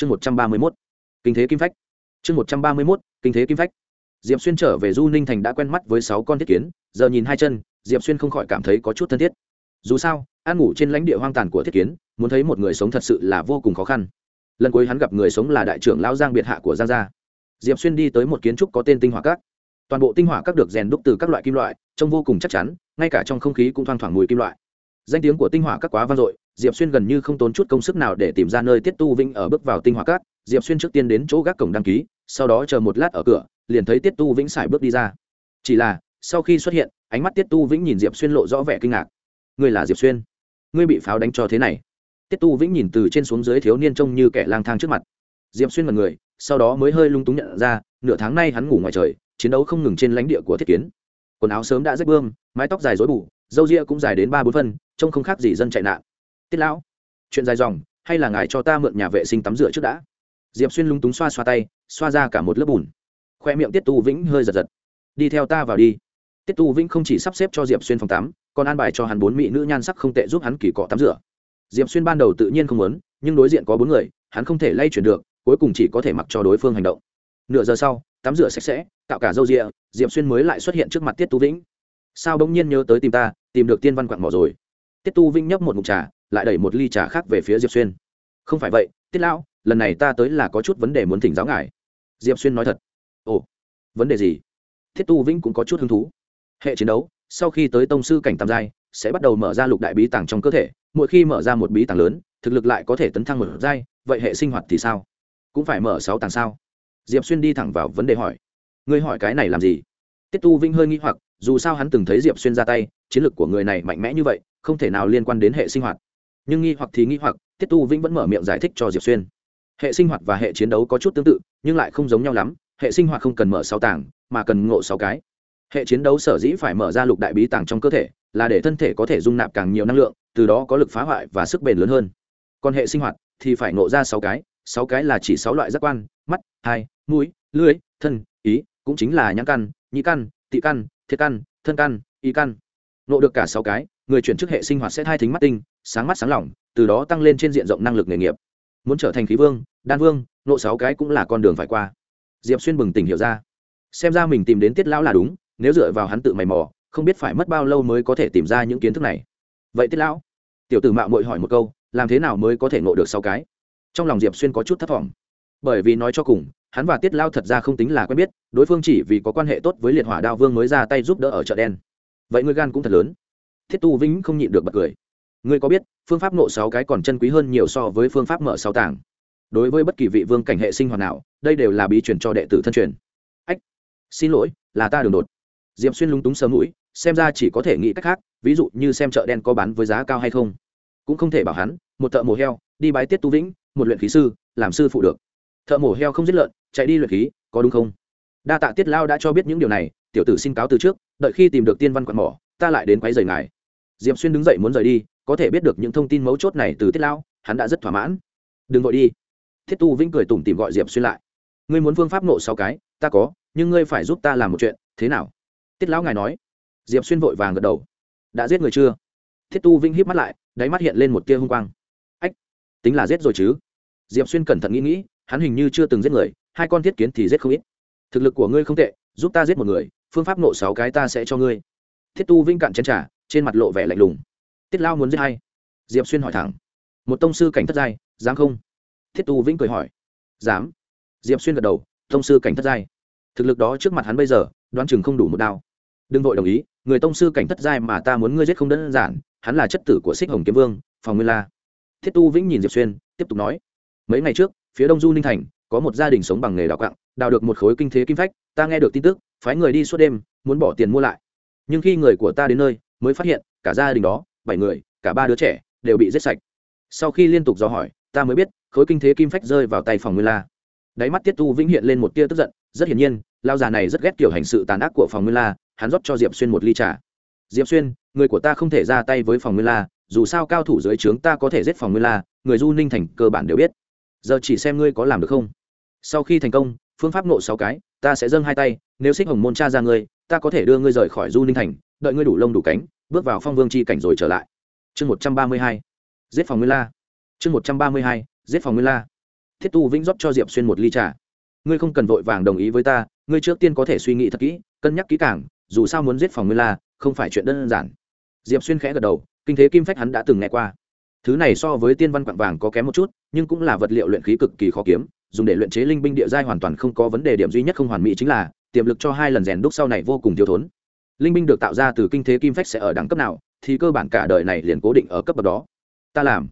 chương một trăm ba mươi mốt. Kinh thế kim phách. Chương một trăm ba mươi mốt, kinh thế kim phách. Diệp xuyên trở về du ninh thành đã quen mắt với sáu con thiết kiến, giờ nhìn hai chân, diệp xuyên không khỏi cảm thấy có chút thân thiết. Dù sao ăn ngủ trên lãnh địa hoang tàn của thiết kiến, muốn thấy một người sống thật sự là vô cùng khó khăn. Lần cuối hắn gặp người sống là đại trưởng lão giang biệt hạ của giang gia. Diệp xuyên đi tới một kiến trúc có tên tinh hỏa các. Toàn bộ tinh hỏa các được rèn đúc từ các loại kim loại, trông vô cùng chắc chắn, ngay cả trong không khí cũng thoang thoảng mùi kim loại. Danh tiếng của tinh hỏa các quá vang dội diệp xuyên gần như không tốn chút công sức nào để tìm ra nơi tiết tu vinh ở bước vào tinh hoa cát. diệp xuyên trước tiên đến chỗ gác cổng đăng ký, sau đó chờ một lát ở cửa, liền thấy tiết tu vĩnh xài bước đi ra. Chỉ là, sau khi xuất hiện, ánh mắt tiết tu vĩnh nhìn diệp xuyên lộ rõ vẻ kinh ngạc. Ngươi là diệp xuyên? Ngươi bị pháo đánh cho thế này? Tiết tu vĩnh nhìn từ trên xuống dưới thiếu niên trông như kẻ lang thang trước mặt. Diệp xuyên mật người, sau đó mới hơi lung túng nhận ra, nửa tháng nay hắn ngủ ngoài trời, chiến đấu không ngừng trên lãnh địa của thiết kiến. Quần áo sớm đã rách bươm, mái tóc dài dối bù, râu ria cũng dài đến ba bốn phân, trông không khác gì dân chạy nạn tiết lão, chuyện dài dòng, hay là ngài cho ta mượn nhà vệ sinh tắm rửa trước đã? Diệp xuyên lúng túng xoa xoa tay, xoa ra cả một lớp bùn. Khoe miệng tiết tu vĩnh hơi giật giật. Đi theo ta vào đi. Tiết tu vĩnh không chỉ sắp xếp cho diệp xuyên phòng tắm, còn an bài cho hắn bốn mỹ nữ nhan sắc không tệ giúp hắn kỳ cọ tắm rửa. Diệp xuyên ban đầu tự nhiên không muốn, nhưng đối diện có bốn người, hắn không thể lay chuyển được, cuối cùng chỉ có thể mặc cho đối phương hành động. Nửa giờ sau, tắm rửa sạch sẽ tạo cả râu rịa, diệp xuyên mới lại xuất hiện trước mặt tiết tu vĩnh. Sao bỗng nhiên nhớ tới tìm ta, tìm được tiên văn quặng mỏ rồi. Tiết tu vĩnh nhấp một mục trà lại đẩy một ly trà khác về phía diệp xuyên. Không phải vậy, tiết lão, lần này ta tới là có chút vấn đề muốn thỉnh giáo ngài. Diệp xuyên nói thật. Ồ, vấn đề gì? Thiết tu vĩnh cũng có chút hứng thú. Hệ chiến đấu, sau khi tới tông sư cảnh tam giai, sẽ bắt đầu mở ra lục đại bí tàng trong cơ thể. Mỗi khi mở ra một bí tàng lớn, thực lực lại có thể tấn thăng một giai, vậy hệ sinh hoạt thì sao? Cũng phải mở sáu tàng sao? Diệp xuyên đi thẳng vào vấn đề hỏi. Ngươi hỏi cái này làm gì? Tiết tu vinh hơi nghi hoặc, dù sao hắn từng thấy diệp xuyên ra tay, chiến lược của người này mạnh mẽ như vậy, không thể nào liên quan đến hệ sinh hoạt nhưng nghi hoặc thì nghi hoặc, tiết tu vĩnh vẫn mở miệng giải thích cho diệp xuyên. Hệ sinh hoạt và hệ chiến đấu có chút tương tự, nhưng lại không giống nhau lắm. Hệ sinh hoạt không cần mở sáu tàng mà cần ngộ sáu cái. Hệ chiến đấu sở dĩ phải mở ra lục đại bí tàng trong cơ thể, là để thân thể có thể dung nạp càng nhiều năng lượng, từ đó có lực phá hoại và sức bền lớn hơn. Còn hệ sinh hoạt thì phải ngộ ra sáu cái sáu cái là chỉ sáu loại giác quan, mắt, hai, mũi, lưỡi, thân, ý, cũng chính là nhãn căn, nhĩ căn, tị căn, thiệt căn, thân căn ý căn. Ngộ được cả sáu cái, người chuyển chức hệ sinh hoạt sẽ thai thính mắt tinh sáng mắt sáng lòng, từ đó tăng lên trên diện rộng năng lực nghề nghiệp. Muốn trở thành khí vương đan vương nộ sáu cái cũng là con đường phải qua. Diệp xuyên bừng tỉnh hiểu ra. Xem ra mình tìm đến tiết lão là đúng nếu dựa vào hắn tự mày mò không biết phải mất bao lâu mới có thể tìm ra những kiến thức này. Vậy tiết lão tiểu tử mạo mội hỏi một câu làm thế nào mới có thể ngộ được sáu cái? Trong lòng diệp xuyên có chút thất vọng. Bởi vì nói cho cùng hắn và tiết lao thật ra không tính là quen biết đối phương chỉ vì có quan hệ tốt với liệt hỏa đao vương mới ra tay giúp đỡ ở chợ đen. Vậy ngươi gan cũng thật lớn. Thiết tu vĩnh không nhịn được bật cười ngươi có biết, phương pháp nộ sáu cái còn chân quý hơn nhiều so với phương pháp mở sáu tàng đối với bất kỳ vị vương cảnh hệ sinh hoạt nào, đây đều là bí truyền cho đệ tử thân truyền. Ách, xin lỗi, là ta đường đột. Diệm xuyên lúng túng sớm mũi, xem ra chỉ có thể nghĩ cách khác, ví dụ như xem chợ đen có bán với giá cao hay không. Cũng không thể bảo hắn, một thợ mổ heo, đi bái tiết tu vĩnh, một luyện khí sư, làm sư phụ được. Thợ mổ heo không giết lợn, chạy đi luyện khí, có đúng không? Đa tạ tiết lao đã cho biết những điều này, tiểu tử xin cáo từ trước, đợi khi tìm được tiên văn quạt mỏ, ta lại đến quấy rầy ngài. Diệp xuyên đứng dậy muốn rời đi có thể biết được những thông tin mấu chốt này từ tiết Lão, hắn đã rất thỏa mãn. Đừng vội đi. Thiết tu vĩnh cười tủm tìm gọi diệp xuyên lại. Ngươi muốn phương pháp nộ sáu cái ta có nhưng ngươi phải giúp ta làm một chuyện thế nào? Tiết lão ngài nói. Diệp xuyên vội vàng gật đầu. Đã giết người chưa? Thiết tu vĩnh híp mắt lại đáy mắt hiện lên một tia hung quang. Ách tính là giết rồi chứ? Diệp xuyên cẩn thận nghĩ nghĩ hắn hình như chưa từng giết người hai con thiết kiến thì giết không ít. Thực lực của ngươi không tệ giúp ta giết một người phương pháp nộ sáu cái ta sẽ cho ngươi. Thiết tu vĩnh cạn chén t r à trên mặt lộ vẻ lạnh lùng. Tiết lao muốn giết hay? Diệp xuyên hỏi thẳng. Một tông sư cảnh thất giai, dám không? Thiết tu vĩnh cười hỏi. Dám. Diệp xuyên gật đầu, tông sư cảnh thất giai. Thực lực đó trước mặt hắn bây giờ, đoán chừng không đủ một đao. Đừng vội đồng ý, người tông sư cảnh thất giai mà ta muốn ngươi giết không đơn giản, hắn là chất tử của xích hồng kiếm vương, phòng nguyên la. Thiết tu vĩnh nhìn diệp xuyên, tiếp tục nói. Mấy ngày trước, phía đông du ninh thành, có một gia đình sống bằng nghề đào quặng, đào được một khối kinh thế kim phách, ta nghe được tin tức, phái người đi suốt đêm, muốn bỏ tiền mua lại. Nhưng khi người của ta đến nơi mới phát hiện, cả gia đình đó, bảy người, cả ba đứa trẻ, đều bị giết sạch. Sau khi liên tục dò hỏi, ta mới biết, khối kinh thế kim phách rơi vào tay phòng nguyên la. Đáy mắt tiết tu vĩnh hiện lên một tia tức giận, rất hiển nhiên lao già này rất ghét kiểu hành sự tàn ác của phòng nguyên la, hắn rót cho diệp xuyên một ly trà. Diệp xuyên, người của ta không thể ra tay với phòng nguyên la, dù sao cao thủ dưới trướng ta có thể giết phòng nguyên la, người du ninh thành cơ bản đều biết. Giờ chỉ xem ngươi có làm được không. Sau khi thành công, phương pháp nộ sáu cái, ta sẽ dâng hai tay, nếu xích hồng môn cha ra ngươi, ta có thể đưa ngươi rời khỏi du ninh thành đợi ngươi đủ lông đủ cánh, bước vào phong vương c h i cảnh rồi trở lại. Chương một trăm ba mươi hai, giết phòng nguyên la. Chương một trăm ba mươi hai, giết phòng nguyên la. Thiết tu vĩnh rót cho diệp xuyên một ly trà. Ngươi không cần vội vàng đồng ý với ta, ngươi trước tiên có thể suy nghĩ thật kỹ, cân nhắc kỹ càng, dù sao muốn giết phòng nguyên la, không phải chuyện đơn giản. Diệp xuyên khẽ gật đầu, kinh thế kim phách hắn đã từng nghe qua. Thứ này so với tiên văn quạng vàng có kém một chút, nhưng cũng là vật liệu luyện khí cực kỳ khó kiếm, dùng để luyện chế linh binh địa giai hoàn toàn không có vấn đề, điểm duy nhất không hoàn mỹ chính là, tiềm lực cho hai lần rèn đúc sau này vô cùng thiếu thốn linh binh được tạo ra từ kinh thế kim phách sẽ ở đẳng cấp nào, thì cơ bản cả đời này liền cố định ở cấp bậc đó. Ta làm.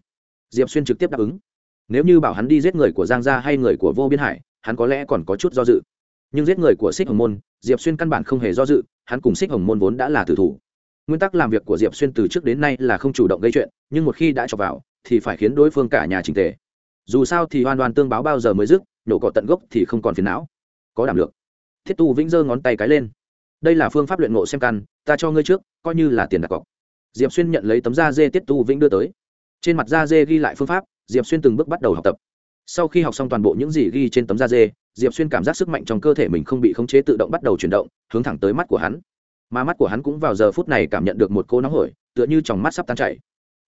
Diệp xuyên trực tiếp đáp ứng. Nếu như bảo hắn đi giết người của giang gia hay người của vô biên hải, hắn có lẽ còn có chút do dự. Nhưng giết người của xích hồng môn, diệp xuyên căn bản không hề do dự, hắn cùng xích hồng môn vốn đã là tử thủ. Nguyên tắc làm việc của diệp xuyên từ trước đến nay là không chủ động gây chuyện, nhưng một khi đã cho vào, thì phải khiến đối phương cả nhà trình tề. Dù sao thì hoàn toàn tương báo bao giờ mới dứt nhổ cỏ tận gốc thì không còn phiền não. Có đảm lượng. Thiết tu vĩnh giơ ngón tay cái lên đây là phương pháp luyện ngộ xem căn, ta cho ngươi trước, coi như là tiền đặt cọc. Diệp xuyên nhận lấy tấm da dê tiết tu vĩnh đưa tới. Trên mặt da dê ghi lại phương pháp, diệp xuyên từng bước bắt đầu học tập. Sau khi học xong toàn bộ những gì ghi trên tấm da dê, diệp xuyên cảm giác sức mạnh trong cơ thể mình không bị khống chế tự động bắt đầu chuyển động, hướng thẳng tới mắt của hắn. Mà mắt của hắn cũng vào giờ phút này cảm nhận được một cô nóng hổi, tựa như trong mắt sắp tan chảy.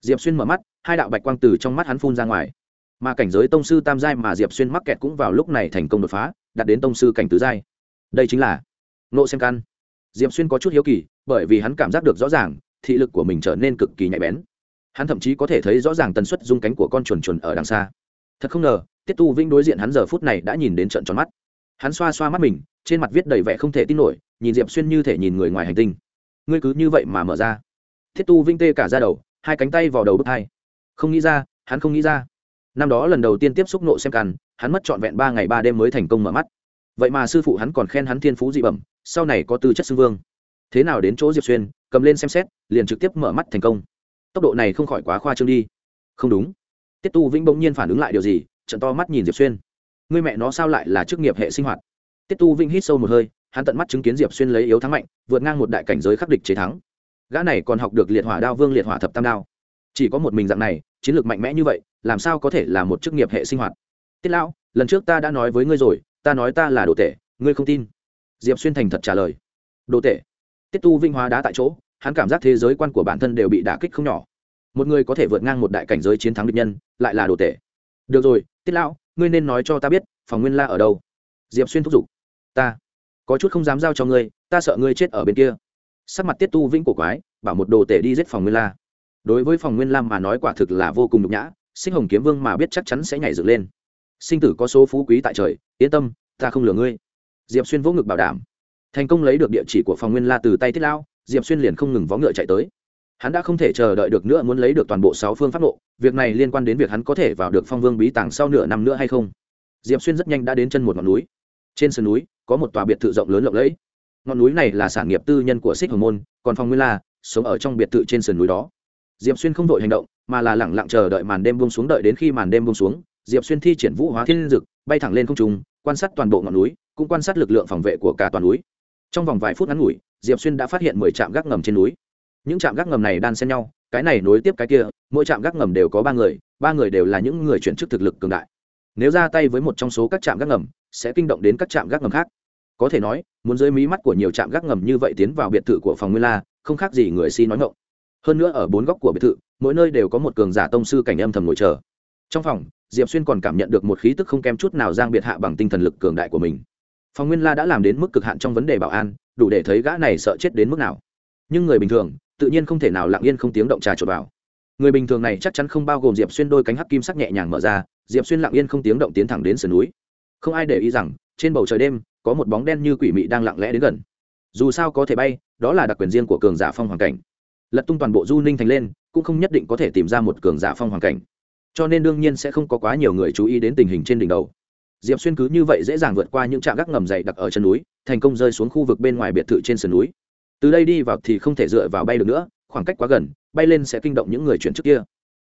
Diệp xuyên mở mắt, hai đạo bạch quang từ trong mắt hắn phun ra ngoài. Mà cảnh giới tông sư tam giai mà diệp xuyên mắc kẹt cũng vào lúc này thành công đột phá, đạt đến tông sư cảnh tứ giai. Đây chính là nộ xem căn diệp xuyên có chút hiếu kỳ, bởi vì hắn cảm giác được rõ ràng, thị lực của mình trở nên cực kỳ nhạy bén. Hắn thậm chí có thể thấy rõ ràng tần suất rung cánh của con chuồn chuồn ở đằng xa. Thật không ngờ, tiết tu vinh đối diện hắn giờ phút này đã nhìn đến trận tròn mắt. Hắn xoa xoa mắt mình, trên mặt viết đầy vẻ không thể tin nổi, nhìn diệp xuyên như thể nhìn người ngoài hành tinh. Ngươi cứ như vậy mà mở ra. Thiết tu vinh tê cả ra đầu, hai cánh tay vào đầu bước hai. Không nghĩ ra, hắn không nghĩ ra. Năm đó lần đầu tiên tiếp xúc nộ xem cằn, hắn mất trọn vẹn ba ngày ba đêm mới thành công mở mắt. Vậy mà sư phụ hắn còn khen hắn thiên phú dị bẩm sau này có tư chất xưng vương. Thế nào đến chỗ diệp xuyên, cầm lên xem xét, liền trực tiếp mở mắt thành công. Tốc độ này không khỏi quá khoa trương đi. Không đúng. Tiết tu vĩnh bỗng nhiên phản ứng lại điều gì trận to mắt nhìn diệp xuyên. Người mẹ nó sao lại là chức nghiệp hệ sinh hoạt? Tiết tu vĩnh hít sâu một hơi, hắn tận mắt chứng kiến diệp xuyên lấy yếu thắng mạnh, vượt ngang một đại cảnh giới khắc địch chế thắng. Gã này còn học được liệt hỏa đao vương liệt hỏa thập tam đao. Chỉ có một mình dạng này, chiến lược mạnh mẽ như vậy, làm sao có thể là một chức nghiệp hệ sinh hoạt? Tiết lão, lần trước ta đã nói với ngươi rồi, ta nói ta là đồ tể, ngươi không tin diệp xuyên thành thật trả lời. Đồ tể, tiết tu vinh hóa đá tại chỗ, hắn cảm giác thế giới quan của bản thân đều bị đả kích không nhỏ. Một người có thể vượt ngang một đại cảnh giới chiến thắng địch nhân, lại là đồ tể. Được rồi, tiết lão, ngươi nên nói cho ta biết, phòng nguyên la ở đâu? Diệp xuyên thúc giục. Ta, có chút không dám giao cho ngươi, ta sợ ngươi chết ở bên kia. Sắc mặt tiết tu vĩnh cổ quái, bảo một đồ tể đi giết phòng nguyên la. Đối với phòng nguyên lam mà nói quả thực là vô cùng nhục nhã sinh hồng kiếm vương mà biết chắc chắn sẽ nhảy dựng lên. Sinh tử có số phú quý tại trời, yên tâm, ta không lừa ngươi diệp xuyên vỗ ngực bảo đảm. Thành công lấy được địa chỉ của phòng nguyên la từ tay thiết lao diệp xuyên liền không ngừng vó ngựa chạy tới. Hắn đã không thể chờ đợi được nữa muốn lấy được toàn bộ sáu phương pháp nộ việc này liên quan đến việc hắn có thể vào được phong vương bí tàng sau nửa năm nữa hay không? Diệp xuyên rất nhanh đã đến chân một ngọn núi. Trên sườn núi, có một tòa biệt thự rộng lớn lộng lẫy. Ngọn núi này là sản nghiệp tư nhân của xích hồng môn, còn phong nguyên la sống ở trong biệt thự trên sườn núi đó. Diệp xuyên không vội hành động, mà là lẳng lặng chờ đợi màn đêm buông xuống, đợi đến khi màn đêm buông xuống, diệp xuyên thi triển vũ hóa thiên dực, bay thẳng lên không trung, quan sát toàn bộ ngọn núi cũng quan sát lực lượng phòng vệ của cả toàn núi. Trong vòng vài phút ngắn ngủi, diệp xuyên đã phát hiện mười trạm gác ngầm trên núi. Những trạm gác ngầm này đan xen nhau, cái này nối tiếp cái kia, mỗi trạm gác ngầm đều có ba người ba người đều là những người chuyển chức thực lực cường đại. Nếu ra tay với một trong số các trạm gác ngầm, sẽ kinh động đến các trạm gác ngầm khác. Có thể nói, muốn dưới mí mắt của nhiều trạm gác ngầm như vậy tiến vào biệt thự của phòng nguyên la, không khác gì người si nói ngộng hơn nữa ở bốn góc của biệt thự, mỗi nơi đều có một cường giả tông sư cảnh âm thầm ngồi chờ. Trong phòng, diệp xuyên còn cảm nhận được một khí tức không kém chút nào giang biệt hạ bằng tinh thần lực cường đại của mình phòng nguyên la đã làm đến mức cực hạn trong vấn đề bảo an, đủ để thấy gã này sợ chết đến mức nào. Nhưng người bình thường, tự nhiên không thể nào lặng yên không tiếng động trà trộn vào. Người bình thường này chắc chắn không bao gồm diệp xuyên đôi cánh hắc kim sắc nhẹ nhàng mở ra, diệp xuyên lặng yên không tiếng động tiến thẳng đến sườn núi. Không ai để ý rằng, trên bầu trời đêm, có một bóng đen như quỷ mị đang lặng lẽ đến gần. Dù sao có thể bay, đó là đặc quyền riêng của cường giả phong hoàng cảnh. Lật tung toàn bộ du ninh thành lên, cũng không nhất định có thể tìm ra một cường giả phong hoàng cảnh. Cho nên đương nhiên sẽ không có quá nhiều người chú ý đến tình hình trên đỉnh đầu diệp xuyên cứ như vậy dễ dàng vượt qua những trạm gác ngầm dày đặc ở chân núi, thành công rơi xuống khu vực bên ngoài biệt thự trên sườn núi. Từ đây đi vào thì không thể dựa vào bay được nữa, khoảng cách quá gần, bay lên sẽ kinh động những người chuyển trước kia.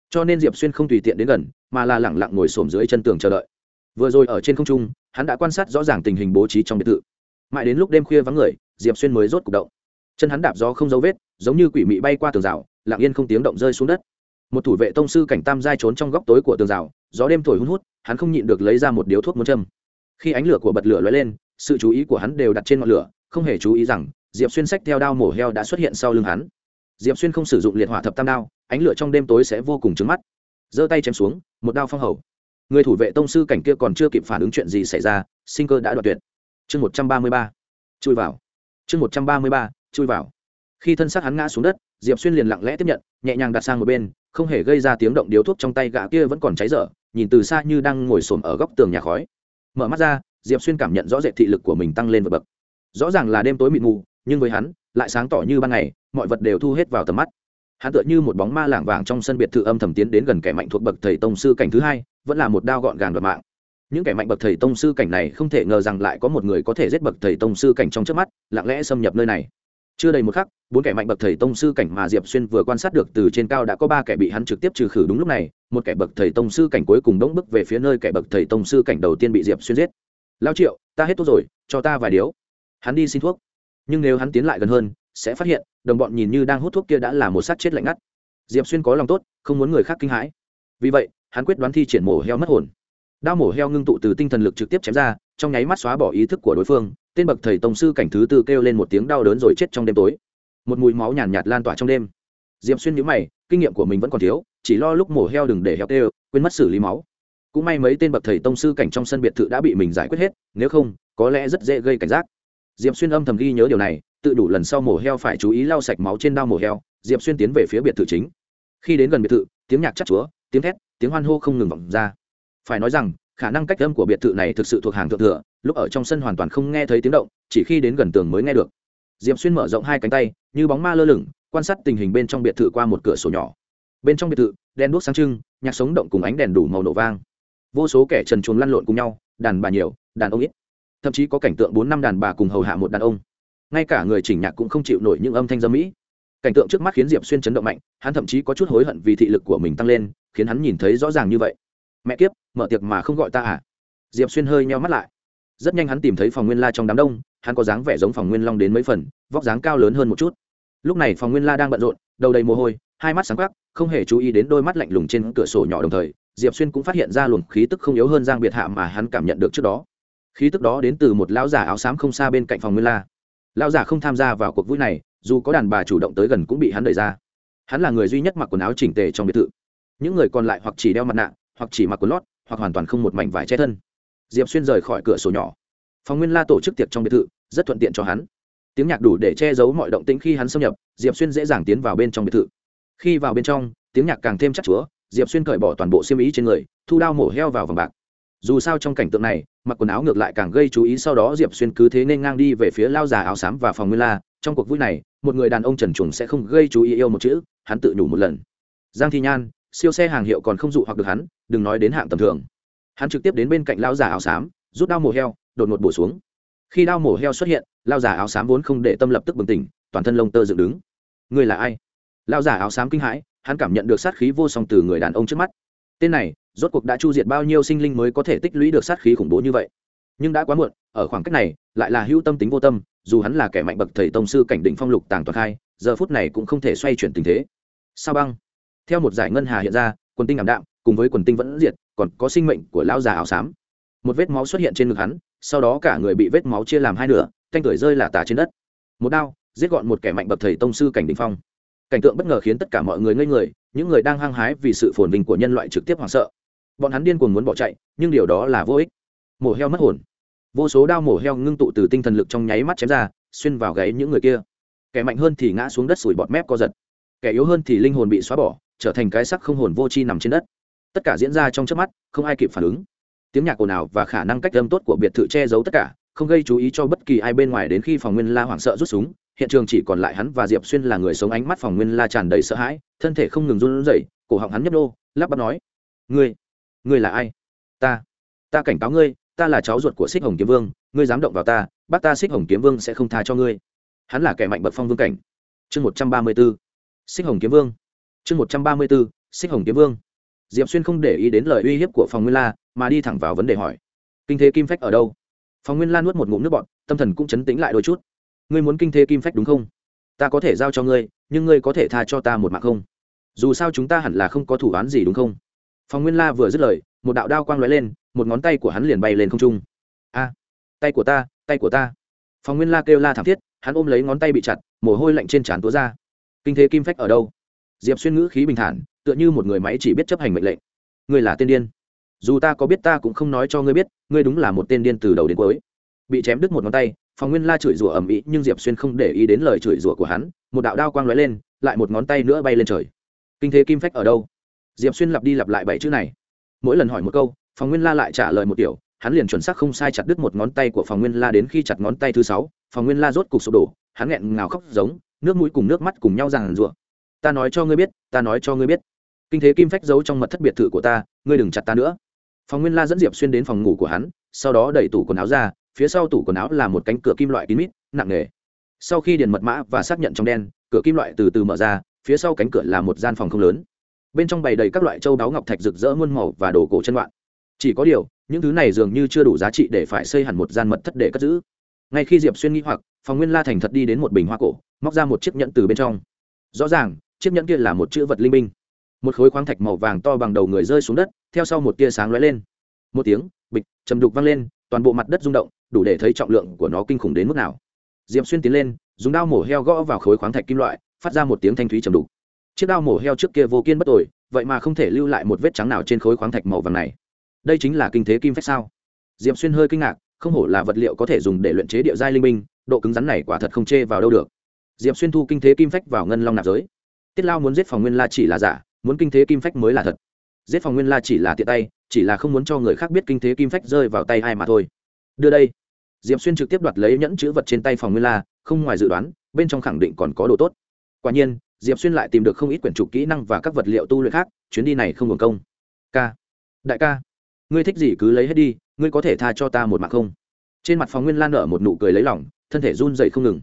Cho nên diệp xuyên không tùy tiện đến gần, mà là lẳng lặng ngồi xổm dưới chân tường chờ đợi. Vừa rồi ở trên không trung, hắn đã quan sát rõ ràng tình hình bố trí trong biệt thự. Mãi đến lúc đêm khuya vắng người, diệp xuyên mới rốt c ụ c động. Chân hắn đạp gió không dấu vết, giống như quỷ mị bay qua tường rào, lặng yên không tiếng động rơi xuống đất. Một thủ vệ tông sư cảnh tam giai trốn trong góc tối của tường rào, gió đêm thổi hun hút hắn không nhịn được lấy ra một điếu thuốc muốn châm. Khi ánh lửa của bật lửa lóe lên, sự chú ý của hắn đều đặt trên ngọn lửa, không hề chú ý rằng, diệp xuyên sách theo đao mổ heo đã xuất hiện sau lưng hắn. Diệp xuyên không sử dụng liệt hỏa thập tam đao, ánh lửa trong đêm tối sẽ vô cùng trứng mắt. Giơ tay chém xuống, một đao phong hầu. Người thủ vệ tông sư cảnh kia còn chưa kịp phản ứng chuyện gì xảy ra, sinh cơ đã đoạt tuyệt. Chương một trăm ba mươi ba, chui vào. Chương một trăm ba mươi ba, chui vào. Khi thân xác hắn ngã xuống đất, diệp xuyên liền lặng lẽ tiếp nhận, nhẹ nhàng đặt sang một bên, không hề gây ra tiếng động điếu thuốc trong tay gã kia vẫn còn cháy dở nhìn từ xa như đang ngồi xổm ở góc tường nhà khói. Mở mắt ra, diệp xuyên cảm nhận rõ rệt thị lực của mình tăng lên vượt bậc. Rõ ràng là đêm tối mịt mù, nhưng với hắn, lại sáng tỏ như ban ngày, mọi vật đều thu hết vào tầm mắt. Hắn tựa như một bóng ma lảng vàng trong sân biệt thự âm thầm tiến đến gần kẻ mạnh thuộc bậc thầy tông sư cảnh thứ hai, vẫn là một đao gọn gàng đoạt mạng. Những kẻ mạnh bậc thầy tông sư cảnh này không thể ngờ rằng lại có một người có thể giết bậc thầy tông sư cảnh trong trước mắt, lặng lẽ xâm nhập nơi này chưa đầy một khắc, bốn kẻ mạnh bậc thầy tông sư cảnh mà diệp xuyên vừa quan sát được từ trên cao đã có ba kẻ bị hắn trực tiếp trừ khử đúng lúc này, một kẻ bậc thầy tông sư cảnh cuối cùng đống bước về phía nơi kẻ bậc thầy tông sư cảnh đầu tiên bị diệp xuyên giết. Lao triệu, ta hết thuốc rồi, cho ta vài điếu. Hắn đi xin thuốc. Nhưng nếu hắn tiến lại gần hơn, sẽ phát hiện, đồng bọn nhìn như đang hút thuốc kia đã là một sát chết lạnh ngắt. Diệp xuyên có lòng tốt, không muốn người khác kinh hãi. Vì vậy, hắn quyết đoán thi triển mổ heo mất hồn. Đao mổ heo ngưng tụ từ tinh thần lực trực tiếp chém ra, trong nháy mắt xóa bỏ ý thức của đối phương tên bậc thầy tông sư cảnh thứ tư kêu lên một tiếng đau đớn rồi chết trong đêm tối. Một mùi máu nhàn nhạt, nhạt lan tỏa trong đêm. Diệp xuyên nhíu mày kinh nghiệm của mình vẫn còn thiếu chỉ lo lúc mổ heo đừng để heo kêu quên mất xử lý máu. Cũng may mấy tên bậc thầy tông sư cảnh trong sân biệt thự đã bị mình giải quyết hết nếu không có lẽ rất dễ gây cảnh giác. Diệp xuyên âm thầm ghi nhớ điều này tự đủ lần sau mổ heo phải chú ý lau sạch máu trên đao mổ heo diệp xuyên tiến về phía biệt thự chính. Khi đến gần biệt thự tiếng nhạc chắc chúa tiếng thét tiếng hoan hô không ngừng vọng ra. Phải nói rằng khả năng cách âm của biệt thự này thực sự thuộc hàng thượng thừa lúc ở trong sân hoàn toàn không nghe thấy tiếng động, chỉ khi đến gần tường mới nghe được. Diệp xuyên mở rộng hai cánh tay, như bóng ma lơ lửng, quan sát tình hình bên trong biệt thự qua một cửa sổ nhỏ. Bên trong biệt thự, đèn đuốc sáng trưng, nhạc sống động cùng ánh đèn đủ màu nổ vang. Vô số kẻ trần chuồng lăn lộn cùng nhau, đàn bà nhiều, đàn ông ít. Thậm chí có cảnh tượng bốn năm đàn bà cùng hầu hạ một đàn ông. Ngay cả người chỉnh nhạc cũng không chịu nổi những âm thanh dâm mỹ. Cảnh tượng trước mắt khiến diệp xuyên chấn động mạnh, hắn thậm chí có chút hối hận vì thị lực của mình tăng lên, khiến hắn nhìn thấy rõ ràng như vậy. Mẹ kiếp, mở tiệc mà không gọi ta à? Diệp xuyên hơi nheo mắt lại rất nhanh hắn tìm thấy phòng nguyên la trong đám đông, hắn có dáng vẻ giống phòng nguyên long đến mấy phần, vóc dáng cao lớn hơn một chút. Lúc này phòng nguyên la đang bận rộn, đầu đầy mồ hôi, hai mắt sáng khắc không hề chú ý đến đôi mắt lạnh lùng trên cửa sổ nhỏ đồng thời, diệp xuyên cũng phát hiện ra luồng khí tức không yếu hơn giang biệt hạ mà hắn cảm nhận được trước đó. Khí tức đó đến từ một lão giả áo xám không xa bên cạnh phòng nguyên la. Lão giả không tham gia vào cuộc vui này, dù có đàn bà chủ động tới gần cũng bị hắn đẩy ra. Hắn là người duy nhất mặc quần áo chỉnh tề trong biệt thự. Những người còn lại hoặc chỉ đeo mặt nạ, hoặc chỉ mặc quần lót, hoặc hoàn toàn không một mảnh vải che thân diệp xuyên rời khỏi cửa sổ nhỏ. Phòng nguyên la tổ chức tiệc trong biệt thự, rất thuận tiện cho hắn. Tiếng nhạc đủ để che giấu mọi động tĩnh khi hắn xâm nhập, diệp xuyên dễ dàng tiến vào bên trong biệt thự. Khi vào bên trong, tiếng nhạc càng thêm chắc chúa, diệp xuyên cởi bỏ toàn bộ xiêm ý trên người, thu đao mổ heo vào vòng bạc. Dù sao trong cảnh tượng này, mặc quần áo ngược lại càng gây chú ý sau đó diệp xuyên cứ thế nên ngang đi về phía lao già áo xám và phòng nguyên la. Trong cuộc vui này, một người đàn ông trần trùng sẽ không gây chú ý yêu một chữ, hắn tự nhủ một lần. Giang thi nhan, siêu xe hàng hiệu còn không dụ hoặc được hắn, đừng nói đến hạng tầm thường hắn trực tiếp đến bên cạnh lao già áo xám, rút đao mổ heo, đột ngột bổ xuống. Khi đao mổ heo xuất hiện lao già áo xám vốn không để tâm lập tức bừng tỉnh, toàn thân lông tơ dựng đứng. Người là ai? Lao già áo xám kinh hãi, hắn cảm nhận được sát khí vô song từ người đàn ông trước mắt. Tên này, rốt cuộc đã chu diệt bao nhiêu sinh linh mới có thể tích lũy được sát khí khủng bố như vậy? Nhưng đã quá muộn, ở khoảng cách này, lại là hữu tâm tính vô tâm, dù hắn là kẻ mạnh bậc thầy tông sư cảnh định phong lục tàng toàn khai, giờ phút này cũng không thể xoay chuyển tình thế. Sao băng? Theo một giải ngân hà hiện ra, quần tinh ảm đạm cùng với quần tinh vẫn diệt, còn có sinh mệnh của lão già áo xám. Một vết máu xuất hiện trên ngực hắn, sau đó cả người bị vết máu chia làm hai nửa, canh tuổi rơi là tả trên đất. Một đao, giết gọn một kẻ mạnh bậc thầy tông sư cảnh đình phong. Cảnh tượng bất ngờ khiến tất cả mọi người ngây người, những người đang hăng hái vì sự phồn vinh của nhân loại trực tiếp hoảng sợ. Bọn hắn điên cuồng muốn bỏ chạy, nhưng điều đó là vô ích. Mổ heo mất hồn. Vô số đao mổ heo ngưng tụ từ tinh thần lực trong nháy mắt chém ra, xuyên vào gáy những người kia. Kẻ mạnh hơn thì ngã xuống đất sủi bọt mép co giật. Kẻ yếu hơn thì linh hồn bị xóa bỏ, trở thành cái sắc không hồn vô chi nằm trên đất tất cả diễn ra trong chớp mắt, không ai kịp phản ứng. Tiếng nhạc ồn ào và khả năng cách âm tốt của biệt thự che giấu tất cả, không gây chú ý cho bất kỳ ai bên ngoài đến khi phòng nguyên la hoảng sợ rút súng, hiện trường chỉ còn lại hắn và diệp xuyên là người sống ánh mắt phòng nguyên la tràn đầy sợ hãi, thân thể không ngừng run rẩy, cổ họng hắn nhấp đô lắp bắp nói, ngươi ngươi là ai? Ta ta cảnh cáo ngươi, ta là cháu ruột của xích hồng kiếm vương, ngươi dám động vào ta bác ta xích hồng kiếm vương sẽ không tha cho ngươi. Hắn là kẻ mạnh bậc phong vương cảnh. Chương một trăm ba mươi b ố xích hồng kiếm vương. Chương một trăm ba mươi b ố xích hồng kiếm vương diệp xuyên không để ý đến lời uy hiếp của phòng nguyên la, mà đi thẳng vào vấn đề hỏi. Kinh thế kim phách ở đâu? Phòng nguyên la nuốt một ngụm nước bọt, tâm thần cũng chấn tĩnh lại đôi chút. Ngươi muốn kinh thế kim phách đúng không? Ta có thể giao cho ngươi, nhưng ngươi có thể tha cho ta một mạng không? Dù sao chúng ta hẳn là không có thủ án gì đúng không? Phòng nguyên la vừa dứt lời, một đạo đao quang lóe lên, một ngón tay của hắn liền bay lên không trung. A! Tay của ta, tay của ta. Phòng nguyên la kêu la thảm thiết, hắn ôm lấy ngón tay bị chặt, mồ hôi lạnh trên trán túa ra. Kinh thế kim phách ở đâu? Diệp xuyên ngữ khí bình thản tựa như một người máy chỉ biết chấp hành mệnh lệnh. Ngươi là tiên điên. Dù ta có biết ta cũng không nói cho ngươi biết, ngươi đúng là một tên điên từ đầu đến cuối. Bị chém đứt một ngón tay phòng nguyên la chửi rủa ầm ĩ, nhưng diệp xuyên không để ý đến lời chửi rủa của hắn, một đạo đao quang lóe lên, lại một ngón tay nữa bay lên trời. Kinh thế kim phách ở đâu? Diệp xuyên lặp đi lặp lại bảy chữ này. Mỗi lần hỏi một câu phòng nguyên la lại trả lời một kiểu, hắn liền chuẩn xác không sai chặt đứt một ngón tay của phòng nguyên la đến khi chặt ngón tay thứ sáu phòng nguyên la rốt cục sụp đổ, hắn nghẹn ngào khóc giống, nước mũi cùng nước mắt cùng nhau ràng rụa. Ta nói cho ngươi biết, ta nói cho ngươi biết kinh thế kim phách giấu trong mật thất biệt thự của ta, ngươi đừng chặt ta nữa. Phòng nguyên la dẫn diệp xuyên đến phòng ngủ của hắn, sau đó đẩy tủ quần áo ra, phía sau tủ quần áo là một cánh cửa kim loại kín mít, nặng nề. Sau khi điền mật mã và xác nhận trong đen, cửa kim loại từ từ mở ra, phía sau cánh cửa là một gian phòng không lớn. Bên trong bày đầy các loại châu đáo ngọc thạch rực rỡ muôn màu và đồ cổ chân loạn. Chỉ có điều, những thứ này dường như chưa đủ giá trị để phải xây hẳn một gian mật thất để cất giữ. Ngay khi diệp xuyên nghĩ hoặc, phòng nguyên la thành thật đi đến một bình hoa cổ, móc ra một chiếc nhẫn từ bên trong. Rõ ràng, chiếc nhẫn kia là một chữ vật linh minh một khối khoáng thạch màu vàng to bằng đầu người rơi xuống đất, theo sau một tia sáng lóe lên. Một tiếng, bịch chầm đục vang lên, toàn bộ mặt đất rung động, đủ để thấy trọng lượng của nó kinh khủng đến mức nào. Diệp xuyên tiến lên, dùng đao mổ heo gõ vào khối khoáng thạch kim loại, phát ra một tiếng thanh thúy trầm đục. Chiếc đao mổ heo trước kia vô kiên bất tội vậy mà không thể lưu lại một vết trắng nào trên khối khoáng thạch màu vàng này. Đây chính là kinh thế kim phách sao? Diệp xuyên hơi kinh ngạc, không hổ là vật liệu có thể dùng để luyện chế địa giai linh minh độ cứng rắn này quả thật không chê vào đâu được. Diệp xuyên thu kinh thế kim phách vào ngân long nạp giới. Tiết lao muốn giết phòng nguyên la chỉ là giả muốn kinh thế kim phách mới là thật. Giết phòng nguyên la chỉ là tiện tay, chỉ là không muốn cho người khác biết kinh thế kim phách rơi vào tay ai mà thôi. Đưa đây. Diệp xuyên trực tiếp đoạt lấy nhẫn chữ vật trên tay phòng nguyên la, không ngoài dự đoán, bên trong khẳng định còn có đồ tốt. Quả nhiên, diệp xuyên lại tìm được không ít quyển trục kỹ năng và các vật liệu tu luyện khác, chuyến đi này không hưởng công. K đại ca, ngươi thích gì cứ lấy hết đi, ngươi có thể tha cho ta một mạng không? Trên mặt phòng nguyên lan nở một nụ cười lấy lỏng thân thể run dậy không ngừng.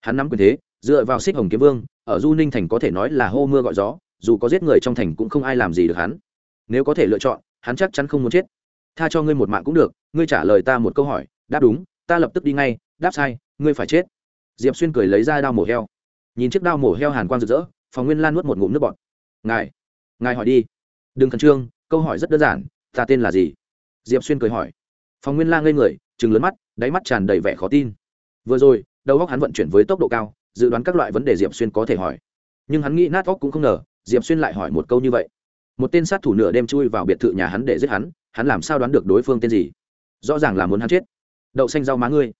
Hắn nắm quyền thế, dựa vào xích hồng kiếm vương, ở du ninh thành có thể nói là hô mưa gọi gió dù có giết người trong thành cũng không ai làm gì được hắn. Nếu có thể lựa chọn, hắn chắc chắn không muốn chết. Tha cho ngươi một mạng cũng được, ngươi trả lời ta một câu hỏi, đáp đúng, ta lập tức đi ngay, đáp sai, ngươi phải chết. Diệp xuyên cười lấy ra đao mổ heo. Nhìn chiếc đao mổ heo hàn quang rực rỡ, phòng nguyên lan nuốt một ngụm nước bọt. Ngài ngài hỏi đi. Đừng khẩn trương, câu hỏi rất đơn giản, ta tên là gì? Diệp xuyên cười hỏi. Phòng nguyên lan ngây người chừng lớn mắt, đáy mắt tràn đầy vẻ khó tin. Vừa rồi, đầu óc hắn vận chuyển với tốc độ cao, dự đoán các loại vấn đề diệp xuyên có thể hỏi. Nhưng hắn nghĩ nát óc cũng không ngờ diệp xuyên lại hỏi một câu như vậy. Một tên sát thủ nửa đêm chui vào biệt thự nhà hắn để giết hắn hắn làm sao đoán được đối phương tên gì? Rõ ràng là muốn hắn chết. Đậu xanh rau má ngươi.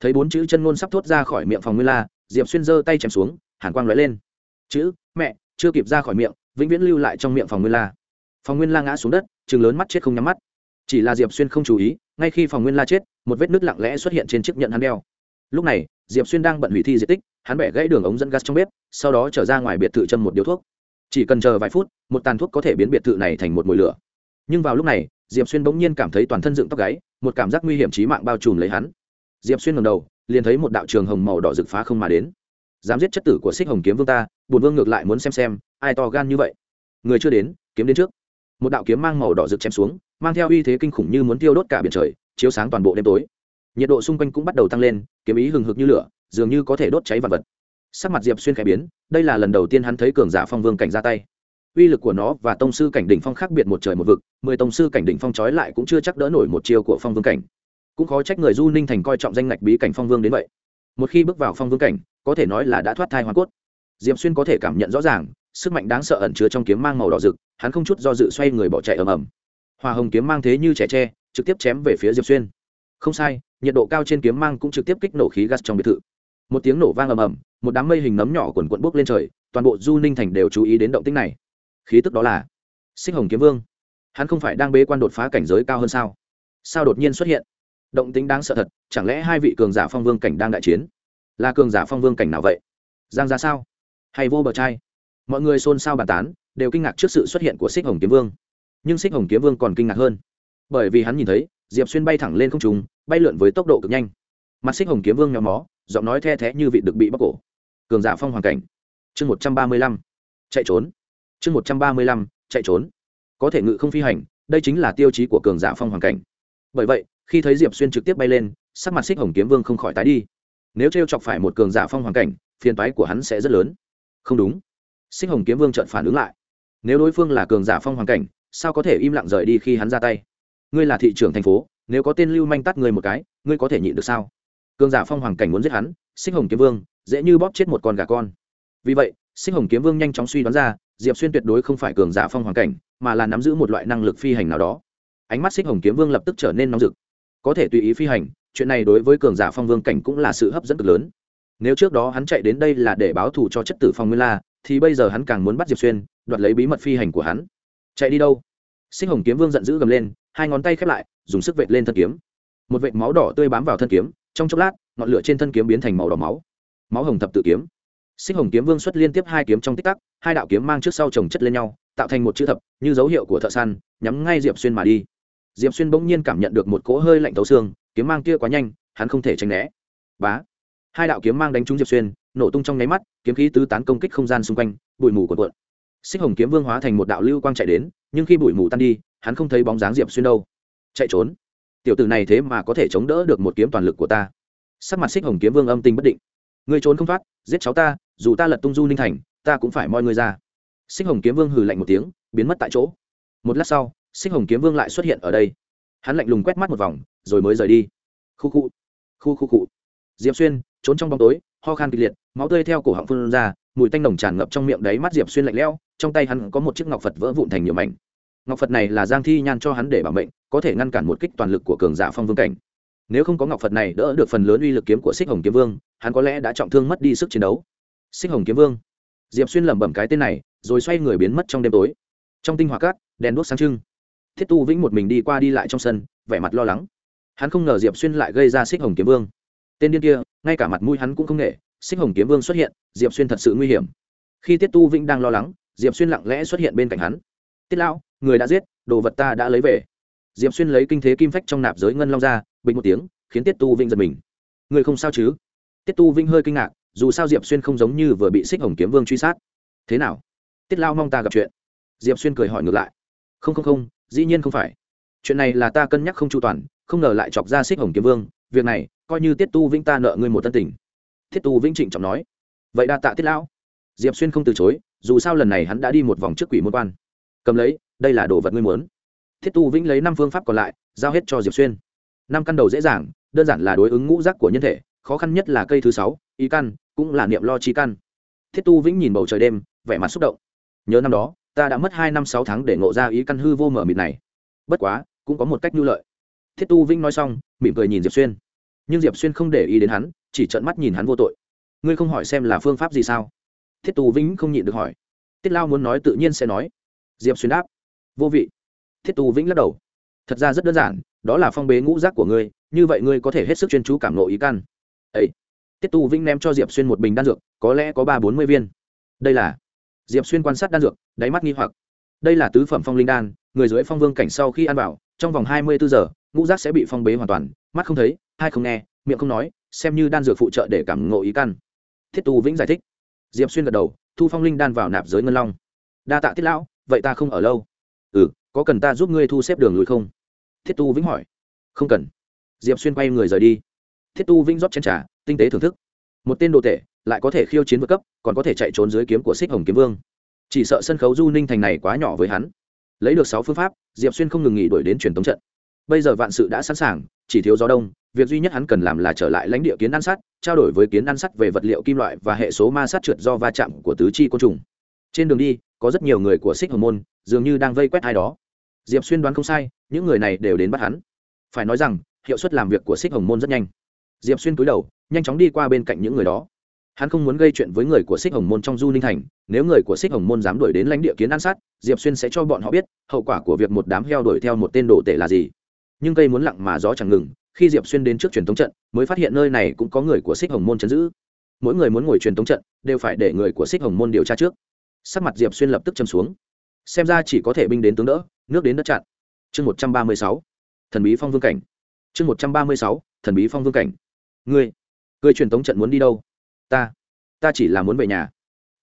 Thấy bốn chữ chân ngôn sắp thốt ra khỏi miệng phòng nguyên la diệp xuyên giơ tay chém xuống, hàn quang lóe lên. Chữ, mẹ, chưa kịp ra khỏi miệng, vĩnh viễn lưu lại trong miệng phòng nguyên la phòng nguyên la ngã xuống đất, chừng lớn mắt chết không nhắm mắt. Chỉ là diệp xuyên không chú ý, ngay khi phòng nguyên la chết, một vết nứt lặng lẽ xuất hiện trên chiếc nhận hắn đeo. Lúc này, diệp xuyên đang bận hủy thi di tích, hắn bẻ gãy đường ống dẫn gas trong bếp, sau đó trở ra ngoài biệt thự châm một điếu thuốc chỉ cần chờ vài phút, một tàn thuốc có thể biến biệt thự này thành một mồi lửa. Nhưng vào lúc này, diệp xuyên bỗng nhiên cảm thấy toàn thân dựng tóc gáy, một cảm giác nguy hiểm trí mạng bao trùm lấy hắn. Diệp xuyên ngầm đầu, liền thấy một đạo trường hồng màu đỏ rực phá không mà đến. Dám giết chất tử của xích hồng kiếm vương ta bùn vương ngược lại muốn xem xem, ai to gan như vậy. Người chưa đến, kiếm đến trước. Một đạo kiếm mang màu đỏ rực chém xuống, mang theo uy thế kinh khủng như muốn tiêu đốt cả biển trời, chiếu sáng toàn bộ đêm tối. Nhiệt độ xung quanh cũng bắt đầu tăng lên, kiếm ý hừng hực như lửa, dường như có thể đốt cháy vật vật sắc mặt diệp xuyên khẽ biến, đây là lần đầu tiên hắn thấy cường giả phong vương cảnh ra tay. Uy lực của nó và tông sư cảnh đỉnh phong khác biệt một trời một vực, mười tông sư cảnh đỉnh phong trói lại cũng chưa chắc đỡ nổi một chiêu của phong vương cảnh. Cũng khó trách người du ninh thành coi trọng danh ngạch bí cảnh phong vương đến vậy. Một khi bước vào phong vương cảnh, có thể nói là đã thoát thai hoa cốt. Diệp xuyên có thể cảm nhận rõ ràng, sức mạnh đáng sợ ẩn chứa trong kiếm mang màu đỏ rực, hắn không chút do dự xoay người bỏ chạy ầm ầm. Hoa hồng kiếm mang thế như trẻ tre, trực tiếp chém về phía diệp xuyên. Không sai, nhiệt độ cao trên kiếm mang cũng trực tiếp kích nổ khí gas trong biệt thự một tiếng nổ vang ầm ầm, một đám mây hình nấm nhỏ quần quận bốc lên trời, toàn bộ du ninh thành đều chú ý đến động tích này. Khí tức đó là xích hồng kiếm vương. Hắn không phải đang bế quan đột phá cảnh giới cao hơn sao? Sao đột nhiên xuất hiện? Động tính đáng sợ thật, chẳng lẽ hai vị cường giả phong vương cảnh đang đại chiến? Là cường giả phong vương cảnh nào vậy? Giang ra sao? Hay vô bờ trai mọi người xôn xao bàn tán, đều kinh ngạc trước sự xuất hiện của xích hồng kiếm vương. Nhưng xích hồng kiếm vương còn kinh ngạc hơn. Bởi vì hắn nhìn thấy, diệp xuyên bay thẳng lên không trùng bay lượn với tốc độ cực nhanh. Mặt xích hồng kiếm vương nhóm mó giọng nói the thé như vị được bị bóc cổ. Cường giả phong hoàn cảnh. Chương một trăm ba mươi lăm. Chạy trốn. Chương một trăm ba mươi lăm, chạy trốn. Có thể ngự không phi hành, đây chính là tiêu chí của cường giả phong hoàn cảnh. Bởi vậy, khi thấy diệp xuyên trực tiếp bay lên, sắc mặt xích hồng kiếm vương không khỏi tái đi. Nếu t r e o chọc phải một cường giả phong hoàn cảnh, phiền toái của hắn sẽ rất lớn. Không đúng. Xích hồng kiếm vương trợn phản ứng lại. Nếu đối phương là cường giả phong hoàn cảnh, sao có thể im lặng rời đi khi hắn ra tay? Ngươi là thị trưởng thành phố, nếu có tên lưu manh tắt người một cái, ngươi có thể nhịn được sao? Cường giả phong hoàng cảnh muốn giết hắn, xích hồng kiếm vương, dễ như bóp chết một con gà con. Vì vậy, xích hồng kiếm vương nhanh chóng suy đoán ra, diệp xuyên tuyệt đối không phải cường giả phong hoàng cảnh, mà là nắm giữ một loại năng lực phi hành nào đó. Ánh mắt xích hồng kiếm vương lập tức trở nên nóng rực. Có thể tùy ý phi hành, chuyện này đối với cường giả phong vương cảnh cũng là sự hấp dẫn cực lớn. Nếu trước đó hắn chạy đến đây là để báo thù cho chất tử phong nguyên la, thì bây giờ hắn càng muốn bắt diệp xuyên, đoạt lấy bí mật phi hành của hắn. Chạy đi đâu? Sinh hồng kiếm vương giận dữ gầm lên, hai ngón tay khép lại, dùng sức vệt lên thân kiếm. Một vệt máu đỏ tươi bám vào thân kiếm trong chốc lát, ngọn lửa trên thân kiếm biến thành màu đỏ máu. Máu hồng thập tự kiếm. Sinh hồng kiếm vương xuất liên tiếp hai kiếm trong tích tắc, hai đạo kiếm mang trước sau chồng chất lên nhau, tạo thành một chữ thập, như dấu hiệu của thợ săn, nhắm ngay diệp xuyên mà đi. Diệp xuyên bỗng nhiên cảm nhận được một cỗ hơi lạnh thấu xương, kiếm mang kia quá nhanh, hắn không thể tránh né. Bá. Hai đạo kiếm mang đánh trúng diệp xuyên, nổ tung trong nháy mắt, kiếm khí tứ tán công kích không gian xung quanh, bụi mù cuộn cuộn. Xích hồng kiếm vương hóa thành một đạo lưu quang chạy đến, nhưng khi bụi mù tan đi, hắn không thấy bóng dáng diệp xuyên đâu. Chạy trốn tiểu tử này thế mà có thể chống đỡ được một kiếm toàn lực của ta. Sắc mặt xích hồng kiếm vương âm tình bất định. Người trốn không thoát, giết cháu ta, dù ta lật tung du ninh thành, ta cũng phải moi người ra. Xích hồng kiếm vương hừ lạnh một tiếng, biến mất tại chỗ. Một lát sau, xích hồng kiếm vương lại xuất hiện ở đây. Hắn lạnh lùng quét mắt một vòng, rồi mới rời đi. Khu khu khu khu khu. Diệp xuyên, trốn trong bóng tối, ho khan kịch liệt, máu tươi theo cổ họng phun ra, mùi tanh nồng tràn ngập trong miệng đấy mắt diệp xuyên lạnh lẽo, trong tay hắn có một chiếc ngọc phật vỡ vụn thành nhiều mảnh. Ngọc phật này là giang thi nhan cho hắn để bảo mệnh có thể ngăn cản một kích toàn lực của cường giả phong vương cảnh. Nếu không có ngọc phật này, đỡ được phần lớn uy lực kiếm của xích hồng kiếm vương, hắn có lẽ đã trọng thương mất đi sức chiến đấu. Xích hồng kiếm vương. Diệp xuyên lẩm bẩm cái tên này, rồi xoay người biến mất trong đêm tối. Trong tinh hoa cát, đèn đuốc sáng trưng. Thiết tu vĩnh một mình đi qua đi lại trong sân, vẻ mặt lo lắng. Hắn không ngờ diệp xuyên lại gây ra xích hồng kiếm vương. Tên điên kia, ngay cả mặt mũi hắn cũng không nghệ xích hồng kiếm vương xuất hiện, diệp xuyên thật sự nguy hiểm. Khi tiết tu vĩnh đang lo lắng, diệp xuyên lặng lẽ xuất hiện bên cạnh hắn. Tiết lão, người đã giết, đồ vật ta đã lấy về diệp xuyên lấy kinh thế kim phách trong nạp giới ngân long ra, bình một tiếng, khiến tiết tu Vinh giật mình. Người không sao chứ? Tiết tu Vinh hơi kinh ngạc, dù sao diệp xuyên không giống như vừa bị xích hồng kiếm vương truy sát. Thế nào? Tiết lao mong ta gặp chuyện. Diệp xuyên cười hỏi ngược lại. Không không không, dĩ nhiên không phải. Chuyện này là ta cân nhắc không chu toàn, không ngờ lại chọc ra xích hồng kiếm vương. Việc này, coi như tiết tu vĩnh ta nợ ngươi một tân tình. Tiết tu vĩnh trịnh trọng nói. Vậy đa tạ tiết lão. Diệp xuyên không từ chối, dù sao lần này hắn đã đi một vòng trước quỷ môn quan. Cầm lấy, đây là đồ vật ngươi muốn thiết tu vĩnh lấy năm phương pháp còn lại, giao hết cho diệp xuyên. Năm căn đầu dễ dàng, đơn giản là đối ứng ngũ rác của nhân thể, khó khăn nhất là cây thứ sáu ý căn, cũng là niệm lo chi căn. Thiết tu vĩnh nhìn bầu trời đêm, vẻ mặt xúc động. Nhớ năm đó, ta đã mất hai năm sáu tháng để ngộ ra ý căn hư vô mở mịt này. Bất quá, cũng có một cách nhu lợi. Thiết tu vĩnh nói xong, mỉm cười nhìn diệp xuyên. Nhưng diệp xuyên không để ý đến hắn, chỉ trợn mắt nhìn hắn vô tội. Ngươi không hỏi xem là phương pháp gì sao? Thiết tu vĩnh không nhịn được hỏi. Tiết lao muốn nói tự nhiên sẽ nói. Diệp xuyên đáp. Vô vị thiết tu vĩnh lắc đầu. Thật ra rất đơn giản, đó là phong bế ngũ rác của ngươi, như vậy ngươi có thể hết sức chuyên chú cảm nộ ý căn. Ấy tiết tu vĩnh ném cho diệp xuyên một bình đan dược, có lẽ có ba bốn mươi viên. Đây là diệp xuyên quan sát đan dược, đáy mắt nghi hoặc. Đây là tứ phẩm phong linh đan, người dưới phong vương cảnh sau khi ăn vào, trong vòng hai mươi bốn giờ, ngũ rác sẽ bị phong bế hoàn toàn, mắt không thấy, hai không nghe, miệng không nói, xem như đan dược phụ trợ để cảm ngộ ý căn. Thiết tu vĩnh giải thích. Diệp xuyên gật đầu, thu phong linh đan vào nạp giới ngân long. Đa tạ tiết lão, vậy ta không ở lâu. Ừ có cần ta giúp ngươi thu xếp đường lùi không? Thiết tu vĩnh hỏi. Không cần. Diệp xuyên quay người rời đi. Thiết tu vĩnh rót chén trà, tinh tế thưởng thức. Một tên đồ tệ lại có thể khiêu chiến vượt cấp, còn có thể chạy trốn dưới kiếm của xích hồng kiếm vương. Chỉ sợ sân khấu du ninh thành này quá nhỏ với hắn. Lấy được sáu phương pháp, diệp xuyên không ngừng nghỉ đuổi đến truyền tống trận. Bây giờ vạn sự đã sẵn sàng, chỉ thiếu gió đông, việc duy nhất hắn cần làm là trở lại lãnh địa kiến ăn sắt trao đổi với kiến ăn sắt về vật liệu kim loại và hệ số ma sát trượt do va chạm của tứ chi côn trùng trên đường đi, có rất nhiều người của xích hồng môn, dường như đang vây quét ai đó. Diệp xuyên đoán không sai, những người này đều đến bắt hắn. Phải nói rằng, hiệu suất làm việc của xích hồng môn rất nhanh. Diệp xuyên cúi đầu, nhanh chóng đi qua bên cạnh những người đó. Hắn không muốn gây chuyện với người của xích hồng môn trong du ninh thành, nếu người của xích hồng môn dám đuổi đến lãnh địa kiến ăn sát, diệp xuyên sẽ cho bọn họ biết hậu quả của việc một đám heo đuổi theo một tên đồ tể là gì. Nhưng cây muốn lặng mà gió chẳng ngừng, khi diệp xuyên đến trước truyền thống trận, mới phát hiện nơi này cũng có người của xích hồng môn chấn giữ. Mỗi người muốn ngồi truyền thống trận, đều phải để người của xích hồng môn điều tra trước sắc mặt diệp xuyên lập tức châm xuống. Xem ra chỉ có thể binh đến tướng đỡ, nước đến đất chặn. Chương một trăm ba mươi sáu, thần bí phong vương cảnh. Chương một trăm ba mươi sáu, thần bí phong vương cảnh. Ngươi ngươi truyền thống trận muốn đi đâu? Ta ta chỉ là muốn về nhà.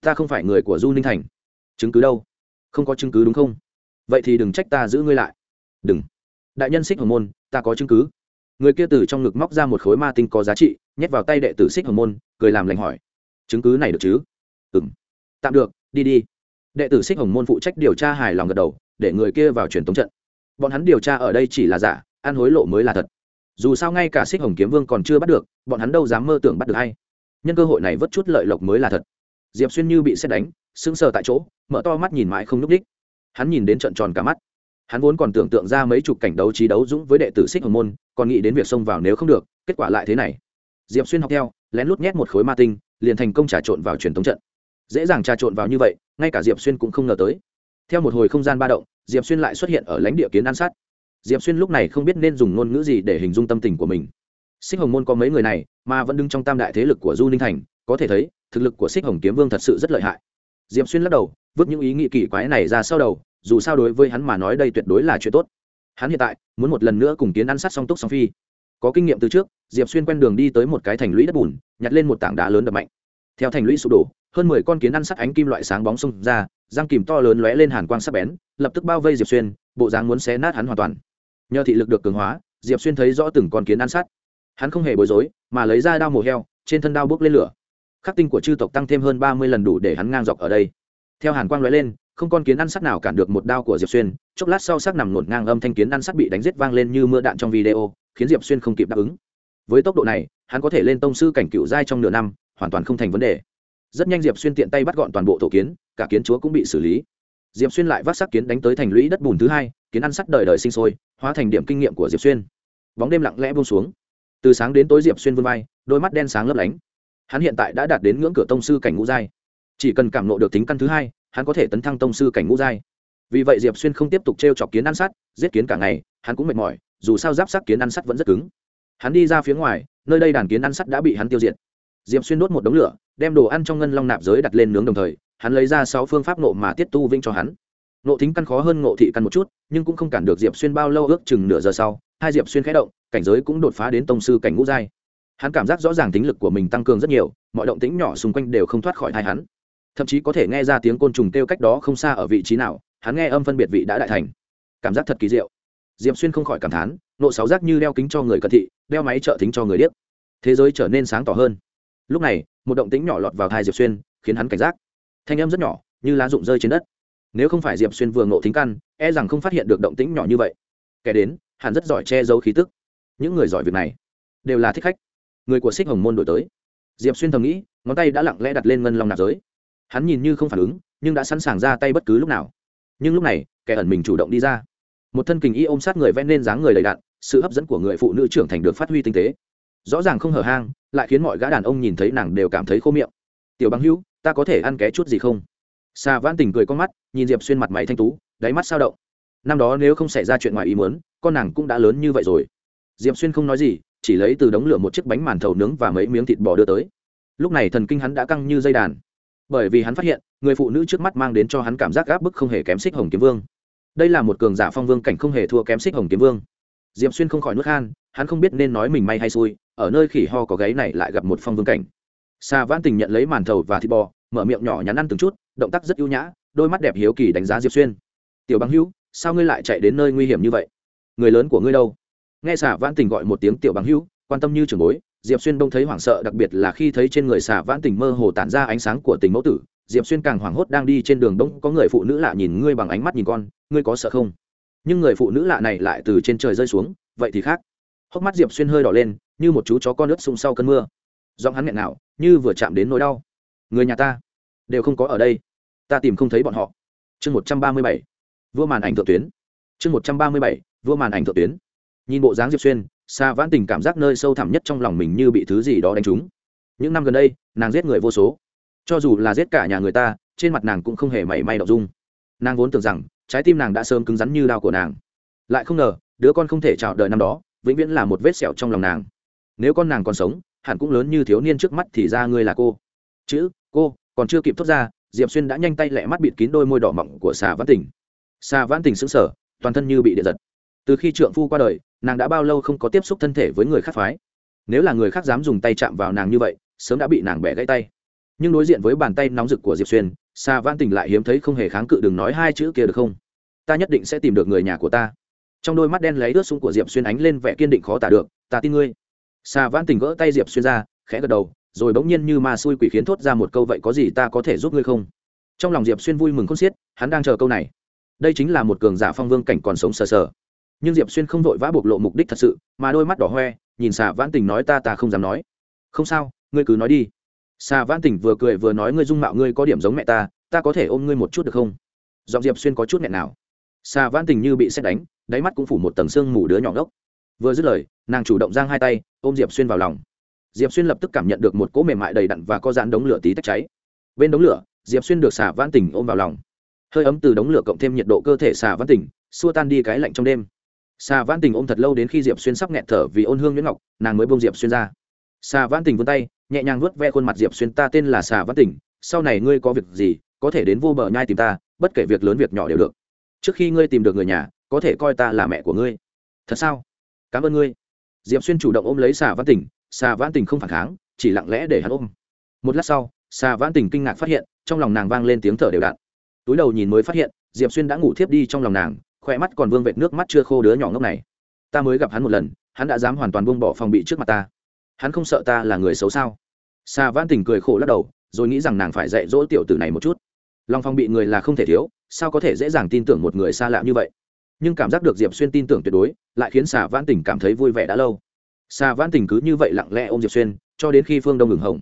Ta không phải người của du ninh thành. Chứng cứ đâu? Không có chứng cứ đúng không? Vậy thì đừng trách ta giữ ngươi lại. Đừng. Đại nhân xích hồng môn, ta có chứng cứ. Người kia từ trong ngực móc ra một khối ma tinh có giá trị, nhét vào tay đệ tử xích hồng môn, cười làm lành hỏi. Chứng cứ này được chứ? Ừ m tạm được đi đi. Đệ tử xích hồng môn phụ trách điều tra hài lòng gật đầu, để người kia vào truyền tống trận. Bọn hắn điều tra ở đây chỉ là giả, ăn hối lộ mới là thật. Dù sao ngay cả xích hồng kiếm vương còn chưa bắt được, bọn hắn đâu dám mơ tưởng bắt được hay. Nhân cơ hội này vất chút lợi lộc mới là thật. Diệp xuyên như bị xét đánh, sững sờ tại chỗ, mở to mắt nhìn mãi không n đích hắn nhìn đến trận tròn cả mắt. Hắn vốn còn tưởng tượng ra mấy chục cảnh đấu trí đấu dũng với đệ tử xích hồng môn, còn nghĩ đến việc xông vào nếu không được, kết quả lại thế này. Diệp xuyên học theo, lén lút nhét một khối ma tinh, liền thành công trà trộn vào truyền thống trận dễ dàng trà trộn vào như vậy, ngay cả diệp xuyên cũng không ngờ tới. Theo một hồi không gian ba động, diệp xuyên lại xuất hiện ở lãnh địa kiến an sát. Diệp xuyên lúc này không biết nên dùng ngôn ngữ gì để hình dung tâm tình của mình. Xích hồng môn có mấy người này, mà vẫn đứng trong tam đại thế lực của du ninh thành, có thể thấy, thực lực của xích hồng kiếm vương thật sự rất lợi hại. Diệp xuyên lắc đầu, vứt những ý nghĩ kỳ quái này ra sau đầu, dù sao đối với hắn mà nói đây tuyệt đối là chuyện tốt. Hắn hiện tại, muốn một lần nữa cùng kiến ăn sát song túc song phi. Có kinh nghiệm từ trước, diệp xuyên quen đường đi tới một cái thành lũy đất bùn, nhặt lên một tảng đá lớn đập mạnh. Theo thành lũy sụp đổ hơn mười con kiến ăn sắt ánh kim loại sáng bóng xông ra, răng kìm to lớn lóe lên hàn quang sắc bén, lập tức bao vây diệp xuyên, bộ dáng muốn xé nát hắn hoàn toàn. Nhờ thị lực được cường hóa, diệp xuyên thấy rõ từng con kiến ăn sắt. Hắn không hề bối rối, mà lấy ra đao mổ heo, trên thân đao bước lên lửa. Khắc tinh của chư tộc tăng thêm hơn ba mươi lần đủ để hắn ngang dọc ở đây. Theo hàn quang lóe lên, không con kiến ăn sắt nào cản được một đao của diệp xuyên, chốc lát sau sắc nằm ngổn ngang âm thanh kiến ăn sắt bị đánh giết vang lên như mưa đạn trong video, khiến diệp xuyên không kịp đáp ứng. Với tốc độ này, hắn có thể lên tông sư cảnh cựu giai trong nửa năm, hoàn toàn không thành vấn đề rất nhanh diệp xuyên tiện tay bắt gọn toàn bộ tổ kiến cả kiến chúa cũng bị xử lý diệp xuyên lại vác sắc kiến đánh tới thành lũy đất bùn thứ hai kiến ăn sắt đời đời sinh sôi hóa thành điểm kinh nghiệm của diệp xuyên bóng đêm lặng lẽ buông xuống từ sáng đến tối diệp xuyên vươn vai đôi mắt đen sáng lấp lánh hắn hiện tại đã đạt đến ngưỡng cửa tông sư cảnh ngũ giai chỉ cần cảm nộ được tính căn thứ hai hắn có thể tấn thăng tông sư cảnh ngũ giai vì vậy diệp xuyên không tiếp tục t r e o chọc kiến ăn sắt giết kiến cả ngày hắn cũng mệt mỏi dù sao giáp sắc kiến ăn sắt vẫn rất cứng hắn đi ra phía ngoài nơi đây đàn kiến ăn sắt đã bị hắn tiêu diệt diệp xuyên đốt một đống lửa, đem đồ ăn trong ngân long nạp giới đặt lên nướng đồng thời, hắn lấy ra sáu phương pháp nộ mà tiết tu vinh cho hắn. Nộ thính căn khó hơn nộ thị căn một chút, nhưng cũng không cản được diệp xuyên bao lâu ước chừng nửa giờ sau, hai diệp xuyên khẽ động, cảnh giới cũng đột phá đến tông sư cảnh ngũ giai. Hắn cảm giác rõ ràng tính lực của mình tăng cường rất nhiều, mọi động tĩnh nhỏ xung quanh đều không thoát khỏi hai hắn. Thậm chí có thể nghe ra tiếng côn trùng kêu cách đó không xa ở vị trí nào, hắn nghe âm phân biệt vị đã đại thành. Cảm giác thật kỳ diệu. Diệp xuyên không khỏi cảm thán nộ sáu giác như đeo kính cho người cận thị, đeo máy trợ thính cho người điếc. Thế giới trở nên sáng tỏ hơn lúc này, một động tĩnh nhỏ lọt vào thai diệp xuyên, khiến hắn cảnh giác. Thanh âm rất nhỏ, như lá rụng rơi trên đất. Nếu không phải diệp xuyên vừa ngộ thính căn e rằng không phát hiện được động tĩnh nhỏ như vậy. Kẻ đến hắn rất giỏi che giấu khí tức. Những người giỏi việc này, đều là thích khách. Người của xích hồng môn đổi tới. Diệp xuyên thầm nghĩ, ngón tay đã lặng lẽ đặt lên ngân long nạp giới. Hắn nhìn như không phản ứng, nhưng đã sẵn sàng ra tay bất cứ lúc nào. Nhưng lúc này, kẻ ẩn mình chủ động đi ra. Một thân kình y ôm sát người ven lên dáng người đầy đạn sự hấp dẫn của người phụ nữ trưởng thành được phát huy tinh tế rõ ràng không hở hang, lại khiến mọi gã đàn ông nhìn thấy nàng đều cảm thấy khô miệng. Tiểu bằng hữu, ta có thể ăn ké chút gì không? Xà vãn tình cười con mắt, nhìn diệp xuyên mặt mày thanh tú, đáy mắt sao động. Năm đó nếu không xảy ra chuyện ngoài ý muốn, con nàng cũng đã lớn như vậy rồi. Diệp xuyên không nói gì, chỉ lấy từ đống lửa một chiếc bánh màn thầu nướng và mấy miếng thịt bò đưa tới. Lúc này thần kinh hắn đã căng như dây đàn. Bởi vì hắn phát hiện, người phụ nữ trước mắt mang đến cho hắn cảm giác gáp bức không hề kém xích hồng kiếm vương. Đây là một cường giả phong vương cảnh không hề thua kém xích hồng kiếm vương. Diệp xuyên không khỏi nuốt khan hắn không biết nên nói mình may hay xui ở nơi khỉ ho có gáy này lại gặp một phong vương cảnh Sa Vãn Tình nhận lấy màn thầu và thịt bò, mở miệng nhỏ nhắn ăn từng chút, động tác rất ưu nhã, đôi mắt đẹp hiếu kỳ đánh giá Diệp Xuyên. "Tiểu Bằng Hữu, sao ngươi lại chạy đến nơi nguy hiểm như vậy? Người lớn của ngươi đâu?" Nghe Sa Vãn Tình gọi một tiếng "Tiểu Bằng Hữu", quan tâm như trưởng bối, Diệp Xuyên đông thấy hoảng sợ, đặc biệt là khi thấy trên người Sa Vãn Tình mơ hồ tản ra ánh sáng của tình mẫu tử, Diệp Xuyên càng hoảng hốt đang đi trên đường đông có người phụ nữ lạ nhìn ngươi bằng ánh mắt nhìn con, ngươi có sợ không? Nhưng người phụ nữ lạ này lại từ trên trời rơi xuống, vậy thì khác. Hốc mắt Diệp Xuyên hơi đỏ lên, như một chú chó con ướt sung sau cơn mưa. Giọng hắn nghẹn nào như vừa chạm đến nỗi đau. Người nhà ta đều không có ở đây. Ta tìm không thấy bọn họ. Chương một trăm ba mươi bảy vua màn ảnh thượng tuyến. Chương một trăm ba mươi bảy vua màn ảnh thượng tuyến. Nhìn bộ dáng diệp xuyên xa vãn tình cảm giác nơi sâu thẳm nhất trong lòng mình như bị thứ gì đó đánh trúng. Những năm gần đây nàng giết người vô số. Cho dù là giết cả nhà người ta trên mặt nàng cũng không hề mảy may đ dung. Nàng vốn tưởng rằng trái tim nàng đã sớm cứng rắn như đao của nàng. Lại không ngờ đứa con không thể chào đời năm đó vĩnh viễn là một vết sẹo trong lòng nàng. Nếu con nàng còn sống, hẳn cũng lớn như thiếu niên trước mắt thì ra ngươi là cô. Chữ, cô, còn chưa kịp thốt ra, diệp xuyên đã nhanh tay lẹ mắt bịt kín đôi môi đỏ mọng của xà văn Tình. xà văn Tình sững sờ, toàn thân như bị điện giật. Từ khi trượng phu qua đời, nàng đã bao lâu không có tiếp xúc thân thể với người khác phái. Nếu là người khác dám dùng tay chạm vào nàng như vậy, sớm đã bị nàng bẻ gãy tay. Nhưng đối diện với bàn tay nóng rực của diệp xuyên, xà văn Tình lại hiếm thấy không hề kháng cự đừng nói hai chữ kia được không? Ta nhất định sẽ tìm được người nhà của ta trong đôi mắt đen lấy ướt súng của diệp xuyên ánh lên vẻ kiên định khó tả được, ta tin ngươi. Xà vãn tình gỡ tay diệp xuyên ra, khẽ gật đầu, rồi bỗng nhiên như ma xui quỷ khiến thốt ra một câu, vậy có gì ta có thể giúp ngươi không? Trong lòng diệp xuyên vui mừng khôn xiết, hắn đang chờ câu này. Đây chính là một cường giả phong vương cảnh còn sống sờ sờ. Nhưng diệp xuyên không vội vã bộc lộ mục đích thật sự, mà đôi mắt đỏ hoe, nhìn xà vãn tình nói, ta ta không dám nói. Không sao, ngươi cứ nói đi. Xà vãn tình vừa cười vừa nói, ngươi dung mạo ngươi có điểm giống mẹ ta ta có thể ôm ngươi một chút được không? Giọng diệp xuyên có chút nghẹn nào. Xà vãn tình như bị xét đánh đáy mắt cũng phủ một tầng xương mù đứa nhỏ ngốc. Vừa dứt lời, nàng chủ động giang hai tay, ôm diệp xuyên vào lòng. Diệp xuyên lập tức cảm nhận được một cỗ mềm mại đầy đặn và có dán đống lửa tí tách cháy. Bên đống lửa, diệp xuyên được xà vãn tình ôm vào lòng. Hơi ấm từ đống lửa cộng thêm nhiệt độ cơ thể xà vãn tình xua tan đi cái lạnh trong đêm. Xà vãn tình ôm thật lâu đến khi diệp xuyên sắp nghẹt thở vì ôn hương nguyễn ngọc, nàng mới bông diệp xuyên ra. Xà vãn tình vươn tay, nhẹ nhàng vuốt ve khuôn mặt diệp xuyên, ta tên là xà vãn tình sau này ngươi có việc gì, có thể đến vô bờ nhai tìm ta, bất kể việc lớn việc nhỏ đều được. Trước khi ngươi tìm được người nhà có thể coi ta là mẹ của ngươi. Thật sao? Cảm ơn ngươi. Diệp xuyên chủ động ôm lấy xà Văn tình, xà Văn tình không phản kháng, chỉ lặng lẽ để hắn ôm. Một lát sau, xà Văn tình kinh ngạc phát hiện, trong lòng nàng vang lên tiếng thở đều đặn. Túi đầu nhìn mới phát hiện, diệp xuyên đã ngủ thiếp đi trong lòng nàng khỏe mắt còn vương vệt nước mắt chưa khô đứa nhỏ ngốc này. Ta mới gặp hắn một lần, hắn đã dám hoàn toàn buông bỏ phòng bị trước mặt ta. Hắn không sợ ta là người xấu sao? Xà Văn tình cười khổ lắc đầu, rồi nghĩ rằng nàng phải dạy dỗ tiểu tử này một chút. Lòng phòng bị người là không thể thiếu, sao có thể dễ dàng tin tưởng một người xa lạ như vậy? Nhưng cảm giác được diệp xuyên tin tưởng tuyệt đối, lại khiến xà vãn tình cảm thấy vui vẻ đã lâu. Xà vãn tình cứ như vậy lặng lẽ ôm diệp xuyên, cho đến khi phương đông ngừng hồng.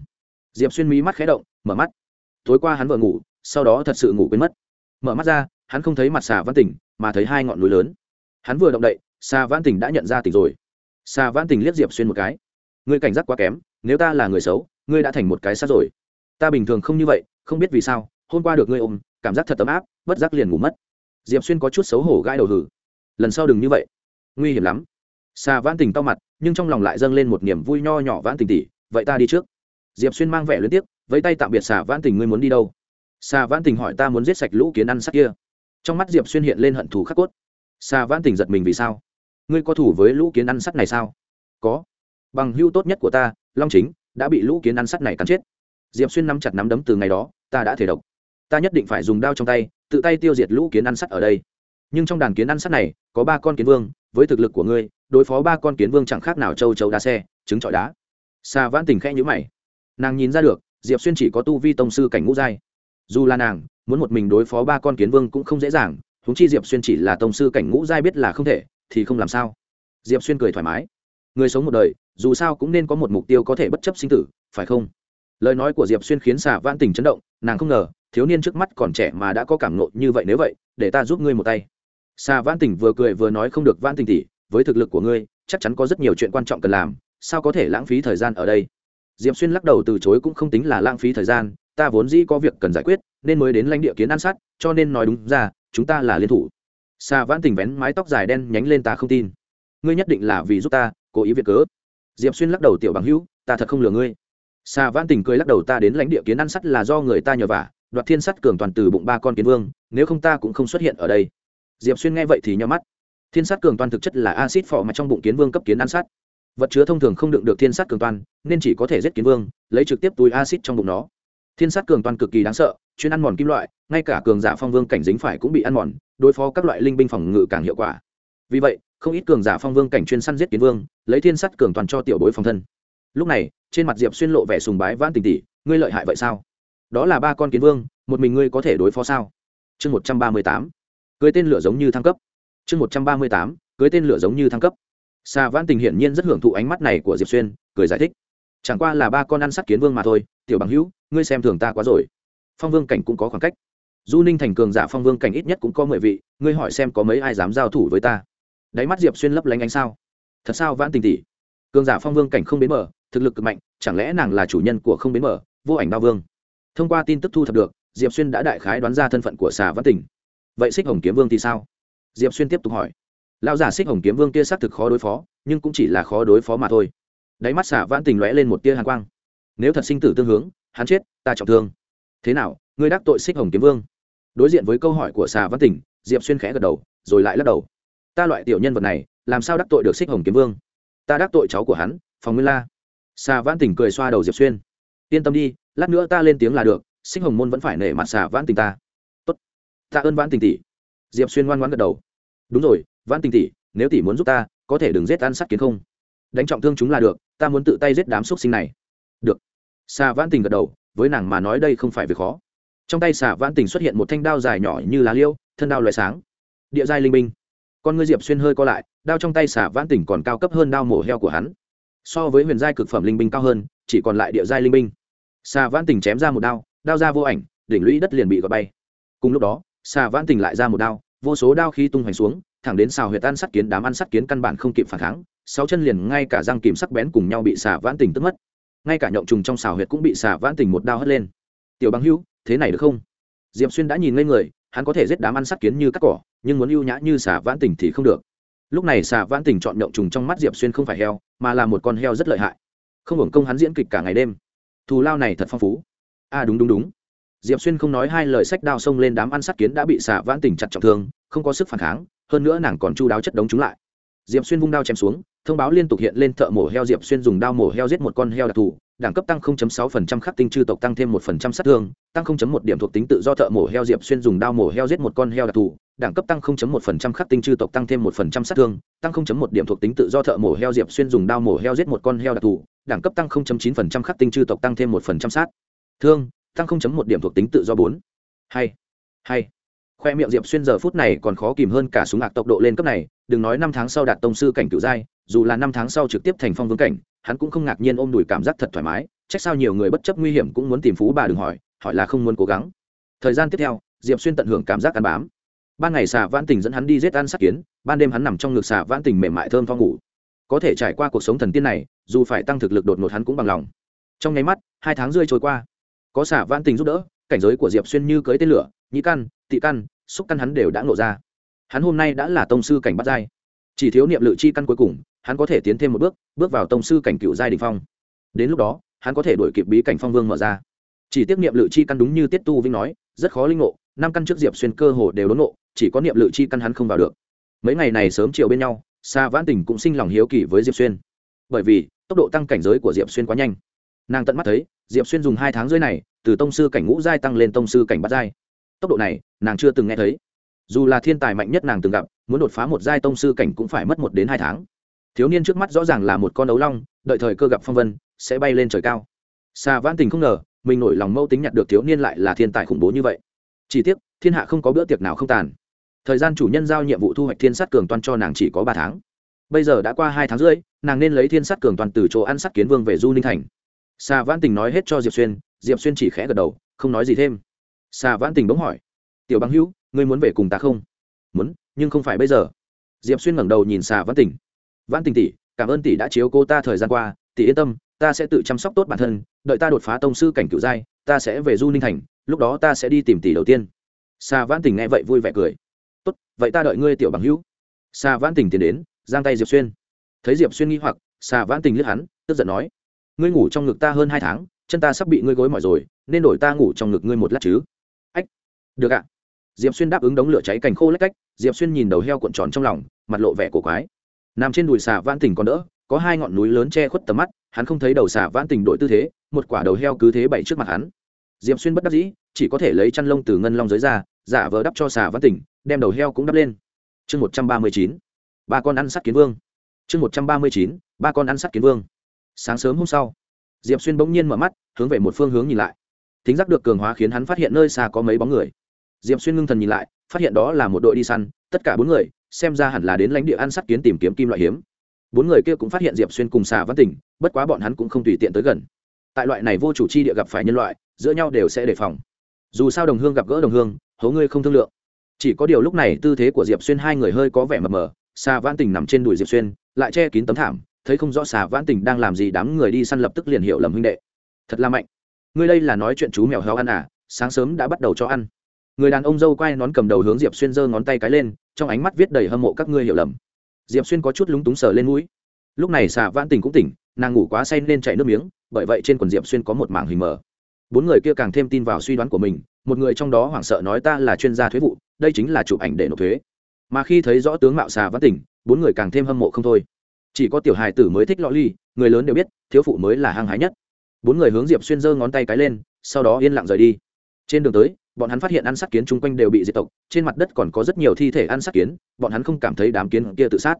Diệp xuyên mí mắt khé động, mở mắt. Tối qua hắn vừa ngủ, sau đó thật sự ngủ quên mất. Mở mắt ra, hắn không thấy mặt xà vãn tình, mà thấy hai ngọn núi lớn. Hắn vừa động đậy, xà vãn tình đã nhận ra tỉnh rồi. Xà vãn tình liếc diệp xuyên một cái. Ngươi cảnh giác quá kém, nếu ta là người xấu, ngươi đã thành một cái sát rồi. Ta bình thường không như vậy, không biết vì sao, hôm qua được ngươi ôm, cảm giác thật ấm áp, bất giác liền ngủ mất diệp xuyên có chút xấu hổ gãi đầu hử lần sau đừng như vậy. Nguy hiểm lắm. Xà vãn tình to mặt, nhưng trong lòng lại dâng lên một niềm vui nho nhỏ vãn tình tỉ vậy ta đi trước. Diệp xuyên mang vẻ liên tiếp với tay tạm biệt xà vãn tình, ngươi muốn đi đâu? Xà vãn tình hỏi ta muốn giết sạch lũ kiến ăn sắc kia. Trong mắt diệp xuyên hiện lên hận thù khắc cốt. Xà vãn tình giật mình vì sao? Ngươi có thủ với lũ kiến ăn sắt này sao? Có. Bằng hưu tốt nhất của ta, long chính, đã bị lũ kiến ăn sắt này cắn chết. Diệp xuyên nắm chặt nắm đấm từ ngày đó, ta đã thể độc. Ta nhất định phải dùng đao trong tay tự tay tiêu diệt lũ kiến ăn sắt ở đây. Nhưng trong đàn kiến ăn sắt này, có ba con kiến vương, với thực lực của ngươi, đối phó ba con kiến vương chẳng khác nào châu chấu đá xe, trứng trọi đá. Xà vãn tình khẽ nhữ mày. Nàng nhìn ra được, diệp xuyên chỉ có tu vi tông sư cảnh ngũ giai. Dù là nàng, muốn một mình đối phó ba con kiến vương cũng không dễ dàng húng chi diệp xuyên chỉ là tông sư cảnh ngũ giai biết là không thể, thì không làm sao. Diệp xuyên cười thoải mái. Người sống một đời, dù sao cũng nên có một mục tiêu có thể bất chấp sinh tử, phải không? Lời nói của diệp xuyên khiến xà vãn tình chấn động, nàng không ngờ thiếu niên trước mắt còn trẻ mà đã có cảm nộ như vậy nếu vậy, để ta giúp ngươi một tay. Xa vãn tình vừa cười vừa nói không được, vãn tình tỉ với thực lực của ngươi, chắc chắn có rất nhiều chuyện quan trọng cần làm, sao có thể lãng phí thời gian ở đây? Diệp xuyên lắc đầu từ chối cũng không tính là lãng phí thời gian, ta vốn dĩ có việc cần giải quyết, nên mới đến lãnh địa kiến ăn sát, cho nên nói đúng ra, chúng ta là liên thủ. Xa vãn tình vén mái tóc dài đen nhánh lên, ta không tin. Ngươi nhất định là vì giúp ta, cố ý việc cớ. Diệp xuyên lắc đầu, tiểu bằng hữu, ta thật không lừa ngươi. Xa vãn tình cười lắc đầu, ta đến lãnh địa kiến ăn sắt là do người ta nhờ vả đoạt thiên sắt cường toàn từ bụng ba con kiến vương, nếu không ta cũng không xuất hiện ở đây. Diệp xuyên nghe vậy thì nhắm mắt. Thiên sắt cường toàn thực chất là acid phỏ mà trong bụng kiến vương cấp kiến ăn sắt vật chứa thông thường không đựng được thiên sắt cường toàn, nên chỉ có thể giết kiến vương, lấy trực tiếp túi acid trong bụng nó. Thiên sắt cường toàn cực kỳ đáng sợ, chuyên ăn mòn kim loại, ngay cả cường giả phong vương cảnh dính phải cũng bị ăn mòn, đối phó các loại linh binh phòng ngự càng hiệu quả. Vì vậy, không ít cường giả phong vương cảnh chuyên săn giết kiến vương, lấy thiên sắt cường toàn cho tiểu bối phòng thân. Lúc này, trên mặt diệp xuyên lộ vẻ sùng bái vãn tình tỷ ngươi lợi hại vậy sao? Đó là ba con kiến vương, một mình ngươi có thể đối phó sao? Chương một trăm ba mươi tám. Cưới tên lửa giống như thăng cấp. Chương một trăm ba mươi tám. Cưới tên lửa giống như thăng cấp. Xà Văn tình hiển nhiên rất hưởng thụ ánh mắt này của diệp xuyên, cười giải thích. Chẳng qua là ba con ăn sắt kiến vương mà thôi, tiểu bằng hữu, ngươi xem thường ta quá rồi. Phong vương cảnh cũng có khoảng cách. Du ninh thành cường giả phong vương cảnh ít nhất cũng có mười vị, ngươi hỏi xem có mấy ai dám giao thủ với ta? Đáy mắt diệp xuyên lấp lánh ánh sao. Thật sao, vãn tình tỷ? Cường giả phong vương cảnh không bến mở thực lực cực mạnh, chẳng lẽ nàng là chủ nhân của không bến mở vô ảnh đao vương? Thông qua tin tức thu thập được, diệp xuyên đã đại khái đoán ra thân phận của xà văn tỉnh. Vậy xích hồng kiếm vương thì sao? Diệp xuyên tiếp tục hỏi. Lão giả xích hồng kiếm vương kia xác thực khó đối phó, nhưng cũng chỉ là khó đối phó mà thôi. Đáy mắt xà văn tình lóe lên một tia hàn quang. Nếu thật sinh tử tương hướng, hắn chết, ta trọng thương. Thế nào, ngươi đắc tội xích hồng kiếm vương? Đối diện với câu hỏi của xà văn tỉnh, diệp xuyên khẽ gật đầu, rồi lại lắc đầu. Ta loại tiểu nhân vật này, làm sao đắc tội được xích hồng kiếm vương? Ta đắc tội cháu của hắn phòng nguyên la. Xà văn tỉnh cười xoa đầu diệp xuyên. Yên tâm đi lát nữa ta lên tiếng là được, sinh hồng môn vẫn phải nể mặt xà vãn tình ta. Tốt. Ta ơn vãn tình tỷ. Diệp xuyên ngoan ngoãn gật đầu. Đúng rồi, vãn tình tỷ, nếu tỷ muốn giúp ta, có thể đừng giết ăn sắt kiến không. Đánh trọng thương chúng là được, ta muốn tự tay giết đám xúc sinh này. Được. Xà vãn tình gật đầu, với nàng mà nói đây không phải việc khó. Trong tay xà vãn tình xuất hiện một thanh đao dài nhỏ như lá liêu, thân đao loại sáng. Địa giai linh binh. Con ngươi diệp xuyên hơi co lại, đao trong tay xà vãn tình còn cao cấp hơn đao mổ heo của hắn. So với huyền giai cực phẩm linh binh cao hơn, chỉ còn lại địa giai linh binh xà vãn tình chém ra một đao đao ra vô ảnh, đỉnh lũy đất liền bị gọt bay. Cùng lúc đó xà vãn tình lại ra một đao, vô số đao khí tung hoành xuống, thẳng đến xào huyệt ăn sắt kiến đám ăn sắt kiến căn bản không kịp phản kháng, sáu chân liền ngay cả răng kìm sắc bén cùng nhau bị xà vãn tình tức mất. Ngay cả nhậu trùng trong xào huyệt cũng bị xà vãn tình một đao hất lên. Tiểu bằng hữu, thế này được không? Diệp xuyên đã nhìn ngây người, hắn có thể giết đám ăn sắt kiến như cắt cỏ, nhưng muốn ưu nhã như xà vãn tình thì không được. Lúc này xà vãn tình chọn nhậu trùng trong mắt diệp xuyên không phải heo, mà là một con heo rất lợi hại. Không hưởng công hắn diễn kịch cả ngày đêm thù lao này thật phong phú. À đúng đúng đúng. Diệp xuyên không nói hai lời sách đao xông lên đám ăn sắt kiến đã bị xả vãn tình chặt trọng thương, không có sức phản kháng, hơn nữa nàng còn chu đáo chất đống chúng lại. Diệp xuyên vung đao chém xuống, thông báo liên tục hiện lên thợ mổ heo diệp xuyên dùng đao mổ heo giết một con heo đặc thù, đẳng cấp tăng 0.6% khắc tinh chư tộc tăng thêm 1% sát thương, tăng 0.1 điểm thuộc tính tự do thợ mổ heo diệp xuyên dùng đao mổ heo giết một con heo đặc thù đẳng cấp tăng 0.1% khắc tinh chư tộc tăng thêm 1% sát thương, tăng 0.1 điểm thuộc tính tự do thợ mổ heo diệp xuyên dùng đao mổ heo giết một con heo đặc thù, đẳng cấp tăng 0.9% khắc tinh chư tộc tăng thêm 1% sát thương, tăng 0.1 điểm thuộc tính tự do 4. hay hay. Khoe miệng diệp xuyên giờ phút này còn khó kìm hơn cả súng ngạc tốc độ lên cấp này, đừng nói năm tháng sau đạt tông sư cảnh cửu giai, dù là năm tháng sau trực tiếp thành phong vương cảnh, hắn cũng không ngạc nhiên ôm đùi cảm giác thật thoải mái trách sao nhiều người bất chấp nguy hiểm cũng muốn tìm phú bà đừng hỏi hỏi là không muốn cố gắng. Thời gian tiếp theo, diệp xuyên tận hưởng cảm giác ăn bám ban ngày xà vãn tình dẫn hắn đi giết ăn sát kiến, ban đêm hắn nằm trong ngực xà vãn tình mềm mại thơm phong ngủ. Có thể trải qua cuộc sống thần tiên này, dù phải tăng thực lực đột ngột hắn cũng bằng lòng. Trong nháy mắt, hai tháng rơi trôi qua. Có xà vãn tình giúp đỡ, cảnh giới của diệp xuyên như cưới tên lửa nhĩ căn, tị căn, xúc căn hắn đều đã nộ ra. Hắn hôm nay đã là tông sư cảnh bắt giai. Chỉ thiếu niệm lự chi căn cuối cùng, hắn có thể tiến thêm một bước bước vào tông sư cảnh cựu giai đình phong. Đến lúc đó, hắn có thể đổi kịp bí cảnh phong vương mở ra. Chỉ tiếc niệm lự chi căn đúng như tiết tu vinh nói, rất khó linh ngộ, năm căn trước diệp xuyên cơ hồ đều đốn ngộ chỉ có niệm lự chi căn hắn không vào được. Mấy ngày này sớm chiều bên nhau xa vãn tình cũng sinh lòng hiếu kỳ với diệp xuyên. Bởi vì, tốc độ tăng cảnh giới của diệp xuyên quá nhanh. Nàng tận mắt thấy, diệp xuyên dùng hai tháng dưới này, từ tông sư cảnh ngũ giai tăng lên tông sư cảnh bát giai. Tốc độ này, nàng chưa từng nghe thấy. Dù là thiên tài mạnh nhất nàng từng gặp, muốn đột phá một giai tông sư cảnh cũng phải mất một đến hai tháng. Thiếu niên trước mắt rõ ràng là một con ấu long, đợi thời cơ gặp phong vân, sẽ bay lên trời cao. Xa vãn tình không ngờ, mình nổi lòng mâu tính nhặt được thiếu niên lại là thiên tài khủng bố như vậy. Chỉ tiếc, thiên hạ không có bữa tiệc nào không tàn thời gian chủ nhân giao nhiệm vụ thu hoạch thiên sát cường toàn cho nàng chỉ có ba tháng. Bây giờ đã qua hai tháng rưỡi, nàng nên lấy thiên sát cường toàn từ chỗ ăn sát kiến vương về du ninh thành. Xà vãn tình nói hết cho diệp xuyên diệp xuyên chỉ khẽ gật đầu, không nói gì thêm. Xà vãn tình bỗng hỏi, tiểu băng hữu, ngươi muốn về cùng ta không? Muốn, nhưng không phải bây giờ. Diệp xuyên ngẩng đầu nhìn xà vãn tình. Vãn tình tỷ, cảm ơn tỷ đã chiếu cô ta thời gian qua, tỷ yên tâm, ta sẽ tự chăm sóc tốt bản thân, đợi ta đột phá tông sư cảnh cựu giai, ta sẽ về du ninh thành, lúc đó ta sẽ đi tìm tỷ đầu tiên. Xà vãn tình nghe vậy vui vẻ cười tốt, vậy ta đợi ngươi tiểu bằng hữu. Xà vãn tình tiến đến, giang tay diệp xuyên. Thấy diệp xuyên nghi hoặc xà vãn tình liếc hắn, tức giận nói, ngươi ngủ trong ngực ta hơn hai tháng, chân ta sắp bị ngươi gối mỏi rồi, nên đổi ta ngủ trong ngực ngươi một lát chứ. Ách, được ạ. Diệp xuyên đáp ứng đống lửa cháy cành khô lách cách, diệp xuyên nhìn đầu heo cuộn tròn trong lòng, mặt lộ vẻ cổ quái. Nằm trên đùi xà vãn tình còn đỡ, có hai ngọn núi lớn che khuất tầm mắt, hắn không thấy đầu xà vãn tình đổi tư thế, một quả đầu heo cứ thế bậy trước mặt hắn. Diệp xuyên bất đắc dĩ, chỉ có thể lấy chăn lông từ ngân long dưới ra, giả vờ đắp cho xà vãn tình đem đầu heo cũng đắp lên. Chương một trăm ba mươi chín, ba con ăn sắt kiến vương. Chương một trăm ba mươi chín, ba con ăn sắt kiến vương. Sáng sớm hôm sau, diệp xuyên bỗng nhiên mở mắt, hướng về một phương hướng nhìn lại. Thính giác được cường hóa khiến hắn phát hiện nơi xa có mấy bóng người. Diệp xuyên ngưng thần nhìn lại, phát hiện đó là một đội đi săn, tất cả bốn người, xem ra hẳn là đến lãnh địa ăn sắt kiến tìm kiếm kim loại hiếm. Bốn người kia cũng phát hiện diệp xuyên cùng xà văn tỉnh, bất quá bọn hắn cũng không tùy tiện tới gần. Tại loại này vô chủ chi địa gặp phải nhân loại, giữa nhau đều sẽ đề phòng. Dù sao đồng hương gặp gỡ đồng hương, hố ngươi không thương lượng chỉ có điều lúc này tư thế của diệp xuyên hai người hơi có vẻ mờ mờ xà Vãn tỉnh nằm trên đùi diệp xuyên, lại che kín tấm thảm, thấy không rõ xà Vãn tỉnh đang làm gì đám người đi săn lập tức liền hiểu lầm huynh đệ. Thật là mạnh. Ngươi đây là nói chuyện chú mèo heo ăn à sáng sớm đã bắt đầu cho ăn. Người đàn ông dâu quay nón cầm đầu hướng diệp xuyên giơ ngón tay cái lên, trong ánh mắt viết đầy hâm mộ các ngươi hiểu lầm. Diệp xuyên có chút lúng túng sờ lên mũi. Lúc này xà vãn tình cũng tỉnh, nàng ngủ quá say nên chạy nước miếng, bởi vậy trên quần diệp xuyên có một mảng hình mờ bốn người kia càng thêm tin vào suy đoán của mình, một người trong đó hoảng sợ nói ta là chuyên gia thuế vụ, đây chính là chụp ảnh để nộp thuế. Mà khi thấy rõ tướng mạo xà văn tỉnh, bốn người càng thêm hâm mộ không thôi. Chỉ có tiểu hài tử mới thích lọ ly, người lớn đều biết, thiếu phụ mới là hăng hái nhất. Bốn người hướng diệp xuyên giơ ngón tay cái lên, sau đó yên lặng rời đi. Trên đường tới, bọn hắn phát hiện ăn sát kiến chung quanh đều bị diệt tộc, trên mặt đất còn có rất nhiều thi thể ăn sát kiến, bọn hắn không cảm thấy đám kiến kia tự sát.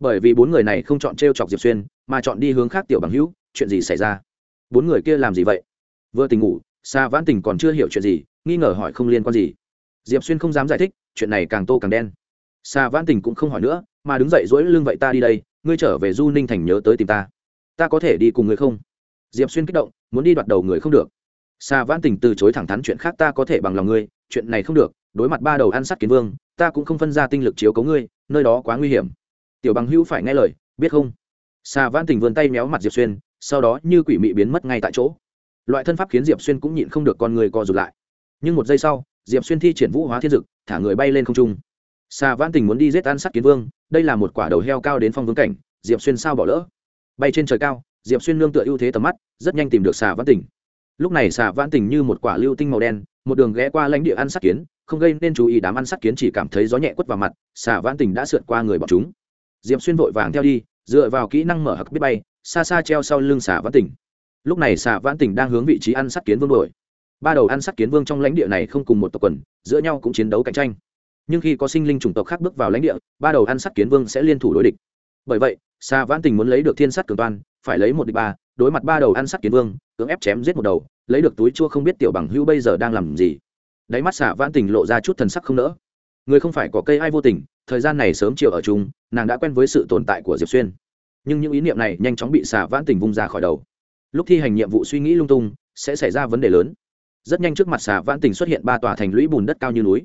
Bởi vì bốn người này không chọn t r e o chọc diệp xuyên, mà chọn đi hướng khác tiểu bằng hữu, chuyện gì xảy ra? Bốn người kia làm gì vậy? Vừa tình ngủ xa vãn tình còn chưa hiểu chuyện gì nghi ngờ hỏi không liên quan gì. Diệp xuyên không dám giải thích chuyện này càng tô càng đen. Xa vãn tình cũng không hỏi nữa mà đứng dậy dỗi lưng vậy ta đi đây ngươi trở về du ninh thành nhớ tới tìm ta. Ta có thể đi cùng ngươi không? Diệp xuyên kích động muốn đi đoạt đầu người không được. Sa Vãn Tình từ chối thẳng thắn chuyện khác ta có thể bằng lòng ngươi, chuyện này không được, đối mặt ba đầu ăn sắt kiến vương, ta cũng không phân ra tinh lực chiếu cấu ngươi nơi đó quá nguy hiểm. Tiểu bằng hữu phải nghe lời biết không? Xa vãn tình vươn tay méo mặt diệp xuyên sau đó như quỷ mị biến mất ngay tại chỗ loại thân pháp khiến diệp xuyên cũng nhịn không được con người co rụt lại. Nhưng một giây sau, diệp xuyên thi triển vũ hóa thiên dực, thả người bay lên không trung. Xà vãn tình muốn đi giết ăn sát kiến vương, đây là một quả đầu heo cao đến phong vương cảnh, diệp xuyên sao bỏ lỡ. Bay trên trời cao, diệp xuyên nương tựa ưu thế tầm mắt, rất nhanh tìm được xà vãn tình. Lúc này xà vãn tình như một quả lưu tinh màu đen, một đường ghé qua lãnh địa ăn sát kiến, không gây nên chú ý đám ăn sát kiến chỉ cảm thấy gió nhẹ quất vào mặt, xà vãn tình đã sượt qua người bọn chúng. Diệp xuyên vội vàng theo đi, dựa vào kỹ năng mở hặc biết bay, xa xa treo sau lưng xà vãn tình lúc này xà vãn tình đang hướng vị trí ăn sắt kiến vương đổi ba đầu ăn sắt kiến vương trong lãnh địa này không cùng một tộc quần, giữa nhau cũng chiến đấu cạnh tranh. Nhưng khi có sinh linh chủng tộc khác bước vào lãnh địa, ba đầu ăn sắt kiến vương sẽ liên thủ đối địch. Bởi vậy xà vãn tình muốn lấy được thiên sắt cường toan, phải lấy một địch ba, đối mặt ba đầu ăn sắt kiến vương, cưỡng ép chém giết một đầu, lấy được túi chua không biết tiểu bằng hữu bây giờ đang làm gì. Đáy mắt xà vãn tình lộ ra chút thần sắc không nỡ. Người không phải có cây ai vô tình, thời gian này sớm chiều ở chung, nàng đã quen với sự tồn tại của diệp xuyên. Nhưng những ý niệm này nhanh chóng bị xà vãn tình vung ra khỏi đầu lúc thi hành nhiệm vụ suy nghĩ lung tung, sẽ xảy ra vấn đề lớn. Rất nhanh trước mặt xà vãn tình xuất hiện ba tòa thành lũy bùn đất cao như núi.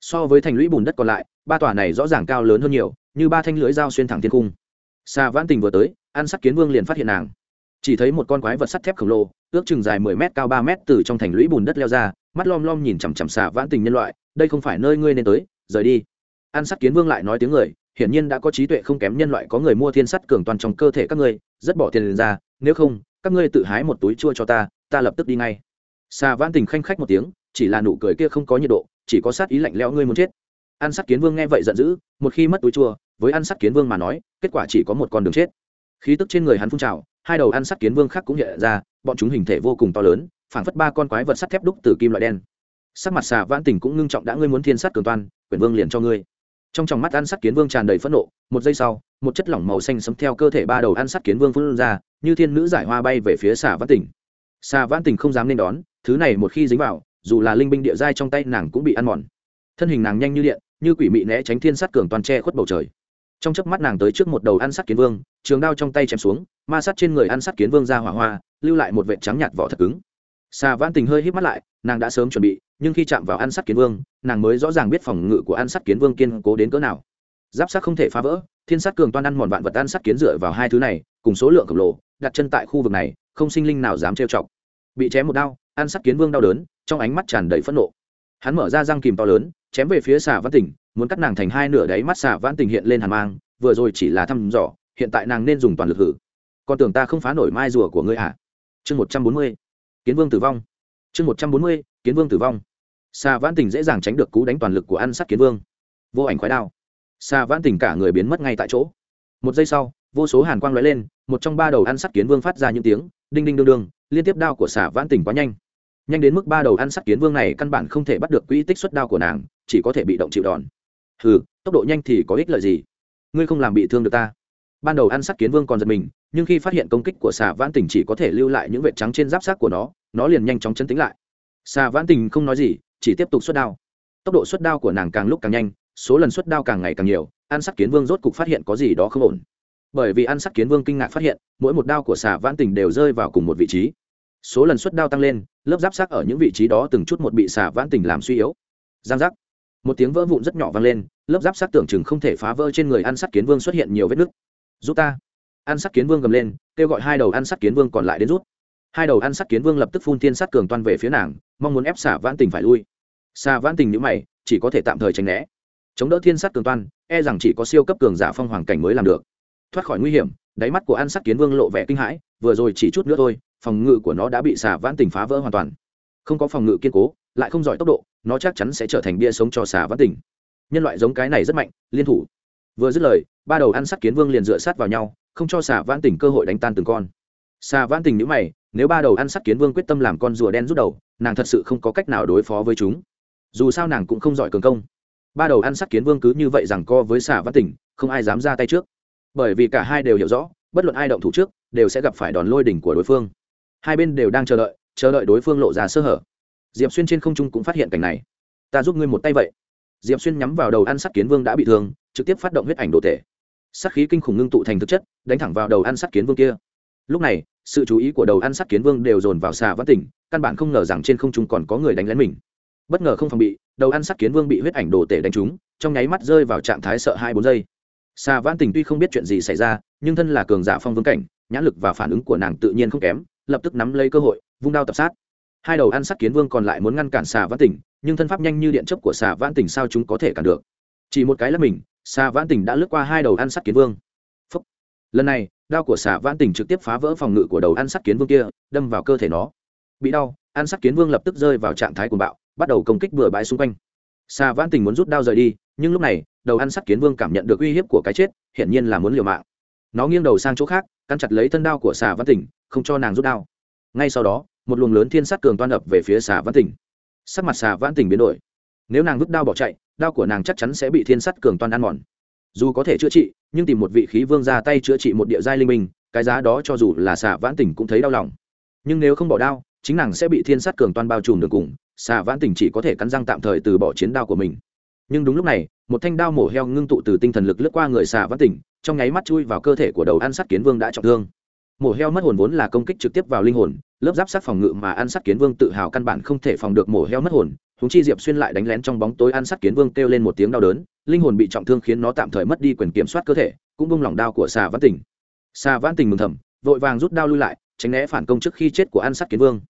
So với thành lũy bùn đất còn lại, ba tòa này rõ ràng cao lớn hơn nhiều, như ba thanh lưỡi dao xuyên thẳng thiên cung xà vãn tình vừa tới, ăn sắt kiến vương liền phát hiện nàng. Chỉ thấy một con quái vật sắt thép khổng lồ, ước chừng dài mười m cao ba m từ trong thành lũy bùn đất leo ra, mắt lom lom nhìn chằm chằm xà vãn tình nhân loại, đây không phải nơi ngươi nên tới, rời đi. Ăn sắt kiến vương lại nói tiếng người, hiển nhiên đã có trí tuệ không kém nhân loại có người mua thiên sắt cường toàn trong cơ thể các ngươi, rất bỏ tiền ra, nếu không các ngươi tự hái một túi chua cho ta ta lập tức đi ngay. Xà vãn tình khanh khách một tiếng, chỉ là nụ cười kia không có nhiệt độ, chỉ có sát ý lạnh lẽo ngươi muốn chết. Ăn sắt kiến vương nghe vậy giận dữ, một khi mất túi chua, với ăn sắt kiến vương mà nói, kết quả chỉ có một con đường chết. Khí tức trên người hắn phun trào, hai đầu ăn sắt kiến vương khác cũng hiện ra, bọn chúng hình thể vô cùng to lớn, phảng phất ba con quái vật sắt thép đúc từ kim loại đen. Sắc mặt xà vãn tình cũng ngưng trọng đã, ngươi muốn thiên sắt cường toan quyển vương liền cho ngươi trong tròng mắt ăn sắt kiến vương tràn đầy phẫn nộ, một giây sau, một chất lỏng màu xanh sấm theo cơ thể ba đầu ăn sắt kiến vương phun ra, như thiên nữ giải hoa bay về phía xà văn tình. Xà văn tình không dám nên đón, thứ này một khi dính vào, dù là linh binh địa giai trong tay nàng cũng bị ăn mòn. Thân hình nàng nhanh như điện, như quỷ mị né tránh thiên sát cường toàn tre khuất bầu trời. Trong chớp mắt nàng tới trước một đầu ăn sắt kiến vương, trường đao trong tay chém xuống, ma sắt trên người ăn sắt kiến vương ra hỏa hoa, lưu lại một vệ trắng nhạt vỏ thật cứng. Xà văn tình hơi hít mắt lại, nàng đã sớm chuẩn bị nhưng khi chạm vào ăn sắt kiến vương, nàng mới rõ ràng biết phòng ngự của ăn sắt kiến vương kiên cố đến cỡ nào. Giáp sắt không thể phá vỡ, thiên sát cường toan ăn mòn vạn vật ăn sắt kiến dựa vào hai thứ này, cùng số lượng khổng lồ, đặt chân tại khu vực này, không sinh linh nào dám trêu chọc. Bị chém một đao, ăn sắt kiến vương đau đớn, trong ánh mắt tràn đầy phẫn nộ. Hắn mở ra răng kìm to lớn, chém về phía xà văn tỉnh, muốn cắt nàng thành hai nửa đáy mắt xà văn tỉnh hiện lên hàn mang, vừa rồi chỉ là thăm dò, hiện tại nàng nên dùng toàn lực hử. Còn tưởng ta không phá nổi mai rùa của ngươi hả? Chương một trăm bốn mươi, kiến vương tử vong. Chương một trăm bốn mươi, kiến vương tử vong xà văn tỉnh dễ dàng tránh được cú đánh toàn lực của ăn sắt kiến vương. Vô ảnh khoái đao. Xà văn tỉnh cả người biến mất ngay tại chỗ. Một giây sau, vô số hàn quang lóe lên, một trong ba đầu ăn sắt kiến vương phát ra những tiếng đinh đinh đương đương, liên tiếp đao của xà vãn tỉnh quá nhanh. Nhanh đến mức ba đầu ăn sắt kiến vương này căn bản không thể bắt được quỹ tích xuất đao của nàng, chỉ có thể bị động chịu đòn. Hừ, tốc độ nhanh thì có ích lợi gì? Ngươi không làm bị thương được ta. Ban đầu ăn sắt kiến vương còn giật mình, nhưng khi phát hiện công kích của xà vãn tỉnh chỉ có thể lưu lại những vệt trắng trên giáp sát của nó nó liền nhanh chóng chân tính lại. Xà vãn tình không nói gì chỉ tiếp tục xuất đao. Tốc độ xuất đao của nàng càng lúc càng nhanh, số lần xuất đao càng ngày càng nhiều, an sắc kiến vương rốt cục phát hiện có gì đó không ổn. Bởi vì an sắc kiến vương kinh ngạc phát hiện, mỗi một đao của xà vãn tình đều rơi vào cùng một vị trí. Số lần xuất đao tăng lên, lớp giáp sắc ở những vị trí đó từng chút một bị xà vãn tình làm suy yếu. Giang giác. Một tiếng vỡ vụn rất nhỏ vang lên, lớp giáp sắc tưởng chừng không thể phá vỡ trên người ăn sắt kiến vương xuất hiện nhiều vết nứt. Giúp ta. Ăn sắt kiến vương gầm lên, kêu gọi hai đầu ăn sắt kiến vương còn lại đến rút hai đầu ăn sắt kiến vương lập tức phun thiên sắt cường toan về phía nàng, mong muốn ép xả vãn tình phải lui. Xả vãn tình nhữ mày, chỉ có thể tạm thời tránh né. Chống đỡ thiên sắt cường toan e rằng chỉ có siêu cấp cường giả phong hoàng cảnh mới làm được. Thoát khỏi nguy hiểm, đáy mắt của ăn sắt kiến vương lộ vẻ kinh hãi, vừa rồi chỉ chút nữa thôi, phòng ngự của nó đã bị xả vãn tình phá vỡ hoàn toàn. Không có phòng ngự kiên cố, lại không giỏi tốc độ, nó chắc chắn sẽ trở thành bia sống cho xả vãn tình. Nhân loại giống cái này rất mạnh, liên thủ. Vừa dứt lời, ba đầu ăn sắt kiến vương liền dựa sát vào nhau, không cho xả vãn tình cơ hội đánh tan từng con. Xà vãn tình nhữ mày nếu ba đầu ăn sắt kiến vương quyết tâm làm con rùa đen rút đầu, nàng thật sự không có cách nào đối phó với chúng. Dù sao nàng cũng không giỏi cường công. Ba đầu ăn sắt kiến vương cứ như vậy rằng co với xà văn tỉnh, không ai dám ra tay trước. Bởi vì cả hai đều hiểu rõ, bất luận ai động thủ trước, đều sẽ gặp phải đòn lôi đỉnh của đối phương. Hai bên đều đang chờ đợi chờ đợi đối phương lộ ra sơ hở. Diệp xuyên trên không trung cũng phát hiện cảnh này. Ta giúp ngươi một tay vậy. Diệp xuyên nhắm vào đầu ăn sắt kiến vương đã bị thương, trực tiếp phát động huyết ảnh đồ tể sắc khí kinh khủng ngưng tụ thành thực chất, đánh thẳng vào đầu ăn sắt kiến vương kia. Lúc này sự chú ý của đầu ăn sắt kiến vương đều dồn vào xà văn tỉnh, căn bản không ngờ rằng trên không trung còn có người đánh lén mình. Bất ngờ không phòng bị, đầu ăn sắt kiến vương bị huyết ảnh đồ tể đánh trúng, trong nháy mắt rơi vào trạng thái sợ hai bốn giây. Xà Văn Tỉnh tuy không biết chuyện gì xảy ra, nhưng thân là cường giả phong vương cảnh, nhãn lực và phản ứng của nàng tự nhiên không kém, lập tức nắm lấy cơ hội, vung đao tập sát. Hai đầu ăn sắt kiến vương còn lại muốn ngăn cản xà Văn tỉnh, nhưng thân pháp nhanh như điện chấp của xà Văn tỉnh sao chúng có thể cản được? Chỉ một cái là mình, xà Văn tỉnh đã lướt qua hai đầu ăn sắt kiến vương. Phúc. lần này đao của xà vãn tình trực tiếp phá vỡ phòng ngự của đầu ăn sắt kiến vương kia, đâm vào cơ thể nó. Bị đau ăn sắt kiến vương lập tức rơi vào trạng thái cuồng bạo, bắt đầu công kích bừa bãi xung quanh. Xà vãn tình muốn rút đao rời đi, nhưng lúc này, đầu ăn sắt kiến vương cảm nhận được uy hiếp của cái chết, hiển nhiên là muốn liều mạng. Nó nghiêng đầu sang chỗ khác, căn chặt lấy thân đao của xà vãn tỉnh không cho nàng rút đao. Ngay sau đó, một luồng lớn thiên sát cường toan ập về phía xà vãn tỉnh sắc mặt xà vãn tỉnh biến đổi. Nếu nàng vứt đao bỏ chạy, đao của nàng chắc chắn sẽ bị thiên sắt cường toan ăn mòn. Dù có thể chữa trị nhưng tìm một vị khí vương ra tay chữa trị một địa giai linh minh cái giá đó cho dù là xà vãn tỉnh cũng thấy đau lòng. Nhưng nếu không bỏ đao, chính nàng sẽ bị thiên sát cường toan bao trùm được cùng, xà vãn tỉnh chỉ có thể cắn răng tạm thời từ bỏ chiến đao của mình. Nhưng đúng lúc này, một thanh đao mổ heo ngưng tụ từ tinh thần lực lướt qua người xà vãn tỉnh, trong nháy mắt chui vào cơ thể của đầu ăn sắt kiến vương đã trọng thương. Mổ heo mất hồn vốn là công kích trực tiếp vào linh hồn lớp giáp sát phòng ngự mà ăn sắt kiến vương tự hào căn bản không thể phòng được mổ heo mất hồn húng chi diệp xuyên lại đánh lén trong bóng tối ăn sắt kiến vương kêu lên một tiếng đau đớn, linh hồn bị trọng thương khiến nó tạm thời mất đi quyền kiểm soát cơ thể, cũng bung lỏng đao của xà văn tình. Xà văn tình mừng thầm, vội vàng rút đao lui lại, tránh né phản công trước khi chết của ăn sắt kiến vương.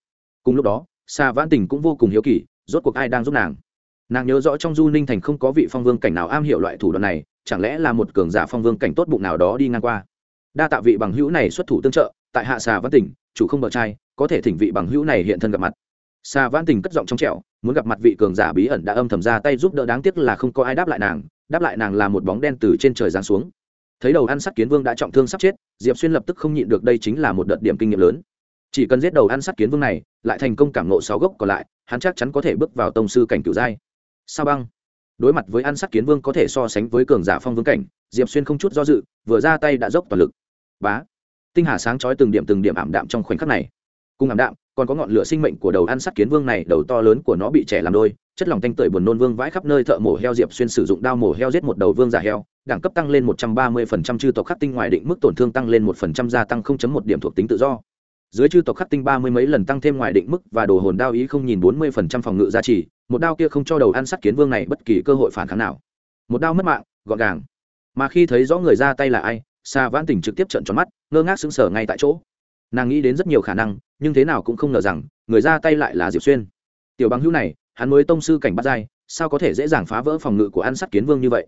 Cùng lúc đó, xà văn tình cũng vô cùng hiếu kỳ, rốt cuộc ai đang giúp nàng. Nàng nhớ rõ trong du ninh thành không có vị phong vương cảnh nào am hiểu loại thủ đoạn này, chẳng lẽ là một cường giả phong vương cảnh tốt bụng nào đó đi ngang qua. Đa tạ vị bằng hữu này xuất thủ tương trợ tại hạ xà văn tỉnh, chủ không bờ trai, có thể thỉnh vị bằng hữu này hiện thân gặp mặt. Xà văn tỉnh cất giọng trong trẻo, muốn gặp mặt vị cường giả bí ẩn đã âm thầm ra tay giúp đỡ đáng tiếc là không có ai đáp lại nàng, đáp lại nàng là một bóng đen từ trên trời giáng xuống. Thấy đầu ăn sắt kiến vương đã trọng thương sắp chết, diệp xuyên lập tức không nhịn được, đây chính là một đợt điểm kinh nghiệm lớn. Chỉ cần giết đầu ăn sắt kiến vương này, lại thành công cảm nộ sáu gốc còn lại, hắn chắc chắn có thể bước vào tông sư cảnh cửu giai. Sao băng? Đối mặt với ăn sắt kiến vương có thể so sánh với cường giả phong vương cảnh, diệp xuyên không chút do dự, vừa ra tay đã dốc toàn lực. Bá! Tinh hà sáng chói từng điểm từng điểm ảm đạm trong khoảnh khắc này. Cùng ảm đạm, còn có ngọn lửa sinh mệnh của đầu ăn sắt kiến vương này, đầu to lớn của nó bị trẻ làm đôi, chất lỏng tanh tưởi buồn nôn vương vãi khắp nơi thợ mổ heo diệp xuyên sử dụng đao mổ heo giết một đầu vương giả heo, đẳng cấp tăng lên một trăm ba mươi phần trăm, chư tộc khắc tinh ngoài định mức tổn thương tăng lên một phần trăm, gia tăng không chấm một điểm thuộc tính tự do. Dưới chư tộc khắc tinh ba mươi mấy lần tăng thêm ngoài định mức và đồ hồn đao ý không nhìn bốn mươi phần trăm phòng ngự giá trị một đao kia không cho đầu ăn sắt kiến vương này bất kỳ cơ hội phản kháng nào. Một đao mất mạng, gọn gàng. Mà khi thấy rõ người ra tay là ai xa vãn tỉnh trực tiếp trận tròn mắt, ngơ ngác sững sờ ngay tại chỗ. Nàng nghĩ đến rất nhiều khả năng, nhưng thế nào cũng không ngờ rằng, người ra tay lại là diệp xuyên. Tiểu bằng hữu này, hắn mới tông sư cảnh bắt dai sao có thể dễ dàng phá vỡ phòng ngự của ăn sắt kiến vương như vậy?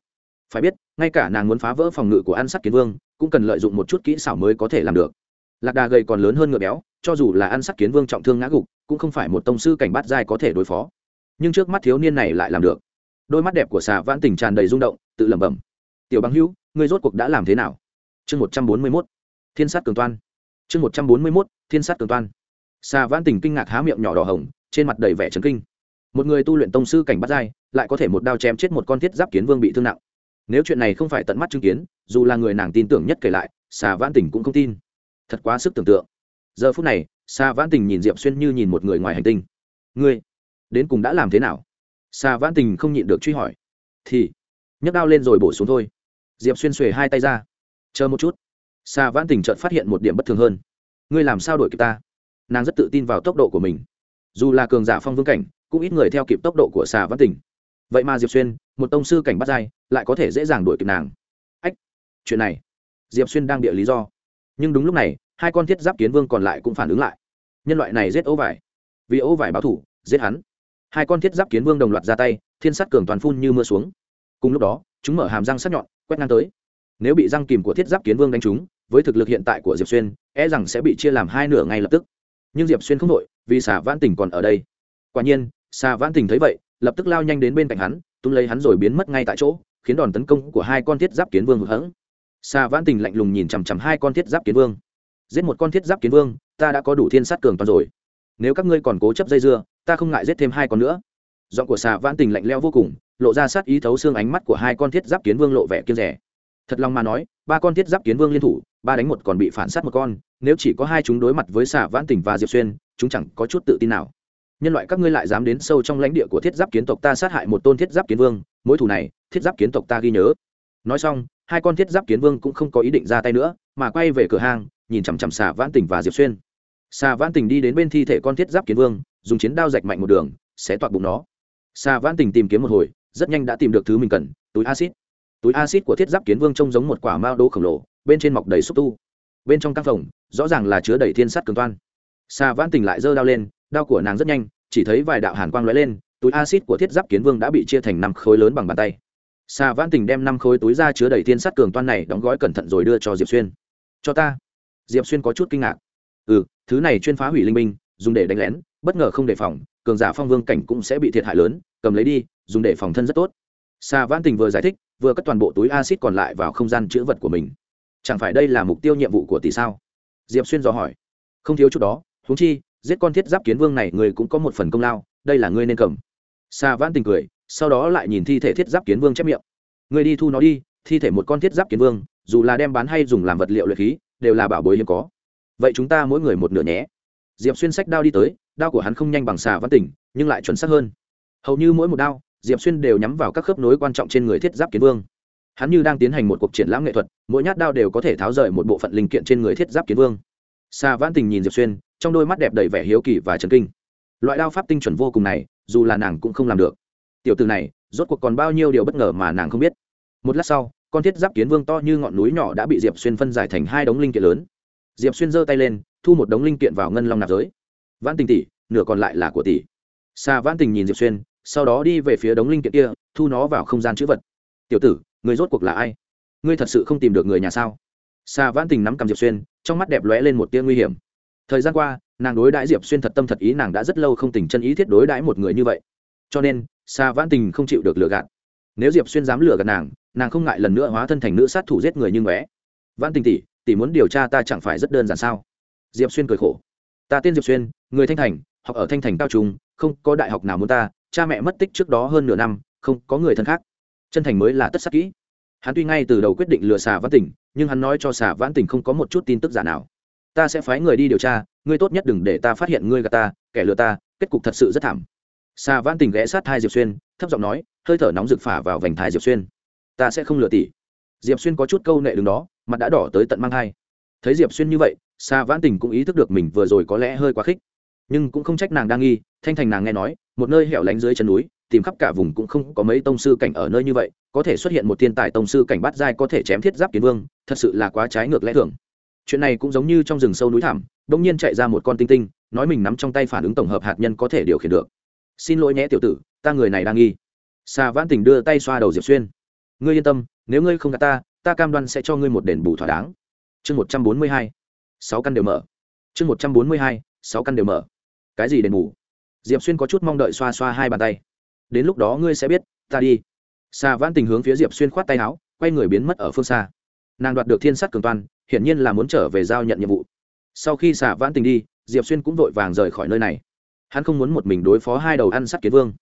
Phải biết, ngay cả nàng muốn phá vỡ phòng ngự của ăn sắt kiến vương, cũng cần lợi dụng một chút kỹ xảo mới có thể làm được. Lạc đà gầy còn lớn hơn ngựa béo, cho dù là ăn sắt kiến vương trọng thương ngã gục, cũng không phải một tông sư cảnh bắt dai có thể đối phó. Nhưng trước mắt thiếu niên này lại làm được. Đôi mắt đẹp của xà vãn tình tràn đầy rung động, tự lẩm bẩm. Tiểu bằng hữu, ngươi rốt cuộc đã làm thế nào? Chương một trăm bốn mươi mốt, thiên sát cường toan. Chương một trăm bốn mươi mốt, thiên sát cường toan. Xà vãn tình kinh ngạc há miệng nhỏ đỏ hồng, trên mặt đầy vẻ trấn kinh. Một người tu luyện tông sư cảnh bắt dai lại có thể một đao chém chết một con thiết giáp kiến vương bị thương nặng. Nếu chuyện này không phải tận mắt chứng kiến, dù là người nàng tin tưởng nhất kể lại xà vãn tình cũng không tin. Thật quá sức tưởng tượng. Giờ phút này xà vãn tình nhìn diệp xuyên như nhìn một người ngoài hành tinh. Ngươi, đến cùng đã làm thế nào? Xà vãn tình không nhịn được truy hỏi. Thì, nhấc đao lên rồi bổ xuống thôi. Diệp xuyên xuề hai tay ra chờ một chút. Xà vãn tình chợt phát hiện một điểm bất thường hơn. Ngươi làm sao đổi kịp ta? Nàng rất tự tin vào tốc độ của mình. Dù là cường giả phong vương cảnh, cũng ít người theo kịp tốc độ của xà vãn tình. Vậy mà diệp xuyên, một tông sư cảnh bắt dai lại có thể dễ dàng đuổi kịp nàng. Ách, chuyện này. Diệp xuyên đang địa lý do. Nhưng đúng lúc này, hai con thiết giáp kiến vương còn lại cũng phản ứng lại. Nhân loại này giết ấu vải. Vì ấu vải báo thủ, giết hắn. Hai con thiết giáp kiến vương đồng loạt ra tay, thiên sắt cường toàn phun như mưa xuống. Cùng lúc đó, chúng mở hàm răng sắc nhọn, quét ngang tới nếu bị răng kìm của thiết giáp kiến vương đánh trúng, với thực lực hiện tại của diệp xuyên e rằng sẽ bị chia làm hai nửa ngay lập tức. Nhưng diệp xuyên không đội vì xà vãn tỉnh còn ở đây. Quả nhiên, xà vãn tỉnh thấy vậy, lập tức lao nhanh đến bên cạnh hắn, túm lấy hắn rồi biến mất ngay tại chỗ, khiến đòn tấn công của hai con thiết giáp kiến vương hụt hẫng. Xà vãn tỉnh lạnh lùng nhìn chằm chằm hai con thiết giáp kiến vương. Giết một con thiết giáp kiến vương, ta đã có đủ thiên sát cường toàn rồi. Nếu các ngươi còn cố chấp dây dưa, ta không ngại giết thêm hai con nữa. Giọng của xà vãn tình lạnh leo vô cùng, lộ ra sát ý thấu xương ánh mắt của hai con thiết giáp kiến vương lộ vẻ kiên rẻ thật lòng mà nói, ba con thiết giáp kiến vương liên thủ, ba đánh một còn bị phản sát một con, nếu chỉ có hai chúng đối mặt với xà vãn Tỉnh và diệp xuyên, chúng chẳng có chút tự tin nào. Nhân loại các ngươi lại dám đến sâu trong lãnh địa của thiết giáp kiến tộc ta sát hại một tôn thiết giáp kiến vương, mối thù này, thiết giáp kiến tộc ta ghi nhớ. Nói xong, hai con thiết giáp kiến vương cũng không có ý định ra tay nữa, mà quay về cửa hang, nhìn chằm chằm xà vãn Tỉnh và diệp xuyên. Xà vãn Tỉnh đi đến bên thi thể con thiết giáp kiến vương, dùng chiến đao rạch mạnh một đường, sẽ toạc bụng nó. Xà vãn Tỉnh tìm kiếm một hồi, rất nhanh đã tìm được thứ mình cần, túi acid túi acid của thiết giáp kiến vương trông giống một quả mao đố khổng lồ, bên trên mọc đầy xúc tu. Bên trong căn phòng, rõ ràng là chứa đầy thiên sắt cường toan. Xà vãn tình lại giơ đao lên, đao của nàng rất nhanh, chỉ thấy vài đạo hàn quang lóe lên, túi acid của thiết giáp kiến vương đã bị chia thành năm khối lớn bằng bàn tay. Xà vãn tình đem năm khối túi ra chứa đầy thiên sắt cường toan này đóng gói cẩn thận rồi đưa cho diệp xuyên. Cho ta. Diệp xuyên có chút kinh ngạc. Ừ thứ này chuyên phá hủy linh minh dùng để đánh lén, bất ngờ không đề phòng, cường giả phong vương cảnh cũng sẽ bị thiệt hại lớn, cầm lấy đi, dùng để phòng thân rất tốt. Xà vãn tình vừa giải thích vừa cất toàn bộ túi acid còn lại vào không gian chữ vật của mình. Chẳng phải đây là mục tiêu nhiệm vụ của tỷ sao? Diệp xuyên dò hỏi. Không thiếu chút đó, huống chi, giết con thiết giáp kiến vương này người cũng có một phần công lao, đây là ngươi nên cầm. Xà vãn tình cười, sau đó lại nhìn thi thể thiết giáp kiến vương chép miệng. Người đi thu nó đi, thi thể một con thiết giáp kiến vương, dù là đem bán hay dùng làm vật liệu luyện khí, đều là bảo bối hiếm có. Vậy chúng ta mỗi người một nửa nhé. Diệp xuyên sách đao đi tới, đao của hắn không nhanh bằng xà văn tỉnh nhưng lại chuẩn xác hơn. Hầu như mỗi một đao diệp xuyên đều nhắm vào các khớp nối quan trọng trên người thiết giáp kiến vương. Hắn như đang tiến hành một cuộc triển lãm nghệ thuật, mỗi nhát đao đều có thể tháo rời một bộ phận linh kiện trên người thiết giáp kiến vương. Xa vãn tình nhìn diệp xuyên, trong đôi mắt đẹp đầy vẻ hiếu kỳ và trần kinh. Loại đao pháp tinh chuẩn vô cùng này, dù là nàng cũng không làm được. Tiểu từ này, rốt cuộc còn bao nhiêu điều bất ngờ mà nàng không biết. Một lát sau, con thiết giáp kiến vương to như ngọn núi nhỏ đã bị diệp xuyên phân giải thành hai đống linh kiện lớn. Diệp xuyên giơ tay lên, thu một đống linh kiện vào ngân long nạp giới. Vãn tình tỷ, nửa còn lại là của tỷ. Xa Vãn tình nhìn diệp xuyên sau đó đi về phía đống linh kiện kia, thu nó vào không gian chữ vật. Tiểu tử, người rốt cuộc là ai? Ngươi thật sự không tìm được người nhà sao? Xa Vãn tình nắm cầm diệp xuyên, trong mắt đẹp lóe lên một tia nguy hiểm. Thời gian qua, nàng đối đãi diệp xuyên thật tâm thật ý, nàng đã rất lâu không tình chân ý thiết đối đãi một người như vậy. Cho nên xa Vãn tình không chịu được lừa gạt. Nếu diệp xuyên dám lừa gạt nàng nàng không ngại lần nữa hóa thân thành nữ sát thủ giết người như ngóe Vãn tình tỷ tỷ muốn điều tra ta chẳng phải rất đơn giản sao? Diệp xuyên cười khổ. Ta tên diệp xuyên, người thanh thành, học ở thanh thành cao trung, không có đại học nào muốn ta cha mẹ mất tích trước đó hơn nửa năm, không có người thân khác. Chân thành mới là tất sắc kỹ. Hắn tuy ngay từ đầu quyết định lừa xà văn tỉnh nhưng hắn nói cho xà vãn tỉnh không có một chút tin tức giả nào. Ta sẽ phái người đi điều tra, ngươi tốt nhất đừng để ta phát hiện ngươi gà ta, kẻ lừa ta, kết cục thật sự rất thảm. Xà vãn tỉnh ghé sát thai diệp xuyên, thấp giọng nói, hơi thở nóng rực phả vào vành thai diệp xuyên. Ta sẽ không lừa tỷ. Diệp xuyên có chút câu nệ đứng đó, mặt đã đỏ tới tận mang thai. Thấy diệp xuyên như vậy, xà vãn tình cũng ý thức được mình vừa rồi có lẽ hơi quá khích nhưng cũng không trách nàng đang nghi, thanh thành nàng nghe nói, một nơi hẻo lánh dưới chân núi, tìm khắp cả vùng cũng không có mấy tông sư cảnh ở nơi như vậy, có thể xuất hiện một thiên tài tông sư cảnh bát giai có thể chém thiết giáp kiến vương, thật sự là quá trái ngược lẽ thường. Chuyện này cũng giống như trong rừng sâu núi thảm bỗng nhiên chạy ra một con tinh tinh, nói mình nắm trong tay phản ứng tổng hợp hạt nhân có thể điều khiển được. Xin lỗi nhé tiểu tử, ta người này đang nghi. Xà vãn tình đưa tay xoa đầu diệp xuyên. Ngươi yên tâm, nếu ngươi không gạt ta ta cam đoan sẽ cho ngươi một đền bù thỏa đáng. Chương một trăm bốn mươi hai, sáu căn đều mở. Chương một trăm bốn mươi hai, sáu căn đều mở cái gì đền bù? Diệp xuyên có chút mong đợi xoa xoa hai bàn tay. Đến lúc đó ngươi sẽ biết ta đi. Xà vãn tình hướng phía diệp xuyên khoát tay áo quay người biến mất ở phương xa. Nàng đoạt được thiên sắt cường Toàn, hiển nhiên là muốn trở về giao nhận nhiệm vụ. Sau khi xà vãn tình đi diệp xuyên cũng vội vàng rời khỏi nơi này. Hắn không muốn một mình đối phó hai đầu ăn sắt kiến vương.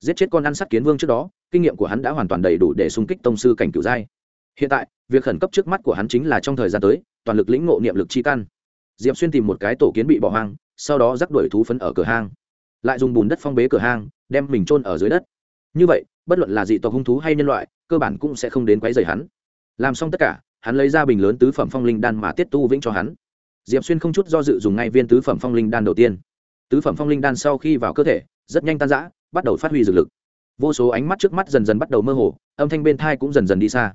Giết chết con ăn sắt kiến vương trước đó kinh nghiệm của hắn đã hoàn toàn đầy đủ để xung kích tông sư cảnh cửu giai. Hiện tại việc khẩn cấp trước mắt của hắn chính là trong thời gian tới toàn lực lĩnh ngộ niệm lực chi căn. Diệp xuyên tìm một cái tổ kiến bị bỏ hoang sau đó rắc đuổi thú phấn ở cửa hang. Lại dùng bùn đất phong bế cửa hang, đem mình trôn ở dưới đất. Như vậy, bất luận là dị tộc hung thú hay nhân loại, cơ bản cũng sẽ không đến quấy rầy hắn. Làm xong tất cả, hắn lấy ra bình lớn tứ phẩm phong linh đan mà tiết tu vĩnh cho hắn. Diệp xuyên không chút do dự dùng ngay viên tứ phẩm phong linh đan đầu tiên. Tứ phẩm phong linh đan sau khi vào cơ thể, rất nhanh tan rã, bắt đầu phát huy dược lực. Vô số ánh mắt trước mắt dần dần bắt đầu mơ hồ, âm thanh bên thai cũng dần dần đi xa.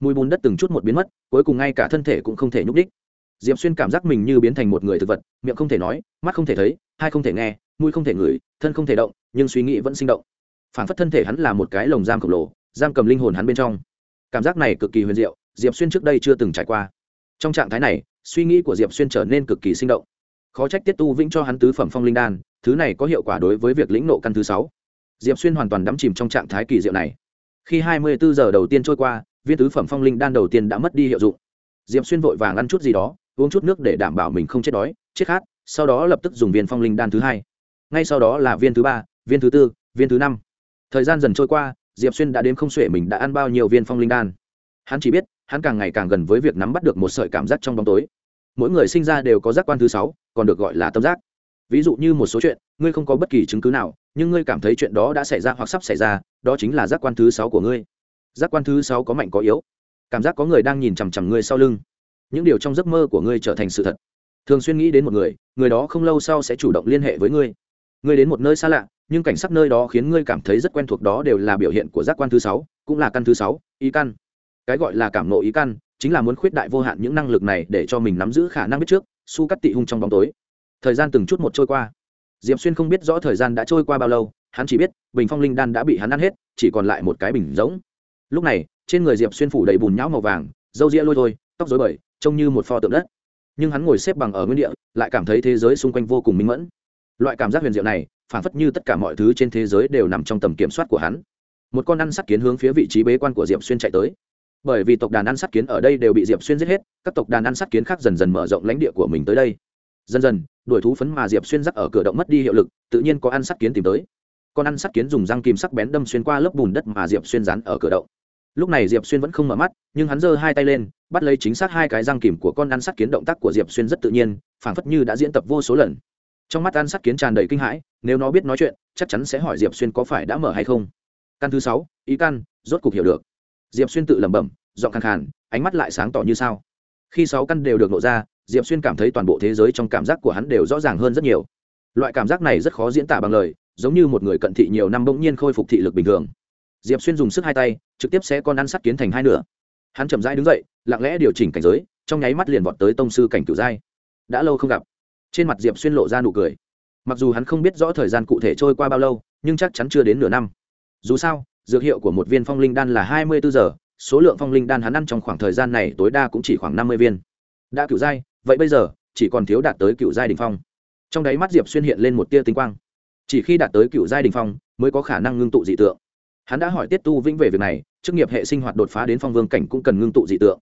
Mùi bùn đất từng chút một biến mất, cuối cùng ngay cả thân thể cũng không thể nhúc đích diệp xuyên cảm giác mình như biến thành một người thực vật, miệng không thể nói, mắt không thể thấy, hai không thể nghe, mũi không thể ngửi, thân không thể động, nhưng suy nghĩ vẫn sinh động. Phản phất thân thể hắn là một cái lồng giam khổng lồ, giam cầm linh hồn hắn bên trong. Cảm giác này cực kỳ huyền diệu, diệp xuyên trước đây chưa từng trải qua. Trong trạng thái này, suy nghĩ của diệp xuyên trở nên cực kỳ sinh động. Khó trách tiết tu vĩnh cho hắn tứ phẩm phong linh đan, thứ này có hiệu quả đối với việc lĩnh nộ căn thứ sáu. Diệp xuyên hoàn toàn đắm chìm trong trạng thái kỳ diệu này. Khi hai mươi bốn giờ đầu tiên trôi qua, viên tứ phẩm phong linh đan đầu tiên đã mất đi hiệu dụng. Diệp xuyên vội vàng ăn chút gì đó uống chút nước để đảm bảo mình không chết đói, chết khát, sau đó lập tức dùng viên phong linh đan thứ hai. Ngay sau đó là viên thứ ba, viên thứ tư, viên thứ năm. Thời gian dần trôi qua, diệp xuyên đã đến không xuể mình đã ăn bao nhiêu viên phong linh đan. Hắn chỉ biết, hắn càng ngày càng gần với việc nắm bắt được một sợi cảm giác trong bóng tối. Mỗi người sinh ra đều có giác quan thứ sáu, còn được gọi là tâm giác. Ví dụ như một số chuyện, ngươi không có bất kỳ chứng cứ nào, nhưng ngươi cảm thấy chuyện đó đã xảy ra hoặc sắp xảy ra, đó chính là giác quan thứ sáu của ngươi. Giác quan thứ sáu có mạnh có yếu. Cảm giác có người đang nhìn chằm chằm ngươi sau lưng những điều trong giấc mơ của ngươi trở thành sự thật. Thường xuyên nghĩ đến một người người đó không lâu sau sẽ chủ động liên hệ với ngươi. Ngươi đến một nơi xa lạ, nhưng cảnh sắc nơi đó khiến ngươi cảm thấy rất quen thuộc đó đều là biểu hiện của giác quan thứ sáu, cũng là căn thứ sáu, ý căn. Cái gọi là cảm nộ ý căn, chính là muốn khuyết đại vô hạn những năng lực này để cho mình nắm giữ khả năng biết trước, su cắt tị hung trong bóng tối. Thời gian từng chút một trôi qua. Diệp xuyên không biết rõ thời gian đã trôi qua bao lâu, hắn chỉ biết, bình phong linh đan đã bị hắn ăn hết, chỉ còn lại một cái bình rỗng. Lúc này, trên người diệp xuyên phủ đầy bùn nhão màu vàng, râu ria lôi thôi, tóc dối bời trông như một pho tượng đất. Nhưng hắn ngồi xếp bằng ở nguyên địa, lại cảm thấy thế giới xung quanh vô cùng minh mẫn. Loại cảm giác huyền diệu này phản phất như tất cả mọi thứ trên thế giới đều nằm trong tầm kiểm soát của hắn. Một con ăn sắt kiến hướng phía vị trí bế quan của diệp xuyên chạy tới. Bởi vì tộc đàn ăn sắt kiến ở đây đều bị diệp xuyên giết hết, các tộc đàn ăn sắt kiến khác dần dần mở rộng lãnh địa của mình tới đây. Dần dần, đuổi thú phấn mà diệp xuyên dắt ở cửa động mất đi hiệu lực, tự nhiên có ăn sắt kiến tìm tới. Con ăn sắt kiến dùng răng kìm sắc bén đâm xuyên qua lớp bùn đất mà diệp xuyên rán ở cửa động lúc này diệp xuyên vẫn không mở mắt, nhưng hắn giơ hai tay lên, bắt lấy chính xác hai cái răng kìm của con ăn sắt kiến động tác của diệp xuyên rất tự nhiên, phảng phất như đã diễn tập vô số lần. Trong mắt ăn sắt kiến tràn đầy kinh hãi, nếu nó biết nói chuyện, chắc chắn sẽ hỏi diệp xuyên có phải đã mở hay không. Căn thứ sáu, ý căn, rốt cục hiểu được. Diệp xuyên tự lẩm bẩm, giọng khàn khàn, ánh mắt lại sáng tỏ như sao. Khi sáu căn đều được nộ ra, diệp xuyên cảm thấy toàn bộ thế giới trong cảm giác của hắn đều rõ ràng hơn rất nhiều. Loại cảm giác này rất khó diễn tả bằng lời, giống như một người cận thị nhiều năm bỗng nhiên khôi phục thị lực bình thường diệp xuyên dùng sức hai tay, trực tiếp sẽ con ăn sắt kiến thành hai nửa. Hắn chậm rãi đứng dậy, lặng lẽ điều chỉnh cảnh giới, trong nháy mắt liền vọt tới tông sư cảnh cửu giai. Đã lâu không gặp. Trên mặt diệp xuyên lộ ra nụ cười. Mặc dù hắn không biết rõ thời gian cụ thể trôi qua bao lâu, nhưng chắc chắn chưa đến nửa năm. Dù sao, dược hiệu của một viên phong linh đan là hai mươi bốn giờ, số lượng phong linh đan hắn ăn trong khoảng thời gian này tối đa cũng chỉ khoảng năm mươi viên. Đã cựu giai, vậy bây giờ, chỉ còn thiếu đạt tới cựu giai đình phong. Trong đáy mắt diệp xuyên hiện lên một tia tinh quang. Chỉ khi đạt tới cựu giai đình phong, mới có khả năng ngưng tụ dị tượng hắn đã hỏi tiết tu vĩnh về việc này, chức nghiệp hệ sinh hoạt đột phá đến phong vương cảnh cũng cần ngưng tụ dị tượng.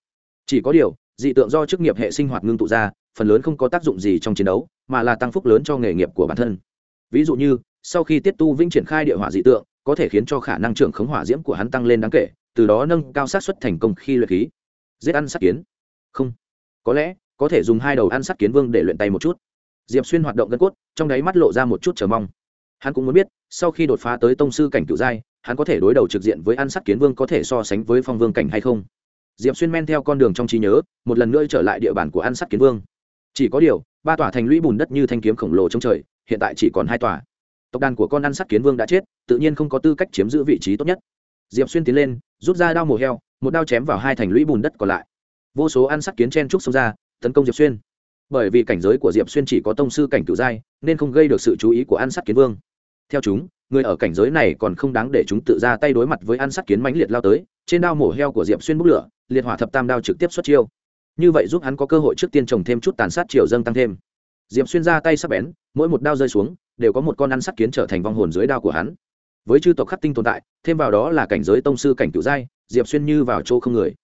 Chỉ có điều, dị tượng do chức nghiệp hệ sinh hoạt ngưng tụ ra, phần lớn không có tác dụng gì trong chiến đấu, mà là tăng phúc lớn cho nghề nghiệp của bản thân. Ví dụ như, sau khi tiết tu vĩnh triển khai địa hỏa dị tượng, có thể khiến cho khả năng trưởng khống hỏa diễm của hắn tăng lên đáng kể, từ đó nâng cao sát xuất thành công khi luyện khí. Giết ăn sát kiến. Không. Có lẽ, có thể dùng hai đầu ăn sát kiến vương để luyện tay một chút. Diệp xuyên hoạt động gân cốt, trong đáy mắt lộ ra một chút chờ mong. Hắn cũng muốn biết, sau khi đột phá tới tông sư cảnh cựu giai hắn có thể đối đầu trực diện với ăn Sắt kiến vương có thể so sánh với phong vương cảnh hay không? Diệp xuyên men theo con đường trong trí nhớ, một lần nữa trở lại địa bàn của ăn Sắt kiến vương. Chỉ có điều, ba tòa thành lũy bùn đất như thanh kiếm khổng lồ trong trời, hiện tại chỉ còn hai tòa. Tộc đàn của con ăn Sắt kiến vương đã chết, tự nhiên không có tư cách chiếm giữ vị trí tốt nhất. Diệp xuyên tiến lên, rút ra đao mổ heo, một đao chém vào hai thành lũy bùn đất còn lại. Vô số ăn Sắt kiến chen trúc xông ra, tấn công diệp xuyên. Bởi vì cảnh giới của diệp xuyên chỉ có tông sư cảnh cựu giai, nên không gây được sự chú ý của ăn Sắt kiến vương. Theo chúng người ở cảnh giới này còn không đáng để chúng tự ra tay đối mặt với ăn sắt kiến mãnh liệt lao tới, trên đao mổ heo của diệp xuyên bốc lửa, liệt hỏa thập tam đao trực tiếp xuất chiêu. Như vậy giúp hắn có cơ hội trước tiên trồng thêm chút tàn sát triều dâng tăng thêm. Diệp xuyên ra tay sắp bén, mỗi một đao rơi xuống, đều có một con ăn sắt kiến trở thành vong hồn dưới đao của hắn. Với chư tộc khắc tinh tồn tại, thêm vào đó là cảnh giới tông sư cảnh cựu giai, diệp xuyên như vào chỗ không người.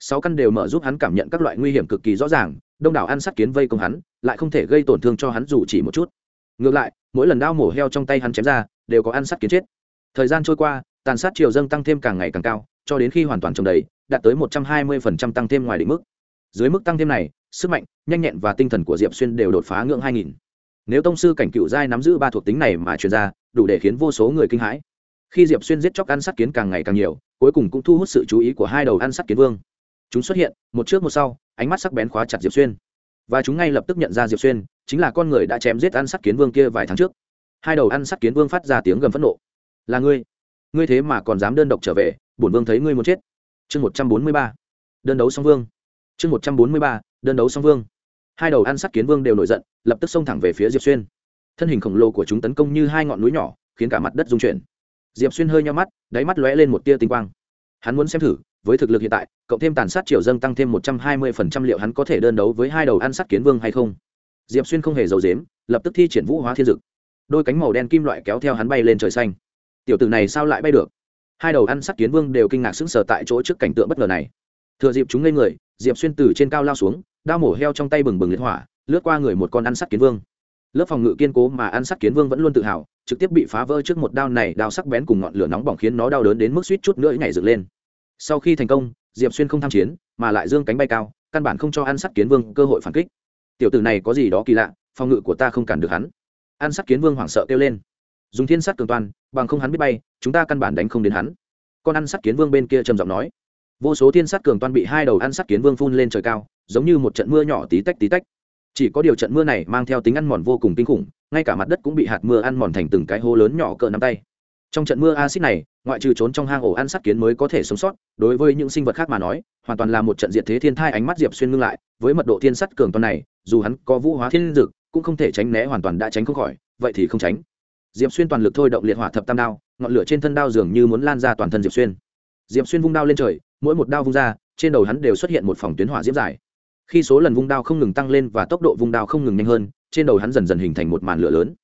Sáu căn đều mở giúp hắn cảm nhận các loại nguy hiểm cực kỳ rõ ràng, đông đảo ăn sắt kiến vây công hắn, lại không thể gây tổn thương cho hắn dù chỉ một chút. Ngược lại mỗi lần đao mổ heo trong tay hắn chém ra, đều có ăn sắt kiến chết. Thời gian trôi qua, tàn sát triều dâng tăng thêm càng ngày càng cao, cho đến khi hoàn toàn trồng đầy, đạt tới một trăm hai mươi phần trăm tăng thêm ngoài định mức. Dưới mức tăng thêm này, sức mạnh, nhanh nhẹn và tinh thần của diệp xuyên đều đột phá ngưỡng hai nghìn. Nếu tông sư cảnh cựu giai nắm giữ ba thuộc tính này mà truyền ra, đủ để khiến vô số người kinh hãi. Khi diệp xuyên giết chóc ăn sắt kiến càng ngày càng nhiều, cuối cùng cũng thu hút sự chú ý của hai đầu ăn sắt kiến vương. Chúng xuất hiện, một trước một sau, ánh mắt sắc bén khóa chặt diệp xuyên. Và chúng ngay lập tức nhận ra diệp xuyên chính là con người đã chém giết ăn sắt kiến vương kia vài tháng trước. Hai đầu ăn sắt kiến vương phát ra tiếng gầm phẫn nộ. Là ngươi? Ngươi thế mà còn dám đơn độc trở về, bổn vương thấy ngươi muốn chết. Chương một trăm bốn mươi ba. Đơn đấu song vương. Chương một trăm bốn mươi ba. Đơn đấu song vương. Hai đầu ăn sắt kiến vương đều nổi giận, lập tức xông thẳng về phía diệp xuyên. Thân hình khổng lồ của chúng tấn công như hai ngọn núi nhỏ, khiến cả mặt đất rung chuyển. Diệp xuyên hơi nhau mắt, đáy mắt lóe lên một tia tinh quang. Hắn muốn xem thử, với thực lực hiện tại, cộng thêm tàn sát triều dâng tăng thêm một trăm hai mươi phần trăm liệu hắn có thể đơn đấu với hai đầu ăn sắt kiến vương hay không diệp xuyên không hề giấu dếm lập tức thi triển vũ hóa thiên dực. Đôi cánh màu đen kim loại kéo theo hắn bay lên trời xanh. Tiểu tử này sao lại bay được? Hai đầu ăn sắt kiến vương đều kinh ngạc sững sờ tại chỗ trước cảnh tượng bất ngờ này. Thừa dịp chúng lên người, diệp xuyên từ trên cao lao xuống, đao mổ heo trong tay bừng bừng liệt hỏa, lướt qua người một con ăn sắt kiến vương. Lớp phòng ngự kiên cố mà ăn sắt kiến vương vẫn luôn tự hào, trực tiếp bị phá vỡ trước một đao này, đao sắc bén cùng ngọn lửa nóng bỏng khiến nó đau đớn đến mức suýt chút nữa nhảy dựng lên. Sau khi thành công, diệp xuyên không tham chiến, mà lại dương cánh bay cao, căn bản không cho ăn sắt kiến vương cơ hội phản kích tiểu tử này có gì đó kỳ lạ, phòng ngự của ta không cản được hắn. An sắt kiến vương hoảng sợ kêu lên. Dùng thiên sát cường toàn, bằng không hắn biết bay, chúng ta căn bản đánh không đến hắn. Con ăn sắt kiến vương bên kia trầm giọng nói. Vô số thiên sát cường toàn bị hai đầu ăn sắt kiến vương phun lên trời cao, giống như một trận mưa nhỏ tí tách tí tách. Chỉ có điều trận mưa này mang theo tính ăn mòn vô cùng kinh khủng, ngay cả mặt đất cũng bị hạt mưa ăn mòn thành từng cái hố lớn nhỏ cỡ nắm tay trong trận mưa acid này, ngoại trừ trốn trong hang ổ ăn sắt kiến mới có thể sống sót, đối với những sinh vật khác mà nói, hoàn toàn là một trận diệt thế thiên thai ánh mắt diệp xuyên ngưng lại, với mật độ thiên sắt cường toàn này, dù hắn có vũ hóa thiên dực cũng không thể tránh né hoàn toàn đã tránh không khỏi, vậy thì không tránh. Diệp xuyên toàn lực thôi động liệt hỏa thập tam đao, ngọn lửa trên thân đao dường như muốn lan ra toàn thân diệp xuyên. Diệp xuyên vung đao lên trời, mỗi một đao vung ra, trên đầu hắn đều xuất hiện một phòng tuyến hỏa diễm dài. Khi số lần vung đao không ngừng tăng lên và tốc độ vung đao không ngừng nhanh hơn, trên đầu hắn dần dần hình thành một màn lửa lớn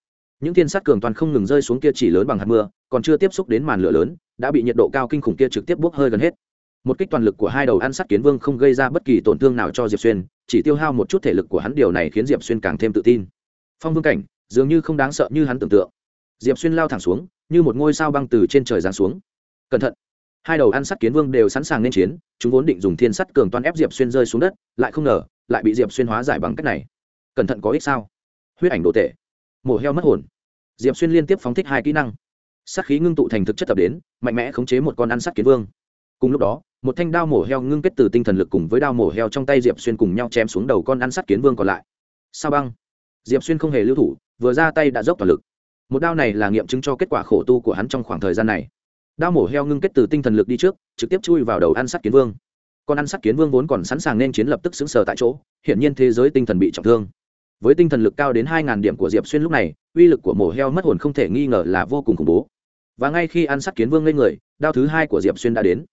những thiên sắt cường toàn không ngừng rơi xuống kia chỉ lớn bằng hạt mưa, còn chưa tiếp xúc đến màn lửa lớn, đã bị nhiệt độ cao kinh khủng kia trực tiếp bốc hơi gần hết. Một kích toàn lực của hai đầu ăn sắt kiến vương không gây ra bất kỳ tổn thương nào cho diệp xuyên, chỉ tiêu hao một chút thể lực của hắn điều này khiến diệp xuyên càng thêm tự tin. Phong vương cảnh, dường như không đáng sợ như hắn tưởng tượng. Diệp xuyên lao thẳng xuống, như một ngôi sao băng từ trên trời giáng xuống. Cẩn thận. Hai đầu ăn sắt kiến vương đều sẵn sàng nên chiến, chúng vốn định dùng thiên sắt cường toan ép diệp xuyên rơi xuống đất, lại không ngờ, lại bị diệp xuyên hóa giải bằng cách này. Cẩn thận có ích sao? Huyết ảnh đồ tệ mổ heo mất hồn. Diệp xuyên liên tiếp phóng thích hai kỹ năng. Sát khí ngưng tụ thành thực chất tập đến, mạnh mẽ khống chế một con ăn sắt kiến vương. Cùng lúc đó, một thanh đao mổ heo ngưng kết từ tinh thần lực cùng với đao mổ heo trong tay diệp xuyên cùng nhau chém xuống đầu con ăn sắt kiến vương còn lại. Sao băng? Diệp xuyên không hề lưu thủ, vừa ra tay đã dốc toàn lực. Một đao này là nghiệm chứng cho kết quả khổ tu của hắn trong khoảng thời gian này. Đao mổ heo ngưng kết từ tinh thần lực đi trước, trực tiếp chui vào đầu ăn sắt kiến vương. Con ăn sắt kiến vương vốn còn sẵn sàng nên chiến lập tức xứng sờ tại chỗ, hiển nhiên thế giới tinh thần bị trọng thương với tinh thần lực cao đến hai ngàn điểm của diệp xuyên lúc này, uy lực của mổ heo mất hồn không thể nghi ngờ là vô cùng khủng bố. Và ngay khi ăn sắt kiến vương lên người, đao thứ hai của diệp xuyên đã đến.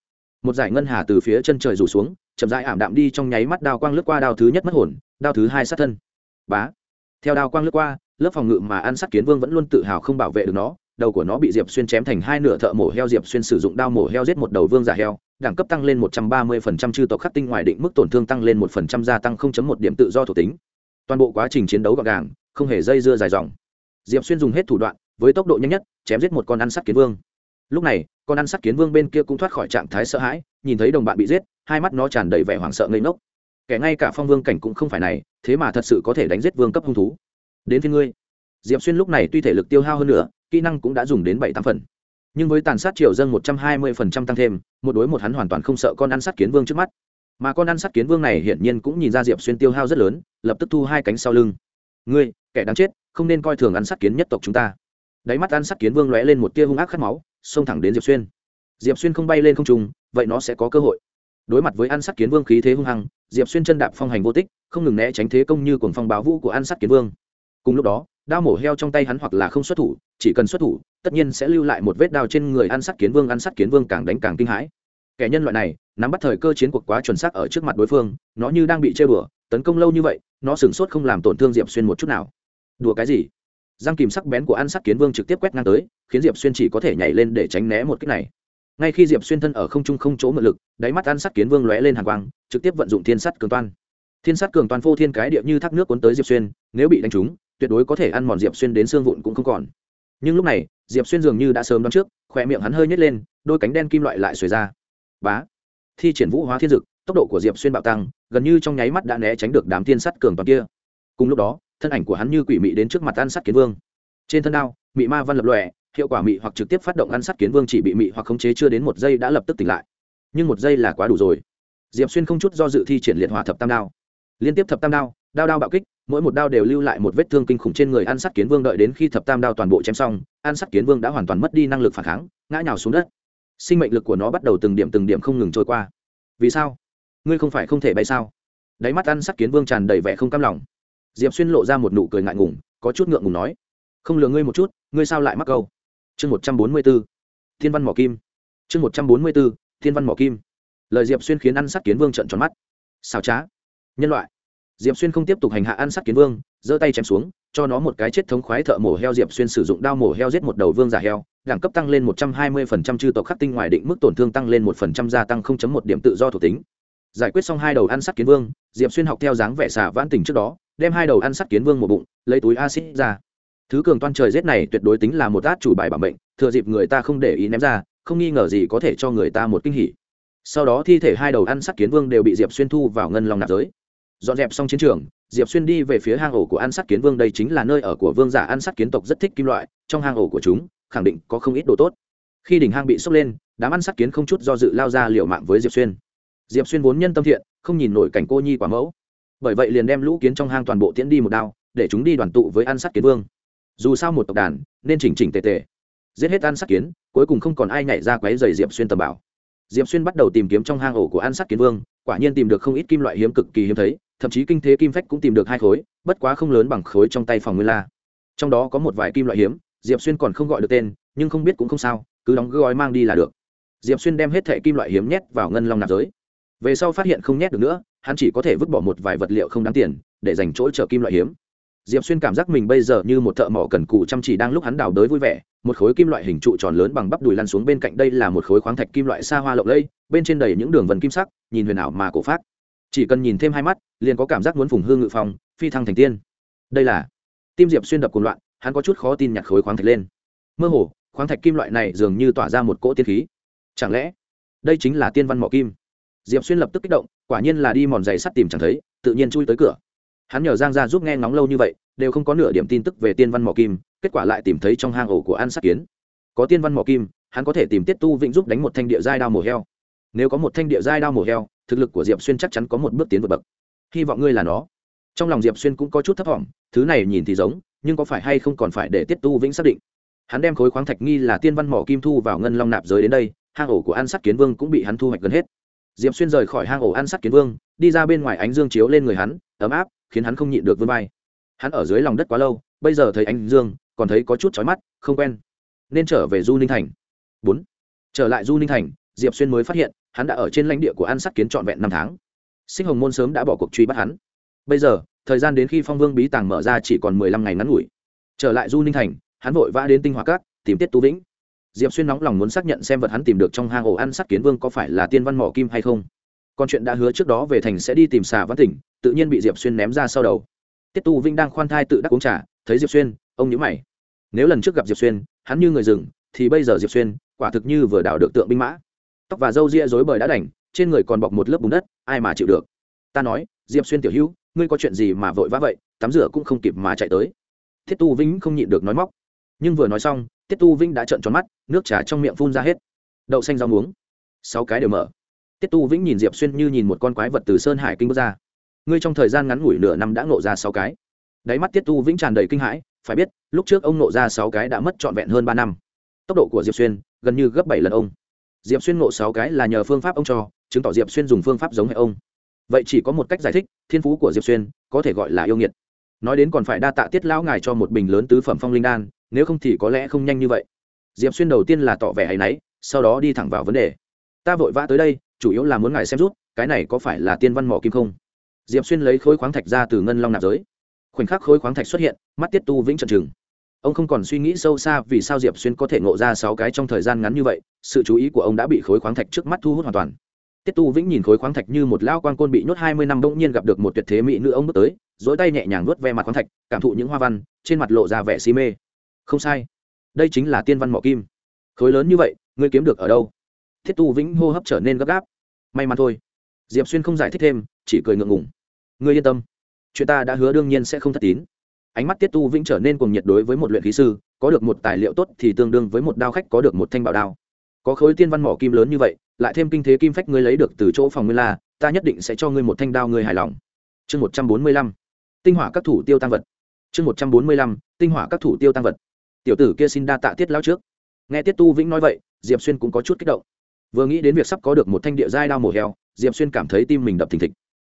Một giải ngân hà từ phía chân trời rủ xuống, chậm rãi ảm đạm đi trong nháy mắt đao quang lướt qua đao thứ nhất mất hồn, đao thứ hai sát thân. Bá! Theo đao quang lướt qua, lớp phòng ngự mà ăn sắt kiến vương vẫn luôn tự hào không bảo vệ được nó, đầu của nó bị diệp xuyên chém thành hai nửa thợ mổ heo. Diệp xuyên sử dụng đao mổ heo giết một đầu vương giả heo, đẳng cấp tăng lên một trăm ba mươi phần trăm, chư tộc khắc tinh ngoài định mức tổn thương tăng lên một phần trăm, gia tăng không chấm một điểm tự do thuộc tính toàn bộ quá trình chiến đấu gọn gàng, không hề dây dưa dài dòng. Diệp xuyên dùng hết thủ đoạn, với tốc độ nhanh nhất, chém giết một con ăn sắt kiến vương. Lúc này, con ăn sắt kiến vương bên kia cũng thoát khỏi trạng thái sợ hãi, nhìn thấy đồng bạn bị giết, hai mắt nó tràn đầy vẻ hoảng sợ ngây ngốc. Kẻ ngay cả phong vương cảnh cũng không phải này, thế mà thật sự có thể đánh giết vương cấp hung thú. Đến phía ngươi. Diệp xuyên lúc này tuy thể lực tiêu hao hơn nữa, kỹ năng cũng đã dùng đến bảy tám phần. Nhưng với tàn sát triều dân một trăm hai mươi phần trăm tăng thêm, một đối một hắn hoàn toàn không sợ con ăn sắt kiến vương trước mắt mà con ăn sắt kiến vương này hiển nhiên cũng nhìn ra diệp xuyên tiêu hao rất lớn, lập tức thu hai cánh sau lưng. Ngươi, kẻ đáng chết, không nên coi thường ăn sắt kiến nhất tộc chúng ta. Đáy mắt ăn sắt kiến vương lóe lên một tia hung ác khát máu, xông thẳng đến diệp xuyên. Diệp xuyên không bay lên không trùng vậy nó sẽ có cơ hội. Đối mặt với ăn sắt kiến vương khí thế hung hăng, diệp xuyên chân đạp phong hành vô tích, không ngừng né tránh thế công như cuồng phong báo vũ của ăn sắt kiến vương. Cùng lúc đó, đao mổ heo trong tay hắn hoặc là không xuất thủ, chỉ cần xuất thủ, tất nhiên sẽ lưu lại một vết đao trên người ăn sắt kiến vương, ăn sắt kiến vương càng đánh càng kinh hãi kẻ nhân loại này, nắm bắt thời cơ chiến cuộc quá chuẩn xác ở trước mặt đối phương, nó như đang bị chơi bừa tấn công lâu như vậy, nó sửng sốt không làm tổn thương diệp xuyên một chút nào. Đùa cái gì? Răng kìm sắc bén của ăn sắt kiến vương trực tiếp quét ngang tới, khiến diệp xuyên chỉ có thể nhảy lên để tránh né một cách này. Ngay khi diệp xuyên thân ở không trung không chỗ mượn lực, đáy mắt ăn sắt kiến vương lóe lên hàng quang, trực tiếp vận dụng thiên sắt cường toan. Thiên sắt cường toan phô thiên cái địa như thác nước cuốn tới diệp xuyên, nếu bị đánh trúng, tuyệt đối có thể ăn mòn diệp xuyên đến xương vụn cũng không còn. Nhưng lúc này, diệp xuyên dường như đã sớm đón trước khỏe miệng hắn hơi nhét lên, đôi cánh đen kim loại lại xuề ra bá. Thi triển vũ hóa thiên dực, tốc độ của diệp xuyên bạo tăng, gần như trong nháy mắt đã né tránh được đám tiên sắt cường toàn kia. Cùng lúc đó, thân ảnh của hắn như quỷ mị đến trước mặt ăn sắt kiến vương. Trên thân đao, mị ma văn lập lòe, hiệu quả mị hoặc trực tiếp phát động ăn sắt kiến vương chỉ bị mị hoặc khống chế chưa đến một giây đã lập tức tỉnh lại. Nhưng một giây là quá đủ rồi. Diệp xuyên không chút do dự thi triển liệt hỏa thập tam đao. Liên tiếp thập tam đao đao đao bạo kích, mỗi một đao đều lưu lại một vết thương kinh khủng trên người ăn sắt kiến vương đợi đến khi thập tam đao toàn bộ chém xong ăn sắt kiến vương đã hoàn toàn mất đi năng lực phản kháng, ngã nhào xuống đất sinh mệnh lực của nó bắt đầu từng điểm từng điểm không ngừng trôi qua. Vì sao? Ngươi không phải không thể bay sao? Đáy mắt ăn sắc kiến vương tràn đầy vẻ không cam lòng. Diệp xuyên lộ ra một nụ cười ngại ngùng, có chút ngượng ngùng nói, không lừa ngươi một chút, ngươi sao lại mắc câu? Chương một trăm bốn mươi b ố thiên văn mỏ kim. Chương một trăm bốn mươi b ố thiên văn mỏ kim. Lời diệp xuyên khiến ăn sắc kiến vương trận tròn mắt. Xào trá. Nhân loại diệp xuyên không tiếp tục hành hạ ăn sắt kiến vương, giơ tay chém xuống, cho nó một cái chết thống khoái thợ mổ heo. Diệp xuyên sử dụng đao mổ heo giết một đầu vương giả heo, đẳng cấp tăng lên một trăm hai mươi phần trăm, chư tộc khắc tinh ngoài định mức tổn thương tăng lên một phần trăm, gia tăng không chấm một điểm tự do thuộc tính. Giải quyết xong hai đầu ăn sắt kiến vương, diệp xuyên học theo dáng vẻ xả vãn tình trước đó, đem hai đầu ăn sắt kiến vương một bụng, lấy túi acid ra. Thứ cường toan trời rét này tuyệt đối tính là một át chủ bài bảo mệnh, thừa dịp người ta không để ý ném ra, không nghi ngờ gì có thể cho người ta một kinh hỉ. Sau đó thi thể hai đầu ăn sắt kiến vương đều bị diệp xuyên thu vào ngân lòng nạp giới dọn dẹp xong chiến trường, diệp xuyên đi về phía hang ổ của ăn sắt kiến vương, đây chính là nơi ở của vương giả ăn sắt kiến tộc rất thích kim loại, trong hang ổ của chúng, khẳng định có không ít đồ tốt. Khi đỉnh hang bị sốc lên, đám ăn sắt kiến không chút do dự lao ra liều mạng với diệp xuyên. Diệp xuyên vốn nhân tâm thiện, không nhìn nổi cảnh cô nhi quả mẫu. Bởi vậy liền đem lũ kiến trong hang toàn bộ tiễn đi một đao, để chúng đi đoàn tụ với ăn sát kiến vương. Dù sao một tộc đàn, nên chỉnh chỉnh tề tề. Giết hết ăn sát kiến, cuối cùng không còn ai nhảy ra quấy dày diệp xuyên tầm bảo. Diệp xuyên bắt đầu tìm kiếm trong hang ổ của ăn sát kiến vương, quả nhiên tìm được không ít kim loại hiếm cực kỳ hiếm thấy thậm chí kinh thế kim phách cũng tìm được hai khối, bất quá không lớn bằng khối trong tay phòng nguyên la. Trong đó có một vài kim loại hiếm, diệp xuyên còn không gọi được tên, nhưng không biết cũng không sao, cứ đóng gói mang đi là được. Diệp xuyên đem hết thẻ kim loại hiếm nhét vào ngân long nạp giới. Về sau phát hiện không nhét được nữa, hắn chỉ có thể vứt bỏ một vài vật liệu không đáng tiền, để dành chỗ chở kim loại hiếm. Diệp xuyên cảm giác mình bây giờ như một thợ mỏ cần cù chăm chỉ đang lúc hắn đào đới vui vẻ, một khối kim loại hình trụ tròn lớn bằng bắp đùi lăn xuống bên cạnh đây là một khối khoáng thạch kim loại xa hoa lộng lẫy, bên trên đầy những đường vần kim sắc, nhìn huyền ảo mà cổ phát chỉ cần nhìn thêm hai mắt, liền có cảm giác muốn phùng hương ngự phòng phi thăng thành tiên. Đây là tim diệp xuyên đập cùng loạn, hắn có chút khó tin nhặt khối khoáng thạch lên. Mơ hồ, khoáng thạch kim loại này dường như tỏa ra một cỗ tiên khí. Chẳng lẽ đây chính là tiên văn mỏ kim? Diệp xuyên lập tức kích động, quả nhiên là đi mòn giày sắt tìm chẳng thấy, tự nhiên chui tới cửa. Hắn nhờ giang ra giúp nghe ngóng lâu như vậy, đều không có nửa điểm tin tức về tiên văn mỏ kim, kết quả lại tìm thấy trong hang ổ của an sắc kiến. Có tiên văn mỏ kim, hắn có thể tìm tiết tu vĩnh giúp đánh một thanh địa giai đao mổ heo nếu có một thanh địa giai đao mổ heo, thực lực của diệp xuyên chắc chắn có một bước tiến vượt bậc. Hy vọng ngươi là nó. Trong lòng diệp xuyên cũng có chút thấp t thứ này nhìn thì giống, nhưng có phải hay không còn phải để tiết tu vĩnh xác định. Hắn đem khối khoáng thạch nghi là tiên văn mỏ kim thu vào ngân long nạp giới đến đây, hang ổ của an sắt kiến vương cũng bị hắn thu hoạch gần hết. Diệp xuyên rời khỏi hang ổ an sắt kiến vương, đi ra bên ngoài ánh dương chiếu lên người hắn, ấm áp, khiến hắn không nhịn được vươn vai. Hắn ở dưới lòng đất quá lâu, bây giờ thấy ánh dương, còn thấy có chút chói mắt, không quen. Nên trở về du ninh thành. Bốn. Trở lại du ninh thành diệp xuyên mới phát hiện, hắn đã ở trên lãnh địa của an sắt kiến trọn vẹn năm tháng. Sinh hồng môn sớm đã bỏ cuộc truy bắt hắn. Bây giờ, thời gian đến khi phong vương bí tàng mở ra chỉ còn mười lăm ngày ngắn ngủi. Trở lại du ninh thành, hắn vội vã đến tinh hoa cát tìm tiết tu vĩnh. Diệp xuyên nóng lòng muốn xác nhận xem vật hắn tìm được trong hang ổ ăn sắt kiến vương có phải là tiên văn mỏ kim hay không. Còn chuyện đã hứa trước đó về thành sẽ đi tìm xà văn tỉnh, tự nhiên bị diệp xuyên ném ra sau đầu. Tiết tu vĩnh đang khoan thai tự đắc uống trà, thấy diệp xuyên, ông nhữ mày. Nếu lần trước gặp diệp xuyên, hắn như người rừng thì bây giờ diệp xuyên quả thực như vừa đảo được tượng binh mã tóc và râu ria rối bời đã đành, trên người còn bọc một lớp bùn đất, ai mà chịu được? Ta nói, diệp xuyên tiểu hữu, ngươi có chuyện gì mà vội vã vậy, tắm rửa cũng không kịp mà chạy tới. Thiết tu vĩnh không nhịn được nói móc. Nhưng vừa nói xong tiết tu vĩnh đã trợn tròn mắt, nước trà trong miệng phun ra hết. Đậu xanh rau muống. Sáu cái đều mở. Tiết tu vĩnh nhìn diệp xuyên như nhìn một con quái vật từ sơn hải kinh bước ra. Ngươi trong thời gian ngắn ngủi nửa năm đã ngộ ra sáu cái. Đáy mắt tiết tu vĩnh tràn đầy kinh hãi, phải biết, lúc trước ông ngộ ra sáu cái đã mất trọn vẹn hơn ba năm. Tốc độ của diệp xuyên gần như gấp bảy lần ông diệp xuyên ngộ sáu cái là nhờ phương pháp ông cho, chứng tỏ diệp xuyên dùng phương pháp giống hệ ông. Vậy chỉ có một cách giải thích, thiên phú của diệp xuyên có thể gọi là yêu nghiệt. Nói đến còn phải đa tạ tiết lão ngài cho một bình lớn tứ phẩm phong linh đan, nếu không thì có lẽ không nhanh như vậy. Diệp xuyên đầu tiên là tỏ vẻ hay náy sau đó đi thẳng vào vấn đề. Ta vội vã tới đây, chủ yếu là muốn ngài xem rút, cái này có phải là tiên văn mỏ kim không? Diệp xuyên lấy khối khoáng thạch ra từ ngân long nạp giới. Khoảnh khắc khối khoáng thạch xuất hiện, mắt tiết tu vĩnh trần trừng ông không còn suy nghĩ sâu xa vì sao diệp xuyên có thể ngộ ra sáu cái trong thời gian ngắn như vậy, sự chú ý của ông đã bị khối khoáng thạch trước mắt thu hút hoàn toàn. Tiết tu vĩnh nhìn khối khoáng thạch như một lao quan côn bị nhốt hai mươi năm bỗng nhiên gặp được một tuyệt thế mỹ nữ ông bước tới, dỗi tay nhẹ nhàng nuốt ve mặt khoáng thạch, cảm thụ những hoa văn, trên mặt lộ ra vẻ si mê. Không sai. Đây chính là tiên văn mỏ kim. Khối lớn như vậy, ngươi kiếm được ở đâu? Thiết tu vĩnh hô hấp trở nên gấp gáp. May mắn thôi. Diệp xuyên không giải thích thêm, chỉ cười ngượng ngùng. Ngươi yên tâm. Chuyện ta đã hứa đương nhiên sẽ không thất tín ánh mắt tiết tu vĩnh trở nên cùng nhiệt đối với một luyện khí sư, có được một tài liệu tốt thì tương đương với một đao khách có được một thanh bảo đao. Có khối tiên văn mỏ kim lớn như vậy, lại thêm kinh thế kim phách ngươi lấy được từ chỗ phòng nguyên la, ta nhất định sẽ cho ngươi một thanh đao ngươi hài lòng. Chương một trăm bốn mươi lăm. Tinh hỏa các thủ tiêu tăng vật. Chương một trăm bốn mươi lăm. Tinh hỏa các thủ tiêu tăng vật. Tiểu tử kia xin đa tạ tiết lao trước. Nghe tiết tu vĩnh nói vậy, diệp xuyên cũng có chút kích động. Vừa nghĩ đến việc sắp có được một thanh địa giai đao mổ heo, diệp xuyên cảm thấy tim mình đập thình thịch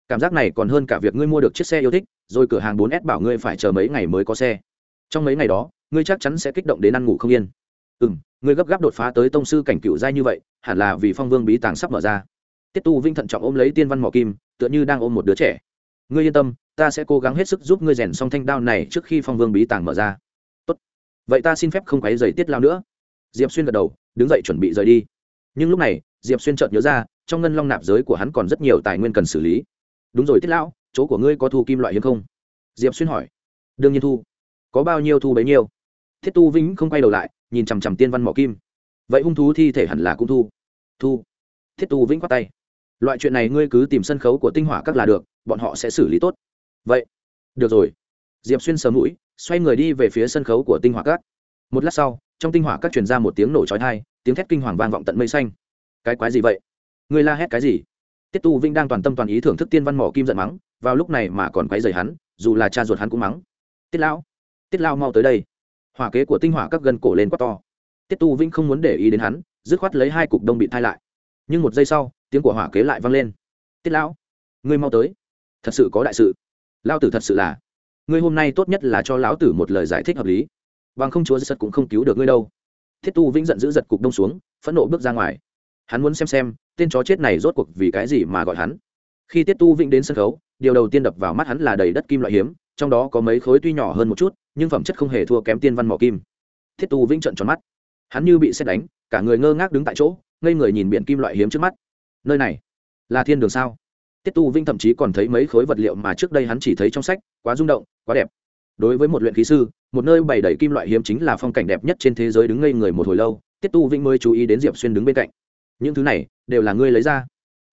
cảm giác này còn hơn cả việc ngươi mua được chiếc xe yêu thích, rồi cửa hàng 4S bảo ngươi phải chờ mấy ngày mới có xe. Trong mấy ngày đó, ngươi chắc chắn sẽ kích động đến ăn ngủ không yên. Ừ m ngươi gấp gáp đột phá tới tông sư cảnh cựu giai như vậy, hẳn là vì phong vương bí tàng sắp mở ra. Tiết tu vinh thận trọng ôm lấy tiên văn mỏ kim, tựa như đang ôm một đứa trẻ. Ngươi yên tâm, ta sẽ cố gắng hết sức giúp ngươi rèn xong thanh đao này trước khi phong vương bí tàng mở ra. Tốt. vậy ta xin phép không quấy giày tiết lao nữa. Diệp xuyên gật đầu, đứng dậy chuẩn bị rời đi. Nhưng lúc này, diệp xuyên chợt nhớ ra, trong ngân long nạp giới của hắn còn rất nhiều tài nguyên cần xử lý đúng rồi, tiết lão, chỗ của ngươi có thu kim loại hiếm không? Diệp xuyên hỏi. Đương nhiên thu. Có bao nhiêu thu bấy nhiêu? Thiết tu vĩnh không quay đầu lại, nhìn chằm chằm tiên văn mỏ kim. Vậy hung thú thi thể hẳn là cũng thu. Thu. Thiết tu vĩnh khoát tay. Loại chuyện này ngươi cứ tìm sân khấu của tinh hỏa các là được, bọn họ sẽ xử lý tốt. Vậy, được rồi. Diệp xuyên sờ mũi, xoay người đi về phía sân khấu của tinh hỏa các. Một lát sau, trong tinh hỏa các truyền ra một tiếng nổ trói thai tiếng thét kinh hoàng vang vọng tận mây xanh. Cái quái gì vậy? Ngươi la hét cái gì? Tiết tu vinh đang toàn tâm toàn ý thưởng thức tiên văn mỏ kim giận mắng, vào lúc này mà còn quấy rầy hắn, dù là cha ruột hắn cũng mắng. Tiết lão, tiết lao mau tới đây. Hỏa kế của tinh hỏa các gân cổ lên quá to. Tiết tu vinh không muốn để ý đến hắn, dứt khoát lấy hai cục đông bị thay lại. Nhưng một giây sau, tiếng của hỏa kế lại vang lên. Tiết lão, ngươi mau tới. Thật sự có đại sự. Lao tử thật sự là. Ngươi hôm nay tốt nhất là cho lão tử một lời giải thích hợp lý. Bằng không chúa giật cũng không cứu được ngươi đâu. Thiết tu vĩnh giận giữ giật cục đông xuống, phẫn nộ bước ra ngoài hắn muốn xem xem, tên chó chết này rốt cuộc vì cái gì mà gọi hắn. Khi tiết tu vĩnh đến sân khấu, điều đầu tiên đập vào mắt hắn là đầy đất kim loại hiếm, trong đó có mấy khối tuy nhỏ hơn một chút, nhưng phẩm chất không hề thua kém tiên văn mỏ kim. Thiết tu vĩnh trận tròn mắt. Hắn như bị xét đánh, cả người ngơ ngác đứng tại chỗ, ngây người nhìn biển kim loại hiếm trước mắt. Nơi này là thiên đường sao? Tiết tu vinh thậm chí còn thấy mấy khối vật liệu mà trước đây hắn chỉ thấy trong sách, quá rung động, quá đẹp. Đối với một luyện khí sư, một nơi bày đầy kim loại hiếm chính là phong cảnh đẹp nhất trên thế giới đứng ngây người một hồi lâu, tiết tu vinh mới chú ý đến diệp xuyên đứng bên cạnh những thứ này đều là ngươi lấy ra.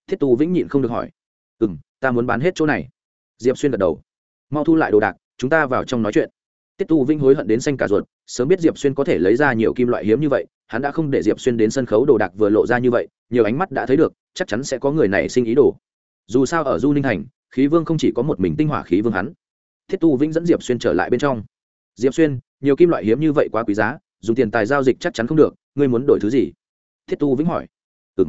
Thiết tu vĩnh nhịn không được hỏi. Ừ m ta muốn bán hết chỗ này. Diệp xuyên gật đầu. Mau thu lại đồ đạc, chúng ta vào trong nói chuyện. Tiết tu Vĩnh hối hận đến xanh cả ruột, sớm biết diệp xuyên có thể lấy ra nhiều kim loại hiếm như vậy, hắn đã không để diệp xuyên đến sân khấu đồ đạc vừa lộ ra như vậy, nhiều ánh mắt đã thấy được, chắc chắn sẽ có người này sinh ý đồ. Dù sao ở du ninh thành, khí vương không chỉ có một mình tinh hỏa khí vương hắn. Thiết tu vĩnh dẫn diệp xuyên trở lại bên trong. Diệp xuyên, nhiều kim loại hiếm như vậy quá quý giá, dùng tiền tài giao dịch chắc chắn không được, ngươi muốn đổi thứ gì? Thiết tu vĩnh hỏi ừ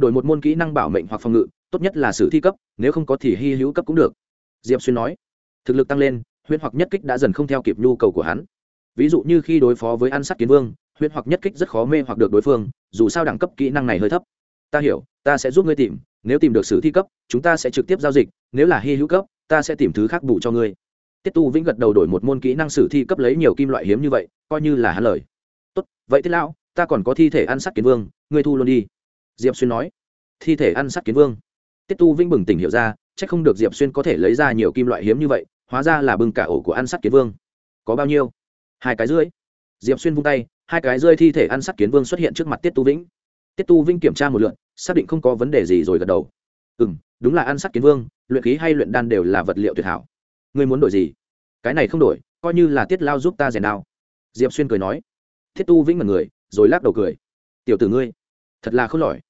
đổi một môn kỹ năng bảo mệnh hoặc phòng ngự, tốt nhất là sử thi cấp, nếu không có thì hy hữu cấp cũng được. Diệp xuyên nói. Thực lực tăng lên, huyễn hoặc nhất kích đã dần không theo kịp nhu cầu của hắn. Ví dụ như khi đối phó với ăn sắt kiến vương, huyễn hoặc nhất kích rất khó mê hoặc được đối phương, dù sao đẳng cấp kỹ năng này hơi thấp. Ta hiểu, ta sẽ giúp ngươi tìm, nếu tìm được sử thi cấp, chúng ta sẽ trực tiếp giao dịch, nếu là hy hữu cấp, ta sẽ tìm thứ khác bù cho ngươi. Tiết tu vĩnh gật đầu đổi một môn kỹ năng sử thi cấp lấy nhiều kim loại hiếm như vậy, coi như là hắn lời. Tốt, vậy tiết lão, ta còn có thi thể ăn sắt kiến vương, ngươi thu luôn đi diệp xuyên nói, thi thể ăn sắt kiến vương. Tiết tu vĩnh bừng tỉnh hiểu ra c h ắ c không được diệp xuyên có thể lấy ra nhiều kim loại hiếm như vậy, hóa ra là bưng cả ổ của ăn sắt kiến vương. Có bao nhiêu? Hai cái rưỡi. Diệp xuyên vung tay, hai cái rơi thi thể ăn sắt kiến vương xuất hiện trước mặt tiết tu vĩnh. Tiết tu vĩnh kiểm tra một lượn xác định không có vấn đề gì rồi gật đầu. Ừ m đúng là ăn sắt kiến vương, luyện khí hay luyện đan đều là vật liệu tuyệt hảo. Ngươi muốn đổi gì? Cái này không đổi, coi như là tiết lao giúp ta rèn đao. Diệp xuyên cười nói. Thiết tu vĩnh mật người, rồi lắc đầu cười. Tiểu tử ngươi thật là khốn lỏi.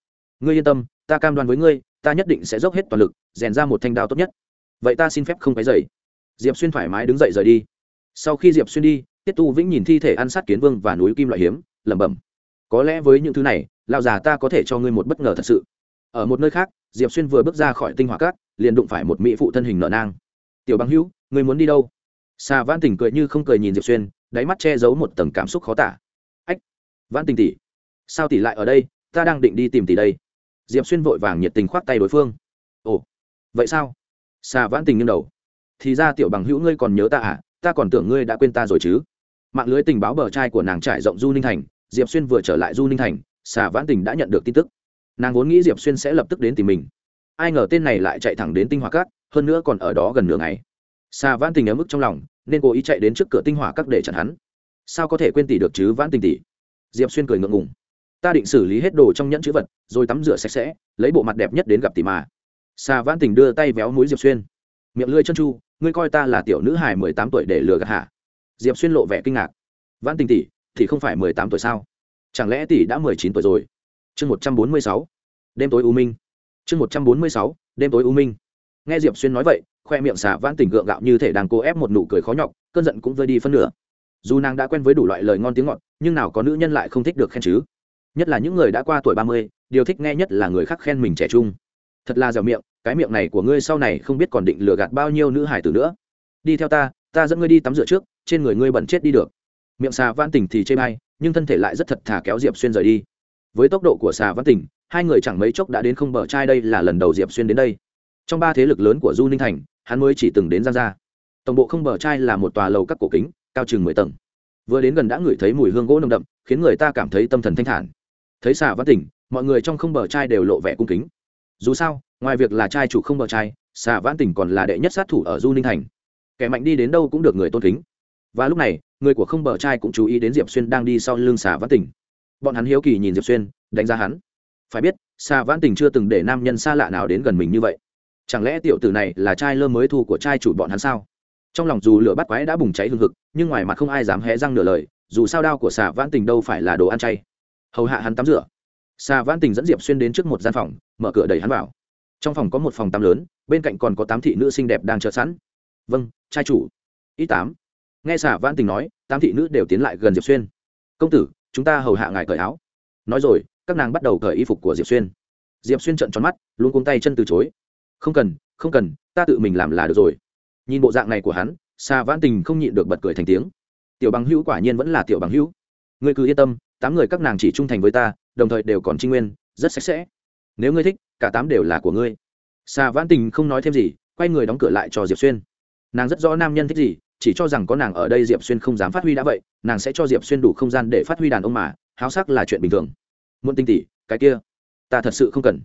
Ngươi yên tâm ta cam đoan với ngươi ta nhất định sẽ dốc hết toàn lực rèn ra một thanh đao tốt nhất. Vậy ta xin phép không cái dậy, diệp xuyên thoải mái đứng dậy rời đi. Sau khi diệp xuyên đi tiết tu vĩnh nhìn thi thể ăn sát kiến vương và núi kim loại hiếm lẩm bẩm. Có lẽ với những thứ này lão già ta có thể cho ngươi một bất ngờ thật sự. Ở một nơi khác diệp xuyên vừa bước ra khỏi tinh hoa cát liền đụng phải một mỹ phụ thân hình nợ nang. Tiểu Băng hữu ngươi muốn đi đâu? Xà văn Tỉnh cười như không cười nhìn diệp xuyên đáy mắt che giấu một tầng cảm xúc khó tả. Ách văn tình tỷ sao tỷ lại ở đây? Ta đang định đi tìm tỷ đây. Diệp xuyên vội vàng nhiệt tình khoát tay đối phương. Ồ, vậy sao? Xà vãn tình nghiêng đầu. Thì ra tiểu bằng hữu ngươi còn nhớ ta à? Ta còn tưởng ngươi đã quên ta rồi chứ. Mạng lưới tình báo bờ trai của nàng trải rộng du ninh thành, diệp xuyên vừa trở lại du ninh thành, xà vãn tình đã nhận được tin tức. Nàng vốn nghĩ diệp xuyên sẽ lập tức đến tìm mình. Ai ngờ tên này lại chạy thẳng đến tinh hoa cát hơn nữa còn ở đó gần nửa ngày. Xà vãn tình ấm mức trong lòng, nên cố ý chạy đến trước cửa tinh hoa các để chặn hắn. Sao có thể quên tỷ được chứ, vãn tình tỷ? Diệp xuyên cười ngượng ngùng ta định xử lý hết đồ trong nhẫn chữ vật, rồi tắm rửa sạch sẽ, lấy bộ mặt đẹp nhất đến gặp tỷ mà. Xà vãn tình đưa tay véo mũi diệp xuyên. Miệng lưỡi chân chu, ngươi coi ta là tiểu nữ hài mười tám tuổi để lừa gạt hạ diệp xuyên lộ vẻ kinh ngạc. Vãn tình tỷ, thì không phải mười tám tuổi sao? Chẳng lẽ tỷ đã mười chín tuổi rồi? Chương một trăm bốn mươi sáu. Đêm tối u minh. Chương một trăm bốn mươi sáu. Đêm tối u minh. Nghe diệp xuyên nói vậy, khoe miệng xà vãn tình gượng gạo như thể đang cố ép một nụ cười khó nhọc, cơn giận cũng vơi đi phân nửa. Dù nàng đã quen với đủ loại lời ngon tiếng ngọt, nhưng nào có nữ nhân lại không thích được khen chứ? Nhất là những người đã qua tuổi ba mươi điều thích nghe nhất là người khác khen mình trẻ trung. Thật là dẻo miệng cái miệng này của ngươi sau này không biết còn định lừa gạt bao nhiêu nữ hải tử nữa. Đi theo ta ta dẫn ngươi đi tắm rửa trước trên người ngươi bẩn chết đi được. Miệng xà văn tình thì chê bai nhưng thân thể lại rất thật thà kéo diệp xuyên rời đi. Với tốc độ của xà văn tỉnh, hai người chẳng mấy chốc đã đến không bờ trai đây là lần đầu diệp xuyên đến đây. Trong ba thế lực lớn của du ninh thành hắn mới chỉ từng đến giang gia. Tổng bộ không bờ trai là một tòa lầu các cổ kính cao chừng mười tầng. Vừa đến gần đã ngửi thấy mùi hương gỗ nồng đậm khiến người ta cảm thấy tâm thần thanh thản thấy xà văn tỉnh, mọi người trong không bờ trai đều lộ vẻ cung kính. Dù sao, ngoài việc là trai chủ không bờ trai, xà văn tỉnh còn là đệ nhất sát thủ ở du ninh thành. Kẻ mạnh đi đến đâu cũng được người tôn kính. Và lúc này, người của không bờ trai cũng chú ý đến diệp xuyên đang đi sau lưng xà văn tỉnh. Bọn hắn hiếu kỳ nhìn diệp xuyên, đánh giá hắn. Phải biết, xà văn tỉnh chưa từng để nam nhân xa lạ nào đến gần mình như vậy. Chẳng lẽ tiểu tử này là trai lơ mới thu của trai chủ bọn hắn sao? Trong lòng dù lửa bắt quái đã bùng cháy hương hực, nhưng ngoài mặt không ai dám hé răng nửa lời, dù sao đao của xà văn tình đâu phải là đồ ăn chay hầu hạ hắn tắm rửa. Xà văn tình dẫn diệp xuyên đến trước một gian phòng, mở cửa đẩy hắn vào. Trong phòng có một phòng tắm lớn, bên cạnh còn có tám thị nữ xinh đẹp đang chờ sẵn. Vâng trai chủ. Ít tám. Nghe xà văn tình nói, tám thị nữ đều tiến lại gần diệp xuyên. Công tử, chúng ta hầu hạ ngài cởi áo. Nói rồi, các nàng bắt đầu cởi y phục của diệp xuyên. Diệp xuyên trợn tròn mắt luôn cuống tay chân từ chối. Không cần không cần, ta tự mình làm là được rồi. Nhìn bộ dạng này của hắn xa văn tình không nhịn được bật cười thành tiếng. Tiểu bằng hữu quả nhiên vẫn là tiểu bằng hữu. Ngươi cứ yên tâm tám người các nàng chỉ trung thành với ta, đồng thời đều còn trinh nguyên, rất sạch sẽ. Nếu ngươi thích, cả tám đều là của ngươi. Xà vãn tình không nói thêm gì, quay người đóng cửa lại cho diệp xuyên. Nàng rất rõ nam nhân thích gì, chỉ cho rằng có nàng ở đây diệp xuyên không dám phát huy đã vậy, nàng sẽ cho diệp xuyên đủ không gian để phát huy đàn ông mà, háo sắc là chuyện bình thường. Muôn tinh tỷ, cái kia, ta thật sự không cần.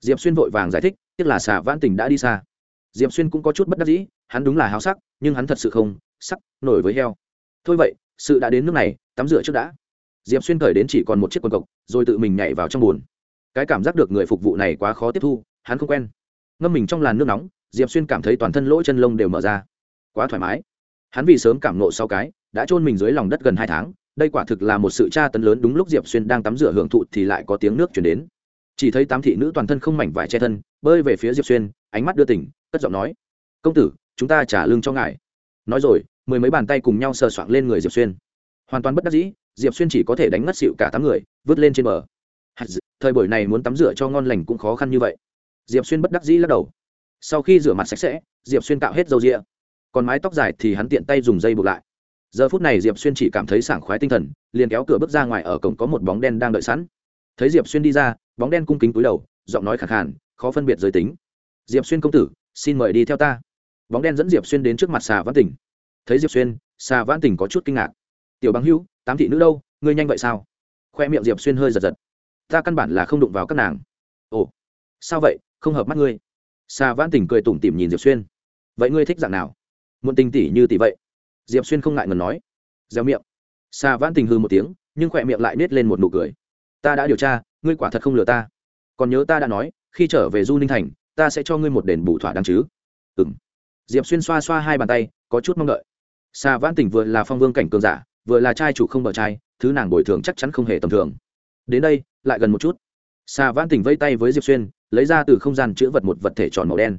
Diệp xuyên vội vàng giải thích tức là xà vãn tình đã đi xa. Diệp xuyên cũng có chút bất đắc dĩ, hắn đúng là háo sắc, nhưng hắn thật sự không, sắc, nổi với heo. Thôi vậy, sự đã đến nước này, tắm rửa trước đã diệp xuyên cởi đến chỉ còn một chiếc quần cộc, rồi tự mình nhảy vào trong bùn cái cảm giác được người phục vụ này quá khó tiếp thu, hắn không quen. Ngâm mình trong làn nước nóng, diệp xuyên cảm thấy toàn thân lỗ chân lông đều mở ra. Quá thoải mái. Hắn vì sớm cảm nộ sau cái, đã chôn mình dưới lòng đất gần hai tháng, đây quả thực là một sự tra tấn lớn đúng lúc diệp xuyên đang tắm rửa hưởng thụ thì lại có tiếng nước chuyển đến. Chỉ thấy tám thị nữ toàn thân không mảnh vải che thân, bơi về phía diệp xuyên, ánh mắt đưa tỉnh, cất giọng nói, công tử, chúng ta trả lương cho ngài. Nói rồi, mười mấy bàn tay cùng nhau sờ soạng lên người diệp xuyên. Hoàn toàn bất đắc dĩ diệp xuyên chỉ có thể đánh ngất xịu cả tám người, vứt lên trên bờ. Thời buổi này muốn tắm rửa cho ngon lành cũng khó khăn như vậy. Diệp xuyên bất đắc dĩ lắc đầu. Sau khi rửa mặt sạch sẽ, diệp xuyên cạo hết dầu rịa còn mái tóc dài thì hắn tiện tay dùng dây buộc lại. Giờ phút này diệp xuyên chỉ cảm thấy sảng khoái tinh thần, liền kéo cửa bước ra ngoài ở cổng có một bóng đen đang đợi sẵn. Thấy diệp xuyên đi ra, bóng đen cung kính túi đầu, giọng nói khẳng khàn, khó phân biệt giới tính. Diệp xuyên công tử, xin mời đi theo ta. Bóng đen dẫn diệp xuyên đến trước mặt xà văn tỉnh thấy diệp xuyên xà văn tỉnh có chút kinh ngạc. Tiểu bằng hữu tám thị nữ đâu, ngươi nhanh vậy sao? Khoe miệng diệp xuyên hơi giật giật. Ta căn bản là không đụng vào các nàng. Ồ, sao vậy? Không hợp mắt ngươi. Xà Vãn tỉnh cười tủm tỉm nhìn diệp xuyên. Vậy ngươi thích dạng nào? Muộn tình tỷ như tỷ vậy? Diệp xuyên không ngại ngần nói. Gieo miệng. Xà Vãn tình hư một tiếng, nhưng khoe miệng lại nết lên một nụ cười. Ta đã điều tra, ngươi quả thật không lừa ta. Còn nhớ ta đã nói, khi trở về du ninh thành, ta sẽ cho ngươi một đền bù thỏa đáng chứ. Ừ m diệp xuyên xoa xoa hai bàn tay, có chút mong đợi. Xà Vãn tình vừa là phong vương cảnh cường giả vừa là trai chủ không bờ trai, thứ nàng bồi thường chắc chắn không hề tầm thường. Đến đây, lại gần một chút. Xà văn Tỉnh vây tay với diệp xuyên, lấy ra từ không gian chữ vật một vật thể tròn màu đen.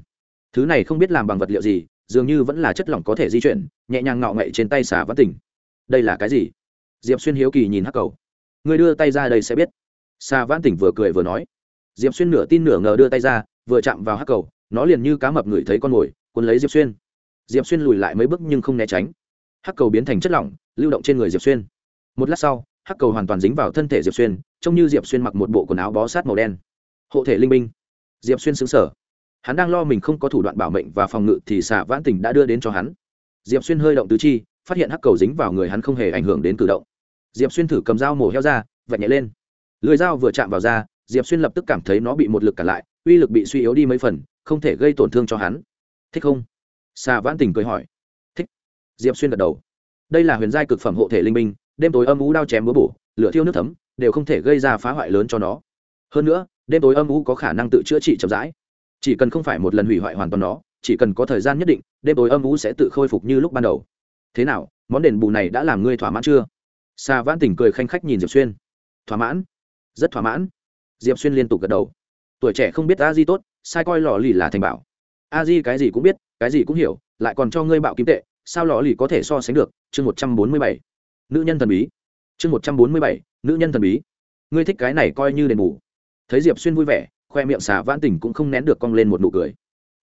Thứ này không biết làm bằng vật liệu gì, dường như vẫn là chất lỏng có thể di chuyển, nhẹ nhàng ngọ ngậy trên tay xà văn Tỉnh. đây là cái gì? Diệp xuyên hiếu kỳ nhìn hắc cầu. Người đưa tay ra đây sẽ biết. Xà văn tỉnh vừa cười vừa nói. Diệp xuyên nửa tin nửa ngờ đưa tay ra, vừa chạm vào hắc cầu, nó liền như cá mập ngửi thấy con mồi, cuốn lấy diệp xuyên. Diệp xuyên lùi lại mấy bước nhưng không né tránh. Hắc cầu biến thành chất lỏng lưu động trên người diệp xuyên một lát sau hắc cầu hoàn toàn dính vào thân thể diệp xuyên trông như diệp xuyên mặc một bộ quần áo bó sát màu đen hộ thể linh minh diệp xuyên xứng sở hắn đang lo mình không có thủ đoạn bảo mệnh và phòng ngự thì xả vãn tình đã đưa đến cho hắn diệp xuyên hơi động tứ chi phát hiện hắc cầu dính vào người hắn không hề ảnh hưởng đến cử động diệp xuyên thử cầm dao mổ heo ra vạch nhẹ lên lưới dao vừa chạm vào da diệp xuyên lập tức cảm thấy nó bị một lực cả lại uy lực bị suy yếu đi mấy phần không thể gây tổn thương cho hắn thích không xà vãn tình cười hỏi thích diệp xuyên gật đầu đây là huyền giai cực phẩm hộ thể linh minh đêm tối âm ú đao chém búa bổ, lửa thiêu nước thấm, đều không thể gây ra phá hoại lớn cho nó. Hơn nữa, đêm tối âm ú có khả năng tự chữa trị chậm rãi. Chỉ cần không phải một lần hủy hoại hoàn toàn nó, chỉ cần có thời gian nhất định, đêm tối âm ú sẽ tự khôi phục như lúc ban đầu. Thế nào, món đền bù này đã làm ngươi thỏa mãn chưa? Xà vãn tỉnh cười khanh khách nhìn diệp xuyên. Thỏa mãn. Rất thỏa mãn. Diệp xuyên liên tục gật đầu. Tuổi trẻ không biết a di tốt, sai coi lò lì là thành bảo. A di cái gì cũng biết, cái gì cũng hiểu, lại còn cho ngươi bạo kim tệ sao lò lì có thể so sánh được? Chương một trăm bốn mươi bảy. Nữ nhân thần bí. Chương một trăm bốn mươi bảy. Nữ nhân thần bí. Ngươi thích cái này coi như đền bù. Thấy diệp xuyên vui vẻ, khoe miệng xà vãn tình cũng không nén được cong lên một nụ cười.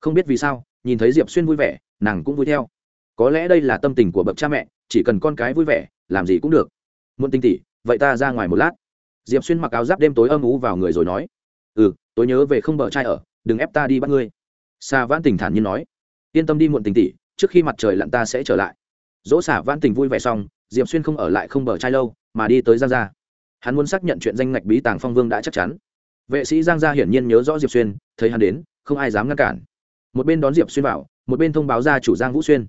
Không biết vì sao, nhìn thấy diệp xuyên vui vẻ, nàng cũng vui theo. Có lẽ đây là tâm tình của bậc cha mẹ, chỉ cần con cái vui vẻ, làm gì cũng được. Muộn tinh tỉ vậy ta ra ngoài một lát. Diệp xuyên mặc áo giáp đêm tối âm ú vào người rồi nói. Ừ tôi nhớ về không bờ trai ở, đừng ép ta đi bắt ngươi. Xà vãn tình thản nhiên nói. Yên tâm đi muộn tình tỉ trước khi mặt trời lặn ta sẽ trở lại. Dỗ xả Van tình vui vẻ xong, diệp xuyên không ở lại không bờ trai lâu, mà đi tới giang gia. Hắn muốn xác nhận chuyện danh ngạch bí tàng phong vương đã chắc chắn. Vệ sĩ giang gia hiển nhiên nhớ rõ diệp xuyên, thấy hắn đến, không ai dám ngăn cản. Một bên đón diệp xuyên vào, một bên thông báo ra chủ giang vũ xuyên.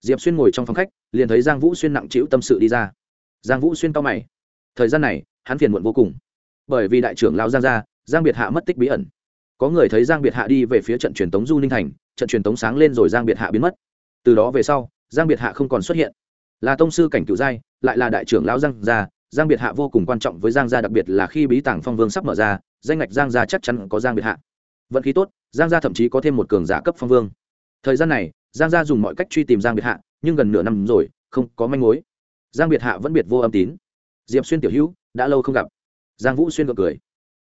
Diệp xuyên ngồi trong phòng khách, liền thấy giang vũ xuyên nặng trĩu tâm sự đi ra. Giang vũ xuyên cao mày. Thời gian này, hắn phiền muộn vô cùng. Bởi vì đại trưởng lao giang gia, giang biệt hạ mất tích bí ẩn. Có người thấy giang biệt hạ đi về phía trận truyền tống du ninh thành, trận truyền tống sáng lên rồi giang biệt hạ biến mất từ đó về sau, giang biệt hạ không còn xuất hiện. Là tông sư cảnh cựu giai, lại là đại trưởng lão giang gia, giang biệt hạ vô cùng quan trọng với giang gia, đặc biệt là khi bí tàng phong vương sắp mở ra, danh ngạch giang gia chắc chắn có giang biệt hạ. Vận khí tốt, giang gia thậm chí có thêm một cường giả cấp phong vương. Thời gian này, giang gia dùng mọi cách truy tìm giang biệt hạ, nhưng gần nửa năm rồi, không có manh mối. Giang biệt hạ vẫn biệt vô âm tín. Diệp xuyên tiểu hữu, đã lâu không gặp. Giang vũ xuyên gật cười.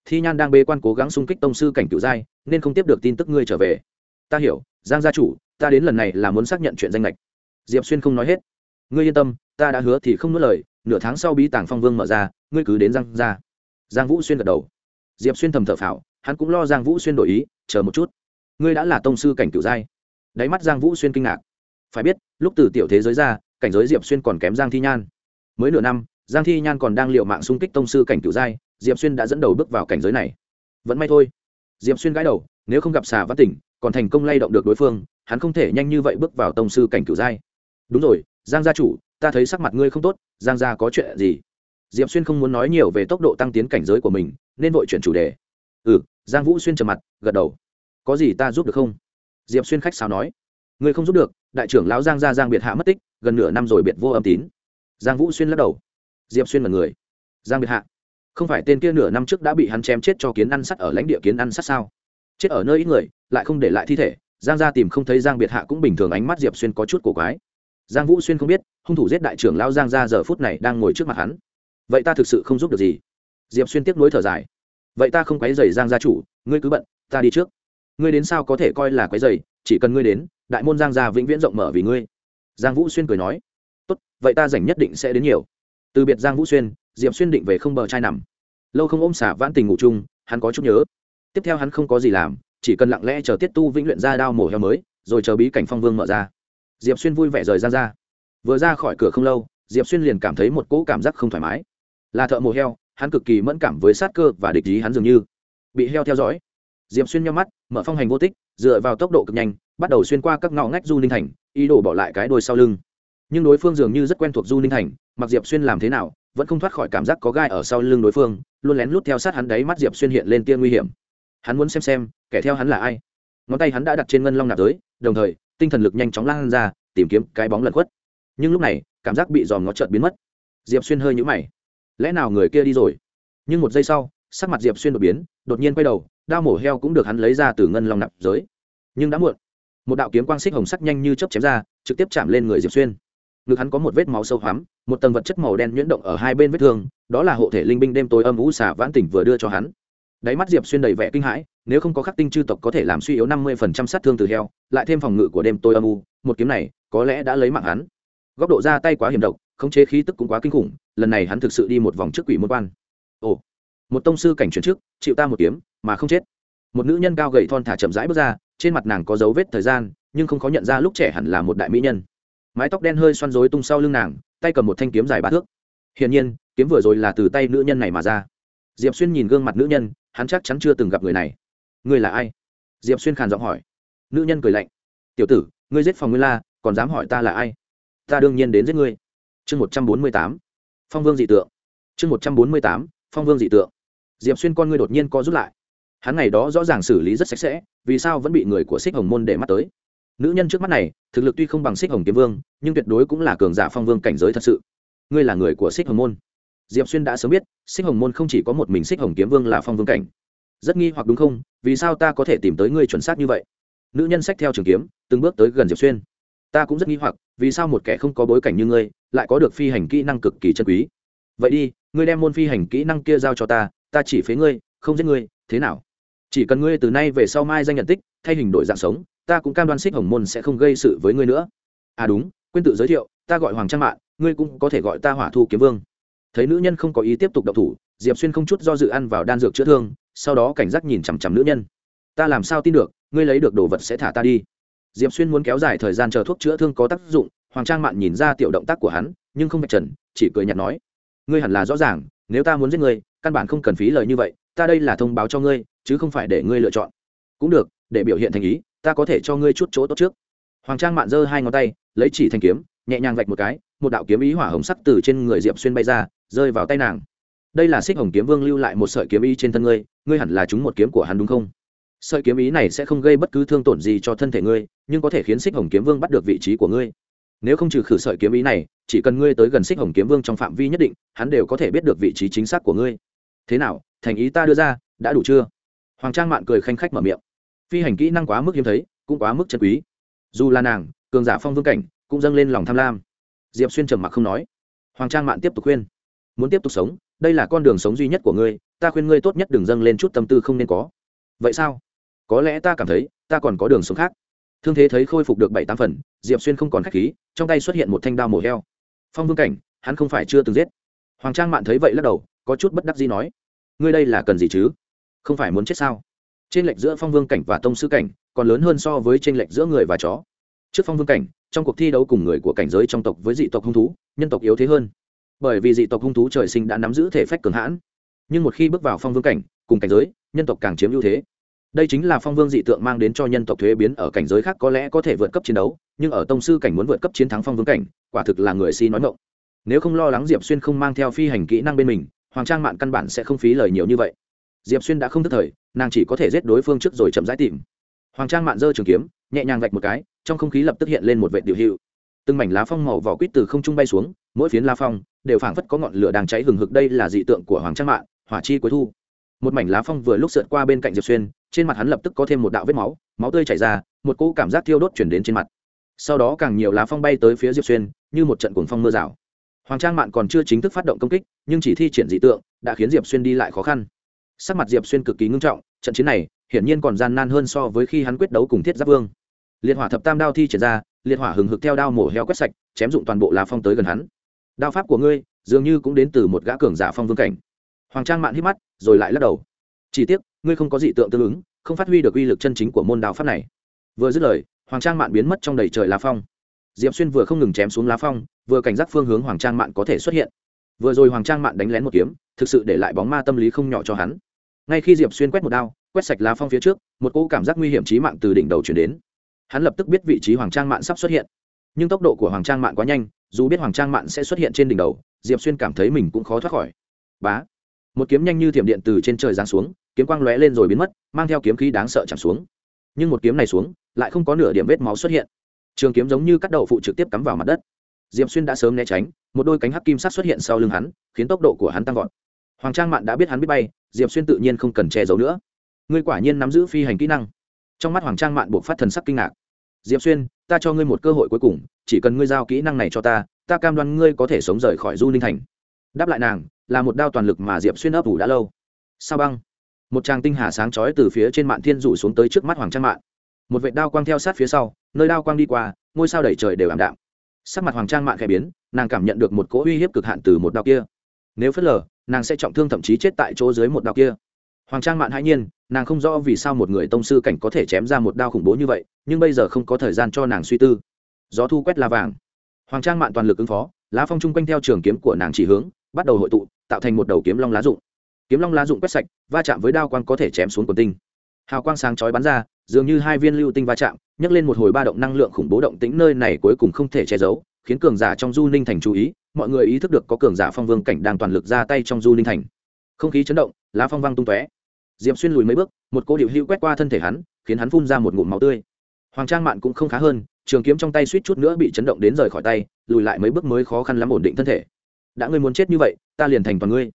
Thi nhan đang bê quan cố gắng xung kích tông sư cảnh cựu giai, nên không tiếp được tin tức ngươi trở về. Ta hiểu giang gia chủ, ta đến lần này là muốn xác nhận chuyện danh lệch diệp xuyên không nói hết. Ngươi yên tâm, ta đã hứa thì không nuốt lời, nửa tháng sau bí tàng phong vương mở ra, ngươi cứ đến giang gia. Giang vũ xuyên gật đầu. Diệp xuyên thầm thở phào, hắn cũng lo giang vũ xuyên đổi ý, chờ một chút. Ngươi đã là tông sư cảnh cửu giai. Đáy mắt giang vũ xuyên kinh ngạc. Phải biết, lúc từ tiểu thế giới ra, cảnh giới diệp xuyên còn kém giang thi nhan. Mới nửa năm, giang thi nhan còn đang l i ề u mạng xung kích tông sư cảnh cửu giai, diệp xuyên đã dẫn đầu bước vào cảnh giới này. Vẫn may thôi diệp xuyên gãi đầu, nếu không gặp xà văn tỉnh, còn thành công lay động được đối phương, hắn không thể nhanh như vậy bước vào tông sư cảnh cựu giai. Đúng rồi, giang gia chủ, ta thấy sắc mặt ngươi không tốt, giang gia có chuyện gì? Diệp xuyên không muốn nói nhiều về tốc độ tăng tiến cảnh giới của mình, nên vội chuyển chủ đề. Ừ giang vũ xuyên trầm mặt, gật đầu. Có gì ta giúp được không? Diệp xuyên khách sáo nói. Ngươi không giúp được, đại trưởng lão giang gia giang biệt hạ mất tích, gần nửa năm rồi biệt vô âm tín. Giang vũ xuyên lắc đầu. Diệp xuyên là người. Giang biệt hạ không phải tên kia nửa năm trước đã bị hắn chém chết cho kiến ăn sắt ở lãnh địa kiến ăn sắt sao? Chết ở nơi ít người, lại không để lại thi thể, giang gia tìm không thấy giang biệt hạ cũng bình thường ánh mắt diệp xuyên có chút cổ quái. Giang vũ xuyên không biết, hung thủ giết đại trưởng lão giang gia giờ phút này đang ngồi trước mặt hắn. Vậy ta thực sự không giúp được gì. Diệp xuyên tiếp nối thở dài. Vậy ta không quấy dày giang gia chủ, ngươi cứ bận, ta đi trước. Ngươi đến sao có thể coi là quấy dày chỉ cần ngươi đến, đại môn giang gia vĩnh viễn rộng mở vì ngươi. Giang vũ xuyên cười nói. Tốt, vậy ta rảnh nhất định sẽ đến nhiều. Từ biệt giang vũ xuyên diệp xuyên định về không bờ trai nằm. Lâu không ôm xả vãn tình ngủ chung, hắn có chút nhớ. Tiếp theo hắn không có gì làm, chỉ cần lặng lẽ chờ tiết tu vĩnh luyện ra đao mổ heo mới, rồi chờ bí cảnh phong vương mở ra. Diệp xuyên vui vẻ rời ra ra. Vừa ra khỏi cửa không lâu, diệp xuyên liền cảm thấy một cỗ cảm giác không thoải mái. Là thợ mổ heo, hắn cực kỳ mẫn cảm với sát cơ và địch ý hắn dường như. Bị heo theo dõi. Diệp xuyên nhau mắt, mở phong hành vô tích, dựa vào tốc độ cực nhanh, bắt đầu xuyên qua các ngõ ngách du ninh thành, ý đồ bỏ lại cái đôi sau lưng nhưng đối phương dường như rất quen thuộc du ninh thành mặc diệp xuyên làm thế nào vẫn không thoát khỏi cảm giác có gai ở sau lưng đối phương luôn lén lút theo sát hắn đấy mắt diệp xuyên hiện lên tia nguy hiểm hắn muốn xem xem kẻ theo hắn là ai ngón tay hắn đã đặt trên ngân long nạp tới đồng thời tinh thần lực nhanh chóng lan ra tìm kiếm cái bóng lẩn khuất nhưng lúc này cảm giác bị dòm ngó trợt biến mất diệp xuyên hơi nhũ mày lẽ nào người kia đi rồi nhưng một giây sau sắc mặt diệp xuyên đột biến đột nhiên quay đầu đao mổ heo cũng được hắn lấy ra từ ngân long nạp giới nhưng đã muộn một đạo kiếm quang xích hồng sắc nhanh như chớp chém ra trực tiếp chạm lên người diệp xuyên ngực hắn có một vết máu sâu hoắm, một tầng vật chất màu đen nhuyễn động ở hai bên vết thương, đó là hộ thể linh binh đêm tối âm ú xả vãn tỉnh vừa đưa cho hắn. Đáy mắt diệp xuyên đầy vẻ kinh hãi, nếu không có khắc tinh chư tộc có thể làm suy yếu năm mươi phần trăm sát thương từ heo, lại thêm phòng ngự của đêm tối âm u, một kiếm này có lẽ đã lấy mạng hắn. Góc độ ra tay quá hiểm độc, khống chế khí tức cũng quá kinh khủng, lần này hắn thực sự đi một vòng trước quỷ môn quan. Ồ, một tông sư cảnh chuyển trước, chịu ta một kiếm, mà không chết. Một nữ nhân cao gầy thon thả chậm rãi bước ra, trên mặt nàng có dấu vết thời gian, nhưng không có nhận ra lúc trẻ hẳn là một đại mỹ nhân mái tóc đen hơi xoăn rối tung sau lưng nàng, tay cầm một thanh kiếm dài ba thước. Hiển nhiên, kiếm vừa rồi là từ tay nữ nhân này mà ra. Diệp xuyên nhìn gương mặt nữ nhân, hắn chắc chắn chưa từng gặp người này. Người là ai? Diệp xuyên khàn giọng hỏi. Nữ nhân cười lạnh. Tiểu tử, ngươi giết phòng ngươi la, còn dám hỏi ta là ai? Ta đương nhiên đến giết ngươi. Chương một trăm bốn mươi tám. Phong vương dị tượng. Chương một trăm bốn mươi tám, phong vương dị tượng. Diệp xuyên con ngươi đột nhiên co rút lại. Hắn ngày đó rõ ràng xử lý rất sạch sẽ, vì sao vẫn bị người của xích hồng môn để mắt tới? Nữ nhân trước mắt này, thực lực tuy không bằng xích hồng kiếm vương, nhưng tuyệt đối cũng là cường giả phong vương cảnh giới thật sự. Ngươi là người của xích hồng môn. Diệp xuyên đã sớm biết, xích hồng môn không chỉ có một mình xích hồng kiếm vương là phong vương cảnh. Rất nghi hoặc đúng không? Vì sao ta có thể tìm tới ngươi chuẩn xác như vậy? Nữ nhân sách theo trường kiếm, từng bước tới gần diệp xuyên. Ta cũng rất nghi hoặc, vì sao một kẻ không có bối cảnh như ngươi, lại có được phi hành kỹ năng cực kỳ chân quý? Vậy đi, ngươi đem môn phi hành kỹ năng kia giao cho ta ta chỉ phế ngươi, không giết ngươi, thế nào? Chỉ cần ngươi từ nay về sau mai danh nhận tích, thay hình đổi dạng sống ta cũng cam đoan xích hồng môn sẽ không gây sự với ngươi nữa. À đúng, quên tự giới thiệu, ta gọi hoàng trang mạng ngươi cũng có thể gọi ta hỏa thu kiếm vương. Thấy nữ nhân không có ý tiếp tục độc thủ, diệp xuyên không chút do dự ăn vào đan dược chữa thương, sau đó cảnh giác nhìn chằm chằm nữ nhân. Ta làm sao tin được, ngươi lấy được đồ vật sẽ thả ta đi? Diệp xuyên muốn kéo dài thời gian chờ thuốc chữa thương có tác dụng, hoàng trang mạn nhìn ra tiểu động tác của hắn, nhưng không vạch trần, chỉ cười nhạt nói. Ngươi hẳn là rõ ràng, nếu ta muốn giết ngươi, căn bản không cần phí lời như vậy, ta đây là thông báo cho ngươi, chứ không phải để ngươi lựa chọn. Cũng được, để biểu hiện thành ý ta có thể cho ngươi chút chỗ tốt trước. Hoàng trang mạn giơ hai ngón tay, lấy chỉ thanh kiếm, nhẹ nhàng vạch một cái, một đạo kiếm ý hỏa hồng sắc từ trên người diệp xuyên bay ra, rơi vào tay nàng. Đây là xích hồng kiếm vương lưu lại một sợi kiếm ý trên thân ngươi ngươi hẳn là chúng một kiếm của hắn đúng không? Sợi kiếm ý này sẽ không gây bất cứ thương tổn gì cho thân thể ngươi, nhưng có thể khiến xích hồng kiếm vương bắt được vị trí của ngươi. Nếu không trừ khử sợi kiếm ý này, chỉ cần ngươi tới gần xích hồng kiếm vương trong phạm vi nhất định, hắn đều có thể biết được vị trí chính xác của ngươi. Thế nào, thành ý ta đưa ra, đã đủ chưa? Hoàng trang mạn cười khanh khách mở miệng phi hành kỹ năng quá mức hiếm thấy, cũng quá mức chân quý. Dù là nàng, cường giả phong vương cảnh, cũng dâng lên lòng tham lam. Diệp xuyên trầm mặc không nói. Hoàng trang mạn tiếp tục khuyên. Muốn tiếp tục sống, đây là con đường sống duy nhất của ngươi, ta khuyên ngươi tốt nhất đừng dâng lên chút tâm tư không nên có. Vậy sao? Có lẽ ta cảm thấy, ta còn có đường sống khác. Thương thế thấy khôi phục được bảy tám phần, diệp xuyên không còn k h á c h khí, trong tay xuất hiện một thanh đao mổ heo. Phong vương cảnh, hắn không phải chưa từng giết. Hoàng trang mạn thấy vậy lắc đầu, có chút bất đắc gì nói. Ngươi đây là cần gì chứ? Không phải muốn chết sao? Trên lệch giữa phong vương cảnh và tông sư cảnh còn lớn hơn so với trên lệch giữa người và chó. Trước phong vương cảnh, trong cuộc thi đấu cùng người của cảnh giới trong tộc với dị tộc hung thú, nhân tộc yếu thế hơn. Bởi vì dị tộc hung thú trời sinh đã nắm giữ thể phách cường hãn. Nhưng một khi bước vào phong vương cảnh cùng cảnh giới, nhân tộc càng chiếm ưu thế. Đây chính là phong vương dị tượng mang đến cho nhân tộc thuế biến ở cảnh giới khác có lẽ có thể vượt cấp chiến đấu, nhưng ở tông sư cảnh muốn vượt cấp chiến thắng phong vương cảnh, quả thực là người si nói ngộng nếu không lo lắng diệp xuyên không mang theo phi hành kỹ năng bên mình, hoàng trang mạn căn bản sẽ không phí lời nhiều như vậy diệp xuyên đã không thức thời, nàng chỉ có thể giết đối phương trước rồi chậm rãi tìm. Hoàng trang mạn dơ trường kiếm, nhẹ nhàng vạch một cái, trong không khí lập tức hiện lên một vệ điều hiệu từng mảnh lá phong màu vỏ quýt từ không trung bay xuống, mỗi phiến lá phong đều phảng phất có ngọn lửa đang cháy hừng hực, đây là dị tượng của hoàng trang mạn, hỏa chi cuối thu. Một mảnh lá phong vừa lúc sượt qua bên cạnh diệp xuyên, trên mặt hắn lập tức có thêm một đạo vết máu máu tươi chảy ra, một cỗ cảm giác thiêu đốt chuyển đến trên mặt. Sau đó càng nhiều lá phong bay tới phía diệp xuyên, như một trận cuồng phong mưa rào. Hoàng trang mạn còn chưa chính thức phát động công kích, nhưng chỉ thi triển dị tượng, đã khiến diệp xuyên đi lại khó khăn sắc mặt diệp xuyên cực kỳ ngưng trọng, trận chiến này hiển nhiên còn gian nan hơn so với khi hắn quyết đấu cùng thiết giáp vương. Liệt hỏa thập tam đao thi triển ra, liệt hỏa hừng hực theo đao mổ heo quét sạch, chém dụng toàn bộ lá phong tới gần hắn. Đao pháp của ngươi dường như cũng đến từ một gã cường giả phong vương cảnh. Hoàng trang mạn hít mắt, rồi lại lắc đầu. Chỉ tiếc, ngươi không có dị tượng tương ứng, không phát huy được uy lực chân chính của môn đao pháp này. Vừa dứt lời, hoàng trang mạn biến mất trong đầy trời lá phong. Diệp xuyên vừa không ngừng chém xuống lá phong, vừa cảnh giác phương hướng hoàng trang mạn có thể xuất hiện vừa rồi hoàng trang mạn đánh lén một kiếm, thực sự để lại bóng ma tâm lý không nhỏ cho hắn. Ngay khi diệp xuyên quét một đao, quét sạch lá phong phía trước, một cỗ cảm giác nguy hiểm trí mạng từ đỉnh đầu chuyển đến. Hắn lập tức biết vị trí hoàng trang mạn sắp xuất hiện. Nhưng tốc độ của hoàng trang mạn quá nhanh, dù biết hoàng trang mạn sẽ xuất hiện trên đỉnh đầu, diệp xuyên cảm thấy mình cũng khó thoát khỏi. Bá! Một kiếm nhanh như thiểm điện từ trên trời giáng xuống, kiếm quang lóe lên rồi biến mất, mang theo kiếm khí đáng sợ chạm xuống. Nhưng một kiếm này xuống, lại không có nửa điểm vết máu xuất hiện. Trường kiếm giống như cắt đậu phụ trực tiếp cắm vào mặt đất diệp xuyên đã sớm né tránh, một đôi cánh hắc kim sắc xuất hiện sau lưng hắn, khiến tốc độ của hắn tăng vọt. Hoàng trang mạn đã biết hắn biết bay, diệp xuyên tự nhiên không cần che giấu nữa. Ngươi quả nhiên nắm giữ phi hành kỹ năng. Trong mắt hoàng trang mạn buộc phát thần sắc kinh ngạc. Diệp xuyên, ta cho ngươi một cơ hội cuối cùng, chỉ cần ngươi giao kỹ năng này cho ta ta cam đoan ngươi có thể sống rời khỏi du ninh thành. Đáp lại nàng, là một đao toàn lực mà diệp xuyên ấp ủ đã lâu. Sao băng? Một tràng tinh hà sáng chói từ phía trên mạn thiên rủ xuống tới trước mắt hoàng trang mạn. Một vệ đao quang theo sát phía sau, nơi đao quang đi qua, ngôi sao đẩy trời đều ảm đạm sắc mặt hoàng trang mạn khẽ biến, nàng cảm nhận được một cỗ uy hiếp cực hạn từ một đạo kia. Nếu phớt lờ, nàng sẽ trọng thương thậm chí chết tại chỗ dưới một đạo kia. Hoàng trang mạn hãi nhiên, nàng không rõ vì sao một người tông sư cảnh có thể chém ra một đao khủng bố như vậy, nhưng bây giờ không có thời gian cho nàng suy tư. Gió thu quét la vàng. Hoàng trang mạn toàn lực ứng phó, lá phong chung quanh theo trường kiếm của nàng chỉ hướng, bắt đầu hội tụ, tạo thành một đầu kiếm long lá dụng kiếm long lá dụng quét sạch, va chạm với đao quang có thể chém xuống quần tinh. Hào quang sáng chói bắn ra dường như hai viên lưu tinh va chạm, nhấc lên một hồi ba động năng lượng khủng bố động tĩnh nơi này cuối cùng không thể che giấu, khiến cường giả trong du ninh thành chú ý, mọi người ý thức được có cường giả phong vương cảnh đang toàn lực ra tay trong du ninh thành. Không khí chấn động, lá phong văng tung tóe. Diệm xuyên lùi mấy bước, một cô điệu hữu quét qua thân thể hắn, khiến hắn phun ra một ngụm máu tươi. Hoàng trang mạn cũng không khá hơn, trường kiếm trong tay suýt chút nữa bị chấn động đến rời khỏi tay, lùi lại mấy bước mới khó khăn lắm ổn định thân thể. Đã ngươi muốn chết như vậy, ta liền thành toàn ngươi.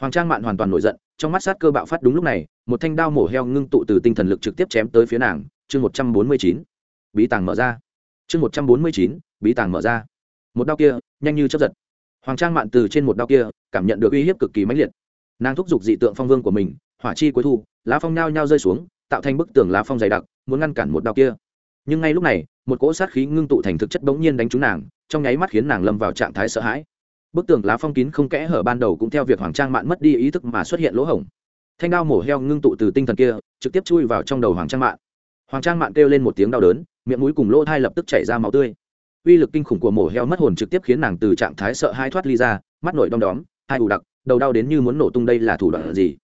Hoàng trang mạn hoàn toàn nổi giận trong mắt sát cơ bạo phát đúng lúc này, một thanh đao mổ heo ngưng tụ từ tinh thần lực trực tiếp chém tới phía nàng, chương một trăm bốn mươi chín, bí tàng mở ra. Chương một trăm bốn mươi chín, bí tàng mở ra. Một đao kia, nhanh như chấp giật. Hoàng trang mạn từ trên một đao kia, cảm nhận được uy hiếp cực kỳ mãnh liệt. Nàng thúc giục dị tượng phong vương của mình, hỏa chi cuối thu, lá phong nhao nhao rơi xuống, tạo thành bức tường lá phong dày đặc, muốn ngăn cản một đao kia. Nhưng ngay lúc này, một cỗ sát khí ngưng tụ thành thực chất bỗng nhiên đánh trúng nàng, trong nháy mắt khiến nàng lâm vào trạng thái sợ hãi bức tường lá phong kín không kẽ hở ban đầu cũng theo việc hoàng trang mạn mất đi ý thức mà xuất hiện lỗ hổng. Thanh đao mổ heo ngưng tụ từ tinh thần kia, trực tiếp chui vào trong đầu hoàng trang mạn. Hoàng trang mạn kêu lên một tiếng đau đớn, miệng mũi cùng lỗ thai lập tức chảy ra máu tươi. Uy lực kinh khủng của mổ heo mất hồn trực tiếp khiến nàng từ trạng thái sợ hai thoát ly ra, mắt nổi đom đóm, hai ủ đặc, đầu đau đến như muốn nổ tung đây là thủ đoạn gì?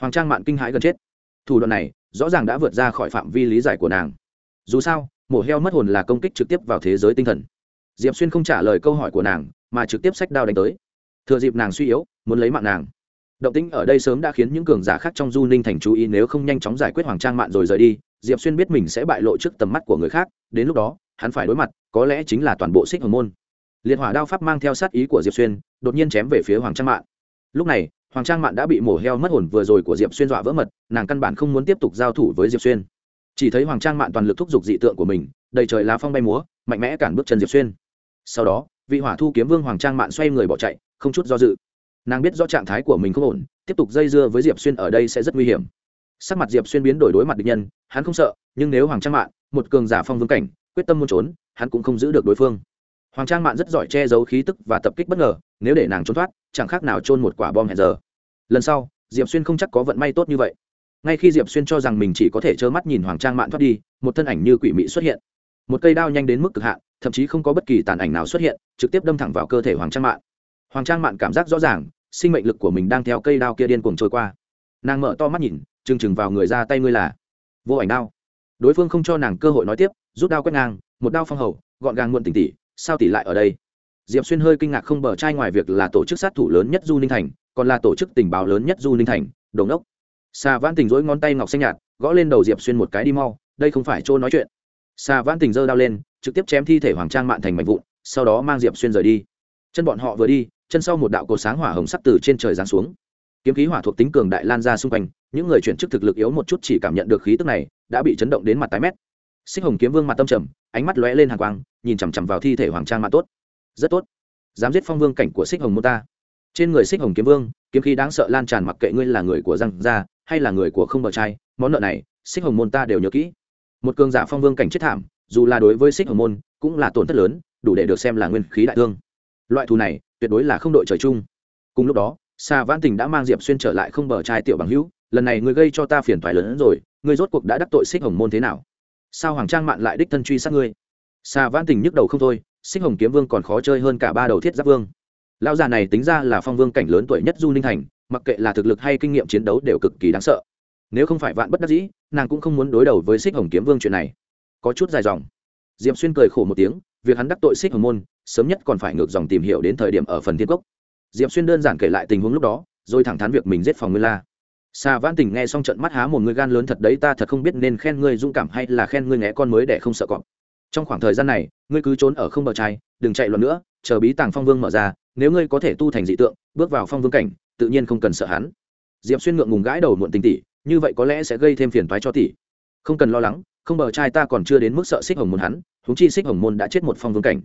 Hoàng trang mạn kinh hãi gần chết. Thủ đoạn này, rõ ràng đã vượt ra khỏi phạm vi lý giải của nàng. Dù sao, mổ heo mất hồn là công kích trực tiếp vào thế giới tinh thần. Diệp xuyên không trả lời câu hỏi của nàng mà trực tiếp sách đao đánh tới. Thừa dịp nàng suy yếu, muốn lấy mạng nàng. Động tĩnh ở đây sớm đã khiến những cường giả khác trong du ninh thành chú ý nếu không nhanh chóng giải quyết hoàng trang mạn rồi rời đi, diệp xuyên biết mình sẽ bại lộ trước tầm mắt của người khác, đến lúc đó, hắn phải đối mặt, có lẽ chính là toàn bộ xích hồng môn. Liệt hỏa đao pháp mang theo sát ý của diệp xuyên, đột nhiên chém về phía hoàng trang mạn. Lúc này, hoàng trang mạn đã bị mổ heo mất hồn vừa rồi của diệp xuyên dọa vỡ mật, nàng căn bản không muốn tiếp tục giao thủ với diệp xuyên. Chỉ thấy hoàng trang mạn toàn lực thúc giục dị tượng của mình, đầy trời lá phong bay múa, mạnh mẽ cản bước chân diệp xuyên. Sau đó vị hỏa thu kiếm vương hoàng trang mạn xoay người bỏ chạy, không chút do dự. Nàng biết rõ trạng thái của mình không ổn, tiếp tục dây dưa với diệp xuyên ở đây sẽ rất nguy hiểm. Sắc mặt diệp xuyên biến đổi đối mặt địch nhân, hắn không sợ, nhưng nếu hoàng trang mạn, một cường giả phong vương cảnh, quyết tâm muốn trốn, hắn cũng không giữ được đối phương. Hoàng trang mạn rất giỏi che giấu khí tức và tập kích bất ngờ, nếu để nàng trốn thoát, chẳng khác nào trôn một quả bom hẹn giờ. Lần sau, diệp xuyên không chắc có vận may tốt như vậy. Ngay khi diệp xuyên cho rằng mình chỉ có thể trơ mắt nhìn hoàng trang mạn thoát đi, một thân ảnh như quỷ mị xuất hiện một cây đao nhanh đến mức cực hạn, thậm chí không có bất kỳ tàn ảnh nào xuất hiện, trực tiếp đâm thẳng vào cơ thể hoàng trang mạn. Hoàng trang mạn cảm giác rõ ràng, sinh mệnh lực của mình đang theo cây đao kia điên cuồng trôi qua. Nàng mở to mắt nhìn trừng trừng vào người ra tay ngươi là vô ảnh đao. Đối phương không cho nàng cơ hội nói tiếp, rút đao quét ngang, một đao phong hầu, gọn gàng muộn tỉnh tỉ, sao tỷ lại ở đây? Diệp xuyên hơi kinh ngạc không bờ trai ngoài việc là tổ chức sát thủ lớn nhất du ninh thành, còn là tổ chức tình báo lớn nhất du ninh thành đồn ngốc. Xà vãn tỉnh rỗi ngón tay ngọc xanh nhạt, gõ lên đầu diệp xuyên một cái đi mau, đây không phải chỗ nói chuyện xà vãn tình giơ đao lên, trực tiếp chém thi thể hoàng trang mạn thành mảnh vụn, sau đó mang diệp xuyên rời đi. Chân bọn họ vừa đi, chân sau một đạo cột sáng hỏa hồng sắp từ trên trời giáng xuống. Kiếm khí hỏa thuộc tính cường đại lan ra xung quanh, những người chuyển chức thực lực yếu một chút chỉ cảm nhận được khí tức này, đã bị chấn động đến mặt tái mét. Xích hồng kiếm vương mặt tâm trầm, ánh mắt lóe lên hàng quang, nhìn chằm chằm vào thi thể hoàng trang mạn tốt. Rất tốt. Dám giết phong vương cảnh của xích hồng mô ta. Trên người xích hồng kiếm vương, kiếm khí đáng sợ lan tràn mặc kệ ngươi là người của răng gia, hay là người của không bờ trai, món nợ này, xích hồng môn ta đều nhớ kỹ một cường giả phong vương cảnh chết thảm, dù là đối với xích hồng môn, cũng là tổn thất lớn, đủ để được xem là nguyên khí đại thương. Loại thù này, tuyệt đối là không đội trời chung. Cùng lúc đó xa vãn tình đã mang diệp xuyên trở lại không bờ trai tiểu bằng hữu, lần này ngươi gây cho ta phiền thoái lớn hơn rồi ngươi rốt cuộc đã đắc tội xích hồng môn thế nào? Sao hoàng trang mạn lại đích thân truy sát ngươi? Xa vãn tình nhức đầu không thôi, xích hồng kiếm vương còn khó chơi hơn cả ba đầu thiết giáp vương. Lão già này tính ra là phong vương cảnh lớn tuổi nhất du ninh thành, mặc kệ là thực lực hay kinh nghiệm chiến đấu đều cực kỳ đáng sợ nếu không phải vạn bất đắc dĩ, nàng cũng không muốn đối đầu với xích hồng kiếm vương chuyện này. Có chút dài dòng. D i ệ p xuyên cười khổ một tiếng, việc hắn đắc tội xích hồng môn, sớm nhất còn phải ngược dòng tìm hiểu đến thời điểm ở phần thiên cốc. D i ệ p xuyên đơn giản kể lại tình huống lúc đó, rồi thẳng thắn việc mình giết phòng nguyên la. Xà vãn tình nghe xong trận mắt há một người gan lớn thật đấy, ta thật không biết nên khen ngươi dũng cảm hay là khen ngươi nghe con mới để không sợ cọp. Trong khoảng thời gian này, ngươi cứ trốn ở không bờ trai, đừng chạy loạn nữa, chờ bí tàng phong vương mở ra, nếu ngươi có thể tu thành dị tượng, bước vào phong vương cảnh, tự nhiên không cần sợ hắn. Diệp xuyên ngượng ngùng gãi đầu muộn tình tỉ như vậy có lẽ sẽ gây thêm phiền toái cho tỷ. Không cần lo lắng, không bờ trai ta còn chưa đến mức sợ xích hồng môn hắn húng chi xích hồng môn đã chết một phong vương cảnh.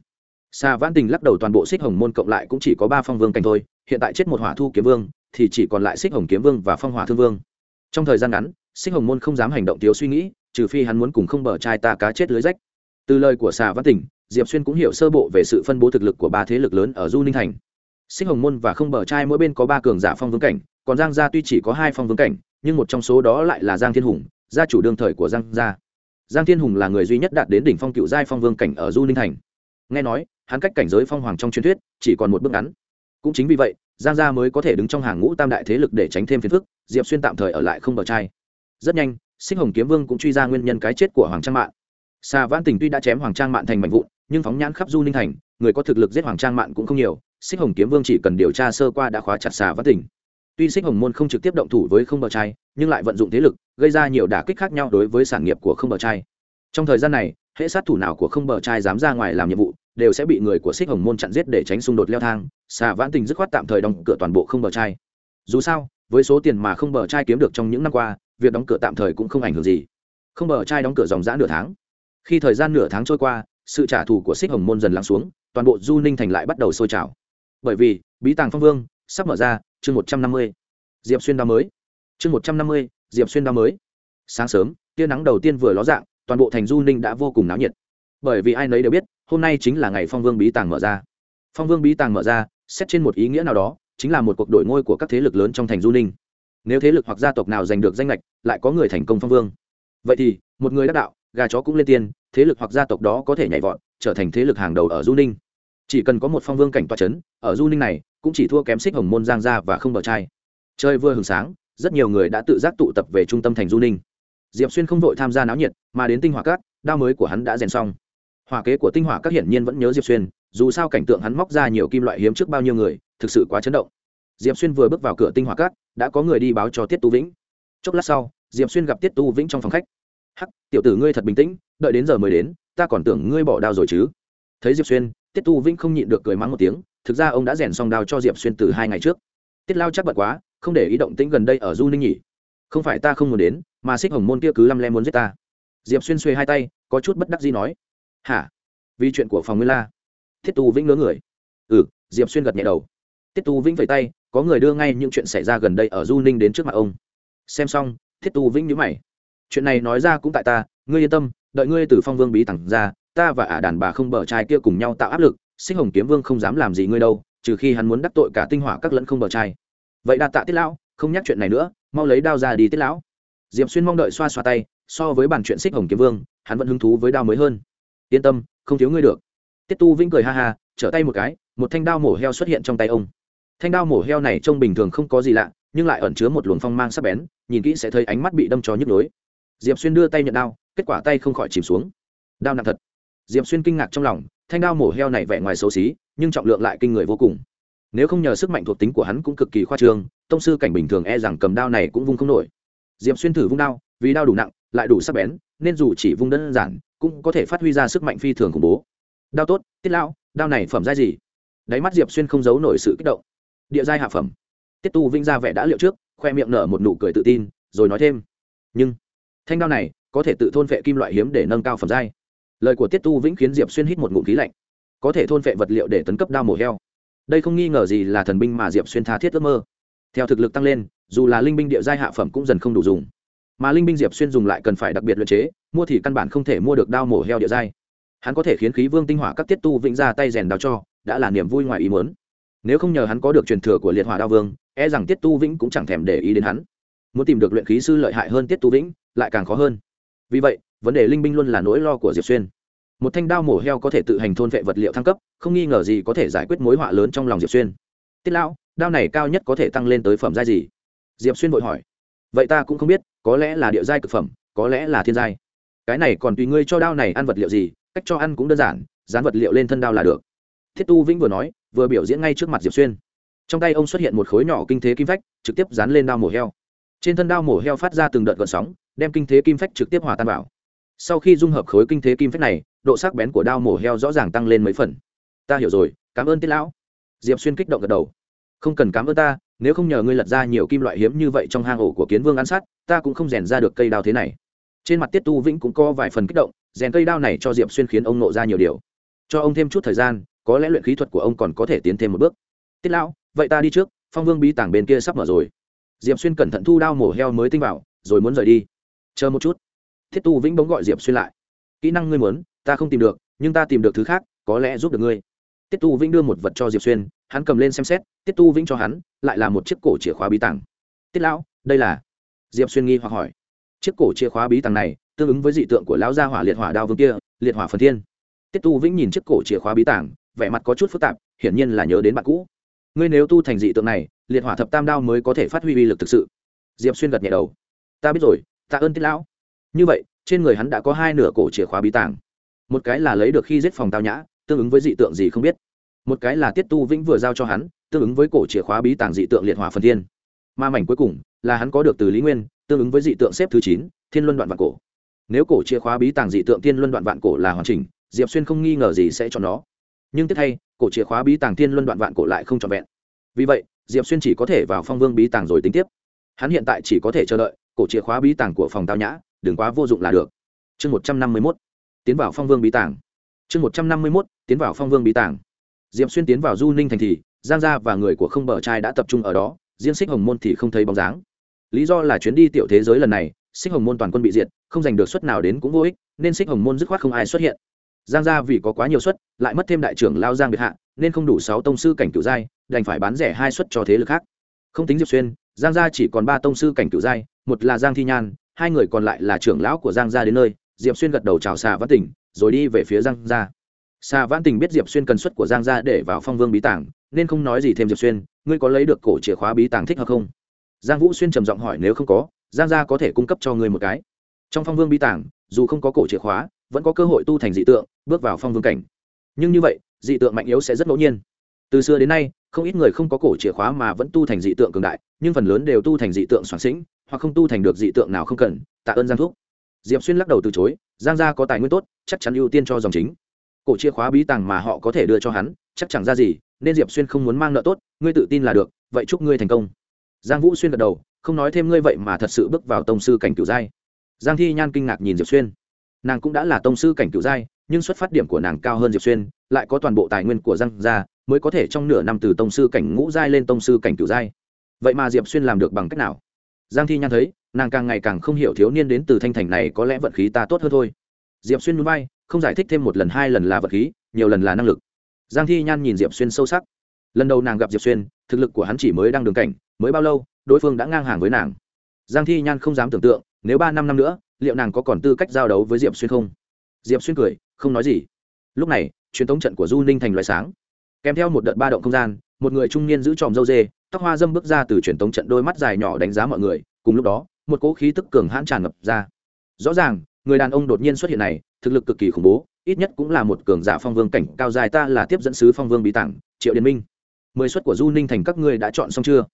Xa vãn tình lắc đầu toàn bộ xích hồng môn cộng lại cũng chỉ có ba phong vương cảnh thôi, hiện tại chết một hỏa thu kiếm vương, thì chỉ còn lại xích hồng kiếm vương và phong hỏa thương vương. Trong thời gian ngắn xích hồng môn không dám hành động thiếu suy nghĩ, trừ phi hắn muốn cùng không bờ trai ta cá chết lưới rách. Từ lời của xà văn tỉnh diệp xuyên cũng hiểu sơ bộ về sự phân bố thực lực của ba thế lực lớn ở du ninh thành. Xích hồng môn và không bờ trai mỗi bên có ba cường giả phong vương cảnh, còn giang gia tuy chỉ có hai phong vương cảnh nhưng một trong số đó lại là giang thiên hùng, gia chủ đương thời của giang gia. Giang thiên hùng là người duy nhất đạt đến đỉnh phong cựu giai phong vương cảnh ở du ninh thành. Nghe nói, hắn cách cảnh giới phong hoàng trong truyền thuyết chỉ còn một bước ngắn. Cũng chính vì vậy, giang gia mới có thể đứng trong hàng ngũ tam đại thế lực để tránh thêm phiền phức, diệp xuyên tạm thời ở lại không bờ trai. Rất nhanh, xích hồng kiếm vương cũng truy ra nguyên nhân cái chết của hoàng trang Mạn. xà văn tình tuy đã chém hoàng trang Mạn thành mạnh vụn, nhưng phóng nhãn khắp du ninh thành, người có thực lực giết hoàng trang Mạn cũng không nhiều. Xích hồng kiếm vương chỉ cần điều tra sơ qua đã khóa chặt xà văn tình tuy xích hồng môn không trực tiếp động thủ với không bờ trai, nhưng lại vận dụng thế lực, gây ra nhiều đả kích khác nhau đối với sản nghiệp của không bờ trai. Trong thời gian này, hệ sát thủ nào của không bờ trai dám ra ngoài làm nhiệm vụ, đều sẽ bị người của xích hồng môn chặn giết để tránh xung đột leo thang xà vãn tình dứt khoát tạm thời đóng cửa toàn bộ không bờ trai. Dù sao, với số tiền mà không bờ trai kiếm được trong những năm qua, việc đóng cửa tạm thời cũng không ảnh hưởng gì. Không bờ trai đóng cửa dòng dã nửa tháng. Khi thời gian nửa tháng trôi qua, sự trả thù của xích hồng môn dần lắng xuống, toàn bộ du ninh thành lại bắt đầu sôi trào. Bởi vì, bí tàng phong vương sắp mở ra chương một trăm năm mươi, diệp xuyên đao mới. Chương một trăm năm mươi, diệp xuyên đao mới. Sáng sớm, tia nắng đầu tiên vừa ló dạng, toàn bộ thành du ninh đã vô cùng náo nhiệt. Bởi vì ai nấy đều biết, hôm nay chính là ngày phong vương bí tàng mở ra. Phong vương bí tàng mở ra, xét trên một ý nghĩa nào đó, chính là một cuộc đổi ngôi của các thế lực lớn trong thành du ninh. Nếu thế lực hoặc gia tộc nào giành được danh lệch lại có người thành công phong vương. Vậy thì, một người đắc đạo, gà chó cũng lên tiên, thế lực hoặc gia tộc đó có thể nhảy vọt, trở thành thế lực hàng đầu ở du ninh. Chỉ cần có một phong vương cảnh toa c h ấ n ở du ninh này cũng chỉ thua kém xích hồng môn giang gia và không bờ trai. Chơi vừa hừng sáng, rất nhiều người đã tự giác tụ tập về trung tâm thành du ninh. Diệp xuyên không vội tham gia náo nhiệt, mà đến tinh hỏa cát đao mới của hắn đã rèn xong. Hỏa kế của tinh hỏa các hiển nhiên vẫn nhớ diệp xuyên, dù sao cảnh tượng hắn móc ra nhiều kim loại hiếm trước bao nhiêu người, thực sự quá chấn động. Diệp xuyên vừa bước vào cửa tinh hỏa cát đã có người đi báo cho tiết tu vĩnh. Chốc lát sau, diệp xuyên gặp tiết tu vĩnh trong phòng khách. Hắc, tiểu tử ngươi thật bình tĩnh, đợi đến giờ mới đến, ta còn tưởng ngươi bỏ đao rồi chứ. Thấy diệp xuyên, tiết tu vĩnh không nhịn được cười mắng một tiếng thực ra ông đã rèn xong đao cho diệp xuyên từ hai ngày trước tiết lao chắc bật quá không để ý động tĩnh gần đây ở du ninh nhỉ không phải ta không muốn đến mà xích hồng môn kia cứ lăm le muốn giết ta diệp xuyên xuê hai tay có chút bất đắc gì nói hả vì chuyện của phòng nguyên la thiết tu vĩnh ngớ người ừ diệp xuyên gật nhẹ đầu thiết tu vĩnh vẫy tay có người đưa ngay những chuyện xảy ra gần đây ở du ninh đến trước mặt ông xem xong thiết tu vĩnh nhữ mày chuyện này nói ra cũng tại ta ngươi yên tâm đợi ngươi từ phong vương bí tặng ra ta và ả đàn bà không bờ trai kia cùng nhau tạo áp lực sinh hồng kiếm vương không dám làm gì ngươi đâu, trừ khi hắn muốn đắc tội cả tinh hỏa các lẫn không bờ trai. Vậy đa tạ tiết lão, không nhắc chuyện này nữa, mau lấy đao ra đi tiết lão. Diệp xuyên mong đợi xoa xoa tay, so với bản chuyện xích hồng kiếm vương, hắn vẫn hứng thú với đao mới hơn. Yên tâm, không thiếu ngươi được. Tiết tu vĩnh cười ha ha, trở tay một cái, một thanh đao mổ heo xuất hiện trong tay ông. Thanh đao mổ heo này trông bình thường không có gì lạ, nhưng lại ẩn chứa một luồng phong mang sắc bén, nhìn kỹ sẽ thấy ánh mắt bị đâm cho nhức lối diệp xuyên đưa tay nhận đao, kết quả tay không khỏi chìm xuống. Đao nặng thật. Diệp xuyên kinh ngạc trong lòng thanh đao mổ heo này vẻ ngoài xấu xí, nhưng trọng lượng lại kinh người vô cùng. Nếu không nhờ sức mạnh thuộc tính của hắn cũng cực kỳ khoa trương, tông sư cảnh bình thường e rằng cầm đao này cũng vung không nổi. Diệp xuyên thử vung đao, vì đao đủ nặng, lại đủ sắc bén, nên dù chỉ vung đơn giản, cũng có thể phát huy ra sức mạnh phi thường khủng bố. Đao tốt, tiết lão, đao này phẩm giai gì? Đáy mắt diệp xuyên không giấu nổi sự kích động. Địa giai hạ phẩm. Tiết tu vinh ra vẻ đã liệu trước, khoe miệng nở một nụ cười tự tin, rồi nói thêm. Nhưng, thanh đao này có thể tự thôn vệ kim loại hiếm để nâng cao phẩm giai lời của tiết tu vĩnh khiến diệp xuyên hít một ngụm khí lạnh. Có thể thôn vệ vật liệu để tấn cấp đao mổ heo. Đây không nghi ngờ gì là thần binh mà diệp xuyên tha thiết ước mơ. Theo thực lực tăng lên, dù là linh binh địa giai hạ phẩm cũng dần không đủ dùng. Mà linh binh diệp xuyên dùng lại cần phải đặc biệt luyện chế, mua thì căn bản không thể mua được đao mổ heo địa giai. Hắn có thể khiến khí vương tinh hỏa các tiết tu vĩnh ra tay rèn đao cho, đã là niềm vui ngoài ý muốn. Nếu không nhờ hắn có được truyền thừa của liệt hỏa đao vương e rằng tiết tu vĩnh cũng chẳng thèm để ý đến hắn. Muốn tìm được luyện khí sư lợi hại hơn tiết tu vĩnh, lại càng khó hơn. Vì vậy vấn đề linh binh luôn là nỗi lo của diệp xuyên. Một thanh đao mổ heo có thể tự hành thôn vệ vật liệu thăng cấp, không nghi ngờ gì có thể giải quyết mối họa lớn trong lòng diệp xuyên. Tiết lão, đao này cao nhất có thể tăng lên tới phẩm giai gì? Diệp xuyên vội hỏi. Vậy ta cũng không biết, có lẽ là địa giai cực phẩm, có lẽ là thiên giai. Cái này còn tùy ngươi cho đao này ăn vật liệu gì, cách cho ăn cũng đơn giản, dán vật liệu lên thân đao là được. Thiết tu vĩnh vừa nói, vừa biểu diễn ngay trước mặt diệp xuyên. Trong tay ông xuất hiện một khối nhỏ kinh thế kim phách, trực tiếp dán lên đao mổ heo. Trên thân đao mổ heo phát ra từng đợt gợn sóng, đem kinh thế kim phách trực tiếp hòa tan vào sau khi dung hợp khối kinh thế kim phách này, độ sắc bén của đao mổ heo rõ ràng tăng lên mấy phần. Ta hiểu rồi, cảm ơn tiết lão. Diệp xuyên kích động gật đầu. Không cần cảm ơn ta, nếu không nhờ ngươi lật ra nhiều kim loại hiếm như vậy trong hang ổ của kiến vương ăn sát, ta cũng không rèn ra được cây đao thế này. Trên mặt tiết tu vĩnh cũng có vài phần kích động, rèn cây đao này cho diệp xuyên khiến ông nộ ra nhiều điều. Cho ông thêm chút thời gian, có lẽ luyện khí thuật của ông còn có thể tiến thêm một bước. Tiết lão, vậy ta đi trước, phong vương bí tảng bên kia sắp mở rồi. Diệp xuyên cẩn thận thu đao mổ heo mới tinh vào, rồi muốn rời đi. Chờ một chút thiết tu vĩnh bỗng gọi diệp xuyên lại. Kỹ năng ngươi muốn, ta không tìm được, nhưng ta tìm được thứ khác, có lẽ giúp được ngươi. Tiết tu vĩnh đưa một vật cho diệp xuyên, hắn cầm lên xem xét tiết tu vĩnh cho hắn, lại là một chiếc cổ chìa khóa bí tàng. Tiết lão, đây là? Diệp xuyên nghi hoặc hỏi. Chiếc cổ chìa khóa bí tàng này, tương ứng với dị tượng của lão gia hỏa liệt hỏa đao vương kia, liệt hỏa phần thiên. Tiết tu vĩnh nhìn chiếc cổ chìa khóa bí tàng, vẻ mặt có chút phức tạp, hiển nhiên là nhớ đến bạn cũ. Ngươi nếu tu thành dị tượng này, liệt hỏa thập tam đao mới có thể phát huy uy lực thực sự. Diệp xuyên gật nhẹ đầu. Ta biết rồi tạ ơn tiết lão như vậy, trên người hắn đã có hai nửa cổ chìa khóa bí tàng. Một cái là lấy được khi giết phòng tao nhã, tương ứng với dị tượng gì không biết. Một cái là tiết tu vĩnh vừa giao cho hắn, tương ứng với cổ chìa khóa bí tàng dị tượng liệt hỏa phần thiên. Ma mảnh cuối cùng, là hắn có được từ lý nguyên, tương ứng với dị tượng xếp thứ chín, thiên luân đoạn vạn cổ. Nếu cổ chìa khóa bí tàng dị tượng thiên luân đoạn vạn cổ là hoàn chỉnh, diệp xuyên không nghi ngờ gì sẽ cho nó. Nhưng tiếp thay, cổ chìa khóa bí tàng thiên luân đoạn vạn cổ lại không trọn vẹn. Vì vậy, diệp xuyên chỉ có thể vào phong vương bí tàng rồi tính tiếp. Hắn hiện tại chỉ có thể chờ đợi cổ chìa khóa bí tàng của phòng tao nhã đừng quá vô dụng là được. Chương một trăm năm mươi mốt, tiến vào phong vương bí tàng chương một trăm năm mươi mốt, tiến vào phong vương bí tàng diệp xuyên tiến vào du ninh thành thị giang gia và người của không bờ trai đã tập trung ở đó, riêng xích hồng môn thì không thấy bóng dáng. Lý do là chuyến đi tiểu thế giới lần này, xích hồng môn toàn quân bị diệt, không giành được suất nào đến cũng vô ích, nên xích hồng môn dứt khoát không ai xuất hiện. Giang gia vì có quá nhiều suất, lại mất thêm đại trưởng lao giang biệt hạ, nên không đủ sáu tông sư cảnh cựu giai, đành phải bán rẻ hai suất cho thế lực khác. Không tính diệp xuyên, giang gia chỉ còn ba tông sư cảnh cựu giai, một là giang thi nhan hai người còn lại là trưởng lão của giang gia đến nơi, diệp xuyên gật đầu chào xà văn tỉnh rồi đi về phía giang gia. Xà văn tỉnh biết diệp xuyên cần xuất của giang gia để vào phong vương bí tảng nên không nói gì thêm diệp xuyên, ngươi có lấy được cổ chìa khóa bí tàng thích hợp không? Giang vũ xuyên trầm giọng hỏi, nếu không có, giang gia có thể cung cấp cho ngươi một cái. Trong phong vương bí tàng, dù không có cổ chìa khóa, vẫn có cơ hội tu thành dị tượng, bước vào phong vương cảnh. Nhưng như vậy, dị tượng mạnh yếu sẽ rất ngẫu nhiên. Từ xưa đến nay, không ít người không có cổ chìa khóa mà vẫn tu thành dị tượng cường đại, nhưng phần lớn đều tu thành dị tượng soạn sĩnh hoặc không tu thành được dị tượng nào không cần, tạ ơn giang thúc. Diệp xuyên lắc đầu từ chối, giang gia có tài nguyên tốt, chắc chắn ưu tiên cho dòng chính. Cổ chìa khóa bí tàng mà họ có thể đưa cho hắn, chắc chẳng ra gì, nên diệp xuyên không muốn mang nợ tốt, ngươi tự tin là được, vậy chúc ngươi thành công. Giang vũ xuyên gật đầu, không nói thêm ngươi vậy mà thật sự bước vào tông sư cảnh cửu giai. Giang thi nhan kinh ngạc nhìn diệp xuyên. Nàng cũng đã là tông sư cảnh cửu giai, nhưng xuất phát điểm của nàng cao hơn diệp xuyên, lại có toàn bộ tài nguyên của giang gia, mới có thể trong nửa năm từ tông sư cảnh ngũ giai lên tông sư cảnh cửu giai. Vậy mà diệp xuyên làm được bằng cách nào? Giang thi nhan thấy, nàng càng ngày càng không hiểu thiếu niên đến từ thanh thành này có lẽ vận khí ta tốt hơn thôi. Diệp xuyên núi bay không giải thích thêm một lần, hai lần là vận khí, nhiều lần là năng lực. Giang thi nhan nhìn diệp xuyên sâu sắc. Lần đầu nàng gặp diệp xuyên, thực lực của hắn chỉ mới đang đường cảnh, mới bao lâu, đối phương đã ngang hàng với nàng. Giang thi nhan không dám tưởng tượng, nếu ba năm năm nữa, liệu nàng có còn tư cách giao đấu với diệp xuyên không? Diệp xuyên cười, không nói gì. Lúc này, truyền thống trận của du ninh thành loại sáng. Kèm theo một đợt ba động không gian, một người trung niên giữ tròm dâu dê tóc hoa dâm bước ra từ truyền thống trận đôi mắt dài nhỏ đánh giá mọi người, cùng lúc đó, một cỗ khí tức cường hãn tràn ngập ra. Rõ ràng, người đàn ông đột nhiên xuất hiện này, thực lực cực kỳ khủng bố, ít nhất cũng là một cường giả phong vương cảnh, cao dài ta là tiếp dẫn sứ phong vương bí tảng, triệu điền minh. Mười suất của du ninh thành các ngươi đã chọn xong chưa?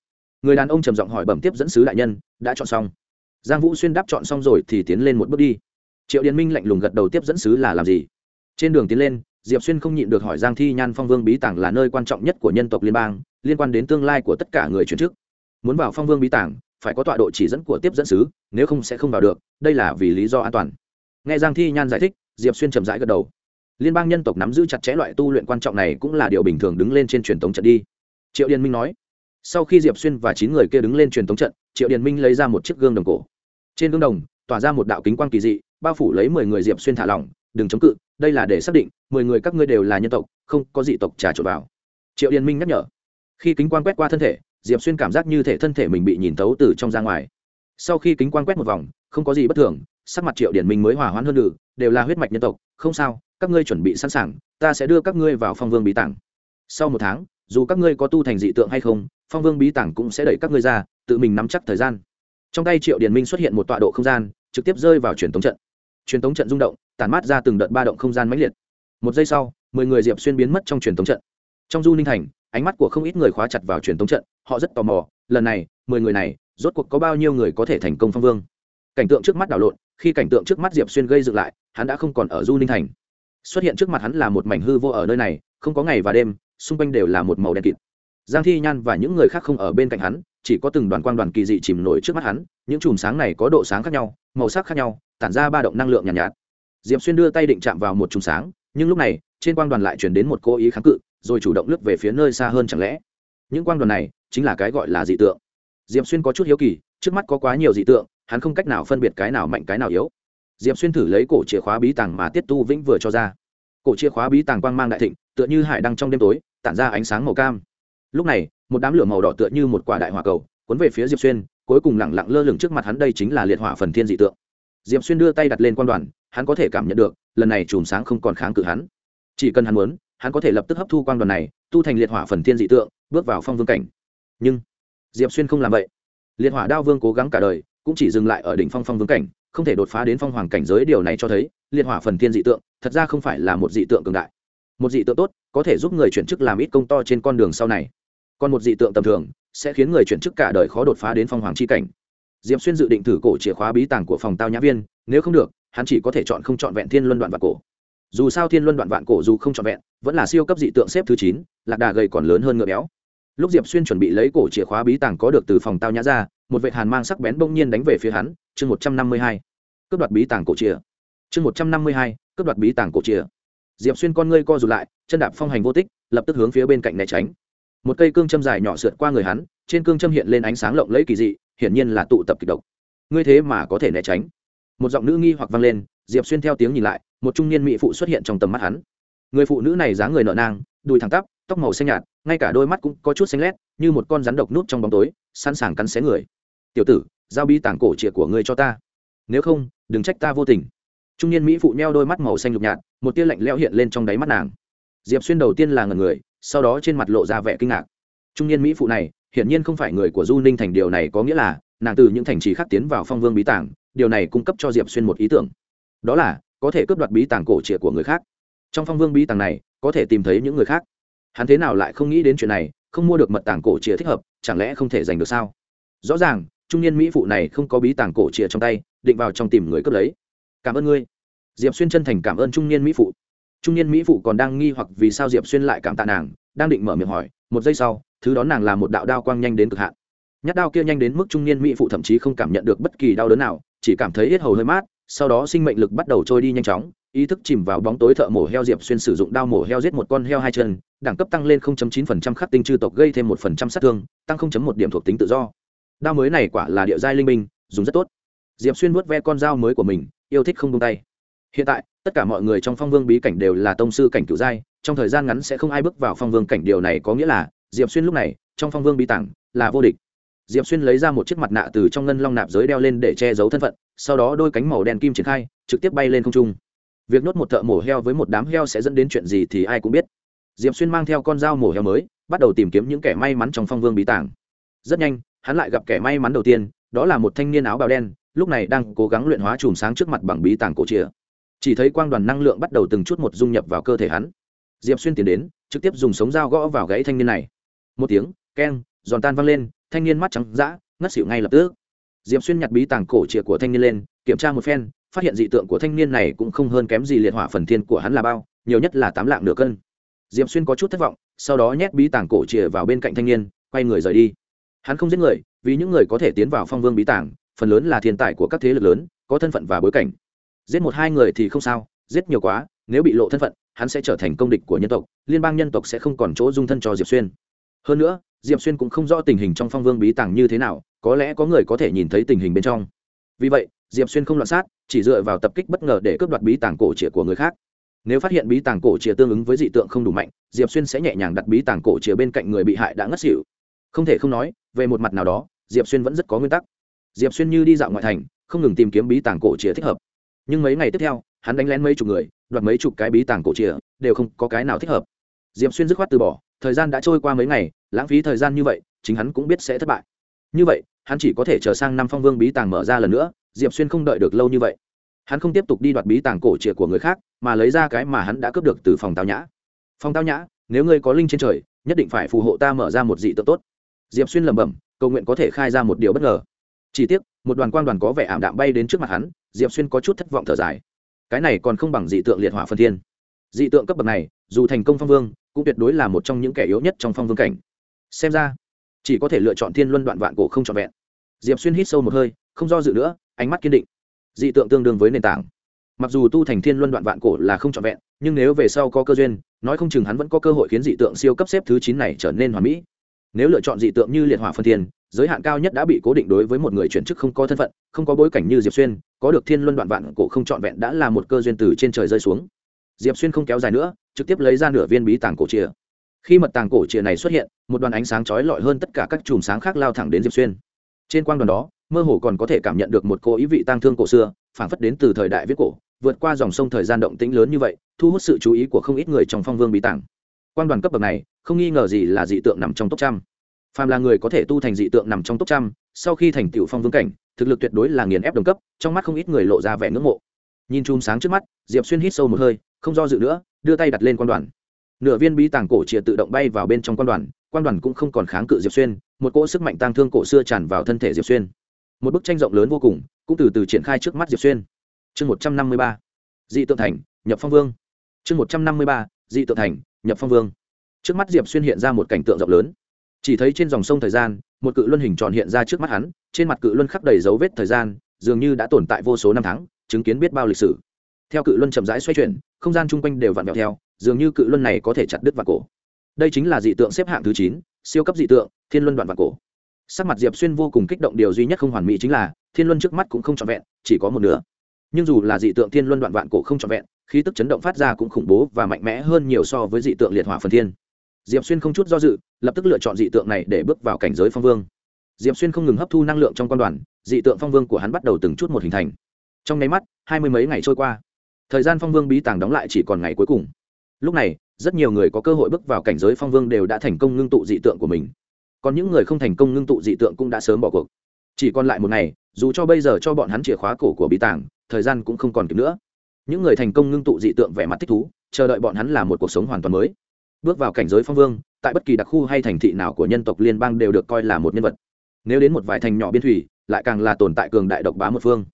Người đàn ông trầm giọng hỏi bẩm tiếp dẫn sứ đại nhân, đã chọn xong. Giang vũ xuyên đáp chọn xong rồi thì tiến lên một bước đi. Triệu điền minh lạnh lùng gật đầu tiếp dẫn sứ là làm gì? Trên đường tiến lên diệp xuyên không nhịn được hỏi giang thi nhan phong vương bí tảng là nơi quan trọng nhất của nhân tộc liên bang, liên quan đến tương lai của tất cả người chuyển chức. Muốn vào phong vương bí tảng phải có tọa độ chỉ dẫn của tiếp dẫn sứ, nếu không sẽ không vào được, đây là vì lý do an toàn. Nghe giang thi nhan giải thích, diệp xuyên chậm rãi gật đầu. Liên bang nhân tộc nắm giữ chặt chẽ loại tu luyện quan trọng này cũng là điều bình thường đứng lên trên truyền thống trận đi. Triệu điền minh nói. Sau khi diệp xuyên và chín người kia đứng lên truyền thống trận, triệu điền minh lấy ra một chiếc gương đồng cổ. Trên gương đồng, tỏa ra một đạo kính quan kỳ dị, bao phủ lấy mười người diệp xuyên thả lỏng, đừng chống cự đây là để xác định mười người các ngươi đều là nhân tộc, không có dị tộc trà trộn vào. Triệu điền minh nhắc nhở. Khi kính quan quét qua thân thể, diệp xuyên cảm giác như thể thân thể mình bị nhìn tấu từ trong ra ngoài. Sau khi kính quan quét một vòng, không có gì bất thường, sắc mặt triệu điển minh mới hòa hoãn hơn lử đều là huyết mạch nhân tộc, không sao, các ngươi chuẩn bị sẵn sàng, ta sẽ đưa các ngươi vào phong vương bí tảng. Sau một tháng, dù các ngươi có tu thành dị tượng hay không, phong vương bí tảng cũng sẽ đẩy các ngươi ra, tự mình nắm chắc thời gian. Trong tay triệu điển minh xuất hiện một tọa độ không gian, trực tiếp rơi vào truyền thống trận. Truyền thống trận rung động tản mát ra từng đợt ba động không gian mãnh liệt. Một giây sau mười người diệp xuyên biến mất trong truyền thống trận. Trong du ninh thành ánh mắt của không ít người khóa chặt vào truyền thống trận họ rất tò mò lần này mười người này rốt cuộc có bao nhiêu người có thể thành công phong vương? Cảnh tượng trước mắt đảo lộn khi cảnh tượng trước mắt diệp xuyên gây dựng lại hắn đã không còn ở du ninh thành. Xuất hiện trước mặt hắn là một mảnh hư vô ở nơi này không có ngày và đêm xung quanh đều là một màu đen kịt. Giang thi nhan và những người khác không ở bên cạnh hắn chỉ có từng đoàn quang đoàn kỳ dị chìm nổi trước mắt hắn những chùm sáng này có độ sáng khác nhau màu sắc khác nhau tản ra ba động năng lượng nhàn nhạt, nhạt diệp xuyên đưa tay định chạm vào một chùm sáng, nhưng lúc này, trên quang đoàn lại chuyển đến một cố ý kháng cự, rồi chủ động lướt về phía nơi xa hơn chẳng lẽ. Những quang đoàn này, chính là cái gọi là dị tượng. Diệp xuyên có chút hiếu kỳ, trước mắt có quá nhiều dị tượng, hắn không cách nào phân biệt cái nào mạnh cái nào yếu. Diệp xuyên thử lấy cổ chìa khóa bí tàng mà tiết tu vĩnh vừa cho ra. Cổ chìa khóa bí tàng quang mang đại thịnh, tựa như hải đăng trong đêm tối, tản ra ánh sáng màu cam. Lúc này, một đám lửa màu đỏ tựa như một quả đại hỏa cầu, cuốn về phía diệp xuyên, cuối cùng lẳng lặng lơ lửng trước mặt hắn, đây chính là liệt hỏa phần thiên dị tượng diệp xuyên đưa tay đặt lên quan đoàn, hắn có thể cảm nhận được, lần này chùm sáng không còn kháng cự hắn. Chỉ cần hắn muốn, hắn có thể lập tức hấp thu quang đoàn này, tu thành liệt hỏa phần thiên dị tượng, bước vào phong vương cảnh. Nhưng, diệp xuyên không làm vậy. Liệt hỏa đao vương cố gắng cả đời, cũng chỉ dừng lại ở đỉnh phong phong vương cảnh, không thể đột phá đến phong hoàng cảnh giới, điều này cho thấy, liệt hỏa phần thiên dị tượng, thật ra không phải là một dị tượng cường đại. Một dị tượng tốt, có thể giúp người chuyển chức làm ít công to trên con đường sau này. Còn một dị tượng tầm thường, sẽ khiến người chuyển chức cả đời khó đột phá đến phong hoàng c h i cảnh diệp xuyên dự định thử cổ chìa khóa bí tàng của phòng tao nhã viên, nếu không được, hắn chỉ có thể chọn không chọn vẹn thiên luân đoạn vạn cổ. Dù sao thiên luân đoạn vạn cổ dù không chọn vẹn, vẫn là siêu cấp dị tượng xếp thứ chín, lạc đà gầy còn lớn hơn ngựa béo. Lúc diệp xuyên chuẩn bị lấy cổ chìa khóa bí tàng có được từ phòng tao nhã ra, một vệ hàn mang sắc bén bỗng nhiên đánh về phía hắn, chương một trăm năm mươi hai, cướp đoạt bí tàng cổ chìa. Chương một trăm năm mươi hai, cướp đoạt bí tàng cổ chìa. Diệp xuyên con ngươi co rụt lại, chân đạp phong hành vô tích, lập tức hướng phía bên cạnh né tránh. Một cây cương châm dài nhỏ sượt qua người hắn, trên cương châm hiện lên ánh sáng lộng lẫy kỳ dị hiển nhiên là tụ tập kịch độc. Ngươi thế mà có thể né tránh. Một giọng nữ nghi hoặc vang lên, diệp xuyên theo tiếng nhìn lại, một trung niên mỹ phụ xuất hiện trong tầm mắt hắn. Người phụ nữ này dáng người nợ nang, đùi thẳng tắp, tóc màu xanh nhạt, ngay cả đôi mắt cũng có chút xanh lét, như một con rắn độc nút trong bóng tối, sẵn sàng cắn xé người. Tiểu tử, giao bi tảng cổ trịa của ngươi cho ta. Nếu không, đừng trách ta vô tình. Trung niên mỹ phụ neo đôi mắt màu xanh lục nhạt, một tia lạnh leo hiện lên trong đáy mắt nàng. Diệp xuyên đầu tiên là ngần người, sau đó trên mặt lộ ra vẻ kinh ngạc. Trung niên mỹ phụ này hiển nhiên không phải người của du ninh thành điều này có nghĩa là, nàng từ những thành trì khác tiến vào phong vương bí tảng, điều này cung cấp cho diệp xuyên một ý tưởng. Đó là, có thể cướp đoạt bí tàng cổ trịa của người khác. Trong phong vương bí tàng này, có thể tìm thấy những người khác. Hắn thế nào lại không nghĩ đến chuyện này, không mua được mật tàng cổ trịa thích hợp, chẳng lẽ không thể giành được sao? Rõ ràng, trung niên mỹ phụ này không có bí tàng cổ trịa trong tay, định vào trong tìm người cướp lấy. Cảm ơn ngươi. Diệp xuyên chân thành cảm ơn trung niên mỹ phụ. Trung niên mỹ phụ còn đang nghi hoặc vì sao diệp xuyên lại cảm tạ nàng, đang định mở miệng hỏi, một giây sau thứ đó nàng là một đạo đao quang nhanh đến cực hạn. Nhát đao kia nhanh đến mức trung niên mỹ phụ thậm chí không cảm nhận được bất kỳ đau đớn nào, chỉ cảm thấy hết hầu hơi mát, sau đó sinh mệnh lực bắt đầu trôi đi nhanh chóng, ý thức chìm vào bóng tối thợ mổ heo diệp xuyên sử dụng đao mổ heo giết một con heo hai chân, đẳng cấp tăng lên 0.9% khắc tinh chư tộc gây thêm 1% sát thương, tăng 0.1 điểm thuộc tính tự do. Đao mới này quả là địa giai linh minh dùng rất tốt. Diệp xuyên vuốt ve con dao mới của mình, yêu thích không tung tay. Hiện tại, tất cả mọi người trong phong vương bí cảnh đều là tông sư cảnh cửu giai, trong thời gian ngắn sẽ không ai bước vào phong vương cảnh, điều này có nghĩa là diệp xuyên lúc này, trong phong vương bí tảng, là vô địch. Diệp xuyên lấy ra một chiếc mặt nạ từ trong ngân long nạp giới đeo lên để che giấu thân phận, sau đó đôi cánh màu đen kim triển khai, trực tiếp bay lên không trung. Việc nốt một thợ mổ heo với một đám heo sẽ dẫn đến chuyện gì thì ai cũng biết. Diệp xuyên mang theo con dao mổ heo mới, bắt đầu tìm kiếm những kẻ may mắn trong phong vương bí tảng. Rất nhanh, hắn lại gặp kẻ may mắn đầu tiên, đó là một thanh niên áo bào đen, lúc này đang cố gắng luyện hóa chùm sáng trước mặt bằng bí tàng cổ chìa. Chỉ thấy quang đoàn năng lượng bắt đầu từng chút một dung nhập vào cơ thể hắn. Diệp xuyên tiến đến, trực tiếp dùng sống dao gõ vào gãy thanh niên này một tiếng, keng, giòn tan văng lên, thanh niên mắt trắng d ngất xỉu ngay lập tức. Diệp xuyên nhặt bí tàng cổ chìa của thanh niên lên, kiểm tra một phen, phát hiện dị tượng của thanh niên này cũng không hơn kém gì liệt hỏa phần thiên của hắn là bao, nhiều nhất là tám lạng nửa cân. Diệp xuyên có chút thất vọng, sau đó nhét bí tàng cổ chìa vào bên cạnh thanh niên, quay người rời đi. Hắn không giết người, vì những người có thể tiến vào phong vương bí tàng, phần lớn là thiên tài của các thế lực lớn, có thân phận và bối cảnh. Giết một hai người thì không sao, giết nhiều quá, nếu bị lộ thân phận, hắn sẽ trở thành công địch của nhân tộc, liên bang nhân tộc sẽ không còn chỗ dung thân cho diệp xuyên hơn nữa, diệp xuyên cũng không rõ tình hình trong phong vương bí tàng như thế nào, có lẽ có người có thể nhìn thấy tình hình bên trong. Vì vậy, diệp xuyên không loạn sát, chỉ dựa vào tập kích bất ngờ để cướp đoạt bí tàng cổ chìa của người khác. Nếu phát hiện bí tàng cổ chìa tương ứng với dị tượng không đủ mạnh, diệp xuyên sẽ nhẹ nhàng đặt bí tàng cổ chìa bên cạnh người bị hại đã ngất xỉu. Không thể không nói, về một mặt nào đó, diệp xuyên vẫn rất có nguyên tắc. Diệp xuyên như đi dạo ngoại thành, không ngừng tìm kiếm bí tàng cổ chìa thích hợp. Nhưng mấy ngày tiếp theo, hắn đánh lén mấy chục người, đoạt mấy chục cái bí tàng cổ chìa, đều không có cái nào thích hợp diệp xuyên dứt khoát từ bỏ, thời gian đã trôi qua mấy ngày, lãng phí thời gian như vậy, chính hắn cũng biết sẽ thất bại. Như vậy, hắn chỉ có thể chờ sang năm phong vương bí tàng mở ra lần nữa, diệp xuyên không đợi được lâu như vậy. Hắn không tiếp tục đi đoạt bí tàng cổ trịa của người khác, mà lấy ra cái mà hắn đã cướp được từ phòng tao nhã. Phòng tao nhã, nếu ngươi có linh trên trời, nhất định phải phù hộ ta mở ra một dị tự tốt. Diệp xuyên lẩm bẩm, cầu nguyện có thể khai ra một điều bất ngờ. Chỉ tiếc, một đoàn quang đoàn có vẻ ảm đạm bay đến trước mặt hắn, diệp xuyên có chút thất vọng thở dài. Cái này còn không bằng dị tượng liệt hỏa phân thiên. Dị tượng cấp bậc này, dù thành công phong vương cũng tuyệt đối là một trong những kẻ yếu nhất trong phong vương cảnh. Xem ra, chỉ có thể lựa chọn thiên luân đoạn vạn cổ không trọn vẹn. Diệp xuyên hít sâu một hơi, không do dự nữa, ánh mắt kiên định. Dị tượng tương đương với nền tảng. Mặc dù tu thành thiên luân đoạn vạn cổ là không trọn vẹn, nhưng nếu về sau có cơ duyên, nói không chừng hắn vẫn có cơ hội khiến dị tượng siêu cấp xếp thứ chín này trở nên hoàn mỹ. Nếu lựa chọn dị tượng như liệt hỏa phân thiên, giới hạn cao nhất đã bị cố định đối với một người chuyển chức không có thân phận, không có bối cảnh như diệp xuyên, có được thiên luân đoạn vạn cổ không trọn vẹn đã là một cơ duyên từ trên trời rơi xuống. Diệp xuyên không kéo dài nữa trực tiếp lấy ra nửa viên bí tàng cổ chìa. Khi mật tàng cổ chìa này xuất hiện, một đoàn ánh sáng chói lọi hơn tất cả các chùm sáng khác lao thẳng đến diệp xuyên. Trên quang đoàn đó, mơ hồ còn có thể cảm nhận được một cô ý vị tang thương cổ xưa, phảng phất đến từ thời đại viết cổ, vượt qua dòng sông thời gian động tĩnh lớn như vậy, thu hút sự chú ý của không ít người trong phong vương bí tàng. Quan đoàn cấp bậc này, không nghi ngờ gì là dị tượng nằm trong top trăm. Phàm là người có thể tu thành dị tượng nằm trong top trăm, sau khi thành tựu phong vương cảnh, thực lực tuyệt đối là nghiền ép đồng cấp, trong mắt không ít người lộ ra vẻ ngưỡng mộ. Nhìn chùm sáng trước mắt, diệp xuyên hít sâu một hơi không do dự nữa, đưa tay đặt lên quan đoàn. Nửa viên bí tàng cổ chìa tự động bay vào bên trong quan đoàn quan đoàn cũng không còn kháng cự diệp xuyên, một cỗ sức mạnh tang thương cổ xưa tràn vào thân thể diệp xuyên. Một bức tranh rộng lớn vô cùng, cũng từ từ triển khai trước mắt diệp xuyên. Chương một trăm năm mươi ba, dị tượng thành, nhập phong vương. Chương một trăm năm mươi ba, dị tượng thành, nhập phong vương. Trước mắt diệp xuyên hiện ra một cảnh tượng rộng lớn. Chỉ thấy trên dòng sông thời gian, một cự luân hình tròn hiện ra trước mắt hắn, trên mặt cự luân khắc đầy dấu vết thời gian, dường như đã tồn tại vô số năm tháng, chứng kiến biết bao lịch sử. Theo cự luân chậm rãi xoay chuyển không gian chung quanh đều vặn vẹo theo, dường như cự luân này có thể chặt đứt vạn cổ. Đây chính là dị tượng xếp hạng thứ chín, siêu cấp dị tượng, thiên luân đoạn vạn cổ. Sắc mặt diệp xuyên vô cùng kích động, điều duy nhất không hoàn mỹ chính là, thiên luân trước mắt cũng không trọn vẹn, chỉ có một nửa. Nhưng dù là dị tượng thiên luân đoạn vạn cổ không trọn vẹn, khí tức chấn động phát ra cũng khủng bố và mạnh mẽ hơn nhiều so với dị tượng liệt hỏa phần thiên. Diệp xuyên không chút do dự, lập tức lựa chọn dị tượng này để bước vào cảnh giới phong vương. Diệp xuyên không ngừng hấp thu năng lượng trong quan đoàn, dị tượng phong vương của hắn bắt đầu từng chút một hình thành. Trong nháy mắt, hai mươi mấy ngày trôi qua thời gian phong vương bí tàng đóng lại chỉ còn ngày cuối cùng. Lúc này, rất nhiều người có cơ hội bước vào cảnh giới phong vương đều đã thành công ngưng tụ dị tượng của mình. Còn những người không thành công ngưng tụ dị tượng cũng đã sớm bỏ cuộc. Chỉ còn lại một ngày, dù cho bây giờ cho bọn hắn chìa khóa cổ của bí tàng, thời gian cũng không còn kịp nữa. Những người thành công ngưng tụ dị tượng vẻ mặt thích thú, chờ đợi bọn hắn là một cuộc sống hoàn toàn mới. Bước vào cảnh giới phong vương, tại bất kỳ đặc khu hay thành thị nào của nhân tộc liên bang đều được coi là một nhân vật. Nếu đến một vài thành nhỏ biên thủy, lại càng là tồn tại cường đại độc bá một phương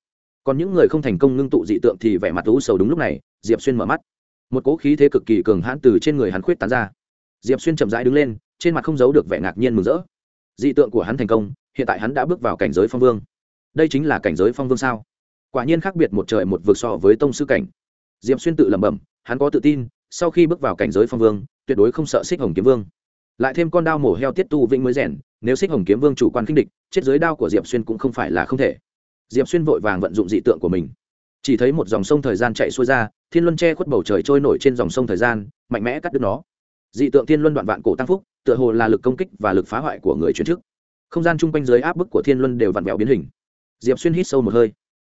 còn những người không thành công ngưng tụ dị tượng thì vẻ mặt u sầu đúng lúc này, diệp xuyên mở mắt. Một cỗ khí thế cực kỳ cường hãn từ trên người hắn khuyết tán ra. Diệp xuyên chậm rãi đứng lên, trên mặt không giấu được vẻ ngạc nhiên mừng rỡ. Dị tượng của hắn thành công, hiện tại hắn đã bước vào cảnh giới phong vương. Đây chính là cảnh giới phong vương sao? Quả nhiên khác biệt một trời một vực so với tông sư cảnh. Diệp xuyên tự lẩm bẩm, hắn có tự tin, sau khi bước vào cảnh giới phong vương, tuyệt đối không sợ xích hồng kiếm vương. Lại thêm con đao mổ heo tiết tu vĩnh mới rèn, nếu xích hồng kiếm vương chủ quan kinh địch, chết dưới đao của diệp xuyên cũng không phải là không thể diệp xuyên vội vàng vận dụng dị tượng của mình. Chỉ thấy một dòng sông thời gian chạy xuôi ra, thiên luân che khuất bầu trời trôi nổi trên dòng sông thời gian, mạnh mẽ cắt đứt nó. Dị tượng thiên luân đoạn vạn cổ tăng phúc, tựa hồ là lực công kích và lực phá hoại của người chuyển chức. Không gian chung quanh dưới áp bức của thiên luân đều vặn vẹo biến hình. Diệp xuyên hít sâu một hơi.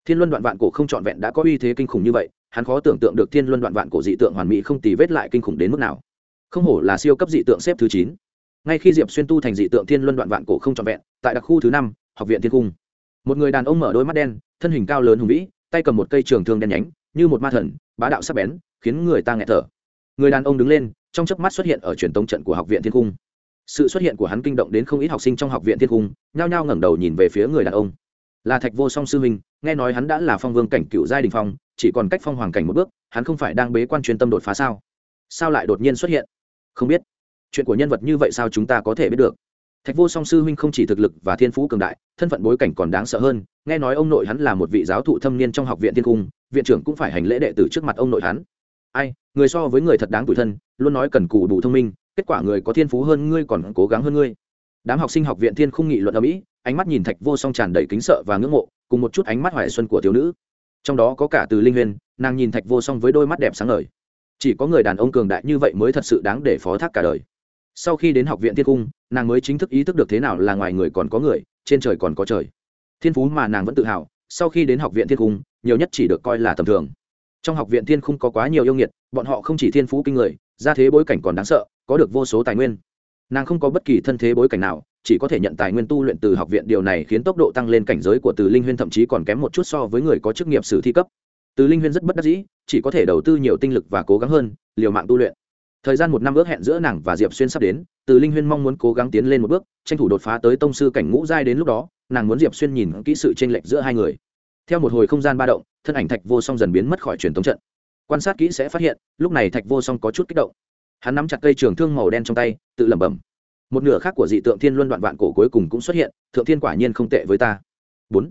Thiên luân đoạn vạn cổ không trọn vẹn đã có uy thế kinh khủng như vậy, hắn khó tưởng tượng được thiên luân đoạn vạn cổ dị tượng hoàn mỹ không tì vết lại kinh khủng đến mức nào. Không hổ là siêu cấp dị tượng xếp thứ chín. Ngay khi diệp xuyên tu thành dị tượng thiên luân đoạn vạn cổ không trọn vẹn, tại đặc khu thứ năm, học viện thiên cung một người đàn ông mở đôi mắt đen, thân hình cao lớn hùng vĩ, tay cầm một cây trường thương đen nhánh, như một ma thần, bá đạo sắc bén, khiến người ta nghẹt thở. Người đàn ông đứng lên, trong chớp mắt xuất hiện ở truyền tống trận của học viện thiên cung. Sự xuất hiện của hắn kinh động đến không ít học sinh trong học viện thiên cung, nhao nhao ngẩng đầu nhìn về phía người đàn ông. Là thạch vô song sư huynh, nghe nói hắn đã là phong vương cảnh cựu giai đình phong, chỉ còn cách phong hoàng cảnh một bước, hắn không phải đang bế quan chuyên tâm đột phá sao? Sao lại đột nhiên xuất hiện? Không biết. Chuyện của nhân vật như vậy sao chúng ta có thể biết được? Thạch vô song sư huynh không chỉ thực lực và thiên phú cường đại thân phận bối cảnh còn đáng sợ hơn nghe nói ông nội hắn là một vị giáo thụ thâm niên trong học viện thiên cung viện trưởng cũng phải hành lễ đệ tử trước mặt ông nội hắn. Ai người so với người thật đáng tủi thân luôn nói cần cù đủ thông minh kết quả người có thiên phú hơn ngươi còn cố gắng hơn ngươi. Đám học sinh học viện thiên cung nghị luận ở mỹ ánh mắt nhìn thạch vô song tràn đầy kính sợ và ngưỡng mộ cùng một chút ánh mắt hoài xuân của thiếu nữ. Trong đó có cả từ linh Huyền, nàng nhìn thạch vô song với đôi mắt đẹp sáng ngời. Chỉ có người đàn ông cường đại như vậy mới thật sự đáng để phó thác cả đời sau khi đến học viện thiên cung, nàng mới chính thức ý thức được thế nào là ngoài người còn có người, trên trời còn có trời. Thiên phú mà nàng vẫn tự hào, sau khi đến học viện thiên cung, nhiều nhất chỉ được coi là tầm thường. Trong học viện thiên cung có quá nhiều yêu nghiệt, bọn họ không chỉ thiên phú kinh người, ra thế bối cảnh còn đáng sợ, có được vô số tài nguyên. Nàng không có bất kỳ thân thế bối cảnh nào, chỉ có thể nhận tài nguyên tu luyện từ học viện, điều này khiến tốc độ tăng lên cảnh giới của từ linh huyên thậm chí còn kém một chút so với người có chức nghiệp sử thi cấp. Từ linh huyên rất bất đắc dĩ, chỉ có thể đầu tư nhiều tinh lực và cố gắng hơn, liều mạng tu luyện thời gian một năm ước hẹn giữa nàng và diệp xuyên sắp đến, từ linh huyên mong muốn cố gắng tiến lên một bước, tranh thủ đột phá tới tông sư cảnh ngũ giai đến lúc đó, nàng muốn diệp xuyên nhìn kỹ sự tranh lệch giữa hai người. Theo một hồi không gian ba động, thân ảnh thạch vô song dần biến mất khỏi truyền thống trận. Quan sát kỹ sẽ phát hiện, lúc này thạch vô song có chút kích động. Hắn nắm chặt cây trường thương màu đen trong tay, tự lẩm bẩm. Một nửa khác của dị tượng thiên luân đoạn vạn cổ cuối cùng cũng xuất hiện, thượng thiên quả nhiên không tệ với ta. Bốn.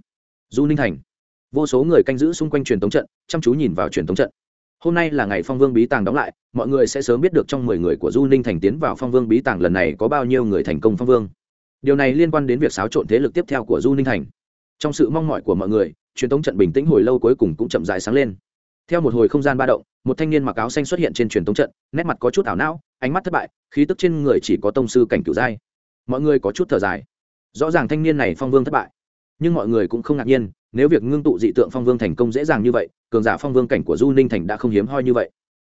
Du ninh thành. Vô số người canh giữ xung quanh truyền thống trận, chăm chú nhìn vào truyền thống trận hôm nay là ngày phong vương bí tàng đóng lại, mọi người sẽ sớm biết được trong mười người của du ninh thành tiến vào phong vương bí tàng lần này có bao nhiêu người thành công phong vương. Điều này liên quan đến việc xáo trộn thế lực tiếp theo của du ninh thành. Trong sự mong mỏi của mọi người, truyền thống trận bình tĩnh hồi lâu cuối cùng cũng chậm dài sáng lên. Theo một hồi không gian ba động, một thanh niên mặc áo xanh xuất hiện trên truyền thống trận, nét mặt có chút ảo não, ánh mắt thất bại, khí tức trên người chỉ có tông sư cảnh cửu giai. Mọi người có chút thở dài. Rõ ràng thanh niên này phong vương thất bại, nhưng mọi người cũng không ngạc nhiên nếu việc ngưng tụ dị tượng phong vương thành công dễ dàng như vậy, cường giả phong vương cảnh của du ninh thành đã không hiếm hoi như vậy.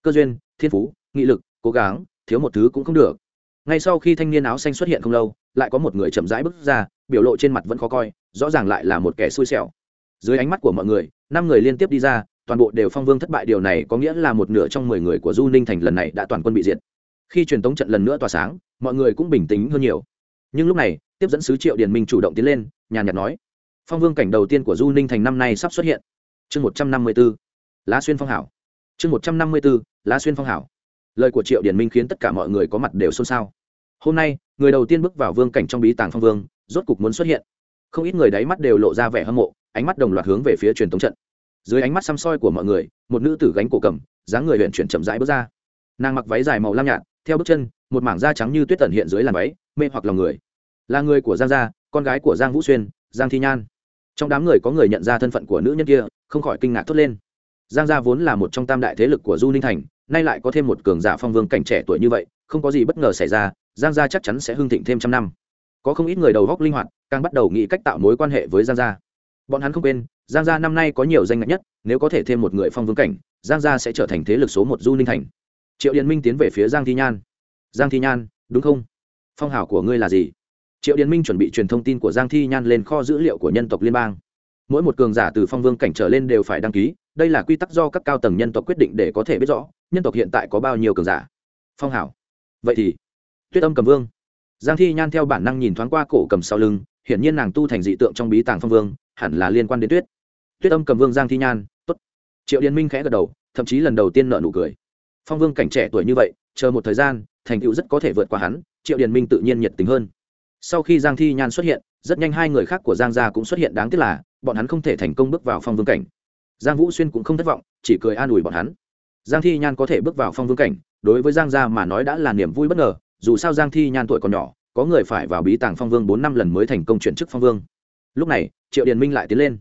Cơ duyên, thiên phú, nghị lực, cố gắng, thiếu một thứ cũng không được. Ngay sau khi thanh niên áo xanh xuất hiện không lâu, lại có một người chậm rãi bước ra, biểu lộ trên mặt vẫn khó coi, rõ ràng lại là một kẻ xui xẻo. Dưới ánh mắt của mọi người, năm người liên tiếp đi ra, toàn bộ đều phong vương thất bại, điều này có nghĩa là một nửa trong mười người của du ninh thành lần này đã toàn quân bị diệt. Khi truyền tống trận lần nữa tỏa sáng, mọi người cũng bình tĩnh hơn nhiều. Nhưng lúc này, tiếp dẫn sứ triệu điền minh chủ động tiến lên, nhàn nhạt nói phong vương cảnh đầu tiên của du ninh thành năm nay sắp xuất hiện. Chương một trăm năm mươi b ố lá xuyên phong hảo. Chương một trăm năm mươi b ố lá xuyên phong hảo. Lời của triệu điển minh khiến tất cả mọi người có mặt đều xôn xao. Hôm nay, người đầu tiên bước vào vương cảnh trong bí tàng phong vương, rốt cục muốn xuất hiện. Không ít người đáy mắt đều lộ ra vẻ hâm mộ, ánh mắt đồng loạt hướng về phía truyền thống trận. Dưới ánh mắt xăm soi của mọi người, một nữ tử gánh cổ cầm, dáng người huyện chuyển chậm rãi bước ra. Nàng mặc váy dài màu lam nhạt, theo bước chân, một mảng da trắng như tuyết tẩn hiện dưới làn váy, mê hoặc lòng người. Là người của giang gia, con gái của giang vũ xuyên, giang thi nhan trong đám người có người nhận ra thân phận của nữ nhân kia, không khỏi kinh ngạc thốt lên. Giang gia vốn là một trong tam đại thế lực của du ninh thành, nay lại có thêm một cường giả phong vương cảnh trẻ tuổi như vậy, không có gì bất ngờ xảy ra, giang gia chắc chắn sẽ hưng thịnh thêm trăm năm. Có không ít người đầu góc linh hoạt, càng bắt đầu nghĩ cách tạo mối quan hệ với giang gia. Bọn hắn không quên, giang gia năm nay có nhiều danh ngạch nhất, nếu có thể thêm một người phong vương cảnh, giang gia sẽ trở thành thế lực số một du ninh thành. Triệu điện minh tiến về phía giang thi nhan. Giang thi nhan, đúng không? Phong hào của ngươi là gì? Triệu Điền minh chuẩn bị truyền thông tin của giang thi nhan lên kho dữ liệu của nhân tộc liên bang. Mỗi một cường giả từ phong vương cảnh trở lên đều phải đăng ký. Đây là quy tắc do các cao tầng nhân tộc quyết định để có thể biết rõ nhân tộc hiện tại có bao nhiêu cường giả. Phong hảo. Vậy thì, tuyết âm cầm vương. Giang thi nhan theo bản năng nhìn thoáng qua cổ cầm sau lưng, hiển nhiên nàng tu thành dị tượng trong bí tàng phong vương, hẳn là liên quan đến tuyết. Tuyết âm cầm vương giang thi nhan t ố t triệu điền minh khẽ gật đầu, thậm chí lần đầu tiên nợ nụ cười. Phong vương cảnh trẻ tuổi như vậy, chờ một thời gian, thành tựu rất có thể vượt qua hắn, triệu điền minh tự nhiên nhiệt tình hơn sau khi giang thi nhan xuất hiện, rất nhanh hai người khác của giang gia cũng xuất hiện đáng tiếc là, bọn hắn không thể thành công bước vào phong vương cảnh. Giang vũ xuyên cũng không thất vọng, chỉ cười an ủi bọn hắn. Giang thi nhan có thể bước vào phong vương cảnh, đối với giang gia mà nói đã là niềm vui bất ngờ, dù sao giang thi nhan tuổi còn nhỏ, có người phải vào bí tàng phong vương bốn năm lần mới thành công chuyển chức phong vương. Lúc này, triệu điền minh lại tiến lên.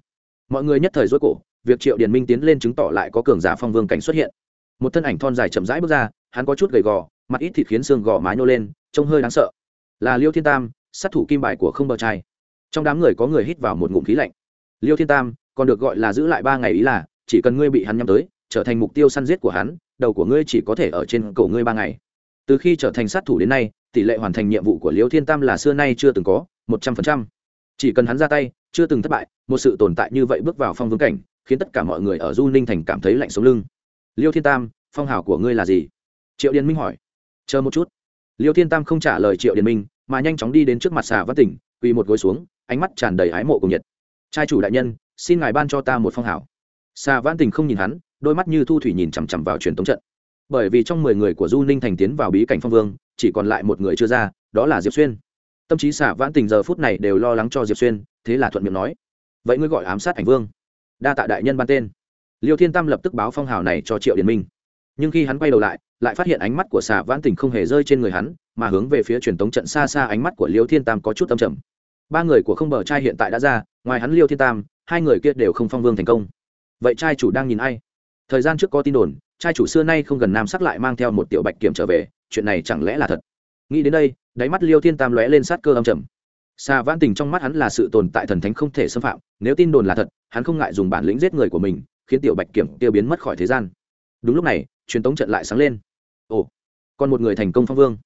Mọi người nhất thời dối cổ, việc triệu điền minh tiến lên chứng tỏ lại có cường giả phong vương cảnh xuất hiện. Một thân ảnh thon dài chậm rãi bước ra, hắn có chút gầy gò, mặt ít thịt khiến xương gò má nhô lên, trông hơi đáng sợ. Là liêu thiên tam sát thủ kim bài của không bờ trai. Trong đám người có người hít vào một ngụm khí lạnh. Liêu thiên tam, còn được gọi là giữ lại ba ngày ý là, chỉ cần ngươi bị hắn nhắm tới, trở thành mục tiêu săn giết của hắn, đầu của ngươi chỉ có thể ở trên cổ ngươi ba ngày. Từ khi trở thành sát thủ đến nay, tỷ lệ hoàn thành nhiệm vụ của liêu thiên tam là xưa nay chưa từng có, một trăm phần trăm. Chỉ cần hắn ra tay, chưa từng thất bại, một sự tồn tại như vậy bước vào phong vương cảnh, khiến tất cả mọi người ở du ninh thành cảm thấy lạnh sống lưng. Liêu thiên tam, phong hào của ngươi là gì? Triệu điền minh hỏi. Chờ một chút. Liêu thiên tam không trả lời triệu điền minh mà nhanh chóng đi đến trước mặt xà văn tỉnh, quỳ một gối xuống, ánh mắt tràn đầy ái mộ cùng nhiệt. Trai chủ đại nhân, xin ngài ban cho ta một phong hảo. Xà văn tỉnh không nhìn hắn, đôi mắt như thu thủy nhìn chằm chằm vào truyền tống trận. Bởi vì trong mười người của du ninh thành tiến vào bí cảnh phong vương, chỉ còn lại một người chưa ra, đó là diệp xuyên. Tâm trí xả vãn tình giờ phút này đều lo lắng cho diệp xuyên, thế là thuận miệng nói, vậy ngươi gọi ám sát ảnh vương. Đa tạ đại nhân ban tên. Liêu thiên tam lập tức báo phong hào này cho triệu điển minh nhưng khi hắn quay đầu lại lại phát hiện ánh mắt của xà vãn tình không hề rơi trên người hắn, mà hướng về phía truyền tống trận xa xa ánh mắt của liêu thiên tam có chút âm trầm. Ba người của không bờ trai hiện tại đã ra, ngoài hắn liêu thiên tam, hai người kia đều không phong vương thành công. Vậy trai chủ đang nhìn ai? Thời gian trước có tin đồn, trai chủ xưa nay không gần nam sắc lại mang theo một tiểu bạch kiểm trở về, chuyện này chẳng lẽ là thật? Nghĩ đến đây, đáy mắt liêu thiên tam lóe lên sát cơ âm trầm. Xà vãn tình trong mắt hắn là sự tồn tại thần thánh không thể xâm phạm, nếu tin đồn là thật, hắn không ngại dùng bản lĩnh giết người của mình, khiến tiểu bạch kiểm tiêu biến mất khỏi thế gian. Đúng lúc này truyền tống trận lại sáng lên. Ồ, còn một người thành công phong vương.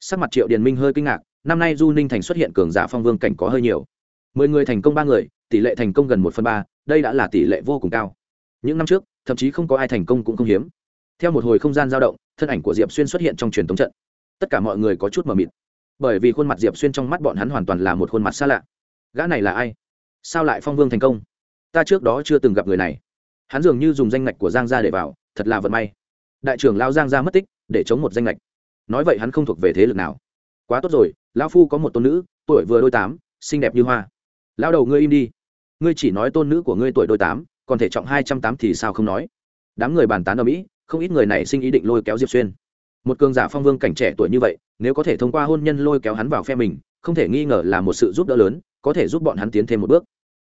Sắc mặt triệu điền minh hơi kinh ngạc, năm nay du ninh thành xuất hiện cường giả phong vương cảnh có hơi nhiều. Mười người thành công ba người, tỷ lệ thành công gần một phần ba, đây đã là tỷ lệ vô cùng cao. Những năm trước, thậm chí không có ai thành công cũng không hiếm. Theo một hồi không gian dao động, thân ảnh của diệp xuyên xuất hiện trong truyền thống trận. Tất cả mọi người có chút mờ mịt. Bởi vì khuôn mặt diệp xuyên trong mắt bọn hắn hoàn toàn là một khuôn mặt xa lạ. Gã này là ai? Sao lại phong vương thành công? Ta trước đó chưa từng gặp người này. Hắn dường như dùng danh ngạch của giang gia để vào, thật là vận may đại trưởng lao giang ra mất tích, để chống một danh lệch nói vậy hắn không thuộc về thế lực nào. Quá tốt rồi, lão phu có một tôn nữ, tuổi vừa đôi tám, xinh đẹp như hoa. Lao đầu ngươi im đi. Ngươi chỉ nói tôn nữ của ngươi tuổi đôi tám, còn thể trọng hai trăm tám thì sao không nói. Đám người bàn tán ở mỹ, không ít người này sinh ý định lôi kéo diệp xuyên. Một cường giả phong vương cảnh trẻ tuổi như vậy, nếu có thể thông qua hôn nhân lôi kéo hắn vào phe mình, không thể nghi ngờ là một sự giúp đỡ lớn, có thể giúp bọn hắn tiến thêm một bước.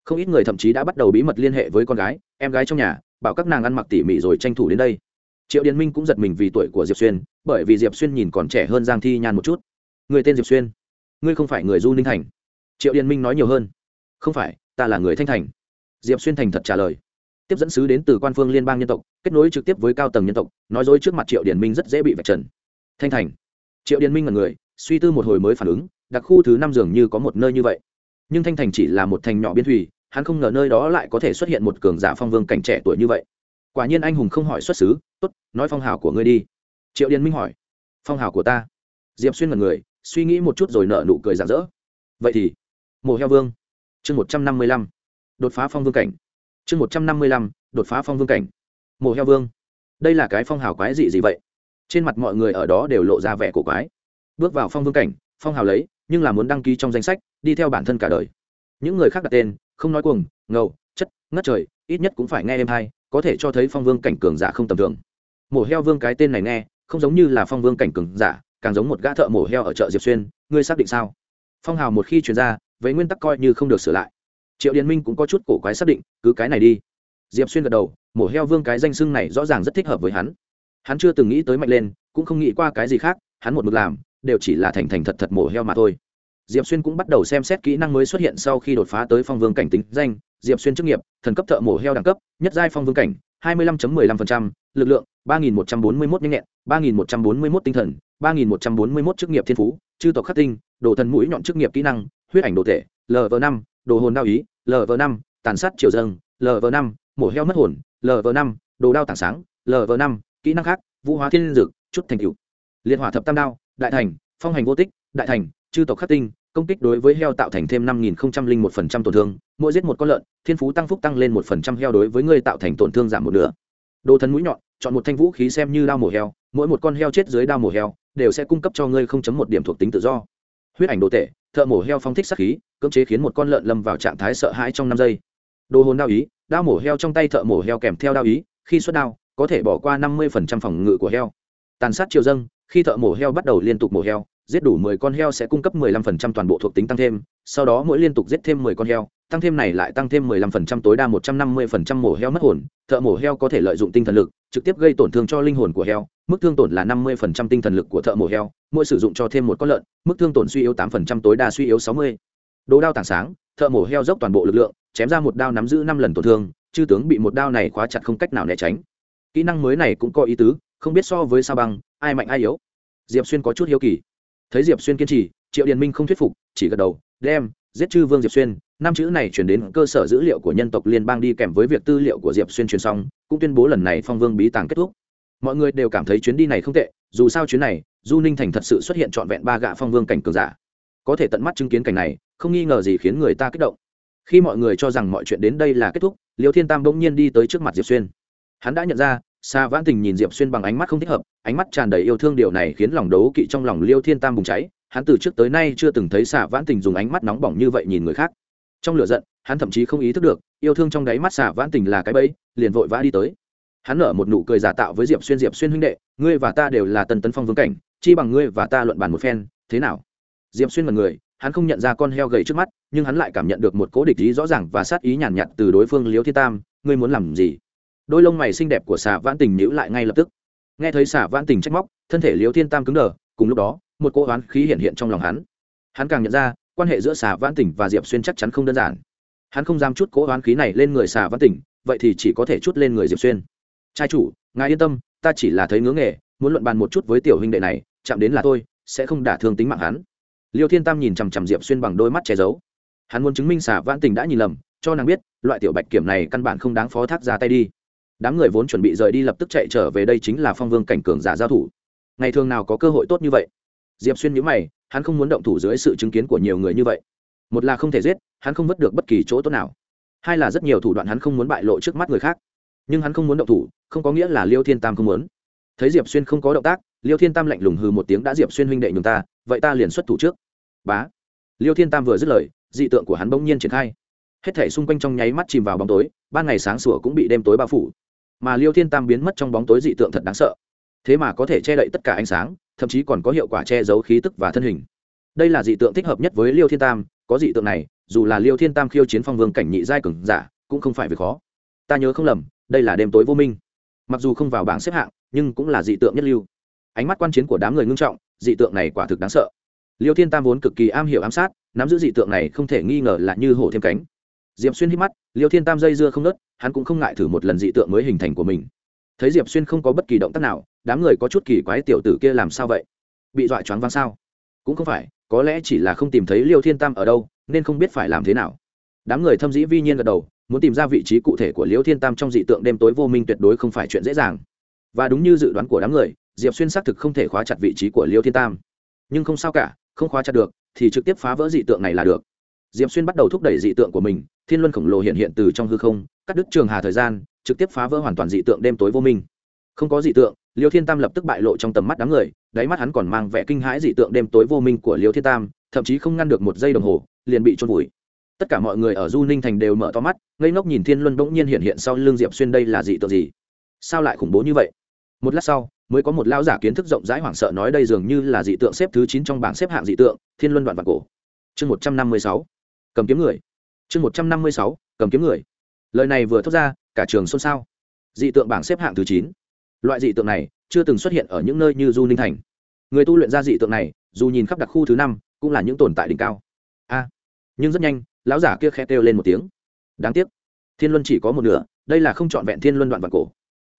Không ít người thậm chí đã bắt đầu bí mật liên hệ với con gái, em gái trong nhà, bảo các nàng ăn mặc tỉ mỉ rồi tranh thủ đến đây triệu điền minh cũng giật mình vì tuổi của diệp xuyên, bởi vì diệp xuyên nhìn còn trẻ hơn giang thi nhan một chút. Người tên diệp xuyên? Ngươi không phải người du ninh thành. Triệu điền minh nói nhiều hơn. Không phải, ta là người thanh thành. Diệp xuyên thành thật trả lời. Tiếp dẫn sứ đến từ quan phương liên bang nhân tộc, kết nối trực tiếp với cao tầng nhân tộc, nói dối trước mặt triệu điền minh rất dễ bị vạch trần. Thanh thành. Triệu điền minh là người, suy tư một hồi mới phản ứng, đặc khu thứ năm dường như có một nơi như vậy. Nhưng thanh thành chỉ là một thành nhỏ biên thủy, hắn không ngờ nơi đó lại có thể xuất hiện một cường giả phong vương cảnh trẻ tuổi như vậy. Quả nhiên anh hùng không hỏi xuất xứ tốt, nói phong hào của ngươi đi. Triệu điền minh hỏi. Phong hào của ta? Diệp xuyên mật người, suy nghĩ một chút rồi nợ nụ cười rạng rỡ. Vậy thì, mộ heo vương, chương một trăm năm mươi lăm, đột phá phong vương cảnh. Chương một trăm năm mươi lăm, đột phá phong vương cảnh. Mộ heo vương, đây là cái phong hào quái dị gì vậy? Trên mặt mọi người ở đó đều lộ ra vẻ cổ quái. Bước vào phong vương cảnh, phong hào lấy, nhưng là muốn đăng ký trong danh sách, đi theo bản thân cả đời. Những người khác đặt tên, không nói cuồng, ngầu, chất, ngất trời, ít nhất cũng phải nghe em hay, có thể cho thấy phong vương cảnh cường giả không tầm thường mổ heo vương cái tên này nghe, không giống như là phong vương cảnh cường giả, càng giống một gã thợ mổ heo ở chợ diệp xuyên, ngươi xác định sao? Phong hào một khi chuyển ra, với nguyên tắc coi như không được sửa lại. Triệu điện minh cũng có chút cổ quái xác định, cứ cái này đi. Diệp xuyên gật đầu, mổ heo vương cái danh xưng này rõ ràng rất thích hợp với hắn. Hắn chưa từng nghĩ tới mạnh lên, cũng không nghĩ qua cái gì khác, hắn một mực làm, đều chỉ là thành thành thật thật mổ heo mà thôi. Diệp xuyên cũng bắt đầu xem xét kỹ năng mới xuất hiện sau khi đột phá tới phong vương cảnh tính danh, diệp xuyên chức nghiệp, thần cấp thợ mổ heo đẳng cấp, nhất giai phong vương cảnh 25.15%, lực lượng 3141 nhanh nhẹn 3141 tinh thần 3141 chức nghiệp thiên phú chư tộc khắc tinh đồ thần mũi nhọn chức nghiệp kỹ năng huyết ảnh đồ thể LV5, đồ hồn đao ý LV5, tàn sát triều dâng LV5, mổ heo mất hồn LV5, đồ đao tảng sáng LV5, kỹ năng khác vũ hóa thiên dược chút thành tựu. liệt hỏa thập tam đao đại thành phong hành vô tích đại thành chư tộc khắc tinh công kích đối với heo tạo thành thêm năm nghìn một phần trăm tổn thương, mỗi giết một con lợn, thiên phú tăng phúc tăng lên một phần trăm heo đối với người tạo thành tổn thương giảm một nửa. Đồ thần mũi nhọn, chọn một thanh vũ khí xem như đao mổ heo, mỗi một con heo chết dưới đao mổ heo, đều sẽ cung cấp cho ngươi không chấm một điểm thuộc tính tự do. Huyết ảnh đồ tệ thợ mổ heo phong thích sát khí, cưỡng chế khiến một con lợn lâm vào trạng thái sợ hãi trong năm giây. Đồ hồn đao ý, đao mổ heo trong tay thợ mổ heo kèm theo đao ý, khi xuất đao, có thể bỏ qua năm mươi phòng ngự của heo. Tàn sát chiều dâng, khi thợ mổ heo bắt đầu liên tục mổ heo giết đủ 10 con heo sẽ cung cấp 15% toàn bộ thuộc tính tăng thêm, sau đó mỗi liên tục giết thêm 10 con heo, tăng thêm này lại tăng thêm 15% tối đa 150% mổ heo mất hồn, thợ mổ heo có thể lợi dụng tinh thần lực, trực tiếp gây tổn thương cho linh hồn của heo, mức thương tổn là 50% tinh thần lực của thợ mổ heo, mỗi sử dụng cho thêm một con lợn, mức thương tổn suy yếu 8% tối đa suy yếu 60. Đồ đao tảng sáng, thợ mổ heo dốc toàn bộ lực lượng, chém ra một đao nắm giữ 5 lần tổn thương, chư tướng bị một đao này khóa chặt không cách nào né tránh. Kỹ năng mới này cũng có ý tứ, không biết so với sao băng, ai mạnh ai yếu. Diệp Xuyên có chút hiếu kỳ thấy diệp xuyên kiên trì, triệu điền minh không thuyết phục, chỉ gật đầu, đem, giết chư vương diệp xuyên. Năm chữ này chuyển đến cơ sở dữ liệu của nhân tộc liên bang đi kèm với việc tư liệu của diệp xuyên truyền xong, cũng tuyên bố lần này phong vương bí tàng kết thúc. Mọi người đều cảm thấy chuyến đi này không tệ, dù sao chuyến này, du ninh thành thật sự xuất hiện trọn vẹn ba gạ phong vương cảnh cường giả. Có thể tận mắt chứng kiến cảnh này, không nghi ngờ gì khiến người ta kích động. Khi mọi người cho rằng mọi chuyện đến đây là kết thúc, liêu thiên tam bỗng nhiên đi tới trước mặt diệp xuyên. Hắn đã nhận ra Sa Vãn Tình nhìn Diệp Xuyên bằng ánh mắt không thích hợp, ánh mắt tràn đầy yêu thương điều này khiến lòng đấu kỵ trong lòng Liêu Thiên Tam bùng cháy, hắn từ trước tới nay chưa từng thấy Sa Vãn Tình dùng ánh mắt nóng bỏng như vậy nhìn người khác. Trong lửa giận, hắn thậm chí không ý thức được, yêu thương trong đáy mắt Sa Vãn Tình là cái bẫy, liền vội vã đi tới. Hắn nở một nụ cười giả tạo với Diệp Xuyên, Diệp Xuyên huynh đệ, ngươi và ta đều là Tần tấn phong vương cảnh, chi bằng ngươi và ta luận bàn một phen, thế nào? Diệp Xuyên là người, hắn không nhận ra con heo gầy trước mắt, nhưng hắn lại cảm nhận được một cố địch ý rõ ràng và sát ý nhàn nhạt, nhạt từ đối phương Liêu Thiên Tam, ngươi muốn làm gì? Đôi lông mày xinh đẹp của xà vãn tình nhữ lại ngay lập tức. Nghe thấy xà vãn tình trách móc, thân thể liêu thiên tam cứng đờ, cùng lúc đó, một cỗ oán khí hiện hiện trong lòng hắn. Hắn càng nhận ra, quan hệ giữa xà vãn tình và diệp xuyên chắc chắn không đơn giản. Hắn không dám chút cỗ oán khí này lên người xà vãn tình, vậy thì chỉ có thể chút lên người diệp xuyên. Trai chủ, ngài yên tâm, ta chỉ là thấy ngưỡng nghề, muốn luận bàn một chút với tiểu huynh đệ này, chạm đến là tôi, sẽ không đả thương tính mạng hắn. Liêu thiên tam nhìn chằm chằm diệp xuyên bằng đôi mắt che giấu. Hắn muốn chứng minh xà vãn tình đã nhìn lầm, cho nàng biết, loại tiểu bạch kiểm này căn bản không đáng phó thác ra tay đi đám người vốn chuẩn bị rời đi lập tức chạy trở về đây chính là phong vương cảnh cường giả giao thủ. Ngày thường nào có cơ hội tốt như vậy? Diệp xuyên nhữ mày, hắn không muốn động thủ dưới sự chứng kiến của nhiều người như vậy. Một là không thể giết, hắn không vứt được bất kỳ chỗ tốt nào. Hai là rất nhiều thủ đoạn hắn không muốn bại lộ trước mắt người khác. Nhưng hắn không muốn động thủ, không có nghĩa là liêu thiên tam không muốn. Thấy diệp xuyên không có động tác, liêu thiên tam lạnh lùng hừ một tiếng đã diệp xuyên huynh đệ nhường ta, vậy ta liền xuất thủ trước. Bá. Liêu thiên tam vừa dứt lời, dị tượng của hắn bỗng nhiên triển khai. Hết thể xung quanh trong nháy mắt chìm vào bóng tối, ban ngày sáng sủa cũng bị đêm tối bao phủ mà liêu thiên tam biến mất trong bóng tối dị tượng thật đáng sợ. Thế mà có thể che đậy tất cả ánh sáng, thậm chí còn có hiệu quả che giấu khí tức và thân hình. Đây là dị tượng thích hợp nhất với liêu thiên tam, có dị tượng này, dù là liêu thiên tam khiêu chiến phong vương cảnh nhị giai cường giả, cũng không phải việc khó. Ta nhớ không lầm, đây là đêm tối vô minh. Mặc dù không vào bảng xếp hạng, nhưng cũng là dị tượng nhất lưu. Ánh mắt quan chiến của đám người ngưng trọng, dị tượng này quả thực đáng sợ. Liêu thiên tam vốn cực kỳ am hiểu ám sát, nắm giữ dị tượng này không thể nghi ngờ là như hổ thêm cánh diệp xuyên hít mắt, liêu thiên tam dây dưa không nớt, hắn cũng không ngại thử một lần dị tượng mới hình thành của mình. Thấy diệp xuyên không có bất kỳ động tác nào, đám người có chút kỳ quái tiểu tử kia làm sao vậy? Bị dọa choáng váng sao? Cũng không phải, có lẽ chỉ là không tìm thấy liêu thiên tam ở đâu, nên không biết phải làm thế nào. Đám người thâm dĩ vi nhiên gật đầu, muốn tìm ra vị trí cụ thể của liêu thiên tam trong dị tượng đêm tối vô minh tuyệt đối không phải chuyện dễ dàng. Và đúng như dự đoán của đám người, diệp xuyên xác thực không thể khóa chặt vị trí của liêu thiên tam. Nhưng không sao cả, không khóa chặt được, thì trực tiếp phá vỡ dị tượng này là được diệp xuyên bắt đầu thúc đẩy dị tượng của mình, thiên luân khổng lồ hiện hiện từ trong hư không, cắt đứt trường hà thời gian, trực tiếp phá vỡ hoàn toàn dị tượng đêm tối vô minh. Không có dị tượng, liêu thiên tam lập tức bại lộ trong tầm mắt đám người, đáy mắt hắn còn mang vẻ kinh hãi dị tượng đêm tối vô minh của liêu thiên tam, thậm chí không ngăn được một giây đồng hồ, liền bị trôn vùi. Tất cả mọi người ở du ninh thành đều mở to mắt, ngây ngốc nhìn thiên luân bỗng nhiên hiện hiện sau l ư n g diệp xuyên đây là dị tượng gì? Sao lại khủng bố như vậy? Một lát sau, mới có một lão giả kiến thức rộng rãi hoảng sợ nói đây dường như là dị tượng xếp thứ chín trong bảng xếp hạng dị tượng, thiên luân đoạn vạn cổ. Chương một trăm năm mươi sáu cầm kiếm người. Chương một trăm năm mươi sáu, cầm kiếm người. Lời này vừa thốt ra, cả trường xôn xao. Dị tượng bảng xếp hạng thứ chín. Loại dị tượng này chưa từng xuất hiện ở những nơi như du ninh thành. Người tu luyện ra dị tượng này, dù nhìn khắp đặc khu thứ năm, cũng là những tồn tại đỉnh cao. A, nhưng rất nhanh, lão giả kia khe kêu lên một tiếng. Đáng tiếc, thiên luân chỉ có một nửa, đây là không trọn vẹn thiên luân đoạn vạn cổ.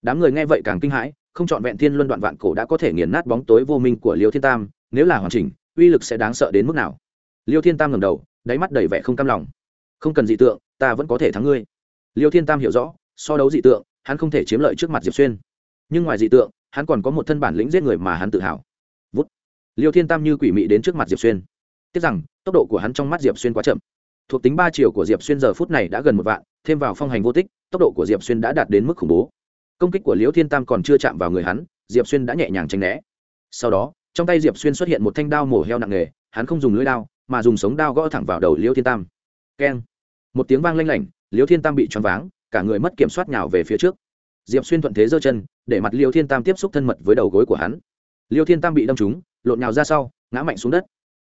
Đám người nghe vậy càng kinh hãi, không trọn vẹn thiên luân đoạn vạn cổ đã có thể nghiền nát bóng tối vô minh của liêu thiên tam, nếu là hoàn chỉnh, uy lực sẽ đáng sợ đến mức nào? Liêu thiên tam ngầm đầu, đáy mắt đầy vẻ không cam lòng. Không cần dị tượng, ta vẫn có thể thắng ngươi. Liêu thiên tam hiểu rõ, so đấu dị tượng, hắn không thể chiếm lợi trước mặt diệp xuyên. Nhưng ngoài dị tượng, hắn còn có một thân bản lĩnh giết người mà hắn tự hào. Vút. Liêu thiên tam như quỷ mị đến trước mặt diệp xuyên. Tiếc rằng, tốc độ của hắn trong mắt diệp xuyên quá chậm. Thuộc tính ba chiều của diệp xuyên giờ phút này đã gần một vạn, thêm vào phong hành vô tích, tốc độ của diệp xuyên đã đạt đến mức khủng bố. Công kích của liêu thiên tam còn chưa chạm vào người hắn, diệp xuyên đã nhẹ nhàng tránh né. Sau đó, trong tay diệp xuyên xuất hiện một thanh đao mổ heo nặng nề, hắn không dùng lưỡi đao mà dùng sống đao gõ thẳng vào đầu liêu thiên tam. Keng. Một tiếng vang lanh lảnh liêu thiên tam bị choáng váng, cả người mất kiểm soát nhào về phía trước. Diệp xuyên thuận thế giơ chân, để mặt liêu thiên tam tiếp xúc thân mật với đầu gối của hắn. Liêu thiên tam bị đâm trúng, lộn nhào ra sau, ngã mạnh xuống đất.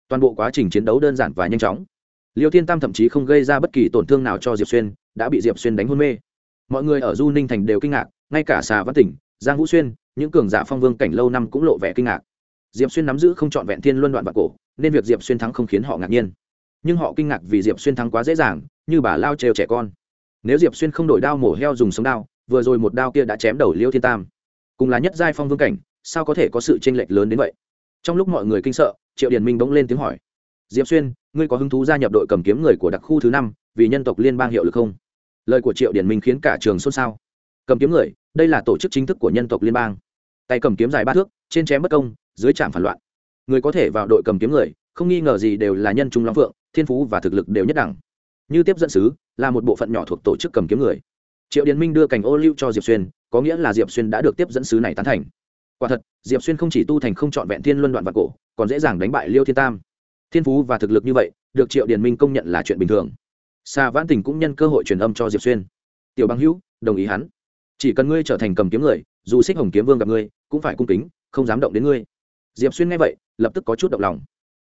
Toàn bộ quá trình chiến đấu đơn giản và nhanh chóng. Liêu thiên tam thậm chí không gây ra bất kỳ tổn thương nào cho diệp xuyên, đã bị diệp xuyên đánh hôn mê. Mọi người ở du ninh thành đều kinh ngạc, ngay cả xà văn tỉnh, giang vũ xuyên, những cường giả phong vương cảnh lâu năm cũng lộ vẻ kinh ngạc. Diệp xuyên nắm giữ không trọn vẹn thiên luân đoạn vạn cổ nên việc diệp xuyên thắng không khiến họ ngạc nhiên nhưng họ kinh ngạc vì diệp xuyên thắng quá dễ dàng như bà lao trêu trẻ con nếu diệp xuyên không đổi đao mổ heo dùng sống đao vừa rồi một đao kia đã chém đầu liêu thiên tam cùng là nhất giai phong vương cảnh sao có thể có sự tranh lệch lớn đến vậy trong lúc mọi người kinh sợ triệu Điền minh bỗng lên tiếng hỏi diệp xuyên ngươi có hứng thú gia nhập đội cầm kiếm người của đặc khu thứ năm vì nhân tộc liên bang hiệu lực không lời của triệu điển minh khiến cả trường xôn xao cầm kiếm người đây là tổ chức chính thức của nhân tộc liên bang tay cầm kiếm dài ba thước trên chém bất công dưới trạm phản loạn người có thể vào đội cầm kiếm người, không nghi ngờ gì đều là nhân trung long phượng, thiên phú và thực lực đều nhất đẳng. Như tiếp dẫn sứ, là một bộ phận nhỏ thuộc tổ chức cầm kiếm người. Triệu điền minh đưa cành ô lưu cho diệp xuyên, có nghĩa là diệp xuyên đã được tiếp dẫn sứ này tán thành. Quả thật, diệp xuyên không chỉ tu thành không trọn vẹn thiên luân đoạn vật cổ, còn dễ dàng đánh bại liêu thiên tam. Thiên phú và thực lực như vậy, được triệu điền minh công nhận là chuyện bình thường. Xa vãn tình cũng nhân cơ hội truyền âm cho diệp xuyên. Tiểu băng hữu, đồng ý hắn. Chỉ cần ngươi trở thành cầm kiếm người, dù xích hồng kiếm vương gặp ngươi, cũng phải cung kính, không dám động đến ngươi diệp xuyên nghe vậy, lập tức có chút động lòng.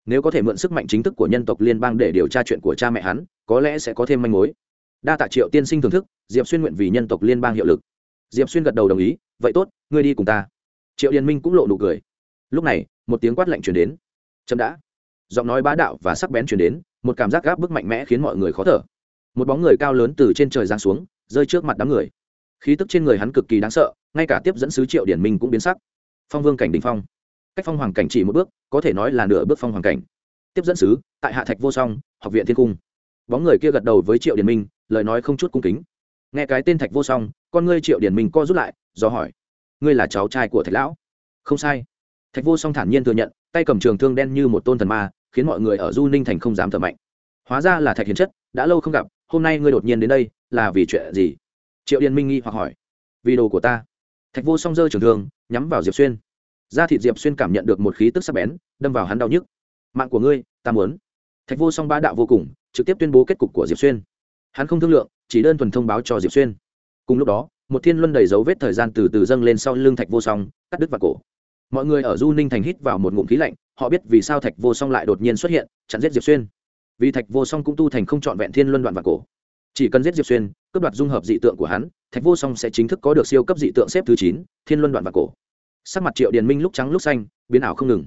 Nếu có thể mượn sức mạnh chính thức của nhân tộc liên bang để điều tra chuyện của cha mẹ hắn, có lẽ sẽ có thêm manh mối. Đa tạ triệu tiên sinh thưởng thức, diệp xuyên nguyện vì nhân tộc liên bang hiệu lực. Diệp xuyên gật đầu đồng ý, vậy tốt, ngươi đi cùng ta. Triệu điền minh cũng lộ nụ cười. Lúc này, một tiếng quát lạnh chuyển đến. Chậm đã. Giọng nói bá đạo và sắc bén chuyển đến, một cảm giác gáp bức mạnh mẽ khiến mọi người khó thở. Một bóng người cao lớn từ trên trời giáng xuống, rơi trước mặt đám người. Khí tức trên người hắn cực kỳ đáng sợ, ngay cả tiếp dẫn sứ triệu điển minh cũng biến sắc. Phong vương cảnh đình phong cách phong hoàng cảnh chỉ một bước, có thể nói là nửa bước phong hoàng cảnh. Tiếp dẫn sứ, tại hạ thạch vô song, học viện thiên cung. Bóng người kia gật đầu với triệu điển minh, lời nói không chút cung kính. Nghe cái tên thạch vô song, con ngươi triệu điển minh co rút lại, do hỏi, ngươi là cháu trai của thạch lão? Không sai. Thạch vô song thản nhiên thừa nhận, tay cầm trường thương đen như một tôn thần ma, khiến mọi người ở du ninh thành không dám thở mạnh. Hóa ra là thạch hiến chất, đã lâu không gặp, hôm nay ngươi đột nhiên đến đây, là vì chuyện gì? Triệu điền minh nghi hoặc hỏi, vì đồ của ta. Thạch vô song dơ trường thương, nhắm vào diệp xuyên da thịt diệp xuyên cảm nhận được một khí tức sắc bén, đâm vào hắn đau nhức. Mạng của ngươi, ta muốn. Thạch vô song ba đạo vô cùng, trực tiếp tuyên bố kết cục của diệp xuyên. Hắn không thương lượng, chỉ đơn thuần thông báo cho diệp xuyên. Cùng lúc đó, một thiên luân đầy dấu vết thời gian từ từ dâng lên sau lưng thạch vô song, cắt đứt vào cổ. Mọi người ở du ninh thành hít vào một ngụm khí lạnh, họ biết vì sao thạch vô song lại đột nhiên xuất hiện, chặn giết diệp xuyên. Vì thạch vô song cũng tu thành không trọn vẹn thiên luân đoạn vào cổ. Chỉ cần giết diệp xuyên, cướp đoạt dung hợp dị tượng của hắn, thạch vô song sẽ chính thức có được siêu cấp dị tượng xếp thứ chín, thiên luân đoạn vào cổ sắc mặt triệu điền minh lúc trắng lúc xanh, biến ảo không ngừng.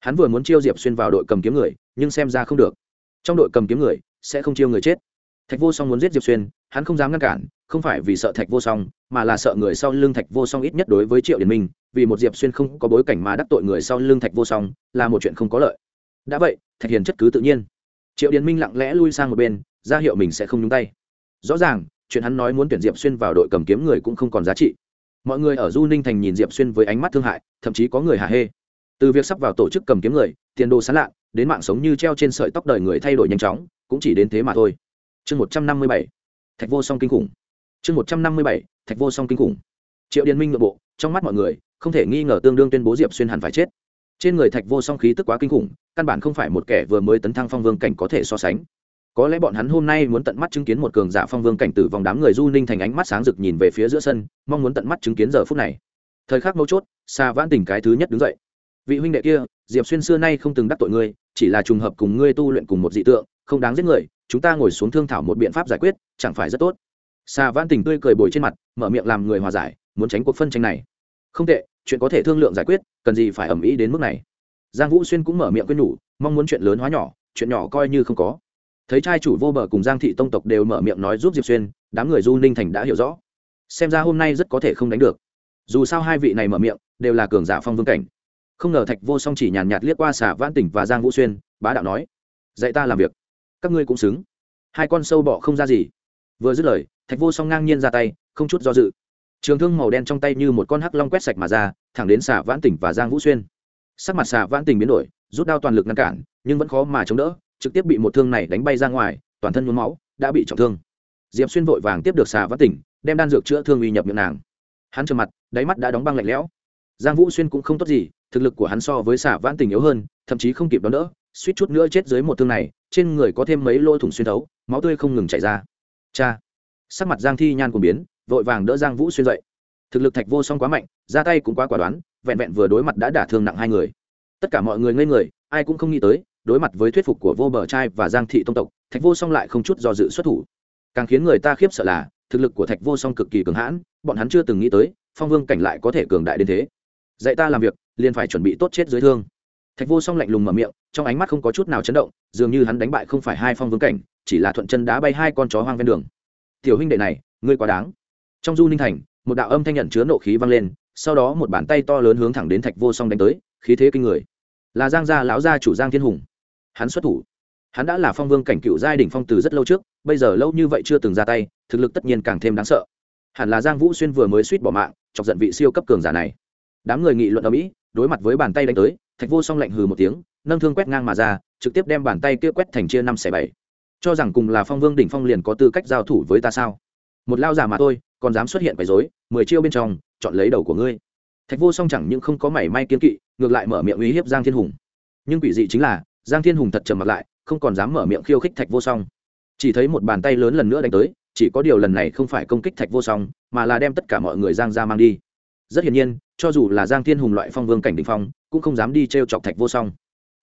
Hắn vừa muốn chiêu diệp xuyên vào đội cầm kiếm người, nhưng xem ra không được. Trong đội cầm kiếm người, sẽ không chiêu người chết. Thạch vô song muốn giết diệp xuyên, hắn không dám ngăn cản, không phải vì sợ thạch vô song, mà là sợ người sau lưng thạch vô song ít nhất đối với triệu điền minh, vì một diệp xuyên không có bối cảnh mà đắc tội người sau lưng thạch vô song, là một chuyện không có lợi. Đã vậy, thạch hiền chất cứ tự nhiên. Triệu điền minh lặng lẽ lui sang một bên, ra hiệu mình sẽ không nhúng tay. Rõ ràng, chuyện hắn nói muốn tuyển diệp xuyên vào đội cầm kiếm người cũng không còn giá trị mọi người ở du ninh thành nhìn diệp xuyên với ánh mắt thương hại, thậm chí có người hạ hê. Từ việc sắp vào tổ chức cầm kiếm người, tiền đồ sán lạ đến mạng sống như treo trên sợi tóc đời người thay đổi nhanh chóng, cũng chỉ đến thế mà thôi. Chương một trăm năm mươi bảy, thạch vô song kinh khủng. Chương một trăm năm mươi bảy, thạch vô song kinh khủng. Triệu điền minh nội bộ, trong mắt mọi người, không thể nghi ngờ tương đương tuyên bố diệp xuyên hẳn phải chết. Trên người thạch vô song khí tức quá kinh khủng, căn bản không phải một kẻ vừa mới tấn thăng phong vương cảnh có thể so sánh có lẽ bọn hắn hôm nay muốn tận mắt chứng kiến một cường giả phong vương cảnh tử vòng đám người du ninh thành ánh mắt sáng rực nhìn về phía giữa sân, mong muốn tận mắt chứng kiến giờ phút này. Thời khắc mấu chốt xa vãn tình cái thứ nhất đứng dậy. Vị huynh đệ kia, diệp xuyên xưa nay không từng đắc tội ngươi, chỉ là trùng hợp cùng ngươi tu luyện cùng một dị tượng, không đáng giết người, chúng ta ngồi xuống thương thảo một biện pháp giải quyết, chẳng phải rất tốt. Xa vãn tình tươi cười bồi trên mặt, mở miệng làm người hòa giải, muốn tránh cuộc phân tranh này. Không tệ, chuyện có thể thương lượng giải quyết, cần gì phải ẩm ý đến mức này. Giang vũ xuyên cũng mở miệng quên nhủ, mong muốn chuyện lớn hóa nhỏ, chuyện nhỏ coi như không có thấy trai chủ vô bờ cùng giang thị tông tộc đều mở miệng nói giúp diệp xuyên, đám người du ninh thành đã hiểu rõ. Xem ra hôm nay rất có thể không đánh được. Dù sao hai vị này mở miệng, đều là cường giả phong vương cảnh. Không ngờ thạch vô song chỉ nhàn nhạt liếc qua xả vãn tỉnh và giang vũ xuyên, bá đạo nói, dạy ta làm việc, các ngươi cũng xứng. Hai con sâu bọ không ra gì. Vừa dứt lời, thạch vô song ngang nhiên ra tay, không chút do dự. Trường thương màu đen trong tay như một con hắc long quét sạch mà ra, thẳng đến xả vãn tỉnh và giang vũ xuyên. Sắc mặt xả vãn tỉnh biến đổi, rút đao toàn lực ngăn cản, nhưng vẫn khó mà chống đỡ trực tiếp bị một thương này đánh bay ra ngoài, toàn thân nhuốm máu, đã bị trọng thương. Diệp xuyên vội vàng tiếp được xà vắt tỉnh, đem đan dược chữa thương uy nhập miệng nàng. Hắn trơ mặt, đáy mắt đã đóng băng lạnh lẽo. Giang vũ xuyên cũng không tốt gì, thực lực của hắn so với xà vãn tình yếu hơn, thậm chí không kịp đón đỡ, suýt chút nữa chết dưới một thương này, trên người có thêm mấy lỗ thủng xuyên thấu, máu tươi không ngừng chảy ra. Cha! Sắc mặt giang thi nhan của biến, vội vàng đỡ giang vũ xuyên dậy. Thực lực thạch vô song quá mạnh, ra tay cũng quá quả đoán, vẹn vẹn vừa đối mặt đã đả thương nặng hai người. Tất cả mọi người ngây người, ai cũng không nghĩ tới đối mặt với thuyết phục của vô bờ trai và giang thị tông tộc, thạch vô song lại không chút do dự xuất thủ. Càng khiến người ta khiếp sợ là, thực lực của thạch vô song cực kỳ cường hãn, bọn hắn chưa từng nghĩ tới, phong vương cảnh lại có thể cường đại đến thế. Dạy ta làm việc, liền phải chuẩn bị tốt chết dưới thương. Thạch vô song lạnh lùng mở miệng, trong ánh mắt không có chút nào chấn động, dường như hắn đánh bại không phải hai phong vương cảnh, chỉ là thuận chân đá bay hai con chó hoang ven đường. Tiểu huynh đệ này, ngươi quá đáng. Trong du ninh thành, một đạo âm thanh nhận chứa nộ khí vang lên, sau đó một bàn tay to lớn hướng thẳng đến thạch vô song đánh tới, khí thế kinh người. Là giang gia lão gia chủ giang thiên hùng hắn xuất thủ. Hắn đã là phong vương cảnh cựu giai đỉnh phong từ rất lâu trước, bây giờ lâu như vậy chưa từng ra tay, thực lực tất nhiên càng thêm đáng sợ. Hẳn là giang vũ xuyên vừa mới suýt bỏ mạng, chọc giận vị siêu cấp cường giả này. Đám người nghị luận ở mỹ đối mặt với bàn tay đánh tới, thạch vô song lạnh hừ một tiếng, nâng thương quét ngang mà ra, trực tiếp đem bàn tay kia quét thành chia năm xẻ bảy. Cho rằng cùng là phong vương đỉnh phong liền có tư cách giao thủ với ta sao? Một lao giả mà thôi, còn dám xuất hiện quấy dối mười chiêu bên trong, chọn lấy đầu của ngươi. Thạch vô song chẳng những không có mảy may kiên kỵ, ngược lại mở miệng uy hiếp giang thiên hùng. Nhưng quỷ dị chính là giang thiên hùng thật trầm mặt lại, không còn dám mở miệng khiêu khích thạch vô song. Chỉ thấy một bàn tay lớn lần nữa đánh tới, chỉ có điều lần này không phải công kích thạch vô song, mà là đem tất cả mọi người giang ra mang đi. Rất hiển nhiên, cho dù là giang thiên hùng loại phong vương cảnh đình phong, cũng không dám đi t r e o chọc thạch vô song.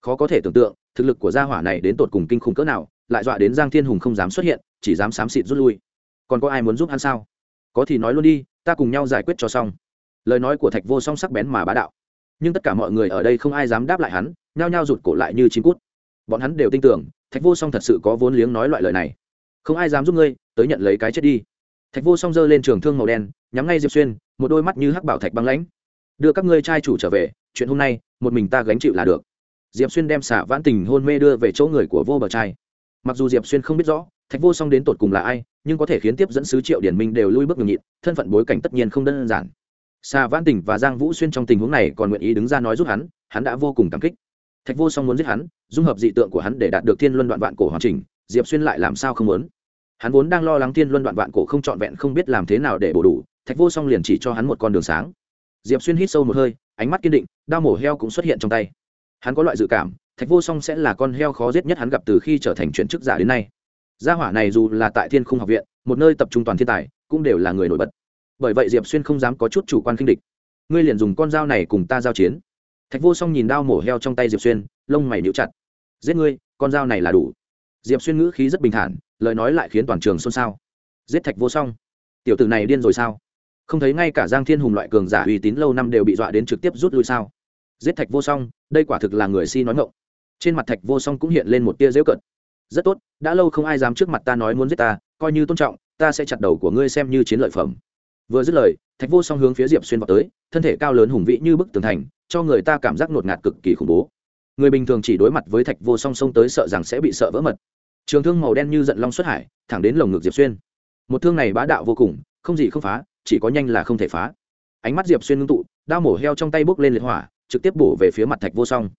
Khó có thể tưởng tượng, thực lực của gia hỏa này đến tột cùng kinh khủng cỡ nào, lại dọa đến giang thiên hùng không dám xuất hiện, chỉ dám xám xịt rút lui. Còn có ai muốn giúp hắn sao? Có thì nói luôn đi, ta cùng nhau giải quyết cho xong. Lời nói của thạch vô song sắc bén mà bá đạo. Nhưng tất cả mọi người ở đây không ai dám đáp lại hắn nhao nhao rụt cổ lại như chim cút. Bọn hắn đều tin tưởng, thạch vô song thật sự có vốn liếng nói loại lời này. Không ai dám giúp ngươi, tới nhận lấy cái chết đi. Thạch vô song giơ lên trường thương màu đen, nhắm ngay diệp xuyên, một đôi mắt như hắc bảo thạch băng lãnh. Đưa các ngươi trai chủ trở về, chuyện hôm nay, một mình ta gánh chịu là được. Diệp xuyên đem xả vãn tình hôn mê đưa về chỗ người của vô bờ trai. Mặc dù diệp xuyên không biết rõ, thạch vô song đến tột cùng là ai, nhưng có thể khiến tiếp dẫn sứ triệu điển minh đều lui bước ngừng nhịn, thân phận bối cảnh tất nhiên không đơn giản. Xà vãn tình và giang vũ xuyên trong tình huống này còn nguyện ý đứng ra nói giúp hắn hắn đã vô cùng cảm kích thạch vô song muốn giết hắn, dung hợp dị tượng của hắn để đạt được thiên luân đoạn vạn cổ hoàn chỉnh, diệp xuyên lại làm sao không muốn? Hắn vốn đang lo lắng thiên luân đoạn vạn cổ không trọn vẹn không biết làm thế nào để bổ đủ, thạch vô song liền chỉ cho hắn một con đường sáng. Diệp xuyên hít sâu một hơi, ánh mắt kiên định, đao mổ heo cũng xuất hiện trong tay. Hắn có loại dự cảm, thạch vô song sẽ là con heo khó giết nhất hắn gặp từ khi trở thành chuyển chức giả đến nay. Gia hỏa này dù là tại thiên khung học viện, một nơi tập trung toàn thiên tài, cũng đều là người nổi bật. Bởi vậy diệp xuyên không dám có chút chủ quan kinh địch. Ngươi liền dùng con dao này cùng ta giao chiến thạch vô song nhìn đao mổ heo trong tay diệp xuyên, lông mày níu chặt. Giết ngươi, con dao này là đủ. Diệp xuyên ngữ khí rất bình thản, lời nói lại khiến toàn trường xôn xao. Giết thạch vô song, tiểu tử này điên rồi sao? Không thấy ngay cả giang thiên hùng loại cường giả uy tín lâu năm đều bị dọa đến trực tiếp rút lui sao? Giết thạch vô song, đây quả thực là người si nói ngộng trên mặt thạch vô song cũng hiện lên một tia dễu cận rất tốt, đã lâu không ai dám trước mặt ta nói muốn giết ta, coi như tôn trọng, ta sẽ chặt đầu của ngươi xem như chiến lợi phẩm vừa dứt lời, thạch vô song hướng phía diệp xuyên vào tới, thân thể cao lớn hùng vĩ như bức tường thành, cho người ta cảm giác ngột ngạt cực kỳ khủng bố. Người bình thường chỉ đối mặt với thạch vô song sông tới sợ rằng sẽ bị sợ vỡ mật. Trường thương màu đen như giận long xuất hải, thẳng đến lồng ngực diệp xuyên. Một thương này bá đạo vô cùng, không gì không phá, chỉ có nhanh là không thể phá. Ánh mắt diệp xuyên ngưng tụ, đao mổ heo trong tay bốc lên liệt hỏa, trực tiếp bổ về phía mặt thạch vô song.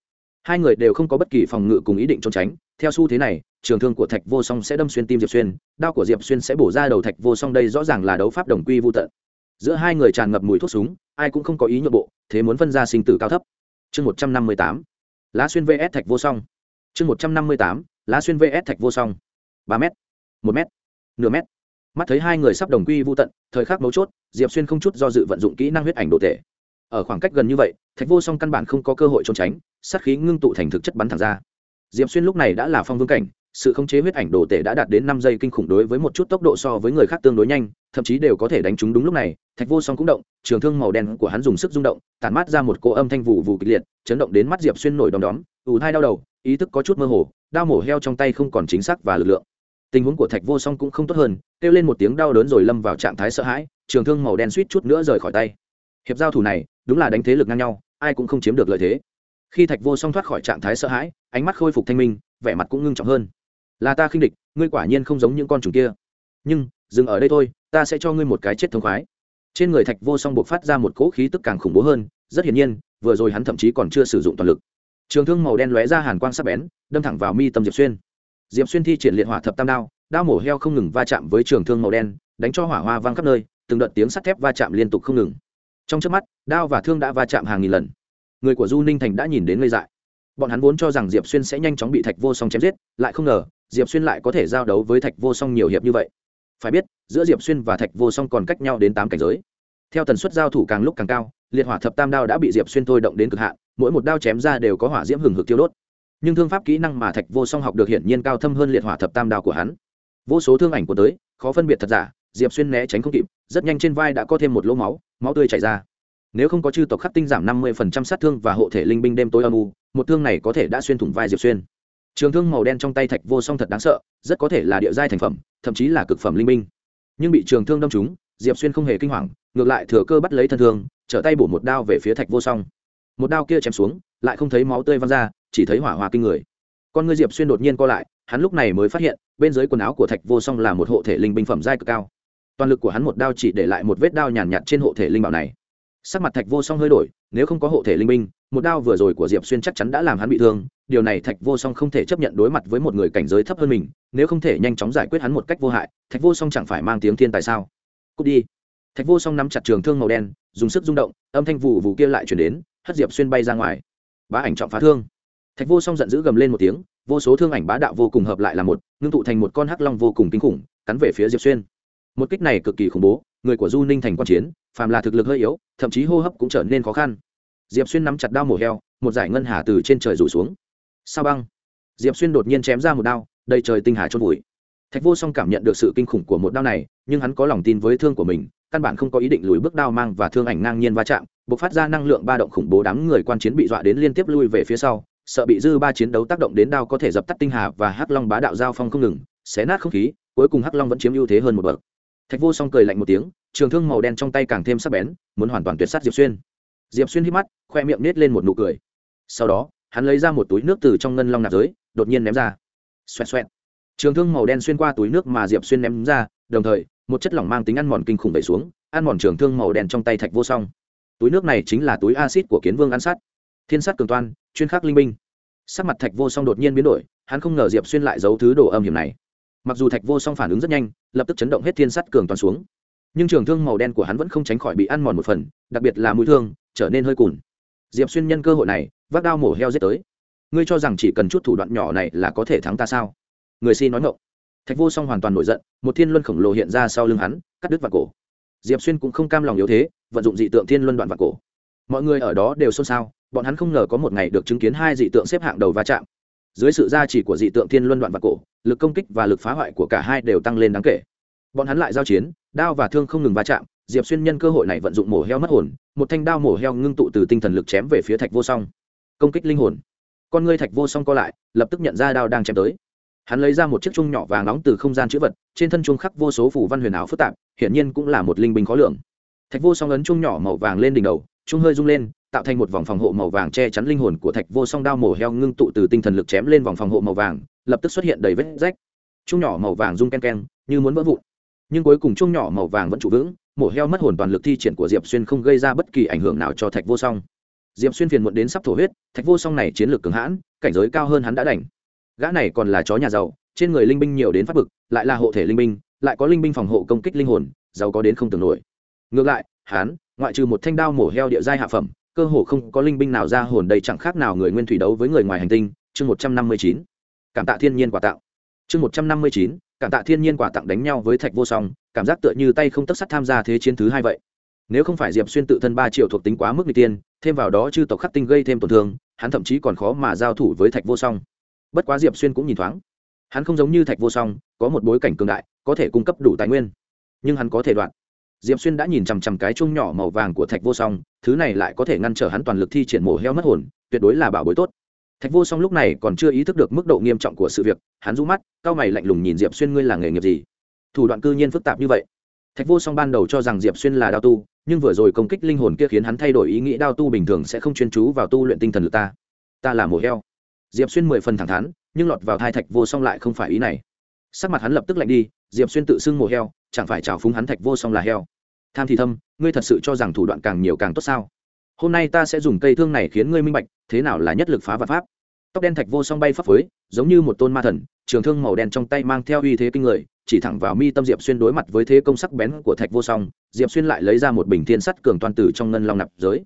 Hai người đều không có bất kỳ phòng ngự cùng ý định trốn tránh, theo xu thế này trường thương của thạch vô song sẽ đâm xuyên tim diệp xuyên, đao của diệp xuyên sẽ bổ ra đầu thạch vô song đây rõ ràng là đấu pháp đồng quy vô tận. Giữa hai người tràn ngập mùi thuốc súng, ai cũng không có ý nhượng bộ, thế muốn phân ra sinh tử cao thấp. Chương một trăm năm mươi tám, lá xuyên vs thạch vô song. Chương một trăm năm mươi tám, lá xuyên vs thạch vô song. Ba m một m nửa m mắt thấy hai người sắp đồng quy vô tận, thời khắc mấu chốt, diệp xuyên không chút do dự vận dụng kỹ năng huyết ảnh đồ tể. Ở khoảng cách gần như vậy, thạch vô song căn bản không có cơ hội trốn tránh, sát khí ngưng tụ thành thực chất bắn thẳng ra. Diệp xuyên lúc này đã là phong vương cảnh sự khống chế huyết ảnh đồ tể đã đạt đến năm giây kinh khủng đối với một chút tốc độ so với người khác tương đối nhanh, thậm chí đều có thể đánh trúng đúng lúc này, thạch vô song cũng động, trường thương màu đen của hắn dùng sức rung động, tản mát ra một cỗ âm thanh vụ vụ kịch liệt, chấn động đến mắt diệp xuyên nổi đom đóm, ù hai đau đầu, ý thức có chút mơ hồ, đao mổ heo trong tay không còn chính xác và lực lượng. Tình huống của thạch vô song cũng không tốt hơn, kêu lên một tiếng đau đớn rồi lâm vào trạng thái sợ hãi, trường thương màu đen suýt chút nữa rời khỏi tay. Hiệp giao thủ này, đúng là đánh thế lực ngang nhau, ai cũng không chiếm được lợi thế. Khi thạch vô song thoát khỏi trạng thái sợ hãi, ánh mắt khôi phục thanh minh, vẻ mặt cũng ngưng trọng hơn là ta khinh địch, ngươi quả nhiên không giống những con trùng kia. Nhưng, dừng ở đây thôi, ta sẽ cho ngươi một cái chết thống khoái. Trên người thạch vô song buộc phát ra một cỗ khí tức càng khủng bố hơn, rất hiển nhiên, vừa rồi hắn thậm chí còn chưa sử dụng toàn lực. Trường thương màu đen lóe ra hàn quang sắc bén, đâm thẳng vào mi tâm diệp xuyên. Diệp xuyên thi triển liệt hỏa thập tam đao đao mổ heo không ngừng va chạm với trường thương màu đen, đánh cho hỏa hoa văng khắp nơi, từng đợt tiếng sắt thép va chạm liên tục không ngừng. Trong trước mắt, đao và thương đã va chạm hàng nghìn lần. Người của du ninh thành đã nhìn đến ngây dại. Bọn hắn vốn cho rằng diệp xuyên sẽ nhanh chóng bị thạch vô song chém giết, lại không ngờ diệp xuyên lại có thể giao đấu với thạch vô song nhiều hiệp như vậy. Phải biết, giữa diệp xuyên và thạch vô song còn cách nhau đến tám cảnh giới. Theo tần suất giao thủ càng lúc càng cao, liệt hỏa thập tam đao đã bị diệp xuyên thôi động đến cực hạn, mỗi một đao chém ra đều có hỏa diễm hừng hực tiêu đốt. Nhưng thương pháp kỹ năng mà thạch vô song học được hiển nhiên cao thâm hơn liệt hỏa thập tam đao của hắn. Vô số thương ảnh của tới, khó phân biệt thật giả, diệp xuyên né tránh không kịp, rất nhanh trên vai đã có thêm một lỗ máu máu tươi chảy ra. Nếu không có chư tộc khắc tinh giảm năm mươi sát thương và hộ thể linh binh đêm tối âm u, một thương này có thể đã xuyên thủng vai diệp xuyên trường thương màu đen trong tay thạch vô song thật đáng sợ, rất có thể là địa giai thành phẩm, thậm chí là cực phẩm linh minh. nhưng bị trường thương đâm trúng, diệp xuyên không hề kinh hoàng, ngược lại thừa cơ bắt lấy thân thương, trở tay bổ một đao về phía thạch vô song. Một đao kia chém xuống, lại không thấy máu tươi văng ra, chỉ thấy hỏa hoa kinh người. Con ngươi diệp xuyên đột nhiên co lại, hắn lúc này mới phát hiện, bên dưới quần áo của thạch vô song là một hộ thể linh binh phẩm giai cực cao. Toàn lực của hắn một đao chỉ để lại một vết đao nhàn nhạt trên hộ thể linh bảo này. Sắc mặt thạch vô song hơi đổi, nếu không có hộ thể linh binh một đao vừa rồi của diệp xuyên chắc chắn đã làm hắn bị thương, điều này thạch vô song không thể chấp nhận đối mặt với một người cảnh giới thấp hơn mình, nếu không thể nhanh chóng giải quyết hắn một cách vô hại, thạch vô song chẳng phải mang tiếng thiên tại sao? Cút đi. Thạch vô song nắm chặt trường thương màu đen, dùng sức rung động, âm thanh vụ vụ kia lại chuyển đến, hất diệp xuyên bay ra ngoài. Bá ảnh trọng phá thương. Thạch vô song giận dữ gầm lên một tiếng, vô số thương ảnh bá đạo vô cùng hợp lại là một, ngưng tụ thành một con hắc long vô cùng kinh khủng, cắn về phía diệp xuyên. Một kích này cực kỳ khủng bố, người của du ninh thành quan chiến, phàm là thực lực hơi yếu, thậm chí hô hấp cũng trở nên khó khăn diệp xuyên nắm chặt đao mổ heo, một giải ngân hà từ trên trời rủ xuống. Sao băng? Diệp xuyên đột nhiên chém ra một đao, đầy trời tinh hà trôn vùi. Thạch vô song cảm nhận được sự kinh khủng của một đao này, nhưng hắn có lòng tin với thương của mình, căn bản không có ý định lùi bước đao mang và thương ảnh ngang nhiên va chạm b phát ra năng lượng ba động khủng bố đám người quan chiến bị dọa đến liên tiếp lui về phía sau, sợ bị dư ba chiến đấu tác động đến đao có thể dập tắt tinh hà và hắc long bá đạo giao phong không ngừng, xé nát không khí, cuối cùng hắc long vẫn chiếm ưu thế hơn một bậc. Thạch vô song cười lạnh một tiếng, trường thương màu đen trong tay càng thêm sắc bén, muốn hoàn toàn tuyệt sát diệp xuyên diệp xuyên hít mắt, khoe miệng nết lên một nụ cười. Sau đó, hắn lấy ra một túi nước từ trong ngân long nạp giới, đột nhiên ném ra. Xoẹt xoẹt. Trường thương màu đen xuyên qua túi nước mà diệp xuyên ném ra, đồng thời, một chất lỏng mang tính ăn mòn kinh khủng đẩy xuống, ăn mòn trường thương màu đen trong tay thạch vô song. Túi nước này chính là túi acid của kiến vương ăn sát. Thiên sát cường toan, chuyên khắc linh minh. sắc mặt thạch vô song đột nhiên biến đổi, hắn không ngờ diệp xuyên lại giấu thứ đồ âm hiểm này. Mặc dù thạch vô song phản ứng rất nhanh, lập tức chấn động hết thiên sắt cường toàn xuống nhưng trường thương màu đen của hắn vẫn không tránh khỏi bị ăn mòn một phần, đặc biệt là mũi thương, trở nên hơi cùn. Diệp xuyên nhân cơ hội này, vác đao mổ heo giết tới. Ngươi cho rằng chỉ cần chút thủ đoạn nhỏ này là có thể thắng ta sao? Người xin nói ngộng thạch vô song hoàn toàn nổi giận, một thiên luân khổng lồ hiện ra sau lưng hắn, cắt đứt vào cổ. Diệp xuyên cũng không cam lòng yếu thế, vận dụng dị tượng thiên luân đoạn vào cổ. Mọi người ở đó đều xôn xao, bọn hắn không ngờ có một ngày được chứng kiến hai dị tượng xếp hạng đầu va chạm. Dưới sự gia trì của dị tượng thiên luân đoạn và cổ, lực công kích và lực phá hoại của cả hai đều tăng lên đáng kể. Bọn hắn lại giao chiến đao và thương không ngừng va chạm, diệp xuyên nhân cơ hội này vận dụng mổ heo mất hồn, một thanh đao mổ heo ngưng tụ từ tinh thần lực chém về phía thạch vô song. Công kích linh hồn. Con ngươi thạch vô song co lại, lập tức nhận ra đao đang chém tới. Hắn lấy ra một chiếc chung nhỏ vàng nóng từ không gian chữ vật, trên thân chung khắc vô số phủ văn huyền ảo phức tạp, hiển nhiên cũng là một linh binh khó lường. Thạch vô song ấn chung nhỏ màu vàng lên đỉnh đầu chung hơi rung lên, tạo thành một vòng phòng hộ màu vàng che chắn linh hồn của thạch vô song đao mổ heo ngưng tụ từ tinh thần lực chém lên vòng phòng hộ màu vàng, lập tức xuất hiện đầy vết rách. Chung nhỏ màu vàng rung ken ken như muốn vỡ vụn nhưng cuối cùng chung nhỏ màu vàng vẫn trụ vững, mổ heo mất hồn toàn lực thi triển của diệp xuyên không gây ra bất kỳ ảnh hưởng nào cho thạch vô song. Diệp xuyên phiền muộn đến sắp thổ huyết, thạch vô song này chiến lược cường hãn, cảnh giới cao hơn hắn đã đành. Gã này còn là chó nhà giàu, trên người linh binh nhiều đến phát bực, lại là hộ thể linh binh, lại có linh binh phòng hộ công kích linh hồn, giàu có đến không tưởng nổi. Ngược lại, hắn, ngoại trừ một thanh đao mổ heo địa giai hạ phẩm, cơ hồ không có linh binh nào ra hồn đây chẳng khác nào người nguyên thủy đấu với người ngoài hành tinh, chương một trăm năm mươi chín. Cảm tạ thiên nhiên quà tạo chương một trăm năm mươi chín, cảm tạ thiên nhiên quả tặng đánh nhau với thạch vô song, cảm giác tựa như tay không tất sắt tham gia thế chiến thứ hai vậy. Nếu không phải diệp xuyên tự thân ba triệu thuộc tính quá mức n tiên, thêm vào đó chư tộc khắc tinh gây thêm tổn thương, hắn thậm chí còn khó mà giao thủ với thạch vô song. Bất quá diệp xuyên cũng nhìn thoáng. Hắn không giống như thạch vô song, có một bối cảnh cường đại, có thể cung cấp đủ tài nguyên. Nhưng hắn có thể đoạn diệp xuyên đã nhìn chằm chằm cái chung nhỏ màu vàng của thạch vô song, thứ này lại có thể ngăn trở hắn toàn lực thi triển mổ heo mất hồn, tuyệt đối là bảo bối tốt thạch vô song lúc này còn chưa ý thức được mức độ nghiêm trọng của sự việc, hắn rũ mắt cao mày lạnh lùng nhìn diệp xuyên, ngươi là nghề nghiệp gì? Thủ đoạn cư nhiên phức tạp như vậy. Thạch vô song ban đầu cho rằng diệp xuyên là đao tu, nhưng vừa rồi công kích linh hồn kia khiến hắn thay đổi ý nghĩ đao tu bình thường sẽ không chuyên chú vào tu luyện tinh thần lực ta. Ta là mổ heo. Diệp xuyên mười phần thẳng thắn, nhưng lọt vào thai thạch vô song lại không phải ý này. Sắc mặt hắn lập tức lạnh đi, diệp xuyên tự xưng mổ heo, chẳng phải trào phúng hắn thạch vô song là heo. Tham thì thâm, ngươi thật sự cho rằng thủ đoạn càng nhiều càng tốt sao? Hôm nay ta sẽ dùng cây thương này khiến ngươi minh bạch, thế nào là nhất lực phá vật pháp. Tóc đen thạch vô song bay phấp phới, giống như một tôn ma thần, trường thương màu đen trong tay mang theo uy thế kinh người, chỉ thẳng vào mi tâm diệp xuyên đối mặt với thế công sắc bén của thạch vô song, diệp xuyên lại lấy ra một bình thiên sắt cường toàn tử trong ngân long nạp giới.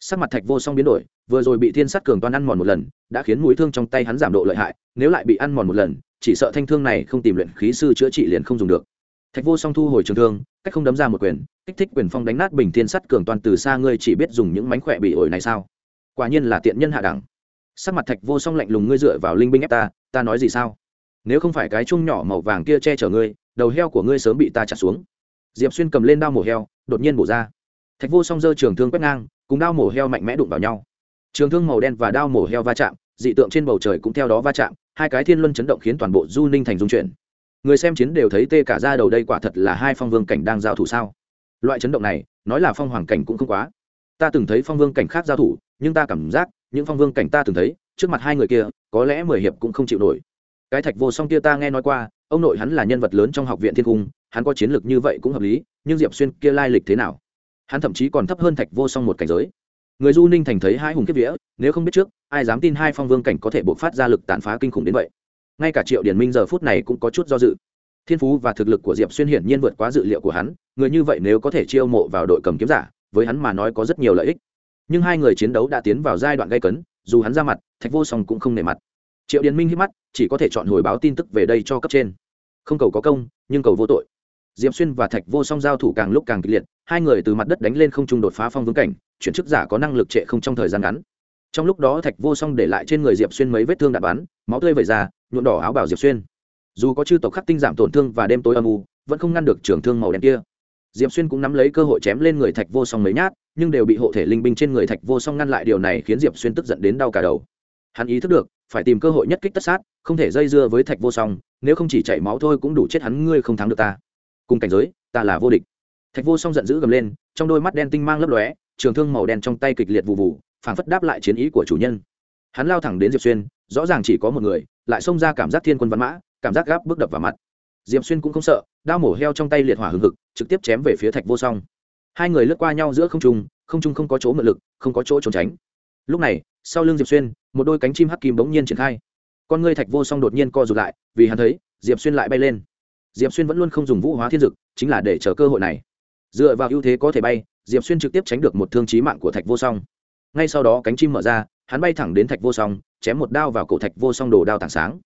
Sắc mặt thạch vô song biến đổi, vừa rồi bị thiên sắt cường toàn ăn mòn một lần, đã khiến mũi thương trong tay hắn giảm độ lợi hại, nếu lại bị ăn mòn một lần, chỉ sợ thanh thương này không tìm luyện khí sư chữa trị liền không dùng được thạch vô song thu hồi trường thương, cách không đấm ra một quyền, kích thích quyền phong đánh nát bình thiên sắt cường toàn từ xa ngươi chỉ biết dùng những mánh khỏe bị ổi này sao? Quả nhiên là tiện nhân hạ đẳng. Sắc mặt thạch vô song lạnh lùng ngươi dựa vào linh binh ép ta ta nói gì sao? Nếu không phải cái chung nhỏ màu vàng kia che chở ngươi, đầu heo của ngươi sớm bị ta trả xuống. Diệp xuyên cầm lên đao mổ heo, đột nhiên bổ ra. Thạch vô song giơ trường thương quét ngang, cùng đao mổ heo mạnh mẽ đụng vào nhau. Trường thương màu đen và đao mổ heo va chạm, dị tượng trên bầu trời cũng theo đó va chạm, hai cái thiên luân chấn động khiến toàn bộ du ninh thành dung chuyển người xem chiến đều thấy tê cả ra đầu đây quả thật là hai phong vương cảnh đang giao thủ sao? Loại chấn động này, nói là phong hoàng cảnh cũng không quá. Ta từng thấy phong vương cảnh khác giao thủ, nhưng ta cảm giác, những phong vương cảnh ta từng thấy, trước mặt hai người kia, có lẽ mười hiệp cũng không chịu nổi. Cái thạch vô song kia ta nghe nói qua, ông nội hắn là nhân vật lớn trong học viện thiên cung, hắn có chiến lược như vậy cũng hợp lý, nhưng diệp xuyên kia lai lịch thế nào? Hắn thậm chí còn thấp hơn thạch vô song một cảnh giới. Người du ninh thành thấy hai hùng kiếp vĩa nếu không biết trước, ai dám tin hai phong vương cảnh có thể buộc phát ra lực tàn phá kinh khủng đến vậy? Ngay cả triệu điển minh giờ phút này cũng có chút do dự. Thiên phú và thực lực của diệp xuyên hiển nhiên vượt quá dự liệu của hắn, người như vậy nếu có thể chiêu mộ vào đội cầm kiếm giả, với hắn mà nói có rất nhiều lợi ích. Nhưng hai người chiến đấu đã tiến vào giai đoạn gây cấn, dù hắn ra mặt, thạch vô song cũng không nề mặt. Triệu điển minh hít mắt, chỉ có thể chọn hồi báo tin tức về đây cho cấp trên. Không cầu có công, nhưng cầu vô tội. Diệp xuyên và thạch vô song giao thủ càng lúc càng kịch liệt, hai người từ mặt đất đánh lên không trung đột phá phong vương cảnh, chuyển chức giả có năng lực trệ không trong thời gian ngắn. Trong lúc đó thạch vô song để lại trên người diệp xuyên mấy vết thương đạn bắn, máu tươi vẩy ra nhuộm đỏ áo bảo diệp xuyên. Dù có chư tộc khắc tinh giảm tổn thương và đêm tối âm u, vẫn không ngăn được trường thương màu đen kia. Diệp xuyên cũng nắm lấy cơ hội chém lên người thạch vô song mấy nhát, nhưng đều bị hộ thể linh binh trên người thạch vô song ngăn lại điều này khiến diệp xuyên tức giận đến đau cả đầu. Hắn ý thức được, phải tìm cơ hội nhất kích tất sát, không thể dây dưa với thạch vô song, nếu không chỉ chảy máu thôi cũng đủ chết hắn, ngươi không thắng được ta. Cùng cảnh giới, ta là vô địch. Thạch vô song giận dữ gầm lên, trong đôi mắt đen tinh mang lấp lóe, trường thương màu đen trong tay kịch liệt vụ vụ, phảng phất đáp lại chiến ý của chủ nhân. Hắn lao thẳng đến diệp xuyên rõ ràng chỉ có một người, lại xông ra cảm giác thiên quân văn mã, cảm giác gáp bước đập vào mặt. Diệp xuyên cũng không sợ, đao mổ heo trong tay liệt hỏa hừng hực, trực tiếp chém về phía thạch vô song. Hai người lướt qua nhau giữa không trung không trung không có chỗ mượn lực, không có chỗ trốn tránh. Lúc này, sau lưng diệp xuyên, một đôi cánh chim hắc kim bỗng nhiên triển khai. Con ngươi thạch vô song đột nhiên co rụt lại, vì hắn thấy, diệp xuyên lại bay lên. Diệp xuyên vẫn luôn không dùng vũ hóa thiên dực, chính là để chờ cơ hội này. Dựa vào ưu thế có thể bay, diệp xuyên trực tiếp tránh được một thương chí mạng của thạch vô song ngay sau đó cánh chim mở ra, hắn bay thẳng đến thạch vô song, chém một đao vào cổ thạch vô song đồ đao tảng sáng.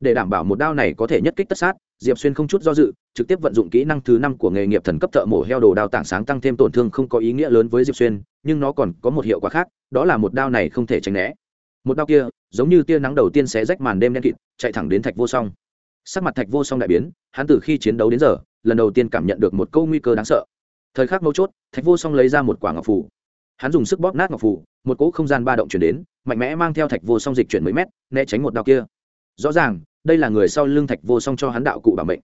Để đảm bảo một đao này có thể nhất kích tất sát, diệp xuyên không chút do dự, trực tiếp vận dụng kỹ năng thứ năm của nghề nghiệp thần cấp thợ mổ heo đồ đao tảng sáng tăng thêm tổn thương không có ý nghĩa lớn với diệp xuyên, nhưng nó còn có một hiệu quả khác, đó là một đao này không thể tránh né. Một đao kia, giống như tia nắng đầu tiên sẽ rách màn đêm đen kịt, chạy thẳng đến thạch vô song. Sắc mặt thạch vô song đại biến, hắn từ khi chiến đấu đến giờ, lần đầu tiên cảm nhận được một câu nguy cơ đáng sợ. Thời khắc mấu chốt, thạch vô song lấy ra một quả ngọc phủ hắn dùng sức bóp nát ngọc phủ một cỗ không gian ba động chuyển đến, mạnh mẽ mang theo thạch vô song dịch chuyển mấy mét, né tránh một đao kia. Rõ ràng, đây là người sau lưng thạch vô song cho hắn đạo cụ bảo mệnh.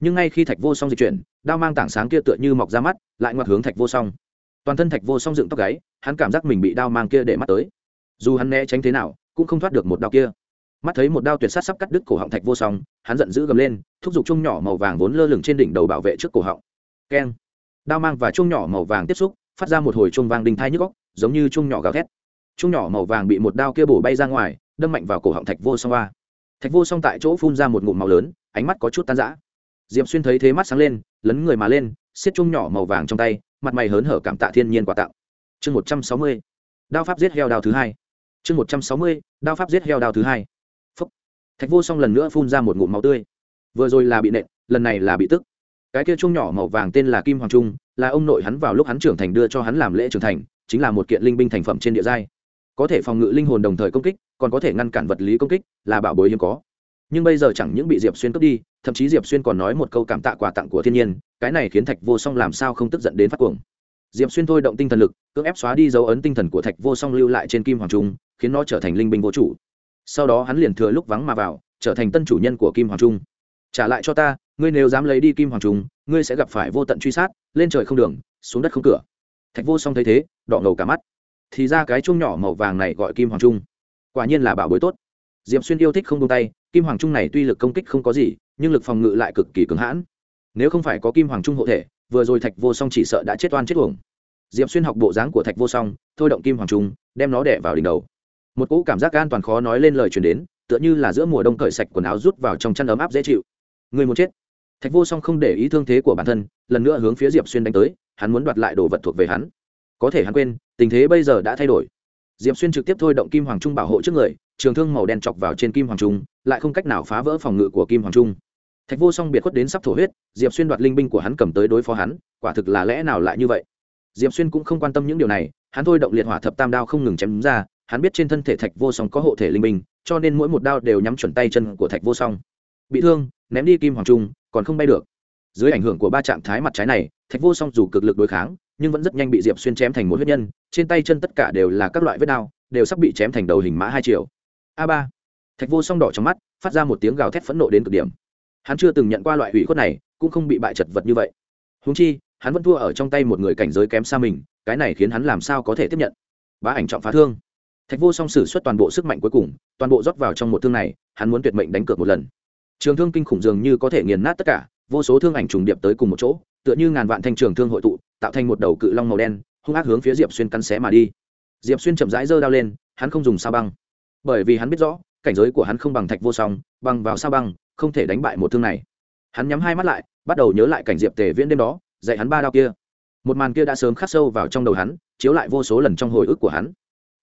Nhưng ngay khi thạch vô song dịch chuyển, đao mang tảng sáng kia tựa như mọc ra mắt, lại ngoặt hướng thạch vô song. Toàn thân thạch vô song dựng tóc gáy, hắn cảm giác mình bị đao mang kia để mắt tới. Dù hắn né tránh thế nào, cũng không thoát được một đao kia. Mắt thấy một đao tuyệt sát sắp cắt đứt cổ họng thạch vô song, hắn giận dữ gầm lên, thúc giục chung nhỏ màu vàng vốn lơ lửng trên đỉnh đầu bảo vệ trước cổ họng. Keng. Đao mang và chung nhỏ màu vàng tiếp xúc phát ra một hồi chuông vang đinh thai nhức góc, giống như chuông nhỏ gào thét. Chuông nhỏ màu vàng bị một đao kia bổ bay ra ngoài, đâm mạnh vào cổ họng thạch vô song hoa. Thạch vô song tại chỗ phun ra một ngụm màu lớn, ánh mắt có chút tan rã. Diệm xuyên thấy thế mắt sáng lên, lấn người mà lên xiết chuông nhỏ màu vàng trong tay, mặt mày hớn hở cảm tạ thiên nhiên quà tặng. Chương một trăm sáu mươi, đao pháp giết heo đao thứ hai. Chương một trăm sáu mươi, đao pháp giết heo đao thứ hai. Phúc. thạch vô song lần nữa phun ra một ngụm máu tươi. Vừa rồi là bị nện, lần này là bị tức. Cái kia chuông nhỏ màu vàng tên là kim hoàng trung là ông nội hắn vào lúc hắn trưởng thành đưa cho hắn làm lễ trưởng thành, chính là một kiện linh binh thành phẩm trên địa giai. Có thể phòng ngự linh hồn đồng thời công kích, còn có thể ngăn cản vật lý công kích, là bảo bối hiếm có. Nhưng bây giờ chẳng những bị diệp xuyên cướp đi, thậm chí diệp xuyên còn nói một câu cảm tạ quà tặng của thiên nhiên, cái này khiến thạch vô song làm sao không tức giận đến phát cuồng. Diệp xuyên thôi động tinh thần lực, cưỡng ép xóa đi dấu ấn tinh thần của thạch vô song lưu lại trên kim hoàng trung, khiến nó trở thành linh binh vô chủ. Sau đó hắn liền thừa lúc vắng mà vào, trở thành tân chủ nhân của kim hoàng trung trả lại cho ta, ngươi nếu dám lấy đi kim hoàng trung, ngươi sẽ gặp phải vô tận truy sát, lên trời không đường, xuống đất không cửa. Thạch vô song thấy thế, đỏ ngầu cả mắt. Thì ra cái chung nhỏ màu vàng này gọi kim hoàng trung. Quả nhiên là bảo bối tốt. Diệp xuyên yêu thích không tung tay, kim hoàng trung này tuy lực công kích không có gì, nhưng lực phòng ngự lại cực kỳ cứng hãn. Nếu không phải có kim hoàng trung hộ thể, vừa rồi thạch vô song chỉ sợ đã chết oan chết uổng. Diệp xuyên học bộ dáng của thạch vô song, thôi động kim hoàng trung, đem nó đẻ vào đỉnh đầu. Một cỗ cảm giác an toàn khó nói lên lời truyền đến, tựa như là giữa mùa đông cởi sạch quần áo rút vào trong chăn ấm áp dễ chịu người muốn chết. Thạch vô song không để ý thương thế của bản thân, lần nữa hướng phía diệp xuyên đánh tới, hắn muốn đoạt lại đồ vật thuộc về hắn. Có thể hắn quên, tình thế bây giờ đã thay đổi. Diệp xuyên trực tiếp thôi động kim hoàng trung bảo hộ trước người, trường thương màu đen chọc vào trên kim hoàng trung, lại không cách nào phá vỡ phòng ngự của kim hoàng trung. Thạch vô song biệt khuất đến sắp thổ huyết, diệp xuyên đoạt linh binh của hắn cầm tới đối phó hắn, quả thực là lẽ nào lại như vậy? Diệp xuyên cũng không quan tâm những điều này, hắn thôi động liệt hỏa thập tam đao không ngừng chém đúng ra, hắn biết trên thân thể thạch vô song có hộ thể linh binh, cho nên mỗi một đao đều nhắm chuẩn tay chân của thạch vô song. Bị thương ném đi kim hoàng trung, còn không bay được. Dưới ảnh hưởng của ba trạng thái mặt trái này, thạch vô song dù cực lực đối kháng, nhưng vẫn rất nhanh bị diệp xuyên chém thành một huyết nhân, trên tay chân tất cả đều là các loại vết đao, đều sắp bị chém thành đầu hình mã hai triệu a ba. Thạch vô song đỏ trong mắt, phát ra một tiếng gào thét phẫn nộ đến cực điểm. Hắn chưa từng nhận qua loại hủy khuất này, cũng không bị bại chật vật như vậy. Húng chi, hắn vẫn thua ở trong tay một người cảnh giới kém xa mình, cái này khiến hắn làm sao có thể tiếp nhận? Bá ảnh trọng phá thương. Thạch vô song sử xuất toàn bộ sức mạnh cuối cùng, toàn bộ rót vào trong một thương này, hắn muốn tuyệt mệnh đánh cược một lần trường thương kinh khủng dường như có thể nghiền nát tất cả, vô số thương ảnh trùng điệp tới cùng một chỗ, tựa như ngàn vạn thanh trường thương hội tụ, tạo thành một đầu cự long màu đen, hung ác hướng phía diệp xuyên cắn xé mà đi. Diệp xuyên chậm rãi giơ đao lên, hắn không dùng sao băng. Bởi vì hắn biết rõ, cảnh giới của hắn không bằng thạch vô song băng vào sao băng, không thể đánh bại một thương này. Hắn nhắm hai mắt lại, bắt đầu nhớ lại cảnh diệp tề viễn đêm đó, dạy hắn ba đao kia. Một màn kia đã sớm khắc sâu vào trong đầu hắn, chiếu lại vô số lần trong hồi ức của hắn.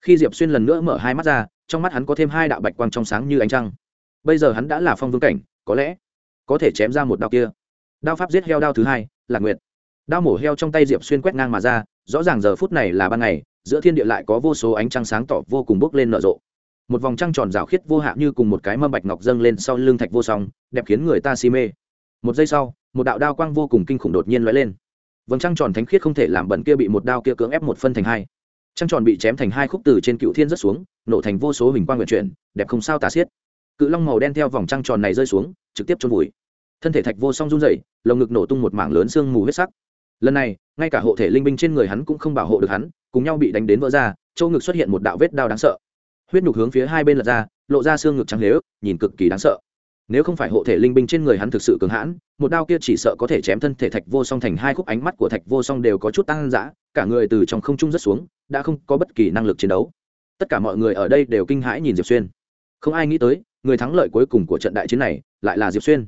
Khi diệp xuyên lần nữa mở hai mắt ra, trong mắt hắn có thêm hai đạo bạch quang trong sáng như ánh trăng. Bây giờ hắn đã là phong vương cảnh có lẽ có thể chém ra một đao kia. Đao pháp giết heo đao thứ hai, là nguyệt. Đao mổ heo trong tay diệp xuyên quét ngang mà ra, rõ ràng giờ phút này là ban ngày, giữa thiên địa lại có vô số ánh trăng sáng tỏ vô cùng bốc lên nở rộ. Một vòng trăng tròn rào khiết vô hạ như cùng một cái mâm bạch ngọc dâng lên sau lưng thạch vô song, đẹp khiến người ta si mê. Một giây sau, một đạo đao quang vô cùng kinh khủng đột nhiên lóe lên. Vầng trăng tròn thánh khiết không thể làm bẩn kia bị một đao kia cưỡng ép một phân thành hai. Trăng tròn bị chém thành hai khúc từ trên cựu thiên rất xuống, nổ thành vô số hình quang nguyện chuyển, đẹp không sao tả xiết cự long màu đen theo vòng trăng tròn này rơi xuống, trực tiếp trôn vùi. Thân thể thạch vô song run rẩy, lồng ngực nổ tung một mảng lớn sương mù huyết sắc. Lần này, ngay cả hộ thể linh binh trên người hắn cũng không bảo hộ được hắn, cùng nhau bị đánh đến vỡ ra châu ngực xuất hiện một đạo vết đau đáng sợ. Huyết nhục hướng phía hai bên lật ra, lộ ra xương ngực trắng lếu, nhìn cực kỳ đáng sợ. Nếu không phải hộ thể linh binh trên người hắn thực sự cường hãn, một đao kia chỉ sợ có thể chém thân thể thạch vô song thành hai khúc ánh mắt của thạch vô song đều có chút tăng dã, cả người từ trong không trung rất xuống, đã không có bất kỳ năng lực chiến đấu. Tất cả mọi người ở đây đều kinh hãi nhìn diệp xuyên. Không ai nghĩ tới người thắng lợi cuối cùng của trận đại chiến này lại là diệp xuyên.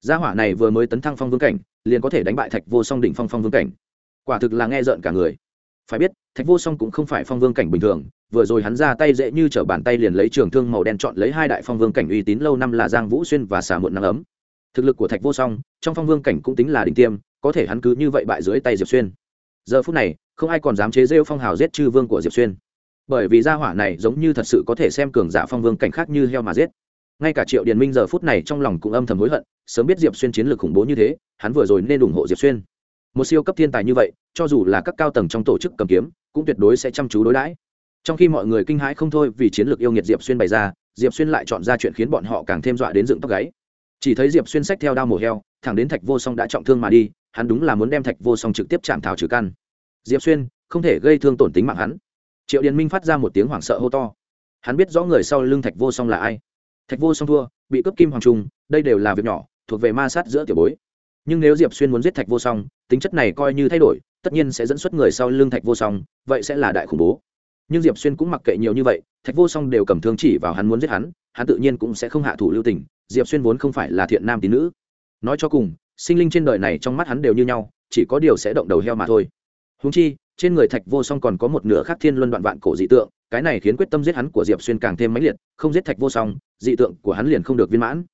Gia hỏa này vừa mới tấn thăng phong vương cảnh, liền có thể đánh bại thạch vô song đỉnh phong phong vương cảnh. Quả thực là nghe rợn cả người. Phải biết, thạch vô song cũng không phải phong vương cảnh bình thường, vừa rồi hắn ra tay dễ như t r ở bàn tay liền lấy trường thương màu đen chọn lấy hai đại phong vương cảnh uy tín lâu năm là giang vũ xuyên và Xà muộn nắng ấm. Thực lực của thạch vô song trong phong vương cảnh cũng tính là đỉnh tiêm, có thể hắn cứ như vậy bại dưới tay diệp xuyên. Giờ phút này, không ai còn dám chế rêu phong hào giết chư vương của diệp xuyên. Bởi vì gia hỏa này giống như thật sự có thể xem cường giả phong vương cảnh khác như heo mà giết ngay cả triệu điền minh giờ phút này trong lòng cũng âm thầm hối hận, sớm biết diệp xuyên chiến lược khủng bố như thế, hắn vừa rồi nên ủng hộ diệp xuyên. Một siêu cấp thiên tài như vậy, cho dù là các cao tầng trong tổ chức cầm kiếm, cũng tuyệt đối sẽ chăm chú đối đãi. Trong khi mọi người kinh hãi không thôi vì chiến lược yêu nghiệt diệp xuyên bày ra, diệp xuyên lại chọn ra chuyện khiến bọn họ càng thêm dọa đến dựng tóc gáy. Chỉ thấy diệp xuyên sách theo đao mổ heo, thẳng đến thạch vô song đã trọng thương mà đi, hắn đúng là muốn đem thạch vô song trực tiếp chạm thảo trừ căn. Diệp xuyên, không thể gây thương tổn tính mạng hắn. Triệu điền minh phát ra một tiếng hoảng sợ hô to. Hắn biết rõ người sau lưng thạch vô song là ai thạch vô song thua, bị cướp kim hoàng trung, đây đều là việc nhỏ, thuộc về ma sát giữa tiểu bối. Nhưng nếu diệp xuyên muốn giết thạch vô song, tính chất này coi như thay đổi, tất nhiên sẽ dẫn xuất người sau lưng thạch vô song, vậy sẽ là đại khủng bố. Nhưng diệp xuyên cũng mặc kệ nhiều như vậy, thạch vô song đều cầm thương chỉ vào hắn muốn giết hắn hắn tự nhiên cũng sẽ không hạ thủ lưu tình, diệp xuyên vốn không phải là thiện nam tín nữ. Nói cho cùng, sinh linh trên đời này trong mắt hắn đều như nhau, chỉ có điều sẽ động đầu heo mà thôi. Húng chi trên người thạch vô song còn có một nửa khác thiên luân đoạn vạn cổ dị tượng, cái này khiến quyết tâm giết hắn của diệp xuyên càng thêm mãnh liệt, không giết thạch vô song, dị tượng của hắn liền không được viên mãn.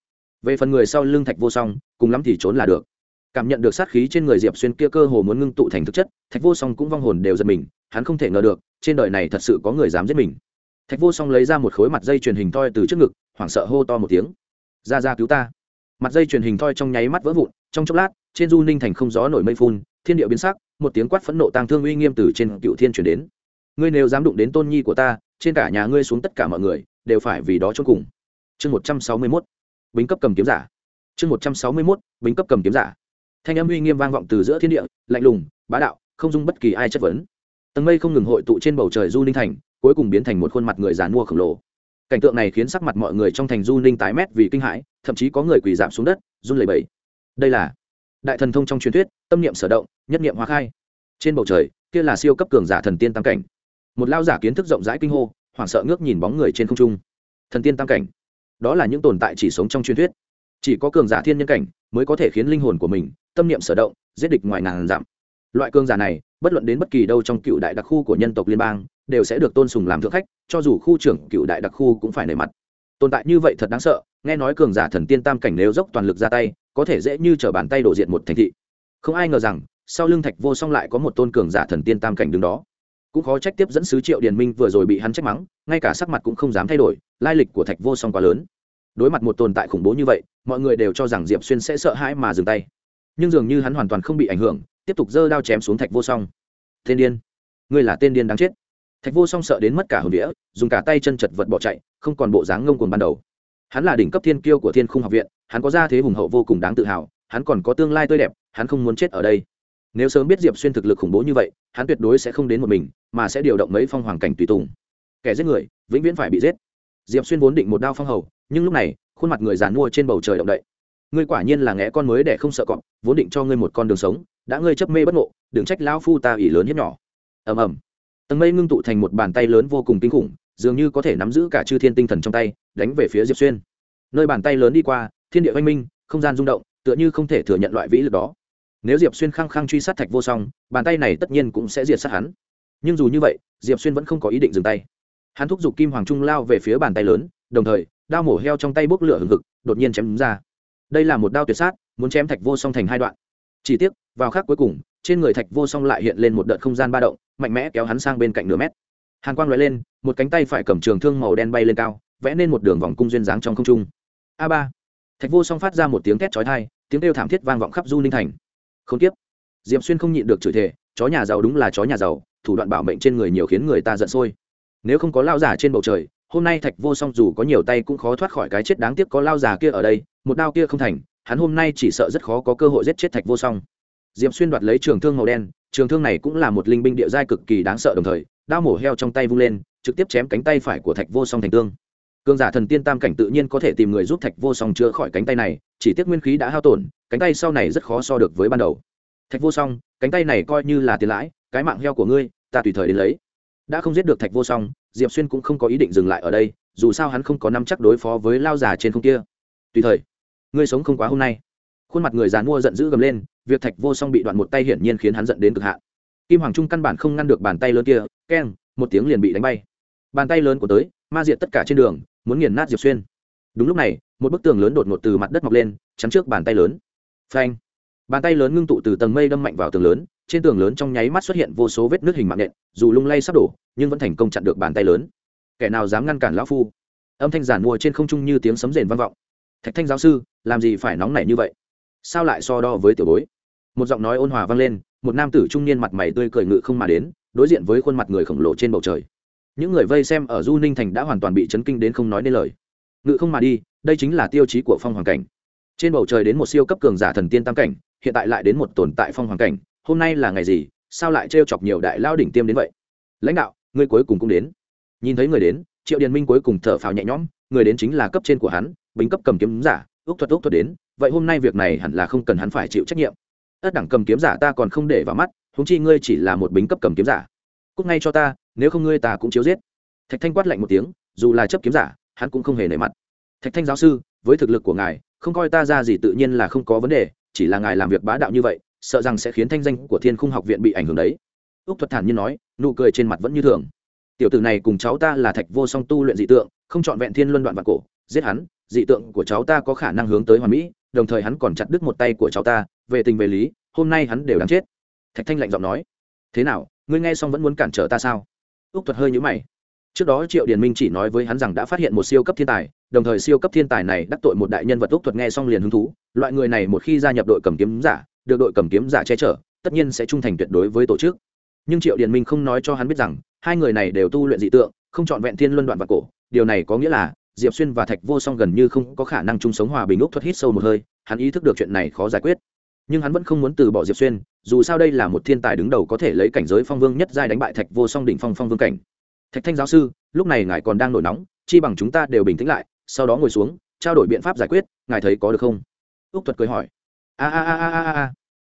Về phần người sau lưng thạch vô song, cùng lắm thì trốn là được. Cảm nhận được sát khí trên người diệp xuyên kia cơ hồ muốn ngưng tụ thành thực chất, thạch vô song cũng vong hồn đều giật mình, hắn không thể ngờ được, trên đời này thật sự có người dám giết mình. Thạch vô song lấy ra một khối mặt dây truyền hình toi từ trước ngực, hoảng sợ hô to một tiếng. Ra ra, cứu ta. Mặt dây truyền hình thoi trong nháy mắt vỡ vụn, trong chốc lát, trên du ninh thành không gió nổi mây phun, thiên địa biến sắc một tiếng quát phẫn nộ tang thương uy nghiêm từ trên cựu thiên chuyển đến. Ngươi nếu dám đụng đến tôn nhi của ta, trên cả nhà ngươi xuống tất cả mọi người, đều phải vì đó cho cùng. Chương một trăm sáu mươi mốt. Bính cấp cầm kiếm giả. Chương một trăm sáu mươi mốt, bính cấp cầm kiếm giả. Thanh âm uy nghiêm vang vọng từ giữa thiên địa, lạnh lùng, bá đạo, không dung bất kỳ ai chất vấn. Tầng mây không ngừng hội tụ trên bầu trời du ninh thành, cuối cùng biến thành một khuôn mặt người giàn mua khổng lồ. Cảnh tượng này khiến sắc mặt mọi người trong thành du ninh tái mét vì kinh hãi, thậm chí có người quỳ giảm xuống đất, run lẩy bẩy. Đây là đại thần thông trong truyền thuyết, tâm niệm sở động, nhất niệm hóa khai. Trên bầu trời, kia là siêu cấp cường giả thần tiên tam cảnh. Một lao giả kiến thức rộng rãi kinh hô, hoảng sợ ngước nhìn bóng người trên không trung. Thần tiên tam cảnh. Đó là những tồn tại chỉ sống trong truyền thuyết. Chỉ có cường giả thiên nhân cảnh mới có thể khiến linh hồn của mình, tâm niệm sở động, giết địch ngoài ngàn dặm. Loại cường giả này, bất luận đến bất kỳ đâu trong cựu đại đặc khu của nhân tộc liên bang, đều sẽ được tôn sùng làm thượng khách, cho dù khu trưởng cựu đại đặc khu cũng phải nề mặt. Tồn tại như vậy thật đáng sợ, nghe nói cường giả thần tiên tam cảnh nếu dốc toàn lực ra tay có thể dễ như t bàn tay đổ diện một thành thị. Không ai ngờ rằng, sau lưng thạch vô song lại có một tôn cường giả thần tiên tam cảnh đứng đó. Cũng khó trách tiếp dẫn sứ triệu điền minh vừa rồi bị hắn trách mắng, ngay cả sắc mặt cũng không dám thay đổi, lai lịch của thạch vô song quá lớn. Đối mặt một tồn tại khủng bố như vậy, mọi người đều cho rằng diệp xuyên sẽ sợ hãi mà dừng tay. Nhưng dường như hắn hoàn toàn không bị ảnh hưởng, tiếp tục giơ đao chém xuống thạch vô song. Tên điên, ngươi là tên điên đáng chết. Thạch vô song sợ đến mất cả hồn đĩa dùng cả tay chân chật vật bỏ chạy, không còn bộ dáng ngông cuồng ban đầu. Hắn là đỉnh cấp thiên kiêu của thiên khung học viện hắn có gia thế hùng hậu vô cùng đáng tự hào, hắn còn có tương lai tươi đẹp, hắn không muốn chết ở đây. Nếu sớm biết diệp xuyên thực lực khủng bố như vậy, hắn tuyệt đối sẽ không đến một mình, mà sẽ điều động mấy phong hoàng cảnh tùy tùng. Kẻ giết người, vĩnh viễn phải bị giết. Diệp xuyên vốn định một đao phong hầu, nhưng lúc này, khuôn mặt người giàn mua trên bầu trời động đậy. Ngươi quả nhiên là ngẽ con mới để không sợ cọp, vốn định cho ngươi một con đường sống, đã ngươi chấp mê bất ngộ, đừng trách lão phu ta ỷ lớn hiếp nhỏ. Ầm ầm. Tầng mây ngưng tụ thành một bàn tay lớn vô cùng kinh khủng, dường như có thể nắm giữ cả chư thiên tinh thần trong tay, đánh về phía diệp xuyên. Nơi bàn tay lớn đi qua thiên địa văn minh, không gian rung động, tựa như không thể thừa nhận loại vĩ lực đó. Nếu diệp xuyên khăng khăng truy sát thạch vô song, bàn tay này tất nhiên cũng sẽ diệt sát hắn. Nhưng dù như vậy, diệp xuyên vẫn không có ý định dừng tay. Hắn thúc giục kim hoàng trung lao về phía bàn tay lớn, đồng thời, đao mổ heo trong tay bốc lửa hừng hực, đột nhiên chém đúng ra. Đây là một đao tuyệt sát, muốn chém thạch vô song thành hai đoạn. Chỉ tiếc, vào khắc cuối cùng, trên người thạch vô song lại hiện lên một đợt không gian ba động, mạnh mẽ kéo hắn sang bên cạnh nửa mét. Hàn quang loại lên, một cánh tay phải cầm trường thương màu đen bay lên cao, vẽ nên một đường vòng cung duyên dáng trong không trung. A ba thạch vô song phát ra một tiếng thét chói tai, tiếng kêu thảm thiết vang vọng khắp du ninh thành. Không tiếp diệm xuyên không nhịn được chửi thề, chó nhà giàu đúng là chó nhà giàu, thủ đoạn bảo mệnh trên người nhiều khiến người ta giận sôi. Nếu không có lao giả trên bầu trời, hôm nay thạch vô song dù có nhiều tay cũng khó thoát khỏi cái chết đáng tiếc có lao giả kia ở đây, một đao kia không thành, hắn hôm nay chỉ sợ rất khó có cơ hội giết chết thạch vô song. Diệm xuyên đoạt lấy trường thương màu đen, trường thương này cũng là một linh binh địa giai cực kỳ đáng sợ đồng thời, đao mổ heo trong tay vung lên, trực tiếp chém cánh tay phải của thạch vô song thành tương cương giả thần tiên tam cảnh tự nhiên có thể tìm người giúp thạch vô song chữa khỏi cánh tay này, chỉ tiếc nguyên khí đã hao tổn, cánh tay sau này rất khó so được với ban đầu. Thạch vô song, cánh tay này coi như là tiền lãi, cái mạng heo của ngươi, ta tùy thời đến lấy. Đã không giết được thạch vô song, diệp xuyên cũng không có ý định dừng lại ở đây, dù sao hắn không có năm chắc đối phó với lao già trên không kia. Tùy thời, ngươi sống không quá hôm nay. Khuôn mặt người già mua giận dữ gầm lên, việc thạch vô song bị đoạn một tay hiển nhiên khiến hắn giận đến cực hạn. Kim hoàng trung căn bản không ngăn được bàn tay lớn kia, keng, một tiếng liền bị đánh bay. Bàn tay lớn của tới ma diệt tất cả trên đường, muốn nghiền nát diệp xuyên. Đúng lúc này, một bức tường lớn đột ngột từ mặt đất mọc lên, chắn trước bàn tay lớn. Phanh! Bàn tay lớn ngưng tụ từ tầng mây đâm mạnh vào tường lớn, trên tường lớn trong nháy mắt xuất hiện vô số vết nước hình mạng nện, dù lung lay sắp đổ, nhưng vẫn thành công chặn được bàn tay lớn. Kẻ nào dám ngăn cản lão phu? Âm thanh giản mua trên không trung như tiếng sấm rền vang vọng. Thạch thanh giáo sư, làm gì phải nóng nảy như vậy? Sao lại so đo với tiểu bối? Một giọng nói ôn hòa vang lên, một nam tử trung niên mặt mày tươi cười ngự không mà đến, đối diện với khuôn mặt người khổng lồ trên bầu trời những người vây xem ở du ninh thành đã hoàn toàn bị chấn kinh đến không nói nên lời. Ngự không mà đi, đây chính là tiêu chí của phong hoàng cảnh. Trên bầu trời đến một siêu cấp cường giả thần tiên tam cảnh, hiện tại lại đến một tồn tại phong hoàng cảnh. Hôm nay là ngày gì, sao lại trêu chọc nhiều đại lao đỉnh tiêm đến vậy? Lãnh đạo người cuối cùng cũng đến. Nhìn thấy người đến, triệu điền minh cuối cùng thở phào nhẹ nhõm, người đến chính là cấp trên của hắn, bính cấp cầm kiếm giả, ước thuật ước thuật đến, vậy hôm nay việc này hẳn là không cần hắn phải chịu trách nhiệm. Ất đẳng cầm kiếm giả ta còn không để vào mắt húng chi ngươi chỉ là một bính cấp cầm kiếm giả cúc ngay cho ta, nếu không ngươi ta cũng chiếu giết. Thạch thanh quát lạnh một tiếng, dù là chấp kiếm giả, hắn cũng không hề nể mặt. Thạch thanh giáo sư, với thực lực của ngài, không coi ta ra gì tự nhiên là không có vấn đề, chỉ là ngài làm việc bá đạo như vậy, sợ rằng sẽ khiến thanh danh của thiên khung học viện bị ảnh hưởng đấy. Úc thuật thản nhiên nói, nụ cười trên mặt vẫn như thường. Tiểu tử này cùng cháu ta là thạch vô song tu luyện dị tượng, không c h ọ n vẹn thiên luân đoạn vạn cổ, giết hắn, dị tượng của cháu ta có khả năng hướng tới hoàn mỹ, đồng thời hắn còn chặt đứt một tay của cháu ta, về tình về lý, hôm nay hắn đều đáng chết. Thạch thanh lạnh giọng nói. Thế nào ngươi nghe xong vẫn muốn cản trở ta sao? Úc thuật hơi nhữ mày. Trước đó triệu điền minh chỉ nói với hắn rằng đã phát hiện một siêu cấp thiên tài, đồng thời siêu cấp thiên tài này đắc tội một đại nhân vật úc thuật nghe xong liền hứng thú. Loại người này một khi gia nhập đội cầm kiếm giả, được đội cầm kiếm giả che chở, tất nhiên sẽ trung thành tuyệt đối với tổ chức. Nhưng triệu điền minh không nói cho hắn biết rằng, hai người này đều tu luyện dị tượng, không c h ọ n vẹn thiên luân đoạn và cổ. Điều này có nghĩa là, diệp xuyên và thạch vô song gần như không có khả năng chung sống hòa bình úc thuật hít sâu một hơi, hắn ý thức được chuyện này khó giải quyết nhưng hắn vẫn không muốn từ bỏ diệp xuyên, dù sao đây là một thiên tài đứng đầu có thể lấy cảnh giới phong vương nhất giai đánh bại thạch vô song đỉnh phong phong vương cảnh. Thạch thanh giáo sư, lúc này ngài còn đang nổi nóng, chi bằng chúng ta đều bình tĩnh lại, sau đó ngồi xuống, trao đổi biện pháp giải quyết, ngài thấy có được không? Úc thuật cười hỏi. A a a a a a.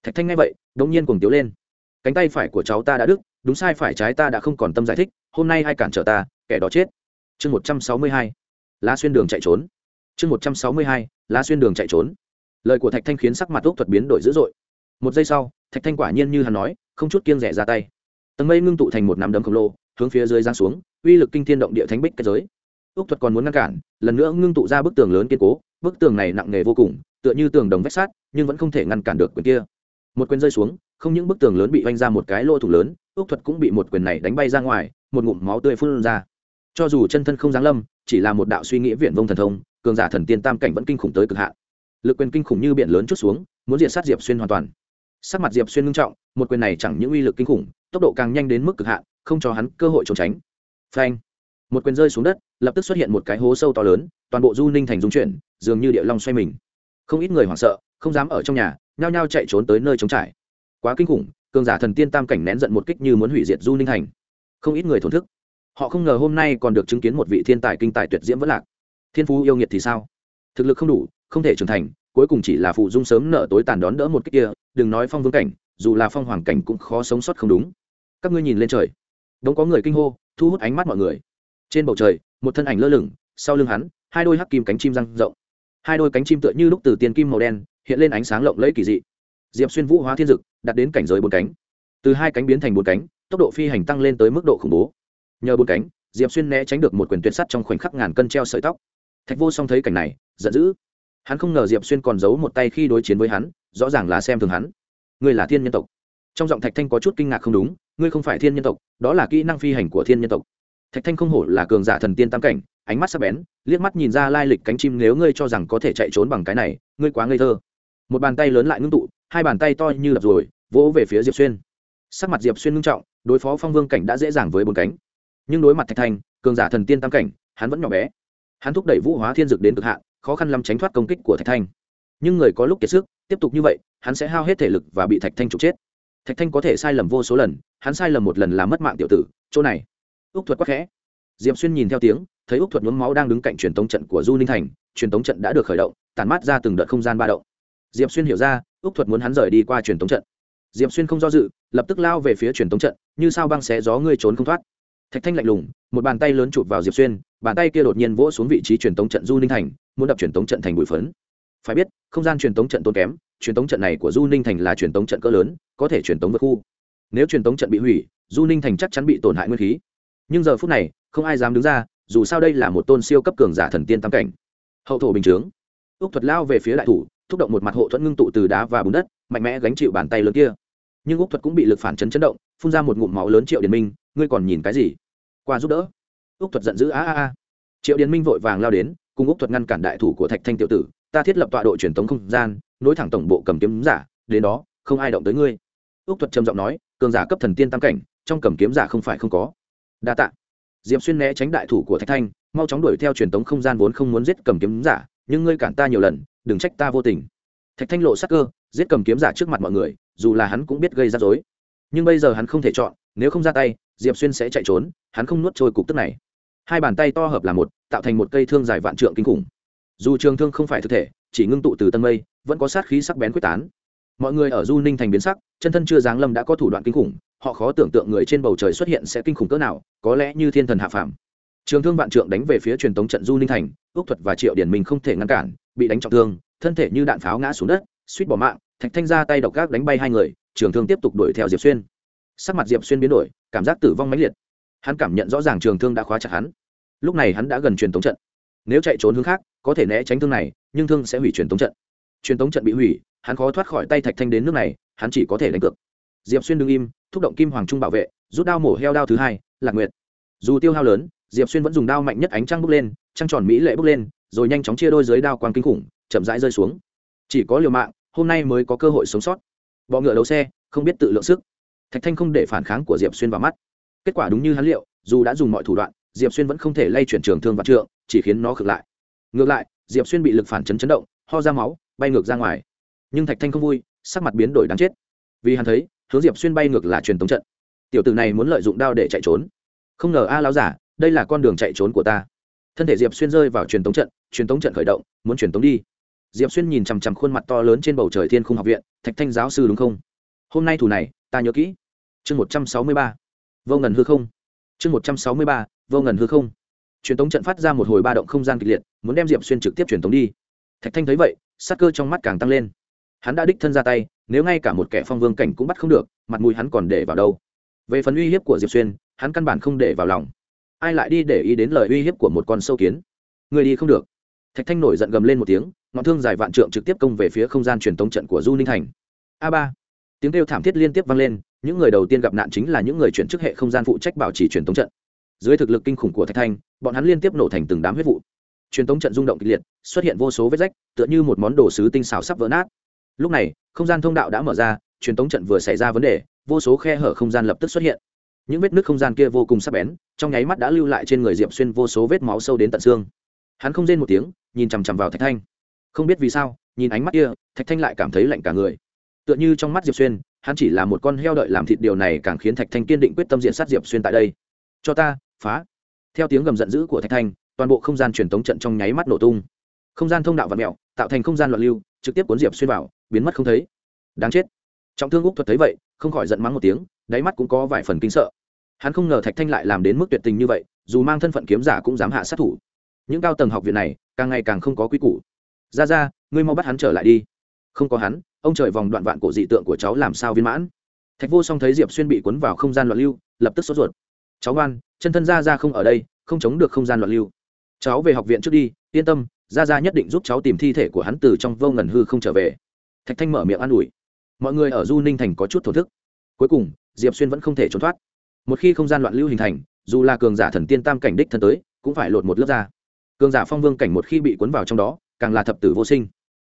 Thạch thanh nghe vậy đ ỗ n g nhiên cùng tiếu lên. Cánh tay phải của cháu ta đã đứt, đúng sai phải trái ta đã không còn tâm giải thích, hôm nay ai cản trở ta, kẻ đó chết. Chương một trăm sáu mươi hai. Lá xuyên đường chạy trốn. Chương một trăm sáu mươi hai. Lá xuyên đường chạy trốn lời của thạch thanh khiến sắc mặt úc thuật biến đổi dữ dội một giây sau thạch thanh quả nhiên như hắn nói không chút kiêng rẻ ra tay tầng mây ngưng tụ thành một nắm đấm khổng lồ hướng phía dưới giang xuống uy lực kinh thiên động địa thánh bích kết giới úc thuật còn muốn ngăn cản lần nữa ngưng tụ ra bức tường lớn kiên cố bức tường này nặng nề vô cùng tựa như tường đồng vách sát nhưng vẫn không thể ngăn cản được quyền kia một quyền rơi xuống không những bức tường lớn bị vanh ra một cái lỗ thủ lớn úc thuật cũng bị một quyền này đánh bay ra ngoài một ngụm máu tươi phun ra cho dù chân thân không giáng lâm chỉ là một đạo suy nghĩ viện vông thần thông cường giả thần tiên tam cảnh vẫn kinh khủng tới cực hạn lực quyền kinh khủng như biển lớn chút xuống, muốn diệt sát diệp xuyên hoàn toàn. Sắc mặt diệp xuyên ngưng trọng, một quyền này chẳng những uy lực kinh khủng, tốc độ càng nhanh đến mức cực hạn, không cho hắn cơ hội trốn tránh. Phanh! Một quyền rơi xuống đất, lập tức xuất hiện một cái hố sâu to lớn, toàn bộ du ninh thành dung chuyển, dường như địa long xoay mình. Không ít người hoảng sợ, không dám ở trong nhà, nhao nhao chạy trốn tới nơi trống trải. Quá kinh khủng, cường giả thần tiên tam cảnh nén giận một kích như muốn hủy diệt du ninh thành. Không ít người thổn thức. Họ không ngờ hôm nay còn được chứng kiến một vị thiên tài kinh tài tuyệt diễm vẫn lạc. Thiên phú yêu nghiệt thì sao? Thực lực không đủ không thể trưởng thành, cuối cùng chỉ là phụ dung sớm nợ tối tàn đón đỡ một cách kia, đừng nói phong vương cảnh, dù là phong hoàng cảnh cũng khó sống sót không đúng. Các ngươi nhìn lên trời. Đống có người kinh hô, thu hút ánh mắt mọi người. Trên bầu trời, một thân ảnh lơ lửng, sau lưng hắn, hai đôi hắc kim cánh chim răng rộng. Hai đôi cánh chim tựa như lúc từ tiền kim màu đen, hiện lên ánh sáng lộng lẫy kỳ dị. Diệp xuyên vũ hóa thiên dực, đặt đến cảnh giới bốn cánh. Từ hai cánh biến thành bốn cánh, tốc độ phi hành tăng lên tới mức độ khủng bố. Nhờ bốn cánh, diệp xuyên né tránh được một quyền tuyệt sắt trong khoảnh khắc ngàn cân treo sợi tóc. Thạch vô song thấy cảnh này, giận dữ hắn không ngờ diệp xuyên còn giấu một tay khi đối chiến với hắn, rõ ràng là xem thường hắn. Ngươi là thiên nhân tộc. Trong giọng thạch thanh có chút kinh ngạc không đúng, ngươi không phải thiên nhân tộc, đó là kỹ năng phi hành của thiên nhân tộc. Thạch thanh không hổ là cường giả thần tiên tam cảnh, ánh mắt sắc bén, liếc mắt nhìn ra lai lịch cánh chim nếu ngươi cho rằng có thể chạy trốn bằng cái này, ngươi quá ngây thơ. Một bàn tay lớn lại ngưng tụ, hai bàn tay to như đập rồi, vỗ về phía diệp xuyên. Sắc mặt diệp xuyên ngưng trọng, đối phó phong vương cảnh đã dễ dàng với bốn cánh. Nhưng đối mặt thạch thanh, cường giả thần tiên tam cảnh, hắn vẫn nhỏ bé. Hắn thúc đẩy vũ hóa thiên dực đến cực hạn khó khăn lắm tránh thoát công kích của thạch thanh. Nhưng người có lúc kiệt sức, tiếp tục như vậy, hắn sẽ hao hết thể lực và bị thạch thanh trục chết. Thạch thanh có thể sai lầm vô số lần, hắn sai lầm một lần là mất mạng tiểu tử, chỗ này. Úc thuật quắc khẽ. Diệp xuyên nhìn theo tiếng, thấy úc thuật nhuốm máu đang đứng cạnh truyền tống trận của du ninh thành, truyền tống trận đã được khởi động tàn mát ra từng đợt không gian ba động. Diệp xuyên hiểu ra, úc thuật muốn hắn rời đi qua truyền tống trận. Diệp xuyên không do dự, lập tức lao về phía truyền tống trận, như sao băng xé gió ngươi trốn không thoát. Thạch thanh lạnh lùng, một bàn tay lớn chụp vào diệp xuyên, bàn tay kia đột nhiên vỗ xuống vị trí truyền tống trận du ninh thành muốn đập truyền tống trận thành bụi phấn. Phải biết, không gian truyền tống trận tốn kém, truyền tống trận này của du ninh thành là truyền tống trận cỡ lớn, có thể truyền tống vượt khu. Nếu truyền tống trận bị hủy, du ninh thành chắc chắn bị tổn hại nguyên khí. Nhưng giờ phút này, không ai dám đứng ra, dù sao đây là một tôn siêu cấp cường giả thần tiên tam cảnh. Hậu thổ bình chướng. Ước thuật lao về phía đại thủ, thúc động một mặt hộ thuẫn ngưng tụ từ đá và bùn đất, mạnh mẽ gánh chịu bàn tay lớn kia. Nhưng ước thuật cũng bị lực phản chấn chấn động, phun ra một ngụm máu lớn triệu điển minh, ngươi còn nhìn cái gì? Qua giúp đỡ. Ước thuật giận dữ, a a a. Triệu điển minh vội vàng lao đến cùng úc thuật ngăn cản đại thủ của thạch thanh tiểu tử, ta thiết lập tọa độ truyền tống không gian, nối thẳng tổng bộ cầm kiếm giả, đến đó, không ai động tới ngươi. Úc thuật trầm giọng nói, cường giả cấp thần tiên tam cảnh, trong cầm kiếm giả không phải không có. Đa tạ. Diệp xuyên né tránh đại thủ của thạch thanh, mau chóng đuổi theo truyền tống không gian vốn không muốn giết cầm kiếm giả, nhưng ngươi cản ta nhiều lần, đừng trách ta vô tình. Thạch thanh lộ sắc cơ, giết cầm kiếm giả trước mặt mọi người, dù là hắn cũng biết gây ra dối nhưng bây giờ hắn không thể chọn, nếu không ra tay, diệp xuyên sẽ chạy trốn, hắn không nuốt trôi cục tức này hai bàn tay to hợp là một, tạo thành một cây thương dài vạn trượng kinh khủng. Dù trường thương không phải thực thể, chỉ ngưng tụ từ tân mây, vẫn có sát khí sắc bén quyết tán. Mọi người ở du ninh thành biến sắc, chân thân chưa giáng lâm đã có thủ đoạn kinh khủng, họ khó tưởng tượng người trên bầu trời xuất hiện sẽ kinh khủng cỡ nào, có lẽ như thiên thần hạ phàm. Trường thương vạn trượng đánh về phía truyền thống trận du ninh thành, ước thuật và triệu điển mình không thể ngăn cản, bị đánh trọng thương, thân thể như đạn pháo ngã xuống đất, suýt bỏ mạng, thạch thanh ra tay độc gác đánh bay hai người, trường thương tiếp tục đuổi theo diệp xuyên. Sắc mặt diệp xuyên biến đổi, cảm giác tử vong mãnh liệt. Hắn cảm nhận rõ ràng trường thương đã khóa chặt hắn lúc này hắn đã gần truyền tống trận. Nếu chạy trốn hướng khác, có thể né tránh thương này, nhưng thương sẽ hủy truyền tống trận. Truyền tống trận bị hủy, hắn khó thoát khỏi tay thạch thanh đến nước này, hắn chỉ có thể đánh cược. Diệp xuyên đứng im, thúc động kim hoàng trung bảo vệ, rút đao mổ heo đao thứ hai, lạc nguyệt. Dù tiêu hao lớn, diệp xuyên vẫn dùng đao mạnh nhất ánh trăng bước lên, trăng tròn mỹ lệ bước lên, rồi nhanh chóng chia đôi dưới đao quang kinh khủng, chậm rãi rơi xuống. Chỉ có liều mạng, hôm nay mới có cơ hội sống sót. Bọ ngựa đấu xe, không biết tự lượng sức. Thạch thanh không để phản kháng của diệp xuyên vào mắt. Kết quả đúng như hắn liệu, dù đã dùng mọi thủ đoạn diệp xuyên vẫn không thể lay chuyển trường thương và trượng, chỉ khiến nó khực lại. Ngược lại, diệp xuyên bị lực phản chấn chấn động, ho ra máu, bay ngược ra ngoài. Nhưng thạch thanh không vui, sắc mặt biến đổi đáng chết. Vì hắn thấy, hướng diệp xuyên bay ngược là truyền tống trận. Tiểu tử này muốn lợi dụng đao để chạy trốn. Không ngờ a à lão giả, đây là con đường chạy trốn của ta. Thân thể diệp xuyên rơi vào truyền tống trận, truyền tống trận khởi động, muốn truyền tống đi. Diệp xuyên nhìn chằm chằm khuôn mặt to lớn trên bầu trời thiên khung học viện, thạch thanh giáo sư đúng không? Hôm nay thủ này, ta nhớ kỹ. Chương một trăm sáu mươi ba. Vô ngần hư không. Chương một trăm sáu mươi ba vô ngần hư không. Truyền tống trận phát ra một hồi ba động không gian kịch liệt, muốn đem diệp xuyên trực tiếp truyền tống đi. Thạch thanh thấy vậy sắc cơ trong mắt càng tăng lên. Hắn đã đích thân ra tay, nếu ngay cả một kẻ phong vương cảnh cũng bắt không được, mặt mũi hắn còn để vào đâu. Về phần uy hiếp của diệp xuyên, hắn căn bản không để vào lòng. Ai lại đi để ý đến lời uy hiếp của một con sâu kiến? Người đi không được. Thạch thanh nổi giận gầm lên một tiếng, ngọn thương dài vạn trượng trực tiếp công về phía không gian truyền tống trận của du ninh thành. A ba. Tiếng kêu thảm thiết liên tiếp vang lên, những người đầu tiên gặp nạn chính là những người chuyển chức hệ không gian phụ trách bảo trì truyền tống trận dưới thực lực kinh khủng của thạch thanh, bọn hắn liên tiếp nổ thành từng đám huyết vụ. Truyền tống trận rung động kịch liệt, xuất hiện vô số vết rách, tựa như một món đồ sứ tinh xảo sắp vỡ nát. Lúc này, không gian thông đạo đã mở ra, truyền tống trận vừa xảy ra vấn đề, vô số khe hở không gian lập tức xuất hiện. Những vết nước không gian kia vô cùng sắc bén, trong nháy mắt đã lưu lại trên người diệp xuyên vô số vết máu sâu đến tận xương. Hắn không rên một tiếng, nhìn chằm chằm vào thạch thanh. Không biết vì sao, nhìn ánh mắt kia, thạch thanh lại cảm thấy lạnh cả người. Tựa như trong mắt diệp xuyên, hắn chỉ là một con heo đợi làm thịt điều này càng khiến thạch thanh kiên định quyết tâm diện sát diệp xuyên tại đây. Cho ta phá. Theo tiếng gầm giận dữ của thạch thanh toàn bộ không gian truyền tống trận trong nháy mắt nổ tung. Không gian thông đạo và mẹo, tạo thành không gian loạn lưu, trực tiếp cuốn diệp xuyên vào, biến mất không thấy. Đáng chết. Trọng thương úc thuật thấy vậy, không khỏi giận mắng một tiếng, đáy mắt cũng có vài phần kinh sợ. Hắn không ngờ thạch thanh lại làm đến mức tuyệt tình như vậy, dù mang thân phận kiếm giả cũng dám hạ sát thủ. Những cao tầng học viện này, càng ngày càng không có quy củ. Ra ra, ngươi mau bắt hắn trở lại đi. Không có hắn, ông trời vòng đoạn vạn cổ dị tượng của cháu làm sao viên mãn. Thạch vô song thấy diệp xuyên bị cuốn vào không gian loạn lưu, lập tức sốt ruột. Cháu ngoan chân thân ra ra không ở đây, không chống được không gian loạn lưu. Cháu về học viện trước đi, yên tâm ra ra nhất định giúp cháu tìm thi thể của hắn từ trong vô ngần hư không trở về. Thạch thanh mở miệng an ủi. Mọi người ở du ninh thành có chút thổ thức. Cuối cùng, diệp xuyên vẫn không thể trốn thoát. Một khi không gian loạn lưu hình thành, dù là cường giả thần tiên tam cảnh đích thân tới, cũng phải lột một lớp ra. Cường giả phong vương cảnh một khi bị cuốn vào trong đó, càng là thập tử vô sinh.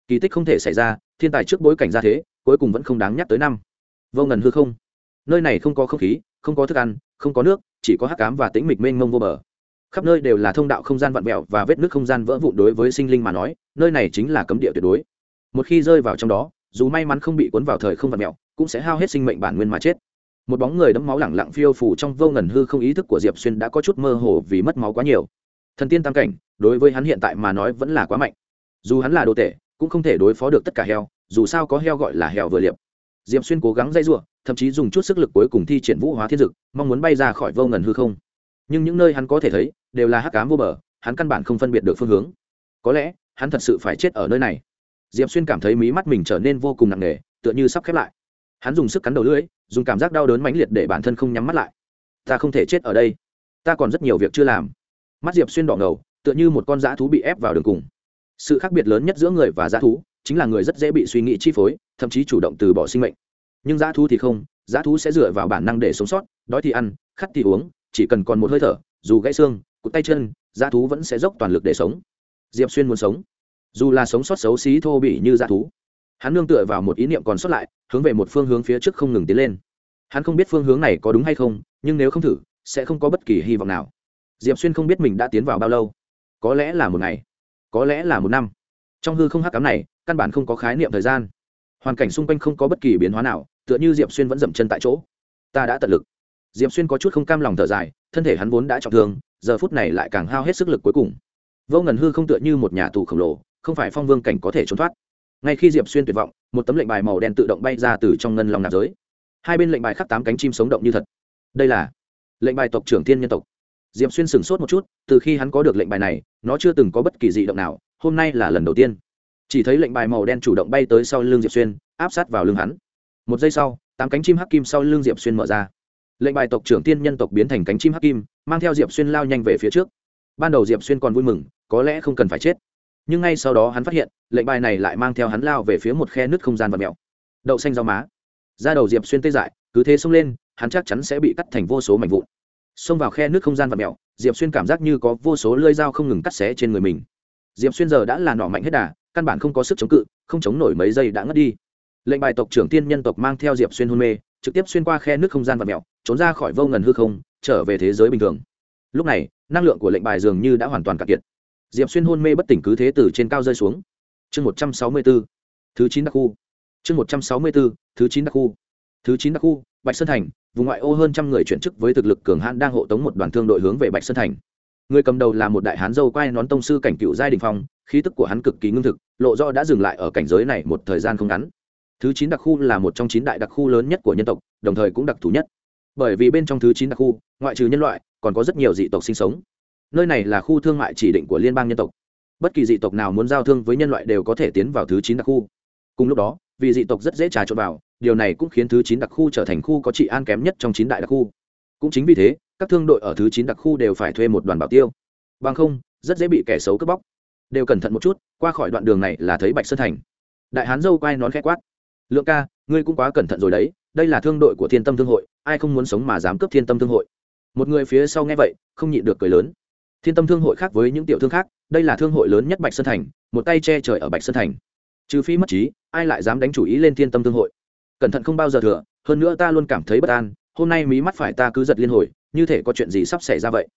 Kỳ tích không thể xảy ra, thiên tài trước bối cảnh ra thế, cuối cùng vẫn không đáng nhắc tới năm. Vô ngần hư không. Nơi này không có không khí không có thức ăn, không có nước, chỉ có hắc cám và tĩnh mịch mênh mông vô bờ. Khắp nơi đều là thông đạo không gian vặn vẹo và vết nước không gian vỡ vụn đối với sinh linh mà nói, nơi này chính là cấm địa tuyệt đối. Một khi rơi vào trong đó, dù may mắn không bị cuốn vào thời không vặn vẹo, cũng sẽ hao hết sinh mệnh bản nguyên mà chết. Một bóng người đẫm máu lẳng lặng phiêu phủ trong vô ngần hư không ý thức của diệp xuyên đã có chút mơ hồ vì mất máu quá nhiều. Thần tiên tam cảnh, đối với hắn hiện tại mà nói vẫn là quá mạnh. Dù hắn là đồ tể, cũng không thể đối phó được tất cả heo, dù sao có heo gọi là heo vừa liệp. Diệp xuyên cố gắng dây giụa thậm chí dùng chút sức lực cuối cùng thi triển vũ hóa thiên dực, mong muốn bay ra khỏi vô ngần hư không. Nhưng những nơi hắn có thể thấy, đều là hắc cám vô bờ, hắn căn bản không phân biệt được phương hướng. Có lẽ, hắn thật sự phải chết ở nơi này. Diệp xuyên cảm thấy mí mắt mình trở nên vô cùng nặng nề, tựa như sắp khép lại. Hắn dùng sức cắn đầu lưỡi, dùng cảm giác đau đớn mãnh liệt để bản thân không nhắm mắt lại. Ta không thể chết ở đây. Ta còn rất nhiều việc chưa làm. Mắt diệp xuyên đỏ ngầu, tựa như một con dã thú bị ép vào đường cùng. Sự khác biệt lớn nhất giữa người và dã thú, chính là người rất dễ bị suy nghĩ chi phối, thậm chí chủ động từ bỏ sinh mệnh nhưng dã thú thì không, dã thú sẽ dựa vào bản năng để sống sót, đói thì ăn, khát thì uống, chỉ cần còn một hơi thở, dù gãy xương, cụt tay chân, dã thú vẫn sẽ dốc toàn lực để sống. Diệp xuyên muốn sống. Dù là sống sót xấu xí thô bỉ như dã thú, hắn nương tựa vào một ý niệm còn sót lại, hướng về một phương hướng phía trước không ngừng tiến lên. Hắn không biết phương hướng này có đúng hay không, nhưng nếu không thử, sẽ không có bất kỳ hy vọng nào. Diệp xuyên không biết mình đã tiến vào bao lâu. Có lẽ là một ngày, có lẽ là một năm. Trong hư không hắc cám này, căn bản không có khái niệm thời gian. Hoàn cảnh xung quanh không có bất kỳ biến hóa nào tựa như diệp xuyên vẫn dậm chân tại chỗ ta đã tận lực diệp xuyên có chút không cam lòng thở dài thân thể hắn vốn đã trọng thương giờ phút này lại càng hao hết sức lực cuối cùng vô ngần hư không tựa như một nhà tù khổng lồ không phải phong vương cảnh có thể trốn thoát ngay khi diệp xuyên tuyệt vọng một tấm lệnh bài màu đen tự động bay ra từ trong ngân lòng nạp giới hai bên lệnh bài khắc tám cánh chim sống động như thật đây là lệnh bài tộc trưởng thiên nhân tộc diệp xuyên sửng sốt một chút từ khi hắn có được lệnh bài này nó chưa từng có bất kỳ dị động nào hôm nay là lần đầu tiên chỉ thấy lệnh bài màu đen chủ động bay tới sau lưng diệp xuyên áp sát vào lưng hắn một giây sau, tám cánh chim hắc kim sau lưng diệp xuyên mở ra. Lệnh bài tộc trưởng tiên nhân tộc biến thành cánh chim hắc kim, mang theo diệp xuyên lao nhanh về phía trước. Ban đầu diệp xuyên còn vui mừng, có lẽ không cần phải chết. Nhưng ngay sau đó hắn phát hiện, lệnh bài này lại mang theo hắn lao về phía một khe nứt không gian và mèo. Đậu xanh rau má. Ra đầu diệp xuyên tê dại, cứ thế xông lên, hắn chắc chắn sẽ bị cắt thành vô số mảnh vụn. Xông vào khe nước không gian và mèo, diệp xuyên cảm giác như có vô số lơi dao không ngừng cắt xé trên người mình. Diệp xuyên giờ đã là nỏ mạnh hết đà, căn bản không có sức chống cự, không chống nổi mấy giây đã ngất đi lệnh bài tộc trưởng tiên nhân tộc mang theo diệp xuyên hôn mê, trực tiếp xuyên qua khe nước không gian và mèo, trốn ra khỏi vô ngần hư không, trở về thế giới bình thường. Lúc này, năng lượng của lệnh bài dường như đã hoàn toàn cạn kiệt. Diệp xuyên hôn mê bất tỉnh cứ thế từ trên cao rơi xuống. Chương một trăm sáu mươi b thứ chín đặc khu. Chương một trăm sáu mươi b thứ chín đặc khu. Thứ chín đặc khu, bạch sơn thành, vùng ngoại ô hơn trăm người chuyển chức với thực lực cường hãn đang hộ tống một đoàn thương đội hướng về bạch sơn thành. Người cầm đầu là một đại hán dâu quai nón tông sư cảnh cựu giai đình phong, khí tức của hắn cực kỳ ngưng thực, lộ do đã dừng lại ở cảnh giới này một thời gian không ngắn thứ chín đặc khu là một trong chín đại đặc khu lớn nhất của nhân tộc, đồng thời cũng đặc thù nhất. Bởi vì bên trong thứ chín đặc khu, ngoại trừ nhân loại, còn có rất nhiều dị tộc sinh sống. Nơi này là khu thương mại chỉ định của liên bang nhân tộc. Bất kỳ dị tộc nào muốn giao thương với nhân loại đều có thể tiến vào thứ chín đặc khu. Cùng lúc đó, vì dị tộc rất dễ trà trộn vào, điều này cũng khiến thứ chín đặc khu trở thành khu có trị an kém nhất trong chín đại đặc khu. Cũng chính vì thế, các thương đội ở thứ chín đặc khu đều phải thuê một đoàn bảo tiêu. Bằng không, rất dễ bị kẻ xấu cướp bóc. Đều cẩn thận một chút, qua khỏi đoạn đường này là thấy bạch sơn thành. Đại hán dâu quay nón khẽ quát lượng ca, ngươi cũng quá cẩn thận rồi đấy, đây là thương đội của thiên tâm thương hội, ai không muốn sống mà dám cướp thiên tâm thương hội? Một người phía sau nghe vậy, không nhịn được cười lớn. Thiên tâm thương hội khác với những tiểu thương khác, đây là thương hội lớn nhất bạch sơn thành, một tay che trời ở bạch sơn thành. Trừ phi mất trí, ai lại dám đánh chủ ý lên thiên tâm thương hội? Cẩn thận không bao giờ thừa, hơn nữa ta luôn cảm thấy bất an, hôm nay mí mắt phải ta cứ giật liên hồi, như thể có chuyện gì sắp xảy ra vậy.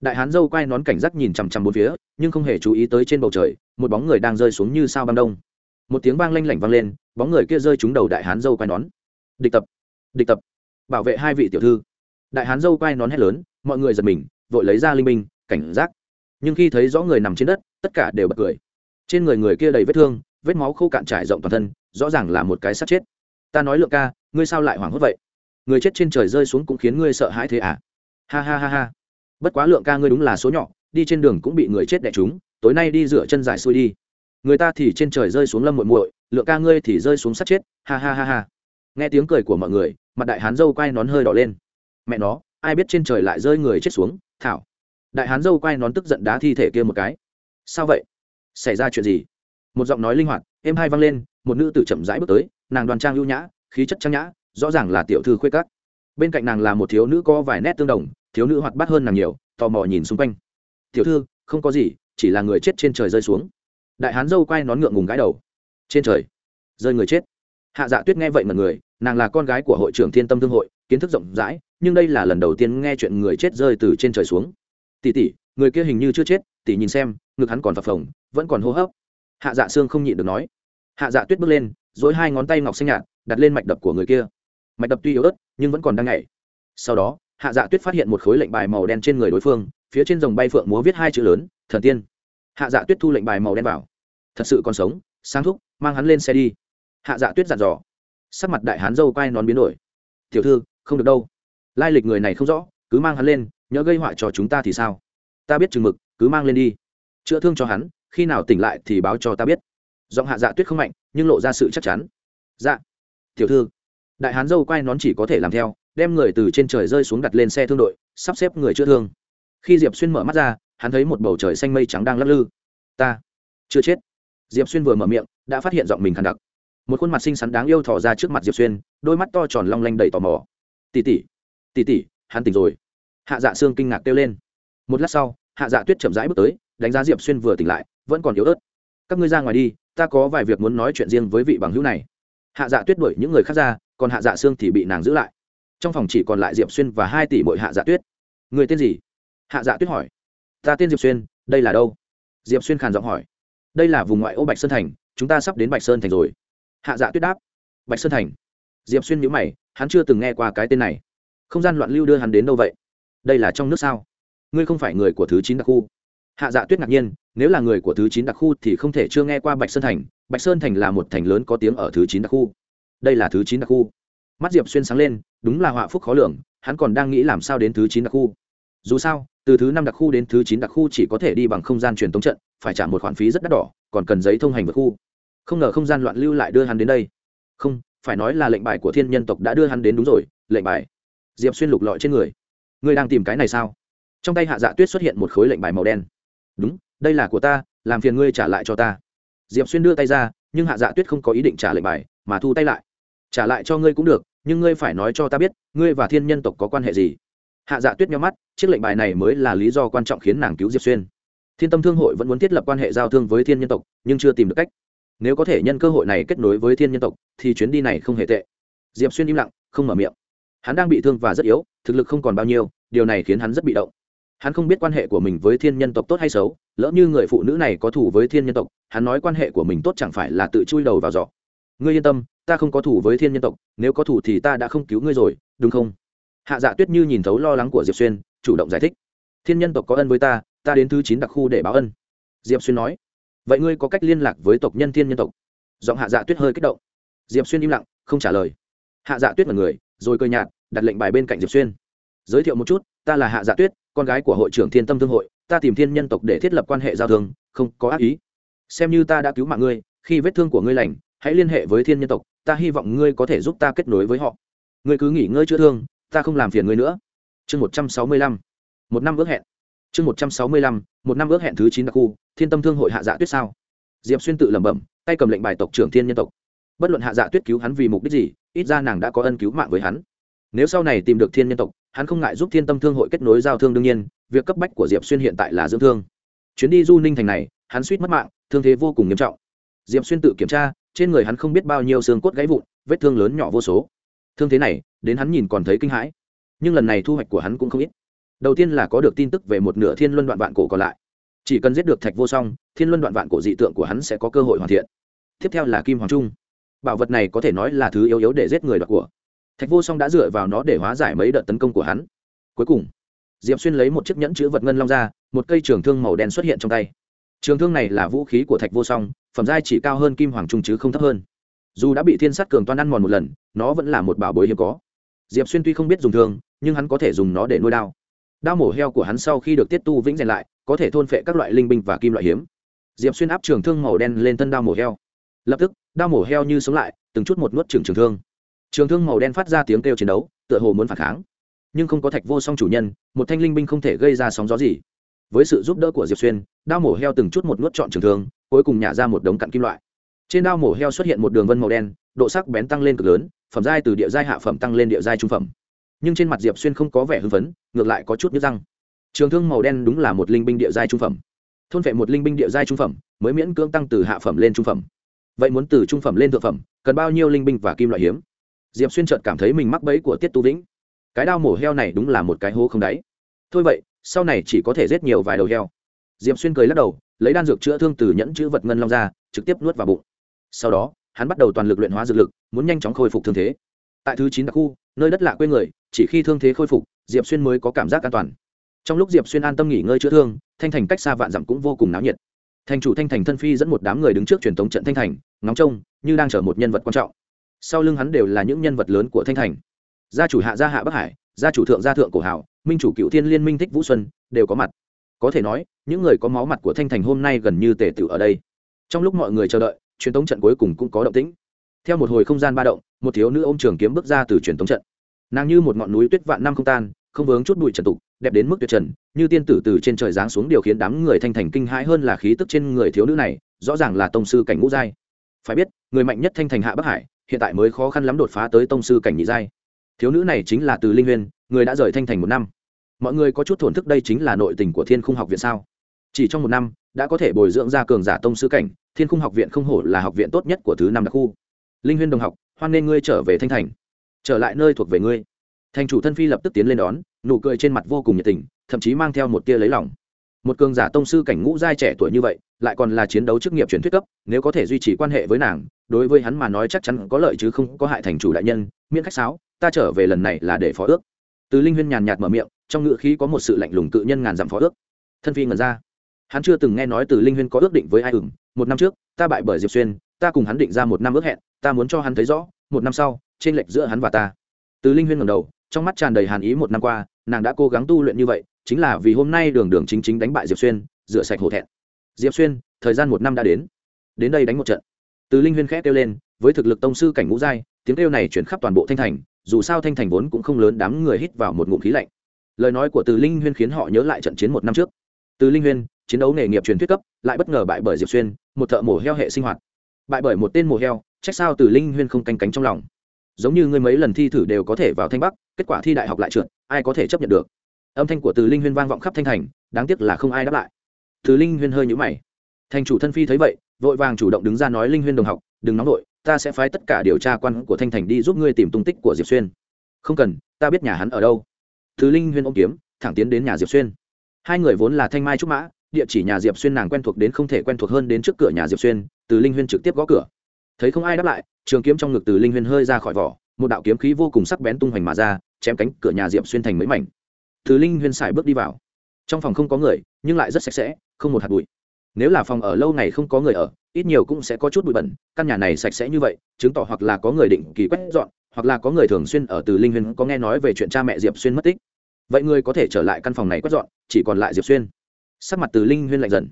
Đại hán dâu quay nón cảnh giác nhìn chằm chằm bốn phía, nhưng không hề chú ý tới trên bầu trời, một bóng người đang rơi xuống như sao băng đông. Một tiếng vang lanh lảnh vang lên bóng người kia rơi trúng đầu đại hán dâu quay nón. Địch tập địch tập. Bảo vệ hai vị tiểu thư. Đại hán dâu quay nón hét lớn, mọi người giật mình, vội lấy ra linh minh cảnh giác. Nhưng khi thấy rõ người nằm trên đất, tất cả đều bật cười. Trên người người kia đầy vết thương, vết máu khô cạn trải rộng toàn thân, rõ ràng là một cái sát chết. Ta nói lượng ca, ngươi sao lại hoảng hốt vậy? Người chết trên trời rơi xuống cũng khiến ngươi sợ hãi thế à? Ha ha ha ha. Bất quá lượng ca ngươi đúng là số nhỏ, đi trên đường cũng bị người chết đẻ chúng tối nay đi rửa chân dài xuôi đi người ta thì trên trời rơi xuống lâm muội muội, lượng ca ngươi thì rơi xuống sát chết, ha ha ha ha. Nghe tiếng cười của mọi người, mặt đại hán dâu quay nón hơi đỏ lên. Mẹ nó, ai biết trên trời lại rơi người chết xuống, thảo. Đại hán dâu quay nón tức giận đá thi thể kia một cái. Sao vậy? Xảy ra chuyện gì? Một giọng nói linh hoạt, êm hai vang lên, một nữ tử chậm rãi bước tới, nàng đoàn trang ưu nhã, khí chất trang nhã, rõ ràng là tiểu thư khuê cắt bên cạnh nàng là một thiếu nữ có vài nét tương đồng, thiếu nữ hoạt bát hơn nàng nhiều, tò mò nhìn xung quanh. Tiểu thư, không có gì, chỉ là người chết trên trời rơi xuống đại hán dâu quay nón ngượng ngùng gái đầu. Trên trời, rơi người chết. Hạ dạ tuyết nghe vậy mật người, nàng là con gái của hội trưởng thiên tâm thương hội, kiến thức rộng rãi, nhưng đây là lần đầu tiên nghe chuyện người chết rơi từ trên trời xuống. Tỷ tỷ, người kia hình như chưa chết, tỷ nhìn xem, ngực hắn còn phập phồng, vẫn còn hô hấp. Hạ dạ xương không nhịn được nói. Hạ dạ tuyết bước lên dối hai ngón tay ngọc xanh nhạt, đặt lên mạch đập của người kia. Mạch đập tuy yếu ớt, nhưng vẫn còn đang nhảy. Sau đó, hạ dạ tuyết phát hiện một khối lệnh bài màu đen trên người đối phương, phía trên dòng bay phượng múa viết hai chữ lớn, thần tiên. Hạ dạ tuyết thu lệnh bài màu đen vào thật sự còn sống, sáng thúc, mang hắn lên xe đi. Hạ dạ tuyết dặn dò. Sắc mặt đại hán dâu quai nón biến đổi. Tiểu thư, không được đâu. Lai lịch người này không rõ, cứ mang hắn lên nhỡ gây họa cho chúng ta thì sao? Ta biết chừng mực, cứ mang lên đi. Chữa thương cho hắn, khi nào tỉnh lại thì báo cho ta biết. Giọng hạ dạ tuyết không mạnh, nhưng lộ ra sự chắc chắn. Dạ. Tiểu thư. Đại hán dâu quay nón chỉ có thể làm theo, đem người từ trên trời rơi xuống đặt lên xe thương đội, sắp xếp người chữa thương. Khi diệp xuyên mở mắt ra, hắn thấy một bầu trời xanh mây trắng đang lắc lư. Ta. Chưa chết diệp xuyên vừa mở miệng, đã phát hiện giọng mình khàn đặc. Một khuôn mặt xinh xắn đáng yêu thỏ ra trước mặt diệp xuyên, đôi mắt to tròn long lanh đầy tò mò. Tỉ tỉ tỉ tỉ hắn tỉnh rồi. Hạ dạ xương kinh ngạc kêu lên. Một lát sau, hạ dạ tuyết chậm rãi bước tới, đánh giá diệp xuyên vừa tỉnh lại, vẫn còn yếu ớt. Các ngươi ra ngoài đi, ta có vài việc muốn nói chuyện riêng với vị bằng hữu này. Hạ dạ tuyết đuổi những người khác ra, còn hạ dạ xương thì bị nàng giữ lại. Trong phòng chỉ còn lại diệp xuyên và hai tỷ bội hạ dạ tuyết. Người tên gì? Hạ dạ tuyết hỏi. Ta tên diệp xuyên, đây là đâu? Diệp xuyên khàn giọng hỏi đây là vùng ngoại ô bạch sơn thành, chúng ta sắp đến bạch sơn thành rồi. Hạ dạ tuyết đáp. Bạch sơn thành. Diệp xuyên nhữ mày, hắn chưa từng nghe qua cái tên này. Không gian loạn lưu đưa hắn đến đâu vậy? Đây là trong nước sao? Ngươi không phải người của thứ chín đặc khu. Hạ dạ tuyết ngạc nhiên, nếu là người của thứ chín đặc khu thì không thể chưa nghe qua bạch sơn thành. Bạch sơn thành là một thành lớn có tiếng ở thứ chín đặc khu. Đây là thứ chín đặc khu. Mắt diệp xuyên sáng lên, đúng là họa phúc khó lường, hắn còn đang nghĩ làm sao đến thứ chín đặc khu. Dù sao, từ thứ năm đặc khu đến thứ chín đặc khu chỉ có thể đi bằng không gian truyền tống trận phải trả một khoản phí rất đắt đỏ, còn cần giấy thông hành vượt khu. Không ngờ không gian loạn lưu lại đưa hắn đến đây. Không, phải nói là lệnh bài của thiên nhân tộc đã đưa hắn đến đúng rồi, lệnh bài. Diệp xuyên lục lọi trên người. Ngươi đang tìm cái này sao? Trong tay hạ dạ tuyết xuất hiện một khối lệnh bài màu đen. Đúng, đây là của ta, làm phiền ngươi trả lại cho ta. Diệp xuyên đưa tay ra, nhưng hạ dạ tuyết không có ý định trả lệnh bài, mà thu tay lại. Trả lại cho ngươi cũng được, nhưng ngươi phải nói cho ta biết, ngươi và thiên nhân tộc có quan hệ gì? Hạ dạ tuyết nhau mắt, chiếc lệnh bài này mới là lý do quan trọng khiến nàng cứu diệp xuyên thiên tâm thương hội vẫn muốn thiết lập quan hệ giao thương với thiên nhân tộc, nhưng chưa tìm được cách. Nếu có thể nhân cơ hội này kết nối với thiên nhân tộc, thì chuyến đi này không hề tệ. Diệp xuyên im lặng, không mở miệng. Hắn đang bị thương và rất yếu, thực lực không còn bao nhiêu, điều này khiến hắn rất bị động. Hắn không biết quan hệ của mình với thiên nhân tộc tốt hay xấu, lỡ như người phụ nữ này có thủ với thiên nhân tộc, hắn nói quan hệ của mình tốt chẳng phải là tự chui đầu vào giỏ. Ngươi yên tâm, ta không có thủ với thiên nhân tộc, nếu có thủ thì ta đã không cứu ngươi rồi, đúng không? Hạ dạ tuyết như nhìn thấu lo lắng của diệp xuyên, chủ động giải thích. Thiên nhân tộc có ân với ta ta đến thứ chín đặc khu để báo ân. Diệp xuyên nói. Vậy ngươi có cách liên lạc với tộc nhân thiên nhân tộc? Giọng hạ dạ tuyết hơi kích động. Diệp xuyên im lặng, không trả lời. Hạ dạ tuyết là người, rồi cười nhạt, đặt lệnh bài bên cạnh diệp xuyên. Giới thiệu một chút, ta là hạ dạ tuyết, con gái của hội trưởng thiên tâm thương hội, ta tìm thiên nhân tộc để thiết lập quan hệ giao thương, không có ác ý. Xem như ta đã cứu mạng ngươi, khi vết thương của ngươi lành, hãy liên hệ với thiên nhân tộc, ta hy vọng ngươi có thể giúp ta kết nối với họ. Ngươi cứ nghỉ ngơi chữa thương, ta không làm phiền ngươi nữa. Chương một trăm sáu mươi lăm. Một năm ước hẹn chương một trăm sáu mươi lăm, một năm ước hẹn thứ chín đặc khu, thiên tâm thương hội hạ dạ tuyết sao? Diệp xuyên tự lẩm bẩm, tay cầm lệnh bài tộc trưởng thiên nhân tộc. Bất luận hạ dạ tuyết cứu hắn vì mục đích gì, ít ra nàng đã có ân cứu mạng với hắn. Nếu sau này tìm được thiên nhân tộc, hắn không ngại giúp thiên tâm thương hội kết nối giao thương đương nhiên, việc cấp bách của diệp xuyên hiện tại là dưỡng thương. Chuyến đi du ninh thành này, hắn suýt mất mạng, thương thế vô cùng nghiêm trọng. Diệp xuyên tự kiểm tra, trên người hắn không biết bao nhiêu xương cốt gãy vụn, vết thương lớn nhỏ vô số. Thương thế này, đến hắn nhìn còn thấy kinh hãi. Nhưng lần này thu hoạch của hắn cũng không ít đầu tiên là có được tin tức về một nửa thiên luân đoạn vạn cổ còn lại. Chỉ cần giết được thạch vô song, thiên luân đoạn vạn cổ dị tượng của hắn sẽ có cơ hội hoàn thiện. Tiếp theo là kim hoàng trung. Bảo vật này có thể nói là thứ yếu yếu để giết người đoạt của. Thạch vô song đã dựa vào nó để hóa giải mấy đợt tấn công của hắn. Cuối cùng, diệp xuyên lấy một chiếc nhẫn chữ vật ngân long ra, một cây trường thương màu đen xuất hiện trong tay. Trường thương này là vũ khí của thạch vô song, phẩm giai chỉ cao hơn kim hoàng trung chứ không thấp hơn. Dù đã bị thiên sát cường toan ăn mòn một lần, nó vẫn là một bảo bối hiếm có. Diệp xuyên tuy không biết dùng thương, nhưng hắn có thể dùng nó để nuôi đao đao mổ heo của hắn sau khi được tiết tu vĩnh rèn lại, có thể thôn phệ các loại linh binh và kim loại hiếm. Diệp xuyên áp trường thương màu đen lên thân đao mổ heo. Lập tức, đao mổ heo như sống lại, từng chút một nuốt trường trường thương. Trường thương màu đen phát ra tiếng kêu chiến đấu, tựa hồ muốn phản kháng. Nhưng không có thạch vô song chủ nhân, một thanh linh binh không thể gây ra sóng gió gì. Với sự giúp đỡ của diệp xuyên, đao mổ heo từng chút một nuốt trọn trường thương, cuối cùng nhả ra một đống cặn kim loại. Trên đao mổ heo xuất hiện một đường vân màu đen, độ sắc bén tăng lên cực lớn, phẩm giai từ địa giai hạ phẩm tăng lên địa giai trung phẩm nhưng trên mặt diệp xuyên không có vẻ hưng phấn, ngược lại có chút nhức răng. Trường thương màu đen đúng là một linh binh địa giai trung phẩm. Thôn vệ một linh binh địa giai trung phẩm, mới miễn cưỡng tăng từ hạ phẩm lên trung phẩm. Vậy muốn từ trung phẩm lên thượng phẩm, cần bao nhiêu linh binh và kim loại hiếm? Diệp xuyên chợt cảm thấy mình mắc bẫy của tiết tu vĩnh. Cái đao mổ heo này đúng là một cái hố không đáy. Thôi vậy, sau này chỉ có thể giết nhiều vài đầu heo. Diệp xuyên cười lắc đầu, lấy đan dược chữa thương từ nhẫn chữ vật ngân long ra, trực tiếp nuốt vào bụng. Sau đó, hắn bắt đầu toàn lực luyện hóa dược lực, muốn nhanh chóng khôi phục thương thế. Tại thứ chín đặc khu, nơi đất lạ quê người chỉ khi thương thế khôi phục, diệp xuyên mới có cảm giác an toàn. Trong lúc diệp xuyên an tâm nghỉ ngơi chữa thương, thanh thành cách xa vạn dặm cũng vô cùng náo nhiệt. Thành chủ thanh thành thân phi dẫn một đám người đứng trước truyền thống trận thanh thành, ngóng trông, như đang chở một nhân vật quan trọng. Sau lưng hắn đều là những nhân vật lớn của thanh thành. Gia chủ hạ gia hạ bắc hải, gia chủ thượng gia thượng cổ hảo, minh chủ cựu thiên liên minh thích vũ xuân, đều có mặt. Có thể nói, những người có máu mặt của thanh thành hôm nay gần như tề tựu ở đây. Trong lúc mọi người chờ đợi, truyền thống trận cuối cùng cũng có động tĩnh. Theo một hồi không gian ba động, một thiếu nữ ô m trường kiếm bước ra từ truyền thống trận nàng như một ngọn núi tuyết vạn năm không tan, không vướng chút bụi trần tục, đẹp đến mức tuyệt trần, như tiên tử từ trên trời giáng xuống điều khiến đám người thanh thành kinh hãi hơn là khí tức trên người thiếu nữ này, rõ ràng là tông sư cảnh ngũ giai. Phải biết, người mạnh nhất thanh thành hạ bắc hải, hiện tại mới khó khăn lắm đột phá tới tông sư cảnh nhị giai. Thiếu nữ này chính là từ linh huyên, người đã rời thanh thành một năm. Mọi người có chút thổn thức đây chính là nội tình của thiên khung học viện sao? Chỉ trong một năm, đã có thể bồi dưỡng ra cường giả tông sư cảnh, thiên khung học viện không hổ là học viện tốt nhất của thứ năm đặc khu. Linh huyên đồng học, hoan nên ngươi trở về thanh thành trở lại nơi thuộc về ngươi. Thành chủ thân phi lập tức tiến lên đón, nụ cười trên mặt vô cùng nhiệt tình, thậm chí mang theo một tia lấy lòng. Một cường giả tông sư cảnh ngũ giai trẻ tuổi như vậy, lại còn là chiến đấu chức nghiệp truyền thuyết cấp, nếu có thể duy trì quan hệ với nàng, đối với hắn mà nói chắc chắn có lợi chứ không có hại thành chủ đại nhân, miễn khách sáo, ta trở về lần này là để phó ước. Từ linh huyên nhàn nhạt mở miệng, trong ngựa khí có một sự lạnh lùng tự nhân ngàn dặm phó ước. Thân phi ngẩn ra. Hắn chưa từng nghe nói từ linh huyên có ước định với ai ửng, một năm trước, ta bại bởi diệp xuyên, ta cùng hắn định ra một năm ước hẹn, ta muốn cho hắn thấy rõ, một năm sau trên lệch giữa hắn và ta. Từ linh huyên ngẩng đầu, trong mắt tràn đầy hàn ý một năm qua, nàng đã cố gắng tu luyện như vậy, chính là vì hôm nay đường đường chính chính đánh bại diệp xuyên, rửa sạch hổ thẹn. Diệp xuyên, thời gian một năm đã đến. Đến đây đánh một trận. Từ linh huyên khẽ kêu lên, với thực lực tông sư cảnh ngũ giai, tiếng kêu này chuyển khắp toàn bộ thanh thành, dù sao thanh thành vốn cũng không lớn, đám người hít vào một ngụm khí lạnh. Lời nói của từ linh huyên khiến họ nhớ lại trận chiến một năm trước. Từ linh huyên, chiến đấu nghề nghiệp truyền thuyết cấp, lại bất ngờ bại bởi diệp xuyên, một thợ mổ heo hệ sinh hoạt. Bại bởi một tên mổ heo, trách sao từ linh huyên không canh cánh trong lòng giống như ngươi mấy lần thi thử đều có thể vào thanh bắc, kết quả thi đại học lại trượt, ai có thể chấp nhận được? Âm thanh của từ linh huyên vang vọng khắp thanh thành, đáng tiếc là không ai đáp lại. Từ linh huyên hơi nhũ mày. Thành chủ thân phi thấy vậy, vội vàng chủ động đứng ra nói linh huyên đồng học, đừng nóng vội, ta sẽ phái tất cả điều tra quan của thanh thành đi giúp ngươi tìm tung tích của diệp xuyên. Không cần, ta biết nhà hắn ở đâu. Từ linh huyên ôm kiếm, thẳng tiến đến nhà diệp xuyên. Hai người vốn là thanh mai trúc mã, địa chỉ nhà diệp xuyên nàng quen thuộc đến không thể quen thuộc hơn đến trước cửa nhà diệp xuyên, từ linh huyên trực tiếp gõ cửa thấy không ai đáp lại, trường kiếm trong ngực từ linh huyên hơi ra khỏi vỏ, một đạo kiếm khí vô cùng sắc bén tung hoành mà ra, chém cánh cửa nhà diệp xuyên thành mấy mảnh. Từ linh huyên xài bước đi vào. Trong phòng không có người, nhưng lại rất sạch sẽ, không một hạt bụi. Nếu là phòng ở lâu ngày không có người ở, ít nhiều cũng sẽ có chút bụi bẩn, căn nhà này sạch sẽ như vậy, chứng tỏ hoặc là có người định kỳ quét dọn, hoặc là có người thường xuyên ở từ linh huyên có nghe nói về chuyện cha mẹ diệp xuyên mất tích. Vậy người có thể trở lại căn phòng này quét dọn, chỉ còn lại diệp xuyên. Sắc mặt từ linh huyên lạnh dần.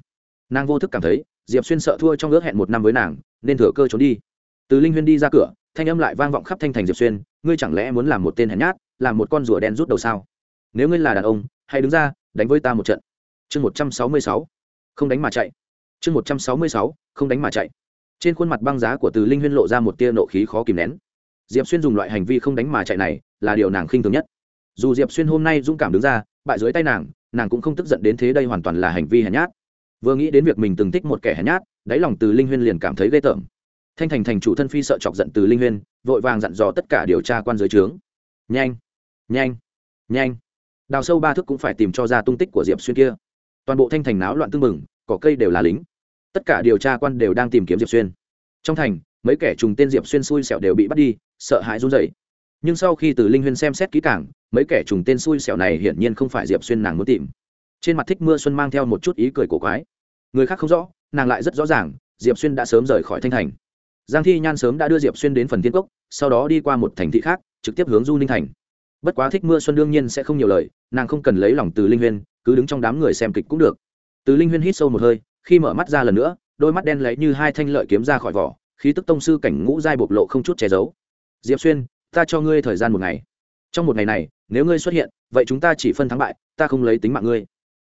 Nàng vô thức cảm thấy diệp xuyên sợ thua trong ước hẹn một năm với nàng, nên thừa cơ trốn đi. Từ linh huyên đi ra cửa, thanh âm lại vang vọng khắp thanh thành diệp xuyên, ngươi chẳng lẽ muốn làm một tên hèn nhát, làm một con rùa đen rút đầu sao? Nếu ngươi là đàn ông, hãy đứng ra, đánh với ta một trận. Chương một trăm sáu mươi sáu, không đánh mà chạy. Chương một trăm sáu mươi sáu, không đánh mà chạy. Trên khuôn mặt băng giá của từ linh huyên lộ ra một tia nộ khí khó kìm nén. Diệp xuyên dùng loại hành vi không đánh mà chạy này là điều nàng khinh thường nhất. Dù diệp xuyên hôm nay dũng cảm đứng ra, bại dưới tay nàng nàng cũng không tức giận đến thế đây hoàn toàn là hành vi hèn nhát vừa nghĩ đến việc mình từng thích một kẻ hèn nhát, đáy lòng từ linh huyên liền cảm thấy ghê tởm. Thanh thành thành chủ thân phi sợ chọc giận từ linh huyên, vội vàng dặn dò tất cả điều tra quan giới trướng. Nhanh nhanh nhanh. Đào sâu ba thước cũng phải tìm cho ra tung tích của diệp xuyên kia. Toàn bộ thanh thành náo loạn tưng mừng cỏ cây đều là lính. Tất cả điều tra quan đều đang tìm kiếm diệp xuyên. Trong thành, mấy kẻ trùng tên diệp xuyên xui xẻo đều bị bắt đi, sợ hãi run rẩy. Nhưng sau khi từ linh huyên xem xét kỹ càng, mấy kẻ trùng tên xui xẻo này hiển nhiên không phải diệp xuyên nàng muốn tìm trên mặt thích mưa xuân mang theo một chút ý cười cổ quái. Người khác không rõ, nàng lại rất rõ ràng, diệp xuyên đã sớm rời khỏi thanh thành. Giang thi nhan sớm đã đưa diệp xuyên đến phần tiên cốc, sau đó đi qua một thành thị khác, trực tiếp hướng du ninh thành. Bất quá thích mưa xuân đương nhiên sẽ không nhiều lời, nàng không cần lấy lòng từ linh huyên, cứ đứng trong đám người xem kịch cũng được. Từ linh huyên hít sâu một hơi, khi mở mắt ra lần nữa, đôi mắt đen lấy như hai thanh lợi kiếm ra khỏi vỏ, khí tức tông sư cảnh ngũ giai bộc lộ không chút che giấu. Diệp xuyên, ta cho ngươi thời gian một ngày. Trong một ngày này, nếu ngươi xuất hiện, vậy chúng ta chỉ phân thắng bại, ta không lấy tính mạng ngươi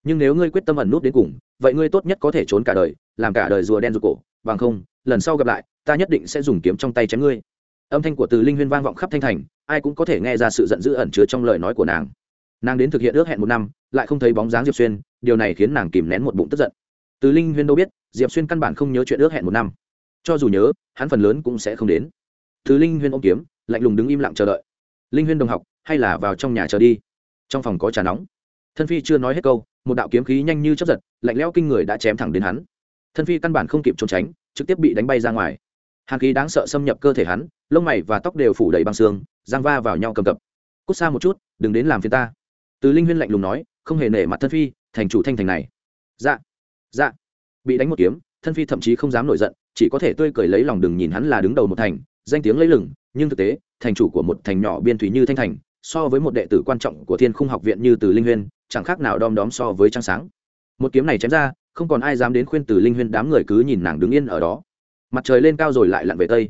nhưng nếu ngươi quyết tâm ẩn nút đến cùng, vậy ngươi tốt nhất có thể trốn cả đời, làm cả đời rùa đen rùa cổ. Bằng không, lần sau gặp lại, ta nhất định sẽ dùng kiếm trong tay chém ngươi. Âm thanh của từ linh huyên vang vọng khắp thanh thành, ai cũng có thể nghe ra sự giận dữ ẩn chứa trong lời nói của nàng. Nàng đến thực hiện ước hẹn một năm, lại không thấy bóng dáng diệp xuyên, điều này khiến nàng kìm nén một bụng tức giận. Từ linh huyên đâu biết, diệp xuyên căn bản không nhớ chuyện ước hẹn một năm. Cho dù nhớ, hắn phần lớn cũng sẽ không đến. Từ linh huyên ôm kiếm, lạnh lùng đứng im lặng chờ đợi. Linh huyên đồng học, hay là vào trong nhà chờ đi. Trong phòng có trà nóng. Thân phi chưa nói hết câu một đạo kiếm khí nhanh như chấp giật, lạnh lẽo kinh người đã chém thẳng đến hắn. Thân phi căn bản không kịp trốn tránh, trực tiếp bị đánh bay ra ngoài. Hàn khí đáng sợ xâm nhập cơ thể hắn, lông mày và tóc đều phủ đầy băng xương, giang va vào nhau cầm cập. Cút xa một chút, đừng đến làm phiền ta. Từ linh huyên lạnh lùng nói, không hề nể mặt thân phi, thành chủ thanh thành này. Dạ dạ. Bị đánh một kiếm, thân phi thậm chí không dám nổi giận, chỉ có thể tươi cười lấy lòng đừng nhìn hắn là đứng đầu một thành, danh tiếng lấy lừng, nhưng thực tế, thành chủ của một thành nhỏ biên thủy như thanh thành, so với một đệ tử quan trọng của thiên khung học viện như từ linh huyên chẳng khác nào đom đóm so với trăng sáng. Một kiếm này chém ra, không còn ai dám đến khuyên từ linh huyên đám người cứ nhìn nàng đứng yên ở đó. Mặt trời lên cao rồi lại lặn về tây.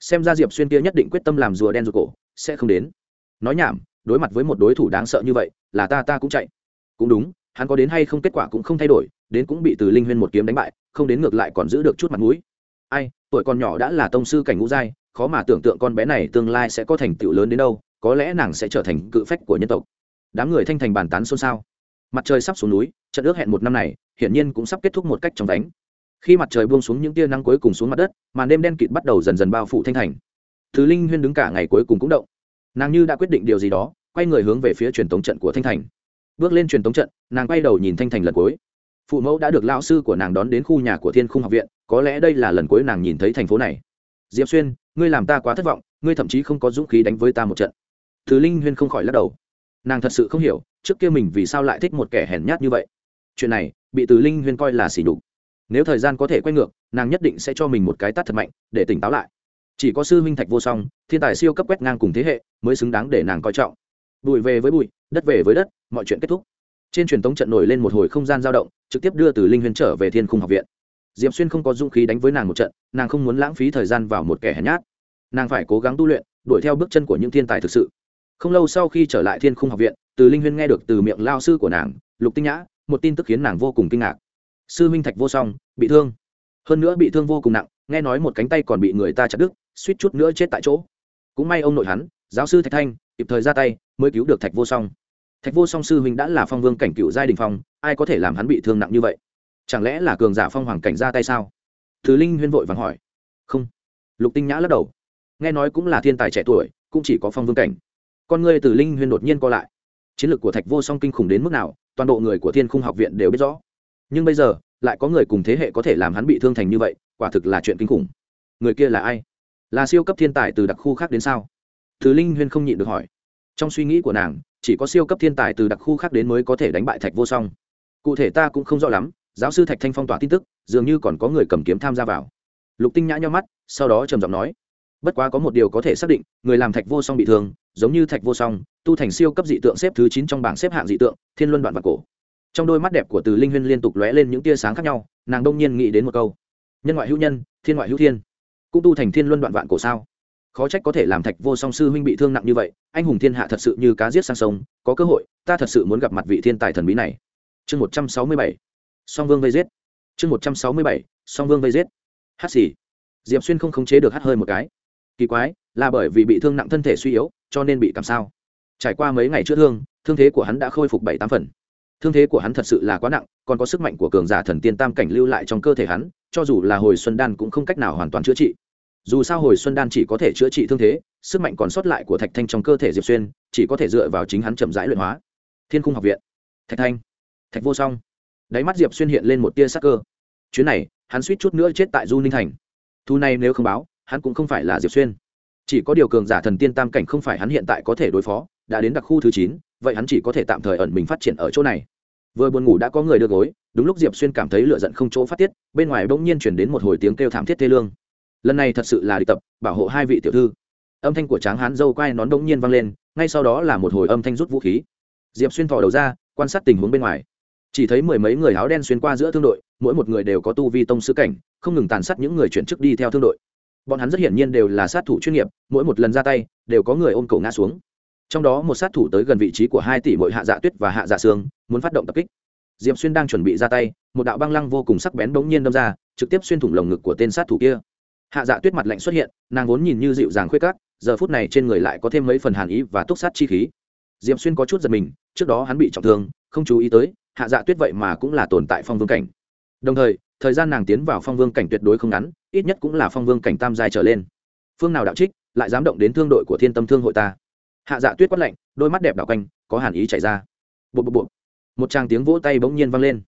Xem ra diệp xuyên kia nhất định quyết tâm làm rùa đen rùa cổ, sẽ không đến. Nói nhảm, đối mặt với một đối thủ đáng sợ như vậy, là ta ta cũng chạy. Cũng đúng, hắn có đến hay không kết quả cũng không thay đổi, đến cũng bị từ linh huyên một kiếm đánh bại, không đến ngược lại còn giữ được chút mặt mũi. Ai, tuổi còn nhỏ đã là tông sư cảnh ngũ giai, khó mà tưởng tượng con bé này tương lai sẽ có thành tựu lớn đến đâu, có lẽ nàng sẽ trở thành cự phách của nhân tộc đám người thanh thành bàn tán xôn xao. Mặt trời sắp xuống núi, trận ước hẹn một năm này, hiển nhiên cũng sắp kết thúc một cách trong đánh khi mặt trời buông xuống những tia nắng cuối cùng xuống mặt đất, màn đêm đen kịt bắt đầu dần dần bao phủ thanh thành. Thứ linh huyên đứng cả ngày cuối cùng cũng động. Nàng như đã quyết định điều gì đó, quay người hướng về phía truyền tống trận của thanh thành. Bước lên truyền tống trận, nàng quay đầu nhìn thanh thành lần cuối. Phụ mẫu đã được lão sư của nàng đón đến khu nhà của thiên khung học viện, có lẽ đây là lần cuối nàng nhìn thấy thành phố này. Diệp xuyên, ngươi làm ta quá thất vọng, ngươi thậm chí không có dũng khí đánh với ta một trận. Thứ linh huyên không khỏi lắc đầu nàng thật sự không hiểu, trước kia mình vì sao lại thích một kẻ hèn nhát như vậy. Chuyện này, bị từ linh huyên coi là xỉ đục nếu thời gian có thể quay ngược, nàng nhất định sẽ cho mình một cái tắt thật mạnh, để tỉnh táo lại. Chỉ có sư huynh thạch vô song, thiên tài siêu cấp quét ngang cùng thế hệ, mới xứng đáng để nàng coi trọng. Bụi về với bụi, đất về với đất, mọi chuyện kết thúc. Trên truyền thống trận nổi lên một hồi không gian dao động, trực tiếp đưa từ linh huyên trở về thiên khung học viện. Diệp xuyên không có dũng khí đánh với nàng một trận, nàng không muốn lãng phí thời gian vào một kẻ hèn nhát. Nàng phải cố gắng tu luyện, đuổi theo bước chân của những thiên tài thực sự không lâu sau khi trở lại thiên khung học viện, từ linh huyên nghe được từ miệng lao sư của nàng, lục tinh nhã, một tin tức khiến nàng vô cùng kinh ngạc. Sư minh thạch vô song, bị thương. Hơn nữa bị thương vô cùng nặng, nghe nói một cánh tay còn bị người ta chặt đứt, suýt chút nữa chết tại chỗ. Cũng may ông nội hắn, giáo sư thạch thanh, kịp thời ra tay, mới cứu được thạch vô song. Thạch vô song sư huynh đã là phong vương cảnh cựu giai đình phong, ai có thể làm hắn bị thương nặng như vậy? Chẳng lẽ là cường giả phong hoàng cảnh ra tay sao? Thứ linh huyên vội vàng hỏi. Không. Lục tinh nhã lắc đầu. Nghe nói cũng là thiên tài trẻ tuổi, cũng chỉ có phong vương cảnh con ngươi từ linh huyên đột nhiên co lại. Chiến lược của thạch vô song kinh khủng đến mức nào, toàn bộ người của thiên khung học viện đều biết rõ. Nhưng bây giờ, lại có người cùng thế hệ có thể làm hắn bị thương thành như vậy, quả thực là chuyện kinh khủng. Người kia là ai? Là siêu cấp thiên tài từ đặc khu khác đến sao? Thứ linh huyên không nhịn được hỏi. Trong suy nghĩ của nàng, chỉ có siêu cấp thiên tài từ đặc khu khác đến mới có thể đánh bại thạch vô song. Cụ thể ta cũng không rõ lắm, giáo sư thạch thanh phong tỏa tin tức, dường như còn có người cầm kiếm tham gia vào. Lục tinh nhã nhau mắt, sau đó trầm giọng nói bất quá có một điều có thể xác định, người làm thạch vô song bị thương, giống như thạch vô song, tu thành siêu cấp dị tượng xếp thứ chín trong bảng xếp hạng dị tượng, thiên luân đoạn và cổ. Trong đôi mắt đẹp của từ linh huyên liên tục lóe lên những tia sáng khác nhau, nàng đông nhiên nghĩ đến một câu. Nhân ngoại hữu nhân, thiên ngoại hữu thiên. Cũng tu thành thiên luân đoạn vạn cổ sao? Khó trách có thể làm thạch vô song sư huynh bị thương nặng như vậy, anh hùng thiên hạ thật sự như cá giết sang sông, có cơ hội, ta thật sự muốn gặp mặt vị thiên tài thần bí này. Chương một trăm sáu mươi bảy. Song vương vây giết. Chương một trăm sáu mươi bảy. Song vương vây giết. Hát xì. Diệp xuyên không khống chế được hát hơi một cái kỳ quái, là bởi vì bị thương nặng thân thể suy yếu, cho nên bị cảm sao. Trải qua mấy ngày chữa thương thương thế của hắn đã khôi phục bảy tám phần. Thương thế của hắn thật sự là quá nặng, còn có sức mạnh của cường giả thần tiên tam cảnh lưu lại trong cơ thể hắn, cho dù là hồi xuân đan cũng không cách nào hoàn toàn chữa trị. Dù sao hồi xuân đan chỉ có thể chữa trị thương thế, sức mạnh còn sót lại của thạch thanh trong cơ thể diệp xuyên, chỉ có thể dựa vào chính hắn chậm rãi luyện hóa. Thiên cung học viện. Thạch thanh. Thạch vô song. Đáy mắt diệp xuyên hiện lên một tia sắc cơ. Chuyến này, hắn suýt chút nữa chết tại du ninh thành. Thu này nếu không báo hắn cũng không phải là diệp xuyên. Chỉ có điều cường giả thần tiên tam cảnh không phải hắn hiện tại có thể đối phó, đã đến đặc khu thứ chín, vậy hắn chỉ có thể tạm thời ẩn mình phát triển ở chỗ này. Vừa buồn ngủ đã có người đưa gối, đúng lúc diệp xuyên cảm thấy lựa giận không chỗ phát tiết, bên ngoài bỗng nhiên chuyển đến một hồi tiếng kêu thảm thiết thê lương. Lần này thật sự là đi tập, bảo hộ hai vị tiểu thư. Âm thanh của tráng hán dâu quai nón bỗng nhiên vang lên, ngay sau đó là một hồi âm thanh rút vũ khí. Diệp xuyên thò đầu ra, quan sát tình huống bên ngoài. Chỉ thấy mười mấy người áo đen xuyên qua giữa thương đội, mỗi một người đều có tu vi tông sư cảnh, không ngừng tàn sát những người chuyển chức đi theo thương đội bọn hắn rất hiển nhiên đều là sát thủ chuyên nghiệp, mỗi một lần ra tay, đều có người ôm cổ ngã xuống. Trong đó một sát thủ tới gần vị trí của hai tỷ mỗi hạ dạ tuyết và hạ dạ sương, muốn phát động tập kích. Diệp xuyên đang chuẩn bị ra tay, một đạo băng lăng vô cùng sắc bén bỗng nhiên đâm ra, trực tiếp xuyên thủng lồng ngực của tên sát thủ kia. Hạ dạ tuyết mặt lạnh xuất hiện, nàng vốn nhìn như dịu dàng khuyết cát giờ phút này trên người lại có thêm mấy phần hàn ý và túc sát chi khí. Diệp xuyên có chút giật mình, trước đó hắn bị trọng thương, không chú ý tới, hạ dạ tuyết vậy mà cũng là tồn tại phong vương cảnh đồng thời thời gian nàng tiến vào phong vương cảnh tuyệt đối không ngắn, ít nhất cũng là phong vương cảnh tam giai trở lên. Phương nào đạo trích, lại dám động đến thương đội của thiên tâm thương hội ta. Hạ dạ tuyết quát lạnh, đôi mắt đẹp đảo quanh, có hàn ý chảy ra. Bộ bộ bộ một tràng tiếng vỗ tay bỗng nhiên vang lên.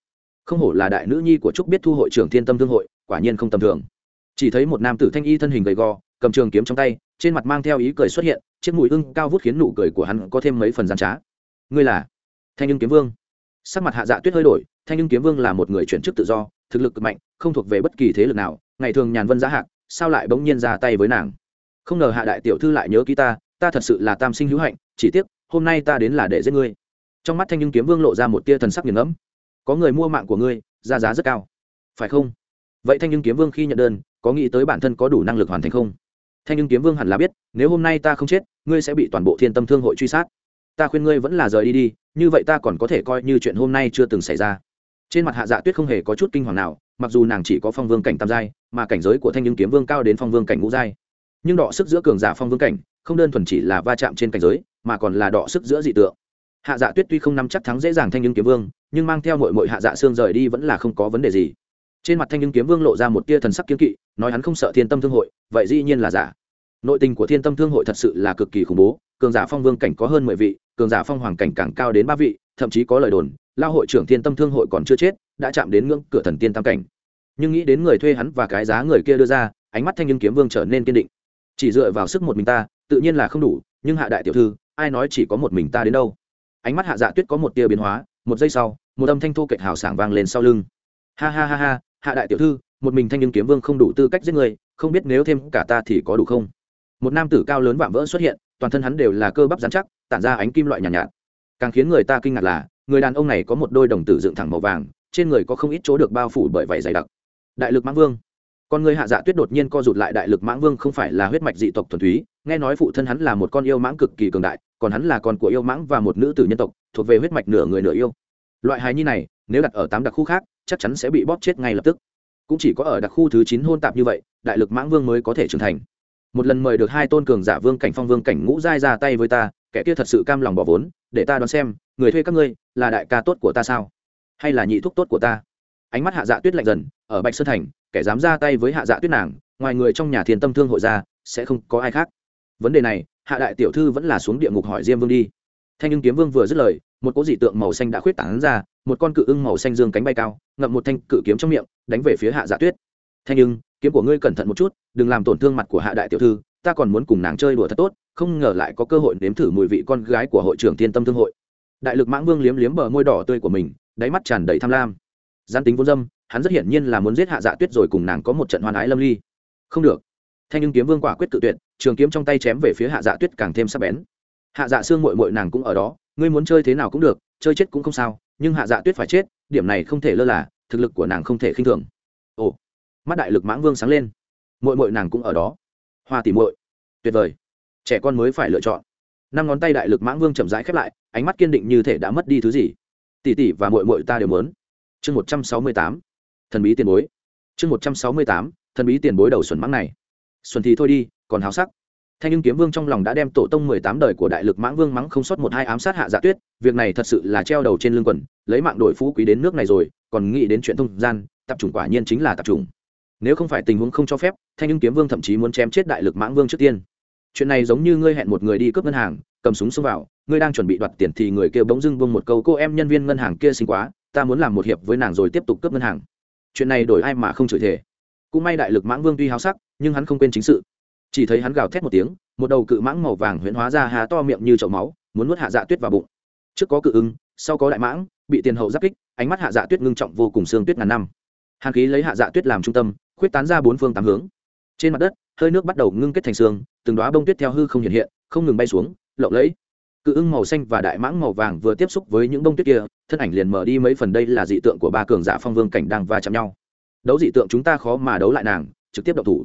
Không hổ là đại nữ nhi của trúc biết thu hội trưởng thiên tâm thương hội, quả nhiên không tầm thường. Chỉ thấy một nam tử thanh y thân hình gầy gò, cầm trường kiếm trong tay, trên mặt mang theo ý cười xuất hiện, chiếc mũi ưng cao vút khiến nụ cười của hắn có thêm mấy phần gian trá. Ngươi là thanh ưng kiếm vương sắc mặt hạ dạ tuyết hơi đổi, thanh nhưng kiếm vương là một người chuyển chức tự do, thực lực cực mạnh, không thuộc về bất kỳ thế lực nào, ngày thường nhàn vân giá hạc, sao lại bỗng nhiên ra tay với nàng? Không ngờ hạ đại tiểu thư lại nhớ ký ta ta thật sự là tam sinh hữu hạnh, chỉ tiếc, hôm nay ta đến là để giết ngươi. Trong mắt thanh nhưng kiếm vương lộ ra một tia thần sắc nghiền ngẫm. Có người mua mạng của ngươi, ra giá rất cao. Phải không? Vậy thanh nhưng kiếm vương khi nhận đơn, có nghĩ tới bản thân có đủ năng lực hoàn thành không? Thanh nhưng kiếm vương hẳn là biết, nếu hôm nay ta không chết, ngươi sẽ bị toàn bộ thiên tâm thương hội truy sát ta khuyên ngươi vẫn là rời đi đi, như vậy ta còn có thể coi như chuyện hôm nay chưa từng xảy ra. Trên mặt hạ dạ tuyết không hề có chút kinh hoàng nào, mặc dù nàng chỉ có phong vương cảnh tam giai, mà cảnh giới của thanh nhưng kiếm vương cao đến phong vương cảnh ngũ giai. Nhưng đọ sức giữa cường giả phong vương cảnh, không đơn thuần chỉ là va chạm trên cảnh giới, mà còn là đọ sức giữa dị tượng. Hạ dạ tuyết tuy không nắm chắc thắng dễ dàng thanh nhưng kiếm vương, nhưng mang theo mội mội hạ dạ xương rời đi vẫn là không có vấn đề gì. Trên mặt thanh nhưng kiếm vương lộ ra một tia thần sắc kiếm kỵ, nói hắn không sợ thiên tâm thương hội, vậy dĩ nhiên là giả. Nội tình của thiên tâm thương hội thật sự là cực kỳ khủng bố, cường giả phong vương cảnh có hơn mười vị cường giả phong hoàng cảnh càng cao đến ba vị, thậm chí có lời đồn lao hội trưởng thiên tâm thương hội còn chưa chết, đã chạm đến ngưỡng cửa thần tiên tam cảnh. Nhưng nghĩ đến người thuê hắn và cái giá người kia đưa ra, ánh mắt thanh nhưng kiếm vương trở nên kiên định. Chỉ dựa vào sức một mình ta, tự nhiên là không đủ, nhưng hạ đại tiểu thư, ai nói chỉ có một mình ta đến đâu? Ánh mắt hạ dạ tuyết có một tia biến hóa, một giây sau, một âm thanh thô kệch hào sảng vang lên sau lưng. Ha ha ha ha, hạ đại tiểu thư, một mình thanh nhưng kiếm vương không đủ tư cách giết người, không biết nếu thêm cả ta thì có đủ không? Một nam tử cao lớn vạm vỡ xuất hiện toàn thân hắn đều là cơ bắp dán chắc tản ra ánh kim loại nhàn nhạt, nhạt. Càng khiến người ta kinh ngạc là người đàn ông này có một đôi đồng tử dựng thẳng màu vàng trên người có không ít chỗ được bao phủ bởi vảy dày đặc. Đại lực mãng vương. Con người hạ dạ tuyết đột nhiên co rụt lại đại lực mãng vương không phải là huyết mạch dị tộc thuần túy nghe nói phụ thân hắn là một con yêu mãng cực kỳ cường đại còn hắn là con của yêu mãng và một nữ tử nhân tộc thuộc về huyết mạch nửa người nửa yêu. Loại hài nhi này nếu đặt ở tám đặc khu khác chắc chắn sẽ bị bóp chết ngay lập tức. Cũng chỉ có ở đặc khu thứ chín hôn tạp như vậy đại lực mãng vương mới có thể trưởng thành một lần mời được hai tôn cường giả vương cảnh phong vương cảnh ngũ giai ra tay với ta, kẻ kia thật sự cam lòng bỏ vốn, để ta đoán xem, người thuê các ngươi là đại ca tốt của ta sao? Hay là nhị thúc tốt của ta? Ánh mắt hạ dạ tuyết lạnh dần, ở bạch sơn thành, kẻ dám ra tay với hạ dạ tuyết nàng, ngoài người trong nhà thiền tâm thương hội ra, sẽ không có ai khác. Vấn đề này, hạ đại tiểu thư vẫn là xuống địa ngục hỏi diêm vương đi. Thanh ưng kiếm vương vừa dứt lời, một cỗ dị tượng màu xanh đã khuyết tảng ra, một con cự ưng màu xanh dương cánh bay cao, ngậm một thanh cự kiếm trong miệng, đánh về phía hạ dạ tuyết. Thanh ưng kiếm của ngươi cẩn thận một chút, đừng làm tổn thương mặt của hạ đại tiểu thư, ta còn muốn cùng nàng chơi đùa thật tốt, không ngờ lại có cơ hội nếm thử mùi vị con gái của hội trưởng thiên tâm thương hội. Đại lực mãng vương liếm liếm bờ môi đỏ tươi của mình, đáy mắt tràn đầy tham lam. Gian tính vô dâm, hắn rất hiển nhiên là muốn giết hạ dạ tuyết rồi cùng nàng có một trận hoan ái lâm ly. Không được. Thanh nhưng kiếm vương quả quyết tự tuyệt, trường kiếm trong tay chém về phía hạ dạ tuyết càng thêm sắc bén. Hạ dạ xương mội mội nàng cũng ở đó, ngươi muốn chơi thế nào cũng được, chơi chết cũng không sao, nhưng hạ dạ tuyết phải chết, điểm này không thể lơ là, thực lực của nàng không thể khinh thường. Ồ mắt đại lực mãng vương sáng lên. Mội mội nàng cũng ở đó. Hoa tỉ mội tuyệt vời. Trẻ con mới phải lựa chọn. Năm ngón tay đại lực mãng vương chậm rãi khép lại, ánh mắt kiên định như thể đã mất đi thứ gì. Tỷ tỷ và mội mội ta đều muốn. Chương một trăm sáu mươi tám. Thần bí tiền bối. Chương một trăm sáu mươi tám. Thần bí tiền bối đầu xuẩn mãng này. Xuân thì thôi đi, còn háo sắc. Thanh nhưng kiếm vương trong lòng đã đem tổ tông mười tám đời của đại lực mãng vương mắng không sót một hai ám sát hạ dạ tuyết, việc này thật sự là treo đầu trên lưng quần, lấy mạng đổi phú quý đến nước này rồi, còn nghĩ đến chuyện thông gian, tập trung quả nhiên chính là tập trung nếu không phải tình huống không cho phép, thanh nhưng kiếm vương thậm chí muốn chém chết đại lực mãng vương trước tiên. Chuyện này giống như ngươi hẹn một người đi cướp ngân hàng, cầm súng xông vào, ngươi đang chuẩn bị đoạt tiền thì người kia bỗng dưng vương một câu, cô em nhân viên ngân hàng kia xinh quá, ta muốn làm một hiệp với nàng rồi tiếp tục cướp ngân hàng. Chuyện này đổi ai mà không chửi thể cũng may đại lực mãng vương tuy háo sắc, nhưng hắn không quên chính sự. Chỉ thấy hắn gào thét một tiếng, một đầu cự mãng màu vàng huyễn hóa ra há to miệng như chậu máu, muốn nuốt hạ dạ tuyết vào bụng. Trước có cự ưng, sau có đại mãng, bị tiền hậu giáp kích, ánh mắt hạ dạ tuyết ngưng trọng vô cùng xương tuyết ngàn năm. Hàn khí lấy hạ dạ tuyết làm trung tâm khuyết tán ra bốn phương tám hướng. Trên mặt đất, hơi nước bắt đầu ngưng kết thành xương, từng đoá bông tuyết theo hư không hiện hiện, không ngừng bay xuống, lộng lẫy. Cự ưng màu xanh và đại mãng màu vàng vừa tiếp xúc với những bông tuyết kia, thân ảnh liền mở đi mấy phần đây là dị tượng của ba cường giả phong vương cảnh đang va chạm nhau. Đấu dị tượng chúng ta khó mà đấu lại nàng, trực tiếp đậu thủ.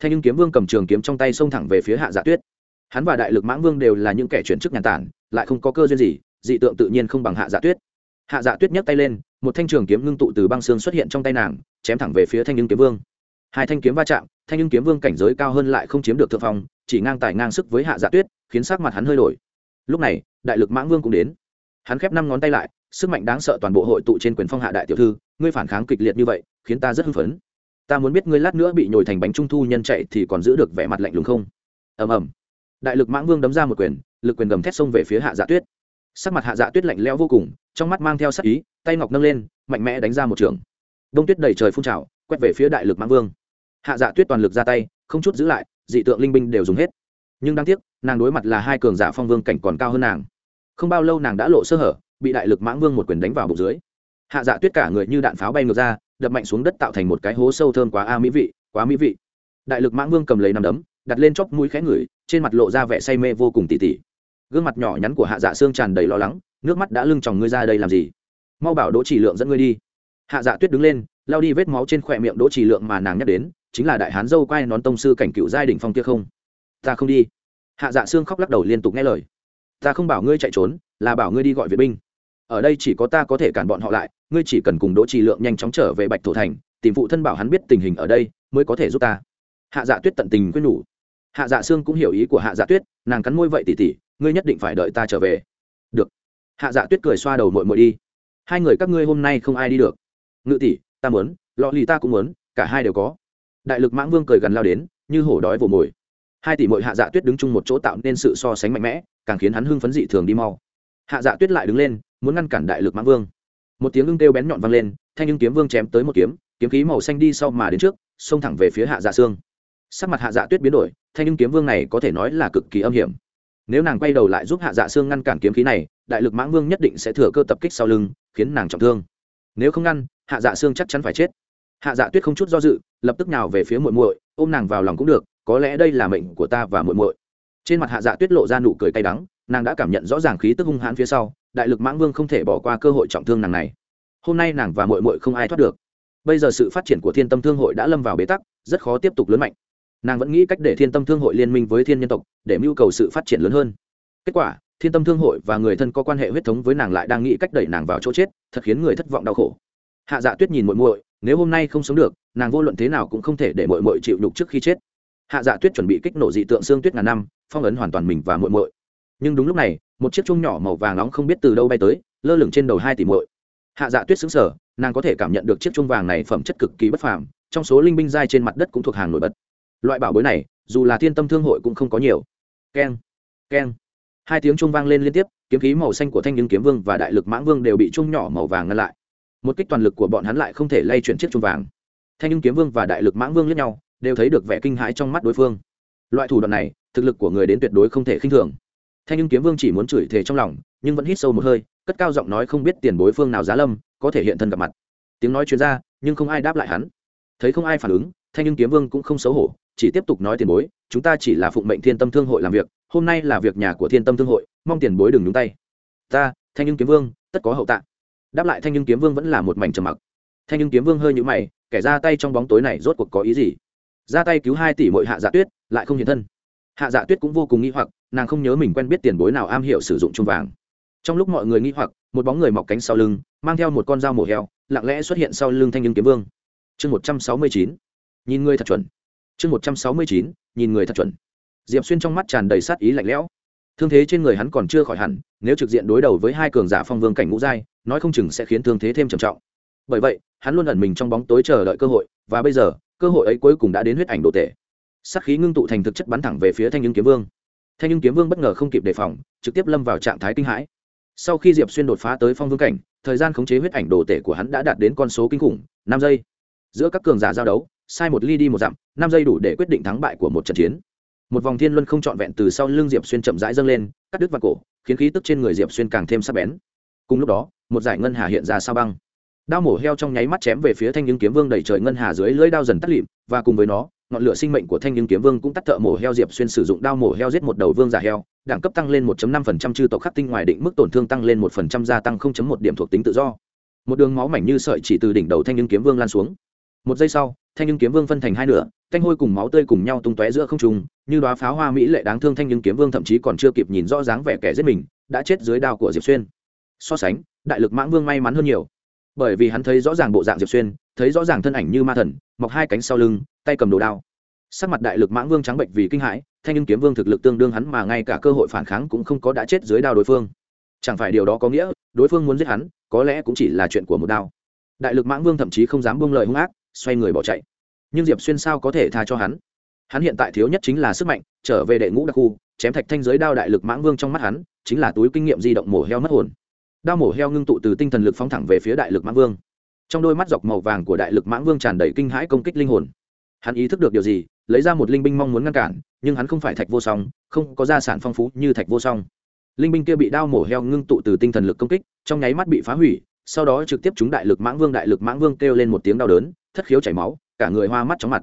Thanh nhưng kiếm vương cầm trường kiếm trong tay xông thẳng về phía hạ dạ tuyết. Hắn và đại lực mãng vương đều là những kẻ chuyển chức nhàn tản, lại không có cơ duyên gì, dị tượng tự nhiên không bằng hạ dạ tuyết. Hạ dạ tuyết nhấc tay lên, một thanh trường kiếm ngưng tụ từ băng xương xuất hiện trong tay nàng, chém thẳng về phía thanh nhưng kiếm vương hai thanh kiếm va chạm, thanh nhưng kiếm vương cảnh giới cao hơn lại không chiếm được thượng phong, chỉ ngang tài ngang sức với hạ dạ tuyết, khiến sắc mặt hắn hơi đổi. Lúc này, đại lực mãng vương cũng đến. Hắn khép năm ngón tay lại, sức mạnh đáng sợ toàn bộ hội tụ trên quyền phong hạ đại tiểu thư, ngươi phản kháng kịch liệt như vậy, khiến ta rất hưng phấn. Ta muốn biết ngươi lát nữa bị nhồi thành bánh trung thu nhân chạy thì còn giữ được vẻ mặt lạnh lùng không? Ầm ầm. Đại lực mãng vương đấm ra một quyền, lực quyền gầm thét xông về phía hạ dạ tuyết. Sắc mặt hạ dạ tuyết lạnh lẽo vô cùng, trong mắt mang theo sắc ý, tay ngọc nâng lên, mạnh mẽ đánh ra một trường. Đông tuyết đầy trời phun trào, quét về phía đại lực mãng vương hạ dạ tuyết toàn lực ra tay, không chút giữ lại, dị tượng linh binh đều dùng hết. Nhưng đáng tiếc, nàng đối mặt là hai cường giả phong vương cảnh còn cao hơn nàng. Không bao lâu nàng đã lộ sơ hở, bị đại lực mãng vương một quyền đánh vào bụng dưới. Hạ dạ tuyết cả người như đạn pháo bay ngược ra, đập mạnh xuống đất tạo thành một cái hố sâu thơm quá a mỹ vị, quá mỹ vị. Đại lực mãng vương cầm lấy nằm đấm, đặt lên chóp mũi khẽ ngửi, trên mặt lộ ra vẻ say mê vô cùng tỉ tỉ. Gương mặt nhỏ nhắn của hạ dạ xương tràn đầy lo lắng, nước mắt đã lưng chòng ngươi ra đây làm gì? Mau bảo đỗ chỉ lượng dẫn ngươi đi. Hạ dạ tuyết đứng lên lao đi vết máu trên khỏe miệng đỗ chỉ lượng mà nàng nhắc đến chính là đại hán dâu quay nón tông sư cảnh cựu giai đỉnh phong kia không? Ta không đi. Hạ dạ xương khóc lắc đầu liên tục nghe lời. Ta không bảo ngươi chạy trốn, là bảo ngươi đi gọi vệ binh. Ở đây chỉ có ta có thể cản bọn họ lại, ngươi chỉ cần cùng đỗ trì lượng nhanh chóng trở về bạch thổ thành, tìm phụ thân bảo hắn biết tình hình ở đây, mới có thể giúp ta. Hạ dạ tuyết tận tình quyết nhủ. Hạ dạ sương cũng hiểu ý của hạ dạ tuyết, nàng cắn môi vậy tỉ tỉ, ngươi nhất định phải đợi ta trở về. Được. Hạ dạ tuyết cười xoa đầu mội mội đi. Hai người các ngươi hôm nay không ai đi được. Ngự tỷ, ta muốn, lọ lì ta cũng muốn, cả hai đều có đại lực mãng vương cười gần lao đến, như hổ đói vồ mồi. Hai tỷ mội hạ dạ tuyết đứng chung một chỗ tạo nên sự so sánh mạnh mẽ, càng khiến hắn hưng phấn dị thường đi mau. Hạ dạ tuyết lại đứng lên, muốn ngăn cản đại lực mãng vương. Một tiếng ưng kêu bén nhọn vang lên, thanh nhưng kiếm vương chém tới một kiếm kiếm khí màu xanh đi sau mà đến trước, xông thẳng về phía hạ dạ xương. Sắc mặt hạ dạ tuyết biến đổi, thanh nhưng kiếm vương này có thể nói là cực kỳ âm hiểm. Nếu nàng quay đầu lại giúp hạ dạ xương ngăn cản kiếm khí này, đại lực mãng vương nhất định sẽ thừa cơ tập kích sau lưng, khiến nàng trọng thương. Nếu không ngăn, hạ dạ xương chắc chắn phải chết hạ dạ tuyết không chút do dự, lập tức nào về phía muội muội, ôm nàng vào lòng cũng được, có lẽ đây là mệnh của ta và muội muội. Trên mặt hạ dạ tuyết lộ ra nụ cười cay đắng, nàng đã cảm nhận rõ ràng khí tức hung hãn phía sau, đại lực mãng vương không thể bỏ qua cơ hội trọng thương nàng này. Hôm nay nàng và Muội Muội không ai thoát được. Bây giờ sự phát triển của thiên tâm thương hội đã lâm vào bế tắc, rất khó tiếp tục lớn mạnh. Nàng vẫn nghĩ cách để thiên tâm thương hội liên minh với thiên nhân tộc, để mưu cầu sự phát triển lớn hơn. Kết quả, thiên tâm thương hội và người thân có quan hệ huyết thống với nàng lại đang nghĩ cách đẩy nàng vào chỗ chết, thật khiến người thất vọng đau khổ. Hạ dạ tuyết nhìn muội muội nếu hôm nay không sống được, nàng vô luận thế nào cũng không thể để muội muội chịu nhục trước khi chết. Hạ dạ tuyết chuẩn bị kích nổ dị tượng xương tuyết ngàn năm, phong ấn hoàn toàn mình và muội muội. Nhưng đúng lúc này, một chiếc chuông nhỏ màu vàng nóng không biết từ đâu bay tới, lơ lửng trên đầu hai tỷ muội. Hạ dạ tuyết xứng sở nàng có thể cảm nhận được chiếc chuông vàng này phẩm chất cực kỳ bất phàm, trong số linh binh giai trên mặt đất cũng thuộc hàng nổi bật. Loại bảo bối này, dù là thiên tâm thương hội cũng không có nhiều. Keng keng. Hai tiếng chuông vang lên liên tiếp, kiếm khí màu xanh của thanh nhưng kiếm vương và đại lực mãng vương đều bị chuông nhỏ màu vàng ngăn lại một kích toàn lực của bọn hắn lại không thể lay chuyển chiếc chuông vàng. Thanh nhưng kiếm vương và đại lực mãng vương lẫn nhau, đều thấy được vẻ kinh hãi trong mắt đối phương. Loại thủ đoạn này, thực lực của người đến tuyệt đối không thể khinh thường. Thanh nhưng kiếm vương chỉ muốn chửi thề trong lòng, nhưng vẫn hít sâu một hơi, cất cao giọng nói không biết tiền bối phương nào giá lâm, có thể hiện thân gặp mặt. Tiếng nói chuyên ra, nhưng không ai đáp lại hắn. Thấy không ai phản ứng, thanh nhưng kiếm vương cũng không xấu hổ, chỉ tiếp tục nói tiền bối, chúng ta chỉ là phụng mệnh thiên tâm thương hội làm việc, hôm nay là việc nhà của thiên tâm thương hội, mong tiền bối đừng nhúng tay. Ta, thanh nhưng kiếm vương, tất có hậu tạ đáp lại thanh nhưng kiếm vương vẫn là một mảnh trầm mặc. Thanh nhưng kiếm vương hơi nhũ mày, kẻ ra tay trong bóng tối này rốt cuộc có ý gì? Ra tay cứu hai tỷ mội hạ dạ tuyết, lại không hiện thân. Hạ dạ tuyết cũng vô cùng nghi hoặc, nàng không nhớ mình quen biết tiền bối nào am hiểu sử dụng chung vàng. Trong lúc mọi người nghi hoặc, một bóng người mọc cánh sau lưng, mang theo một con dao mổ heo, lặng lẽ xuất hiện sau lưng thanh nhưng kiếm vương. Chương một trăm sáu mươi chín. Nhìn người thật chuẩn. Chương một trăm sáu mươi chín, nhìn người thật chuẩn. Diệp xuyên trong mắt tràn đầy sát ý lạnh lẽo thương thế trên người hắn còn chưa khỏi hẳn, nếu trực diện đối đầu với hai cường giả phong vương cảnh ngũ giai, nói không chừng sẽ khiến thương thế thêm trầm trọng. Bởi vậy, hắn luôn ẩn mình trong bóng tối chờ đợi cơ hội, và bây giờ, cơ hội ấy cuối cùng đã đến huyết ảnh đồ tể. Sắc khí ngưng tụ thành thực chất bắn thẳng về phía thanh nhưng kiếm vương. Thanh nhưng kiếm vương bất ngờ không kịp đề phòng, trực tiếp lâm vào trạng thái kinh hãi. Sau khi diệp xuyên đột phá tới phong vương cảnh, thời gian khống chế huyết ảnh đồ tể của hắn đã đạt đến con số kinh khủng, năm giây. Giữa các cường giả giao đấu, sai một ly đi một dặm, năm giây đủ để quyết định thắng bại của một trận chiến một vòng thiên luân không trọn vẹn từ sau lưng diệp xuyên chậm rãi dâng lên, cắt đứt vào cổ, khiến khí tức trên người diệp xuyên càng thêm sắc bén. Cùng lúc đó, một giải ngân hà hiện ra sao băng. Đao mổ heo trong nháy mắt chém về phía thanh nhưng kiếm vương đẩy trời ngân hà dưới lưỡi đao dần tắt lịm, và cùng với nó, ngọn lửa sinh mệnh của thanh nhưng kiếm vương cũng tắt thợ mổ heo diệp xuyên sử dụng đao mổ heo giết một đầu vương giả heo, đẳng cấp tăng lên 1.5% chư tộc khắc tinh ngoài định mức tổn thương tăng lên 1% gia tăng 0.1 điểm thuộc tính tự do. Một đường máu mảnh như sợi chỉ từ đỉnh đầu thanh nhưng kiếm vương lan xuống một giây sau, thanh nhưng kiếm vương phân thành hai nửa, thanh hôi cùng máu tươi cùng nhau tung tóe giữa không trung, như đoá pháo hoa mỹ lệ đáng thương thanh nhưng kiếm vương thậm chí còn chưa kịp nhìn rõ dáng vẻ kẻ giết mình, đã chết dưới đao của diệp xuyên. So sánh, đại lực mãng vương may mắn hơn nhiều. Bởi vì hắn thấy rõ ràng bộ dạng diệp xuyên, thấy rõ ràng thân ảnh như ma thần, mọc hai cánh sau lưng, tay cầm đồ đao. Sắc mặt đại lực mãng vương trắng bệnh vì kinh hãi, thanh nhưng kiếm vương thực lực tương đương hắn mà ngay cả cơ hội phản kháng cũng không có đã chết dưới đao đối phương. Chẳng phải điều đó có nghĩa, đối phương muốn giết hắn, có lẽ cũng chỉ là chuyện của một đao. Đại lực mãng vương thậm chí không dám buông lời hung ác xoay người bỏ chạy. Nhưng diệp xuyên sao có thể tha cho hắn? Hắn hiện tại thiếu nhất chính là sức mạnh, trở về đệ ngũ đặc khu, chém thạch thanh giới đao đại lực mãng vương trong mắt hắn, chính là túi kinh nghiệm di động mổ heo mất hồn. Đao mổ heo ngưng tụ từ tinh thần lực phóng thẳng về phía đại lực mãng vương. Trong đôi mắt dọc màu vàng của đại lực mãng vương tràn đầy kinh hãi công kích linh hồn. Hắn ý thức được điều gì, lấy ra một linh binh mong muốn ngăn cản, nhưng hắn không phải thạch vô song, không có gia sản phong phú như thạch vô song. Linh binh kia bị đao mổ heo ngưng tụ từ tinh thần lực công kích, trong nháy mắt bị phá hủy, sau đó trực tiếp trúng đại lực mãng vương, đại lực mãng vương kêu lên một tiếng đau đớn thất khiếu chảy máu, cả người hoa mắt chóng mặt.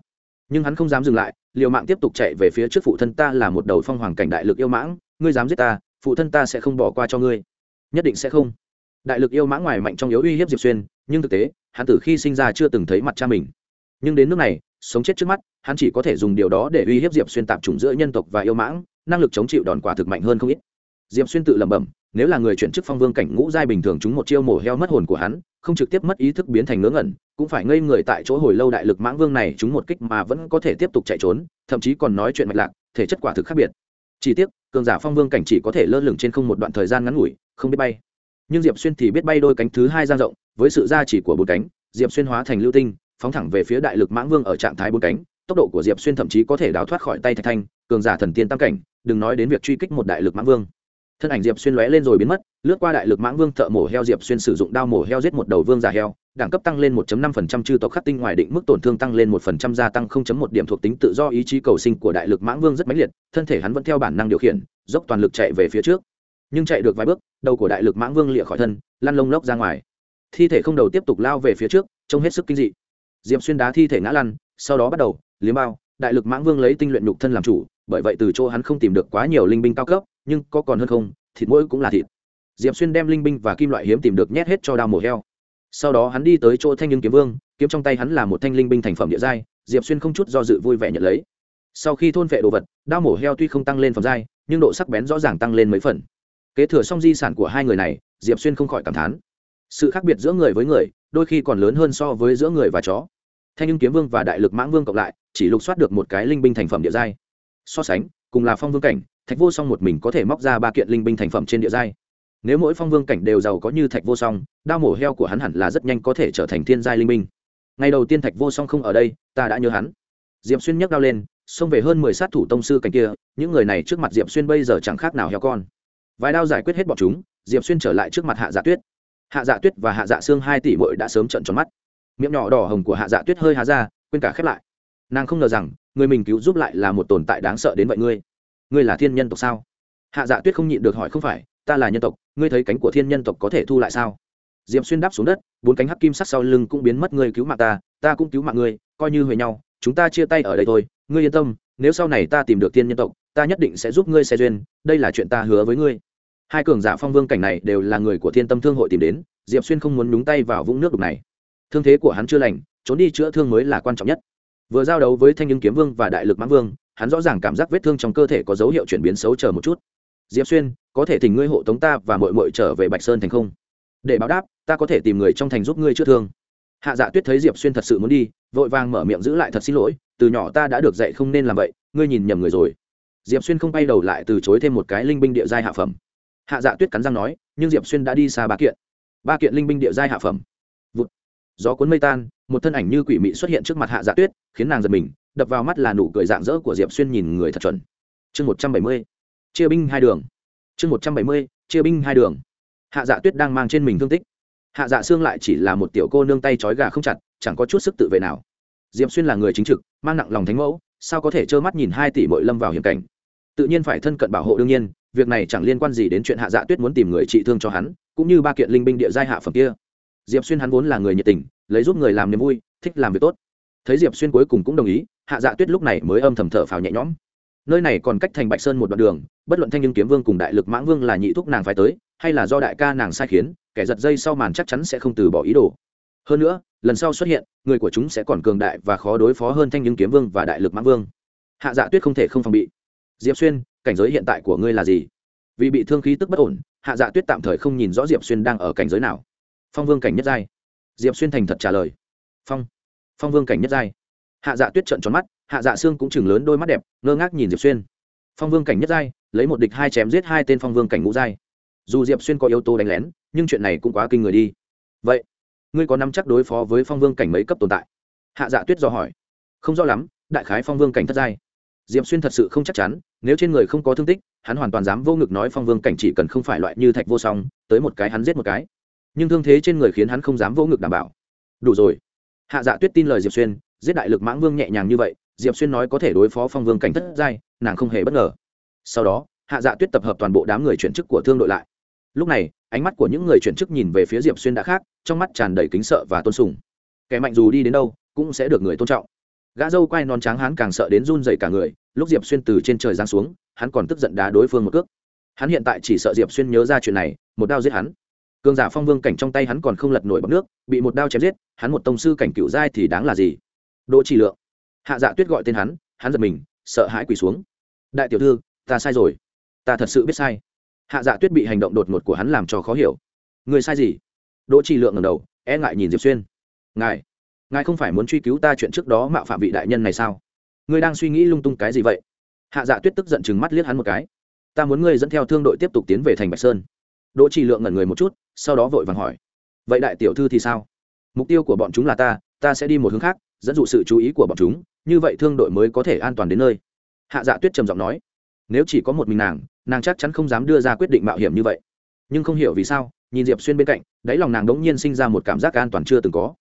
Nhưng hắn không dám dừng lại, liều mạng tiếp tục chạy về phía trước phụ thân ta là một đầu phong hoàng cảnh đại lực yêu mãng, ngươi dám giết ta, phụ thân ta sẽ không bỏ qua cho ngươi. Nhất định sẽ không. Đại lực yêu mãng ngoài mạnh trong yếu uy hiếp diệp xuyên, nhưng thực tế, hắn từ khi sinh ra chưa từng thấy mặt cha mình. Nhưng đến nước này, sống chết trước mắt, hắn chỉ có thể dùng điều đó để uy hiếp diệp xuyên tạp chủng giữa nhân tộc và yêu mãng, năng lực chống chịu đòn quả thực mạnh hơn không ít diệp xuyên tự lẩm bẩm, nếu là người chuyển chức phong vương cảnh ngũ giai bình thường chúng một chiêu mổ heo mất hồn của hắn, không trực tiếp mất ý thức biến thành ngớ ngẩn, cũng phải ngây người tại chỗ hồi lâu đại lực mãng vương này chúng một kích mà vẫn có thể tiếp tục chạy trốn, thậm chí còn nói chuyện mạch lạc, thể chất quả thực khác biệt. Chỉ tiếc, cường giả phong vương cảnh chỉ có thể lơ lửng trên không một đoạn thời gian ngắn ngủi, không biết bay. Nhưng diệp xuyên thì biết bay đôi cánh thứ hai giang rộng, với sự gia chỉ của bốn cánh, diệp xuyên hóa thành lưu tinh, phóng thẳng về phía đại lực mãng vương ở trạng thái bốn cánh, tốc độ của diệp xuyên thậm chí có thể đào thoát khỏi tay thạch thanh, cường giả thần tiên tam cảnh, đừng nói đến việc truy kích một đại lực mãng vương thân ảnh diệp xuyên lóe lên rồi biến mất, lướt qua đại lực mãng vương thợ mổ heo diệp xuyên sử dụng đao mổ heo giết một đầu vương giả heo, đẳng cấp tăng lên 1.5% chư tộc khắc tinh ngoài định mức tổn thương tăng lên 1% gia tăng 0.1 điểm thuộc tính tự do ý chí cầu sinh của đại lực mãng vương rất mãnh liệt, thân thể hắn vẫn theo bản năng điều khiển, dốc toàn lực chạy về phía trước. Nhưng chạy được vài bước, đầu của đại lực mãng vương lịa khỏi thân, lăn lông lốc ra ngoài. Thi thể không đầu tiếp tục lao về phía trước, trông hết sức kinh dị. Diệp xuyên đá thi thể ngã lăn, sau đó bắt đầu, liếm bao, đại lực mãng vương lấy tinh luyện nhục thân làm chủ bởi vậy từ chỗ hắn không tìm được quá nhiều linh binh cao cấp, nhưng có còn hơn không, thịt mỗi cũng là thịt. Diệp xuyên đem linh binh và kim loại hiếm tìm được nhét hết cho đao mổ heo. Sau đó hắn đi tới chỗ thanh nhưng kiếm vương, kiếm trong tay hắn là một thanh linh binh thành phẩm địa giai, diệp xuyên không chút do dự vui vẻ nhận lấy. Sau khi thôn vệ đồ vật, đao mổ heo tuy không tăng lên phẩm giai, nhưng độ sắc bén rõ ràng tăng lên mấy phần. Kế thừa xong di sản của hai người này, diệp xuyên không khỏi cảm thán. Sự khác biệt giữa người với người, đôi khi còn lớn hơn so với giữa người và chó. Thanh nhưng kiếm vương và đại lực mãng vương cộng lại, chỉ lục soát được một cái linh binh thành phẩm địa giai so sánh, cùng là phong vương cảnh, thạch vô song một mình có thể móc ra ba kiện linh binh thành phẩm trên địa giai. Nếu mỗi phong vương cảnh đều giàu có như thạch vô song, đao mổ heo của hắn hẳn là rất nhanh có thể trở thành thiên giai linh binh. Ngày đầu tiên thạch vô song không ở đây, ta đã nhớ hắn. Diệp xuyên nhấc đao lên, xông về hơn mười sát thủ tông sư cảnh kia, những người này trước mặt diệp xuyên bây giờ chẳng khác nào heo con. Vài đao giải quyết hết bọn chúng, diệp xuyên trở lại trước mặt hạ dạ tuyết. Hạ dạ tuyết và hạ dạ xương hai tỷ bội đã sớm trận tròn mắt. Miệng nhỏ đỏ hồng của hạ dạ tuyết hơi há ra, quên cả khép lại. Nàng không ngờ rằng người mình cứu giúp lại là một tồn tại đáng sợ đến vậy ngươi. Ngươi là thiên nhân tộc sao? Hạ dạ tuyết không nhịn được hỏi, không phải, ta là nhân tộc, ngươi thấy cánh của thiên nhân tộc có thể thu lại sao? Diệm xuyên đáp xuống đất, bốn cánh hắc kim sắc sau lưng cũng biến mất, ngươi cứu mạng ta ta cũng cứu mạng ngươi, coi như huề nhau, chúng ta chia tay ở đây thôi, ngươi yên tâm, nếu sau này ta tìm được thiên nhân tộc, ta nhất định sẽ giúp ngươi xe duyên, đây là chuyện ta hứa với ngươi. Hai cường giả phong vương cảnh này đều là người của thiên tâm thương hội tìm đến, diệp xuyên không muốn nhúng tay vào vũng nước đục này. Thương thế của hắn chưa lành, trốn đi chữa thương mới là quan trọng nhất vừa giao đấu với thanh nhưng kiếm vương và đại lực mãng vương, hắn rõ ràng cảm giác vết thương trong cơ thể có dấu hiệu chuyển biến xấu chờ một chút. Diệp xuyên, có thể thỉnh ngươi hộ tống ta và mội mội trở về bạch sơn thành không? Để báo đáp, ta có thể tìm người trong thành giúp ngươi chữa thương. Hạ dạ tuyết thấy diệp xuyên thật sự muốn đi, vội vàng mở miệng giữ lại thật xin lỗi, từ nhỏ ta đã được dạy không nên làm vậy, ngươi nhìn nhầm người rồi. Diệp xuyên không bay đầu lại từ chối thêm một cái linh binh địa giai hạ phẩm. Hạ dạ tuyết cắn răng nói, nhưng diệp xuyên đã đi xa ba kiện. Ba kiện linh binh địa giai hạ phẩm. Vụt. gió cuốn mây tan một thân ảnh như quỷ mị xuất hiện trước mặt hạ dạ tuyết, khiến nàng giật mình, đập vào mắt là nụ cười dạng dỡ của diệp xuyên nhìn người thật chuẩn. Chương một trăm bảy mươi, chia binh hai đường. Chương một trăm bảy mươi, chia binh hai đường. Hạ dạ tuyết đang mang trên mình thương tích. Hạ dạ xương lại chỉ là một tiểu cô nương tay trói gà không chặt, chẳng có chút sức tự vệ nào. Diệp xuyên là người chính trực, mang nặng lòng thánh mẫu, sao có thể trơ mắt nhìn hai tỷ mội lâm vào hiểm cảnh? Tự nhiên phải thân cận bảo hộ đương nhiên, việc này chẳng liên quan gì đến chuyện hạ dạ tuyết muốn tìm người trị thương cho hắn, cũng như ba kiện linh binh địa giai hạ phẩm kia diệp xuyên hắn vốn là người nhiệt tình, lấy giúp người làm niềm vui, thích làm việc tốt. Thấy diệp xuyên cuối cùng cũng đồng ý, hạ dạ tuyết lúc này mới âm thầm thở phào nhẹ nhõm. Nơi này còn cách thành bạch sơn một đoạn đường, bất luận thanh nhưng kiếm vương cùng đại lực mãng vương là nhị thúc nàng phải tới, hay là do đại ca nàng sai khiến, kẻ giật dây sau màn chắc chắn sẽ không từ bỏ ý đồ. Hơn nữa, lần sau xuất hiện, người của chúng sẽ còn cường đại và khó đối phó hơn thanh nhưng kiếm vương và đại lực mãng vương. Hạ dạ tuyết không thể không phòng bị. Diệp xuyên, cảnh giới hiện tại của ngươi là gì? Vì bị thương khí tức bất ổn, hạ dạ tuyết tạm thời không nhìn rõ diệp xuyên đang ở cảnh giới nào phong vương cảnh nhất giai. Diệp xuyên thành thật trả lời. Phong. Phong vương cảnh nhất giai. Hạ dạ tuyết trợn tròn mắt, hạ dạ xương cũng chừng lớn đôi mắt đẹp, ngơ ngác nhìn diệp xuyên. Phong vương cảnh nhất giai, lấy một địch hai chém giết hai tên phong vương cảnh ngũ giai. Dù diệp xuyên có yếu tố đánh lén, nhưng chuyện này cũng quá kinh người đi. Vậy, ngươi có nắm chắc đối phó với phong vương cảnh mấy cấp tồn tại? Hạ dạ tuyết do hỏi. Không rõ lắm, đại khái phong vương cảnh thất giai. Diệp xuyên thật sự không chắc chắn, nếu trên người không có thương tích, hắn hoàn toàn dám vô ngực nói phong vương cảnh chỉ cần không phải loại như thạch vô song, tới một cái hắn giết một cái nhưng thương thế trên người khiến hắn không dám vỗ ngực đảm bảo. Đủ rồi. Hạ dạ tuyết tin lời diệp xuyên, giết đại lực mãng vương nhẹ nhàng như vậy, diệp xuyên nói có thể đối phó phong vương cảnh thất giai, nàng không hề bất ngờ. Sau đó, hạ dạ tuyết tập hợp toàn bộ đám người chuyển chức của thương đội lại. Lúc này, ánh mắt của những người chuyển chức nhìn về phía diệp xuyên đã khác, trong mắt tràn đầy kính sợ và tôn sùng. Kẻ mạnh dù đi đến đâu, cũng sẽ được người tôn trọng. Gã dâu quay non trắng hắn càng sợ đến run dày cả người, lúc diệp xuyên từ trên trời giáng xuống, hắn còn tức giận đá đối phương một cước. Hắn hiện tại chỉ sợ diệp xuyên nhớ ra chuyện này, một đao giết hắn cường giả phong vương cảnh trong tay hắn còn không lật nổi bọc nước, bị một đao chém giết, hắn một tông sư cảnh cựu giai thì đáng là gì? Đỗ Chỉ lượng. Hạ dạ tuyết gọi tên hắn hắn giật mình, sợ hãi quỳ xuống. Đại tiểu thư, ta sai rồi. Ta thật sự biết sai. Hạ dạ tuyết bị hành động đột ngột của hắn làm cho khó hiểu. Người sai gì? Đỗ Chỉ lượng ngầm đầu e ngại nhìn diệp xuyên. Ngài ngài không phải muốn truy cứu ta chuyện trước đó mạo phạm vị đại nhân này sao? Ngươi đang suy nghĩ lung tung cái gì vậy? Hạ dạ tuyết tức giận chừng mắt liếc hắn một cái. Ta muốn ngươi dẫn theo thương đội tiếp tục tiến về thành bạch sơn đỗ trì lượng ngẩn người một chút, sau đó vội vàng hỏi, vậy đại tiểu thư thì sao? Mục tiêu của bọn chúng là ta ta sẽ đi một hướng khác, dẫn dụ sự chú ý của bọn chúng, như vậy thương đội mới có thể an toàn đến nơi. Hạ dạ tuyết trầm giọng nói, nếu chỉ có một mình nàng nàng chắc chắn không dám đưa ra quyết định mạo hiểm như vậy. Nhưng không hiểu vì sao, nhìn diệp xuyên bên cạnh, đáy lòng nàng đống nhiên sinh ra một cảm giác an toàn chưa từng có.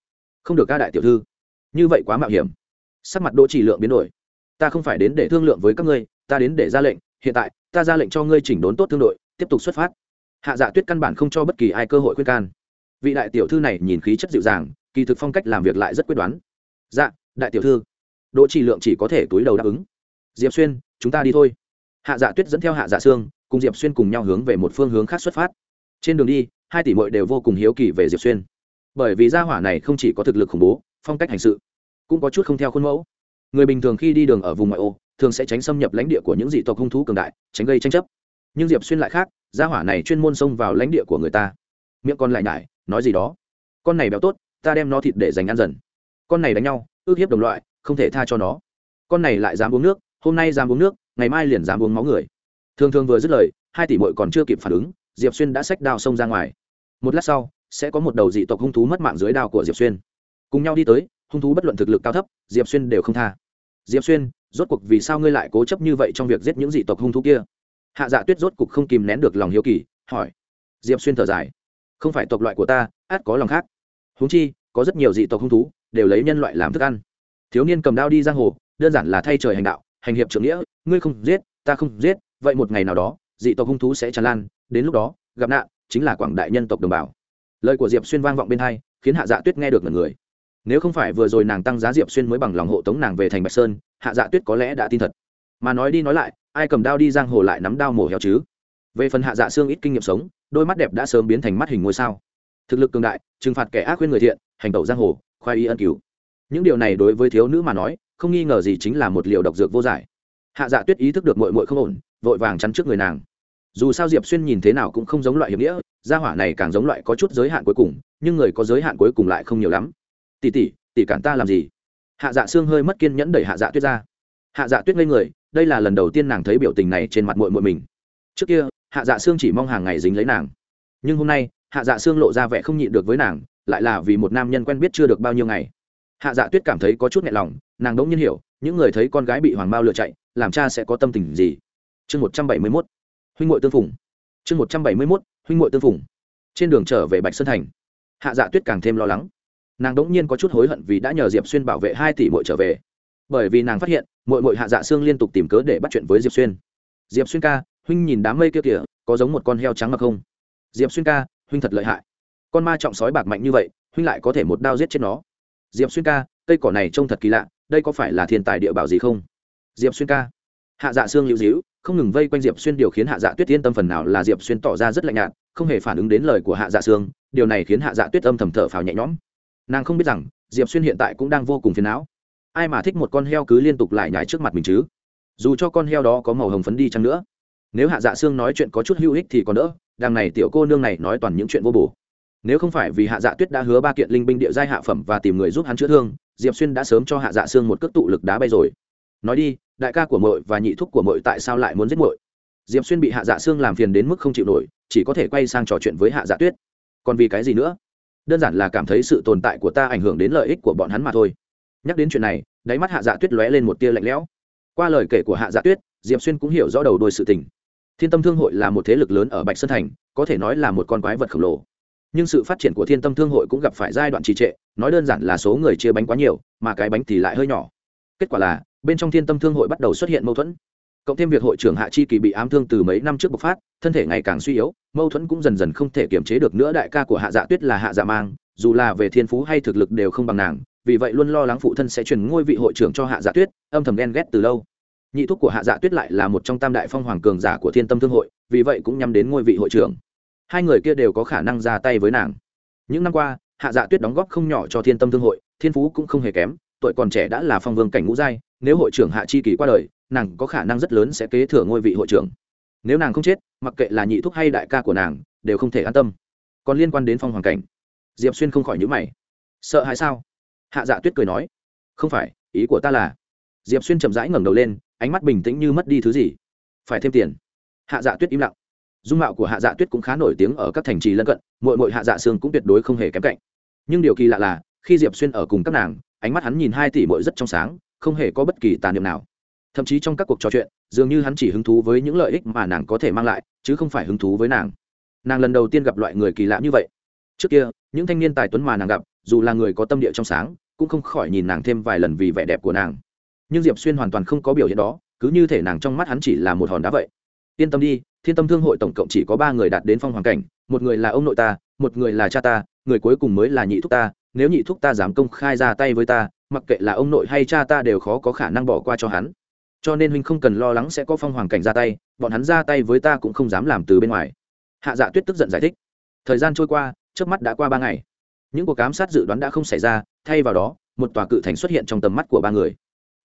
Không được ca đại tiểu thư, như vậy quá mạo hiểm. Sắc mặt đỗ chỉ lượng biến đổi, ta không phải đến để thương lượng với các ngươi, ta đến để ra lệnh, hiện tại, ta ra lệnh cho ngươi chỉnh đốn tốt thương đội, tiếp tục xuất phát hạ dạ tuyết căn bản không cho bất kỳ ai cơ hội khuyên can. Vị đại tiểu thư này nhìn khí chất dịu dàng, kỳ thực phong cách làm việc lại rất quyết đoán. Dạ đại tiểu thư, đỗ chỉ lượng chỉ có thể túi đầu đáp ứng. Diệp xuyên, chúng ta đi thôi. Hạ dạ tuyết dẫn theo hạ dạ sương, cùng diệp xuyên cùng nhau hướng về một phương hướng khác xuất phát. Trên đường đi, hai tỷ mội đều vô cùng hiếu kỳ về diệp xuyên. Bởi vì gia hỏa này không chỉ có thực lực khủng bố, phong cách hành sự, cũng có chút không theo khuôn mẫu. Người bình thường khi đi đường ở vùng ngoại ô, thường sẽ tránh xâm nhập lãnh địa của những dị tộc hung thú cường đại, tránh gây tranh chấp. Nhưng diệp xuyên lại khác gia hỏa này chuyên môn xông vào lãnh địa của người ta. Miệng con lại nhải, nói gì đó. Con này béo tốt, ta đem nó thịt để dành ăn dần. Con này đánh nhau, ước hiếp đồng loại, không thể tha cho nó. Con này lại dám uống nước, hôm nay dám uống nước, ngày mai liền dám uống máu người. Thường thường vừa dứt lời, hai tỷ mội còn chưa kịp phản ứng, diệp xuyên đã xách đao xông ra ngoài. Một lát sau, sẽ có một đầu dị tộc hung thú mất mạng dưới đao của diệp xuyên. Cùng nhau đi tới, hung thú bất luận thực lực cao thấp, diệp xuyên đều không tha. Diệp xuyên, rốt cuộc vì sao ngươi lại cố chấp như vậy trong việc giết những dị tộc hung thú kia? Hạ dạ tuyết rốt cục không kìm nén được lòng hiếu kỳ, hỏi. Diệp xuyên thở dài. Không phải tộc loại của ta át có lòng khác. Húng chi, có rất nhiều dị tộc hung thú, đều lấy nhân loại làm thức ăn. Thiếu niên cầm đao đi giang hồ, đơn giản là thay trời hành đạo, hành hiệp trưởng nghĩa, ngươi không giết, ta không giết, vậy một ngày nào đó, dị tộc hung thú sẽ tràn lan, đến lúc đó, gặp nạn, chính là quảng đại nhân tộc đồng bào. Lời của diệp xuyên vang vọng bên hai, khiến hạ dạ tuyết nghe được lần người. Nếu không phải vừa rồi nàng tăng giá diệp xuyên mới bằng lòng hộ tống nàng về thành bạch sơn, hạ dạ tuyết có lẽ đã tin thật. Mà nói đi nói lại ai cầm đao đi giang hồ lại nắm đao mổ heo chứ? Về phần hạ dạ xương ít kinh nghiệm sống, đôi mắt đẹp đã sớm biến thành mắt hình ngôi sao. Thực lực cường đại, trừng phạt kẻ ác khuyên người thiện, hành tẩu giang hồ, khoai y ân cứu những điều này đối với thiếu nữ mà nói, không nghi ngờ gì chính là một liều độc dược vô giải. Hạ dạ tuyết ý thức được mội mội không ổn, vội vàng chắn trước người nàng. Dù sao diệp xuyên nhìn thế nào cũng không giống loại hiểm nghĩa, gia hỏa này càng giống loại có chút giới hạn cuối cùng, nhưng người có giới hạn cuối cùng lại không nhiều lắm. Tỷ tỷ tỷ cản ta làm gì? Hạ dạ xương hơi mất kiên nhẫn đẩy hạ dạ tuyết ra. Hạ dạ tuyết ngây người đây là lần đầu tiên nàng thấy biểu tình này trên mặt mội mội mình. Trước kia, hạ dạ xương chỉ mong hàng ngày dính lấy nàng. Nhưng hôm nay, hạ dạ xương lộ ra vẻ không nhịn được với nàng, lại là vì một nam nhân quen biết chưa được bao nhiêu ngày. Hạ dạ tuyết cảm thấy có chút nhẹ lòng, nàng đ ỗ n g nhiên hiểu, những người thấy con gái bị hoàng bao lựa chạy, làm cha sẽ có tâm tình gì? Chương một trăm bảy mươi mốt, huynh ngội tương phùng. Chương một trăm bảy mươi mốt, huynh ngội tương phùng. Trên đường trở về bạch sơn thành, hạ dạ tuyết càng thêm lo lắng. Nàng đ ỗ n g nhiên có chút hối hận vì đã nhờ diệp xuyên bảo vệ hai tỷ mội trở về bởi vì nàng phát hiện mội mội hạ dạ xương liên tục tìm cớ để bắt chuyện với diệp xuyên. Diệp xuyên ca, huynh nhìn đám mây kia kìa, có giống một con heo trắng mặc không? Diệp xuyên ca, huynh thật lợi hại. Con ma trọng sói bạc mạnh như vậy, huynh lại có thể một đao giết chết nó. Diệp xuyên ca, cây cỏ này trông thật kỳ lạ, đây có phải là thiên tài địa bảo gì không? Diệp xuyên ca. Hạ dạ xương lưu dĩu không ngừng vây quanh diệp xuyên điều khiến hạ dạ tuyết yên tâm phần nào là diệp xuyên tỏ ra rất lạnh nhạt, không hề phản ứng đến lời của hạ dạ xương điều này khiến hạ dạ tuyết âm thầm thở phào nhẹ nhõm. Nàng không biết rằng, diệp xuyên hiện tại cũng đang vô cùng phiền não ai mà thích một con heo cứ liên tục lại nhảy trước mặt mình chứ? Dù cho con heo đó có màu hồng phấn đi chăng nữa, nếu hạ dạ xương nói chuyện có chút hữu ích thì còn đỡ, đằng này tiểu cô nương này nói toàn những chuyện vô bổ. Nếu không phải vì hạ dạ tuyết đã hứa ba kiện linh binh địa giai hạ phẩm và tìm người giúp hắn chữa thương, diệp xuyên đã sớm cho hạ dạ xương một cước tụ lực đá bay rồi. Nói đi, đại ca của mội và nhị thúc của mội tại sao lại muốn giết mội diệp xuyên bị hạ dạ xương làm phiền đến mức không chịu nổi, chỉ có thể quay sang trò chuyện với hạ dạ tuyết. Còn vì cái gì nữa? Đơn giản là cảm thấy sự tồn tại của ta ảnh hưởng đến lợi ích của bọn hắn mà thôi. Nhắc đến chuyện này đáy mắt hạ dạ tuyết lóe lên một tia lạnh lẽo. Qua lời kể của hạ dạ tuyết, diệp xuyên cũng hiểu rõ đầu đôi sự tình. Thiên tâm thương hội là một thế lực lớn ở bạch sơn thành, có thể nói là một con quái vật khổng lồ. Nhưng sự phát triển của thiên tâm thương hội cũng gặp phải giai đoạn trì trệ, nói đơn giản là số người chia bánh quá nhiều, mà cái bánh thì lại hơi nhỏ. Kết quả là, bên trong thiên tâm thương hội bắt đầu xuất hiện mâu thuẫn. Cộng thêm việc hội trưởng hạ chi kỳ bị ám thương từ mấy năm trước bộc phát, thân thể ngày càng suy yếu, mâu thuẫn cũng dần dần không thể kiềm chế được nữa. Đại ca của hạ dạ tuyết là hạ dạ mang, dù là về thiên phú hay thực lực đều không bằng nàng vì vậy luôn lo lắng phụ thân sẽ truyền ngôi vị hội trưởng cho hạ dạ tuyết, âm thầm ghen ghét từ lâu. Nhị thúc của hạ dạ tuyết lại là một trong tam đại phong hoàng cường giả của thiên tâm thương hội, vì vậy cũng nhắm đến ngôi vị hội trưởng. Hai người kia đều có khả năng ra tay với nàng. Những năm qua, hạ dạ tuyết đóng góp không nhỏ cho thiên tâm thương hội, thiên phú cũng không hề kém, tuổi còn trẻ đã là phong vương cảnh ngũ giai, nếu hội trưởng hạ chi kỳ qua đời, nàng có khả năng rất lớn sẽ kế thừa ngôi vị hội trưởng. Nếu nàng không chết, mặc kệ là nhị thúc hay đại ca của nàng, đều không thể an tâm. Còn liên quan đến phong hoàng cảnh, diệp xuyên không khỏi nhữ mày. Sợ hãi sao? Hạ dạ tuyết cười nói, không phải, ý của ta là. Diệp xuyên chậm rãi ngẩng đầu lên, ánh mắt bình tĩnh như mất đi thứ gì. Phải thêm tiền. Hạ dạ tuyết im lặng. Dung mạo của hạ dạ tuyết cũng khá nổi tiếng ở các thành trì lân cận mội mội hạ dạ sương cũng tuyệt đối không hề kém cạnh. Nhưng điều kỳ lạ là, khi diệp xuyên ở cùng các nàng, ánh mắt hắn nhìn hai tỷ mội rất trong sáng, không hề có bất kỳ tàn niệm nào. Thậm chí trong các cuộc trò chuyện, dường như hắn chỉ hứng thú với những lợi ích mà nàng có thể mang lại, chứ không phải hứng thú với nàng. Nàng lần đầu tiên gặp loại người kỳ lạ như vậy trước kia, những thanh niên tài tuấn mà nàng gặp, dù là người có tâm địa trong sáng, cũng không khỏi nhìn nàng thêm vài lần vì vẻ đẹp của nàng. Nhưng diệp xuyên hoàn toàn không có biểu hiện đó, cứ như thể nàng trong mắt hắn chỉ là một hòn đá vậy. Yên tâm đi, thiên tâm thương hội tổng cộng chỉ có ba người đạt đến phong hoàng cảnh, một người là ông nội ta, một người là cha ta, người cuối cùng mới là nhị thúc ta, nếu nhị thúc ta dám công khai ra tay với ta, mặc kệ là ông nội hay cha ta đều khó có khả năng bỏ qua cho hắn. Cho nên huynh không cần lo lắng sẽ có phong hoàng cảnh ra tay, bọn hắn ra tay với ta cũng không dám làm từ bên ngoài. Hạ dạ tuyết tức giận giải thích. Thời gian trôi qua trước mắt đã qua ba ngày. Những cuộc cám sát dự đoán đã không xảy ra, thay vào đó, một tòa cự thành xuất hiện trong tầm mắt của ba người.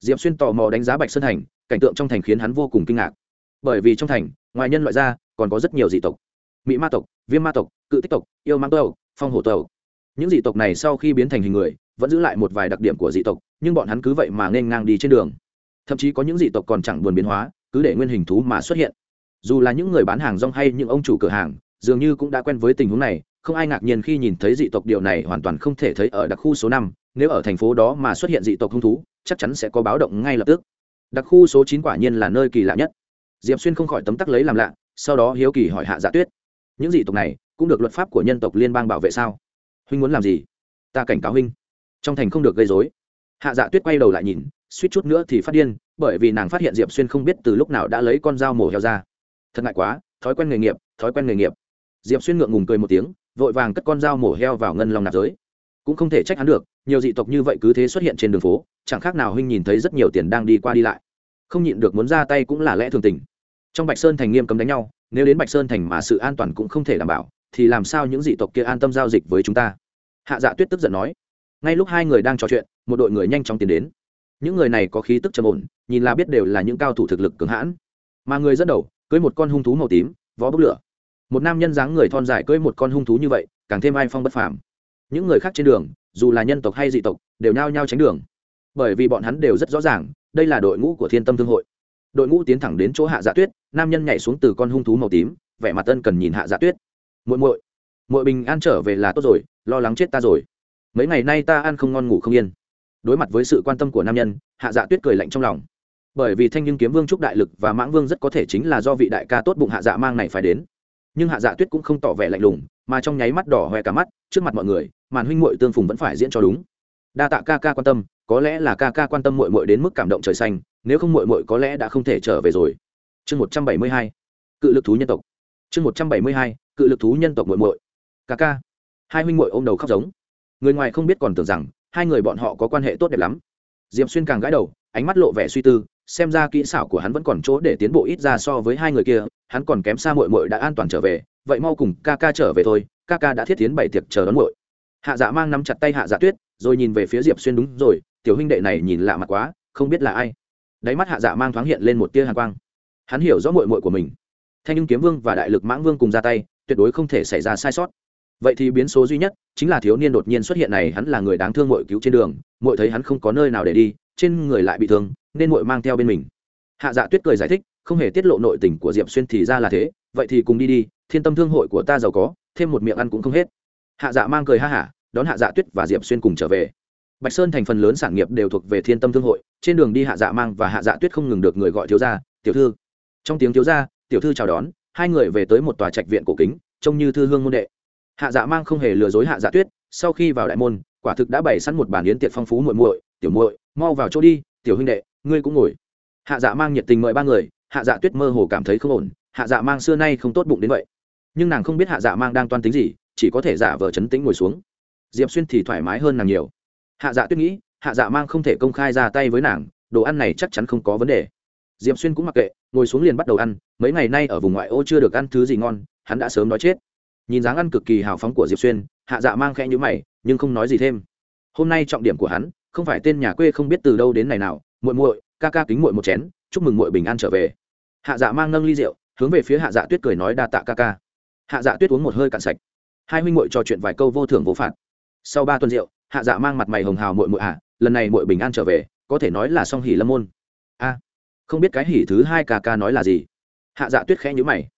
Diệp xuyên tò mò đánh giá bạch sơn thành, cảnh tượng trong thành khiến hắn vô cùng kinh ngạc. Bởi vì trong thành ngoài nhân loại ra còn có rất nhiều dị tộc. Mỹ ma tộc, viêm ma tộc, cự tích tộc, yêu mang tộc, phong hổ tộc. Những dị tộc này sau khi biến thành hình người, vẫn giữ lại một vài đặc điểm của dị tộc, nhưng bọn hắn cứ vậy mà nên ngang đi trên đường. Thậm chí có những dị tộc còn chẳng buồn biến hóa, cứ để nguyên hình thú mà xuất hiện. Dù là những người bán hàng rong hay những ông chủ cửa hàng, dường như cũng đã quen với tình huống này không ai ngạc nhiên khi nhìn thấy dị tộc điều này hoàn toàn không thể thấy ở đặc khu số năm. Nếu ở thành phố đó mà xuất hiện dị tộc hung thú, chắc chắn sẽ có báo động ngay lập tức. Đặc khu số chín quả nhiên là nơi kỳ lạ nhất. Diệp xuyên không khỏi tấm tắc lấy làm lạ, sau đó hiếu kỳ hỏi hạ dạ tuyết, những dị tộc này cũng được luật pháp của nhân tộc liên bang bảo vệ sao? Huynh muốn làm gì? Ta cảnh cáo huynh, trong thành không được gây dối hạ dạ tuyết quay đầu lại nhìn, suýt chút nữa thì phát điên, bởi vì nàng phát hiện diệp xuyên không biết từ lúc nào đã lấy con dao mổ heo ra. Thật ngại quá, thói quen nghề nghiệp, thói quen nghề nghiệp. Diệp xuyên ngượng ngùng cười một tiếng vội vàng cất con dao mổ heo vào ngân long nạp giới. Cũng không thể trách hắn được, nhiều dị tộc như vậy cứ thế xuất hiện trên đường phố, chẳng khác nào huynh nhìn thấy rất nhiều tiền đang đi qua đi lại. Không nhịn được muốn ra tay cũng là lẽ thường tình. Trong bạch sơn thành nghiêm cấm đánh nhau, nếu đến bạch sơn thành mà sự an toàn cũng không thể đảm bảo, thì làm sao những dị tộc kia an tâm giao dịch với chúng ta? Hạ dạ tuyết tức giận nói. Ngay lúc hai người đang trò chuyện, một đội người nhanh chóng tiến đến. Những người này có khí tức trầm ổn, nhìn là biết đều là những cao thủ thực lực cường hãn. Mà người dẫn đầu, cưới một con hung thú màu tím, vó bốc lửa một nam nhân dáng người thon dài cưỡi một con hung thú như vậy, càng thêm ai phong bất phàm. Những người khác trên đường, dù là nhân tộc hay dị tộc, đều nhao nhao tránh đường. Bởi vì bọn hắn đều rất rõ ràng, đây là đội ngũ của thiên tâm thương hội. Đội ngũ tiến thẳng đến chỗ hạ dạ tuyết, nam nhân nhảy xuống từ con hung thú màu tím, vẻ mặt tân cần nhìn hạ dạ tuyết. Muội muội muội bình an trở về là tốt rồi, lo lắng chết ta rồi. Mấy ngày nay ta ăn không ngon ngủ không yên. Đối mặt với sự quan tâm của nam nhân, hạ dạ tuyết cười lạnh trong lòng. Bởi vì thanh nhưng kiếm vương trúc đại lực và mãng vương rất có thể chính là do vị đại ca tốt bụng hạ dạ mang này phải đến nhưng hạ dạ tuyết cũng không tỏ vẻ lạnh lùng, mà trong nháy mắt đỏ hoe cả mắt, trước mặt mọi người, màn huynh muội tương phùng vẫn phải diễn cho đúng. Đa tạ ca ca quan tâm, có lẽ là ca ca quan tâm muội muội đến mức cảm động trời xanh, nếu không muội muội có lẽ đã không thể trở về rồi. Chương một trăm bảy mươi hai, cự lực thú nhân tộc. Chương một trăm bảy mươi hai, cự lực thú nhân tộc muội muội. Ca ca, hai huynh muội ôm đầu khóc giống. Người ngoài không biết còn tưởng rằng, hai người bọn họ có quan hệ tốt đẹp lắm. Diệp xuyên càng gãi đầu, ánh mắt lộ vẻ suy tư xem ra kỹ xảo của hắn vẫn còn chỗ để tiến bộ ít ra so với hai người kia, hắn còn kém xa muội muội đã an toàn trở về, vậy mau cùng ca ca trở về thôi, ca ca đã thiết tiến bảy tiệc chờ đón muội. Hạ dạ mang nắm chặt tay hạ dạ tuyết, rồi nhìn về phía diệp xuyên đúng rồi, tiểu huynh đệ này nhìn lạ mặt quá, không biết là ai. Đáy mắt hạ dạ mang thoáng hiện lên một tia hàn quang. Hắn hiểu rõ muội muội của mình. Thanh nhưng kiếm vương và đại lực mãng vương cùng ra tay, tuyệt đối không thể xảy ra sai sót. Vậy thì biến số duy nhất chính là thiếu niên đột nhiên xuất hiện này, hắn là người đáng thương muội cứu trên đường, muội thấy hắn không có nơi nào để đi, trên người lại bị thương nên muội mang theo bên mình. Hạ dạ tuyết cười giải thích, không hề tiết lộ nội tình của diệp xuyên thì ra là thế, vậy thì cùng đi đi, thiên tâm thương hội của ta giàu có, thêm một miệng ăn cũng không hết. Hạ dạ mang cười ha hả, đón hạ dạ tuyết và diệp xuyên cùng trở về. Bạch sơn thành phần lớn sản nghiệp đều thuộc về thiên tâm thương hội, trên đường đi hạ dạ mang và hạ dạ tuyết không ngừng được người gọi thiếu gia, tiểu thư. Trong tiếng thiếu gia, tiểu thư chào đón, hai người về tới một tòa trạch viện cổ kính, trông như thư hương môn đệ. Hạ dạ mang không hề lừa dối hạ dạ tuyết, sau khi vào đại môn, quả thực đã bày sẵn một bàn yến tiệc phong phú muội muội, tiểu muội, mau vào chỗ đi, tiểu huynh đệ ngươi cũng ngồi. Hạ dạ mang nhiệt tình mời ba người, hạ dạ tuyết mơ hồ cảm thấy không ổn, hạ dạ mang xưa nay không tốt bụng đến vậy. Nhưng nàng không biết hạ dạ mang đang toan tính gì, chỉ có thể giả vờ chấn tĩnh ngồi xuống. Diệp xuyên thì thoải mái hơn nàng nhiều. Hạ dạ tuyết nghĩ, hạ dạ mang không thể công khai ra tay với nàng, đồ ăn này chắc chắn không có vấn đề. Diệp xuyên cũng mặc kệ, ngồi xuống liền bắt đầu ăn, mấy ngày nay ở vùng ngoại ô chưa được ăn thứ gì ngon, hắn đã sớm đói chết. Nhìn dáng ăn cực kỳ hào phóng của diệp xuyên, hạ dạ mang khẽ nhữ mày, nhưng không nói gì thêm. Hôm nay trọng điểm của hắn, không phải tên nhà quê không biết từ đâu đến này nào muội muội, ca ca kính muội một chén, chúc mừng muội bình an trở về. Hạ dạ mang nâng ly rượu, hướng về phía hạ dạ tuyết cười nói đa tạ ca ca. Hạ dạ tuyết uống một hơi cạn sạch. Hai huynh muội trò chuyện vài câu vô thưởng vô phạt. Sau ba tuần rượu, hạ dạ mang mặt mày hồng hào muội muội à lần này muội bình an trở về, có thể nói là song hỉ lâm môn. A, không biết cái hỉ thứ hai ca ca nói là gì? Hạ dạ tuyết khẽ nhíu mày.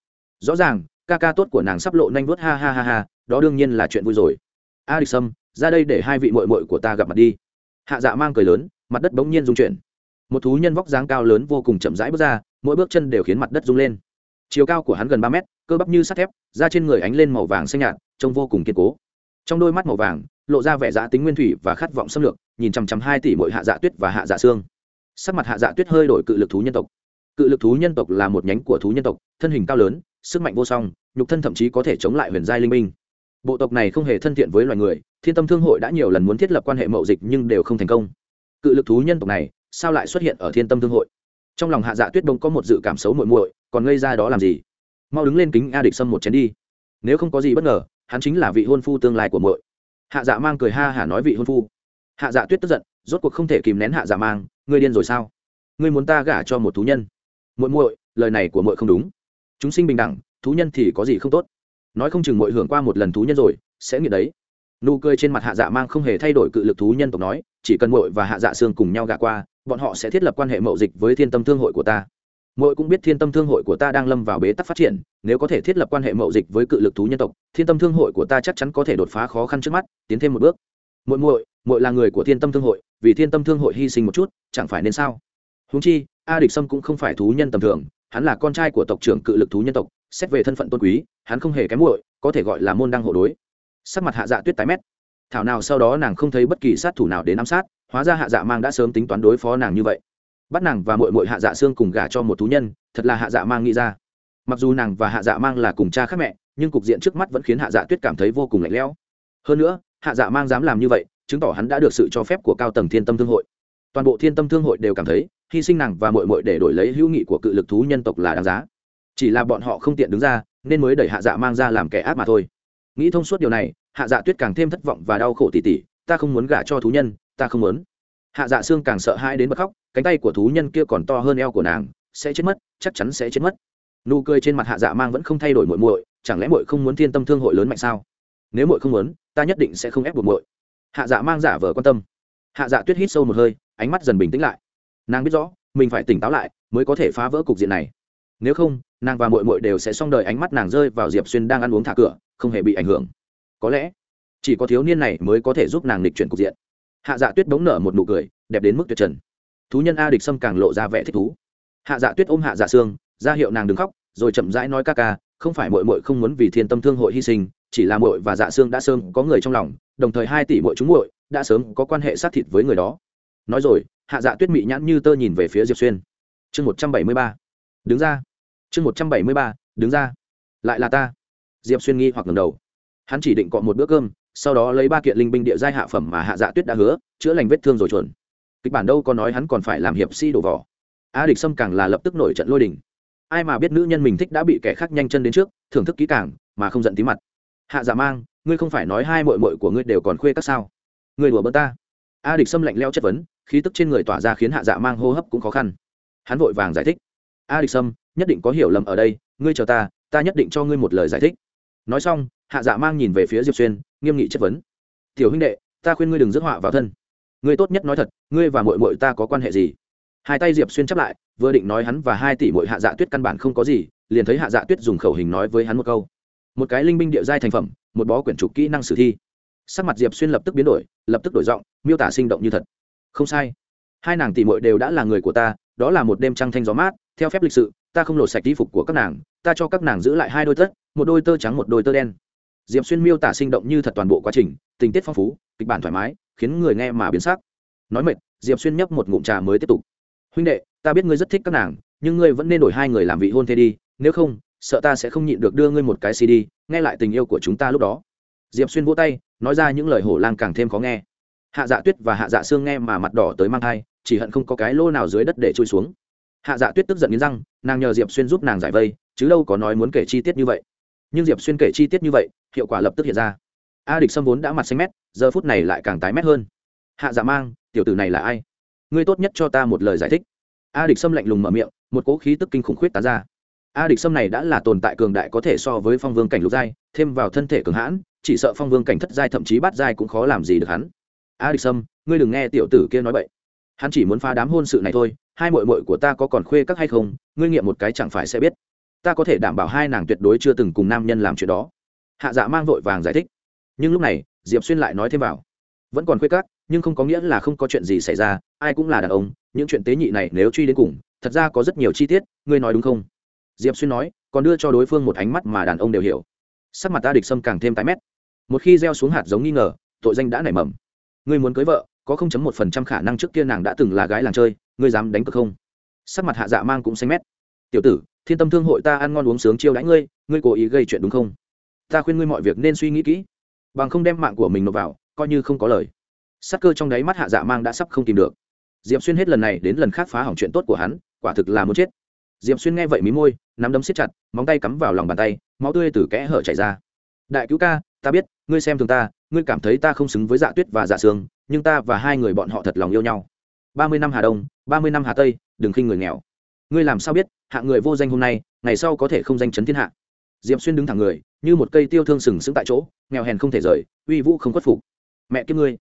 Rõ ràng, ca ca tốt của nàng sắp lộ nhanh vuốt, ha ha ha ha, đó đương nhiên là chuyện vui rồi. A địch sâm, ra đây để hai vị muội muội của ta gặp mặt đi. Hạ dạ mang cười lớn, mặt đất bỗng nhiên rung chuyển một thú nhân vóc dáng cao lớn vô cùng chậm rãi bước ra, mỗi bước chân đều khiến mặt đất rung lên. Chiều cao của hắn gần ba mét, cơ bắp như sắt thép, da trên người ánh lên màu vàng xanh nhạt, trông vô cùng kiên cố. Trong đôi mắt màu vàng, lộ ra vẻ dạ tính nguyên thủy và khát vọng xâm lược, nhìn chằm chằm hai tỷ mỗi hạ dạ tuyết và hạ dạ xương. Sắc mặt hạ dạ tuyết hơi đổi cự lực thú nhân tộc. Cự lực thú nhân tộc là một nhánh của thú nhân tộc, thân hình cao lớn, sức mạnh vô song, nhục thân thậm chí có thể chống lại huyền giai linh minh bộ tộc này không hề thân thiện với loài người, thiên tâm thương hội đã nhiều lần muốn thiết lập quan hệ mậu dịch nhưng đều không thành công. Cự lực thú nhân tộc này sao lại xuất hiện ở thiên tâm thương hội? Trong lòng hạ dạ tuyết đông có một dự cảm xấu muội muội, còn ngây ra đó làm gì? Mau đứng lên kính a địch xâm một chén đi. Nếu không có gì bất ngờ, hắn chính là vị hôn phu tương lai của muội. Hạ dạ mang cười ha hả nói vị hôn phu. Hạ dạ tuyết tức giận, rốt cuộc không thể kìm nén hạ dạ mang, ngươi điên rồi sao? Ngươi muốn ta gả cho một thú nhân? Muội muội, lời này của muội không đúng. Chúng sinh bình đẳng, thú nhân thì có gì không tốt? Nói không chừng muội hưởng qua một lần thú nhân rồi, sẽ nghiện đấy. Nụ cười trên mặt hạ dạ mang không hề thay đổi cự lực thú nhân tộc nói, chỉ cần muội và hạ dạ xương cùng nhau gả qua bọn họ sẽ thiết lập quan hệ mậu dịch với thiên tâm thương hội của ta. Mỗi cũng biết thiên tâm thương hội của ta đang lâm vào bế tắc phát triển, nếu có thể thiết lập quan hệ mậu dịch với cự lực thú nhân tộc, thiên tâm thương hội của ta chắc chắn có thể đột phá khó khăn trước mắt, tiến thêm một bước. Mỗi mỗi mỗi là người của thiên tâm thương hội, vì thiên tâm thương hội hy sinh một chút, chẳng phải nên sao? Húng chi, a địch sâm cũng không phải thú nhân tầm thường, hắn là con trai của tộc trưởng cự lực thú nhân tộc, xét về thân phận tôn quý, hắn không hề kém muội, có thể gọi là môn đăng hộ đối. Sắc mặt hạ dạ tuyết tái mét. Thảo nào sau đó nàng không thấy bất kỳ sát thủ nào đến ám sát hóa ra hạ dạ mang đã sớm tính toán đối phó nàng như vậy. Bắt nàng và mội mội hạ dạ xương cùng gả cho một thú nhân, thật là hạ dạ mang nghĩ ra. Mặc dù nàng và hạ dạ mang là cùng cha khác mẹ, nhưng cục diện trước mắt vẫn khiến hạ dạ tuyết cảm thấy vô cùng lạnh lẽo. Hơn nữa, hạ dạ mang dám làm như vậy, chứng tỏ hắn đã được sự cho phép của cao tầng thiên tâm thương hội. Toàn bộ thiên tâm thương hội đều cảm thấy, hy sinh nàng và mội mội để đổi lấy hữu nghị của cự lực thú nhân tộc là đáng giá. Chỉ là bọn họ không tiện đứng ra, nên mới đẩy hạ dạ mang ra làm kẻ ác mà thôi. Nghĩ thông suốt điều này, hạ dạ tuyết càng thêm thất vọng và đau khổ tỉ tỉ, ta không muốn gả cho thú nhân ta không muốn. Hạ dạ xương càng sợ hãi đến bật khóc, cánh tay của thú nhân kia còn to hơn eo của nàng, sẽ chết mất, chắc chắn sẽ chết mất. Nụ cười trên mặt hạ dạ mang vẫn không thay đổi muội muội, chẳng lẽ muội không muốn thiên tâm thương hội lớn mạnh sao? Nếu muội không muốn, ta nhất định sẽ không ép buộc muội. hạ dạ mang giả vờ quan tâm. Hạ dạ tuyết hít sâu một hơi, ánh mắt dần bình tĩnh lại. Nàng biết rõ, mình phải tỉnh táo lại mới có thể phá vỡ cục diện này. Nếu không, nàng và muội muội đều sẽ xong đời ánh mắt nàng rơi vào diệp xuyên đang ăn uống thả cửa, không hề bị ảnh hưởng. Có lẽ, chỉ có thiếu niên này mới có thể giúp nàng lịch chuyển cục diện hạ dạ tuyết bỗng nở một nụ cười, đẹp đến mức tuyệt trần. Thú nhân a địch sâm càng lộ ra vẻ thích thú. Hạ dạ tuyết ôm hạ dạ xương ra hiệu nàng đừng khóc, rồi chậm rãi nói ca ca, không phải mội mội không muốn vì thiên tâm thương hội hy sinh, chỉ là mội và dạ xương đã sớm có người trong lòng, đồng thời hai tỷ mội chúng mội đã sớm có quan hệ sát thịt với người đó. Nói rồi, hạ dạ tuyết mị nhãn như tơ nhìn về phía diệp xuyên. Chương một trăm bảy mươi ba. Đứng ra. Chương một trăm bảy mươi ba, đứng ra. Lại là ta. Diệp xuyên nghi hoặc ngầm đầu. Hắn chỉ định cọ một bữa cơm sau đó lấy ba kiện linh binh địa giai hạ phẩm mà hạ dạ tuyết đã hứa, chữa lành vết thương rồi chuẩn kịch bản đâu có nói hắn còn phải làm hiệp si đổ vỏ. A địch sâm càng là lập tức nổi trận lôi đình. Ai mà biết nữ nhân mình thích đã bị kẻ khác nhanh chân đến trước, thưởng thức kỹ càng, mà không giận tí mặt. Hạ dạ mang, ngươi không phải nói hai mội mội của ngươi đều còn khuê các sao? Ngươi đùa bỡ ta. A địch sâm lạnh leo chất vấn, khí tức trên người tỏa ra khiến hạ dạ mang hô hấp cũng khó khăn. Hắn vội vàng giải thích. A địch sâm, nhất định có hiểu lầm ở đây, ngươi chờ ta ta nhất định cho ngươi một lời giải thích. Nói xong hạ dạ mang nhìn về phía diệp xuyên, nghiêm nghị chất vấn. Tiểu huynh đệ, ta khuyên ngươi đừng rước họa vào thân. Ngươi tốt nhất nói thật, ngươi và mội mội ta có quan hệ gì? Hai tay diệp xuyên chắp lại, vừa định nói hắn và hai tỷ mội hạ dạ tuyết căn bản không có gì, liền thấy hạ dạ tuyết dùng khẩu hình nói với hắn một câu. Một cái linh binh địa giai thành phẩm, một bó quyển trục kỹ năng sử thi. Sắc mặt diệp xuyên lập tức biến đổi, lập tức đổi giọng, miêu tả sinh động như thật. Không sai. Hai nàng tỷ mội đều đã là người của ta, đó là một đêm trăng thanh gió mát, theo phép lịch sự, ta không lột sạch y phục của các nàng, ta cho các nàng giữ lại hai đôi tất, một đôi tơ trắng, một đôi tơ đen diệp xuyên miêu tả sinh động như thật toàn bộ quá trình, tình tiết phong phú, kịch bản thoải mái, khiến người nghe mà biến sắc. Nói mệt, diệp xuyên nhấp một ngụm trà mới tiếp tục. Huynh đệ, ta biết ngươi rất thích các nàng, nhưng ngươi vẫn nên đổi hai người làm vị hôn thê đi, nếu không, sợ ta sẽ không nhịn được đưa ngươi một cái cd, nghe lại tình yêu của chúng ta lúc đó. Diệp xuyên vỗ tay, nói ra những lời hổ lang càng thêm khó nghe. Hạ dạ tuyết và hạ dạ sương nghe mà mặt đỏ tới mang thai, chỉ hận không có cái lô nào dưới đất để trôi xuống. Hạ dạ tuyết tức giận nghiến răng, nàng nhờ diệp xuyên giúp nàng giải vây, chứ đâu có nói muốn kể chi tiết như vậy. Nhưng diệp xuyên kể chi tiết như vậy hiệu quả lập tức hiện ra. A địch sâm vốn đã mặt xanh mét, giờ phút này lại càng tái mét hơn. Hạ dạ mang, tiểu tử này là ai? Ngươi tốt nhất cho ta một lời giải thích. A địch sâm lạnh lùng mở miệng, một cỗ khí tức kinh khủng khuyết tán ra. A địch sâm này đã là tồn tại cường đại có thể so với phong vương cảnh lục giai, thêm vào thân thể cường hãn, chỉ sợ phong vương cảnh thất giai thậm chí bát giai cũng khó làm gì được hắn. A địch sâm, ngươi đừng nghe tiểu tử kia nói vậy hắn chỉ muốn phá đám hôn sự này thôi, hai mội mội của ta có còn khuê các hay không, ngươi nghiệm một cái chẳng phải sẽ biết. Ta có thể đảm bảo hai nàng tuyệt đối chưa từng cùng nam nhân làm chuyện đó hạ dạ mang vội vàng giải thích. Nhưng lúc này, diệp xuyên lại nói thêm vào. Vẫn còn khuê các, nhưng không có nghĩa là không có chuyện gì xảy ra, ai cũng là đàn ông, những chuyện tế nhị này nếu truy đến cùng, thật ra có rất nhiều chi tiết, ngươi nói đúng không? Diệp xuyên nói, còn đưa cho đối phương một ánh mắt mà đàn ông đều hiểu. Sắc mặt ta địch sâm càng thêm tái mét. Một khi gieo xuống hạt giống nghi ngờ, tội danh đã nảy mầm. Ngươi muốn cưới vợ, có không chấm một phần trăm khả năng trước kia nàng đã từng là gái làng chơi, ngươi dám đánh cược không? Sắc mặt hạ dạ mang cũng xanh mét. Tiểu tử, thiên tâm thương hội ta ăn ngon uống sướng chiêu đãi ngươi ngươi cố ý gây chuyện đúng không? Ta khuyên ngươi mọi việc nên suy nghĩ kỹ, bằng không đem mạng của mình nộp vào, coi như không có lời. Sắc cơ trong đáy mắt hạ dạ mang đã sắp không tìm được. Diệp xuyên hết lần này đến lần khác phá hỏng chuyện tốt của hắn, quả thực là muốn chết. Diệp xuyên nghe vậy mí môi, nắm đấm siết chặt, móng tay cắm vào lòng bàn tay, máu tươi từ kẽ hở chảy ra. Đại cứu ca, ta biết, ngươi xem thường ta, ngươi cảm thấy ta không xứng với dạ tuyết và dạ sương, nhưng ta và hai người bọn họ thật lòng yêu nhau. Ba mươi năm hà đông, ba mươi năm hà tây, đừng khinh người nghèo. Ngươi làm sao biết hạng người vô danh hôm nay, ngày sau có thể không danh chấn thiên hạ? Diệp xuyên đứng thẳng người, như một cây tiêu thương sừng sững tại chỗ, nghèo hèn không thể rời, uy vũ không khuất phục. Mẹ kiếp ngươi.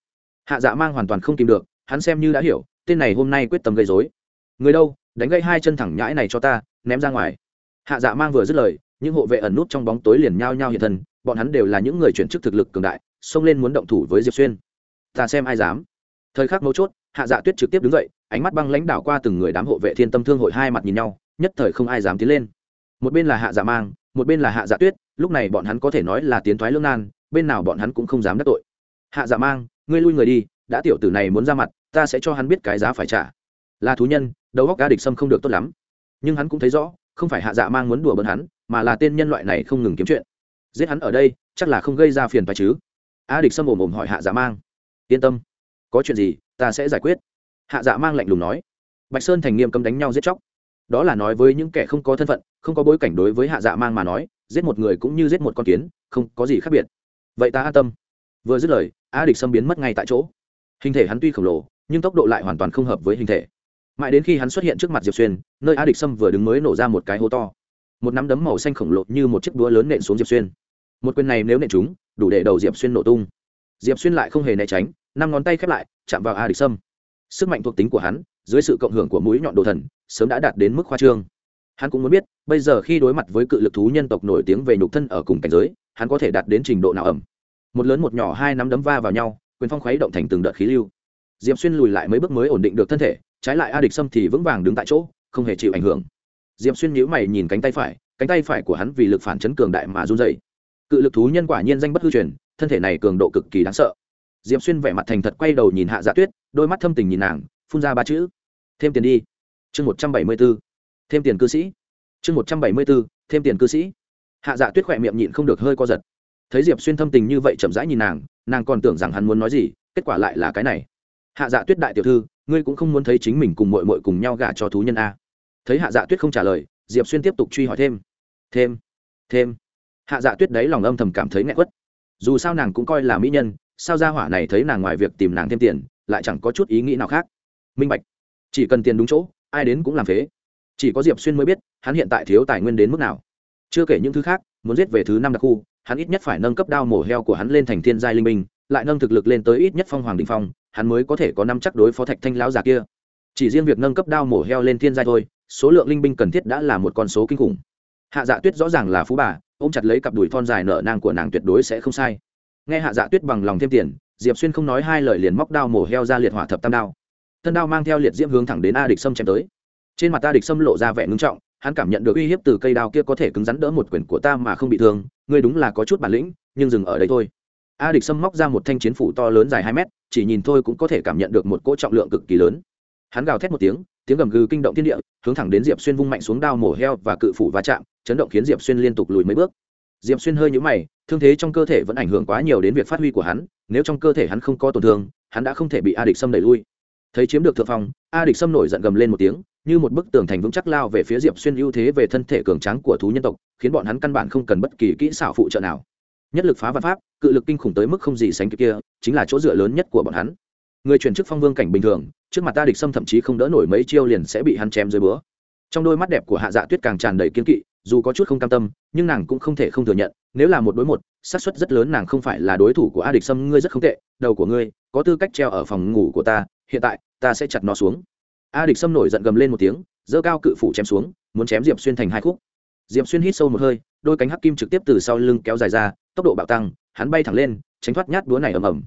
Hạ dạ mang hoàn toàn không tìm được, hắn xem như đã hiểu, tên này hôm nay quyết tâm gây dối người đâu, đánh gây hai chân thẳng nhãi này cho ta, ném ra ngoài. Hạ dạ mang vừa dứt lời, những hộ vệ ẩn nút trong bóng tối liền nhao nhao hiện thân, bọn hắn đều là những người chuyển chức thực lực cường đại, xông lên muốn động thủ với diệp xuyên. Ta xem ai dám. Thời khắc mấu chốt, hạ dạ tuyết trực tiếp đứng dậy, ánh mắt băng lãnh đạo qua từng người đám hộ vệ thiên tâm thương hội hai mặt nhìn nhau, nhất thời không ai dám tiến lên. Một bên là hạ dạ mang một bên là hạ dạ tuyết, lúc này bọn hắn có thể nói là tiến thoái lương nan, bên nào bọn hắn cũng không dám đắc tội. Hạ dạ mang, ngươi lui người đi, đã tiểu tử này muốn ra mặt, ta sẽ cho hắn biết cái giá phải trả. Là thú nhân, đầu góc cá địch sâm không được tốt lắm. Nhưng hắn cũng thấy rõ, không phải hạ dạ mang muốn đùa bỡn hắn, mà là tên nhân loại này không ngừng kiếm chuyện. Giết hắn ở đây, chắc là không gây ra phiền phải chứ. A địch sâm ồm ồm hỏi hạ dạ mang. Yên tâm, có chuyện gì, ta sẽ giải quyết. Hạ dạ mang lạnh lùng nói. Bạch sơn thành nghiêm cấm đánh nhau giết chóc đó là nói với những kẻ không có thân phận, không có bối cảnh đối với hạ dạ mang mà nói, giết một người cũng như giết một con kiến, không có gì khác biệt. Vậy ta an tâm. Vừa dứt lời a địch xâm biến mất ngay tại chỗ. Hình thể hắn tuy khổng lồ, nhưng tốc độ lại hoàn toàn không hợp với hình thể. Mãi đến khi hắn xuất hiện trước mặt diệp xuyên, nơi a địch sâm vừa đứng mới nổ ra một cái hố to. Một nắm đấm màu xanh khổng lồ như một chiếc đũa lớn nện xuống diệp xuyên. Một quyền này nếu nện chúng đủ để đầu diệp xuyên nổ tung. Diệp xuyên lại không hề né tránh, năm ngón tay khép lại, chạm vào a địch sâm. Sức mạnh thuộc tính của hắn, dưới sự cộng hưởng của mũi nhọn đồ thần sớm đã đạt đến mức khoa trương. Hắn cũng muốn biết, bây giờ khi đối mặt với cự lực thú nhân tộc nổi tiếng về nhục thân ở cùng cảnh giới, hắn có thể đạt đến trình độ nào ẩm? Một lớn một nhỏ hai nắm đấm va vào nhau, quyền phong khuấy động thành từng đợt khí lưu. Diệp xuyên lùi lại mấy bước mới ổn định được thân thể, trái lại a địch sâm thì vững vàng đứng tại chỗ, không hề chịu ảnh hưởng. Diệp xuyên nhíu mày nhìn cánh tay phải, cánh tay phải của hắn vì lực phản chấn cường đại mà run dày cự lực thú nhân quả nhiên danh bất hư truyền, thân thể này cường độ cực kỳ đáng sợ. Diệp xuyên vẻ mặt thành thật quay đầu nhìn hạ dạ tuyết, đôi mắt thâm tình nhìn nàng, phun ra ba chữ. Thêm tiền đi chương một trăm bảy mươi b ố thêm tiền cư sĩ. chương một trăm bảy mươi b ố thêm tiền cư sĩ. Hạ dạ tuyết khỏe miệng nhịn không được hơi co giật. Thấy diệp xuyên thâm tình như vậy chậm rãi nhìn nàng nàng còn tưởng rằng hắn muốn nói gì, kết quả lại là cái này. Hạ dạ tuyết đại tiểu thư, ngươi cũng không muốn thấy chính mình cùng mội mội cùng nhau gả cho thú nhân a. Thấy hạ dạ tuyết không trả lời, diệp xuyên tiếp tục truy hỏi thêm. Thêm thêm. Hạ dạ tuyết đấy lòng âm thầm cảm thấy nghẹn quất. Dù sao nàng cũng coi là mỹ nhân, sao gia hỏa này thấy nàng ngoài việc tìm nàng thêm tiền, lại chẳng có chút ý nghĩ nào khác. Minh bạch, chỉ cần tiền đúng chỗ ai đến cũng làm phế. Chỉ có diệp xuyên mới biết, hắn hiện tại thiếu tài nguyên đến mức nào. Chưa kể những thứ khác, muốn giết về thứ năm đặc khu, hắn ít nhất phải nâng cấp đao mổ heo của hắn lên thành thiên giai linh minh lại nâng thực lực lên tới ít nhất phong hoàng đình phong, hắn mới có thể có năm chắc đối phó thạch thanh lão già kia. Chỉ riêng việc nâng cấp đao mổ heo lên thiên giai thôi, số lượng linh binh cần thiết đã là một con số kinh khủng. Hạ dạ tuyết rõ ràng là phú bà, ôm chặt lấy cặp đùi thon dài nở nang của nàng tuyệt đối sẽ không sai. Nghe hạ dạ tuyết bằng lòng thêm tiền, diệp xuyên không nói hai lời liền móc đao mổ heo ra liệt hỏa thập tam đao thân đao mang theo liệt diễm hướng thẳng đến a địch sâm chém tới. Trên mặt a địch sâm lộ ra vẻ ngưng trọng, hắn cảm nhận được uy hiếp từ cây đao kia có thể cứng rắn đỡ một quyền của ta mà không bị thương, ngươi đúng là có chút bản lĩnh, nhưng dừng ở đây thôi. A địch sâm móc ra một thanh chiến phủ to lớn dài hai mét, chỉ nhìn thôi cũng có thể cảm nhận được một cỗ trọng lượng cực kỳ lớn. Hắn gào thét một tiếng tiếng gầm gừ kinh động thiên địa, hướng thẳng đến diệp xuyên vung mạnh xuống đao mổ heo và cự phủ va chạm, chấn động khiến diệp xuyên liên tục lùi mấy bước. Diệp xuyên hơi nhũ mày, thương thế trong cơ thể vẫn ảnh hưởng quá nhiều đến việc phát huy của hắn, nếu trong cơ thể hắn không có tổn thương, hắn đã không thể bị a địch sâm đẩy lui thấy chiếm được thượng phong, a địch Sâm nổi giận gầm lên một tiếng, như một bức tường thành vững chắc lao về phía diệp xuyên ưu thế về thân thể cường tráng của thú nhân tộc, khiến bọn hắn căn bản không cần bất kỳ kỹ xảo phụ trợ nào. Nhất lực phá văn pháp, cự lực kinh khủng tới mức không gì sánh kịp kia, chính là chỗ dựa lớn nhất của bọn hắn. Người chuyển chức phong vương cảnh bình thường, trước mặt ta địch Sâm thậm chí không đỡ nổi mấy chiêu liền sẽ bị hắn chém dưới bữa trong đôi mắt đẹp của hạ dạ tuyết càng tràn đầy kiên kỵ, dù có chút không cam tâm, nhưng nàng cũng không thể không thừa nhận, nếu là một đối một, xác suất rất lớn nàng không phải là đối thủ của a địch sâm, ngươi rất không tệ, đầu của ngươi có tư cách treo ở phòng ngủ của ta, hiện tại ta sẽ chặt nó xuống. A địch sâm nổi giận gầm lên một tiếng, giơ cao cự phủ chém xuống, muốn chém diệp xuyên thành hai khúc. Diệp xuyên hít sâu một hơi, đôi cánh hắc kim trực tiếp từ sau lưng kéo dài ra, tốc độ bạo tăng, hắn bay thẳng lên, tránh thoát nhát búa này ầm ầm.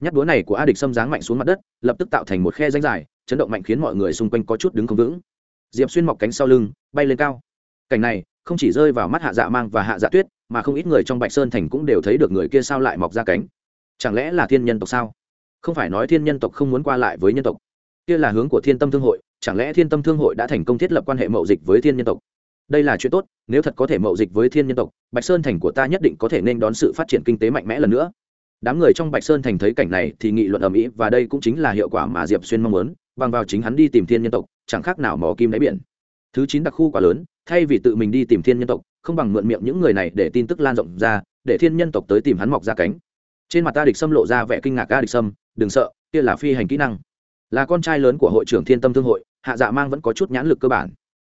Nhát búa này của a địch sâm giáng mạnh xuống mặt đất, lập tức tạo thành một khe danh dài, chấn động mạnh khiến mọi người xung quanh có chút đứng không vững. Diệp xuyên mọc cánh sau lưng, bay lên cao. Cảnh này, không chỉ rơi vào mắt hạ dạ mang và hạ dạ tuyết, mà không ít người trong bạch sơn thành cũng đều thấy được người kia sao lại mọc ra cánh. Chẳng lẽ là thiên nhân tộc sao? Không phải nói thiên nhân tộc không muốn qua lại với nhân tộc kia là hướng của thiên tâm thương hội, chẳng lẽ thiên tâm thương hội đã thành công thiết lập quan hệ mậu dịch với thiên nhân tộc? Đây là chuyện tốt, nếu thật có thể mậu dịch với thiên nhân tộc, bạch sơn thành của ta nhất định có thể nên đón sự phát triển kinh tế mạnh mẽ lần nữa. Đám người trong bạch sơn thành thấy cảnh này thì nghị luận ầm ĩ và đây cũng chính là hiệu quả mà diệp xuyên mong muốn, bằng vào chính hắn đi tìm thiên nhân tộc, chẳng khác nào mò kim đáy biển. Thứ chín đặc khu quá lớn, thay vì tự mình đi tìm thiên nhân tộc, không bằng mượn miệng những người này để tin tức lan rộng ra, để thiên nhân tộc tới tìm hắn mọc ra cánh. Trên mặt ta địch sâm lộ ra vẻ kinh ngạc a địch sâm, đừng sợ, kia là phi hành kỹ năng là con trai lớn của hội trưởng thiên tâm thương hội, hạ dạ mang vẫn có chút nhãn lực cơ bản.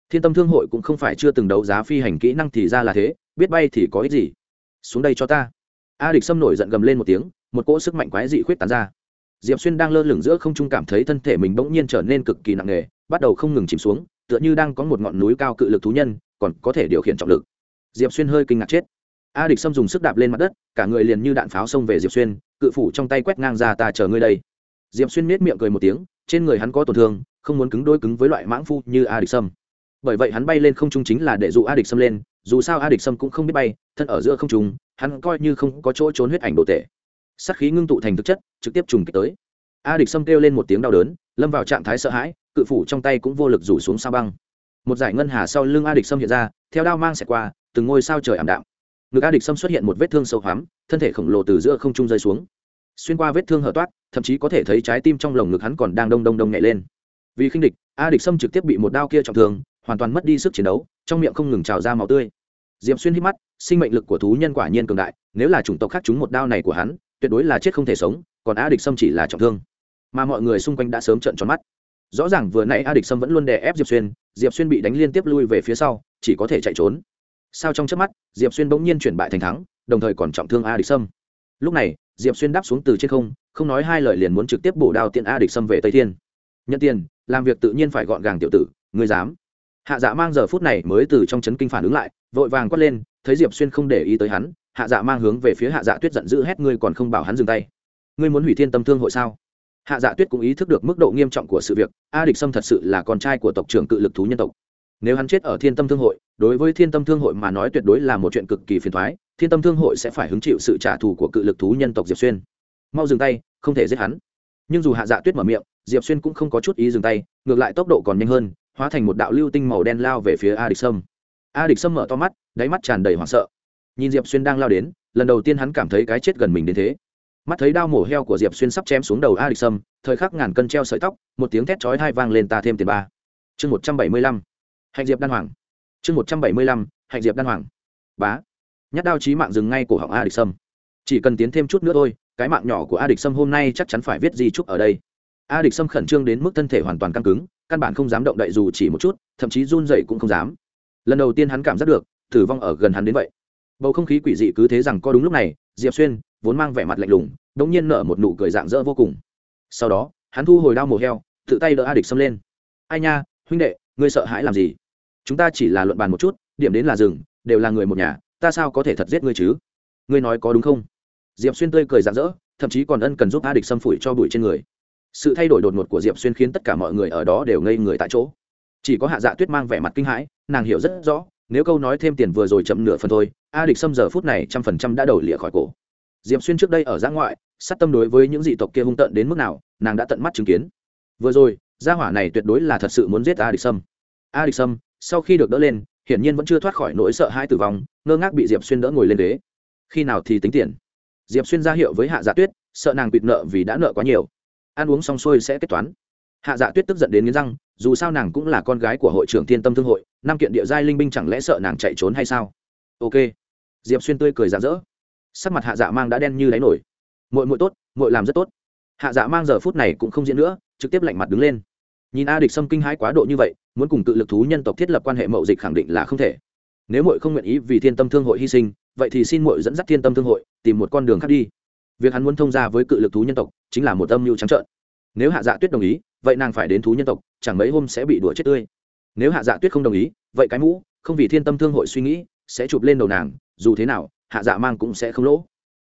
Thiên tâm thương hội cũng không phải chưa từng đấu giá phi hành kỹ năng thì ra là thế, biết bay thì có ích gì. Xuống đây cho ta. A địch sâm nổi giận gầm lên một tiếng, một cỗ sức mạnh quái dị khuyết tán ra. Diệp xuyên đang lơ lửng giữa không trung cảm thấy thân thể mình bỗng nhiên trở nên cực kỳ nặng nề, bắt đầu không ngừng chìm xuống, tựa như đang có một ngọn núi cao cự lực thú nhân, còn có thể điều khiển trọng lực. Diệp xuyên hơi kinh ngạc chết. A địch xâm dùng sức đạp lên mặt đất, cả người liền như đạn pháo xông về diệp xuyên, cự phủ trong tay quét ngang ra, ta chờ ngươi đây diệp xuyên nết miệng cười một tiếng, trên người hắn có tổn thương, không muốn cứng đôi cứng với loại mãng phu như a địch sâm bởi vậy hắn bay lên không trung chính là để dụ a địch sâm lên, dù sao a địch sâm cũng không biết bay, thân ở giữa không trung, hắn coi như không có chỗ trốn huyết ảnh đồ tệ sắc khí ngưng tụ thành thực chất, trực tiếp trùng kích tới. A địch sâm kêu lên một tiếng đau đớn, lâm vào trạng thái sợ hãi, cự phủ trong tay cũng vô lực rủ xuống sao băng. Một giải ngân hà sau lưng a địch sâm hiện ra, theo đao mang xẹt qua, từng ngôi sao trời ảm đạm. Ngực a địch sâm xuất hiện một vết thương sâu hoắm, thân thể khổng lồ từ giữa không trung rơi xuống xuyên qua vết thương hở toát, thậm chí có thể thấy trái tim trong lồng ngực hắn còn đang đông đông đông nhảy lên. Vì khinh địch, a địch sâm trực tiếp bị một đao kia trọng thương, hoàn toàn mất đi sức chiến đấu, trong miệng không ngừng trào ra máu tươi. Diệm xuyên hít mắt, sinh mệnh lực của thú nhân quả nhiên cường đại, nếu là chủng tộc khác trúng một đao này của hắn, tuyệt đối là chết không thể sống, còn a địch sâm chỉ là trọng thương. Mà mọi người xung quanh đã sớm trợn tròn mắt. Rõ ràng vừa nãy a địch sâm vẫn luôn đè ép diệp xuyên diệp xuyên bị đánh liên tiếp lui về phía sau, chỉ có thể chạy trốn. Sao trong chớp mắt, diệp xuyên bỗng nhiên chuyển bại thành thắng, đồng thời còn trọng thương a địch sâm. Lúc này diệp xuyên đáp xuống từ trên không không nói hai lời liền muốn trực tiếp bổ đao tiện a địch xâm về tây thiên. Nhận tiền, làm việc tự nhiên phải gọn gàng tiểu tử ngươi dám. Hạ dạ mang giờ phút này mới từ trong chấn kinh phản ứng lại, vội vàng quát lên, thấy diệp xuyên không để ý tới hắn, hạ dạ mang hướng về phía hạ dạ tuyết giận dữ hét, ngươi còn không bảo hắn dừng tay? Ngươi muốn hủy thiên tâm thương hội sao? Hạ dạ tuyết cũng ý thức được mức độ nghiêm trọng của sự việc, a địch sâm thật sự là con trai của tộc trưởng cự lực thú nhân tộc. Nếu hắn chết ở thiên tâm thương hội đối với thiên tâm thương hội mà nói tuyệt đối là một chuyện cực kỳ phiền thoái, thiên tâm thương hội sẽ phải hứng chịu sự trả thù của cự lực thú nhân tộc diệp xuyên. Mau dừng tay, không thể giết hắn. Nhưng dù hạ dạ tuyết mở miệng, diệp xuyên cũng không có chút ý dừng tay, ngược lại tốc độ còn nhanh hơn, hóa thành một đạo lưu tinh màu đen lao về phía a địch sâm. A địch sâm mở to mắt, đáy mắt tràn đầy hoảng sợ. Nhìn diệp xuyên đang lao đến, lần đầu tiên hắn cảm thấy cái chết gần mình đến thế. Mắt thấy đao mổ heo của diệp xuyên sắp chém xuống đầu a địch sâm, thời khắc ngàn cân treo sợi tóc, một tiếng thét chói hai vang lên ta thêm tiền ba. Chương một trăm bảy mươi lăm. Hạnh diệp đan hoàng chương một trăm bảy mươi lăm, hạnh diệp đan hoàng. Bá. Nhát đao chí mạng dừng ngay cổ họng a địch sâm. Chỉ cần tiến thêm chút nữa thôi, cái mạng nhỏ của a địch sâm hôm nay chắc chắn phải viết di trúc ở đây. A địch sâm khẩn trương đến mức thân thể hoàn toàn căng cứng, căn bản không dám động đậy dù chỉ một chút, thậm chí run dậy cũng không dám. Lần đầu tiên hắn cảm giác được, tử vong ở gần hắn đến vậy. Bầu không khí quỷ dị cứ thế rằng có đúng lúc này, diệp xuyên, vốn mang vẻ mặt lạnh lùng đ ỗ n g nhiên nở một nụ cười dạng dỡ vô cùng. Sau đó, hắn thu hồi đao mổ heo, tự tay đỡ a địch xâm lên. Ai nha, huynh đệ, ngươi sợ hãi làm gì? Chúng ta chỉ là luận bàn một chút, điểm đến là rừng, đều là người một nhà, ta sao có thể thật giết ngươi chứ? Ngươi nói có đúng không? Diệp xuyên tươi cười rạng rỡ, thậm chí còn ân cần giúp a địch xâm phủi cho bụi trên người. Sự thay đổi đột ngột của diệp xuyên khiến tất cả mọi người ở đó đều ngây người tại chỗ. Chỉ có hạ dạ tuyết mang vẻ mặt kinh hãi, nàng hiểu rất rõ, nếu câu nói thêm tiền vừa rồi chậm nửa phần thôi, a địch xâm giờ phút này trăm phần trăm đã đầu lịa khỏi cổ. Diệp xuyên trước đây ở giã ngoại, sát tâm đối với những dị tộc kia hung tận đến mức nào, nàng đã tận mắt chứng kiến. Vừa rồi, gia hỏa này tuyệt đối là thật sự muốn giết a địch sâm a địch sâm sau khi được đỡ lên, hiển nhiên vẫn chưa thoát khỏi nỗi sợ hãi tử vong, ngơ ngác bị diệp xuyên đỡ ngồi lên ghế. Khi nào thì tính tiền? Diệp xuyên ra hiệu với hạ dạ tuyết, sợ nàng quỵt nợ vì đã nợ quá nhiều. Ăn uống xong xuôi sẽ kết toán. Hạ dạ tuyết tức giận đến nghiến răng, dù sao nàng cũng là con gái của hội trưởng thiên tâm thương hội, năm kiện địa giai linh binh chẳng lẽ sợ nàng chạy trốn hay sao? Ok. Diệp xuyên tươi cười rạ rỡ. Sắc mặt hạ dạ mang đã đen như đáy nổi. Mội mội tốt mội làm rất tốt. Hạ dạ mang giờ phút này cũng không diễn nữa, trực tiếp lạnh mặt đứng lên. Nhìn a địch xâm kinh hãi quá độ như vậy muốn cùng cự lực thú nhân tộc thiết lập quan hệ mậu dịch khẳng định là không thể. Nếu mội không nguyện ý vì thiên tâm thương hội hy sinh, vậy thì xin mội dẫn dắt thiên tâm thương hội, tìm một con đường khác đi. Việc hắn muốn thông ra với cự lực thú nhân tộc, chính là một âm mưu trắng trợn. Nếu hạ dạ tuyết đồng ý, vậy nàng phải đến thú nhân tộc, chẳng mấy hôm sẽ bị đuổi chết tươi. Nếu hạ dạ tuyết không đồng ý, vậy cái mũ, không vì thiên tâm thương hội suy nghĩ, sẽ chụp lên đầu nàng, dù thế nào, hạ dạ mang cũng sẽ không lỗ.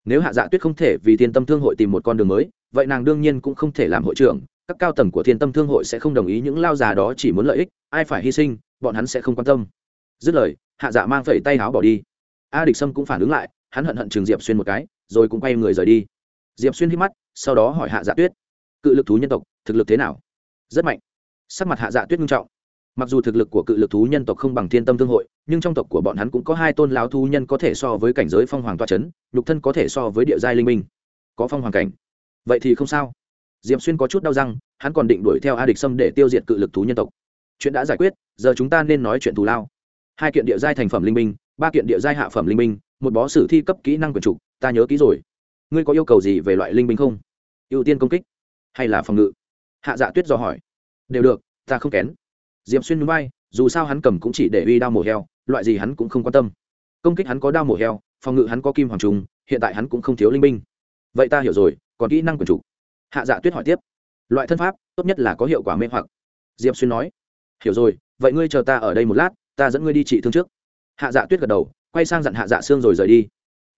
Nếu hạ dạ tuyết không thể vì thiên tâm thương hội tìm một con đường mới, vậy nàng đương nhiên cũng không thể làm hội trưởng các cao tầng của thiên tâm thương hội sẽ không đồng ý những lao già đó chỉ muốn lợi ích, ai phải hy sinh, bọn hắn sẽ không quan tâm. Dứt lời, hạ dạ mang phẩy tay áo bỏ đi. A địch sâm cũng phản ứng lại, hắn hận hận trường diệp xuyên một cái, rồi cũng quay người rời đi. Diệp xuyên hít mắt, sau đó hỏi hạ dạ tuyết, cự lực thú nhân tộc, thực lực thế nào? Rất mạnh. Sắc mặt hạ dạ tuyết nghiêm trọng. Mặc dù thực lực của cự lực thú nhân tộc không bằng thiên tâm thương hội, nhưng trong tộc của bọn hắn cũng có hai tôn lão thú nhân có thể so với cảnh giới phong hoàng toa c h ấ n nhục thân có thể so với địa giai linh minh có phong hoàng cảnh. Vậy thì không sao. Diệp xuyên có chút đau răng, hắn còn định đuổi theo a địch sâm để tiêu diệt cự lực thú nhân tộc. Chuyện đã giải quyết, giờ chúng ta nên nói chuyện thù lao. Hai kiện địa giai thành phẩm linh minh ba kiện địa giai hạ phẩm linh minh một bó sử thi cấp kỹ năng quyền trục, ta nhớ kỹ rồi. Ngươi có yêu cầu gì về loại linh minh không? Ưu tiên công kích hay là phòng ngự? Hạ dạ tuyết dò hỏi. Đều được, ta không kén. Diệp xuyên núi bay dù sao hắn cầm cũng chỉ để uy đao mổ heo, loại gì hắn cũng không quan tâm. Công kích hắn có đao mổ heo, phòng ngự hắn có kim hoàng trung hiện tại hắn cũng không thiếu linh binh. Vậy ta hiểu rồi, còn kỹ năng quyền chủ hạ dạ tuyết hỏi tiếp. Loại thân pháp, tốt nhất là có hiệu quả mê hoặc. Diệp xuyên nói. Hiểu rồi, vậy ngươi chờ ta ở đây một lát, ta dẫn ngươi đi trị thương trước. Hạ dạ tuyết gật đầu, quay sang dặn hạ dạ xương rồi rời đi.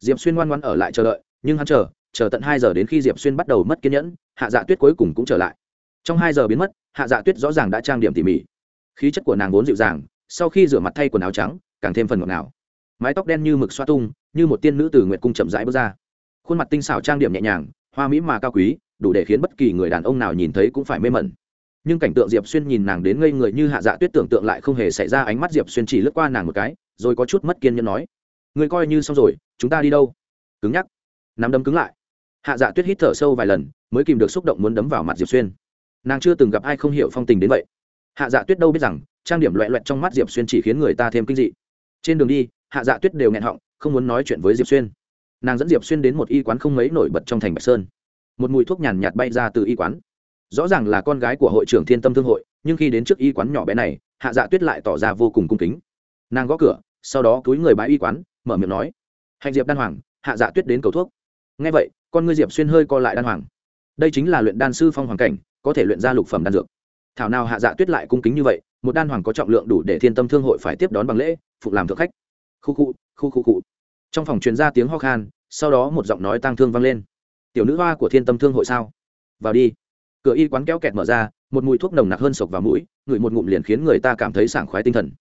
Diệp xuyên ngoan ngoan ở lại chờ đợi, nhưng hắn chờ chờ tận hai giờ đến khi diệp xuyên bắt đầu mất kiên nhẫn, hạ dạ tuyết cuối cùng cũng trở lại. Trong hai giờ biến mất, hạ dạ tuyết rõ ràng đã trang điểm tỉ mỉ. Khí chất của nàng vốn dịu dàng, sau khi rửa mặt thay quần áo trắng, càng thêm phần ngọt ngào. Mái tóc đen như mực xoa tung, như một tiên nữ từ nguyệt cung chậm rãi bước ra. Khuôn mặt tinh xảo trang điểm nhẹ nhàng, hoa mỹ mà cao quý đủ để khiến bất kỳ người đàn ông nào nhìn thấy cũng phải mê mẩn. Nhưng cảnh tượng diệp xuyên nhìn nàng đến ngây người như hạ dạ tuyết tưởng tượng lại không hề xảy ra, ánh mắt diệp xuyên chỉ lướt qua nàng một cái, rồi có chút mất kiên nhẫn nói người coi như xong rồi, chúng ta đi đâu? Cứng nhắc. Nắm đấm cứng lại. Hạ dạ tuyết hít thở sâu vài lần, mới kìm được xúc động muốn đấm vào mặt diệp xuyên. Nàng chưa từng gặp ai không hiểu phong tình đến vậy. Hạ dạ tuyết đâu biết rằng, trang điểm loẹ loẹt trong mắt diệp xuyên chỉ khiến người ta thêm kinh dị. Trên đường đi, hạ dạ tuyết đều nghẹn họng, không muốn nói chuyện với diệp xuyên. Nàng dẫn diệp xuyên đến một y quán không mấy nổi bật trong thành bạch sơn một mùi thuốc nhàn nhạt bay ra từ y quán. Rõ ràng là con gái của hội trưởng thiên tâm thương hội, nhưng khi đến trước y quán nhỏ bé này, hạ dạ tuyết lại tỏ ra vô cùng cung kính. Nàng gõ cửa, sau đó túi người bãi y quán, mở miệng nói, hạnh diệp đan hoàng, hạ dạ tuyết đến cầu thuốc. Ngay vậy, con ngươi diệp xuyên hơi co lại đan hoàng. Đây chính là luyện đan sư phong hoàng cảnh, có thể luyện ra lục phẩm đan dược. Thảo nào hạ dạ tuyết lại cung kính như vậy, một đan hoàng có trọng lượng đủ để thiên tâm thương hội phải tiếp đón bằng lễ, phục làm thượng khách. Khu khu khu khu khu. Trong phòng truyền ra tiếng ho khan, sau đó một giọng nói tang thương vang lên tiểu nữ hoa của thiên tâm thương hội sao? Vào đi. Cửa y quán kéo kẹt mở ra, một mùi thuốc nồng nặc hơn sộc vào mũi, ngửi một ngụm liền khiến người ta cảm thấy sảng khoái tinh thần.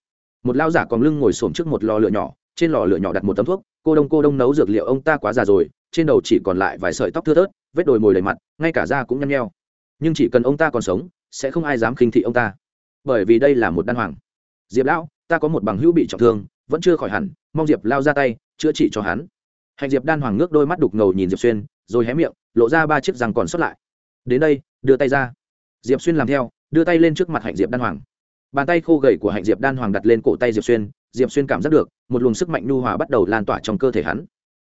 Một lao giả còn lưng ngồi xổm trước một lò lửa nhỏ, trên lò lửa nhỏ đặt một tấm thuốc, cô đông cô đông, nấu dược liệu ông ta quá già rồi, trên đầu chỉ còn lại vài sợi tóc thưa thớt, vết đồi mồi đầy mặt, ngay cả da cũng nhăn nheo. Nhưng chỉ cần ông ta còn sống, sẽ không ai dám khinh thị ông ta. Bởi vì đây là một đan hoàng. Diệp lão, ta có một bằng hữu bị trọng thương, vẫn chưa khỏi hẳn, mong diệp lao ra tay, chữa trị cho hắn. Hạnh diệp đan hoàng ngước đôi mắt đục ngầu nhìn diệp xuyên rồi hé miệng, lộ ra ba chiếc răng còn sót lại. Đến đây, đưa tay ra. Diệp xuyên làm theo, đưa tay lên trước mặt hạnh diệp đan hoàng. Bàn tay khô gầy của hạnh diệp đan hoàng đặt lên cổ tay diệp xuyên diệp xuyên cảm giác được, một luồng sức mạnh nhu hòa bắt đầu lan tỏa trong cơ thể hắn.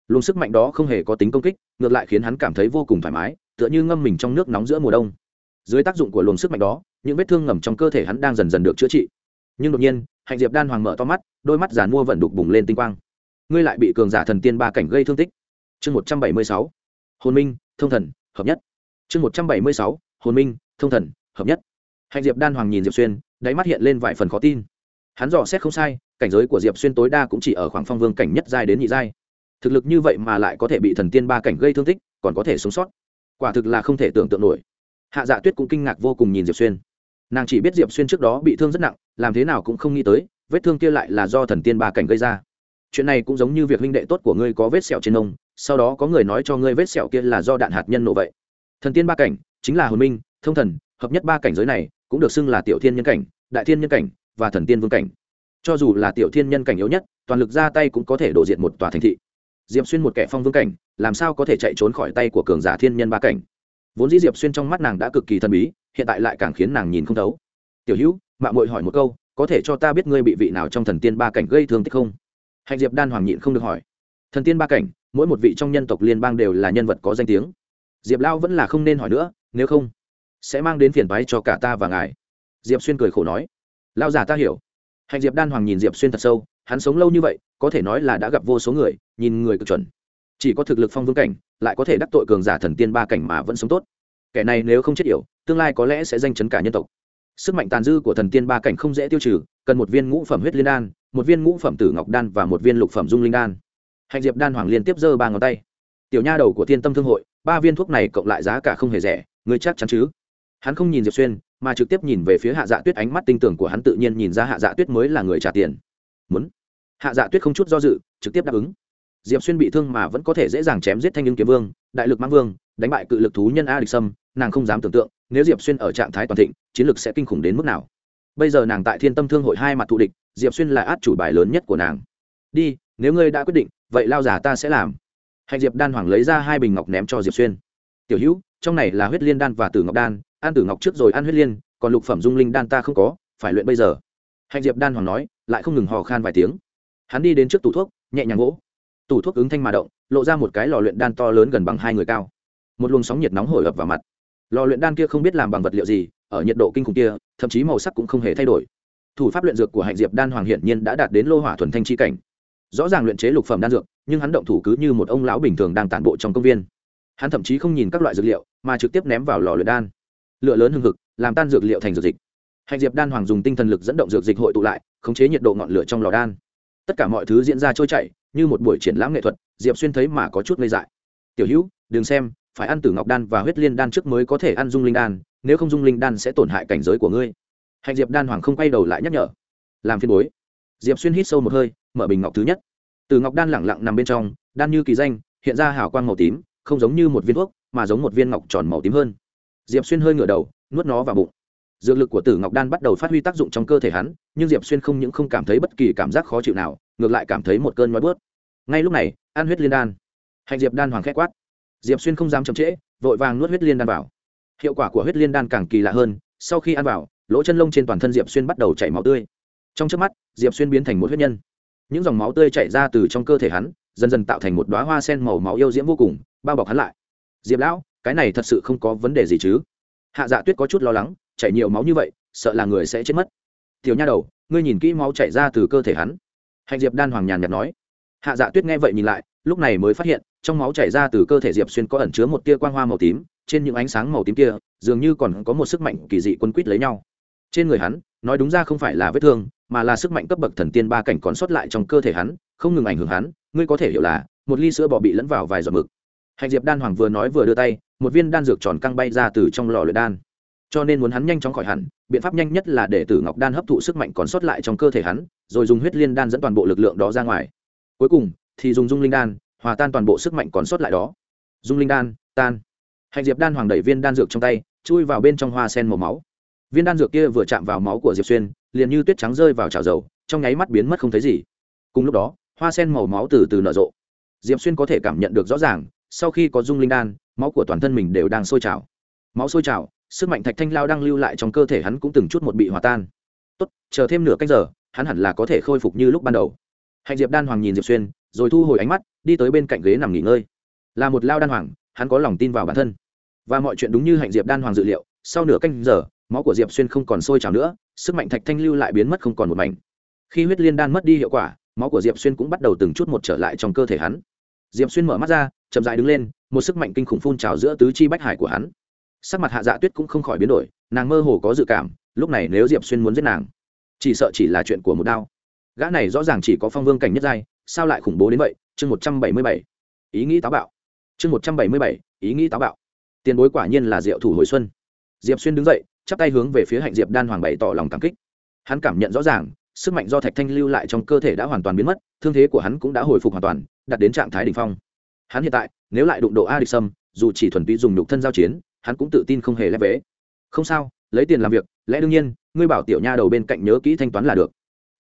Luồng sức mạnh đó không hề có tính công kích, ngược lại khiến hắn cảm thấy vô cùng thoải mái, tựa như ngâm mình trong nước nóng giữa mùa đông. Dưới tác dụng của luồng sức mạnh đó, những vết thương ngầm trong cơ thể hắn đang dần dần được chữa trị. Nhưng đột nhiên, hạnh diệp đan hoàng mở to mắt, đôi mắt giàn mua vẩn đục bùng lên tinh quang. Ngươi lại bị cường giả thần tiên ba cảnh gây thương tích. Chương một trăm bảy mươi sáu hồn minh, thông thần, hợp nhất. Chương một trăm bảy mươi sáu, hồn minh, thông thần, hợp nhất. Hạnh diệp đan hoàng nhìn diệp xuyên, đáy mắt hiện lên vài phần khó tin. Hắn dò xét không sai, cảnh giới của diệp xuyên tối đa cũng chỉ ở khoảng phong vương cảnh nhất giai đến nhị giai. Thực lực như vậy mà lại có thể bị thần tiên ba cảnh gây thương tích, còn có thể sống sót. Quả thực là không thể tưởng tượng nổi. Hạ dạ tuyết cũng kinh ngạc vô cùng nhìn diệp xuyên. Nàng chỉ biết diệp xuyên trước đó bị thương rất nặng, làm thế nào cũng không nghĩ tới, vết thương kia lại là do thần tiên ba cảnh gây ra. Chuyện này cũng giống như việc huynh đệ tốt của ngươi có vết sẹo trên nông sau đó có người nói cho ngươi vết sẹo kia là do đạn hạt nhân nổ vậy. Thần tiên ba cảnh, chính là hồn minh, thông thần, hợp nhất ba cảnh giới này, cũng được xưng là tiểu thiên nhân cảnh, đại thiên nhân cảnh, và thần tiên vương cảnh. Cho dù là tiểu thiên nhân cảnh yếu nhất, toàn lực ra tay cũng có thể đổ diện một tòa thành thị. Diệp xuyên một kẻ phong vương cảnh, làm sao có thể chạy trốn khỏi tay của cường giả thiên nhân ba cảnh? Vốn dĩ diệp xuyên trong mắt nàng đã cực kỳ thần bí, hiện tại lại càng khiến nàng nhìn không thấu. Tiểu hữu mạng mội hỏi một câu, có thể cho ta biết ngươi bị vị nào trong thần tiên ba cảnh gây thương tích không? Hạnh diệp đan hoàng nhịn không được hỏi. Thần tiên ba cảnh mỗi một vị trong nhân tộc liên bang đều là nhân vật có danh tiếng. Diệp lao vẫn là không nên hỏi nữa, nếu không, sẽ mang đến phiền bái cho cả ta và ngài. Diệp xuyên cười khổ nói lao giả ta hiểu. Hạnh diệp đan hoàng nhìn diệp xuyên thật sâu, hắn sống lâu như vậy, có thể nói là đã gặp vô số người, nhìn người cực chuẩn. Chỉ có thực lực phong vương cảnh, lại có thể đắc tội cường giả thần tiên ba cảnh mà vẫn sống tốt. Kẻ này nếu không chết yểu, tương lai có lẽ sẽ danh chấn cả nhân tộc. Sức mạnh tàn dư của thần tiên ba cảnh không dễ tiêu trừ, cần một viên ngũ phẩm huyết liên đan, một viên ngũ phẩm tử ngọc đan và một viên lục phẩm dung linh đan hạnh diệp đan hoàng liên tiếp giơ ba ngón tay. Tiểu nha đầu của thiên tâm thương hội, ba viên thuốc này cộng lại giá cả không hề rẻ người chắc chắn chứ? Hắn không nhìn diệp xuyên, mà trực tiếp nhìn về phía hạ dạ tuyết ánh mắt tinh tưởng của hắn tự nhiên nhìn ra hạ dạ tuyết mới là người trả tiền. Muốn. Hạ dạ tuyết không chút do dự, trực tiếp đáp ứng. Diệp xuyên bị thương mà vẫn có thể dễ dàng chém giết thanh nhưng kiếm vương, đại lực mãng vương, đánh bại cự lực thú nhân a địch sâm, nàng không dám tưởng tượng, nếu diệp xuyên ở trạng thái toàn thịnh, chiến lực sẽ kinh khủng đến mức nào. Bây giờ nàng tại thiên tâm thương hội hai mặt thù địch, diệp xuyên là át chủ bài lớn nhất của nàng. Đi, nếu ngươi đã quyết định vậy lao giả ta sẽ làm. Hạnh diệp đan hoàng lấy ra hai bình ngọc ném cho diệp xuyên. Tiểu hữu, trong này là huyết liên đan và tử ngọc đan, ăn tử ngọc trước rồi ăn huyết liên, còn lục phẩm dung linh đan ta không có, phải luyện bây giờ. Hạnh diệp đan hoàng nói, lại không ngừng hò khan vài tiếng. Hắn đi đến trước tủ thuốc, nhẹ nhàng gỗ. Tủ thuốc ứng thanh mà động, lộ ra một cái lò luyện đan to lớn gần bằng hai người cao. Một luồng sóng nhiệt nóng hổi ập vào mặt. Lò luyện đan kia không biết làm bằng vật liệu gì, ở nhiệt độ kinh khủng kia, thậm chí màu sắc cũng không hề thay đổi. Thủ pháp luyện dược của hạnh diệp đan hoàng hiển nhiên đã đạt đến lô hỏa thuần thanh chi cảnh rõ ràng luyện chế lục phẩm đan dược, nhưng hắn động thủ cứ như một ông lão bình thường đang tản bộ trong công viên. Hắn thậm chí không nhìn các loại dược liệu, mà trực tiếp ném vào lò luyện đan. Lửa lớn hưng hực, làm tan dược liệu thành dược dịch. Hạnh diệp đan hoàng dùng tinh thần lực dẫn động dược dịch hội tụ lại, khống chế nhiệt độ ngọn lửa trong lò đan. Tất cả mọi thứ diễn ra trôi chảy, như một buổi triển lãm nghệ thuật, diệp xuyên thấy mà có chút ngây dại. Tiểu hữu, đừng xem, phải ăn tử ngọc đan và huyết liên đan trước mới có thể ăn dung linh đan, nếu không dung linh đan sẽ tổn hại cảnh giới của ngươi. Hạnh diệp đan hoàng không quay đầu lại nhắc nhở. Làm phiên bối diệp xuyên hít sâu một hơi, mở bình ngọc thứ nhất. Từ ngọc đan lẳng lặng nằm bên trong, đan như kỳ danh, hiện ra hào quang màu tím, không giống như một viên thuốc, mà giống một viên ngọc tròn màu tím hơn. Diệp xuyên hơi ngửa đầu, nuốt nó vào bụng. Dược lực của tử ngọc đan bắt đầu phát huy tác dụng trong cơ thể hắn, nhưng diệp xuyên không những không cảm thấy bất kỳ cảm giác khó chịu nào, ngược lại cảm thấy một cơn nói bớt. Ngay lúc này, ăn huyết liên đan. Hạnh diệp đan hoàng khét quát. Diệp xuyên không dám chậm trễ, vội vàng nuốt huyết liên đan vào. Hiệu quả của huyết liên đan càng kỳ lạ hơn, sau khi ăn vào, lỗ chân lông trên toàn thân diệp xuyên bắt đầu chảy máu tươi trong trước mắt, diệp xuyên biến thành một huyết nhân. Những dòng máu tươi chảy ra từ trong cơ thể hắn, dần dần tạo thành một đoá hoa sen màu máu yêu diễm vô cùng, bao bọc hắn lại. Diệp lão, cái này thật sự không có vấn đề gì chứ? Hạ dạ tuyết có chút lo lắng, chảy nhiều máu như vậy, sợ là người sẽ chết mất. Tiểu nha đầu, ngươi nhìn kỹ máu chảy ra từ cơ thể hắn. Hạnh diệp đan hoàng nhàn nhạt nói. Hạ dạ tuyết nghe vậy nhìn lại, lúc này mới phát hiện, trong máu chảy ra từ cơ thể diệp xuyên có ẩn chứa một tia quang hoa màu tím, trên những ánh sáng màu tím kia, dường như còn có một sức mạnh kỳ dị quân quýt lấy nhau. Trên người hắn, nói đúng ra không phải là vết thương mà là sức mạnh cấp bậc thần tiên ba cảnh còn sót lại trong cơ thể hắn, không ngừng ảnh hưởng hắn, ngươi có thể hiểu là, một ly sữa bò bị lẫn vào vài giọt mực. Hạnh diệp đan hoàng vừa nói vừa đưa tay, một viên đan dược tròn căng bay ra từ trong lò luyện đan. Cho nên muốn hắn nhanh chóng khỏi hẳn, biện pháp nhanh nhất là để tử ngọc đan hấp thụ sức mạnh còn sót lại trong cơ thể hắn, rồi dùng huyết liên đan dẫn toàn bộ lực lượng đó ra ngoài. Cuối cùng, thì dùng dung linh đan, hòa tan toàn bộ sức mạnh còn sót lại đó. Dung linh đan, tan. Hạnh diệp đan hoàng đẩy viên đan dược trong tay, chui vào bên trong hoa sen màu máu viên đan dược kia vừa chạm vào máu của diệp xuyên, liền như tuyết trắng rơi vào chảo dầu, trong nháy mắt biến mất không thấy gì. Cùng lúc đó, hoa sen màu máu từ từ nở rộ. Diệp xuyên có thể cảm nhận được rõ ràng, sau khi có dung linh đan, máu của toàn thân mình đều đang sôi trào. Máu sôi trào, sức mạnh thạch thanh lao đang lưu lại trong cơ thể hắn cũng từng chút một bị hòa tan. Tốt, chờ thêm nửa cách giờ, hắn hẳn là có thể khôi phục như lúc ban đầu. Hạnh diệp đan hoàng nhìn diệp xuyên, rồi thu hồi ánh mắt, đi tới bên cạnh ghế nằm nghỉ ngơi. Là một lao đan hoàng, hắn có lòng tin vào bản thân. Và mọi chuyện đúng như hạnh diệp đan hoàng dự liệu, sau nửa canh giờ máu của diệp xuyên không còn sôi trào nữa sức mạnh thạch thanh lưu lại biến mất không còn một mảnh khi huyết liên đan mất đi hiệu quả máu của diệp xuyên cũng bắt đầu từng chút một trở lại trong cơ thể hắn diệp xuyên mở mắt ra chậm dại đứng lên một sức mạnh kinh khủng phun trào giữa tứ chi bách hải của hắn sắc mặt hạ dạ tuyết cũng không khỏi biến đổi nàng mơ hồ có dự cảm lúc này nếu diệp xuyên muốn giết nàng chỉ sợ chỉ là chuyện của một đao gã này rõ ràng chỉ có phong vương cảnh nhất giai sao lại khủng bố đến vậy chương một trăm bảy mươi bảy ý nghĩ táo bạo chương một trăm bảy mươi bảy ý nghĩ táo bạo tiền bối quả nhiên là diệu thủ hồi xuân diệp xuyên đứng dậy chắp tay hướng về phía hạnh diệp đan hoàng bày tỏ lòng cảm kích. Hắn cảm nhận rõ ràng, sức mạnh do thạch thanh lưu lại trong cơ thể đã hoàn toàn biến mất, thương thế của hắn cũng đã hồi phục hoàn toàn, đạt đến trạng thái đ ỉ n h phong. Hắn hiện tại, nếu lại đụng độ a địch sâm, dù chỉ thuần túy dùng nhục thân giao chiến, hắn cũng tự tin không hề lép vế. Không sao, lấy tiền làm việc, lẽ đương nhiên, ngươi bảo tiểu nha đầu bên cạnh nhớ kỹ thanh toán là được.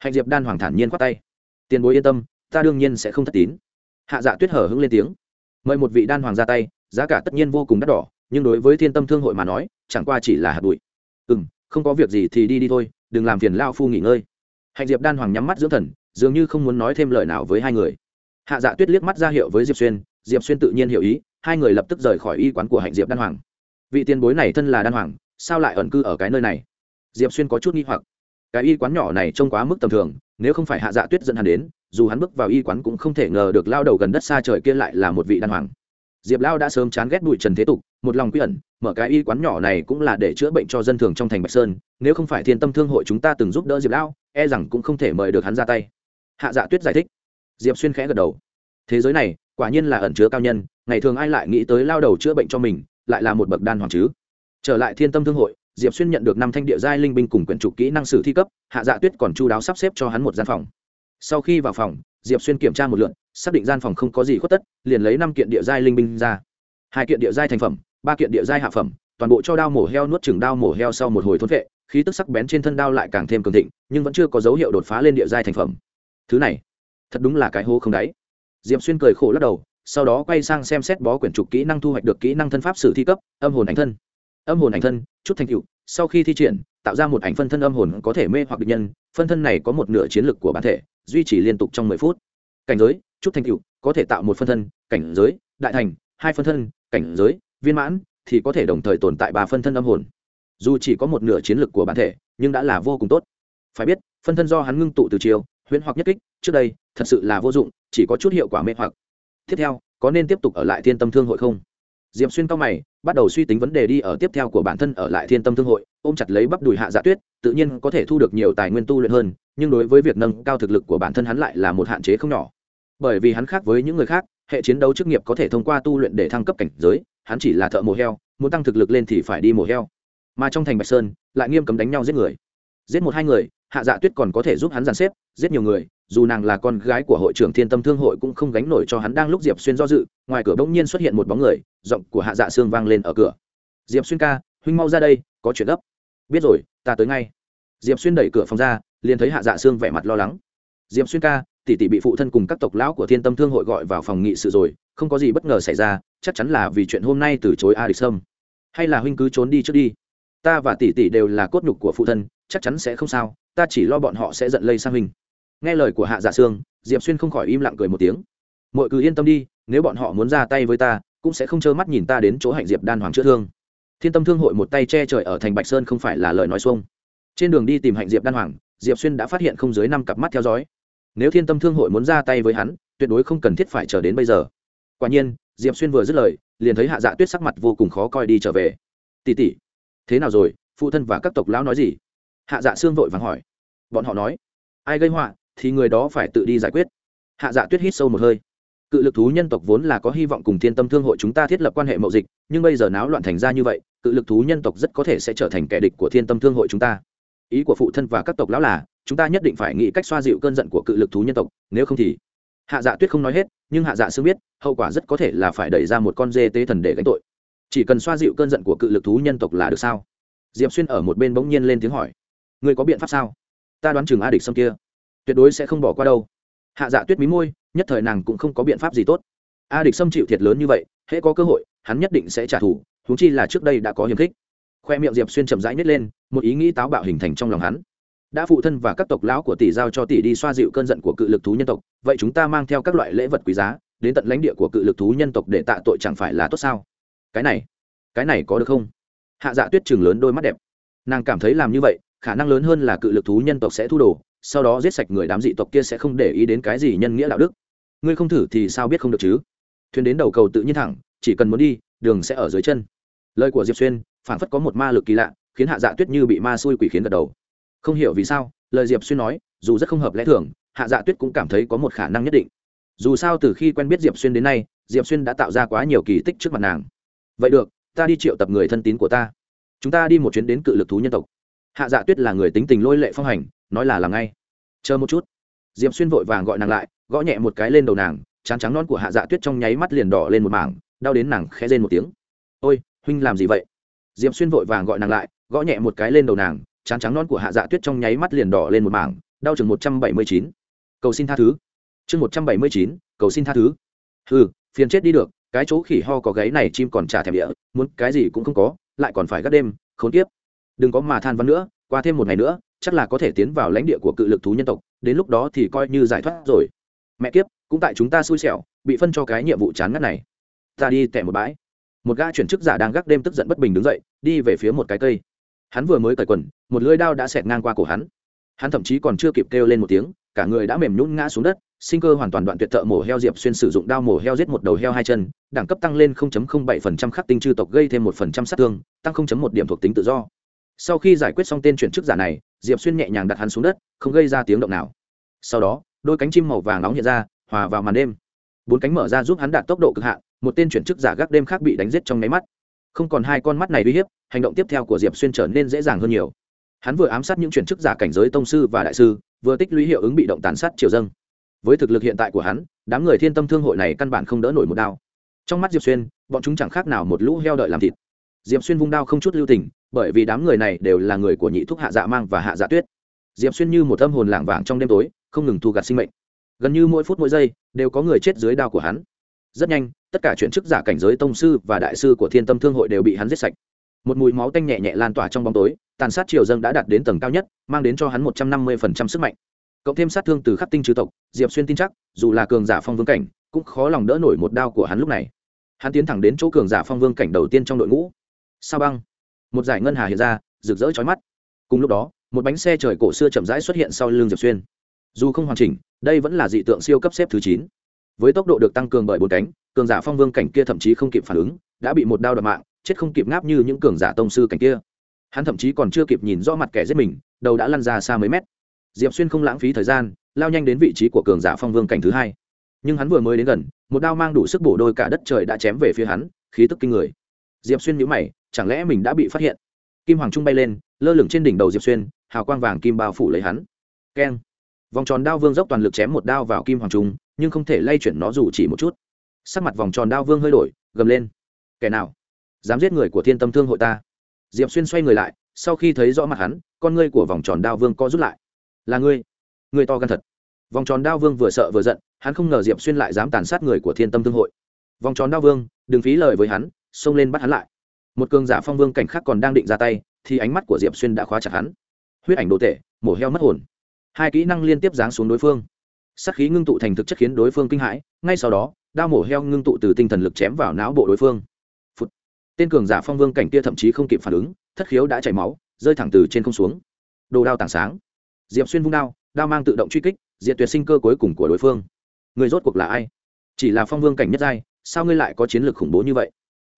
Hạnh diệp đan hoàng thản nhiên khoát tay. Tiền bối yên tâm, ta đương nhiên sẽ không thất tín. Hạ dạ tuyết hở hững lên tiếng. Mời một vị đan hoàng ra tay, giá cả tất nhiên vô cùng đắt đỏ, nhưng đối với thiên tâm thương hội mà nói, chẳng qua chỉ là hạt bụi ừ m không có việc gì thì đi đi thôi, đừng làm phiền lao phu nghỉ ngơi. Hạnh diệp đan hoàng nhắm mắt dưỡng thần, dường như không muốn nói thêm lời nào với hai người. Hạ dạ tuyết liếc mắt ra hiệu với diệp xuyên diệp xuyên tự nhiên hiểu ý, hai người lập tức rời khỏi y quán của hạnh diệp đan hoàng. Vị tiền bối này thân là đan hoàng, sao lại ẩn cư ở cái nơi này? Diệp xuyên có chút nghi hoặc. Cái y quán nhỏ này trông quá mức tầm thường, nếu không phải hạ dạ tuyết dẫn hắn đến, dù hắn bước vào y quán cũng không thể ngờ được lao đầu gần đất xa trời kia lại là một vị đan hoàng. Diệp lao đã sớm chán ghét bụi trần thế tục, một lòng quy ẩn mở cái y quán nhỏ này cũng là để chữa bệnh cho dân thường trong thành bạch sơn, nếu không phải thiên tâm thương hội chúng ta từng giúp đỡ diệp lão e rằng cũng không thể mời được hắn ra tay. Hạ dạ tuyết giải thích. Diệp xuyên khẽ gật đầu. Thế giới này, quả nhiên là ẩn chứa cao nhân, ngày thường ai lại nghĩ tới lao đầu chữa bệnh cho mình, lại là một bậc đan hoàng chứ? Trở lại thiên tâm thương hội, diệp xuyên nhận được năm thanh địa giai linh binh cùng quyển trục kỹ năng sử thi cấp, hạ dạ tuyết còn chu đáo sắp xếp cho hắn một gian phòng. Sau khi vào phòng, diệp xuyên kiểm tra một lượn xác định gian phòng không có gì khuất tất, liền lấy năm kiện địa giai linh binh ra. Hai kiện địa giai thành phẩm ba kiện địa giai hạ phẩm, toàn bộ cho đao mổ heo nuốt chừng đao mổ heo sau một hồi thốn vệ, khí tức sắc bén trên thân đao lại càng thêm cường thịnh, nhưng vẫn chưa có dấu hiệu đột phá lên địa giai thành phẩm. Thứ này, thật đúng là cái hố không đáy. Diệp xuyên cười khổ lắc đầu, sau đó quay sang xem xét bó quyển trục kỹ năng thu hoạch được kỹ năng thân pháp sử thi cấp, âm hồn ảnh thân. Âm hồn ảnh thân, chút thành tựu, sau khi thi triển, tạo ra một ảnh phân thân âm hồn có thể mê hoặc địch nhân, phân thân này có một nửa chiến lực của bản thể, duy trì liên tục trong mười phút. Cảnh giới, chút thành tựu, có thể tạo một phân thân, cảnh giới, đại thành, hai phân thân, cảnh giới viên mãn thì có thể đồng thời tồn tại ba phân thân âm hồn. Dù chỉ có một nửa chiến lực của bản thể, nhưng đã là vô cùng tốt. Phải biết, phân thân do hắn ngưng tụ từ chiều, huyễn hoặc nhất kích, trước đây, thật sự là vô dụng, chỉ có chút hiệu quả mê hoặc. Tiếp theo, có nên tiếp tục ở lại thiên tâm thương hội không? Diệp xuyên cao mày, bắt đầu suy tính vấn đề đi ở tiếp theo của bản thân ở lại thiên tâm thương hội, ôm chặt lấy bắp đùi hạ dạ tuyết, tự nhiên có thể thu được nhiều tài nguyên tu luyện hơn, nhưng đối với việc nâng cao thực lực của bản thân hắn lại là một hạn chế không nhỏ. Bởi vì hắn khác với những người khác, hệ chiến đấu chức nghiệp có thể thông qua tu luyện để thăng cấp cảnh giới hắn chỉ là thợ mổ heo, muốn tăng thực lực lên thì phải đi mổ heo. Mà trong thành bạch sơn, lại nghiêm cấm đánh nhau giết người. Giết một hai người, hạ dạ tuyết còn có thể giúp hắn dàn xếp, giết nhiều người, dù nàng là con gái của hội trưởng thiên tâm thương hội cũng không gánh nổi cho hắn đang lúc diệp xuyên do dự, ngoài cửa bỗng nhiên xuất hiện một bóng người, giọng của hạ dạ sương vang lên ở cửa. Diệp xuyên ca, huynh mau ra đây, có chuyện gấp. Biết rồi, ta tới ngay. Diệp xuyên đẩy cửa phòng ra, liền thấy hạ dạ sương vẻ mặt lo lắng. Diệp xuyên ca, tỷ tỷ bị phụ thân cùng các tộc lão của thiên tâm thương hội gọi vào phòng nghị sự rồi, không có gì bất ngờ xảy ra chắc chắn là vì chuyện hôm nay từ chối a địch sâm. Hay là huynh cứ trốn đi trước đi. Ta và tỷ tỷ đều là cốt nhục của phụ thân, chắc chắn sẽ không sao, ta chỉ lo bọn họ sẽ giận lây sang huynh. Nghe lời của hạ dạ sương, diệp xuyên không khỏi im lặng cười một tiếng. Mọi cứ yên tâm đi, nếu bọn họ muốn ra tay với ta, cũng sẽ không trơ mắt nhìn ta đến chỗ hạnh diệp đan hoàng chữa thương. Thiên tâm thương hội một tay che trời ở thành bạch sơn không phải là lời nói xuông. Trên đường đi tìm hạnh diệp đan hoàng, diệp xuyên đã phát hiện không dưới năm cặp mắt theo dõi. Nếu thiên tâm thương hội muốn ra tay với hắn, tuyệt đối không cần thiết phải chờ đến bây giờ. Quả nhiên diệp xuyên vừa dứt lời, liền thấy hạ dạ tuyết sắc mặt vô cùng khó coi đi trở về. Tỉ tỉ thế nào rồi? Phụ thân và các tộc lão nói gì? Hạ dạ xương vội vàng hỏi. Bọn họ nói, ai gây họa thì người đó phải tự đi giải quyết. Hạ dạ tuyết hít sâu một hơi. Cự lực thú nhân tộc vốn là có hy vọng cùng thiên tâm thương hội chúng ta thiết lập quan hệ mậu dịch, nhưng bây giờ náo loạn thành ra như vậy, cự lực thú nhân tộc rất có thể sẽ trở thành kẻ địch của thiên tâm thương hội chúng ta. Ý của phụ thân và các tộc lão là, chúng ta nhất định phải nghĩ cách xoa dịu cơn giận của cự lực thú nhân tộc, nếu không thì hạ dạ tuyết không nói hết, nhưng hạ dạ sương biết, hậu quả rất có thể là phải đẩy ra một con dê tế thần để gánh tội. Chỉ cần xoa dịu cơn giận của cự lực thú nhân tộc là được sao? Diệp xuyên ở một bên bỗng nhiên lên tiếng hỏi. Người có biện pháp sao? Ta đoán chừng a địch xâm kia tuyệt đối sẽ không bỏ qua đâu. Hạ dạ tuyết mí môi, nhất thời nàng cũng không có biện pháp gì tốt. A địch xâm chịu thiệt lớn như vậy, hễ có cơ hội, hắn nhất định sẽ trả thù húng chi là trước đây đã có hiềm khích. Khoe miệng diệp xuyên chậm rãi nhét lên, một ý nghĩ táo bạo hình thành trong lòng hắn đã phụ thân và các tộc lão của tỷ giao cho tỷ đi xoa dịu cơn giận của cự lực thú nhân tộc, vậy chúng ta mang theo các loại lễ vật quý giá, đến tận lãnh địa của cự lực thú nhân tộc để tạ tội chẳng phải là tốt sao? Cái này cái này có được không? Hạ dạ tuyết chừng lớn đôi mắt đẹp. Nàng cảm thấy làm như vậy, khả năng lớn hơn là cự lực thú nhân tộc sẽ thu đồ, sau đó giết sạch người đám dị tộc kia sẽ không để ý đến cái gì nhân nghĩa đạo đức. Ngươi không thử thì sao biết không được chứ? Thuyền đến đầu cầu tự nhiên thẳng, chỉ cần muốn đi, đường sẽ ở dưới chân. Lời của diệp xuyên, phảng phất có một ma lực kỳ lạ, khiến hạ dạ tuyết như bị ma xui quỷ khiến gật đầu không hiểu vì sao, lời diệp xuyên nói, dù rất không hợp lẽ thường, hạ dạ tuyết cũng cảm thấy có một khả năng nhất định. Dù sao từ khi quen biết diệp xuyên đến nay, diệp xuyên đã tạo ra quá nhiều kỳ tích trước mặt nàng. Vậy được, ta đi triệu tập người thân tín của ta. Chúng ta đi một chuyến đến cự lực thú nhân tộc. Hạ dạ tuyết là người tính tình lôi lệ phong hành, nói là làm ngay. Chờ một chút. Diệp xuyên vội vàng gọi nàng lại, gõ nhẹ một cái lên đầu nàng chán trắng non của hạ dạ tuyết trong nháy mắt liền đỏ lên một mảng, đau đến nàng khẽ rên một tiếng. Ôi, huynh làm gì vậy? Diệp xuyên vội vàng gọi nàng lại, gõ nhẹ một cái lên đầu nàng chán trắng non của hạ dạ tuyết trong nháy mắt liền đỏ lên một mảng, đau chừng một trăm bảy mươi chín. Cầu xin tha thứ. Chương một trăm bảy mươi chín, cầu xin tha thứ. Ừ phiền chết đi được, cái chỗ khỉ ho có gáy này chim còn trả thèm địa, muốn cái gì cũng không có, lại còn phải gác đêm, khốn kiếp. Đừng có mà than văn nữa, qua thêm một ngày nữa, chắc là có thể tiến vào lãnh địa của cự lực thú nhân tộc, đến lúc đó thì coi như giải thoát rồi. Mẹ kiếp, cũng tại chúng ta xui xẻo, bị phân cho cái nhiệm vụ chán ngắt này. Ta đi tẻ một bãi. Một gã chuyển chức giả đang gác đêm tức giận bất bình đứng dậy, đi về phía một cái cây hắn vừa mới cởi quần, một lưỡi đao đã xẹt ngang qua cổ hắn. Hắn thậm chí còn chưa kịp kêu lên một tiếng, cả người đã mềm nhún ngã xuống đất, sinh cơ hoàn toàn đoạn tuyệt thợ mổ heo diệp xuyên sử dụng đao mổ heo giết một đầu heo hai chân, đẳng cấp tăng lên 0.07% khắc tinh chư tộc gây thêm một phần trăm sát thương, tăng 0.1 điểm thuộc tính tự do. Sau khi giải quyết xong tên chuyển chức giả này, diệp xuyên nhẹ nhàng đặt hắn xuống đất, không gây ra tiếng động nào. Sau đó, đôi cánh chim màu vàng nóng hiện ra, hòa vào màn đêm. Bốn cánh mở ra giúp hắn đạt tốc độ cực hạn, một tên chuyển chức giả gác đêm khác bị đánh giết trong nháy mắt không còn hai con mắt này uy hiếp, hành động tiếp theo của diệp xuyên trở nên dễ dàng hơn nhiều. Hắn vừa ám sát những chuyển chức giả cảnh giới tông sư và đại sư, vừa tích lũy hiệu ứng bị động tàn sát triều dâng. Với thực lực hiện tại của hắn, đám người thiên tâm thương hội này căn bản không đỡ nổi một đao. Trong mắt diệp xuyên, bọn chúng chẳng khác nào một lũ heo đợi làm thịt. Diệp xuyên vung đao không chút lưu tình, bởi vì đám người này đều là người của nhị thúc hạ dạ mang và hạ dạ tuyết. Diệp xuyên như một âm hồn lảng vảng trong đêm tối, không ngừng thu gặt sinh mệnh. Gần như mỗi phút mỗi giây, đều có người chết dưới đao của hắn. Rất nhanh tất cả chuyện chức giả cảnh giới tông sư và đại sư của thiên tâm thương hội đều bị hắn giết sạch. Một mùi máu tanh nhẹ nhẹ lan tỏa trong bóng tối, tàn sát triều dân đã đạt đến tầng cao nhất, mang đến cho hắn một trăm năm mươi phần trăm sức mạnh. Cộng thêm sát thương từ khắc tinh trừ tộc, diệp xuyên tin chắc, dù là cường giả phong vương cảnh, cũng khó lòng đỡ nổi một đao của hắn lúc này. Hắn tiến thẳng đến chỗ cường giả phong vương cảnh đầu tiên trong đội ngũ. Sao băng? Một giải ngân hà hiện ra, rực rỡ chói mắt. Cùng lúc đó, một bánh xe trời cổ xưa chậm rãi xuất hiện sau lưng diệp xuyên. Dù không hoàn chỉnh, đây vẫn là dị tượng siêu cấp xếp thứ chín với tốc độ được tăng cường bởi bốn cánh, cường giả phong vương cảnh kia thậm chí không kịp phản ứng, đã bị một đao đập mạng, chết không kịp ngáp như những cường giả tông sư cảnh kia. Hắn thậm chí còn chưa kịp nhìn rõ mặt kẻ giết mình, đầu đã lăn ra xa mấy mét. Diệp xuyên không lãng phí thời gian, lao nhanh đến vị trí của cường giả phong vương cảnh thứ hai. Nhưng hắn vừa mới đến gần, một đao mang đủ sức bổ đôi cả đất trời đã chém về phía hắn, khí tức kinh người. Diệp xuyên nhữ mày, chẳng lẽ mình đã bị phát hiện? Kim hoàng trung bay lên, lơ lửng trên đỉnh đầu diệp xuyên, hào quang vàng kim bao phủ lấy hắn. Keng. Vòng tròn đao vương dốc toàn lực chém một đao vào kim hoàng trung nhưng không thể lay chuyển nó dù chỉ một chút. Sắc mặt vòng tròn đao vương hơi đổi, gầm lên. Kẻ nào? Dám giết người của thiên tâm thương hội ta. Diệp xuyên xoay người lại, sau khi thấy rõ mặt hắn, con ngươi của vòng tròn đao vương co rút lại. Là ngươi. Ngươi to gan thật. Vòng tròn đao vương vừa sợ vừa giận, hắn không ngờ diệp xuyên lại dám tàn sát người của thiên tâm thương hội. Vòng tròn đao vương, đừng phí lời với hắn, xông lên bắt hắn lại. Một cường giả phong vương cảnh khác còn đang định ra tay, thì ánh mắt của diệp xuyên đã khóa chặt hắn. Huyết ảnh đồ tệ mổ heo mất hồn. Hai kỹ năng liên tiếp giáng xuống đối phương sắc khí ngưng tụ thành thực chất khiến đối phương kinh hãi, ngay sau đó, đao mổ heo ngưng tụ từ tinh thần lực chém vào não bộ đối phương、Phụt. Tên cường giả phong vương cảnh kia thậm chí không kịp phản ứng, thất khiếu đã chảy máu, rơi thẳng từ trên không xuống. Đồ đao tảng sáng. Diệp xuyên vung đao đao mang tự động truy kích diện tuyệt sinh cơ cuối cùng của đối phương. Người rốt cuộc là ai? Chỉ là phong vương cảnh nhất giai, sao ngươi lại có chiến lược khủng bố như vậy?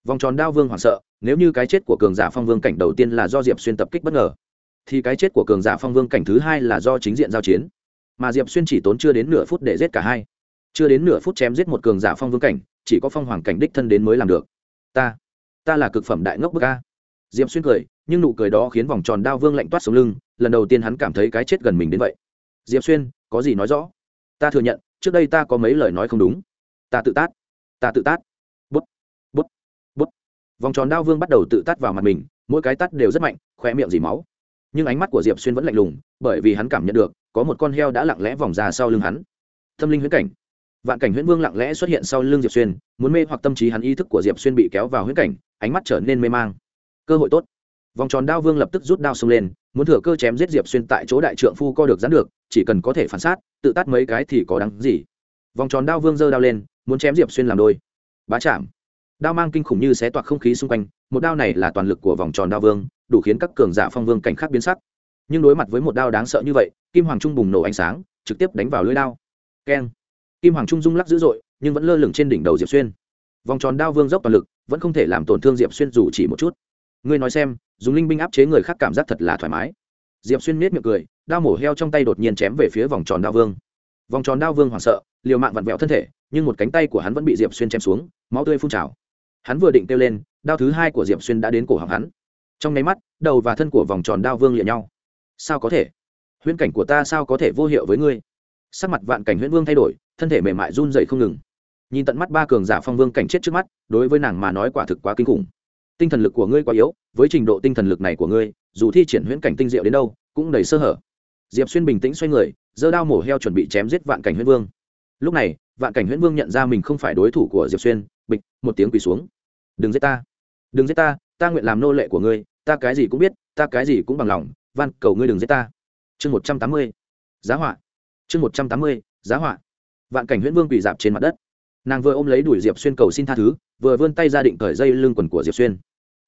Vòng tròn đao vương hoảng sợ, nếu như cái chết của cường giả phong vương cảnh đầu tiên là do diệp xuyên tập kích bất ngờ, thì cái chết của cường giả phong vương cảnh thứ hai là do chính diện giao chiến mà diệp xuyên chỉ tốn chưa đến nửa phút để giết cả hai. Chưa đến nửa phút chém giết một cường giả phong vương cảnh, chỉ có phong hoàng cảnh đích thân đến mới làm được. Ta ta là cực phẩm đại ngốc bức a. Diệp xuyên cười, nhưng nụ cười đó khiến vòng tròn đao vương lạnh toát xuống lưng, lần đầu tiên hắn cảm thấy cái chết gần mình đến vậy. Diệp xuyên, có gì nói rõ? Ta thừa nhận, trước đây ta có mấy lời nói không đúng. Ta tự tát, ta tự tát. Bút bút bút. Vòng tròn đao vương bắt đầu tự tát vào mặt mình, mỗi cái tát đều rất mạnh khoe miệng dì máu nhưng ánh mắt của diệp xuyên vẫn lạnh lùng, bởi vì hắn cảm nhận được, có một con heo đã lặng lẽ vòng ra sau lưng hắn. Tâm linh huyễn cảnh. Vạn cảnh huyễn vương lặng lẽ xuất hiện sau lưng diệp xuyên, muốn mê hoặc tâm trí hắn, ý thức của diệp xuyên bị kéo vào huyễn cảnh, ánh mắt trở nên mê mang. Cơ hội tốt. Vòng tròn đao vương lập tức rút đao xông lên, muốn thừa cơ chém giết diệp xuyên tại chỗ đại trượng phu co được dán được, chỉ cần có thể phản sát, tự tát mấy cái thì có đáng gì. Vòng tròn đao vương giơ đao lên, muốn chém diệp xuyên làm đôi. Bá chạm. Đao mang kinh khủng như xé toạc không khí xung quanh, một đao này là toàn lực của vòng tròn đao vương đủ khiến các cường giả phong vương cảnh khác biến sắc. Nhưng đối mặt với một đao đáng sợ như vậy, kim hoàng trung bùng nổ ánh sáng, trực tiếp đánh vào lưỡi đao. Keng. Kim hoàng trung rung lắc dữ dội, nhưng vẫn lơ lửng trên đỉnh đầu diệp xuyên. Vòng tròn đao vương dốc toàn lực, vẫn không thể làm tổn thương diệp xuyên dù chỉ một chút. Ngươi nói xem, dùng linh binh áp chế người khác cảm giác thật là thoải mái. Diệp xuyên miết miệng cười, đao mổ heo trong tay đột nhiên chém về phía vòng tròn đao vương. Vòng tròn đao vương hoảng sợ, liều mạng vặn vẹo thân thể, nhưng một cánh tay của hắn vẫn bị diệp xuyên chém xuống, máu tươi phun trào. Hắn vừa định kêu lên, đao thứ hai của diệp xuyên đã đến cổ họng hắn trong nháy mắt, đầu và thân của vòng tròn đao vương liệng nhau. Sao có thể? Huyễn cảnh của ta sao có thể vô hiệu với ngươi? Sắc mặt vạn cảnh huyễn vương thay đổi, thân thể mềm mại run dậy không ngừng. Nhìn tận mắt ba cường giả phong vương cảnh chết trước mắt, đối với nàng mà nói quả thực quá kinh khủng. Tinh thần lực của ngươi quá yếu, với trình độ tinh thần lực này của ngươi, dù thi triển huyễn cảnh tinh diệu đến đâu, cũng đầy sơ hở. Diệp xuyên bình tĩnh xoay người, giơ đao mổ heo chuẩn bị chém giết vạn cảnh huyễn vương. Lúc này, vạn cảnh huyễn vương nhận ra mình không phải đối thủ của diệp xuyên, bịch, một tiếng quỳ xuống. Đừng giết ta! Đừng giết ta! Ta nguyện làm nô lệ của ngươi, ta cái gì cũng biết, ta cái gì cũng bằng lòng, van, cầu ngươi đừng giết ta. Chương một trăm tám mươi, giá họa. Chương một trăm tám mươi, giá họa. Vạn cảnh huyễn vương quỳ dạp trên mặt đất. Nàng vừa ôm lấy đuổi diệp xuyên cầu xin tha thứ, vừa vươn tay ra định cởi dây lưng quần của diệp xuyên.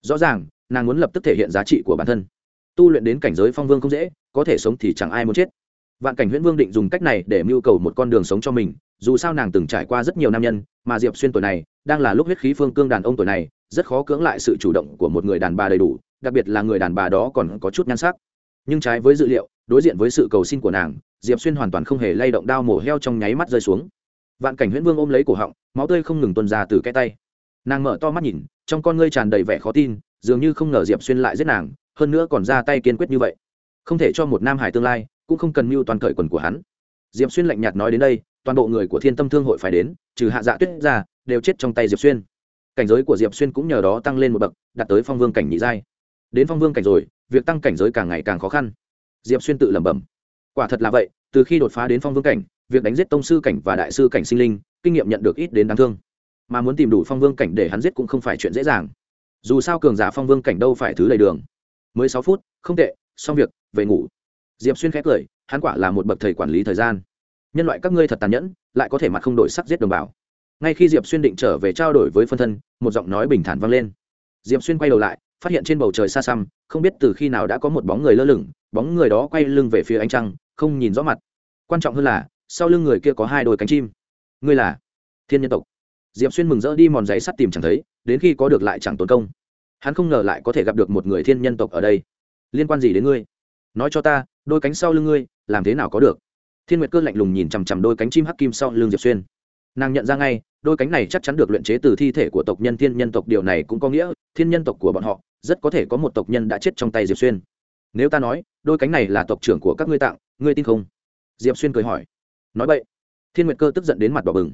Rõ ràng, nàng muốn lập tức thể hiện giá trị của bản thân. Tu luyện đến cảnh giới phong vương không dễ, có thể sống thì chẳng ai muốn chết vạn cảnh huyễn vương định dùng cách này để mưu cầu một con đường sống cho mình, dù sao nàng từng trải qua rất nhiều nam nhân, mà diệp xuyên tuổi này, đang là lúc huyết khí phương cương đàn ông tuổi này, rất khó cưỡng lại sự chủ động của một người đàn bà đầy đủ, đặc biệt là người đàn bà đó còn có chút nhan sắc. Nhưng trái với dự liệu, đối diện với sự cầu xin của nàng, diệp xuyên hoàn toàn không hề lay động đao mổ heo trong nháy mắt rơi xuống. Vạn cảnh huyễn vương ôm lấy cổ họng, máu tươi không ngừng tuân ra từ cái tay. Nàng mở to mắt nhìn, trong con ngươi tràn đầy vẻ khó tin, dường như không ngờ diệp xuyên lại giết nàng, hơn nữa còn ra tay kiên quyết như vậy. Không thể cho một nam hải tương lai cũng không cần mưu toàn cởi quần của hắn. Diệp xuyên lạnh nhạt nói đến đây, toàn bộ người của thiên tâm thương hội phải đến, trừ hạ dạ tuyết ra, đều chết trong tay diệp xuyên. Cảnh giới của diệp xuyên cũng nhờ đó tăng lên một bậc, đạt tới phong vương cảnh nhị giai. Đến phong vương cảnh rồi, việc tăng cảnh giới càng ngày càng khó khăn. Diệp xuyên tự lẩm bẩm. Quả thật là vậy, từ khi đột phá đến phong vương cảnh, việc đánh giết tông sư cảnh và đại sư cảnh sinh linh, kinh nghiệm nhận được ít đến đáng thương. Mà muốn tìm đủ phong vương cảnh để hắn giết cũng không phải chuyện dễ dàng. Dù sao cường giả phong vương cảnh đâu phải thứ lầy đường. Mới sáu phút, không tệ, xong việc, về ngủ diệp xuyên khét cười, hắn quả là một bậc thầy quản lý thời gian. Nhân loại các ngươi thật tàn nhẫn, lại có thể mặt không đổi sắc giết đồng bào. Ngay khi diệp xuyên định trở về trao đổi với phân thân, một giọng nói bình thản vang lên. Diệp xuyên quay đầu lại, phát hiện trên bầu trời xa xăm, không biết từ khi nào đã có một bóng người lơ lửng, bóng người đó quay lưng về phía ánh trăng, không nhìn rõ mặt. Quan trọng hơn là, sau lưng người kia có hai đôi cánh chim. Ngươi là thiên nhân tộc. Diệp xuyên mừng rỡ đi mòn giấy sắt tìm chẳng thấy, đến khi có được lại chẳng tốn công. Hắn không ngờ lại có thể gặp được một người thiên nhân tộc ở đây. Liên quan gì đến ngươi? Nói cho ta đôi cánh sau lưng ngươi, làm thế nào có được? Thiên nguyệt cơ lạnh lùng nhìn chằm chằm đôi cánh chim hắc kim sau lưng diệp xuyên. Nàng nhận ra ngay, đôi cánh này chắc chắn được luyện chế từ thi thể của tộc nhân thiên nhân tộc, điều này cũng có nghĩa, thiên nhân tộc của bọn họ, rất có thể có một tộc nhân đã chết trong tay diệp xuyên. Nếu ta nói, đôi cánh này là tộc trưởng của các ngươi tặng, ngươi tin không? Diệp xuyên cười hỏi. Nói vậy thiên nguyệt cơ tức giận đến mặt đỏ bừng.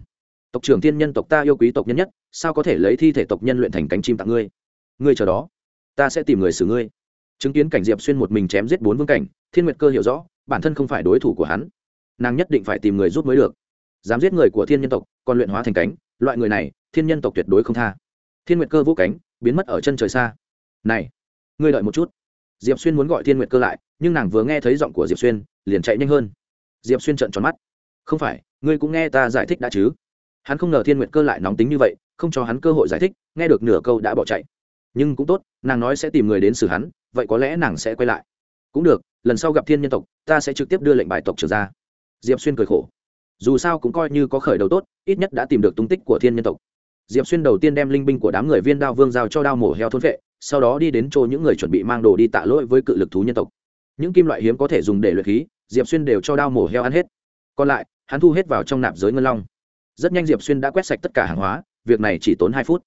Tộc trưởng thiên nhân tộc ta yêu quý tộc nhân nhất, sao có thể lấy thi thể tộc nhân luyện thành cánh chim tặng ngươi? Ngươi chờ đó. Ta sẽ tìm người xử ngươi chứng kiến cảnh diệp xuyên một mình chém giết bốn vương cảnh, thiên nguyệt cơ hiểu rõ, bản thân không phải đối thủ của hắn. Nàng nhất định phải tìm người giúp mới được. Dám giết người của thiên nhân tộc, còn luyện hóa thành cánh, loại người này, thiên nhân tộc tuyệt đối không tha. Thiên nguyệt cơ vũ cánh, biến mất ở chân trời xa. Này, ngươi đợi một chút. Diệp xuyên muốn gọi thiên nguyệt cơ lại, nhưng nàng vừa nghe thấy giọng của diệp xuyên, liền chạy nhanh hơn. Diệp xuyên trợn tròn mắt. Không phải, ngươi cũng nghe ta giải thích đã chứ? Hắn không ngờ thiên nguyệt cơ lại nóng tính như vậy, không cho hắn cơ hội giải thích, nghe được nửa câu đã bỏ chạy. Nhưng cũng tốt, nàng nói sẽ tìm người đến xử hắn vậy có lẽ nàng sẽ quay lại. Cũng được, lần sau gặp thiên nhân tộc, ta sẽ trực tiếp đưa lệnh bài tộc trưởng ra. Diệp xuyên cười khổ. Dù sao cũng coi như có khởi đầu tốt, ít nhất đã tìm được tung tích của thiên nhân tộc. Diệp xuyên đầu tiên đem linh binh của đám người viên đao vương giao cho đao mổ heo thôn vệ, sau đó đi đến chỗ những người chuẩn bị mang đồ đi tạ lỗi với cự lực thú nhân tộc. Những kim loại hiếm có thể dùng để luyện khí, diệp xuyên đều cho đao mổ heo ăn hết. Còn lại, hắn thu hết vào trong nạp giới ngân long. Rất nhanh diệp xuyên đã quét sạch tất cả hàng hóa, việc này chỉ tốn hai phút.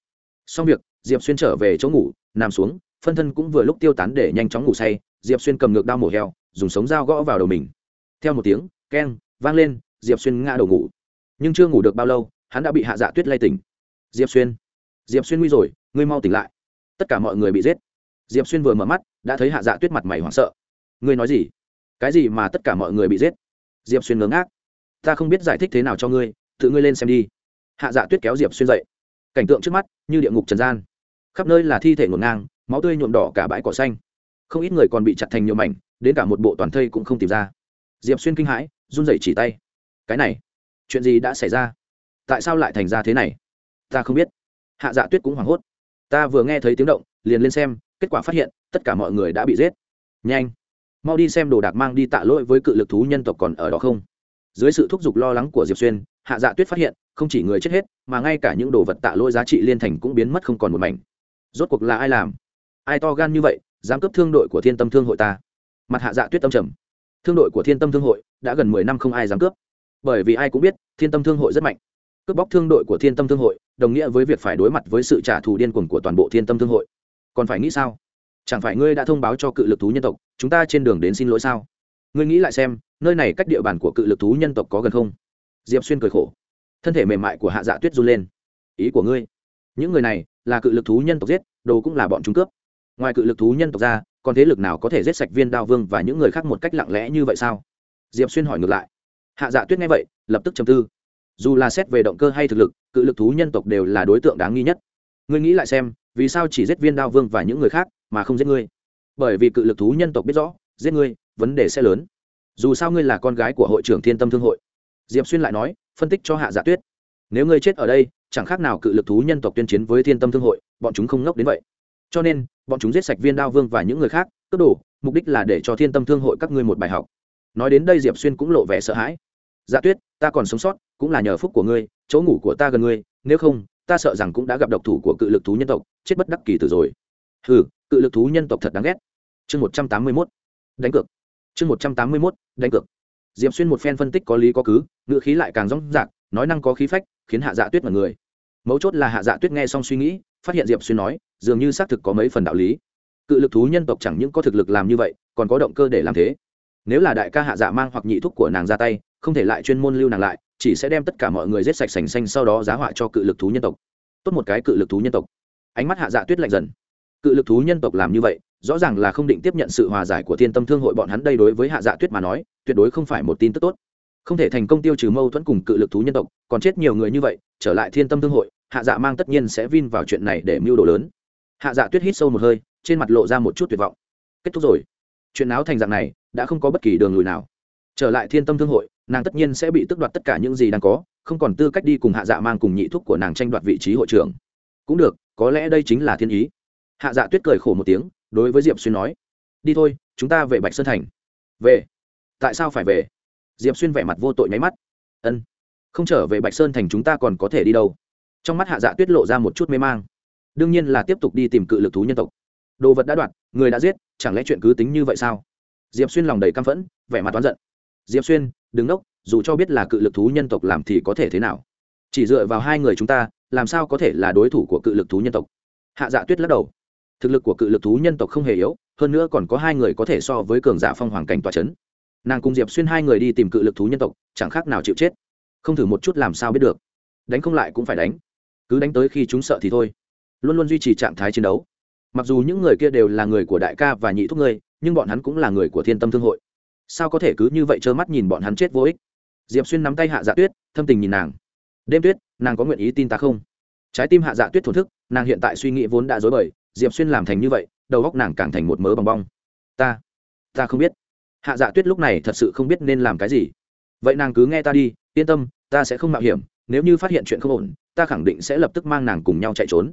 Xong việc, diệp xuyên trở về chỗ ngủ, nằm xuống phân thân cũng vừa lúc tiêu tán để nhanh chóng ngủ say, diệp xuyên cầm ngược đao mổ heo, dùng sống dao gõ vào đầu mình. Theo một tiếng, keng, vang lên, diệp xuyên ngã đầu ngủ. Nhưng chưa ngủ được bao lâu, hắn đã bị hạ dạ tuyết lay tỉnh. Diệp xuyên diệp xuyên nguy rồi, ngươi mau tỉnh lại. Tất cả mọi người bị giết. Diệp xuyên vừa mở mắt, đã thấy hạ dạ tuyết mặt mày hoảng sợ. Ngươi nói gì? Cái gì mà tất cả mọi người bị giết? Diệp xuyên ngớ ngác. Ta không biết giải thích thế nào cho ngươi, tự ngươi lên xem đi. Hạ dạ tuyết kéo diệp xuyên dậy. Cảnh tượng trước mắt, như địa ngục trần gian. Khắp nơi là thi thể ngổn ngang máu tươi nhuộm đỏ cả bãi cỏ xanh. Không ít người còn bị chặt thành nhiều mảnh, đến cả một bộ toàn thây cũng không tìm ra. Diệp xuyên kinh hãi, run rẩy chỉ tay. Cái này, chuyện gì đã xảy ra? Tại sao lại thành ra thế này? Ta không biết. Hạ dạ tuyết cũng hoảng hốt. Ta vừa nghe thấy tiếng động, liền lên xem, kết quả phát hiện, tất cả mọi người đã bị giết. Nhanh. Mau đi xem đồ đạc mang đi tạ lỗi với cự lực thú nhân tộc còn ở đó không? Dưới sự thúc giục lo lắng của diệp xuyên, hạ dạ tuyết phát hiện, không chỉ người chết hết, mà ngay cả những đồ vật tạ lỗi giá trị liên thành cũng biến mất không còn một mảnh. Rốt cuộc là ai làm? Ai to gan như vậy, dám cướp thương đội của thiên tâm thương hội ta? Mặt hạ dạ tuyết tâm trầm. Thương đội của thiên tâm thương hội đã gần mười năm không ai dám cướp. Bởi vì ai cũng biết, thiên tâm thương hội rất mạnh. Cướp bóc thương đội của thiên tâm thương hội, đồng nghĩa với việc phải đối mặt với sự trả thù điên cuồng của toàn bộ thiên tâm thương hội. Còn phải nghĩ sao? Chẳng phải ngươi đã thông báo cho cự lực thú nhân tộc, chúng ta trên đường đến xin lỗi sao? Ngươi nghĩ lại xem, nơi này cách địa bàn của cự lực thú nhân tộc có gần không? Diệp xuyên cười khổ. Thân thể mềm mại của hạ dạ tuyết run lên. Ý của ngươi? Những người này là cự lực thú nhân tộc giết, đồ cũng là bọn chúng cướp ngoài cự lực thú nhân tộc ra, còn thế lực nào có thể giết sạch viên đao vương và những người khác một cách lặng lẽ như vậy sao? Diệp xuyên hỏi ngược lại. Hạ dạ tuyết nghe vậy, lập tức chầm tư. Dù là xét về động cơ hay thực lực, cự lực thú nhân tộc đều là đối tượng đáng nghi nhất. Ngươi nghĩ lại xem, vì sao chỉ giết viên đao vương và những người khác, mà không giết ngươi? Bởi vì cự lực thú nhân tộc biết rõ, giết ngươi, vấn đề sẽ lớn. Dù sao ngươi là con gái của hội trưởng thiên tâm thương hội. Diệp xuyên lại nói, phân tích cho hạ dạ tuyết. Nếu ngươi chết ở đây, chẳng khác nào cự lực thú nhân tộc tuyên chiến với thiên tâm thương hội, bọn chúng không ngốc đến vậy cho nên bọn chúng giết sạch viên đao vương và những người khác cướp đồ mục đích là để cho thiên tâm thương hội các ngươi một bài học. Nói đến đây diệp xuyên cũng lộ vẻ sợ hãi. Dạ tuyết ta còn sống sót cũng là nhờ phúc của ngươi chỗ ngủ của ta gần ngươi nếu không ta sợ rằng cũng đã gặp độc thủ của cự lực thú nhân tộc chết bất đắc kỳ từ rồi. Ừ, cự lực thú nhân tộc thật đáng ghét. Chương một trăm tám mươi mốt đánh cược. Chương một trăm tám mươi mốt đánh cược. Diệp xuyên một phen phân tích có lý có cứ ngữ khí lại càng rong rạc nói năng có khí phách khiến hạ dạ tuyết mật người. Mấu chốt là hạ dạ tuyết nghe xong suy nghĩ phát hiện diệp xuyên nói, dường như xác thực có mấy phần đạo lý. Cự lực thú nhân tộc chẳng những có thực lực làm như vậy, còn có động cơ để làm thế. Nếu là đại ca hạ dạ mang hoặc nhị thúc của nàng ra tay, không thể lại chuyên môn lưu nàng lại, chỉ sẽ đem tất cả mọi người giết sạch sành xanh sau đó giá họa cho cự lực thú nhân tộc. Tốt một cái cự lực thú nhân tộc. Ánh mắt hạ dạ tuyết lạnh dần. Cự lực thú nhân tộc làm như vậy, rõ ràng là không định tiếp nhận sự hòa giải của thiên tâm thương hội bọn hắn đây đối với hạ dạ tuyết mà nói, tuyệt đối không phải một tin tức tốt. Không thể thành công tiêu trừ mâu thuẫn cùng cự lực thú nhân tộc, còn chết nhiều người như vậy trở lại thiên tâm thương hội, hạ dạ mang tất nhiên sẽ vin vào chuyện này để mưu đồ lớn. Hạ dạ tuyết hít sâu một hơi, trên mặt lộ ra một chút tuyệt vọng. Kết thúc rồi. Chuyện áo thành dạng này, đã không có bất kỳ đường lùi nào. Trở lại thiên tâm thương hội, nàng tất nhiên sẽ bị tước đoạt tất cả những gì đang có, không còn tư cách đi cùng hạ dạ mang cùng nhị thúc của nàng tranh đoạt vị trí hội trưởng. Cũng được, có lẽ đây chính là thiên ý. Hạ dạ tuyết cười khổ một tiếng, đối với diệp xuyên nói, đi thôi, chúng ta về bạch sơn thành. Về? Tại sao phải về? Diệp xuyên vẻ mặt vô tội nháy mắt. Ân không trở về bạch sơn thành chúng ta còn có thể đi đâu? Trong mắt hạ dạ tuyết lộ ra một chút mê mang. Đương nhiên là tiếp tục đi tìm cự lực thú nhân tộc. Đồ vật đã đoạt, người đã giết, chẳng lẽ chuyện cứ tính như vậy sao? Diệp xuyên lòng đầy căm phẫn, vẻ mặt toán giận. Diệp xuyên đứng đốc dù cho biết là cự lực thú nhân tộc làm thì có thể thế nào? Chỉ dựa vào hai người chúng ta, làm sao có thể là đối thủ của cự lực thú nhân tộc? Hạ dạ tuyết lắc đầu. Thực lực của cự lực thú nhân tộc không hề yếu, hơn nữa còn có hai người có thể so với cường giả phong hoàng cảnh tòa c h ấ n nàng cùng diệp xuyên hai người đi tìm cự lực thú nhân tộc, chẳng khác nào chịu chết không thử một chút làm sao biết được. Đánh không lại cũng phải đánh. Cứ đánh tới khi chúng sợ thì thôi. Luôn luôn duy trì trạng thái chiến đấu. Mặc dù những người kia đều là người của đại ca và nhị thúc ngươi, nhưng bọn hắn cũng là người của thiên tâm thương hội. Sao có thể cứ như vậy trơ mắt nhìn bọn hắn chết vô ích? Diệp xuyên nắm tay hạ dạ tuyết, thâm tình nhìn nàng. Đêm tuyết, nàng có nguyện ý tin ta không? Trái tim hạ dạ tuyết thổn thức, nàng hiện tại suy nghĩ vốn đã dối bời, diệp xuyên làm thành như vậy, đầu góc nàng càng thành một mớ bong bong. Ta ta không biết. Hạ dạ tuyết lúc này thật sự không biết nên làm cái gì. Vậy nàng cứ nghe ta đi yên tâm, ta sẽ không mạo hiểm, nếu như phát hiện chuyện không ổn, ta khẳng định sẽ lập tức mang nàng cùng nhau chạy trốn.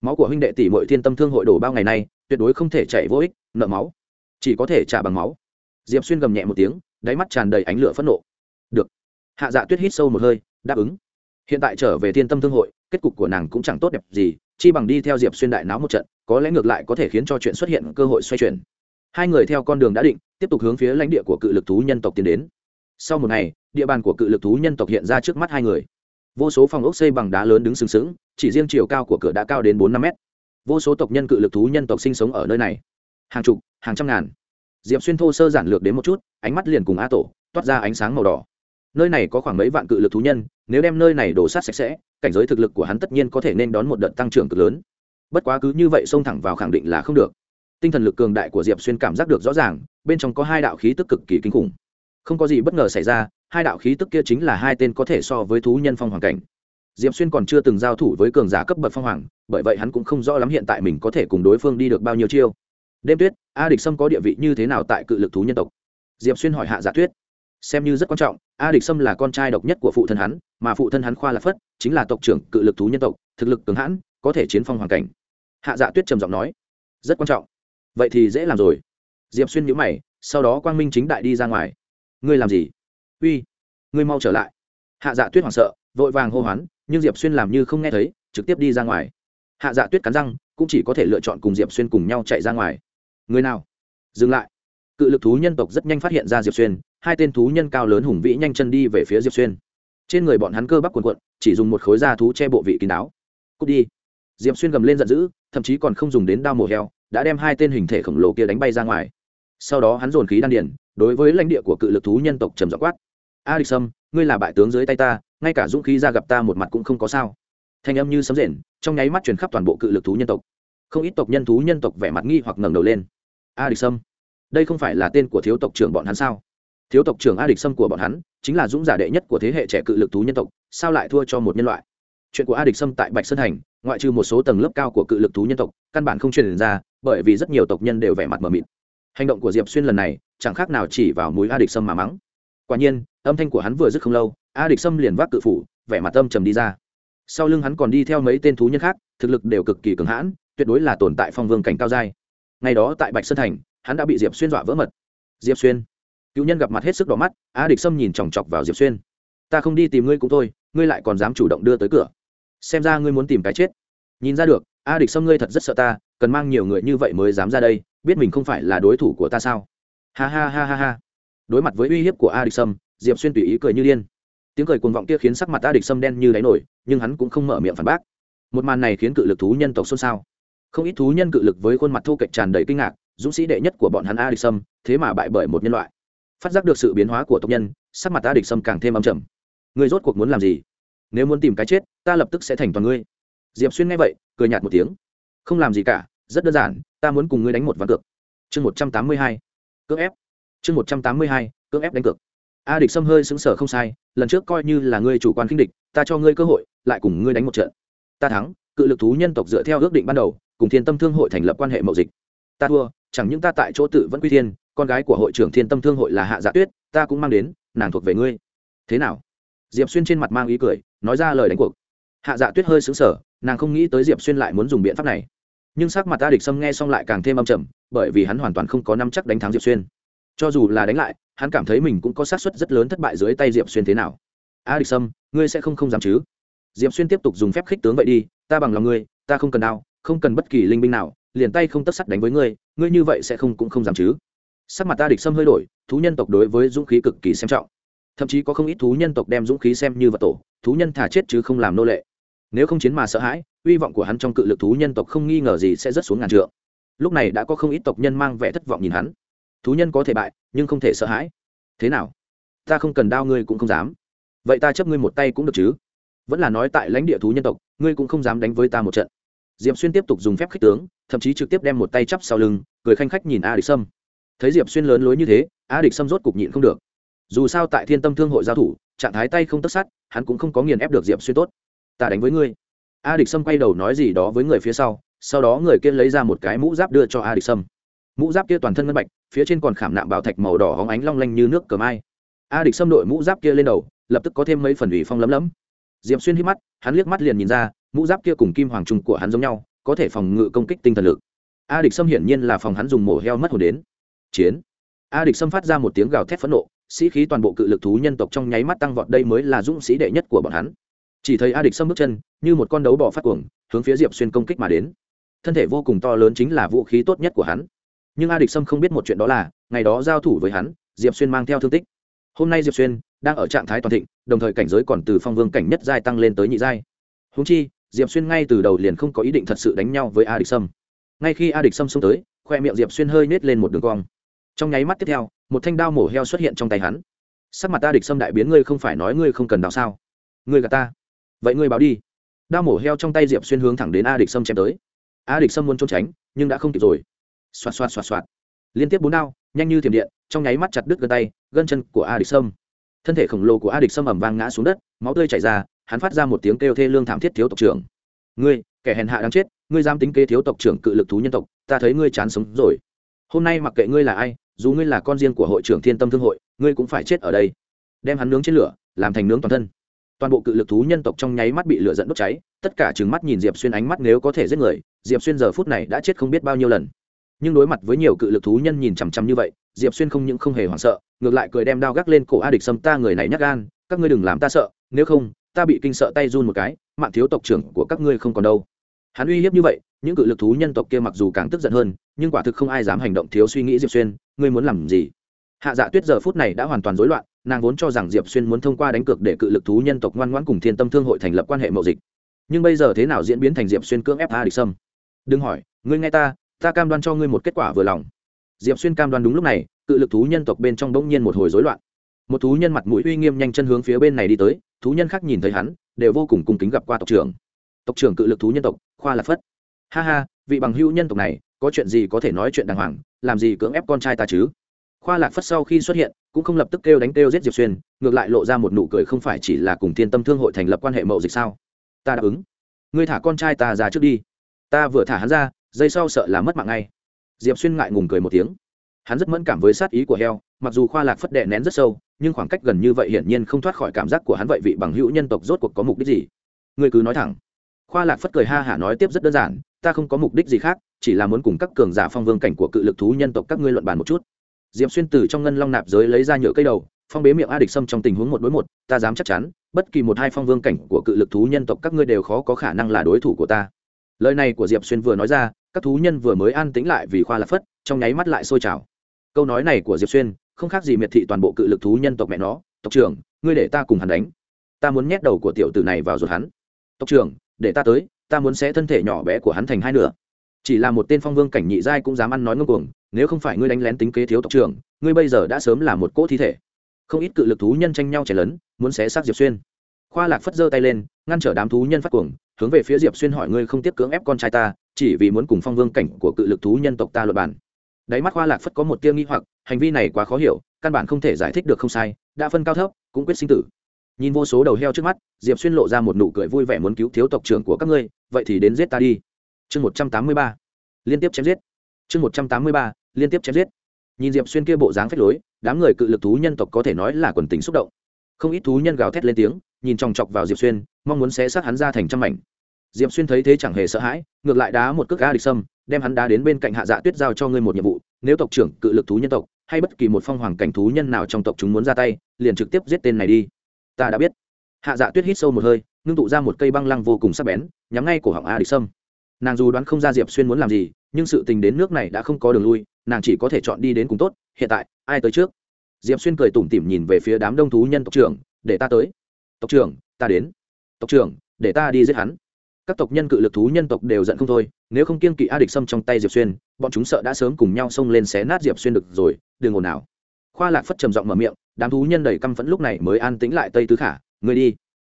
Máu của huynh đệ tỷ mội thiên tâm thương hội đổ bao ngày nay, tuyệt đối không thể chạy vô ích, nợ máu. Chỉ có thể trả bằng máu. Diệp xuyên gầm nhẹ một tiếng, đáy mắt tràn đầy ánh lửa phẫn nộ. Được. Hạ dạ tuyết hít sâu một hơi, đáp ứng. Hiện tại trở về thiên tâm thương hội, kết cục của nàng cũng chẳng tốt đẹp gì, chi bằng đi theo diệp xuyên đại náo một trận, có lẽ ngược lại có thể khiến cho chuyện xuất hiện cơ hội xoay chuyển. Hai người theo con đường đã định, tiếp tục hướng phía lãnh địa của cự lực thú nhân tộc tiến đến sau một ngày, địa bàn của cự lực thú nhân tộc hiện ra trước mắt hai người. Vô số phòng ốc xây bằng đá lớn đứng sừng sững, chỉ riêng chiều cao của cửa đã cao đến bốn năm mét. Vô số tộc nhân cự lực thú nhân tộc sinh sống ở nơi này. Hàng chục, hàng trăm ngàn. Diệp xuyên thô sơ giản lược đến một chút, ánh mắt liền cùng a tổ, toát ra ánh sáng màu đỏ. Nơi này có khoảng mấy vạn cự lực thú nhân, nếu đem nơi này đổ sát sạch sẽ, cảnh giới thực lực của hắn tất nhiên có thể nên đón một đợt tăng trưởng cực lớn. Bất quá cứ như vậy xông thẳng vào khẳng định là không được. Tinh thần lực cường đại của diệp xuyên cảm giác được rõ ràng, bên trong có hai đạo khí tức cực kỳ kinh khủng không có gì bất ngờ xảy ra, hai đạo khí tức kia chính là hai tên có thể so với thú nhân phong hoàng cảnh. Diệp xuyên còn chưa từng giao thủ với cường giả cấp bậc phong hoàng, bởi vậy hắn cũng không rõ lắm hiện tại mình có thể cùng đối phương đi được bao nhiêu chiêu. Đêm tuyết, a địch sâm có địa vị như thế nào tại cự lực thú nhân tộc? Diệp xuyên hỏi hạ dạ tuyết. Xem như rất quan trọng, a địch sâm là con trai độc nhất của phụ thân hắn, mà phụ thân hắn khoa lạc phất chính là tộc trưởng cự lực thú nhân tộc, thực lực cường hãn, có thể chiến phong hoàng cảnh. Hạ dạ tuyết trầm giọng nói. Rất quan trọng. Vậy thì dễ làm rồi. Diệp xuyên nhữ mày, sau đó quang minh chính đại đi ra ngoài ngươi làm gì? Uy, ngươi mau trở lại. Hạ dạ tuyết hoảng sợ, vội vàng hô hoán, nhưng diệp xuyên làm như không nghe thấy, trực tiếp đi ra ngoài. Hạ dạ tuyết cắn răng, cũng chỉ có thể lựa chọn cùng diệp xuyên cùng nhau chạy ra ngoài. Người nào? Dừng lại. Cự lực thú nhân tộc rất nhanh phát hiện ra diệp xuyên, hai tên thú nhân cao lớn hùng vĩ nhanh chân đi về phía diệp xuyên. Trên người bọn hắn cơ bắp quần quận chỉ dùng một khối da thú che bộ vị kín đáo. Cút đi. Diệp xuyên gầm lên giận dữ, thậm chí còn không dùng đến đao mổ heo, đã đem hai tên hình thể khổng lồ kia đánh bay ra ngoài. Sau đó hắn dồn khí đan điền đối với lãnh địa của cự lực thú nhân tộc trầm giọng quát. A địch sâm, ngươi là bại tướng dưới tay ta, ngay cả dũng khí ra gặp ta một mặt cũng không có sao. Thanh âm như sấm rền, trong nháy mắt truyền khắp toàn bộ cự lực thú nhân tộc. Không ít tộc nhân thú nhân tộc vẻ mặt nghi hoặc ngẩng đầu lên. A địch sâm, đây không phải là tên của thiếu tộc trưởng bọn hắn sao? Thiếu tộc trưởng a địch sâm của bọn hắn chính là dũng giả đệ nhất của thế hệ trẻ cự lực thú nhân tộc, sao lại thua cho một nhân loại? Chuyện của a địch sâm tại bạch sơn thành, ngoại trừ một số tầng lớp cao của cự lực thú nhân tộc, căn bản không truyền ra, bởi vì rất nhiều tộc nhân đều vẻ mặt mờ mịt hành động của diệp xuyên lần này chẳng khác nào chỉ vào mũi a địch sâm mà mắng. Quả nhiên, âm thanh của hắn vừa dứt không lâu, a địch sâm liền vác cự phủ, vẻ mặt âm trầm đi ra. Sau lưng hắn còn đi theo mấy tên thú nhân khác, thực lực đều cực kỳ cường hãn, tuyệt đối là tồn tại phong vương cảnh cao giai. Ngày đó tại bạch sơn thành, hắn đã bị diệp xuyên dọa vỡ mật. Diệp xuyên. Cựu nhân gặp mặt hết sức đỏ mắt, a địch sâm nhìn chòng chọc vào diệp xuyên. Ta không đi tìm ngươi cũng thôi, ngươi lại còn dám chủ động đưa tới cửa. Xem ra ngươi muốn tìm cái chết. Nhìn ra được, a địch sâm ngươi thật rất sợ ta, cần mang nhiều người như vậy mới dám ra đây biết mình không phải là đối thủ của ta sao? Ha ha ha ha ha. Đối mặt với uy hiếp của a địch sâm, diệp xuyên tùy ý cười như điên. Tiếng cười cuồng vọng kia khiến sắc mặt a địch sâm đen như đáy nổi, nhưng hắn cũng không mở miệng phản bác. Một màn này khiến cự lực thú nhân tộc xôn xao. Không ít thú nhân cự lực với khuôn mặt thô kệch tràn đầy kinh ngạc, dũng sĩ đệ nhất của bọn hắn a địch sâm, thế mà bại bởi một nhân loại. Phát giác được sự biến hóa của tộc nhân, sắc mặt a địch sâm càng thêm âm trầm. Người rốt cuộc muốn làm gì? Nếu muốn tìm cái chết, ta lập tức sẽ thành toàn ngươi. Diệp xuyên nghe vậy, cười nhạt một tiếng. Không làm gì cả rất đơn giản, ta muốn cùng ngươi đánh một ván cược. Chương một trăm tám mươi hai cưỡng ép. Chương một trăm tám mươi hai cưỡng ép đánh cược. A địch sâm hơi xứng sở không sai, lần trước coi như là ngươi chủ quan khinh địch, ta cho ngươi cơ hội, lại cùng ngươi đánh một trận. Ta thắng, cự lực thú nhân tộc dựa theo ước định ban đầu, cùng thiên tâm thương hội thành lập quan hệ mậu dịch. Ta thua, chẳng những ta tại chỗ tự vẫn quy thiên, con gái của hội trưởng thiên tâm thương hội là hạ dạ tuyết, ta cũng mang đến, nàng thuộc về ngươi. Thế nào? Diệp xuyên trên mặt mang ý cười, nói ra lời đánh cuộc. Hạ dạ tuyết hơi xứng sở nàng không nghĩ tới diệp xuyên lại muốn dùng biện pháp này nhưng sắc mặt ta địch sâm nghe xong lại càng thêm âm trầm, bởi vì hắn hoàn toàn không có năm chắc đánh thắng diệp xuyên. Cho dù là đánh lại, hắn cảm thấy mình cũng có xác suất rất lớn thất bại dưới tay diệp xuyên thế nào. A địch sâm ngươi sẽ không không dám chứ? Diệp xuyên tiếp tục dùng phép khích tướng vậy đi, ta bằng lòng ngươi, ta không cần đao không cần bất kỳ linh binh nào, liền tay không tất sắt đánh với ngươi ngươi như vậy sẽ không cũng không dám chứ? Sắc mặt ta địch sâm hơi đổi, thú nhân tộc đối với dũng khí cực kỳ xem trọng. Thậm chí có không ít thú nhân tộc đem dũng khí xem như vật tổ, thú nhân thả chết chứ không làm nô lệ. Nếu không chiến mà sợ hãi hy vọng của hắn trong cự lực thú nhân tộc không nghi ngờ gì sẽ rất xuống ngàn trượng. Lúc này đã có không ít tộc nhân mang vẻ thất vọng nhìn hắn. Thú nhân có thể bại, nhưng không thể sợ hãi. Thế nào? Ta không cần đao ngươi cũng không dám. Vậy ta chấp ngươi một tay cũng được chứ? Vẫn là nói tại lãnh địa thú nhân tộc, ngươi cũng không dám đánh với ta một trận. Diệp xuyên tiếp tục dùng phép khích tướng, thậm chí trực tiếp đem một tay chắp sau lưng, cười khanh khách nhìn a địch sâm. Thấy diệp xuyên lớn lối như thế, a địch sâm rốt cục nhịn không được. Dù sao tại thiên tâm thương hội giao thủ, trạng thái tay không tất sát, hắn cũng không có nghiền ép được diệp xuyên tốt. Ta đánh với ngươi a địch sâm quay đầu nói gì đó với người phía sau sau đó người kia lấy ra một cái mũ giáp đưa cho a địch sâm. Mũ giáp kia toàn thân ngân bạch, phía trên còn khảm nạm bảo thạch màu đỏ hóng ánh long lanh như nước cờ mai. A địch sâm đội mũ giáp kia lên đầu, lập tức có thêm mấy phần ủy phong lấm lấm. Diệp xuyên hít mắt, hắn liếc mắt liền nhìn ra, mũ giáp kia cùng kim hoàng trung của hắn giống nhau, có thể phòng ngự công kích tinh thần lực. A địch sâm hiển nhiên là phòng hắn dùng mổ heo mất hồn đến. Chiến. A địch Sâm phát ra một tiếng gào thét phẫn nộ, sĩ khí toàn bộ cự lực thú nhân tộc trong nháy mắt tăng vọt đây mới là dũng sĩ đệ nhất của bọn hắn chỉ thấy a địch xâm bước chân, như một con đấu bò phát cuồng, hướng phía diệp xuyên công kích mà đến. Thân thể vô cùng to lớn chính là vũ khí tốt nhất của hắn. Nhưng a địch sâm không biết một chuyện đó là, ngày đó giao thủ với hắn, diệp xuyên mang theo thương tích. Hôm nay diệp xuyên đang ở trạng thái toàn thịnh, đồng thời cảnh giới còn từ phong vương cảnh nhất giai tăng lên tới nhị giai. Húng chi, diệp xuyên ngay từ đầu liền không có ý định thật sự đánh nhau với a địch sâm ngay khi a địch sâm xông tới, khoe miệng diệp xuyên hơi nết lên một đường cong. Trong nháy mắt tiếp theo, một thanh đao mổ heo xuất hiện trong tay hắn. Sắc mặt a địch sâm đại biến, ngươi không phải nói ngươi không cần đào sao? Ngươi gà ta vậy ngươi báo đi đao mổ heo trong tay diệp xuyên hướng thẳng đến a địch sâm chém tới a địch sâm muốn trốn tránh nhưng đã không kịp rồi xoạt xoạt xoạt xoạt liên tiếp bốn đao nhanh như thiểm điện trong nháy mắt chặt đứt gân tay gân chân của a địch sâm thân thể khổng lồ của a địch sâm ẩm vang ngã xuống đất máu tươi chảy ra hắn phát ra một tiếng kêu thê lương thảm thiết thiếu tộc trưởng ngươi kẻ hèn hạ đáng chết ngươi dám tính kế thiếu tộc trưởng cự lực thú nhân tộc ta thấy ngươi chán sống rồi hôm nay mặc kệ ngươi là ai dù ngươi là con riêng của hội trưởng thiên tâm thương hội ngươi cũng phải chết ở đây đem hắn nướng trên lửa làm thành nướng toàn thân toàn bộ cự lực thú nhân tộc trong nháy mắt bị lửa dẫn đốt cháy, tất cả trừng mắt nhìn diệp xuyên ánh mắt nếu có thể giết người, diệp xuyên giờ phút này đã chết không biết bao nhiêu lần. Nhưng đối mặt với nhiều cự lực thú nhân nhìn chằm chằm như vậy, diệp xuyên không những không hề hoảng sợ, ngược lại cười đem đao gác lên cổ a địch xâm ta người này nhắc gan, các ngươi đừng làm ta sợ, nếu không, ta bị kinh sợ tay run một cái, mạng thiếu tộc trưởng của các ngươi không còn đâu. Hắn uy hiếp như vậy, những cự lực thú nhân tộc kia mặc dù càng tức giận hơn, nhưng quả thực không ai dám hành động thiếu suy nghĩ diệp xuyên, ngươi muốn làm gì? Hạ dạ tuyết giờ phút này đã hoàn toàn rối loạn nàng vốn cho rằng diệp xuyên muốn thông qua đánh cược để cự lực thú nhân tộc ngoan ngoãn cùng thiên tâm thương hội thành lập quan hệ mậu dịch. Nhưng bây giờ thế nào diễn biến thành diệp xuyên cưỡng ép a địch sâm đừng hỏi, ngươi nghe ta ta cam đoan cho ngươi một kết quả vừa lòng. Diệp xuyên cam đoan đúng lúc này, cự lực thú nhân tộc bên trong bỗng nhiên một hồi rối loạn. Một thú nhân mặt mũi uy nghiêm nhanh chân hướng phía bên này đi tới, thú nhân khác nhìn thấy hắn, đều vô cùng cung kính gặp qua tộc trưởng. Tộc trưởng cự lực thú nhân tộc, khoa lạc phất. Ha ha, vị bằng hữu nhân tộc này, có chuyện gì có thể nói chuyện đàng hoàng, làm gì cưỡng ép con trai ta chứ? Khoa lạc phất sau khi xuất hiện cũng không lập tức kêu đánh kêu giết diệp xuyên, ngược lại lộ ra một nụ cười không phải chỉ là cùng thiên tâm thương hội thành lập quan hệ mậu dịch sao? Ta đáp ứng. Ngươi thả con trai ta ra trước đi. Ta vừa thả hắn ra, dây sau sợ là mất mạng ngay. Diệp xuyên ngại ngùng cười một tiếng. Hắn rất mẫn cảm với sát ý của heo, mặc dù khoa lạc phất đệ nén rất sâu, nhưng khoảng cách gần như vậy hiển nhiên không thoát khỏi cảm giác của hắn vậy vị bằng hữu nhân tộc rốt cuộc có mục đích gì? Ngươi cứ nói thẳng. Khoa lạc phất cười ha hả nói tiếp rất đơn giản, ta không có mục đích gì khác, chỉ là muốn cùng các cường giả phong vương cảnh của cự lực thú nhân tộc các ngươi luận bàn một chút diệp xuyên từ trong ngân long nạp giới lấy ra nhựa cây đầu, phong bế miệng a địch sâm trong tình huống một đối một, ta dám chắc chắn, bất kỳ một hai phong vương cảnh của cự lực thú nhân tộc các ngươi đều khó có khả năng là đối thủ của ta. Lời này của diệp xuyên vừa nói ra, các thú nhân vừa mới an tĩnh lại vì khoa lạc phất, trong nháy mắt lại sôi trào. Câu nói này của diệp xuyên, không khác gì miệt thị toàn bộ cự lực thú nhân tộc mẹ nó. Tộc trưởng, ngươi để ta cùng hắn đánh. Ta muốn nhét đầu của tiểu tử này vào ruột hắn. Tộc trưởng, để ta tới, ta muốn xé thân thể nhỏ bé của hắn thành hai nửa. Chỉ là một tên phong vương cảnh nhị giai cũng dám ăn nói ngông cuồng nếu không phải ngươi đánh lén tính kế thiếu tộc trưởng, ngươi bây giờ đã sớm là một cỗ thi thể. Không ít cự lực thú nhân tranh nhau chảy lớn, muốn xé xác diệp xuyên. Khoa lạc phất giơ tay lên, ngăn trở đám thú nhân phát cuồng, hướng về phía diệp xuyên hỏi ngươi không tiếp cưỡng ép con trai ta, chỉ vì muốn cùng phong vương cảnh của cự lực thú nhân tộc ta luật bản đáy mắt khoa lạc phất có một tiêu nghi hoặc, hành vi này quá khó hiểu, căn bản không thể giải thích được không sai, đã phân cao thấp, cũng quyết sinh tử. Nhìn vô số đầu heo trước mắt, diệp xuyên lộ ra một nụ cười vui vẻ muốn cứu thiếu tộc trưởng của các ngươi, vậy thì đến giết ta đi. Chương một trăm tám mươi ba. Liên tiếp chém giết. Chương một trăm tám mươi ba liên tiếp chém giết. Nhìn diệp xuyên kia bộ dáng phách lối, đám người cự lực thú nhân tộc có thể nói là quần tính xúc động. Không ít thú nhân gào thét lên tiếng, nhìn chòng chọc vào diệp xuyên, mong muốn xé xác hắn ra thành trăm mảnh. Diệp xuyên thấy thế chẳng hề sợ hãi, ngược lại đá một cước a địch sâm đem hắn đá đến bên cạnh hạ dạ tuyết giao cho ngươi một nhiệm vụ, nếu tộc trưởng cự lực thú nhân tộc, hay bất kỳ một phong hoàng cảnh thú nhân nào trong tộc chúng muốn ra tay, liền trực tiếp giết tên này đi. Ta đã biết. Hạ dạ tuyết hít sâu một hơi, ngưng tụ ra một cây băng lăng vô cùng sắc bén, nhắm ngay cổ họng a địch sâm. Nàng dù đoán không ra diệp xuyên muốn làm gì, nhưng sự tình đến nước này đã không có đường lui nàng chỉ có thể chọn đi đến cùng tốt, hiện tại, ai tới trước? Diệp xuyên cười tủm tỉm nhìn về phía đám đông thú nhân tộc trưởng, để ta tới. Tộc trưởng, ta đến. Tộc trưởng, để ta đi giết hắn. Các tộc nhân cự lực thú nhân tộc đều giận không thôi, nếu không kiên kỵ a địch xâm trong tay diệp xuyên, bọn chúng sợ đã sớm cùng nhau xông lên xé nát diệp xuyên được rồi, đừng ồn nào khoa lạc phất trầm giọng mở miệng, đám thú nhân đầy căm phẫn lúc này mới an tĩnh lại tây tứ khả người đi.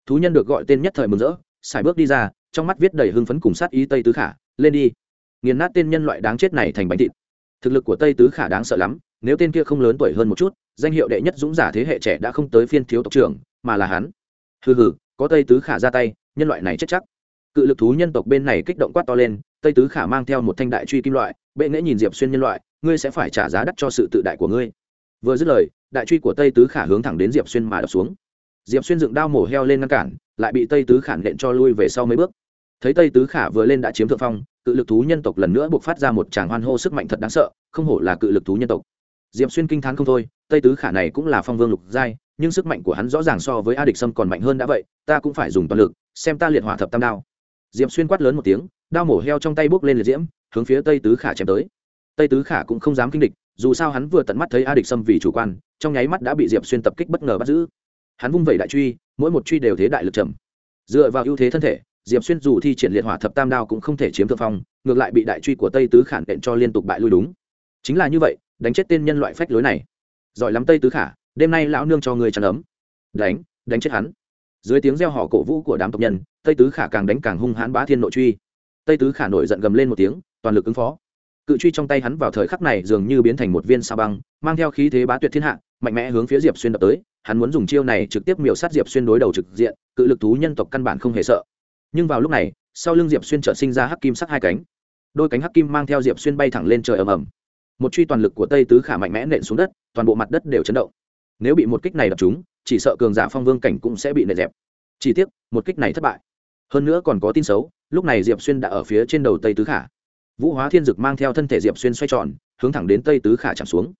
Thú nhân được gọi tên nhất thời mừng rỡ, xài bước đi ra, trong mắt viết đầy hưng phấn cùng sát ý tây tứ khả, lên đi. Nghiền nát tên nhân loại đáng chết này thành bánh thịt thực lực của tây tứ khả đáng sợ lắm, nếu tên kia không lớn tuổi hơn một chút, danh hiệu đệ nhất dũng giả thế hệ trẻ đã không tới phiên thiếu tộc trưởng, mà là hắn. Hừ hừ, có tây tứ khả ra tay, nhân loại này chết chắc. Cự lực thú nhân tộc bên này kích động quát to lên, tây tứ khả mang theo một thanh đại truy kim loại, bệ nghễ nhìn diệp xuyên nhân loại, ngươi sẽ phải trả giá đắt cho sự tự đại của ngươi. Vừa dứt lời, đại truy của tây tứ khả hướng thẳng đến diệp xuyên mà đập xuống. Diệp xuyên dựng đao mổ heo lên ngăn cản, lại bị tây tứ khả nện cho lui về sau mấy bước. Thấy tây tứ khả vừa lên đã chiếm thượng phong cự lực thú nhân tộc lần nữa buộc phát ra một tràng hoan hô sức mạnh thật đáng sợ, không hổ là cự lực thú nhân tộc. Diệp xuyên kinh t h á n không thôi, tây tứ khả này cũng là phong vương lục giai, nhưng sức mạnh của hắn rõ ràng so với a địch sâm còn mạnh hơn đã vậy, ta cũng phải dùng toàn lực, xem ta liệt hỏa thập tam đao. Diệp xuyên quát lớn một tiếng, đao mổ heo trong tay bốc lên liệt diễm, hướng phía tây tứ khả chém tới. Tây tứ khả cũng không dám kinh địch, dù sao hắn vừa tận mắt thấy a địch sâm vì chủ quan, trong nháy mắt đã bị diệp xuyên tập kích bất ngờ bắt giữ. Hắn vung vẩy đại truy, mỗi một truy đều thế đại lực trầm. Dựa vào ưu thế thân thể diệp xuyên dù thi triển liệt hỏa thập tam đao cũng không thể chiếm thượng phong, ngược lại bị đại truy của tây tứ khản đện cho liên tục bại lui đúng. Chính là như vậy, đánh chết tên nhân loại phách lối này. Giỏi lắm tây tứ khả, đêm nay lão nương cho người chăn ấm. Đánh đánh chết hắn. Dưới tiếng reo họ cổ vũ của đám tộc nhân, tây tứ khả càng đánh càng hung hãn bá thiên nội truy. Tây tứ khả nổi giận gầm lên một tiếng, toàn lực ứng phó. Cự truy trong tay hắn vào thời khắc này dường như biến thành một viên sa băng, mang theo khí thế bá tuyệt thiên hạ, mạnh mẽ hướng phía diệp xuyên đập tới. Hắn muốn dùng chiêu này trực tiếp miểu sát diệp xuyên đối đầu trực diện, cự lực thú nhân tộc căn bản không hề sợ nhưng vào lúc này, sau lưng diệp xuyên trợ sinh ra hắc kim sắc hai cánh. Đôi cánh hắc kim mang theo diệp xuyên bay thẳng lên trời ầm ầm. Một truy toàn lực của tây tứ khả mạnh mẽ nện xuống đất, toàn bộ mặt đất đều chấn động. Nếu bị một kích này đập chúng chỉ sợ cường giả phong vương cảnh cũng sẽ bị nệ dẹp. Chỉ tiếc, một kích này thất bại. Hơn nữa còn có tin xấu, lúc này diệp xuyên đã ở phía trên đầu tây tứ khả. Vũ hóa thiên dực mang theo thân thể diệp xuyên xoay tròn, hướng thẳng đến tây tứ khả chạm xuống.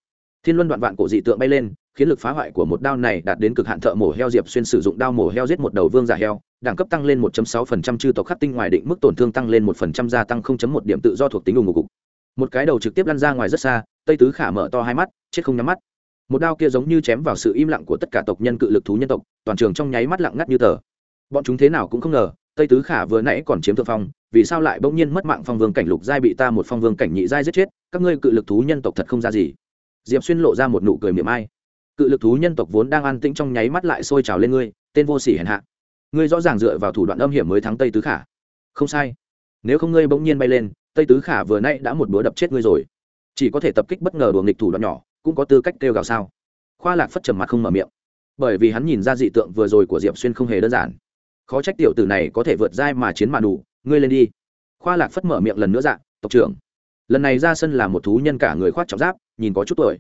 Thiên luân đoạn vạn cổ dị tượng bay lên, khiến lực phá hoại của một đao này đạt đến cực hạn thợ mổ heo diệp xuyên sử dụng đao mổ heo giết một đầu vương giả heo đẳng cấp tăng lên 1.6% chư tộc khắc tinh ngoài định mức tổn thương tăng lên 1% gia tăng 0.1 điểm tự do thuộc tính ủng ngục một cái đầu trực tiếp lăn ra ngoài rất xa, tây tứ khả mở to hai mắt, chết không nhắm mắt. Một đao kia giống như chém vào sự im lặng của tất cả tộc nhân cự lực thú nhân tộc, toàn trường trong nháy mắt lặng ngắt như tờ. Bọn chúng thế nào cũng không ngờ, tây tứ khả vừa nãy còn chiếm thượng phong, vì sao lại bỗng nhiên mất mạng phong vương cảnh lục giai bị ta một phong vương cảnh nhị giai giết chết, các ngươi cự lực thú nhân tộc thật không ra gì. Diệp xuyên lộ ra một nụ cười mỉa mai. Cự lực thú nhân tộc vốn đang an tĩnh trong nháy mắt lại sôi trào lên ngươi, tên vô sỉ hèn hạ ngươi rõ ràng dựa vào thủ đoạn âm hiểm mới thắng tây tứ khả. Không sai. Nếu không ngươi bỗng nhiên bay lên, tây tứ khả vừa nãy đã một búa đập chết ngươi rồi. Chỉ có thể tập kích bất ngờ đùa nghịch thủ đoạn nhỏ, cũng có tư cách kêu gào sao? Khoa lạc phất trầm mặt không mở miệng. Bởi vì hắn nhìn ra dị tượng vừa rồi của diệp xuyên không hề đơn giản. Khó trách tiểu tử này có thể vượt dai mà chiến mà đủ, ngươi lên đi. Khoa lạc phất mở miệng lần nữa dạ tộc trưởng, lần này ra sân là một thú nhân cả người khoác trọng giáp, nhìn có chút tuổi.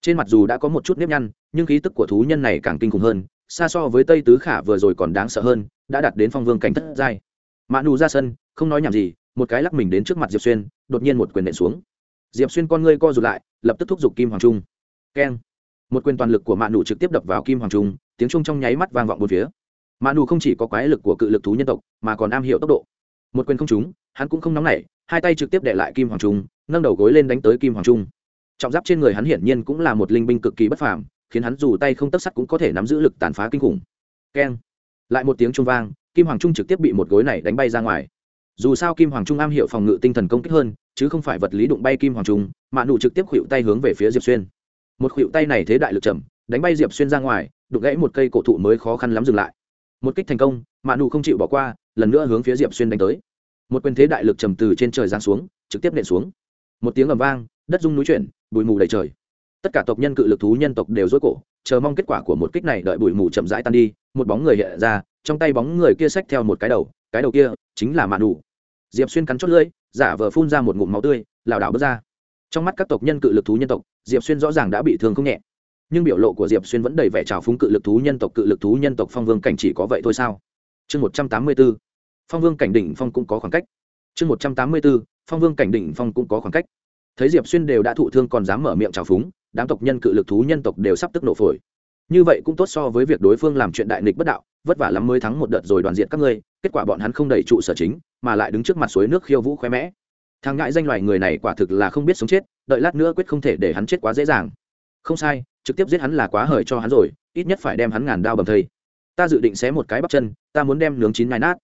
Trên mặt dù đã có một chút nếp nhăn, nhưng khí tức của thú nhân này càng kinh khủng hơn xa so với tây tứ khả vừa rồi còn đáng sợ hơn, đã đạt đến phong vương cảnh thất giai. Mã nù ra sân, không nói nhảm gì, một cái lắc mình đến trước mặt diệp xuyên, đột nhiên một quyền nện xuống. Diệp xuyên con ngươi co rụt lại, lập tức thúc giục kim hoàng trung. Keng. Một quyền toàn lực của mã nù trực tiếp đập vào kim hoàng trung, tiếng trung trong nháy mắt vang vọng một phía. Mã nù không chỉ có quái lực của cự lực thú nhân tộc, mà còn am hiểu tốc độ. Một quyền không trúng, hắn cũng không nóng nảy, hai tay trực tiếp để lại kim hoàng trung, nâng đầu gối lên đánh tới kim hoàng trung. Trọng giáp trên người hắn hiển nhiên cũng là một linh binh cực kỳ bất phàm khiến hắn dù tay không tấp sắt cũng có thể nắm giữ lực tàn phá kinh khủng. Keng. Lại một tiếng trung vang, kim hoàng trung trực tiếp bị một gối này đánh bay ra ngoài. Dù sao kim hoàng trung am hiểu phòng ngự tinh thần công kích hơn, chứ không phải vật lý đụng bay kim hoàng trung, mà nụ trực tiếp khuỵu tay hướng về phía diệp xuyên. Một khuỵu tay này thế đại lực chậm, đánh bay diệp xuyên ra ngoài, đụng gãy một cây cổ thụ mới khó khăn lắm dừng lại. Một kích thành công mạ nụ không chịu bỏ qua, lần nữa hướng phía diệp xuyên đánh tới. Một quyền thế đại lực trầm từ trên trời giáng xuống, trực tiếp nện xuống. Một tiếng ầm vang, đất rung núi chuyển, bụi mù đầy trời tất cả tộc nhân cự lực thú nhân tộc đều rối cổ, chờ mong kết quả của một kích này đợi bụi mù chậm rãi tan đi, một bóng người hiện ra, trong tay bóng người kia xách theo một cái đầu cái đầu kia chính là mạn đủ diệp xuyên cắn chót lưỡi, giả vờ phun ra một ngụm máu tươi, lảo đảo bước ra. Trong mắt các tộc nhân cự lực thú nhân tộc, diệp xuyên rõ ràng đã bị thương không nhẹ. Nhưng biểu lộ của diệp xuyên vẫn đầy vẻ trào phúng cự lực thú nhân tộc, cự lực thú nhân tộc phong vương cảnh chỉ có vậy thôi sao? Chương một trăm tám mươi b ố phong vương cảnh đỉnh phong cũng có khoảng cách. Chương một trăm tám mươi b ố phong vương cảnh đỉnh phong cũng có khoảng cách. Thấy diệp xuyên đều đã thụ thương còn dám mở miệng trào phúng đám tộc nhân cự lực thú nhân tộc đều sắp tức nổ phổi. Như vậy cũng tốt so với việc đối phương làm chuyện đại nghịch bất đạo, vất vả lắm mới thắng một đợt rồi đoàn diện các ngươi, kết quả bọn hắn không đầy trụ sở chính, mà lại đứng trước mặt suối nước khiêu vũ khoe mẽ. Thằng ngại danh loài người này quả thực là không biết sống chết, đợi lát nữa quyết không thể để hắn chết quá dễ dàng. Không sai, trực tiếp giết hắn là quá hời cho hắn rồi, ít nhất phải đem hắn ngàn đao bầm thây. Ta dự định xé một cái bắp chân, ta muốn đem nướng chín ngai nát.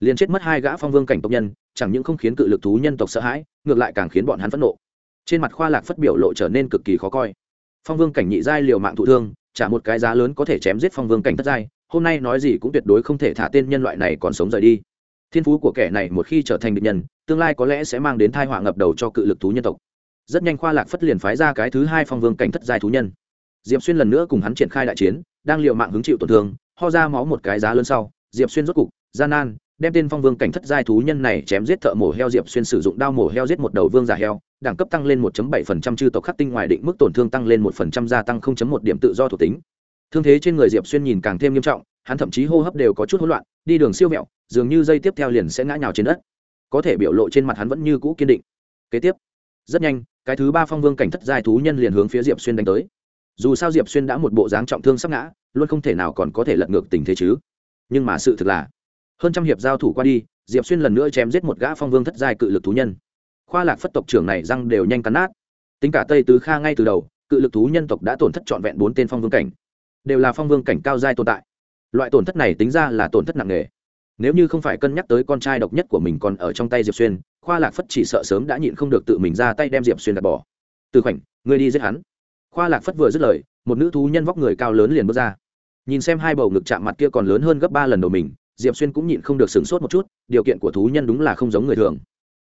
Liền chết mất hai gã phong vương cảnh tộc nhân, chẳng những không khiến cự lực thú nhân tộc sợ hãi, ngược lại càng khiến bọn hắn phẫn nộ trên mặt khoa lạc phất biểu lộ trở nên cực kỳ khó coi. Phong vương cảnh nhị giai liều mạng thụ thương, trả một cái giá lớn có thể chém giết phong vương cảnh thất giai, hôm nay nói gì cũng tuyệt đối không thể thả tên nhân loại này còn sống rời đi. Thiên phú của kẻ này một khi trở thành địch nhân, tương lai có lẽ sẽ mang đến thai họa ngập đầu cho cự lực thú nhân tộc. Rất nhanh khoa lạc phất liền phái ra cái thứ hai phong vương cảnh thất giai thú nhân. Diệp xuyên lần nữa cùng hắn triển khai đại chiến, đang l mạng hứng chịu tổn thương, ho ra máu một cái giá lớn sau, diệp xuyên rốt cục, gian nan đem tên phong vương cảnh thất giai thú nhân này chém giết thợ mổ heo diệp xuyên sử dụng đao mổ heo giết một đầu vương giả heo, đẳng cấp tăng lên 1.7% chư tộc khắc tinh ngoài định mức tổn thương tăng lên 1% gia tăng 0.1 điểm tự do thuộc tính. Thương thế trên người diệp xuyên nhìn càng thêm nghiêm trọng, hắn thậm chí hô hấp đều có chút hỗn loạn, đi đường siêu vẹo, dường như dây tiếp theo liền sẽ ngã nhào trên đất. Có thể biểu lộ trên mặt hắn vẫn như cũ kiên định. Kế tiếp, rất nhanh, cái thứ ba phong vương cảnh thất giai thú nhân liền hướng phía diệp xuyên đánh tới. Dù sao diệp xuyên đã một bộ dáng trọng thương sắp ngã, luôn không thể nào còn có thể lật ngược tình thế chứ. Nhưng mà sự thực là hơn trăm hiệp giao thủ qua đi, diệp xuyên lần nữa chém giết một gã phong vương thất giai cự lực thú nhân. Khoa lạc phất tộc trưởng này răng đều nhanh cắn nát. Tính cả tây tứ kha ngay từ đầu, cự lực thú nhân tộc đã tổn thất trọn vẹn bốn tên phong vương cảnh, đều là phong vương cảnh cao giai tồn tại. Loại tổn thất này tính ra là tổn thất nặng nề. Nếu như không phải cân nhắc tới con trai độc nhất của mình còn ở trong tay diệp xuyên, khoa lạc phất chỉ sợ sớm đã nhịn không được tự mình ra tay đem diệp xuyên đặt bỏ. Từ khoảnh người đi giết hắn. Khoa lạc phất vừa dứt lời, một nữ thú nhân vóc người cao lớn liền bước ra. Nhìn xem hai bầu ngực chạm mặt kia còn lớn hơn gấp ba lần đầu mình diệp xuyên cũng nhịn không được sửng sốt một chút điều kiện của thú nhân đúng là không giống người thường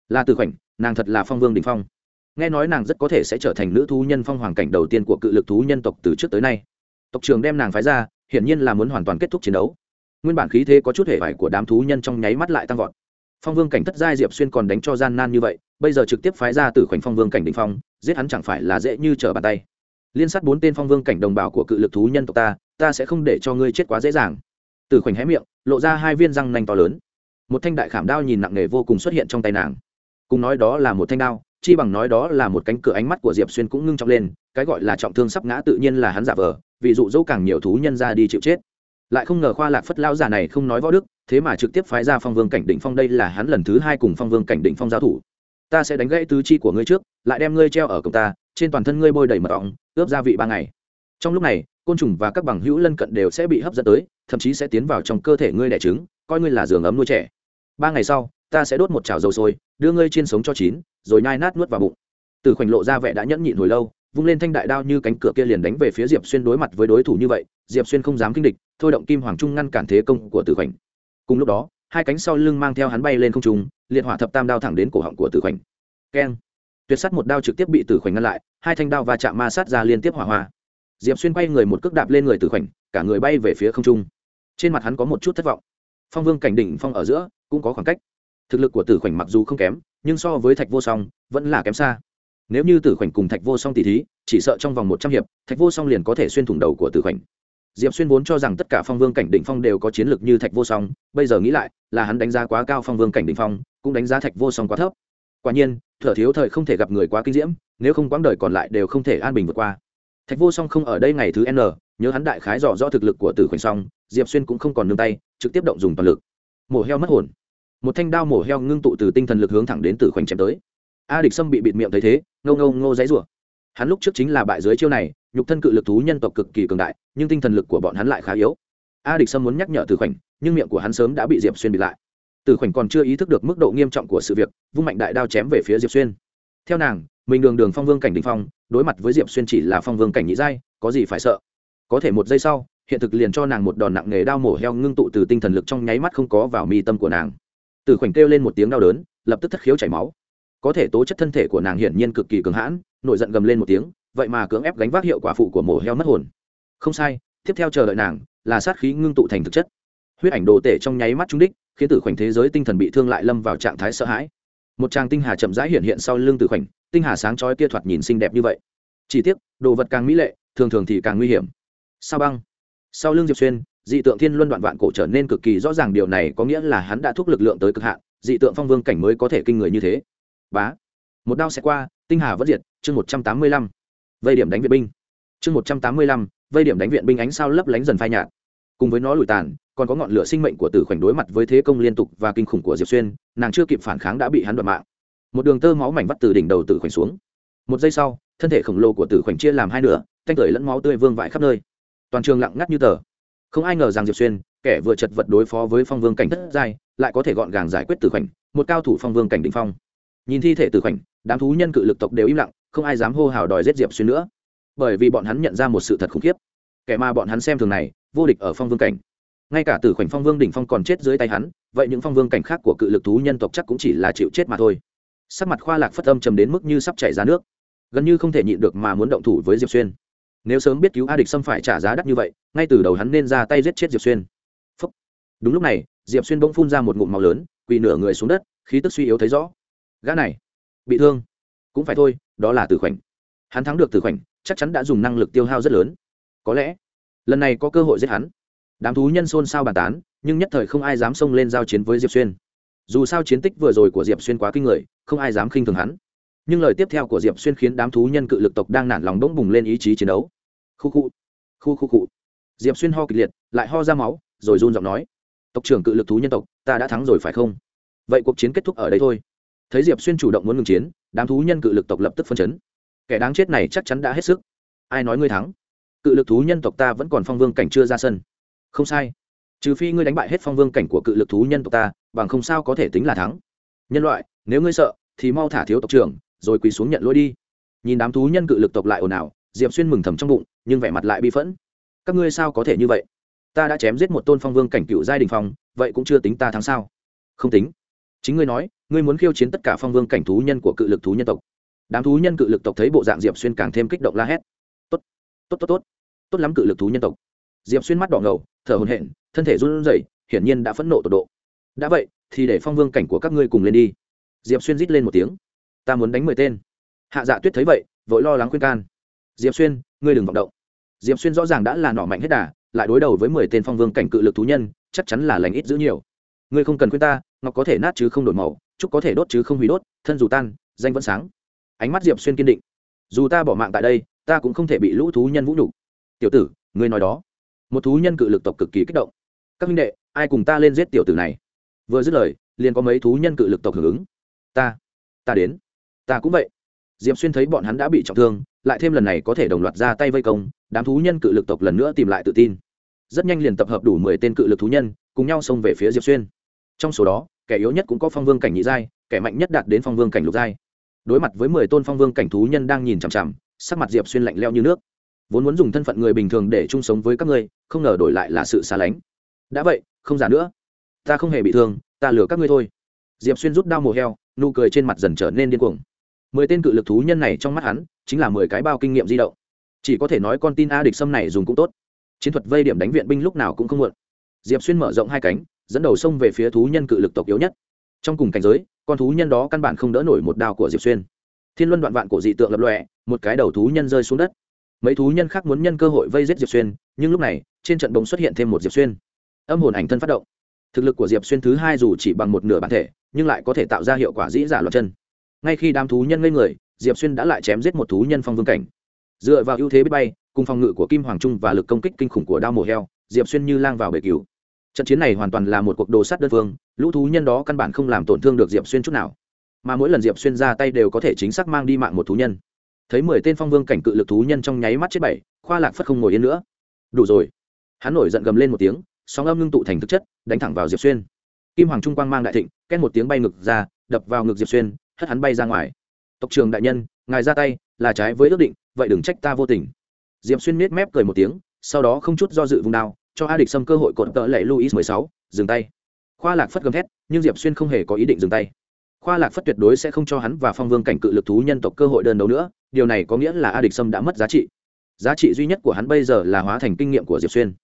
là từ khoảnh nàng thật là phong vương đình phong nghe nói nàng rất có thể sẽ trở thành nữ thú nhân phong hoàng cảnh đầu tiên của cự lực thú nhân tộc từ trước tới nay tộc trưởng đem nàng phái ra hiển nhiên là muốn hoàn toàn kết thúc chiến đấu nguyên bản khí thế có chút hệ vải của đám thú nhân trong nháy mắt lại tăng vọt phong vương cảnh thất giai diệp xuyên còn đánh cho gian nan như vậy bây giờ trực tiếp phái ra từ khoảnh phong vương cảnh đình phong giết hắn chẳng phải là dễ như trở bàn tay liên sát bốn tên phong vương cảnh đồng bào của cự lực thú nhân tộc ta ta sẽ không để cho ngươi chết quá dễ dàng từ khoảnh hé miệng lộ ra hai viên răng nanh to lớn. Một thanh đại khảm đao nhìn nặng nề vô cùng xuất hiện trong tay nàng. Cùng nói đó là một thanh đao, chi bằng nói đó là một cánh cửa ánh mắt của diệp xuyên cũng ngưng trọng lên, cái gọi là trọng thương sắp ngã tự nhiên là hắn giả vờ, vì dụ dỗ càng nhiều thú nhân ra đi chịu chết. Lại không ngờ khoa lạc phất lao giả này không nói võ đức, thế mà trực tiếp phái ra phong vương cảnh định phong đây là hắn lần thứ hai cùng phong vương cảnh định phong giao thủ. Ta sẽ đánh gãy tứ chi của ngươi trước, lại đem ngươi treo ở cổng ta, trên toàn thân ngươi bôi đầy mật ong, ướp gia vị ba ngày. Trong lúc này côn trùng và các bằng hữu lân cận đều sẽ bị hấp dẫn tới, thậm chí sẽ tiến vào trong cơ thể ngươi đẻ trứng, coi ngươi là giường ấm nuôi trẻ. Ba ngày sau, ta sẽ đốt một chảo dầu sôi, đưa ngươi trên sống cho chín, rồi nhai nát nuốt vào bụng. Từ khoảnh lộ ra vẻ đã nhẫn nhịn hồi lâu, vung lên thanh đại đao như cánh cửa kia liền đánh về phía diệp xuyên đối mặt với đối thủ như vậy, diệp xuyên không dám kinh địch, thôi động kim hoàng trung ngăn cản thế công của tử khoảnh. Cùng lúc đó, hai cánh sau lưng mang theo hắn bay lên không trung, liệt hỏa thập tam đao thẳng đến cổ họng của tử khoảnh. Keng. Tuyệt sắt một đao trực tiếp bị tử khoảnh ngăn lại, hai thanh đao và chạm ma sát ra liên tiếp hỏa hoa diệp xuyên quay người một cước đạp lên người tử khoảnh, cả người bay về phía không trung. Trên mặt hắn có một chút thất vọng. Phong vương cảnh đỉnh phong ở giữa, cũng có khoảng cách. Thực lực của tử khoảnh mặc dù không kém, nhưng so với thạch vô song, vẫn là kém xa. Nếu như tử khoảnh cùng thạch vô song tỷ thí, chỉ sợ trong vòng một trăm hiệp, thạch vô song liền có thể xuyên thủng đầu của tử khoảnh. Diệp xuyên vốn cho rằng tất cả phong vương cảnh đỉnh phong đều có chiến lược như thạch vô song, bây giờ nghĩ lại, là hắn đánh giá quá cao phong vương cảnh đỉnh phong, cũng đánh giá thạch vô song quá thấp. Quả nhiên, thở thiếu thời không thể gặp người quá kinh diễm, nếu không quãng đời còn lại đều không thể an bình vượt qua thạch vô song không ở đây ngày thứ n, nhớ hắn đại khái dò do thực lực của tử khoảnh song, diệp xuyên cũng không còn nương tay, trực tiếp động dùng toàn lực. Mổ heo mất hồn. Một thanh đao mổ heo ngưng tụ từ tinh thần lực hướng thẳng đến tử khoảnh chém tới. A địch sâm bị bịt miệng thấy thế ngâu ngâu ngô dãy rủa. Hắn lúc trước chính là bại dưới chiêu này, nhục thân cự lực thú nhân tộc cực kỳ cường đại, nhưng tinh thần lực của bọn hắn lại khá yếu. A địch sâm muốn nhắc nhở tử khoảnh nhưng miệng của hắn sớm đã bị diệp xuyên bịt lại. Tử khoảnh còn chưa ý thức được mức độ nghiêm trọng của sự việc, vung mạnh đại đao chém về phía diệp xuyên. Theo nàng mình đường đường phong vương cảnh đình phong, đối mặt với diệp xuyên chỉ là phong vương cảnh nhị giai, có gì phải sợ? Có thể một giây sau, hiện thực liền cho nàng một đòn nặng nghề đao mổ heo ngưng tụ từ tinh thần lực trong nháy mắt không có vào mi tâm của nàng. Từ khoảnh kêu lên một tiếng đau đớn, lập tức thất khiếu chảy máu. Có thể tố chất thân thể của nàng hiển nhiên cực kỳ cường hãn, nổi giận gầm lên một tiếng, vậy mà cưỡng ép gánh vác hiệu quả phụ của mổ heo mất hồn. Không sai, tiếp theo chờ đợi nàng là sát khí ngưng tụ thành thực chất. Huyết ảnh đồ tể trong nháy mắt trúng đích, khiến tử khoảnh thế giới tinh thần bị thương lại lâm vào trạng thái sợ hãi một tràng tinh hà chậm rãi hiện hiện sau lưng tử khoảnh, tinh hà sáng chói kia thoạt nhìn xinh đẹp như vậy. Chỉ tiếc, đồ vật càng mỹ lệ, thường thường thì càng nguy hiểm. Sao băng? Sau lưng diệp xuyên, dị tượng thiên luân đoạn vạn cổ trở nên cực kỳ rõ ràng, điều này có nghĩa là hắn đã thúc lực lượng tới cực hạn, dị tượng phong vương cảnh mới có thể kinh người như thế. Bá. Một đao sẽ qua, tinh hà vẫn diệt, chương một trăm tám mươi lăm. Vây điểm đánh viện binh. Chương một trăm tám mươi lăm, vây điểm đánh viện binh ánh sao lấp lánh dần phai nhạt cùng với nó lùi tàn, còn có ngọn lửa sinh mệnh của tử khoảnh đối mặt với thế công liên tục và kinh khủng của diệp xuyên, nàng chưa kịp phản kháng đã bị hắn đoạt mạng. Một đường tơ máu mảnh vắt từ đỉnh đầu tử khoảnh xuống. Một giây sau, thân thể khổng lồ của tử khoảnh chia làm hai nửa, thanh tưởi lẫn máu tươi vương vãi khắp nơi. Toàn trường lặng ngắt như tờ. Không ai ngờ rằng diệp xuyên, kẻ vừa chật vật đối phó với phong vương cảnh thất giai, lại có thể gọn gàng giải quyết tử khoảnh, một cao thủ phong vương cảnh định phong. Nhìn thi thể tử khoảnh, đám thú nhân cự lực tộc đều im lặng, không ai dám hô hào đòi giết diệp xuyên nữa. Bởi vì bọn hắn nhận ra một sự thật khủng khiếp. Kẻ mà bọn hắn xem thường này vô địch ở phong vương cảnh. Ngay cả tử khoảnh phong vương đỉnh phong còn chết dưới tay hắn, vậy những phong vương cảnh khác của cự lực thú nhân tộc chắc cũng chỉ là chịu chết mà thôi. Sắc mặt khoa lạc phất âm trầm đến mức như sắp chảy ra nước. Gần như không thể nhịn được mà muốn động thủ với diệp xuyên. Nếu sớm biết cứu a địch xâm phải trả giá đắt như vậy, ngay từ đầu hắn nên ra tay giết chết diệp xuyên. Phúc. đúng lúc này, diệp xuyên bỗng phun ra một ngụm màu lớn, quỳ nửa người xuống đất, khí tức suy yếu thấy rõ. Gã này, bị thương. Cũng phải thôi, đó là tử khoảnh. Hắn thắng được tử khoảnh, chắc chắn đã dùng năng lực tiêu hao rất lớn. Có lẽ lần này có cơ hội giết hắn. Đám thú nhân xôn xao bàn tán, nhưng nhất thời không ai dám xông lên giao chiến với diệp xuyên. Dù sao chiến tích vừa rồi của diệp xuyên quá kinh người, không ai dám khinh thường hắn. Nhưng lời tiếp theo của diệp xuyên khiến đám thú nhân cự lực tộc đang nản lòng bỗng bùng lên ý chí chiến đấu. Khu khu khu khu khu. Diệp xuyên ho kịch liệt, lại ho ra máu, rồi run giọng nói. Tộc trưởng cự lực thú nhân tộc, ta đã thắng rồi phải không? Vậy cuộc chiến kết thúc ở đây thôi. Thấy diệp xuyên chủ động muốn ngừng chiến, đám thú nhân cự lực tộc lập tức phân chấn. Kẻ đáng chết này chắc chắn đã hết sức. Ai nói ngươi thắng? Cự lực thú nhân tộc ta vẫn còn phong vương cảnh chưa ra sân. Không sai. Trừ phi ngươi đánh bại hết phong vương cảnh của cự lực thú nhân tộc ta, bằng không sao có thể tính là thắng. Nhân loại, nếu ngươi sợ, thì mau thả thiếu tộc trưởng, rồi quỳ xuống nhận lỗi đi. Nhìn đám thú nhân cự lực tộc lại ồn ào, diệp xuyên mừng thầm trong bụng, nhưng vẻ mặt lại bi phẫn. Các ngươi sao có thể như vậy? Ta đã chém giết một tôn phong vương cảnh cựu giai đình phong, vậy cũng chưa tính ta thắng sao? Không tính. Chính ngươi nói, ngươi muốn khiêu chiến tất cả phong vương cảnh thú nhân của cự lực thú nhân tộc. Đám thú nhân cự lực tộc thấy bộ dạng diệp xuyên càng thêm kích động la hét. Tốt tốt tốt tốt tốt lắm cự lực thú nhân tộc. Diệp xuyên mắt đỏ ngầu, thở hồn hện thân thể run rẩy, hiển nhiên đã phẫn nộ tột độ. Đã vậy, thì để phong vương cảnh của các ngươi cùng lên đi. Diệp xuyên rít lên một tiếng. Ta muốn đánh mười tên. Hạ dạ tuyết thấy vậy, vội lo lắng khuyên can. Diệp xuyên, ngươi đừng vọng động. Diệp xuyên rõ ràng đã là nỏ mạnh hết đà, lại đối đầu với mười tên phong vương cảnh cự lực thú nhân, chắc chắn là lành ít giữ nhiều. Ngươi không cần khuyên ta, ngọc có thể nát chứ không đổi màu, trúc có thể đốt chứ không hủy đốt, thân dù tan, danh vẫn sáng. Ánh mắt diệp xuyên kiên định. Dù ta bỏ mạng tại đây, ta cũng không thể bị lũ thú nhân vũ nhục tiểu tử, ngươi nói đó. Một thú nhân cự lực tộc cực kỳ kích động. Các huynh đệ, ai cùng ta lên giết tiểu tử này? Vừa dứt lời, liền có mấy thú nhân cự lực tộc hưởng ứng. Ta ta đến. Ta cũng vậy. Diệp xuyên thấy bọn hắn đã bị trọng thương, lại thêm lần này có thể đồng loạt ra tay vây công, đám thú nhân cự lực tộc lần nữa tìm lại tự tin. Rất nhanh liền tập hợp đủ mười tên cự lực thú nhân, cùng nhau xông về phía diệp xuyên. Trong số đó, kẻ yếu nhất cũng có phong vương cảnh nhị giai, kẻ mạnh nhất đạt đến phong vương cảnh lục giai. Đối mặt với mười tôn phong vương cảnh thú nhân đang nhìn chằm chằm, sắc mặt diệp xuyên lạnh leo như nước vốn muốn dùng thân phận người bình thường để chung sống với các ngươi, không ngờ đổi lại là sự xa lánh. Đã vậy, không giả nữa. Ta không hề bị thương, ta lừa các ngươi thôi. Diệp xuyên rút đao mồ heo, nụ cười trên mặt dần trở nên điên cuồng. Mười tên cự lực thú nhân này trong mắt hắn, chính là mười cái bao kinh nghiệm di động. Chỉ có thể nói con tin a địch xâm này dùng cũng tốt. Chiến thuật vây điểm đánh viện binh lúc nào cũng không muộn. Diệp xuyên mở rộng hai cánh, dẫn đầu sông về phía thú nhân cự lực tộc yếu nhất. Trong cùng cảnh giới, con thú nhân đó căn bản không đỡ nổi một đao của diệp xuyên. Thiên luân đoạn vạn cổ dị tượng lập lòe, một cái đầu thú nhân rơi xuống đất mấy thú nhân khác muốn nhân cơ hội vây giết diệp xuyên, nhưng lúc này, trên trận bóng xuất hiện thêm một diệp xuyên. Âm hồn ảnh thân phát động. Thực lực của diệp xuyên thứ hai dù chỉ bằng một nửa bản thể, nhưng lại có thể tạo ra hiệu quả dĩ giả loạt chân. Ngay khi đám thú nhân ngây người, diệp xuyên đã lại chém giết một thú nhân phong vương cảnh. Dựa vào ưu thế biết bay, cùng phòng ngự của kim hoàng trung và lực công kích kinh khủng của đao mổ heo, diệp xuyên như lang vào bể cứu trận chiến này hoàn toàn là một cuộc đồ sát đơn phương, lũ thú nhân đó căn bản không làm tổn thương được diệp xuyên chút nào. Mà mỗi lần diệp xuyên ra tay đều có thể chính xác mang đi mạng một thú nhân thấy mười tên phong vương cảnh cự lực thú nhân trong nháy mắt chết bảy, khoa lạc phất không ngồi yên nữa. Đủ rồi. Hắn nổi giận gầm lên một tiếng, sóng âm ngưng tụ thành thực chất, đánh thẳng vào diệp xuyên. Kim hoàng trung quang mang đại thịnh, két một tiếng bay ngực ra, đập vào ngực diệp xuyên, hất hắn bay ra ngoài. Tộc trường đại nhân, ngài ra tay, là trái với ước định, vậy đừng trách ta vô tình. Diệp xuyên miết mép cười một tiếng, sau đó không chút do dự vùng đao, cho a địch xâm cơ hội cột tợ lệ luis mười sáu, dừng tay. Khoa lạc phất gầm thét, nhưng diệp xuyên không hề có ý định dừng tay. Khoa lạc phất tuyệt đối sẽ không cho hắn và phong vương cảnh cự lực thú nhân tộc cơ hội đơn đấu nữa điều này có nghĩa là a địch sâm đã mất giá trị. Giá trị duy nhất của hắn bây giờ là hóa thành kinh nghiệm của diệp xuyên.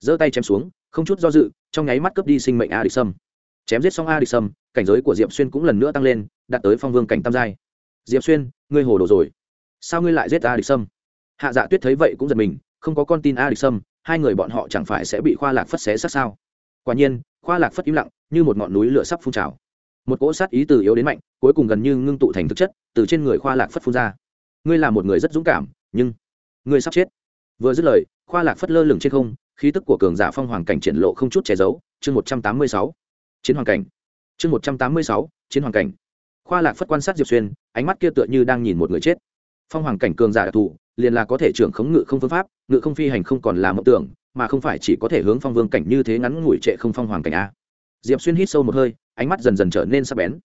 Giơ tay chém xuống, không chút do dự, trong nháy mắt cướp đi sinh mệnh a địch sâm. Chém giết xong a địch sâm, cảnh giới của diệp xuyên cũng lần nữa tăng lên, đạt tới phong vương cảnh tam giai. Diệp xuyên, ngươi hồ đồ rồi. Sao ngươi lại giết a địch sâm? Hạ dạ tuyết thấy vậy cũng giật mình, không có con tin a địch sâm, hai người bọn họ chẳng phải sẽ bị khoa lạc phất xé sát sao? Quả nhiên, khoa lạc phất im lặng, như một ngọn núi lửa sắp phun trào. Một cỗ sát ý từ yếu đến mạnh, cuối cùng gần như ngưng tụ thành thực chất, từ trên người khoa lạc phất phun ra ngươi là một người rất dũng cảm, nhưng ngươi sắp chết. Vừa dứt lời, khoa lạc phất lơ lửng trên không, khí tức của cường giả phong hoàng cảnh triển lộ không chút che giấu. Chương một trăm tám mươi sáu, chiến hoàng cảnh. Chương một trăm tám mươi sáu, chiến hoàng cảnh. Khoa lạc phất quan sát diệp xuyên, ánh mắt kia tựa như đang nhìn một người chết. Phong hoàng cảnh cường giả đặc thù, liền là có thể trưởng khống ngự không phương pháp, ngự không phi hành không còn là mộng tưởng, mà không phải chỉ có thể hướng phong vương cảnh như thế ngắn ngủi trệ không phong hoàng cảnh a. Diệp xuyên hít sâu một hơi, ánh mắt dần dần trở nên sắc bén.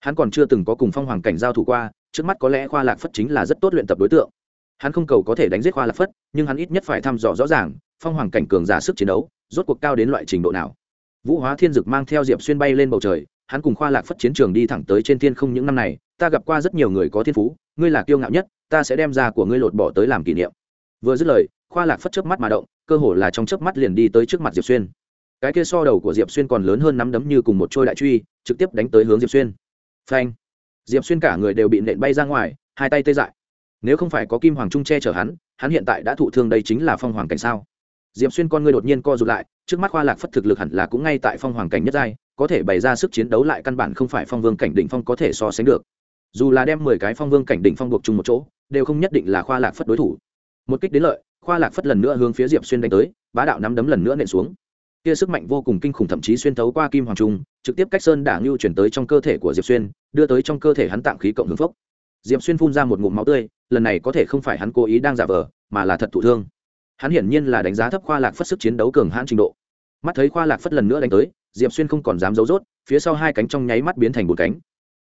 Hắn còn chưa từng có cùng phong hoàng cảnh giao thủ qua trước mắt có lẽ khoa lạc phất chính là rất tốt luyện tập đối tượng. Hắn không cầu có thể đánh giết khoa lạc phất, nhưng hắn ít nhất phải thăm dò rõ ràng, phong hoàng cảnh cường giả sức chiến đấu, rốt cuộc cao đến loại trình độ nào. Vũ hóa thiên dực mang theo diệp xuyên bay lên bầu trời, hắn cùng khoa lạc phất chiến trường đi thẳng tới trên thiên không những năm này, ta gặp qua rất nhiều người có thiên phú, ngươi là kiêu ngạo nhất, ta sẽ đem ra của ngươi lột bỏ tới làm kỷ niệm. Vừa dứt lời, khoa lạc phất chớp mắt mà động, cơ hồ là trong chớp mắt liền đi tới trước mặt diệp xuyên. Cái kia so đầu của diệp xuyên còn lớn hơn nắm đấm như cùng một trôi đại truy, trực tiếp đánh tới hướng diệp xuyên. Phanh! Diệp xuyên cả người đều bị nện bay ra ngoài, hai tay tê dại. Nếu không phải có kim hoàng trung che chở hắn hắn hiện tại đã thụ thương đây chính là phong hoàng cảnh sao? Diệp xuyên con người đột nhiên co rụt lại, trước mắt khoa lạc phất thực lực hẳn là cũng ngay tại phong hoàng cảnh nhất giai, có thể bày ra sức chiến đấu lại căn bản không phải phong vương cảnh đỉnh phong có thể so sánh được. Dù là đem mười cái phong vương cảnh đỉnh phong buộc chung một chỗ, đều không nhất định là khoa lạc phất đối thủ. Một kích đến lợi khoa lạc phất lần nữa hướng phía diệp xuyên đánh tới, bá đạo nắm đấm lần nữa nện xuống kia sức mạnh vô cùng kinh khủng thậm chí xuyên thấu qua kim hoàng trung, trực tiếp cách sơn đả ngưu chuyển tới trong cơ thể của diệp xuyên, đưa tới trong cơ thể hắn tạm khí cộng hướng phốc diệp xuyên phun ra một ngụm máu tươi, lần này có thể không phải hắn cố ý đang giả vờ, mà là thật thụ thương. Hắn hiển nhiên là đánh giá thấp khoa lạc phất sức chiến đấu cường hãn trình độ. Mắt thấy khoa lạc phất lần nữa đánh tới, diệp xuyên không còn dám giấu rốt, phía sau hai cánh trong nháy mắt biến thành một cánh.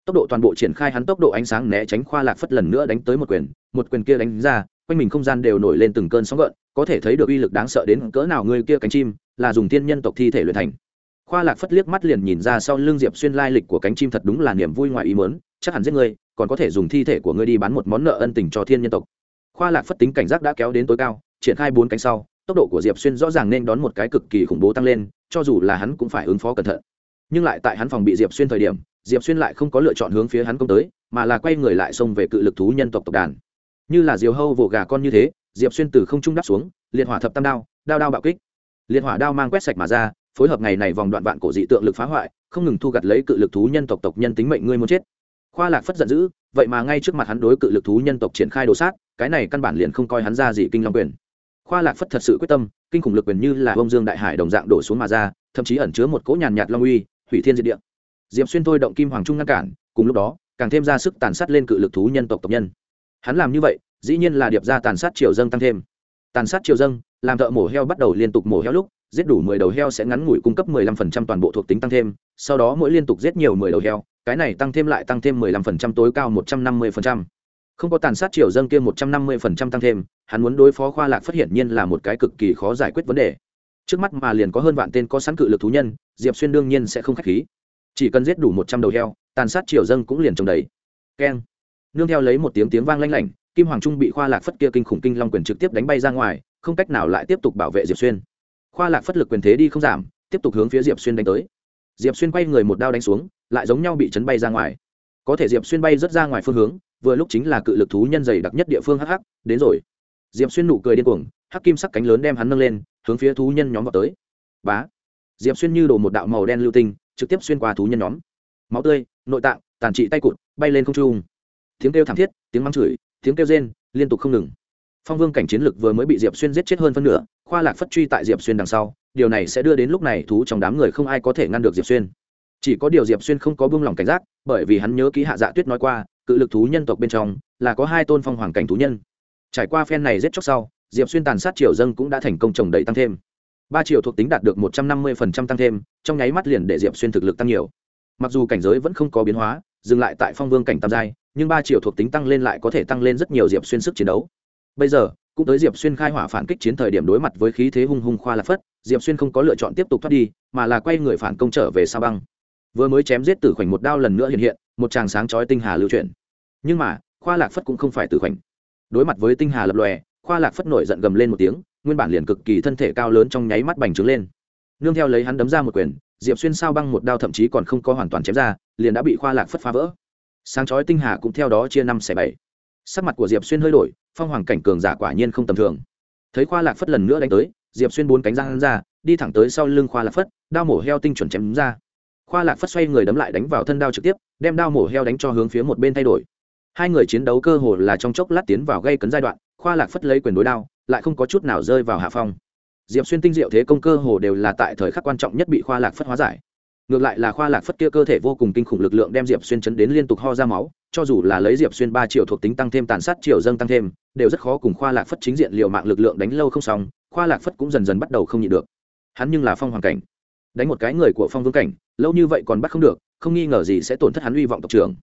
Tốc độ toàn bộ triển khai hắn tốc độ ánh sáng né tránh khoa lạc phất lần nữa đánh tới một quyền một quyền kia đánh ra, quanh mình không gian đều nổi lên từng cơn sóng gợn có thể thấy được uy lực đáng sợ đến cỡ nào người kia cánh chim, là dùng thiên nhân tộc thi thể luyện thành. Khoa lạc phất liếc mắt liền nhìn ra sau lưng diệp xuyên lai lịch của cánh chim thật đúng là niềm vui ngoài ý mớn chắc hẳn giết ngươi còn có thể dùng thi thể của ngươi đi bán một món nợ ân tình cho thiên nhân tộc. Khoa lạc phất tính cảnh giác đã kéo đến tối cao, triển khai bốn cánh sau, tốc độ của diệp xuyên rõ ràng nên đón một cái cực kỳ khủng bố tăng lên, cho dù là hắn cũng phải ứng phó cẩn thận. Nhưng lại tại hắn phòng bị diệp xuyên thời điểm, diệp xuyên lại không có lựa chọn hướng phía hắn công tới, mà là quay người lại xông về cự lực thú nhân tộc tộc đàn. Như là diều hâu vồ gà con như thế diệp xuyên từ không trung đáp xuống, liệt hỏa thập tam đao đao đao bạo kích. Liệt hỏa đao mang quét sạch mà ra, phối hợp ngày này vòng đoạn vạn cổ dị tượng lực phá hoại, không ngừng thu gặt lấy cự lực thú nhân tộc tộc nhân tính mệnh ngươi muốn chết. Khoa lạc phất giận dữ, vậy mà ngay trước mặt hắn đối cự lực thú nhân tộc triển khai đồ sát, cái này căn bản liền không coi hắn ra gì kinh long quyền. Khoa lạc phất thật sự quyết tâm, kinh khủng lực quyền như là bông dương đại hải đồng dạng đổ xuống mà ra, thậm chí ẩn chứa một cỗ nhàn nhạt long uy, hủy thiên diệt địa. Diệp xuyên thôi động kim hoàng trung ngăn cản, cùng lúc đó, càng thêm ra sức tàn sát lên cự lực thú nhân tộc tộc nhân. Hắn làm như vậy dĩ nhiên là điệp ra tàn sát triều dâng tăng thêm. Tàn sát triều dâng, làm thợ mổ heo bắt đầu liên tục mổ heo lúc, giết đủ mười đầu heo sẽ ngắn ngủi cung cấp mười lăm phần trăm toàn bộ thuộc tính tăng thêm, sau đó mỗi liên tục giết nhiều mười đầu heo, cái này tăng thêm lại tăng thêm mười lăm phần trăm tối cao một trăm năm mươi phần trăm. Không có tàn sát triều dâng kia một trăm năm mươi phần trăm tăng thêm, hắn muốn đối phó khoa lạc phát hiện nhiên là một cái cực kỳ khó giải quyết vấn đề. Trước mắt mà liền có hơn vạn tên có sẵn cự lực thú nhân, diệp xuyên đương nhiên sẽ không k h á c h khí. Chỉ cần giết đủ một trăm đầu heo, tàn sát triều dâng cũng liền trồng đầy. Keng. Nương theo lấy một tiếng tiếng vang lanh lảnh kim hoàng trung bị khoa lạc phất kia kinh khủng kinh long quyền trực tiếp đánh bay ra ngoài, không cách nào lại tiếp tục bảo vệ diệp xuyên. Khoa lạc phất lực quyền thế đi không giảm, tiếp tục hướng phía diệp xuyên đánh tới. Diệp xuyên quay người một đao đánh xuống, lại giống nhau bị chấn bay ra ngoài. Có thể diệp xuyên bay rất ra ngoài phương hướng, vừa lúc chính là cự lực thú nhân dày đặc nhất địa phương hắc hắc, đến rồi. Diệp xuyên nụ cười điên cuồng, hắc kim sắc cánh lớn đem hắn nâng lên, hướng phía thú nhân nhóm vào tới. Bá. Diệp xuyên như đổ một đạo màu đen lưu tinh, trực tiếp xuyên qua thú nhân nhóm. Máu tươi, nội tạng, tàn trị tay cụt, bay lên không trung. Tiếng kêu thảm thiết, tiếng mắng chửi tiếng kêu rên, liên tục không ngừng. Phong vương cảnh chiến lực vừa mới bị diệp xuyên giết chết hơn phân nửa, khoa lạc phất truy tại diệp xuyên đằng sau, điều này sẽ đưa đến lúc này thú trong đám người không ai có thể ngăn được diệp xuyên. Chỉ có điều diệp xuyên không có buông lỏng cảnh giác, bởi vì hắn nhớ ký hạ dạ tuyết nói qua, cự lực thú nhân tộc bên trong là có hai tôn phong hoàng cảnh thú nhân. Trải qua phen này giết chóc sau, diệp xuyên tàn sát triều dân cũng đã thành công trồng đầy tăng thêm. Ba triệu thuộc tính đạt được một trăm năm mươi phần trăm tăng thêm, trong nháy mắt liền để diệp xuyên thực lực tăng nhiều. Mặc dù cảnh giới vẫn không có biến hóa, dừng lại tại phong vương cảnh tam giai nhưng ba triệu thuộc tính tăng lên lại có thể tăng lên rất nhiều diệp xuyên sức chiến đấu. Bây giờ, cũng tới diệp xuyên khai hỏa phản kích chiến thời điểm đối mặt với khí thế hung hung khoa lạc phất, diệp xuyên không có lựa chọn tiếp tục thoát đi, mà là quay người phản công trở về sa băng. Vừa mới chém giết tử khoảnh một đao lần nữa hiện hiện, một tràng sáng chói tinh hà lưu chuyển. Nhưng mà, khoa lạc phất cũng không phải tử khoảnh. Đối mặt với tinh hà lập lòe, khoa lạc phất nổi giận gầm lên một tiếng, nguyên bản liền cực kỳ thân thể cao lớn trong nháy mắt bành trướng lên. Nương theo lấy hắn đấm ra một quyền, diệp xuyên sao băng một đao thậm chí còn không có hoàn toàn chém ra, liền đã bị khoa lạc phất phá vỡ sáng chói tinh hà cũng theo đó chia năm xẻ bảy. Sắc mặt của diệp xuyên hơi đổi, phong hoàng cảnh cường giả quả nhiên không tầm thường. Thấy khoa lạc phất lần nữa đánh tới, diệp xuyên bốn cánh răng ra, đi thẳng tới sau lưng khoa lạc phất, đao mổ heo tinh chuẩn chém ra. Khoa lạc phất xoay người đấm lại đánh vào thân đao trực tiếp, đem đao mổ heo đánh cho hướng phía một bên thay đổi. Hai người chiến đấu cơ hồ là trong chốc lát tiến vào gây cấn giai đoạn, khoa lạc phất lấy quyền đối đao, lại không có chút nào rơi vào hạ phong. Diệp xuyên tinh diệu thế công cơ hồ đều là tại thời khắc quan trọng nhất bị khoa lạc phất hóa giải ngược lại là khoa lạc phất kia cơ thể vô cùng kinh khủng lực lượng đem diệp xuyên chấn đến liên tục ho ra máu, cho dù là lấy diệp xuyên ba triệu thuộc tính tăng thêm tàn sát triệu dâng tăng thêm, đều rất khó cùng khoa lạc phất chính diện liệu mạng lực lượng đánh lâu không xong, khoa lạc phất cũng dần dần bắt đầu không nhịn được. Hắn nhưng là phong hoàng cảnh. Đánh một cái người của phong vương cảnh, lâu như vậy còn bắt không được, không nghi ngờ gì sẽ tổn thất hắn hy vọng tộc trưởng.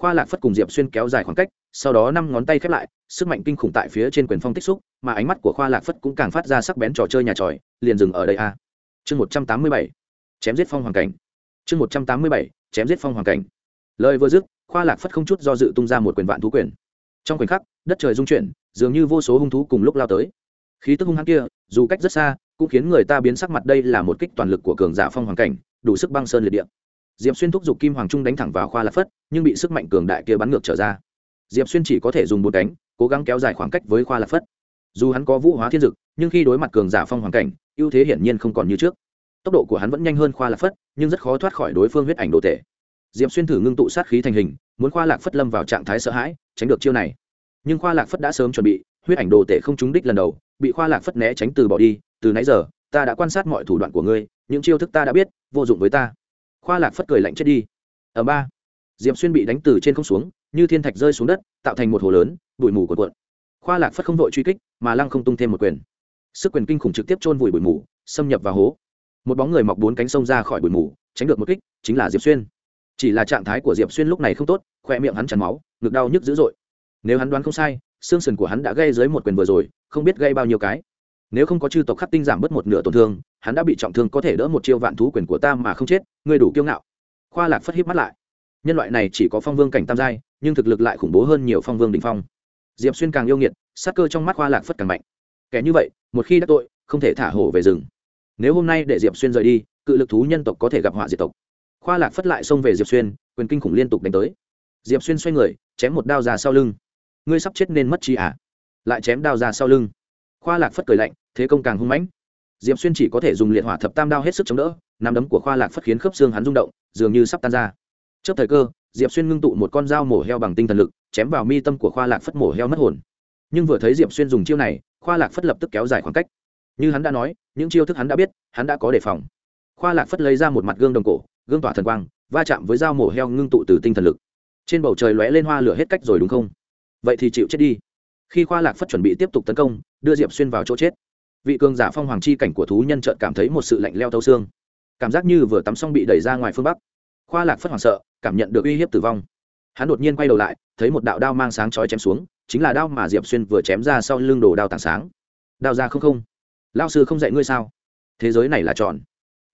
Khoa lạc phất cùng diệp xuyên kéo dài khoảng cách, sau đó năm ngón tay khép lại, sức mạnh kinh khủng tại phía trên quyền phong tích xúc, mà ánh mắt của khoa lạc phất cũng càng phát ra sắc bén trò chơi nhà tròi, liền dừng ở đây a. Chương một trăm tám mươi bảy chém giết phong hoàng cảnh. Chương một trăm tám mươi bảy, chém giết phong hoàng cảnh. Lời vừa dứt, khoa lạc phất không chút do dự tung ra một quyền vạn thú quyền. Trong khoảnh khắc, đất trời rung chuyển, dường như vô số hung thú cùng lúc lao tới. Khí tức hung hăng kia, dù cách rất xa, cũng khiến người ta biến sắc mặt đây là một kích toàn lực của cường giả phong hoàng cảnh, đủ sức băng sơn liệt địa. Diệp xuyên thúc giục kim hoàng trung đánh thẳng vào khoa lạc phất, nhưng bị sức mạnh cường đại kia bắn ngược trở ra. Diệp xuyên chỉ có thể dùng bốn cánh, cố gắng kéo dài khoảng cách với khoa lạc phất. Dù hắn có vũ hóa thiên dực, nhưng khi đối mặt cường giả phong hoàng cảnh, ưu thế hiển nhiên không còn như trước tốc độ của hắn vẫn nhanh hơn khoa lạc phất, nhưng rất khó thoát khỏi đối phương huyết ảnh đồ tể. Diệp xuyên thử ngưng tụ sát khí thành hình, muốn khoa lạc phất lâm vào trạng thái sợ hãi, tránh được chiêu này. Nhưng khoa lạc phất đã sớm chuẩn bị, huyết ảnh đồ tể không trúng đích lần đầu, bị khoa lạc phất né tránh từ bỏ đi, từ nãy giờ, ta đã quan sát mọi thủ đoạn của ngươi, những chiêu thức ta đã biết, vô dụng với ta. Khoa lạc phất cười lạnh chết đi. Ở ba. Diệp xuyên bị đánh từ trên không xuống, như thiên thạch rơi xuống đất, tạo thành một hồ lớn, bụi mù của cuộn. Khoa lạc phất không vội truy kích, mà lăng không tung thêm một quyền. Sức quyền kinh khủng trực tiếp chôn vùi bụi mù, xâm nhập vào hố một bóng người mọc bốn cánh sông ra khỏi bụi mù, tránh được một kích, chính là diệp xuyên. Chỉ là trạng thái của diệp xuyên lúc này không tốt khoe miệng hắn chắn máu, ngực đau nhức dữ dội. Nếu hắn đoán không sai, xương sườn của hắn đã gây dưới một quyền vừa rồi, không biết gây bao nhiêu cái. Nếu không có chư tộc khắc tinh giảm bớt một nửa tổn thương, hắn đã bị trọng thương có thể đỡ một chiêu vạn thú quyền của ta mà không chết, ngươi đủ kiêu ngạo. Khoa lạc phất hít mắt lại. Nhân loại này chỉ có phong vương cảnh tam giai, nhưng thực lực lại khủng bố hơn nhiều phong vương đình phong. Diệp xuyên càng yêu nghiệt, sát cơ trong mắt khoa lạc phất càng mạnh. Kẻ như vậy, một khi đã tội, không thể thả hổ về rừng nếu hôm nay để diệp xuyên rời đi, cự lực thú nhân tộc có thể gặp họa diệt tộc. Khoa lạc phất lại xông về diệp xuyên, quyền kinh khủng liên tục đánh tới. Diệp xuyên xoay người, chém một đao ra sau lưng. Ngươi sắp chết nên mất chi à? Lại chém đao ra sau lưng. Khoa lạc phất cười lạnh, thế công càng hung mãnh. Diệp xuyên chỉ có thể dùng liệt hỏa thập tam đao hết sức chống đỡ, nắm đấm của khoa lạc phất khiến khớp xương hắn rung động, dường như sắp tan ra. Trước thời cơ, diệp xuyên ngưng tụ một con dao mổ heo bằng tinh thần lực, chém vào mi tâm của khoa lạc phất mổ heo mất hồn. Nhưng vừa thấy diệp xuyên dùng chiêu này, khoa lạc phất lập tức kéo dài khoảng cách như hắn đã nói, những chiêu thức hắn đã biết, hắn đã có đề phòng. Khoa lạc phất lấy ra một mặt gương đồng cổ, gương tỏa thần quang, va chạm với dao mổ heo ngưng tụ từ tinh thần lực. Trên bầu trời lóe lên hoa lửa hết cách rồi đúng không? Vậy thì chịu chết đi. Khi khoa lạc phất chuẩn bị tiếp tục tấn công, đưa diệp xuyên vào chỗ chết. Vị cường giả phong hoàng chi cảnh của thú nhân trợn cảm thấy một sự lạnh leo thâu xương. Cảm giác như vừa tắm xong bị đẩy ra ngoài phương bắc. Khoa lạc phất hoảng sợ, cảm nhận được uy hiếp tử vong. Hắn đột nhiên quay đầu lại, thấy một đạo đao mang sáng chói chém xuống, chính là đao mà diệp xuyên vừa chém ra sau lưng đồ đao tảng sáng. Đao ra không không lao sư không dạy ngươi sao? Thế giới này là tròn.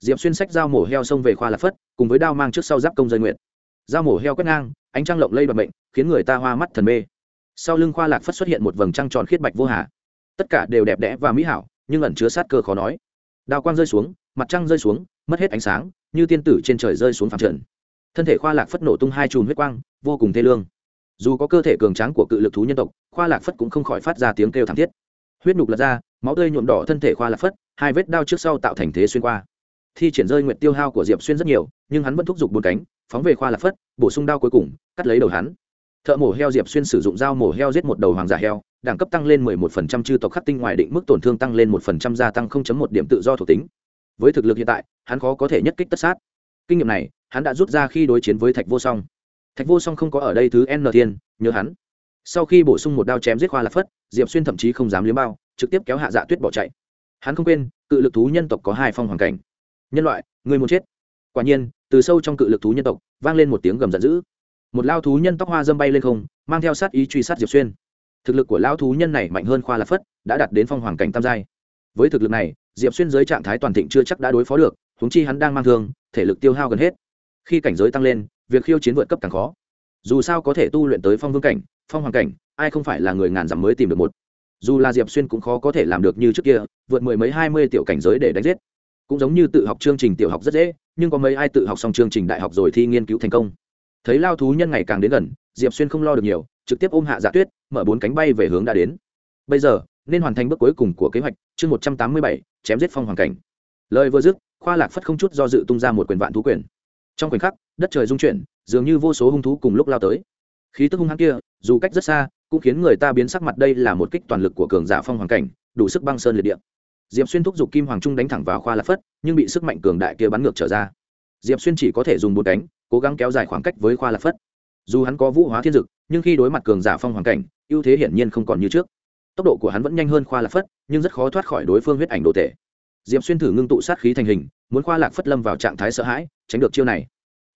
Diệp xuyên sách dao mổ heo xông về khoa lạc phất, cùng với đao mang trước sau giáp công rơi nguyện dao mổ heo quét ngang, ánh trăng lộng lây bật bệnh khiến người ta hoa mắt thần mê. Sau lưng khoa lạc phất xuất hiện một vầng trăng tròn khiết bạch vô hà. Tất cả đều đẹp đẽ và mỹ hảo, nhưng ẩn chứa sát cơ khó nói. Đao quang rơi xuống, mặt trăng rơi xuống, mất hết ánh sáng, như tiên tử trên trời rơi xuống phẳng trần. Thân thể khoa lạc phất nổ tung hai chùm huyết quang, vô cùng thê lương. Dù có cơ thể cường tráng của cự lực thú nhân tộc, khoa lạc phất cũng không khỏi phát ra tiếng kêu thảm thiết. Huyết nhục lật ra máu tươi nhuộm đỏ thân thể khoa lạc phất, hai vết đao trước sau tạo thành thế xuyên qua. Thi triển rơi nguyện tiêu hao của diệp xuyên rất nhiều, nhưng hắn vẫn thúc giục bốn cánh, phóng về khoa lạc phất, bổ sung đao cuối cùng, cắt lấy đầu hắn. Thợ mổ heo diệp xuyên sử dụng dao mổ heo giết một đầu hoàng giả heo, đẳng cấp tăng lên 11% chư tộc khắc tinh ngoài định mức tổn thương tăng lên 1% gia tăng 0.1 điểm tự do thuộc tính. Với thực lực hiện tại, hắn khó có thể nhất kích tất sát. Kinh nghiệm này, hắn đã rút ra khi đối chiến với thạch vô song. Thạch vô song không có ở đây thứ n thiên nhớ hắn sau khi bổ sung một đao chém giết khoa lạc phất, diệp xuyên thậm chí không dám liếm bao, trực tiếp kéo hạ dạ tuyết bỏ chạy. Hắn không quên, cự lực thú nhân tộc có hai phong hoàn cảnh. Nhân loại, người muốn chết. Quả nhiên, từ sâu trong cự lực thú nhân tộc, vang lên một tiếng gầm giận dữ. Một lao thú nhân tóc hoa dâm bay lên không, mang theo sát ý truy sát diệp xuyên. Thực lực của lao thú nhân này mạnh hơn khoa lạc phất, đã đạt đến phong hoàng cảnh tam giai. Với thực lực này, diệp xuyên dưới trạng thái toàn thịnh chưa chắc đã đối phó được húng chi hắn đang mang thương, thể lực tiêu hao gần hết. Khi cảnh giới tăng lên, việc khiêu chiến vượt cấp càng khó. Dù sao có thể tu luyện tới phong vương cảnh phong hoàng cảnh, ai không phải là người ngàn dặm mới tìm được một. Dù là diệp xuyên cũng khó có thể làm được như trước kia, vượt mười mấy hai mươi tiểu cảnh giới để đánh giết. Cũng giống như tự học chương trình tiểu học rất dễ, nhưng có mấy ai tự học xong chương trình đại học rồi thi nghiên cứu thành công. Thấy lao thú nhân ngày càng đến gần, diệp xuyên không lo được nhiều, trực tiếp ôm hạ dạ tuyết, mở bốn cánh bay về hướng đã đến. Bây giờ, nên hoàn thành bước cuối cùng của kế hoạch, chương một trăm tám mươi bảy, chém giết phong hoàng cảnh. Lời vừa dứt, khoa lạc phất không chút do dự tung ra một quyền vạn thú quyền. Trong khoảnh khắc, đất trời rung chuyển, dường như vô số hung thú cùng lúc lao tới. Khí tức hung hăng kia dù cách rất xa, cũng khiến người ta biến sắc mặt đây là một kích toàn lực của cường giả phong hoàng cảnh, đủ sức băng sơn liệt địa. Diệp xuyên thúc giục kim hoàng trung đánh thẳng vào khoa lạc phất, nhưng bị sức mạnh cường đại kia bắn ngược trở ra. Diệp xuyên chỉ có thể dùng bốn cánh, cố gắng kéo dài khoảng cách với khoa lạc phất. Dù hắn có vũ hóa thiên dực, nhưng khi đối mặt cường giả phong hoàng cảnh, ưu thế hiển nhiên không còn như trước. Tốc độ của hắn vẫn nhanh hơn khoa lạc phất, nhưng rất khó thoát khỏi đối phương huyết ảnh đồ tể. Diệp xuyên thử ngưng tụ sát khí thành hình, muốn khoa lạc phất lâm vào trạng thái sợ hãi, tránh được chiêu này.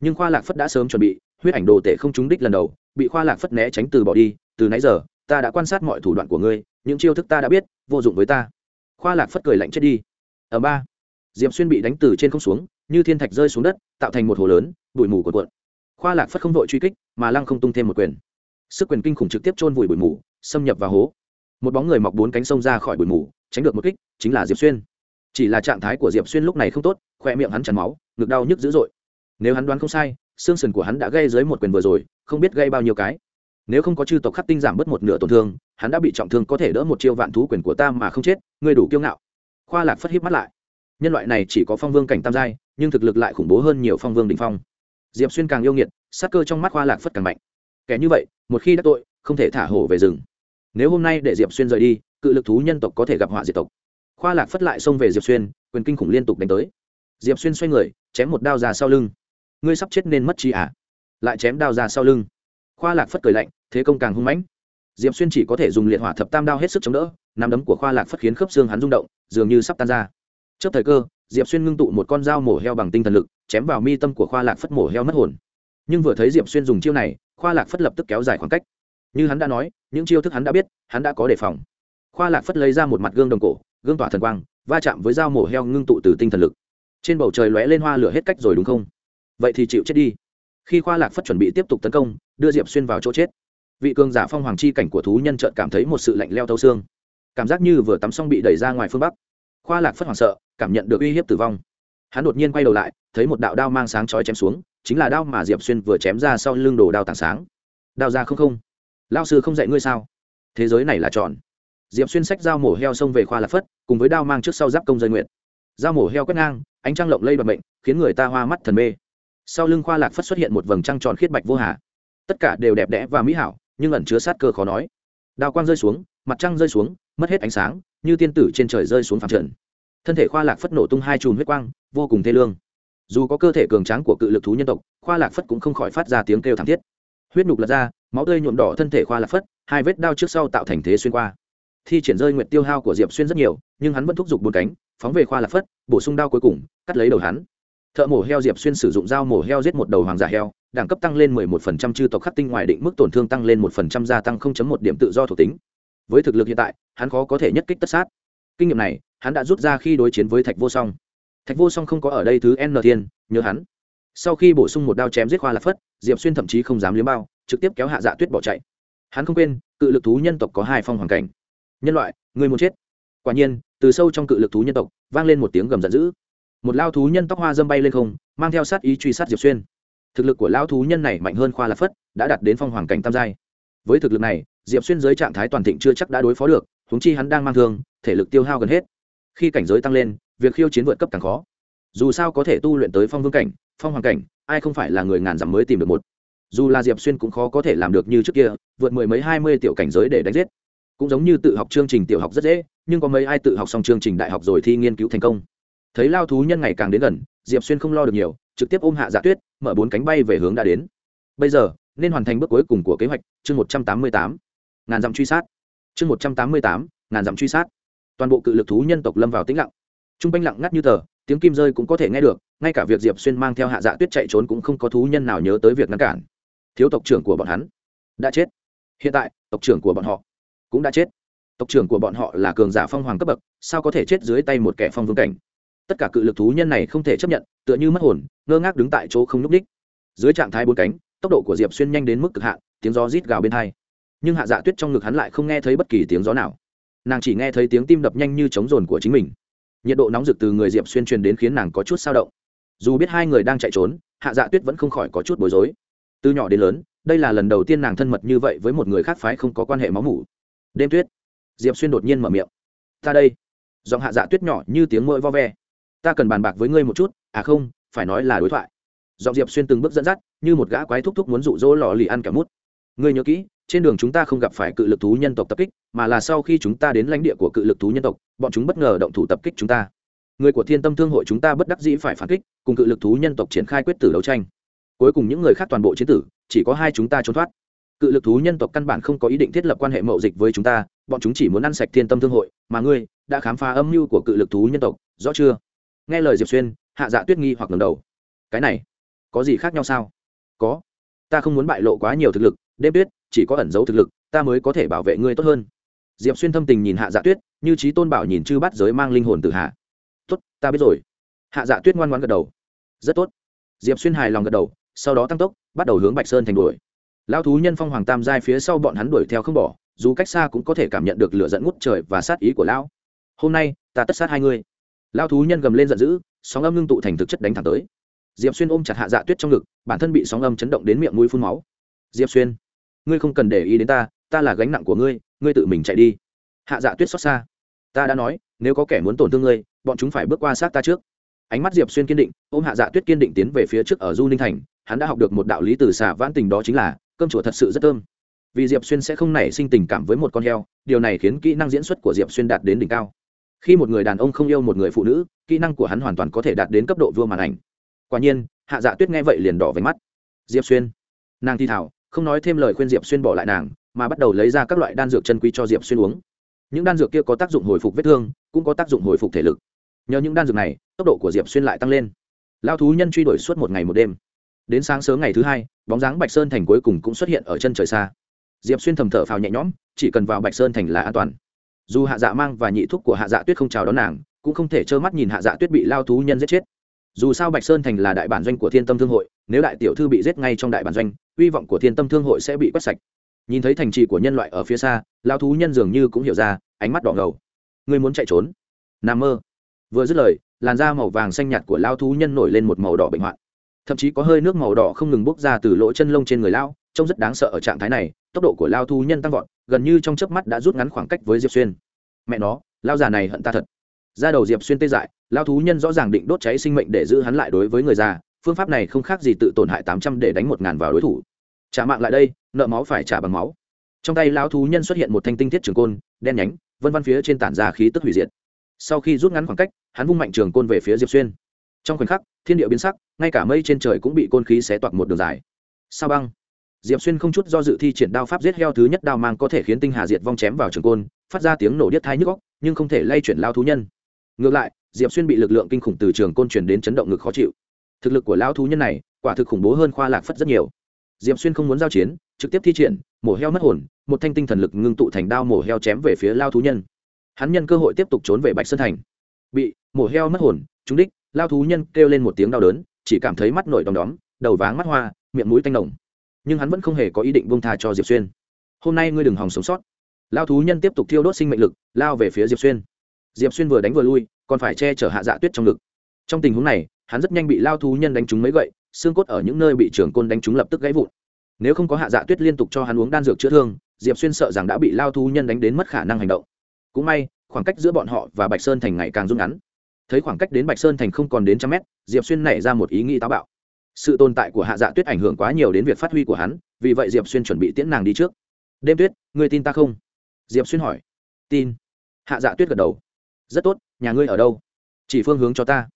Nhưng khoa lạc phất đã sớm chuẩn bị, huyết ảnh đồ tể không trúng đích lần đầu bị khoa lạc phất né tránh từ bỏ đi, từ nãy giờ, ta đã quan sát mọi thủ đoạn của ngươi, những chiêu thức ta đã biết, vô dụng với ta. Khoa lạc phất cười lạnh chết đi. Ở ba, diệp xuyên bị đánh từ trên không xuống, như thiên thạch rơi xuống đất, tạo thành một hồ lớn, bụi mù cuộn cuộn. Khoa lạc phất không vội truy kích, mà lăng không tung thêm một quyền. Sức quyền kinh khủng trực tiếp chôn vùi bụi mù, xâm nhập vào hố. Một bóng người mọc bốn cánh sông ra khỏi bụi mù, tránh được một kích, chính là diệp xuyên. Chỉ là trạng thái của diệp xuyên lúc này không tốt, khoe miệng hắn chắn máu, ngực đau nhức dữ dội. Nếu hắn đoán không sai xương sườn của hắn đã gây dưới một quyền vừa rồi, không biết gây bao nhiêu cái. Nếu không có chư tộc khắc tinh giảm bớt một nửa tổn thương, hắn đã bị trọng thương có thể đỡ một chiêu vạn thú quyền của ta mà không chết, ngươi đủ kiêu ngạo. Khoa lạc phất híp mắt lại. Nhân loại này chỉ có phong vương cảnh tam giai, nhưng thực lực lại khủng bố hơn nhiều phong vương đ ỉ n h phong. Diệp xuyên càng yêu nghiệt, sát cơ trong mắt khoa lạc phất càng mạnh. Kẻ như vậy, một khi đắc tội, không thể thả hổ về rừng. Nếu hôm nay để diệp xuyên rời đi, cự lực thú nhân tộc có thể gặp họa diệt tộc. Khoa lạc phất lại xông về diệp xuyên, quyền kinh khủng liên tục đánh tới. Diệp xuyên xoay người, chém một đao ra sau lưng ngươi sắp chết nên mất chi à? Lại chém đao ra sau lưng. Khoa lạc phất cười lạnh, thế công càng hung mãnh. Diệp xuyên chỉ có thể dùng liệt hỏa thập tam đao hết sức chống đỡ, nắm đấm của khoa lạc phất khiến khớp xương hắn rung động, dường như sắp tan ra. Trước thời cơ, diệp xuyên ngưng tụ một con dao mổ heo bằng tinh thần lực, chém vào mi tâm của khoa lạc phất mổ heo mất hồn. Nhưng vừa thấy diệp xuyên dùng chiêu này, khoa lạc phất lập tức kéo dài khoảng cách. Như hắn đã nói, những chiêu thức hắn đã biết, hắn đã có đề phòng. Khoa lạc phất lấy ra một mặt gương đồng cổ, gương tỏa thần quang, va chạm với dao mổ heo ngưng tụ từ tinh thần lực. Trên bầu trời lóe lên hoa lửa hết cách rồi đúng không? Vậy thì chịu chết đi. Khi khoa lạc phất chuẩn bị tiếp tục tấn công, đưa diệp xuyên vào chỗ chết. Vị cường giả phong hoàng chi cảnh của thú nhân trợn cảm thấy một sự lạnh leo thâu xương. Cảm giác như vừa tắm xong bị đẩy ra ngoài phương bắc. Khoa lạc phất hoảng sợ, cảm nhận được uy hiếp tử vong. Hắn đột nhiên quay đầu lại, thấy một đạo đao mang sáng chói chém xuống, chính là đao mà diệp xuyên vừa chém ra sau lưng đồ đao tảng sáng. Đao ra không không. Lao sư không dạy ngươi sao? Thế giới này là tròn. Diệp xuyên sách dao mổ heo xông về khoa lạc phất, cùng với đao mang trước sau giáp công dây nguyện dao mổ heo quét ngang, ánh trăng lộng lây bật mệnh, khiến người ta hoa mắt thần mê sau lưng khoa lạc phất xuất hiện một vầng trăng tròn khiết bạch vô hà. Tất cả đều đẹp đẽ và mỹ hảo, nhưng ẩn chứa sát cơ khó nói. Đao quang rơi xuống, mặt trăng rơi xuống, mất hết ánh sáng, như tiên tử trên trời rơi xuống phẳng trần. Thân thể khoa lạc phất nổ tung hai chùm huyết quang, vô cùng thê lương. Dù có cơ thể cường tráng của cự lực thú nhân tộc, khoa lạc phất cũng không khỏi phát ra tiếng kêu thảm thiết. Huyết nục lật ra, máu tươi nhuộm đỏ thân thể khoa lạc phất, hai vết đao trước sau tạo thành thế xuyên qua. Thi triển rơi nguyện tiêu hao của diệp xuyên rất nhiều, nhưng hắn vẫn thúc giục bốn cánh, phóng về khoa lạc phất, bổ sung đao cuối cùng, cắt lấy đầu hắn thợ mổ heo diệp xuyên sử dụng dao mổ heo giết một đầu hoàng giả heo, đẳng cấp tăng lên 11% chư tộc khắc tinh ngoài định mức tổn thương tăng lên 1% gia tăng 0.1 điểm tự do thuộc tính. Với thực lực hiện tại, hắn khó có thể nhất kích tất sát. Kinh nghiệm này, hắn đã rút ra khi đối chiến với thạch vô song. Thạch vô song không có ở đây thứ n thiên, nhớ hắn. Sau khi bổ sung một đao chém giết khoa lạc phất, diệp xuyên thậm chí không dám liếm bao, trực tiếp kéo hạ dạ tuyết bỏ chạy. Hắn không quên, cự lực thú nhân tộc có hai phong hoàn cảnh. Nhân loại, người muốn chết. Quả nhiên, từ sâu trong cự lực thú nhân tộc, vang lên một tiếng gầm giận dữ một lao thú nhân tóc hoa dâm bay lên không, mang theo sát ý truy sát diệp xuyên. Thực lực của lao thú nhân này mạnh hơn khoa lạc phất, đã đạt đến phong hoàng cảnh tam giai. Với thực lực này, diệp xuyên dưới trạng thái toàn thịnh chưa chắc đã đối phó được húng chi hắn đang mang thương, thể lực tiêu hao gần hết. Khi cảnh giới tăng lên, việc khiêu chiến vượt cấp càng khó. Dù sao có thể tu luyện tới phong vương cảnh, phong hoàng cảnh, ai không phải là người ngàn dặm mới tìm được một. Dù là diệp xuyên cũng khó có thể làm được như trước kia, vượt mười mấy hai mươi tiểu cảnh giới để đánh giết. Cũng giống như tự học chương trình tiểu học rất dễ, nhưng có mấy ai tự học xong chương trình đại học rồi thi nghiên cứu thành công thấy lao thú nhân ngày càng đến gần, diệp xuyên không lo được nhiều, trực tiếp ôm hạ dạ tuyết, mở bốn cánh bay về hướng đã đến. Bây giờ, nên hoàn thành bước cuối cùng của kế hoạch, chương một trăm tám mươi tám. Ngàn dặm truy sát. Chương một trăm tám mươi tám, ngàn dặm truy sát. Toàn bộ cự lực thú nhân tộc lâm vào tĩnh lặng. T r u n g quanh lặng ngắt như tờ, tiếng kim rơi cũng có thể nghe được, ngay cả việc diệp xuyên mang theo hạ dạ tuyết chạy trốn cũng không có thú nhân nào nhớ tới việc ngăn cản. Thiếu tộc trưởng của bọn hắn đã chết. Hiện tại, tộc trưởng của bọn họ cũng đã chết. Tộc trưởng của bọn họ là cường giả phong hoàng cấp bậc, sao có thể chết dưới tay một kẻ phong vương cảnh? Tất cả cự lực thú nhân này không thể chấp nhận, tựa như mất hồn, ngơ ngác đứng tại chỗ không n ú c đích dưới trạng thái bốn cánh, tốc độ của diệp xuyên nhanh đến mức cực hạn, tiếng gió rít gào bên thai nhưng hạ dạ tuyết trong ngực hắn lại không nghe thấy bất kỳ tiếng gió nào. Nàng chỉ nghe thấy tiếng tim đập nhanh như trống rồn của chính mình. Nhiệt độ nóng rực từ người diệp xuyên truyền đến khiến nàng có chút sao động. Dù biết hai người đang chạy trốn, hạ dạ tuyết vẫn không khỏi có chút bối rối. Từ nhỏ đến lớn, đây là lần đầu tiên nàng thân mật như vậy với một người khác phái không có quan hệ máu mủ. Đêm tuyết, diệp xuyên đột nhiên mở miệng. Ta đây. Giọng hạ dạ tuyết nhỏ như tiếng môi vo ve ta cần bàn bạc với ngươi một chút à không, phải nói là đối thoại. Giọng diệp xuyên từng bước dẫn dắt, như một gã quái thúc thúc muốn rụ rỗ lò lì ăn cả mút. Ngươi nhớ kỹ, trên đường chúng ta không gặp phải cự lực thú nhân tộc tập kích, mà là sau khi chúng ta đến lãnh địa của cự lực thú nhân tộc, bọn chúng bất ngờ động thủ tập kích chúng ta. Người của thiên tâm thương hội chúng ta bất đắc dĩ phải phản kích, cùng cự lực thú nhân tộc triển khai quyết tử đấu tranh. Cuối cùng những người khác toàn bộ chiến tử, chỉ có hai chúng ta trốn thoát. Cự lực thú nhân tộc căn bản không có ý định thiết lập quan hệ mậu dịch với chúng ta, bọn chúng chỉ muốn ăn sạch thiên tâm thương hội, mà ngươi đã khám phá âm mưu của cự lực thú nhân tộc, rõ chưa? Nghe lời diệp xuyên, hạ dạ tuyết nghi hoặc ngầm đầu. Cái này, có gì khác nhau sao? Có. Ta không muốn bại lộ quá nhiều thực lực, đêm tuyết, chỉ có ẩn giấu thực lực, ta mới có thể bảo vệ ngươi tốt hơn. Diệp xuyên thâm tình nhìn hạ dạ tuyết, như trí tôn bảo nhìn chư bắt giới mang linh hồn từ hạ. Tốt, ta biết rồi. Hạ dạ tuyết ngoan ngoan gật đầu. Rất tốt. Diệp xuyên hài lòng gật đầu, sau đó tăng tốc, bắt đầu hướng bạch sơn thành đuổi. Lao thú nhân phong hoàng tam giai phía sau bọn hắn đuổi theo không bỏ, dù cách xa cũng có thể cảm nhận được lửa dẫn ngút trời và sát ý của lão. Hôm nay, ta tất sát hai ngươi lao thú nhân gầm lên giận dữ, sóng âm ngưng tụ thành thực chất đánh thẳng tới. Diệp xuyên ôm chặt hạ dạ tuyết trong ngực, bản thân bị sóng âm chấn động đến miệng mũi phun máu. Diệp xuyên, ngươi không cần để ý đến ta ta là gánh nặng của ngươi ngươi tự mình chạy đi. Hạ dạ tuyết xót xa. Ta đã nói, nếu có kẻ muốn tổn thương ngươi, bọn chúng phải bước qua sát ta trước. Ánh mắt diệp xuyên kiên định, ôm hạ dạ tuyết kiên định tiến về phía trước ở du ninh thành, hắn đã học được một đạo lý từ xả vãn tình đó chính là, cơm chùa thật sự rất thơm. Vì diệp xuyên sẽ không nảy sinh tình cảm với một con heo, điều này khiến kỹ năng diễn xuất của diệp xuyên đạt đến đỉnh cao khi một người đàn ông không yêu một người phụ nữ, kỹ năng của hắn hoàn toàn có thể đạt đến cấp độ vua màn ảnh. Quả nhiên, hạ dạ tuyết nghe vậy liền đỏ váy mắt. Diệp xuyên. Nàng thi thảo, không nói thêm lời khuyên diệp xuyên bỏ lại nàng, mà bắt đầu lấy ra các loại đan dược chân quý cho diệp xuyên uống. Những đan dược kia có tác dụng hồi phục vết thương, cũng có tác dụng hồi phục thể lực. Nhờ những đan dược này, tốc độ của diệp xuyên lại tăng lên. Lao thú nhân truy đuổi suốt một ngày một đêm. Đến sáng sớm ngày thứ hai, bóng dáng bạch sơn thành cuối cùng cũng xuất hiện ở chân trời xa. Diệp xuyên thầm thở phào nhẹ nhõm, chỉ cần vào bạch sơn thành là an toàn dù hạ dạ mang và nhị thúc của hạ dạ tuyết không chào đón nàng, cũng không thể trơ mắt nhìn hạ dạ tuyết bị lao thú nhân giết chết. Dù sao bạch sơn thành là đại bản doanh của thiên tâm thương hội, nếu đại tiểu thư bị giết ngay trong đại bản doanh, hy vọng của thiên tâm thương hội sẽ bị quét sạch. Nhìn thấy thành trì của nhân loại ở phía xa, lao thú nhân dường như cũng hiểu ra, ánh mắt đỏ ngầu. Ngươi muốn chạy trốn? N mơ. Vừa dứt lời, làn da màu vàng xanh nhạt của lao thú nhân nổi lên một màu đỏ bệnh hoạn. Thậm chí có hơi nước màu đỏ không ngừng bốc ra từ lỗ chân lông trên người lao trông rất đáng sợ ở trạng thái này, tốc độ của lao thú nhân tăng vọt, gần như trong chớp mắt đã rút ngắn khoảng cách với diệp xuyên. Mẹ nó, lao già này hận ta thật. Ra đầu diệp xuyên tê dại, lao thú nhân rõ ràng định đốt cháy sinh mệnh để giữ hắn lại đối với người già, phương pháp này không khác gì tự tổn hại tám trăm để đánh một ngàn vào đối thủ. Trả mạng lại đây, nợ máu phải trả bằng máu. Trong tay lao thú nhân xuất hiện một thanh tinh thiết trường côn, đen nhánh, vân văn phía trên tản ra khí tức hủy diệt. Sau khi rút ngắn khoảng cách, hắn vung mạnh trường côn về phía diệp xuyên. Trong khoảnh khắc, thiên địa biến sắc, ngay cả mây trên trời cũng bị côn khí xé toạc một đường dài. Sao băng? Diệp xuyên không chút do dự thi triển đao pháp giết heo thứ nhất đao mang có thể khiến tinh hà diệt vong chém vào trường côn, phát ra tiếng nổ điếc thai nhức góc nhưng không thể lay chuyển lao thú nhân. Ngược lại, diệp xuyên bị lực lượng kinh khủng từ trường côn chuyển đến chấn động ngực khó chịu. Thực lực của lao thú nhân này, quả thực khủng bố hơn khoa lạc phất rất nhiều. Diệp xuyên không muốn giao chiến, trực tiếp thi triển, mổ heo mất hồn, một thanh tinh thần lực ngưng tụ thành đao mổ heo chém về phía lao thú nhân. Hắn nhân cơ hội tiếp tục trốn về bạch sơn thành. Bị mổ heo mất hồn, trúng đích, lao thú nhân kêu lên một tiếng đau đớn, chỉ cảm thấy mắt nổi đom đóm, đầu váng mắt hoa, miệng mũi tanh nồng nhưng hắn vẫn không hề có ý định buông tha cho diệp xuyên hôm nay ngươi đừng hòng sống sót lao thú nhân tiếp tục thiêu đốt sinh mệnh lực lao về phía diệp xuyên diệp xuyên vừa đánh vừa lui còn phải che chở hạ dạ tuyết trong ngực trong tình huống này hắn rất nhanh bị lao thú nhân đánh trúng mấy gậy xương cốt ở những nơi bị trưởng côn đánh trúng lập tức gãy vụn nếu không có hạ dạ tuyết liên tục cho hắn uống đan dược chữa thương diệp xuyên sợ rằng đã bị lao thú nhân đánh đến mất khả năng hành động cũng may khoảng cách giữa bọn họ và bạch sơn thành ngày càng rút ngắn thấy khoảng cách đến bạch sơn thành không còn đến trăm mét diệp xuyên nảy ra một ý nghĩ táo bạo sự tồn tại của hạ dạ tuyết ảnh hưởng quá nhiều đến việc phát huy của hắn, vì vậy diệp xuyên chuẩn bị tiễn nàng đi trước. Đêm tuyết người tin ta không? Diệp xuyên hỏi. Tin. Hạ dạ tuyết gật đầu. Rất tốt, nhà ngươi ở đâu? Chỉ phương hướng cho ta.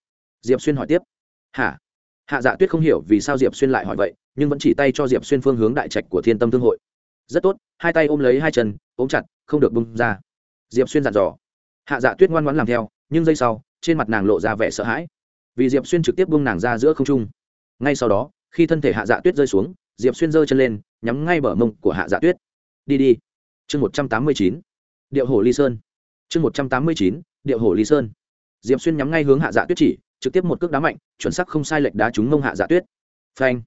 Diệp xuyên hỏi tiếp. Hả? Hạ dạ tuyết không hiểu vì sao diệp xuyên lại hỏi vậy, nhưng vẫn chỉ tay cho diệp xuyên phương hướng đại trạch của thiên tâm thương hội. Rất tốt, hai tay ôm lấy hai chân, ôm chặt, không được bung ra. Diệp xuyên dặn dò. Hạ dạ tuyết ngoan ngoãn làm theo, nhưng giây sau, trên mặt nàng lộ ra vẻ sợ hãi. Vì diệp xuyên trực tiếp bung nàng ra giữa không trung ngay sau đó, khi thân thể hạ dạ tuyết rơi xuống, diệp xuyên giơ chân lên, nhắm ngay bờ mông của hạ dạ tuyết. Đi đi. Chương một trăm tám mươi chín, điệu hồ ly sơn. Chương một trăm tám mươi chín, điệu hồ ly sơn. Diệp xuyên nhắm ngay hướng hạ dạ tuyết chỉ, trực tiếp một cước đá mạnh, chuẩn sắc không sai lệch đá trúng mông hạ dạ tuyết. Phanh.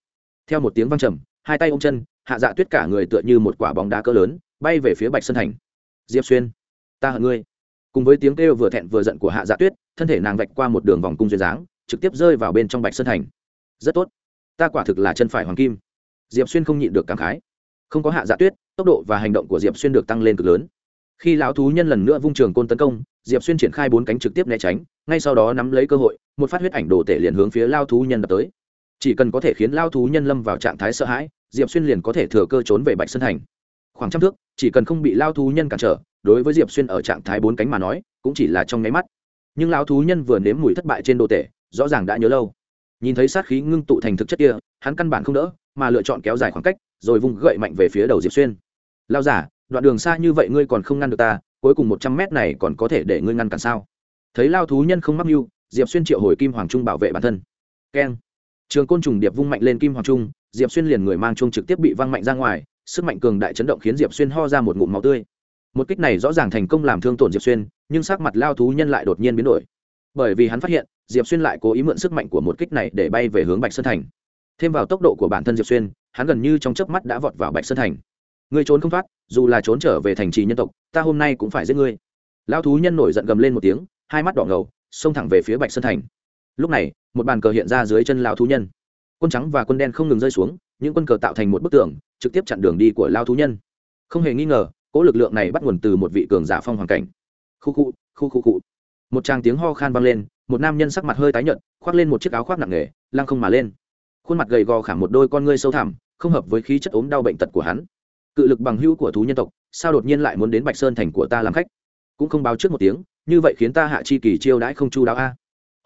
Theo một tiếng văng trầm, hai tay ôm chân, hạ dạ tuyết cả người tựa như một quả bóng đá cỡ lớn, bay về phía bạch sơn thành. Diệp xuyên, ta hận ngươi. Cùng với tiếng kêu vừa thẹn vừa giận của hạ dạ tuyết, thân thể nàng vạch qua một đường vòng cung duyên dáng, trực tiếp rơi vào bên trong bạch sơn thành rất tốt. Ta quả thực là chân phải hoàng kim. Diệp xuyên không nhịn được cảm khái. Không có hạ dạ tuyết, tốc độ và hành động của diệp xuyên được tăng lên cực lớn. Khi lão thú nhân lần nữa vung trường côn tấn công, diệp xuyên triển khai bốn cánh trực tiếp né tránh, ngay sau đó nắm lấy cơ hội, một phát huyết ảnh đồ tể liền hướng phía lao thú nhân đập tới. Chỉ cần có thể khiến lao thú nhân lâm vào trạng thái sợ hãi, diệp xuyên liền có thể thừa cơ trốn về bạch sơn thành. Khoảng trăm thước, chỉ cần không bị lao thú nhân cản trở, đối với diệp xuyên ở trạng thái bốn cánh mà nói, cũng chỉ là trong nháy mắt. Nhưng lao thú nhân vừa nếm mùi thất bại trên đồ tể, rõ ràng đã nhớ lâu nhìn thấy sát khí ngưng tụ thành thực chất kia, hắn căn bản không đỡ, mà lựa chọn kéo dài khoảng cách, rồi vung gậy mạnh về phía đầu diệp xuyên. Lao giả, đoạn đường xa như vậy ngươi còn không ngăn được ta, cuối cùng một trăm mét này còn có thể để ngươi ngăn cản sao? Thấy lao thú nhân không mắc mưu, diệp xuyên triệu hồi kim hoàng trung bảo vệ bản thân. Keng. Trường côn trùng điệp vung mạnh lên kim hoàng trung, diệp xuyên liền người mang trung trực tiếp bị văng mạnh ra ngoài, sức mạnh cường đại chấn động khiến diệp xuyên ho ra một ngụm máu tươi. Một kích này rõ ràng thành công làm thương tổn diệp xuyên, nhưng sắc mặt lao thú nhân lại đột nhiên biến đổi. Bởi vì hắn phát hiện diệp xuyên lại cố ý mượn sức mạnh của một kích này để bay về hướng bạch sơn thành. Thêm vào tốc độ của bản thân diệp xuyên, hắn gần như trong chớp mắt đã vọt vào bạch sơn thành. Ngươi trốn không thoát, dù là trốn trở về thành trì nhân tộc, ta hôm nay cũng phải giết ngươi. Lao thú nhân nổi giận gầm lên một tiếng, hai mắt đỏ ngầu, xông thẳng về phía bạch sơn thành. Lúc này, một bàn cờ hiện ra dưới chân lao thú nhân. Quân trắng và quân đen không ngừng rơi xuống, những quân cờ tạo thành một bức tường, trực tiếp chặn đường đi của lao thú nhân. Không hề nghi ngờ, cỗ lực lượng này bắt nguồn từ một vị cường giả phong hoàng cảnh. Khu khu khu khu khu. Một tràng tiếng ho khan vang lên một nam nhân sắc mặt hơi tái nhợt, khoác lên một chiếc áo khoác nặng nề, lăng không mà lên. Khuôn mặt gầy gò khảm một đôi con ngươi sâu thẳm, không hợp với khí chất ốm đau bệnh tật của hắn. Cự lực bằng hữu của thú nhân tộc, sao đột nhiên lại muốn đến bạch sơn thành của ta làm khách? Cũng không báo trước một tiếng, như vậy khiến ta hạ chi kỳ chiêu đãi không chu đáo a.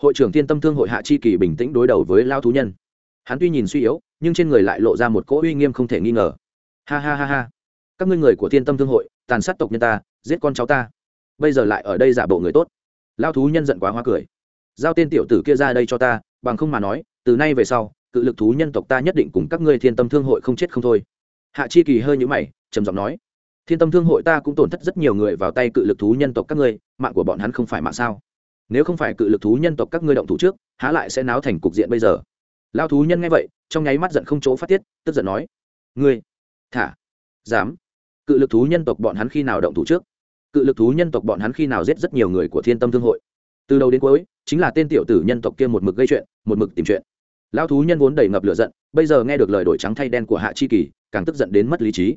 Hội trưởng thiên tâm thương hội hạ chi kỳ bình tĩnh đối đầu với lao thú nhân. Hắn tuy nhìn suy yếu, nhưng trên người lại lộ ra một cỗ uy nghiêm không thể nghi ngờ. Ha ha ha ha. Các ngươi người của thiên tâm thương hội, tàn sát tộc nhân ta, giết con cháu ta. Bây giờ lại ở đây giả bộ người tốt. Lao thú nhân giận quá hoa cười giao tên tiểu tử kia ra đây cho ta, bằng không mà nói, từ nay về sau, cự lực thú nhân tộc ta nhất định cùng các ngươi thiên tâm thương hội không chết không thôi. Hạ chi kỳ hơi nhũ mày, trầm giọng nói, thiên tâm thương hội ta cũng tổn thất rất nhiều người vào tay cự lực thú nhân tộc các ngươi, mạng của bọn hắn không phải mạng sao? Nếu không phải cự lực thú nhân tộc các ngươi động thủ trước, há lại sẽ náo thành cục diện bây giờ? Lao thú nhân nghe vậy, trong nháy mắt giận không chỗ phát tiết, tức giận nói, ngươi, thả, dám. Cự lực thú nhân tộc bọn hắn khi nào động thủ trước? Cự lực thú nhân tộc bọn hắn khi nào giết rất nhiều người của thiên tâm thương hội? Từ đầu đến cuối, chính là tên tiểu tử nhân tộc kia một mực gây chuyện, một mực tìm chuyện. Lao thú nhân vốn đầy ngập lửa giận, bây giờ nghe được lời đổi trắng thay đen của hạ chi kỳ, càng tức giận đến mất lý trí.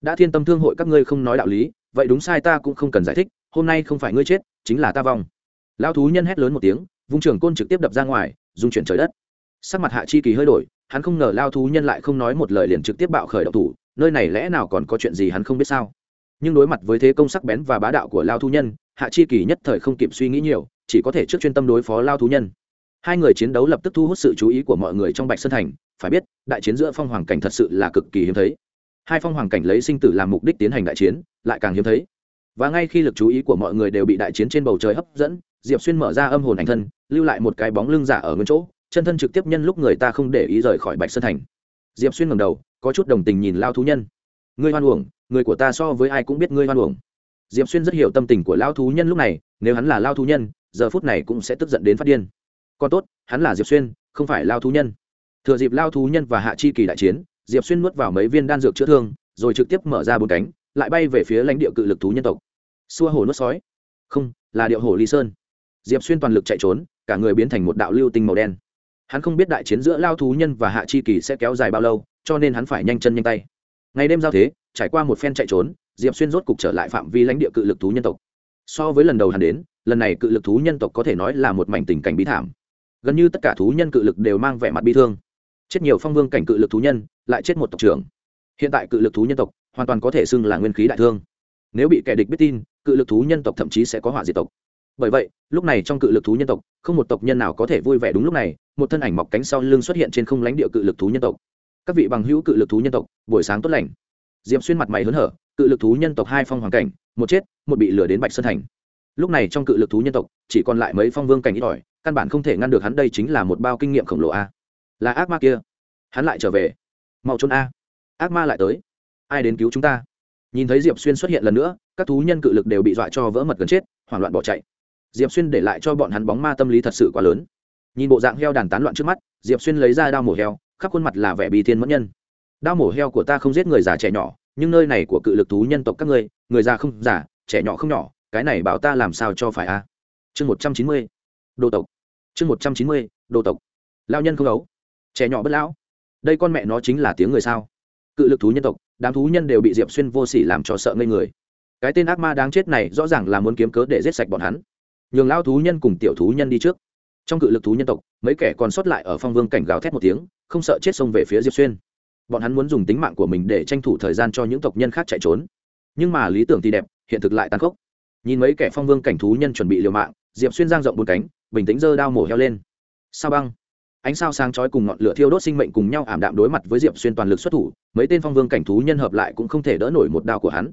Đã thiên tâm thương hội các ngươi không nói đạo lý, vậy đúng sai ta cũng không cần giải thích, hôm nay không phải ngươi chết, chính là ta vong. Lao thú nhân hét lớn một tiếng, vung trường côn trực tiếp đập ra ngoài dung chuyển trời đất. Sắc mặt hạ chi kỳ hơi đổi, hắn không ngờ lao thú nhân lại không nói một lời liền trực tiếp bạo khởi động thủ, nơi này lẽ nào còn có chuyện gì hắn không biết sao? Nhưng đối mặt với thế công sắc bén và bá đạo của lao thú nhân hạ chi kỳ nhất thời không kịp suy nghĩ nhiều, chỉ có thể trước chuyên tâm đối phó lao thú nhân. Hai người chiến đấu lập tức thu hút sự chú ý của mọi người trong bạch sơn thành, phải biết, đại chiến giữa phong hoàng cảnh thật sự là cực kỳ hiếm thấy. Hai phong hoàng cảnh lấy sinh tử làm mục đích tiến hành đại chiến, lại càng hiếm thấy. Và ngay khi lực chú ý của mọi người đều bị đại chiến trên bầu trời hấp dẫn, diệp xuyên mở ra âm hồn ảnh thân, lưu lại một cái bóng lưng giả ở nguyên chỗ, chân thân trực tiếp nhân lúc người ta không để ý rời khỏi bạch sơn thành. Diệp xuyên ngầm đầu, có chút đồng tình nhìn lao thú nhân. Ngươi hoan uổng, người của ta so với ai cũng biết ngươi hoan uổng diệp xuyên rất hiểu tâm tình của lao thú nhân lúc này, nếu hắn là lao thú nhân, giờ phút này cũng sẽ tức giận đến phát điên. Còn tốt, hắn là diệp xuyên, không phải lao thú nhân. Thừa dịp lao thú nhân và hạ chi kỳ đại chiến, diệp xuyên nuốt vào mấy viên đan dược chữa thương, rồi trực tiếp mở ra bốn cánh, lại bay về phía lãnh địa cự lực thú nhân tộc. Xua hồ nuốt sói. Không, là điệu hồ ly sơn. Diệp xuyên toàn lực chạy trốn, cả người biến thành một đạo lưu tinh màu đen. Hắn không biết đại chiến giữa lao thú nhân và hạ chi kỳ sẽ kéo dài bao lâu, cho nên hắn phải nhanh chân nhanh tay. Ngày đêm giao thế, trải qua một phen chạy trốn diệp xuyên rốt cục trở lại phạm vi lãnh địa cự lực thú nhân tộc. So với lần đầu hắn đến, lần này cự lực thú nhân tộc có thể nói là một mảnh tình cảnh bí thảm. Gần như tất cả thú nhân cự lực đều mang vẻ mặt bi thương. Chết nhiều phong vương cảnh cự lực thú nhân, lại chết một tộc trưởng. Hiện tại cự lực thú nhân tộc hoàn toàn có thể xưng là nguyên khí đại thương. Nếu bị kẻ địch biết tin, cự lực thú nhân tộc thậm chí sẽ có họa diệt tộc. Bởi vậy, lúc này trong cự lực thú nhân tộc, không một tộc nhân nào có thể vui vẻ đúng lúc này, một thân ảnh mọc cánh sau lưng xuất hiện trên không lãnh địa cự lực thú nhân tộc. Các vị bằng hữu cự lực thú nhân tộc, buổi sáng tốt lành. Diệm xuyên mặt mày hớn hở cự lực thú nhân tộc hai phong hoàng cảnh, một chết, một bị lừa đến bạch sơn thành. Lúc này trong cự lực thú nhân tộc, chỉ còn lại mấy phong vương cảnh ít ỏi, căn bản không thể ngăn được hắn đây chính là một bao kinh nghiệm khổng lồ a. Là ác ma kia. Hắn lại trở về. Mau trốn a. Ác ma lại tới. Ai đến cứu chúng ta? Nhìn thấy diệp xuyên xuất hiện lần nữa, các thú nhân cự lực đều bị dọa cho vỡ mật gần chết, hoảng loạn bỏ chạy. Diệp xuyên để lại cho bọn hắn bóng ma tâm lý thật sự quá lớn. Nhìn bộ dạng heo đàn tán loạn trước mắt, diệp xuyên lấy ra đao mổ heo, khắp khuôn mặt là vẻ bì thiên mẫn nhân. Đao mổ heo của ta không giết người già trẻ nhỏ nhưng nơi này của cự lực thú nhân tộc các ngươi, người già không già, trẻ nhỏ không nhỏ, cái này bảo ta làm sao cho phải a? Chương một trăm chín mươi, đồ tộc. Chương một trăm chín mươi, đồ tộc. Lao nhân không ấu trẻ nhỏ bất lão. Đây con mẹ nó chính là tiếng người sao? Cự lực thú nhân tộc, đám thú nhân đều bị diệp xuyên vô sỉ làm cho sợ ngây người. Cái tên ác ma đáng chết này rõ ràng là muốn kiếm cớ để giết sạch bọn hắn. Nhường lao thú nhân cùng tiểu thú nhân đi trước. Trong cự lực thú nhân tộc, mấy kẻ còn sót lại ở phong vương cảnh gào thét một tiếng, không sợ chết xông về phía diệp xuyên bọn hắn muốn dùng tính mạng của mình để tranh thủ thời gian cho những tộc nhân khác chạy trốn. Nhưng mà lý tưởng thì đẹp, hiện thực lại tàn khốc. Nhìn mấy kẻ phong vương cảnh thú nhân chuẩn bị liều mạng, diệp xuyên giang rộng bốn cánh, bình tĩnh giơ đao mổ heo lên. Sao băng? Ánh sao sáng chói cùng ngọn lửa thiêu đốt sinh mệnh cùng nhau ảm đạm đối mặt với diệp xuyên toàn lực xuất thủ, mấy tên phong vương cảnh thú nhân hợp lại cũng không thể đỡ nổi một đao của hắn.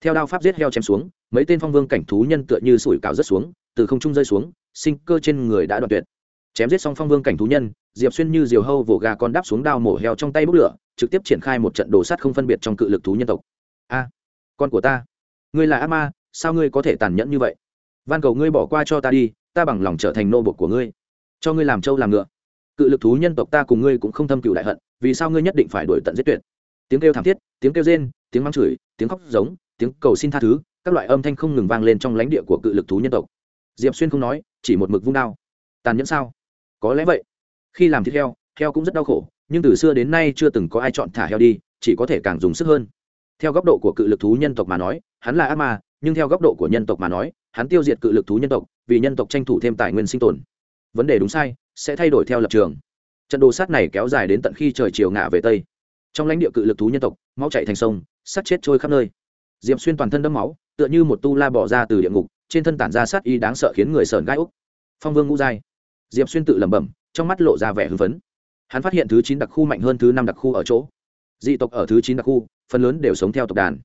Theo đao pháp giết heo chém xuống, mấy tên phong vương cảnh thú nhân tựa như sủi cào rất xuống, từ không trung rơi xuống, sinh cơ trên người đã đoạn tuyệt. Chém giết xong phong vương cảnh thú nhân, diệp xuyên như diều hâu vỗ gà con đáp xuống đao mổ heo trong tay bốc lửa trực tiếp triển khai một trận đồ sát không phân biệt trong cự lực thú nhân tộc. A, con của ta. Ngươi là ác ma, sao ngươi có thể tàn nhẫn như vậy? Van cầu ngươi bỏ qua cho ta đi, ta bằng lòng trở thành nô bộc của ngươi. Cho ngươi làm trâu làm ngựa. Cự lực thú nhân tộc ta cùng ngươi cũng không thâm cựu đại hận, vì sao ngươi nhất định phải đuổi tận giết tuyệt? Tiếng kêu thảm thiết, tiếng kêu rên, tiếng mắng chửi, tiếng khóc giống, tiếng cầu xin tha thứ, các loại âm thanh không ngừng vang lên trong lãnh địa của cự lực thú nhân tộc. Diệp xuyên không nói, chỉ một mực vung đao. Tàn nhẫn sao? Có lẽ vậy. Khi làm thịt heo heo cũng rất đau khổ nhưng từ xưa đến nay chưa từng có ai chọn thả heo đi, chỉ có thể càng dùng sức hơn. Theo góc độ của cự lực thú nhân tộc mà nói, hắn là ác ma, nhưng theo góc độ của nhân tộc mà nói, hắn tiêu diệt cự lực thú nhân tộc, vì nhân tộc tranh thủ thêm tài nguyên sinh tồn. Vấn đề đúng sai, sẽ thay đổi theo lập trường. Trận đồ sát này kéo dài đến tận khi trời chiều ngả về tây. Trong lãnh địa cự lực thú nhân tộc, máu chạy thành sông sát chết trôi khắp nơi. Diệp xuyên toàn thân đẫm máu, tựa như một tu la bỏ ra từ địa ngục, trên thân tản ra sát y đáng sợ khiến người sởn gai úc phong vương ngũ giai. Diệp xuyên tự lẩm bẩm, trong mắt lộ ra vẻ hưng phấn hắn phát hiện thứ chín đặc khu mạnh hơn thứ năm đặc khu ở chỗ. Dị tộc ở thứ chín đặc khu, phần lớn đều sống theo tộc đàn.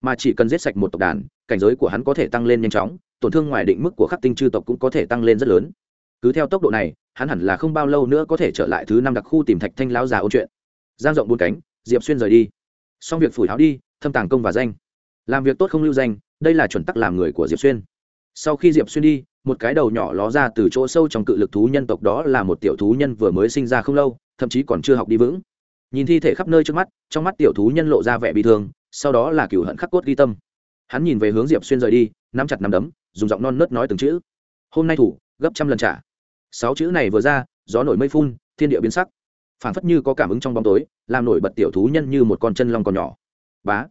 Mà chỉ cần giết sạch một tộc đàn, cảnh giới của hắn có thể tăng lên nhanh chóng, tổn thương ngoài định mức của khắc tinh chư tộc cũng có thể tăng lên rất lớn. Cứ theo tốc độ này, hắn hẳn là không bao lâu nữa có thể trở lại thứ năm đặc khu tìm thạch thanh lão già ôn chuyện. Giang rộng bốn cánh, diệp xuyên rời đi. Xong việc phủi áo đi, thâm tàng công và danh. Làm việc tốt không lưu danh, đây là chuẩn tắc làm người của diệp xuyên. Sau khi diệp xuyên đi, một cái đầu nhỏ ló ra từ chỗ sâu trong cự lực thú nhân tộc đó là một tiểu thú nhân vừa mới sinh ra không lâu thậm chí còn chưa học đi vững. Nhìn thi thể khắp nơi trước mắt, trong mắt tiểu thú nhân lộ ra vẻ bị thương, sau đó là cửu hận khắc cốt ghi tâm. Hắn nhìn về hướng diệp xuyên rời đi, nắm chặt nắm đấm, dùng giọng non nớt nói từng chữ. Hôm nay thủ, gấp trăm lần trả. Sáu chữ này vừa ra, gió nổi mây phun, thiên địa biến sắc. Phảng phất như có cảm ứng trong bóng tối, làm nổi bật tiểu thú nhân như một con chân long còn nhỏ. Bá.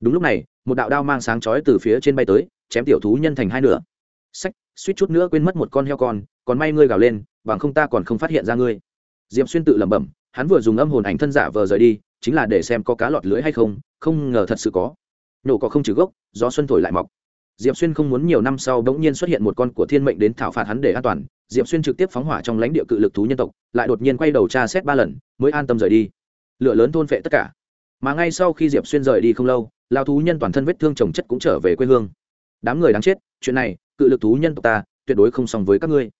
Đúng lúc này, một đạo đao mang sáng chói từ phía trên bay tới, chém tiểu thú nhân thành hai nửa. Sách suýt chút nữa quên mất một con heo con, còn may ngươi gào lên, bằng không ta còn không phát hiện ra ngươi diệp xuyên tự lẩm bẩm, hắn vừa dùng âm hồn ảnh thân giả vờ rời đi, chính là để xem có cá lọt lưới hay không không ngờ thật sự có. Nổ có không trừ gốc, gió xuân thổi lại mọc. Diệp xuyên không muốn nhiều năm sau bỗng nhiên xuất hiện một con của thiên mệnh đến thảo phạt hắn để an toàn, diệp xuyên trực tiếp phóng hỏa trong lãnh địa cự lực thú nhân tộc, lại đột nhiên quay đầu tra xét ba lần, mới an tâm rời đi. Lửa lớn thôn phệ tất cả. Mà ngay sau khi diệp xuyên rời đi không lâu lao thú nhân toàn thân vết thương trồng chất cũng trở về quê hương. Đám người đáng chết, chuyện này, cự lực thú nhân tộc ta, tuyệt đối không xong với các ngươi.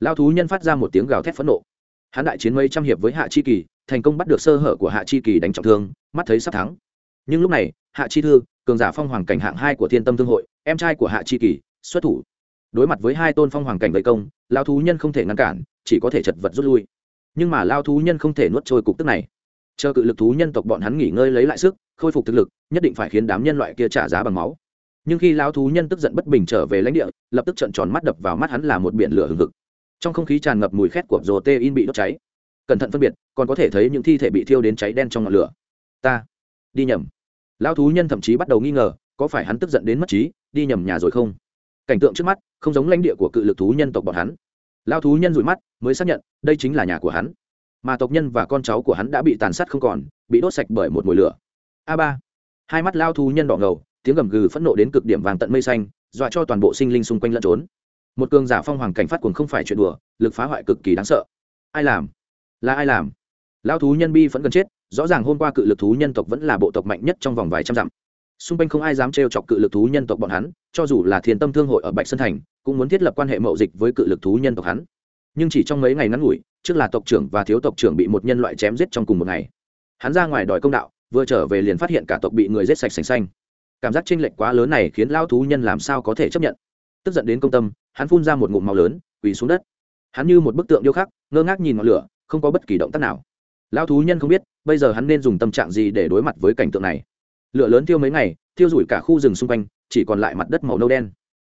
Lao thú nhân phát ra một tiếng gào thét phẫn nộ hắn đại chiến mấy trăm hiệp với hạ chi kỳ, thành công bắt được sơ hở của hạ chi kỳ đánh trọng thương, mắt thấy sắp thắng. Nhưng lúc này, hạ chi thư, cường giả phong hoàng cảnh hạng hai của thiên tâm thương hội, em trai của hạ chi kỳ, xuất thủ. Đối mặt với hai tôn phong hoàng cảnh vây công lao thú nhân không thể ngăn cản, chỉ có thể chật vật rút lui. Nhưng mà lao thú nhân không thể nuốt trôi cục tức này. Chờ cự lực thú nhân tộc bọn hắn nghỉ ngơi lấy lại sức, khôi phục thực lực, nhất định phải khiến đám nhân loại kia trả giá bằng máu. Nhưng khi lao thú nhân tức giận bất bình trở về lãnh địa, lập tức trận tròn mắt đập vào mắt hắn là một biển lửa hừng hực trong không khí tràn ngập mùi khét của rồ tê in bị đốt cháy. Cẩn thận phân biệt, còn có thể thấy những thi thể bị thiêu đến cháy đen trong ngọn lửa. Ta, đi nhầm. Lão thú nhân thậm chí bắt đầu nghi ngờ, có phải hắn tức giận đến mất trí, đi nhầm nhà rồi không? Cảnh tượng trước mắt, không giống lãnh địa của cự lực thú nhân tộc bọn hắn. Lão thú nhân rụi mắt, mới xác nhận, đây chính là nhà của hắn. Mà tộc nhân và con cháu của hắn đã bị tàn sát không còn, bị đốt sạch bởi một mùi lửa. A ba. Hai mắt lao thú nhân đỏ ngầu, tiếng gầm gừ phẫn nộ đến cực điểm vàng tận mây xanh, dọa cho toàn bộ sinh linh xung quanh lẫn trốn một cường giả phong hoàng cảnh phát cuồng không phải chuyện đùa, lực phá hoại cực kỳ đáng sợ. Ai làm? Là ai làm? Lao thú nhân bi vẫn gần chết, rõ ràng hôm qua cự lực thú nhân tộc vẫn là bộ tộc mạnh nhất trong vòng vài trăm dặm. Xung quanh không ai dám trêu chọc cự lực thú nhân tộc bọn hắn, cho dù là thiên tâm thương hội ở bạch sơn thành, cũng muốn thiết lập quan hệ mậu dịch với cự lực thú nhân tộc hắn. Nhưng chỉ trong mấy ngày ngắn ngủi, trước là tộc trưởng và thiếu tộc trưởng bị một nhân loại chém giết trong cùng một ngày. Hắn ra ngoài đòi công đạo, vừa trở về liền phát hiện cả tộc bị người giết sạch sành xanh. Cảm giác chênh lệch quá lớn này khiến lao thú nhân làm sao có thể chấp nhận? Tức giận đến công tâm, hắn phun ra một ngụm màu lớn, quỳ xuống đất. Hắn như một bức tượng điêu khắc, ngơ ngác nhìn ngọn lửa, không có bất kỳ động tác nào. Lao thú nhân không biết, bây giờ hắn nên dùng tâm trạng gì để đối mặt với cảnh tượng này? Lửa lớn thiêu mấy ngày, thiêu rủi cả khu rừng xung quanh, chỉ còn lại mặt đất màu nâu đen.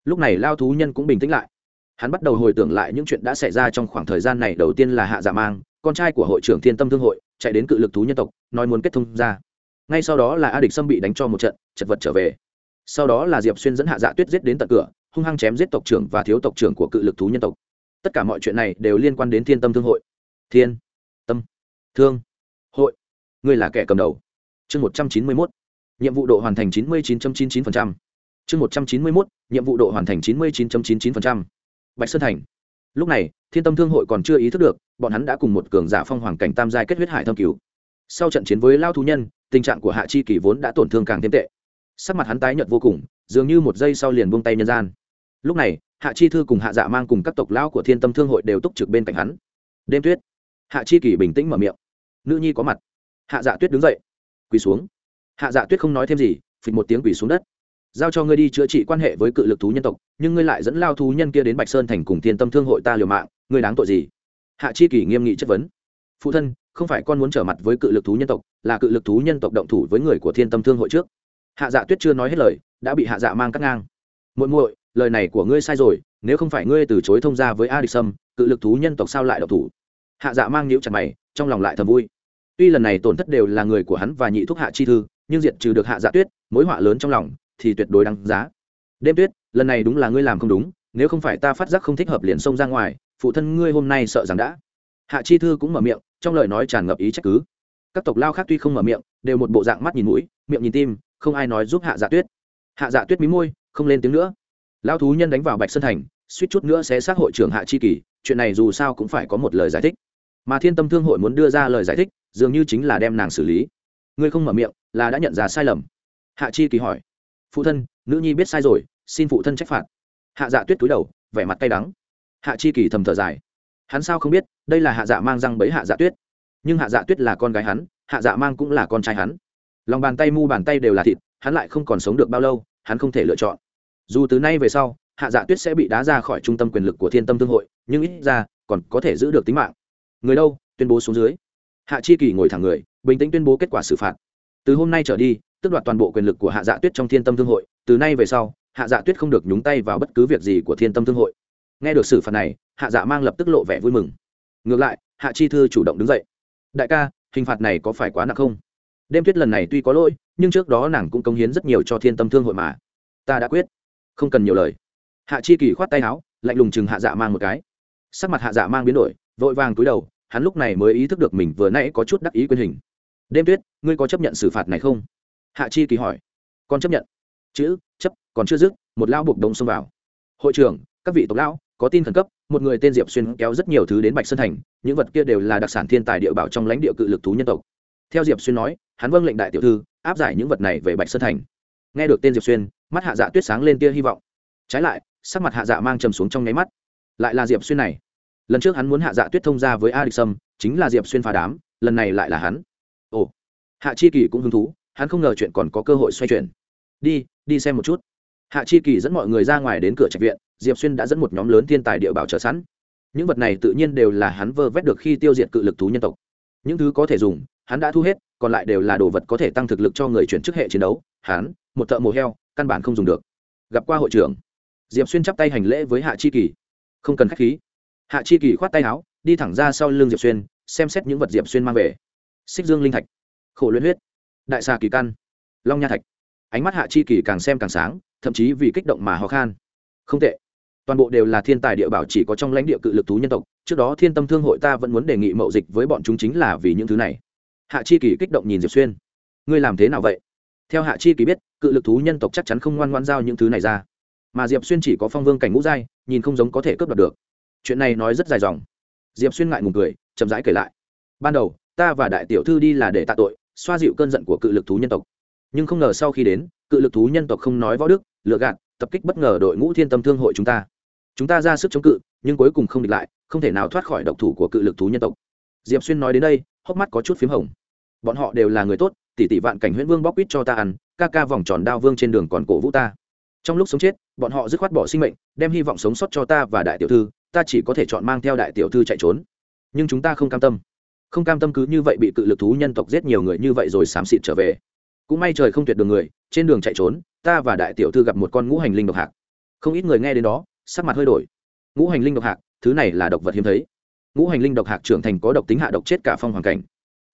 Lúc này lao thú nhân cũng bình tĩnh lại. Hắn bắt đầu hồi tưởng lại những chuyện đã xảy ra trong khoảng thời gian này, đầu tiên là hạ dạ mang, con trai của hội trưởng thiên tâm thương hội, chạy đến cự lực thú nhân tộc, nói muốn kết thông ra. Ngay sau đó là a địch sâm bị đánh cho một trận, chật vật trở về. Sau đó là diệp xuyên dẫn hạ dạ tuyết giết đến tận cửa hung hăng chém giết tộc trưởng và thiếu tộc trưởng của cự lực thú nhân tộc. Tất cả mọi chuyện này đều liên quan đến thiên tâm thương hội. Thiên tâm thương hội. Ngươi là kẻ cầm đầu. Chương một trăm chín mươi mốt. Nhiệm vụ độ hoàn thành chín mươi chín chín chín chương một trăm chín mươi mốt. Nhiệm vụ độ hoàn thành chín mươi chín chín chín bạch sơn thành. Lúc này, thiên tâm thương hội còn chưa ý thức được, bọn hắn đã cùng một cường giả phong hoàng cảnh tam giai kết huyết hải thâm cứu. Sau trận chiến với lao thú nhân, tình trạng của hạ chi kỳ vốn đã tổn thương càng thêm tệ. Sắc mặt hắn tái nhợt vô cùng, dường như một giây sau liền buông tay nhân gian lúc này, hạ chi thư cùng hạ dạ mang cùng các tộc lão của thiên tâm thương hội đều túc trực bên cạnh hắn. Đêm tuyết. Hạ chi kỳ bình tĩnh mở miệng. Nữ nhi có mặt. Hạ dạ tuyết đứng dậy. Quỳ xuống. Hạ dạ tuyết không nói thêm gì, phịch một tiếng quỳ xuống đất. Giao cho ngươi đi chữa trị quan hệ với cự lực thú nhân tộc, nhưng ngươi lại dẫn lao thú nhân kia đến bạch sơn thành cùng thiên tâm thương hội ta liều mạng, ngươi đáng tội gì? Hạ chi kỳ nghiêm nghị chất vấn. Phụ thân, không phải con muốn trở mặt với cự lực thú nhân tộc, là cự lực thú nhân tộc động thủ với người của thiên tâm thương hội trước. Hạ dạ tuyết chưa nói hết lời, đã bị hạ dạ mang cắt ngang. Muội muội lời này của ngươi sai rồi, nếu không phải ngươi từ chối thông gia với a địch sâm, cự lực thú nhân tộc sao lại độc thủ? Hạ dạ mang nhiễu chặt mày, trong lòng lại thầm vui. Tuy lần này tổn thất đều là người của hắn và nhị thúc hạ chi thư, nhưng diệt trừ được hạ dạ tuyết, mối họa lớn trong lòng thì tuyệt đối đáng giá. Đêm tuyết, lần này đúng là ngươi làm không đúng, nếu không phải ta phát giác không thích hợp liền xông ra ngoài, phụ thân ngươi hôm nay sợ rằng đã. Hạ chi thư cũng mở miệng, trong lời nói tràn ngập ý trách cứ. Các tộc lao khác tuy không mở miệng, đều một bộ dạng mắt nhìn mũi, miệng nhìn tim, không ai nói giúp hạ dạ tuyết. Hạ dạ tuyết mí môi, không lên tiếng nữa lao thú nhân đánh vào bạch sơn thành, suýt chút nữa sẽ xác hội trưởng hạ chi kỳ, chuyện này dù sao cũng phải có một lời giải thích. Mà thiên tâm thương hội muốn đưa ra lời giải thích, dường như chính là đem nàng xử lý. Ngươi không mở miệng, là đã nhận ra sai lầm. Hạ chi kỳ hỏi. Phụ thân, nữ nhi biết sai rồi, xin phụ thân trách phạt. Hạ dạ tuyết túi đầu, vẻ mặt cay đắng. Hạ chi kỳ thầm thở dài. Hắn sao không biết, đây là hạ dạ mang răng bấy hạ dạ tuyết. Nhưng hạ dạ tuyết là con gái hắn, hạ dạ mang cũng là con trai hắn. Lòng bàn tay mu bàn tay đều là thịt, hắn lại không còn sống được bao lâu, hắn không thể lựa chọn dù từ nay về sau, hạ dạ tuyết sẽ bị đá ra khỏi trung tâm quyền lực của thiên tâm thương hội, nhưng ít ra, còn có thể giữ được tính mạng. Người đâu? Tuyên bố xuống dưới. Hạ chi kỳ ngồi thẳng người, bình tĩnh tuyên bố kết quả xử phạt. Từ hôm nay trở đi, tước đoạt toàn bộ quyền lực của hạ dạ tuyết trong thiên tâm thương hội, từ nay về sau, hạ dạ tuyết không được nhúng tay vào bất cứ việc gì của thiên tâm thương hội. Nghe được xử phạt này, hạ dạ mang lập tức lộ vẻ vui mừng. Ngược lại, hạ chi thư chủ động đứng dậy. Đại ca, hình phạt này có phải quá nặng không? Đêm tuyết lần này tuy có lỗi, nhưng trước đó nàng cũng công hiến rất nhiều cho thiên tâm thương hội mà. Ta đã quyết không cần nhiều lời. Hạ chi kỳ khoát tay áo, lạnh lùng chừng hạ dạ mang một cái. Sắc mặt hạ dạ mang biến đổi, vội vàng túi đầu, hắn lúc này mới ý thức được mình vừa nãy có chút đắc ý quyền hình. Đêm tuyết, ngươi có chấp nhận xử phạt này không? Hạ chi kỳ hỏi. Con chấp nhận. Chữ, chấp, còn chưa dứt, một lao buộc đông xông vào. Hội trưởng, các vị tộc lão, có tin khẩn cấp, một người tên diệp xuyên kéo rất nhiều thứ đến bạch sơn thành, những vật kia đều là đặc sản thiên tài địa bảo trong lãnh địa cự lực thú nhân tộc. Theo diệp xuyên nói, hắn vâng lệnh đại tiểu thư, áp giải những vật này về bạch sơn thành. Nghe được tên diệp xuyên mắt hạ dạ tuyết sáng lên tia hy vọng. Trái lại, sắc mặt hạ dạ mang trầm xuống trong nháy mắt. Lại là diệp xuyên này. Lần trước hắn muốn hạ dạ tuyết thông ra với a địch sâm, chính là diệp xuyên phá đám, lần này lại là hắn. Ồ. Hạ chi kỳ cũng hứng thú, hắn không ngờ chuyện còn có cơ hội xoay chuyển. Đi đi xem một chút. Hạ chi kỳ dẫn mọi người ra ngoài đến cửa trạch viện, diệp xuyên đã dẫn một nhóm lớn thiên tài địa bảo chờ sẵn. Những vật này tự nhiên đều là hắn vơ vét được khi tiêu diệt cự lực thú nhân tộc. Những thứ có thể dùng, hắn đã thu hết, còn lại đều là đồ vật có thể tăng thực lực cho người chuyển chức hệ chiến đấu. Hắn, một thợ mổ heo căn bản không dùng được. Gặp qua hội trưởng. Diệp xuyên chắp tay hành lễ với hạ chi kỳ. Không cần k h á c h khí. Hạ chi kỳ khoát tay áo, đi thẳng ra sau lưng diệp xuyên, xem xét những vật diệp xuyên mang về. Xích dương linh thạch. Khổ luyện huyết. Đại xà kỳ căn. Long nha thạch. Ánh mắt hạ chi kỳ càng xem càng sáng, thậm chí vì kích động mà ho khan. Không tệ. Toàn bộ đều là thiên tài địa bảo chỉ có trong lãnh địa cự lực thú nhân tộc. Trước đó thiên tâm thương hội ta vẫn muốn đề nghị mậu dịch với bọn chúng chính là vì những thứ này. Hạ chi kỳ kích động nhìn diệp xuyên. Ngươi làm thế nào vậy? Theo hạ chi kỳ biết cự lực thú nhân tộc chắc chắn không ngoan ngoan giao những thứ này ra. Mà diệp xuyên chỉ có phong vương cảnh ngũ giai, nhìn không giống có thể cướp đoạt được. Chuyện này nói rất dài dòng. Diệp xuyên ngại ngùng cười, chậm rãi kể lại. Ban đầu, ta và đại tiểu thư đi là để tạ tội, xoa dịu cơn giận của cự lực thú nhân tộc. Nhưng không ngờ sau khi đến, cự lực thú nhân tộc không nói võ đức lựa gạt, tập kích bất ngờ đội ngũ thiên tâm thương hội chúng ta. Chúng ta ra sức chống cự, nhưng cuối cùng không địch lại, không thể nào thoát khỏi độc thủ của cự lực thú nhân tộc. Diệp xuyên nói đến đây, hốc mắt có chút p h í m hồng. Bọn họ đều là người tốt tỷ tỷ vạn cảnh huyễn vương bóc quýt cho ta ăn, ca ca vòng tròn đao vương trên đường còn cổ vũ ta. Trong lúc sống chết, bọn họ dứt khoát bỏ sinh mệnh, đem hy vọng sống sót cho ta và đại tiểu thư, ta chỉ có thể chọn mang theo đại tiểu thư chạy trốn. Nhưng chúng ta không cam tâm. Không cam tâm cứ như vậy bị cự lực thú nhân tộc giết nhiều người như vậy rồi xám xịt trở về. Cũng may trời không tuyệt đường người, trên đường chạy trốn, ta và đại tiểu thư gặp một con ngũ hành linh độc hạc. Không ít người nghe đến đó, sắc mặt hơi đổi. Ngũ hành linh độc hạc, thứ này là độc vật hiếm thấy. Ngũ hành linh độc hạc trưởng thành có độc tính hạ độc chết cả phong hoàn cảnh.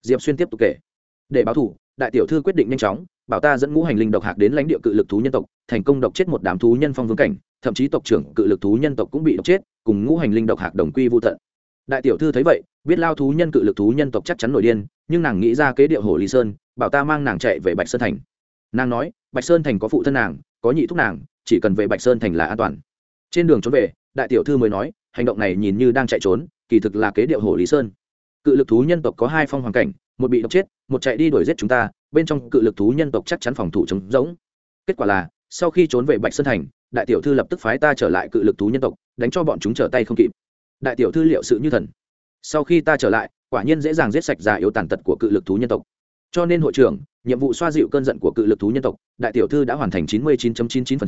Diệp xuyên tiếp tục kể để báo thủ, đại tiểu thư quyết định nhanh chóng, bảo ta dẫn ngũ hành linh độc hạc đến lãnh địa cự lực thú nhân tộc, thành công độc chết một đám thú nhân phong vương cảnh, thậm chí tộc trưởng cự lực thú nhân tộc cũng bị độc chết, cùng ngũ hành linh độc hạc đồng quy vô tận. Đại tiểu thư thấy vậy, biết lao thú nhân cự lực thú nhân tộc chắc chắn nổi điên, nhưng nàng nghĩ ra kế điệu hồ lý sơn, bảo ta mang nàng chạy về bạch sơn thành. Nàng nói, bạch sơn thành có phụ thân nàng, có nhị thúc nàng, chỉ cần về bạch sơn thành là an toàn. Trên đường trốn về, đại tiểu thư mới nói, hành động này nhìn như đang chạy trốn, kỳ thực là kế điệu hồ lý sơn. Cự lực thú nhân tộc có hai phong hoàng cảnh một bị độc chết, một chạy đi đuổi giết chúng ta, bên trong cự lực thú nhân tộc chắc chắn phòng thủ chống giống kết quả là, sau khi trốn về bạch sơn thành, đại tiểu thư lập tức phái ta trở lại cự lực thú nhân tộc, đánh cho bọn chúng trở tay không kịp. Đại tiểu thư liệu sự như thần. Sau khi ta trở lại, quả nhiên dễ dàng giết sạch già yếu tàn tật của cự lực thú nhân tộc. Cho nên hội trưởng, nhiệm vụ xoa dịu cơn giận của cự lực thú nhân tộc, đại tiểu thư đã hoàn thành chín mươi chín chín chín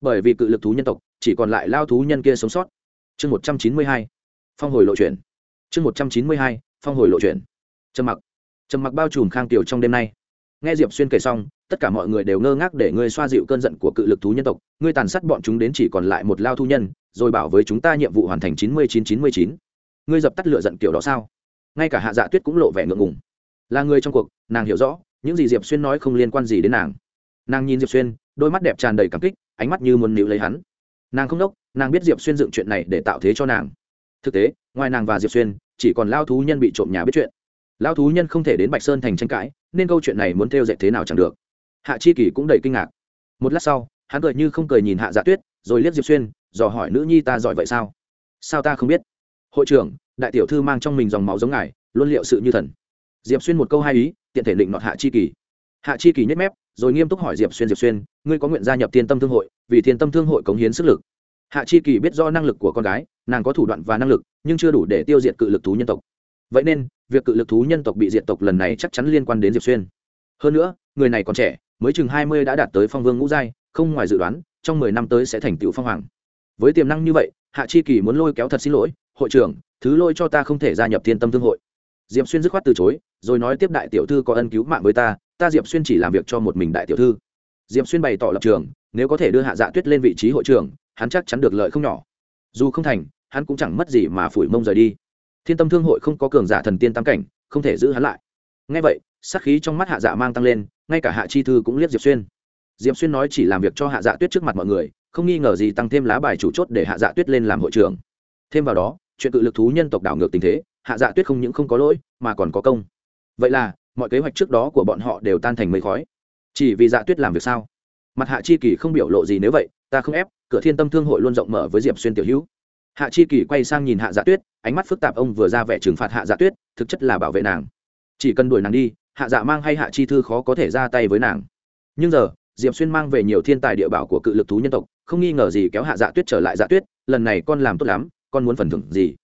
bởi vì cự lực thú nhân tộc, chỉ còn lại lao thú nhân kia sống sót. Chương một trăm chín mươi hai, phong hồi lộ chuyển. Chương một trăm chín mươi hai, phong hồi lộ chuyển trầm mặc. Trầm mặc bao trùm khang tiểu trong đêm nay. Nghe diệp xuyên kể xong, tất cả mọi người đều ngơ ngác để ngươi xoa dịu cơn giận của cự lực thú nhân tộc, ngươi tàn sát bọn chúng đến chỉ còn lại một lao thu nhân, rồi bảo với chúng ta nhiệm vụ hoàn thành chín mươi chín chín mươi chín. Ngươi dập tắt lửa giận kiểu đó sao? Ngay cả hạ dạ tuyết cũng lộ vẻ ngượng ngùng. Là người trong cuộc, nàng hiểu rõ, những gì diệp xuyên nói không liên quan gì đến nàng. Nàng nhìn diệp xuyên, đôi mắt đẹp tràn đầy cảm kích, ánh mắt như muốn níu lấy hắn. Nàng không đốc, nàng biết diệp xuyên dựng chuyện này để tạo thế cho nàng. Thực tế, ngoài nàng và diệp xuyên, chỉ còn lao thú nhân bị trộm nhà biết chuyện lao thú nhân không thể đến bạch sơn thành tranh cãi, nên câu chuyện này muốn theo dạy thế nào chẳng được. Hạ chi kỳ cũng đầy kinh ngạc. Một lát sau, hắn cười như không cười nhìn hạ dạ tuyết, rồi liếc diệp xuyên, dò hỏi, nữ nhi ta giỏi vậy sao? Sao ta không biết? Hội trưởng, đại tiểu thư mang trong mình dòng máu giống ngài, luôn liệu sự như thần. Diệp xuyên một câu hai ý, tiện thể định nọt hạ chi kỳ. Hạ chi kỳ nhất mép, rồi nghiêm túc hỏi diệp xuyên diệp xuyên, ngươi có nguyện gia nhập thiên tâm thương hội, vì thiên tâm thương hội cống hiến sức lực? Hạ chi kỳ biết do năng lực của con gái, nàng có thủ đoạn và năng lực, nhưng chưa đủ để tiêu diệt cự lực thú nhân tộc vậy nên, việc cự lực thú nhân tộc bị diệt tộc lần này chắc chắn liên quan đến diệp xuyên. Hơn nữa, người này còn trẻ, mới chừng hai mươi đã đạt tới phong vương ngũ giai, không ngoài dự đoán, trong mười năm tới sẽ thành tựu phong hoàng. Với tiềm năng như vậy, hạ chi kỳ muốn lôi kéo thật xin lỗi, hội trưởng, thứ lôi cho ta không thể gia nhập thiên tâm thương hội. Diệp xuyên dứt khoát từ chối, rồi nói tiếp, đại tiểu thư có ân cứu mạng với ta ta diệp xuyên chỉ làm việc cho một mình đại tiểu thư. Diệp xuyên bày tỏ lập trường, nếu có thể đưa hạ dạ tuyết lên vị trí hội trưởng, hắn chắc chắn được lợi không nhỏ. Dù không thành, hắn cũng chẳng mất gì mà phủi mông rời đi thiên tâm thương hội không có cường giả thần tiên tam cảnh, không thể giữ hắn lại. Ngay vậy, sát khí trong mắt hạ dạ mang tăng lên, ngay cả hạ chi thư cũng liếc diệp xuyên. Diệp xuyên nói chỉ làm việc cho hạ dạ tuyết trước mặt mọi người, không nghi ngờ gì tăng thêm lá bài chủ chốt để hạ dạ tuyết lên làm hội trưởng. Thêm vào đó, chuyện cự lực thú nhân tộc đảo ngược tình thế, hạ dạ tuyết không những không có lỗi, mà còn có công. Vậy là, mọi kế hoạch trước đó của bọn họ đều tan thành mây khói. Chỉ vì dạ tuyết làm việc sao? Mặt hạ chi kỳ không biểu lộ gì nếu vậy, ta không ép, cửa thiên tâm thương hội luôn rộng mở với diệp xuyên tiểu hữu hạ chi kỳ quay sang nhìn hạ dạ tuyết, ánh mắt phức tạp ông vừa ra vẻ trừng phạt hạ dạ tuyết, thực chất là bảo vệ nàng. Chỉ cần đuổi nàng đi, hạ dạ mang hay hạ chi thư khó có thể ra tay với nàng. Nhưng giờ, diệp xuyên mang về nhiều thiên tài địa bảo của cự lực thú nhân tộc, không nghi ngờ gì kéo hạ dạ tuyết trở lại dạ tuyết, lần này con làm tốt lắm, con muốn phần thưởng gì?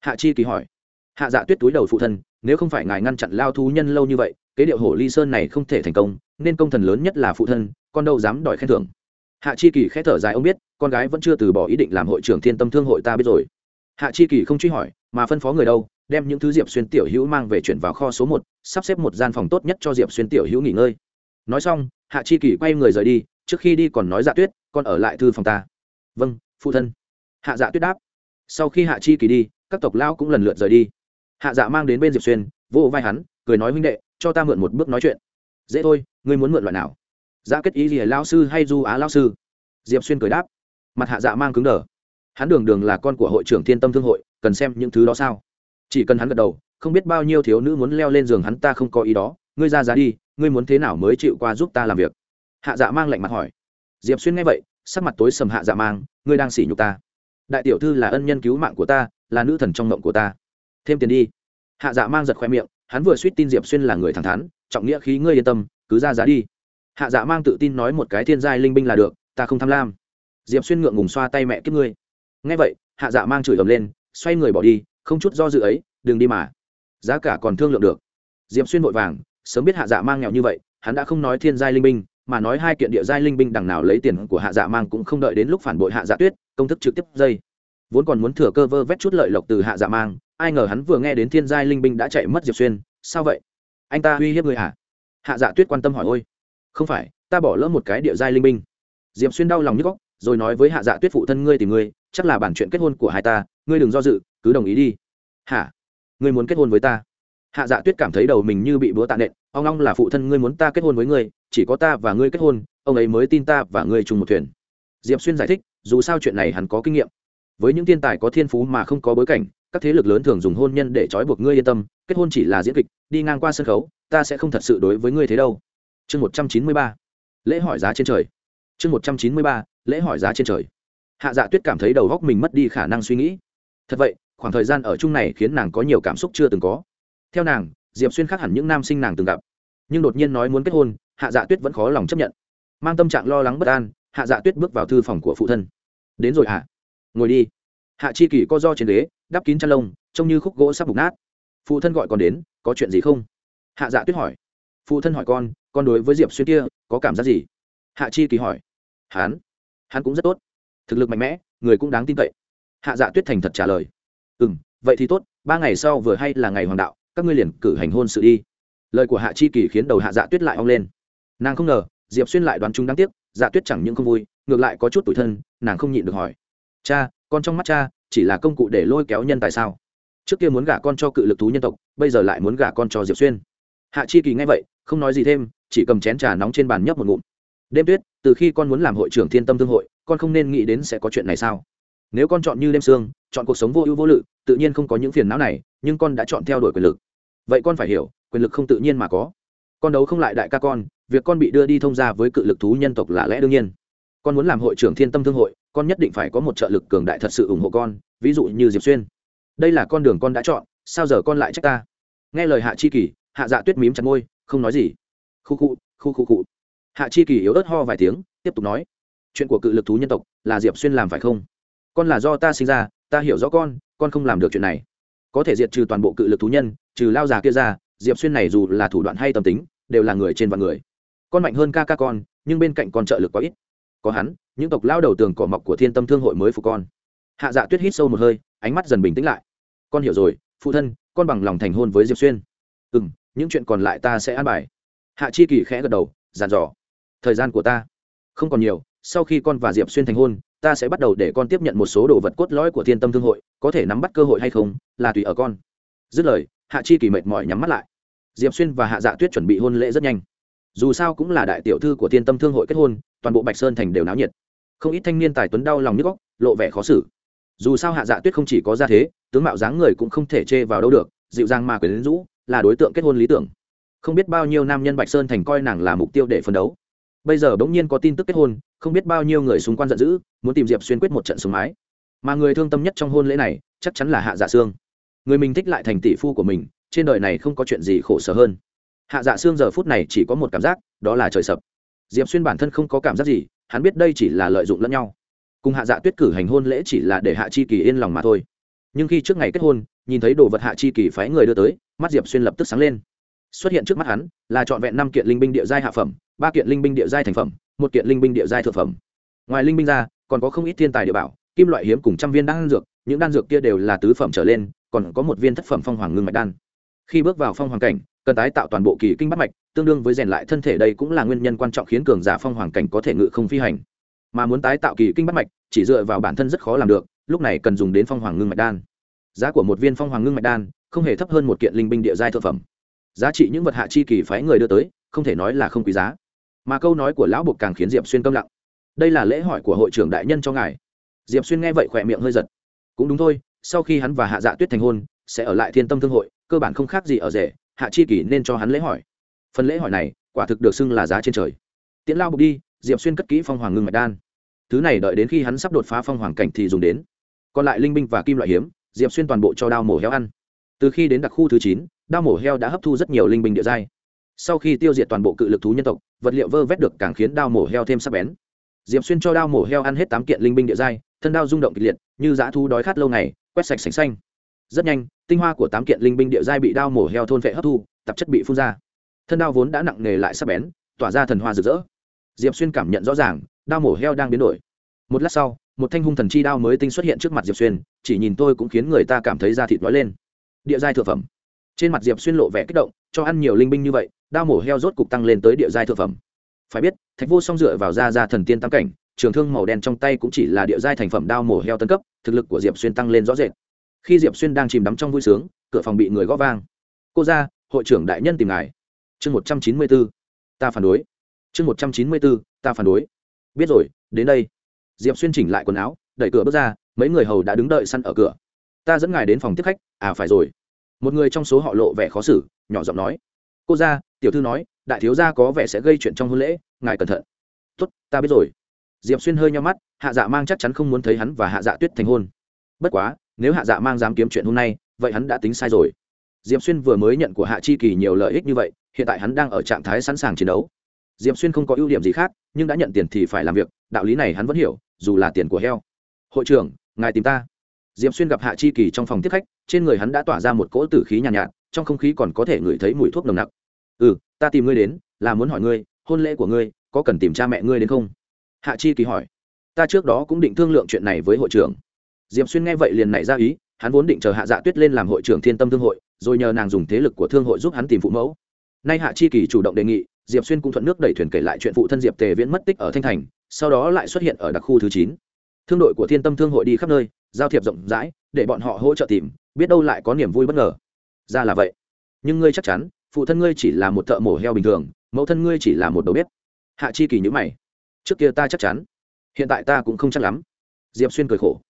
Hạ chi kỳ hỏi. Hạ dạ tuyết túi đầu phụ thân, nếu không phải ngài ngăn chặn lao thú nhân lâu như vậy, kế điệu hổ ly sơn này không thể thành công, nên công thần lớn nhất là phụ thân, con đâu dám đòi khen thưởng. Hạ chi kỳ khẽ thở dài, ông biết con gái vẫn chưa từ bỏ ý định làm hội trưởng thiên tâm thương hội ta biết rồi. Hạ chi kỳ không truy hỏi, mà phân phó người đâu, đem những thứ diệp xuyên tiểu hữu mang về chuyển vào kho số một, sắp xếp một gian phòng tốt nhất cho diệp xuyên tiểu hữu nghỉ ngơi. Nói xong, hạ chi kỳ quay người rời đi, trước khi đi còn nói dạ tuyết, con ở lại thư phòng ta. Vâng phụ thân. Hạ dạ tuyết đáp. Sau khi hạ chi kỳ đi, các tộc lao cũng lần lượt rời đi. Hạ dạ mang đến bên diệp xuyên, vỗ vai hắn, cười nói, huynh đệ, cho ta mượn một bước nói chuyện. Dễ thôi, ngươi muốn mượn loại nào? Dạ kết ý gì lao sư hay du á lao sư? Diệp xuyên cười đáp mặt hạ dạ mang cứng đờ. Hắn đường đường là con của hội trưởng thiên tâm thương hội, cần xem những thứ đó sao? Chỉ cần hắn gật đầu, không biết bao nhiêu thiếu nữ muốn leo lên giường hắn ta không có ý đó. Ngươi ra giá đi, ngươi muốn thế nào mới chịu qua giúp ta làm việc? Hạ dạ mang lạnh mặt hỏi. Diệp xuyên nghe vậy, sắc mặt tối sầm hạ dạ mang, ngươi đang sỉ nhục ta. Đại tiểu thư là ân nhân cứu mạng của ta, là nữ thần trong mộng của ta. Thêm tiền đi. Hạ dạ mang giật khoe miệng, hắn vừa suýt tin diệp xuyên là người thẳng thắn, trọng nghĩa khí ngươi yên tâm, cứ ra giá đi. Hạ dạ mang tự tin nói một cái thiên giai linh binh là được, ta không tham lam diệp xuyên ngượng ngùng xoa tay mẹ kiếp ngươi. Ngay vậy, hạ dạ mang chửi ầm lên, xoay người bỏ đi, không chút do dự ấy, đừng đi mà. Giá cả còn thương lượng được. Diệp xuyên vội vàng, sớm biết hạ dạ mang nghèo như vậy, hắn đã không nói thiên giai linh binh, mà nói hai kiện địa giai linh binh đằng nào lấy tiền của hạ dạ mang cũng không đợi đến lúc phản bội hạ dạ tuyết, công thức trực tiếp dây. Vốn còn muốn thừa cơ vơ vét chút lợi lộc từ hạ dạ mang, ai ngờ hắn vừa nghe đến thiên giai linh binh đã chạy mất diệp xuyên, sao vậy? Anh ta uy hiếp người hả? Hạ dạ tuyết quan tâm hỏi ôi. Không phải, ta bỏ lỡ một cái địa giai linh binh. Diệp xuyên đau lòng như góc rồi nói với hạ dạ tuyết phụ thân ngươi tìm ngươi, chắc là bản chuyện kết hôn của hai ta, ngươi đừng do dự, cứ đồng ý đi. Hả? Ngươi muốn kết hôn với ta? Hạ dạ tuyết cảm thấy đầu mình như bị búa tạ nện, ông long là phụ thân ngươi muốn ta kết hôn với ngươi, chỉ có ta và ngươi kết hôn, ông ấy mới tin ta và ngươi chung một thuyền. Diệp xuyên giải thích, dù sao chuyện này hắn có kinh nghiệm. Với những thiên tài có thiên phú mà không có bối cảnh, các thế lực lớn thường dùng hôn nhân để trói buộc ngươi yên tâm, kết hôn chỉ là diễn kịch, đi ngang qua sân khấu, ta sẽ không thật sự đối với ngươi thế đâu. Chương một trăm chín mươi ba. Lễ hỏi giá trên trời chương một trăm chín mươi ba, lễ hỏi giá trên trời. Hạ dạ tuyết cảm thấy đầu góc mình mất đi khả năng suy nghĩ. Thật vậy, khoảng thời gian ở chung này khiến nàng có nhiều cảm xúc chưa từng có. Theo nàng, diệp xuyên khác hẳn những nam sinh nàng từng gặp. Nhưng đột nhiên nói muốn kết hôn, hạ dạ tuyết vẫn khó lòng chấp nhận. Mang tâm trạng lo lắng bất an, hạ dạ tuyết bước vào thư phòng của phụ thân. Đến rồi hạ ngồi đi. Hạ chi kỷ co do trên ghế, đắp kín chăn lông, trông như khúc gỗ sắp bục nát. Phụ thân gọi con đến, có chuyện gì không? Hạ dạ tuyết hỏi. Phụ thân hỏi con con đối với diệp xuyên kia, có cảm giác gì? Hạ chi kỳ hỏi. Hắn? Hắn cũng rất tốt. Thực lực mạnh mẽ, người cũng đáng tin cậy. Hạ dạ tuyết thành thật trả lời. Ừ m vậy thì tốt, ba ngày sau vừa hay là ngày hoàng đạo, các ngươi liền cử hành hôn sự đi. Lời của hạ chi kỳ khiến đầu hạ dạ tuyết lại ong lên. Nàng không ngờ, diệp xuyên lại đoán chúng đáng tiếc dạ tuyết chẳng những không vui, ngược lại có chút tủi thân, nàng không nhịn được hỏi. Cha, con trong mắt cha, chỉ là công cụ để lôi kéo nhân tại sao? Trước kia muốn gả con cho cự lực thú nhân tộc, bây giờ lại muốn gả con cho diệp xuyên. Hạ chi kỳ nghe vậy, không nói gì thêm, chỉ cầm chén trà nóng trên bàn nhấp một ngụm đêm tuyết, từ khi con muốn làm hội trưởng thiên tâm thương hội, con không nên nghĩ đến sẽ có chuyện này sao? Nếu con chọn như đêm sương, chọn cuộc sống vô ưu vô lự, tự nhiên không có những phiền não này, nhưng con đã chọn theo đuổi quyền lực. Vậy con phải hiểu, quyền lực không tự nhiên mà có. Con đấu không lại đại ca con, việc con bị đưa đi thông gia với cự lực thú nhân tộc là lẽ đương nhiên. Con muốn làm hội trưởng thiên tâm thương hội, con nhất định phải có một trợ lực cường đại thật sự ủng hộ con, ví dụ như diệp xuyên. Đây là con đường con đã chọn, sao giờ con lại trách ta? Nghe lời hạ chi kỳ, hạ dạ tuyết mím chặt môi, không nói gì. Khu khu khu khu khu hạ chi kỳ yếu ớt ho vài tiếng, tiếp tục nói, chuyện của cự lực thú nhân tộc là diệp xuyên làm phải không? Con là do ta sinh ra, ta hiểu rõ con con không làm được chuyện này. Có thể diệt trừ toàn bộ cự lực thú nhân, trừ lao già kia ra, diệp xuyên này dù là thủ đoạn hay tâm tính, đều là người trên vạn người. Con mạnh hơn ca ca con, nhưng bên cạnh con trợ lực quá ít. Có hắn, những tộc lao đầu tường cỏ mọc của thiên tâm thương hội mới phục con. Hạ dạ tuyết hít sâu một hơi, ánh mắt dần bình tĩnh lại. Con hiểu rồi, phụ thân, con bằng lòng thành hôn với diệp xuyên. Ừ m những chuyện còn lại ta sẽ an bài. Hạ chi kỳ khẽ gật đầu giàn dò thời gian của ta. Không còn nhiều, sau khi con và diệp xuyên thành hôn, ta sẽ bắt đầu để con tiếp nhận một số đồ vật cốt lõi của thiên tâm thương hội, có thể nắm bắt cơ hội hay không, là tùy ở con. Dứt lời, hạ chi kỳ mệt mỏi nhắm mắt lại. Diệp xuyên và hạ dạ tuyết chuẩn bị hôn lễ rất nhanh. Dù sao cũng là đại tiểu thư của thiên tâm thương hội kết hôn, toàn bộ bạch sơn thành đều náo nhiệt. Không ít thanh niên tài tuấn đau lòng nhức góc lộ vẻ khó xử. Dù sao hạ dạ tuyết không chỉ có gia thế, tướng mạo dáng người cũng không thể chê vào đâu được, dịu dàng mà quyến rũ, là đối tượng kết hôn lý tưởng. Không biết bao nhiêu nam nhân bạch sơn thành coi nàng là mục tiêu để phấn đấu bây giờ bỗng nhiên có tin tức kết hôn, không biết bao nhiêu người xung quanh giận dữ, muốn tìm diệp xuyên quyết một trận sống mái. Mà người thương tâm nhất trong hôn lễ này, chắc chắn là hạ dạ sương. Người mình thích lại thành tỷ phu của mình, trên đời này không có chuyện gì khổ sở hơn. Hạ dạ sương giờ phút này chỉ có một cảm giác, đó là trời sập. Diệp xuyên bản thân không có cảm giác gì, hắn biết đây chỉ là lợi dụng lẫn nhau. Cùng hạ dạ tuyết cử hành hôn lễ chỉ là để hạ chi kỳ yên lòng mà thôi. Nhưng khi trước ngày kết hôn, nhìn thấy đồ vật hạ chi kỳ phái người đưa tới, mắt diệp xuyên lập tức sáng lên. Xuất hiện trước mắt hắn, là trọn vẹn năm kiện linh binh địa giai hạ phẩm ba kiện linh binh địa giai thành phẩm, một kiện linh binh địa giai thượng phẩm. Ngoài linh binh ra, còn có không ít thiên tài địa bảo, kim loại hiếm cùng trăm viên đan dược, những đan dược kia đều là tứ phẩm trở lên, còn có một viên thất phẩm phong hoàng ngưng mạch đan. Khi bước vào phong hoàng cảnh, cần tái tạo toàn bộ kỳ kinh bắt mạch, tương đương với rèn lại thân thể đây cũng là nguyên nhân quan trọng khiến cường giả phong hoàng cảnh có thể ngự không phi hành. Mà muốn tái tạo kỳ kinh bắt mạch, chỉ dựa vào bản thân rất khó làm được, lúc này cần dùng đến phong hoàng ngưng mạch đan. Giá của một viên phong hoàng ngưng mạch đan, không hề thấp hơn một kiện linh binh địa giai thượng phẩm. Giá trị những vật hạ chi kỳ phái người đưa tới, không thể nói là không quý giá mà câu nói của lão buộc càng khiến diệp xuyên câm lặng đây là lễ hỏi của hội trưởng đại nhân cho ngài diệp xuyên nghe vậy khỏe miệng hơi giật cũng đúng thôi sau khi hắn và hạ dạ tuyết thành hôn sẽ ở lại thiên tâm thương hội cơ bản không khác gì ở rể hạ chi kỷ nên cho hắn lễ hỏi phần lễ hỏi này quả thực được xưng là giá trên trời tiễn lao buộc đi diệp xuyên cất kỹ phong hoàng ngưng mạch đan thứ này đợi đến khi hắn sắp đột phá phong hoàng cảnh thì dùng đến còn lại linh binh và kim loại hiếm diệp xuyên toàn bộ cho đao mổ heo ăn từ khi đến đặc khu thứ chín đao mổ heo đã hấp thu rất nhiều linh binh địa giai sau khi tiêu diệt toàn bộ cự lực thú nhân tộc, vật liệu vơ vét được càng khiến đao mổ heo thêm sắc bén. Diệp xuyên cho đao mổ heo ăn hết tám kiện linh binh địa giai, thân đao rung động kịch liệt, như dã thu đói khát lâu ngày, quét sạch sành xanh. Rất nhanh, tinh hoa của tám kiện linh binh địa giai bị đao mổ heo thôn vệ hấp thu, tạp chất bị phun ra. Thân đao vốn đã nặng nề lại sắc bén, tỏa ra thần hoa rực rỡ. Diệp xuyên cảm nhận rõ ràng, đao mổ heo đang biến đổi. Một lát sau, một thanh hung thần chi đao mới tinh xuất hiện trước mặt diệp xuyên, chỉ nhìn tôi cũng khiến người ta cảm thấy da thịt nói lên. Địa giai thượng phẩm. Trên mặt diệp xuyên lộ vẻ kích động, cho ăn nhiều linh binh như vậy đao mổ heo rốt cục tăng lên tới địa giai thượng phẩm. Phải biết, thạch vô song dựa vào da ra thần tiên tam cảnh, trường thương màu đen trong tay cũng chỉ là địa giai thành phẩm đao mổ heo tân cấp, thực lực của diệp xuyên tăng lên rõ rệt. Khi diệp xuyên đang chìm đắm trong vui sướng, cửa phòng bị người gõ vang. Cô ra hội trưởng đại nhân tìm ngài. Chương một trăm chín mươi bốn ta phản đối. Chương một trăm chín mươi bốn ta phản đối. Biết rồi, đến đây. Diệp xuyên chỉnh lại quần áo, đẩy cửa bước ra, mấy người hầu đã đứng đợi săn ở cửa. Ta dẫn ngài đến phòng tiếp khách. À phải rồi. Một người trong số họ lộ vẻ khó xử, nhỏ giọng nói. Cô ra tiểu thư nói đại thiếu gia có vẻ sẽ gây chuyện trong hôn lễ ngài cẩn thận. Tốt ta biết rồi. Diệp xuyên hơi nhau mắt hạ dạ mang chắc chắn không muốn thấy hắn và hạ dạ tuyết thành hôn. Bất quá nếu hạ dạ mang dám kiếm chuyện hôm nay vậy hắn đã tính sai rồi. Diệp xuyên vừa mới nhận của hạ chi kỳ nhiều lợi ích như vậy hiện tại hắn đang ở trạng thái sẵn sàng chiến đấu. Diệp xuyên không có ưu điểm gì khác nhưng đã nhận tiền thì phải làm việc đạo lý này hắn vẫn hiểu dù là tiền của heo. Hội trưởng ngài tìm ta. Diệp xuyên gặp hạ chi kỳ trong phòng tiếp khách trên người hắn đã tỏa ra một cỗ tử khí nhàn nhạt, nhạt trong không khí còn có thể ngửi thấy mùi thuốc nồng nặc ừ ta tìm ngươi đến, là muốn hỏi ngươi, hôn lễ của ngươi, có cần tìm cha mẹ ngươi đến không? Hạ chi kỳ hỏi. Ta trước đó cũng định thương lượng chuyện này với hội trưởng. Diệp xuyên nghe vậy liền nảy ra ý, hắn vốn định chờ hạ dạ tuyết lên làm hội trưởng thiên tâm thương hội, rồi nhờ nàng dùng thế lực của thương hội giúp hắn tìm phụ mẫu. Nay hạ chi kỳ chủ động đề nghị, diệp xuyên cũng thuận nước đẩy thuyền kể lại chuyện phụ thân diệp tề viễn mất tích ở thanh thành, sau đó lại xuất hiện ở đặc khu thứ chín. Thương đội của thiên tâm thương hội đi khắp nơi, giao thiệp rộng rãi, để bọn họ hỗ trợ tìm, biết đâu lại có niềm vui bất ngờ. Ra là vậy. Nhưng ngươi chắc chắn phụ thân ngươi chỉ là một thợ mổ heo bình thường, mẫu thân ngươi chỉ là một đầu bếp. Hạ chi kỳ nhữ mày. Trước kia ta chắc chắn, hiện tại ta cũng không chắc lắm. Diệp xuyên cười khổ.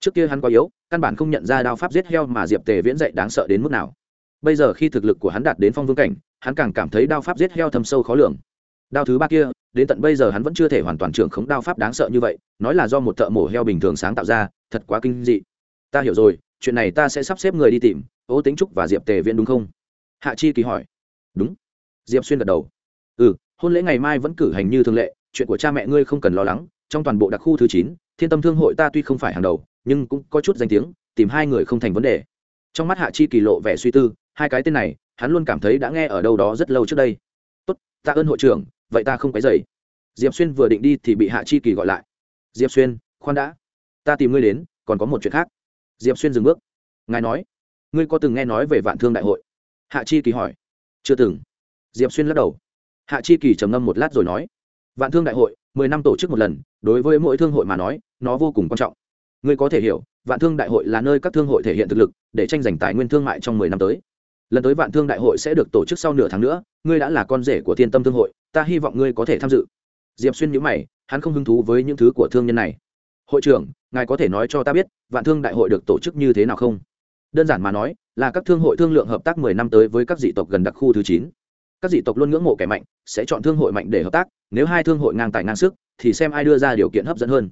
Trước kia hắn quá yếu, căn bản không nhận ra đao pháp giết heo mà diệp tề viễn dạy đáng sợ đến mức nào. Bây giờ khi thực lực của hắn đạt đến phong vương cảnh, hắn càng cảm thấy đao pháp giết heo thâm sâu khó lường. Đao thứ ba kia, đến tận bây giờ hắn vẫn chưa thể hoàn toàn trưởng khống đao pháp đáng sợ như vậy, nói là do một thợ mổ heo bình thường sáng tạo ra, thật quá kinh dị. Ta hiểu rồi, chuyện này ta sẽ sắp xếp người đi tìm ô tính trúc và diệp tề viễn đúng không? Hạ chi kỳ hỏi đúng. Diệp xuyên gật đầu. Ừ hôn lễ ngày mai vẫn cử hành như thường lệ, chuyện của cha mẹ ngươi không cần lo lắng, trong toàn bộ đặc khu thứ chín, thiên tâm thương hội ta tuy không phải hàng đầu, nhưng cũng có chút danh tiếng, tìm hai người không thành vấn đề. Trong mắt hạ chi kỳ lộ vẻ suy tư, hai cái tên này, hắn luôn cảm thấy đã nghe ở đâu đó rất lâu trước đây. Tốt tạ ơn hội trưởng, vậy ta không cái dày diệp xuyên vừa định đi thì bị hạ chi kỳ gọi lại. Diệp xuyên, khoan đã. Ta tìm ngươi đến, còn có một chuyện khác. Diệp xuyên dừng bước. Ngài nói. Ngươi có từng nghe nói về vạn thương đại hội? Hạ chi kỳ hỏi chưa từng. Diệp xuyên lắc đầu. Hạ chi kỳ trầm ngâm một lát rồi nói, vạn thương đại hội, mười năm tổ chức một lần, đối với mỗi thương hội mà nói, nó vô cùng quan trọng. Ngươi có thể hiểu, vạn thương đại hội là nơi các thương hội thể hiện thực lực, để tranh giành tài nguyên thương mại trong mười năm tới. Lần tới vạn thương đại hội sẽ được tổ chức sau nửa tháng nữa, ngươi đã là con rể của thiên tâm thương hội, ta hy vọng ngươi có thể tham dự. Diệp xuyên nhữ mày, hắn không hứng thú với những thứ của thương nhân này. Hội trưởng, ngài có thể nói cho ta biết, vạn thương đại hội được tổ chức như thế nào không? Đơn giản mà nói, là các thương hội thương lượng hợp tác mười năm tới với các dị tộc gần đặc khu thứ chín. Các dị tộc luôn ngưỡng mộ kẻ mạnh, sẽ chọn thương hội mạnh để hợp tác, nếu hai thương hội ngang tài ngang sức, thì xem ai đưa ra điều kiện hấp dẫn hơn.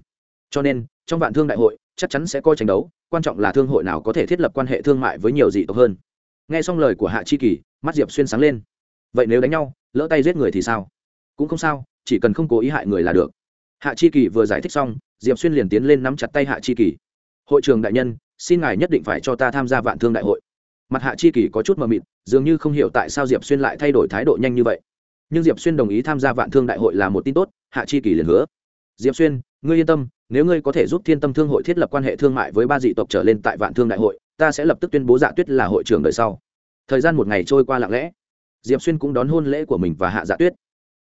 Cho nên, trong vạn thương đại hội, chắc chắn sẽ coi tranh đấu, quan trọng là thương hội nào có thể thiết lập quan hệ thương mại với nhiều dị tộc hơn. Nghe xong lời của hạ chi kỳ, mắt diệp xuyên sáng lên. Vậy nếu đánh nhau, lỡ tay giết người thì sao? Cũng không sao, chỉ cần không cố ý hại người là được. Hạ chi kỳ vừa giải thích xong, diệp xuyên liền tiến lên nắm chặt tay hạ chi kỳ. Hội trường đại nhân xin ngài nhất định phải cho ta tham gia vạn thương đại hội. Mặt hạ chi kỳ có chút mờ mịt, dường như không hiểu tại sao diệp xuyên lại thay đổi thái độ nhanh như vậy. Nhưng diệp xuyên đồng ý tham gia vạn thương đại hội là một tin tốt, hạ chi kỳ liền hứa. Diệp xuyên, ngươi yên tâm, nếu ngươi có thể giúp thiên tâm thương hội thiết lập quan hệ thương mại với ba dị tộc trở lên tại vạn thương đại hội, ta sẽ lập tức tuyên bố dạ tuyết là hội trưởng đời sau. Thời gian một ngày trôi qua lặng lẽ. Diệp xuyên cũng đón hôn lễ của mình và hạ dạ tuyết.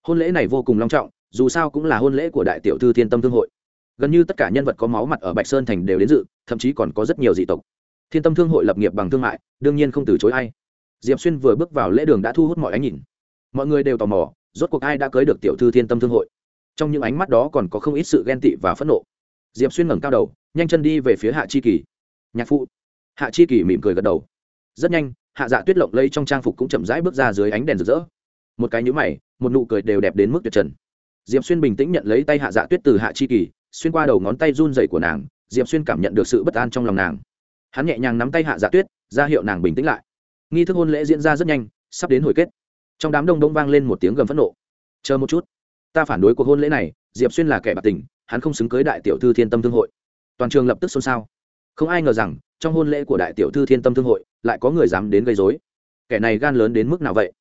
Hôn lễ này vô cùng long trọng, dù sao cũng là hôn lễ của đại tiểu thư thiên tâm thương hội gần như tất cả nhân vật có máu mặt ở bạch sơn thành đều đến dự, thậm chí còn có rất nhiều dị tộc. Thiên tâm thương hội lập nghiệp bằng thương mại, đương nhiên không từ chối ai. Diệp xuyên vừa bước vào lễ đường đã thu hút mọi ánh nhìn. Mọi người đều tò mò, rốt cuộc ai đã cưới được tiểu thư thiên tâm thương hội? Trong những ánh mắt đó còn có không ít sự ghen tị và phẫn nộ. Diệp xuyên ngẩng cao đầu, nhanh chân đi về phía hạ chi kỳ. Nhạc phụ. Hạ chi kỳ mỉm cười gật đầu. Rất nhanh, hạ dạ tuyết lộng lây trong trang phục cũng chậm rãi bước ra dưới ánh đèn rực rỡ. Một cái nhũ mày, một nụ cười đều đẹp đến mức tuyệt trần. Diệp xuyên bình tĩnh nhận lấy tay hạ dạ tuyết từ hạ chi kỳ xuyên qua đầu ngón tay run dày của nàng, diệp xuyên cảm nhận được sự bất an trong lòng nàng. Hắn nhẹ nhàng nắm tay hạ dạ tuyết, ra hiệu nàng bình tĩnh lại. Nghi thức hôn lễ diễn ra rất nhanh, sắp đến hồi kết. Trong đám đông đông vang lên một tiếng gầm phẫn nộ. Chờ một chút, ta phản đối cuộc hôn lễ này, diệp xuyên là kẻ bạc tình, hắn không xứng cưới đại tiểu thư thiên tâm thương hội. Toàn trường lập tức xôn xao. Không ai ngờ rằng, trong hôn lễ của đại tiểu thư thiên tâm thương hội, lại có người dám đến gây dối kẻ này gan lớn đến mức nào vậy?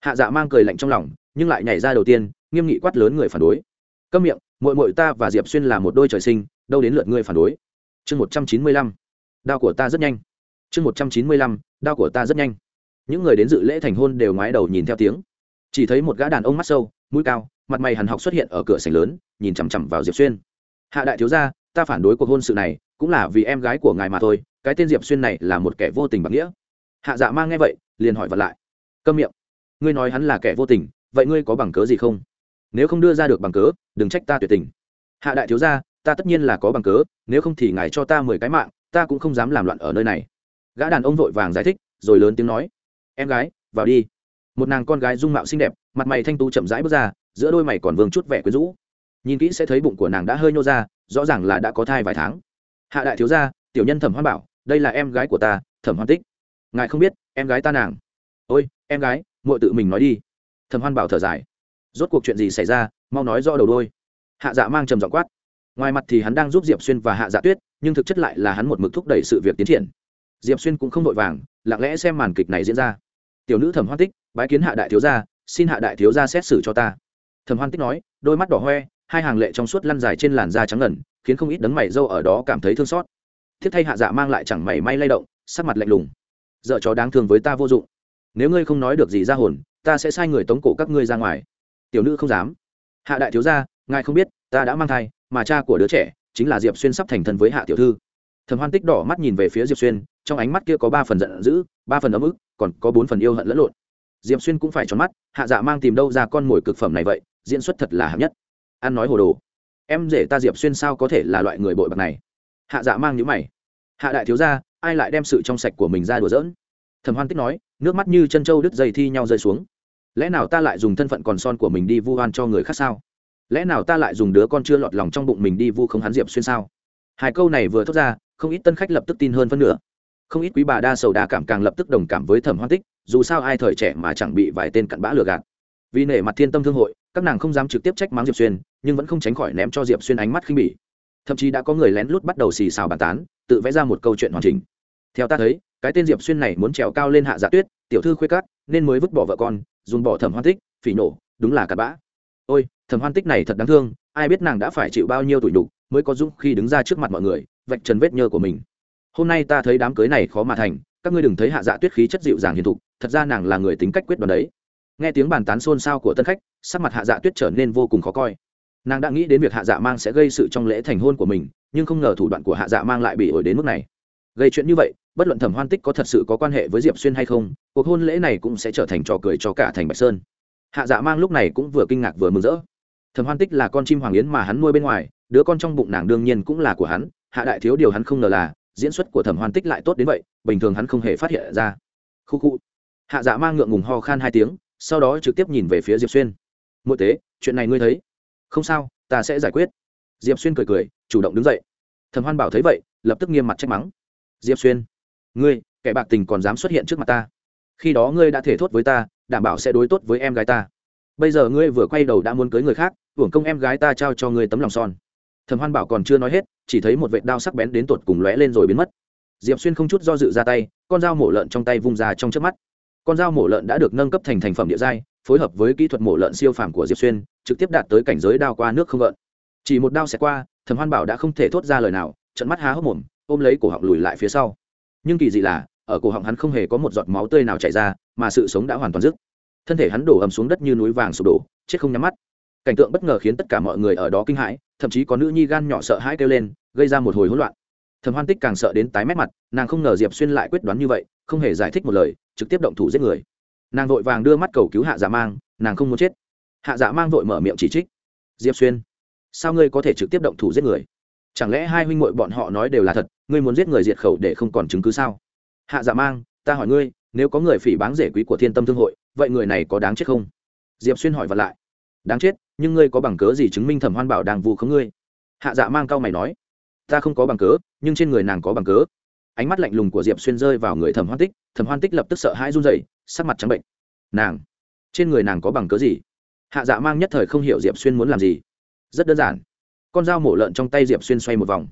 Hạ dạ mang cười lạnh trong lòng, nhưng lại nhảy ra đầu tiên, nghiêm nghị quát lớn người phản đối câm miệng mội mội ta và diệp xuyên là một đôi trời sinh, đâu đến lượt ngươi phản đối. Chương một trăm chín mươi lăm. Đao của ta rất nhanh. Chương một trăm chín mươi lăm, đao của ta rất nhanh. Những người đến dự lễ thành hôn đều ngoái đầu nhìn theo tiếng. Chỉ thấy một gã đàn ông mắt sâu, mũi cao, mặt mày hằn học xuất hiện ở cửa sảnh lớn, nhìn chằm chằm vào diệp xuyên. Hạ đại thiếu gia, ta phản đối cuộc hôn sự này, cũng là vì em gái của ngài mà thôi, cái tên diệp xuyên này là một kẻ vô tình bằng nghĩa. Hạ dạ mang nghe vậy, liền hỏi vật lại. Câm miệng, ngươi nói hắn là kẻ vô tình, vậy ngươi có bằng cớ gì không? Nếu không đưa ra được bằng cớ, đừng trách ta tuyệt tình. Hạ đại thiếu gia, ta tất nhiên là có bằng cớ, nếu không thì ngài cho ta mười cái mạng, ta cũng không dám làm loạn ở nơi này. Gã đàn ông vội vàng giải thích, rồi lớn tiếng nói, em gái, vào đi. Một nàng con gái dung mạo xinh đẹp, mặt mày thanh tú chậm rãi bước ra, giữa đôi mày còn vương chút vẻ quyến rũ. Nhìn kỹ sẽ thấy bụng của nàng đã hơi nhô ra, rõ ràng là đã có thai vài tháng. Hạ đại thiếu gia, tiểu nhân thẩm hoan bảo, đây là em gái của ta, thẩm hoan tích. Ngài không biết, em gái ta nàng. Ôi, em gái, muội tự mình nói đi. Thẩm hoan bảo thở dài rốt cuộc chuyện gì xảy ra, mau nói do đầu đôi. Hạ dạ mang trầm giọng quát. Ngoài mặt thì hắn đang giúp diệp xuyên và hạ dạ tuyết, nhưng thực chất lại là hắn một mực thúc đẩy sự việc tiến triển. Diệp xuyên cũng không vội vàng, lặng lẽ xem màn kịch này diễn ra. Tiểu nữ thẩm hoan tích bái kiến hạ đại thiếu gia, xin hạ đại thiếu gia xét xử cho ta. Thẩm hoan tích nói, đôi mắt đỏ hoe, hai hàng lệ trong suốt lăn dài trên làn da trắng ngần, khiến không ít đấng mày dâu ở đó cảm thấy thương xót. Thiết thay hạ dạ mang lại chẳng mảy may lay động, sắc mặt lạnh lùng. Dợ chó đáng thương với ta vô dụng. Nếu ngươi không nói được gì ra hồn, ta sẽ sai người tống cổ các ngươi ra ngoài tiểu nữ không dám. Hạ đại thiếu gia, ngài không biết, ta đã mang thai, mà cha của đứa trẻ chính là diệp xuyên sắp thành thân với hạ tiểu thư. Thẩm hoan tích đỏ mắt nhìn về phía diệp xuyên, trong ánh mắt kia có ba phần giận dữ, ba phần ấm ức, còn có bốn phần yêu hận lẫn lộn. Diệp xuyên cũng phải tròn mắt, hạ dạ mang tìm đâu ra con mồi cực phẩm này vậy, diễn xuất thật là hạng nhất. Ăn nói hồ đồ. Em rể ta diệp xuyên sao có thể là loại người bội bạc này? Hạ dạ mang nhữ mày. Hạ đại thiếu gia, ai lại đem sự trong sạch của mình ra đùa giỡn? Thẩm hoan tích nói, nước mắt như chân trâu đứt dây thi nhau rơi xuống lẽ nào ta lại dùng thân phận còn son của mình đi vu oan cho người khác sao? Lẽ nào ta lại dùng đứa con chưa lọt lòng trong bụng mình đi vu không hắn diệp xuyên sao? Hai câu này vừa thốt ra, không ít tân khách lập tức tin hơn phân nửa. Không ít quý bà đa sầu đa cảm càng lập tức đồng cảm với thẩm hoan tích, dù sao ai thời trẻ mà chẳng bị vài tên cặn bã lừa gạt. Vì nể mặt thiên tâm thương hội, các nàng không dám trực tiếp trách mắng diệp xuyên, nhưng vẫn không tránh khỏi ném cho diệp xuyên ánh mắt khinh bỉ. Thậm chí đã có người lén lút bắt đầu xì xào bàn tán, tự vẽ ra một câu chuyện hoàn chỉnh. Theo ta thấy, cái tên diệp xuyên này muốn trèo cao lên hạ dạ tuyết, tiểu thư khuê cát nên mới vứt bỏ vợ con dùng bỏ thẩm hoan tích, phỉ nổ, đúng là cặn bã. Ôi, thẩm hoan tích này thật đáng thương, ai biết nàng đã phải chịu bao nhiêu tủi nhục mới có dũng khi đứng ra trước mặt mọi người, vạch trần vết nhơ của mình. Hôm nay ta thấy đám cưới này khó mà thành, các ngươi đừng thấy hạ dạ tuyết khí chất dịu dàng hiền thục, thật ra nàng là người tính cách quyết đoán đấy. Nghe tiếng bàn tán xôn xao của tân khách, sắc mặt hạ dạ tuyết trở nên vô cùng khó coi. Nàng đã nghĩ đến việc hạ dạ mang sẽ gây sự trong lễ thành hôn của mình, nhưng không ngờ thủ đoạn của hạ dạ mang lại bị ổi đến mức này gây chuyện như vậy, bất luận thẩm hoan tích có thật sự có quan hệ với diệp xuyên hay không, cuộc hôn lễ này cũng sẽ trở thành trò cười cho cả thành bạch sơn. Hạ dạ mang lúc này cũng vừa kinh ngạc vừa mừng rỡ. Thẩm hoan tích là con chim hoàng yến mà hắn nuôi bên ngoài, đứa con trong bụng nàng đương nhiên cũng là của hắn, hạ đại thiếu điều hắn không ngờ là, diễn xuất của thẩm hoan tích lại tốt đến vậy, bình thường hắn không hề phát hiện ra. Khu khu. Hạ dạ mang ngượng ngùng ho khan hai tiếng, sau đó trực tiếp nhìn về phía diệp xuyên. Ngụ tế, chuyện này ngươi thấy? Không sao, ta sẽ giải quyết. Diệp xuyên cười cười, chủ động đứng dậy. Thẩm hoan bảo thấy vậy, lập tức nghiêm mặt trách mắng diệp xuyên, ngươi, kẻ bạc tình còn dám xuất hiện trước mặt ta. Khi đó ngươi đã thể thốt với ta, đảm bảo sẽ đối tốt với em gái ta. Bây giờ ngươi vừa quay đầu đã muốn cưới người khác, hưởng công em gái ta trao cho ngươi tấm lòng son. Thẩm hoan bảo còn chưa nói hết, chỉ thấy một vệt đao sắc bén đến tột cùng lóe lên rồi biến mất. Diệp xuyên không chút do dự ra tay, con dao mổ lợn trong tay vung ra trong trước mắt. Con dao mổ lợn đã được nâng cấp thành thành phẩm địa giai, phối hợp với kỹ thuật mổ lợn siêu phàm của diệp xuyên, trực tiếp đạt tới cảnh giới đao qua nước không gợn. Chỉ một đao sẽ qua, thẩm hoan bảo đã không thể thốt ra lời nào trận mắt há hốc mồm ôm lấy cổ họng lùi lại phía sau. Nhưng kỳ dị là, ở cổ họng hắn không hề có một giọt máu tươi nào chảy ra, mà sự sống đã hoàn toàn dứt. Thân thể hắn đổ ầm xuống đất như núi vàng sụp đổ, chết không nhắm mắt. Cảnh tượng bất ngờ khiến tất cả mọi người ở đó kinh hãi, thậm chí có nữ nhi gan nhỏ sợ hãi kêu lên, gây ra một hồi hỗn loạn. Thẩm hoan tích càng sợ đến tái mét mặt, nàng không ngờ diệp xuyên lại quyết đoán như vậy, không hề giải thích một lời, trực tiếp động thủ giết người. Nàng vội vàng đưa mắt cầu cứu hạ dạ mang, nàng không muốn chết. Hạ dạ mang vội mở miệng chỉ trích. Diệp xuyên, sao ngươi có thể trực tiếp động thủ giết người? Chẳng lẽ hai huynh muội bọn họ nói đều là thật, ngươi muốn giết người diệt khẩu để không còn chứng cứ sao? Hạ dạ mang, ta hỏi ngươi, nếu có người phỉ báng rể quý của thiên tâm thương hội, vậy người này có đáng chết không? Diệp xuyên hỏi vật lại. Đáng chết, nhưng ngươi có bằng cớ gì chứng minh thẩm hoan bảo đang vu khống ngươi? Hạ dạ mang cao mày nói. Ta không có bằng cớ, nhưng trên người nàng có bằng cớ. Ánh mắt lạnh lùng của diệp xuyên rơi vào người thẩm hoan tích, thẩm hoan tích lập tức sợ hãi run dậy sắc mặt trắng bệnh. Nàng, trên người nàng có bằng cớ gì? Hạ dạ mang nhất thời không hiểu diệp xuyên muốn làm gì. Rất đơn giản con dao mổ lợn trong tay diệp xuyên xoay một vòng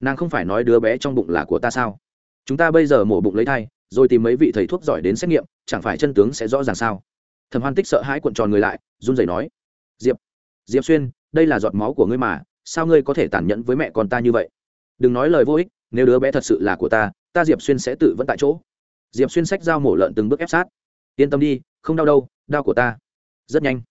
nàng không phải nói đứa bé trong bụng là của ta sao chúng ta bây giờ mổ bụng lấy thai rồi tìm mấy vị thầy thuốc giỏi đến xét nghiệm chẳng phải chân tướng sẽ rõ ràng sao thẩm hoan tích sợ hãi cuộn tròn người lại run rẩy nói diệp diệp xuyên đây là giọt máu của ngươi mà sao ngươi có thể tàn nhẫn với mẹ con ta như vậy đừng nói lời vô ích nếu đứa bé thật sự là của ta ta diệp xuyên sẽ tự vẫn tại chỗ diệp xuyên sách dao mổ lợn từng bước ép sát yên tâm đi không đau đâu đau của ta rất nhanh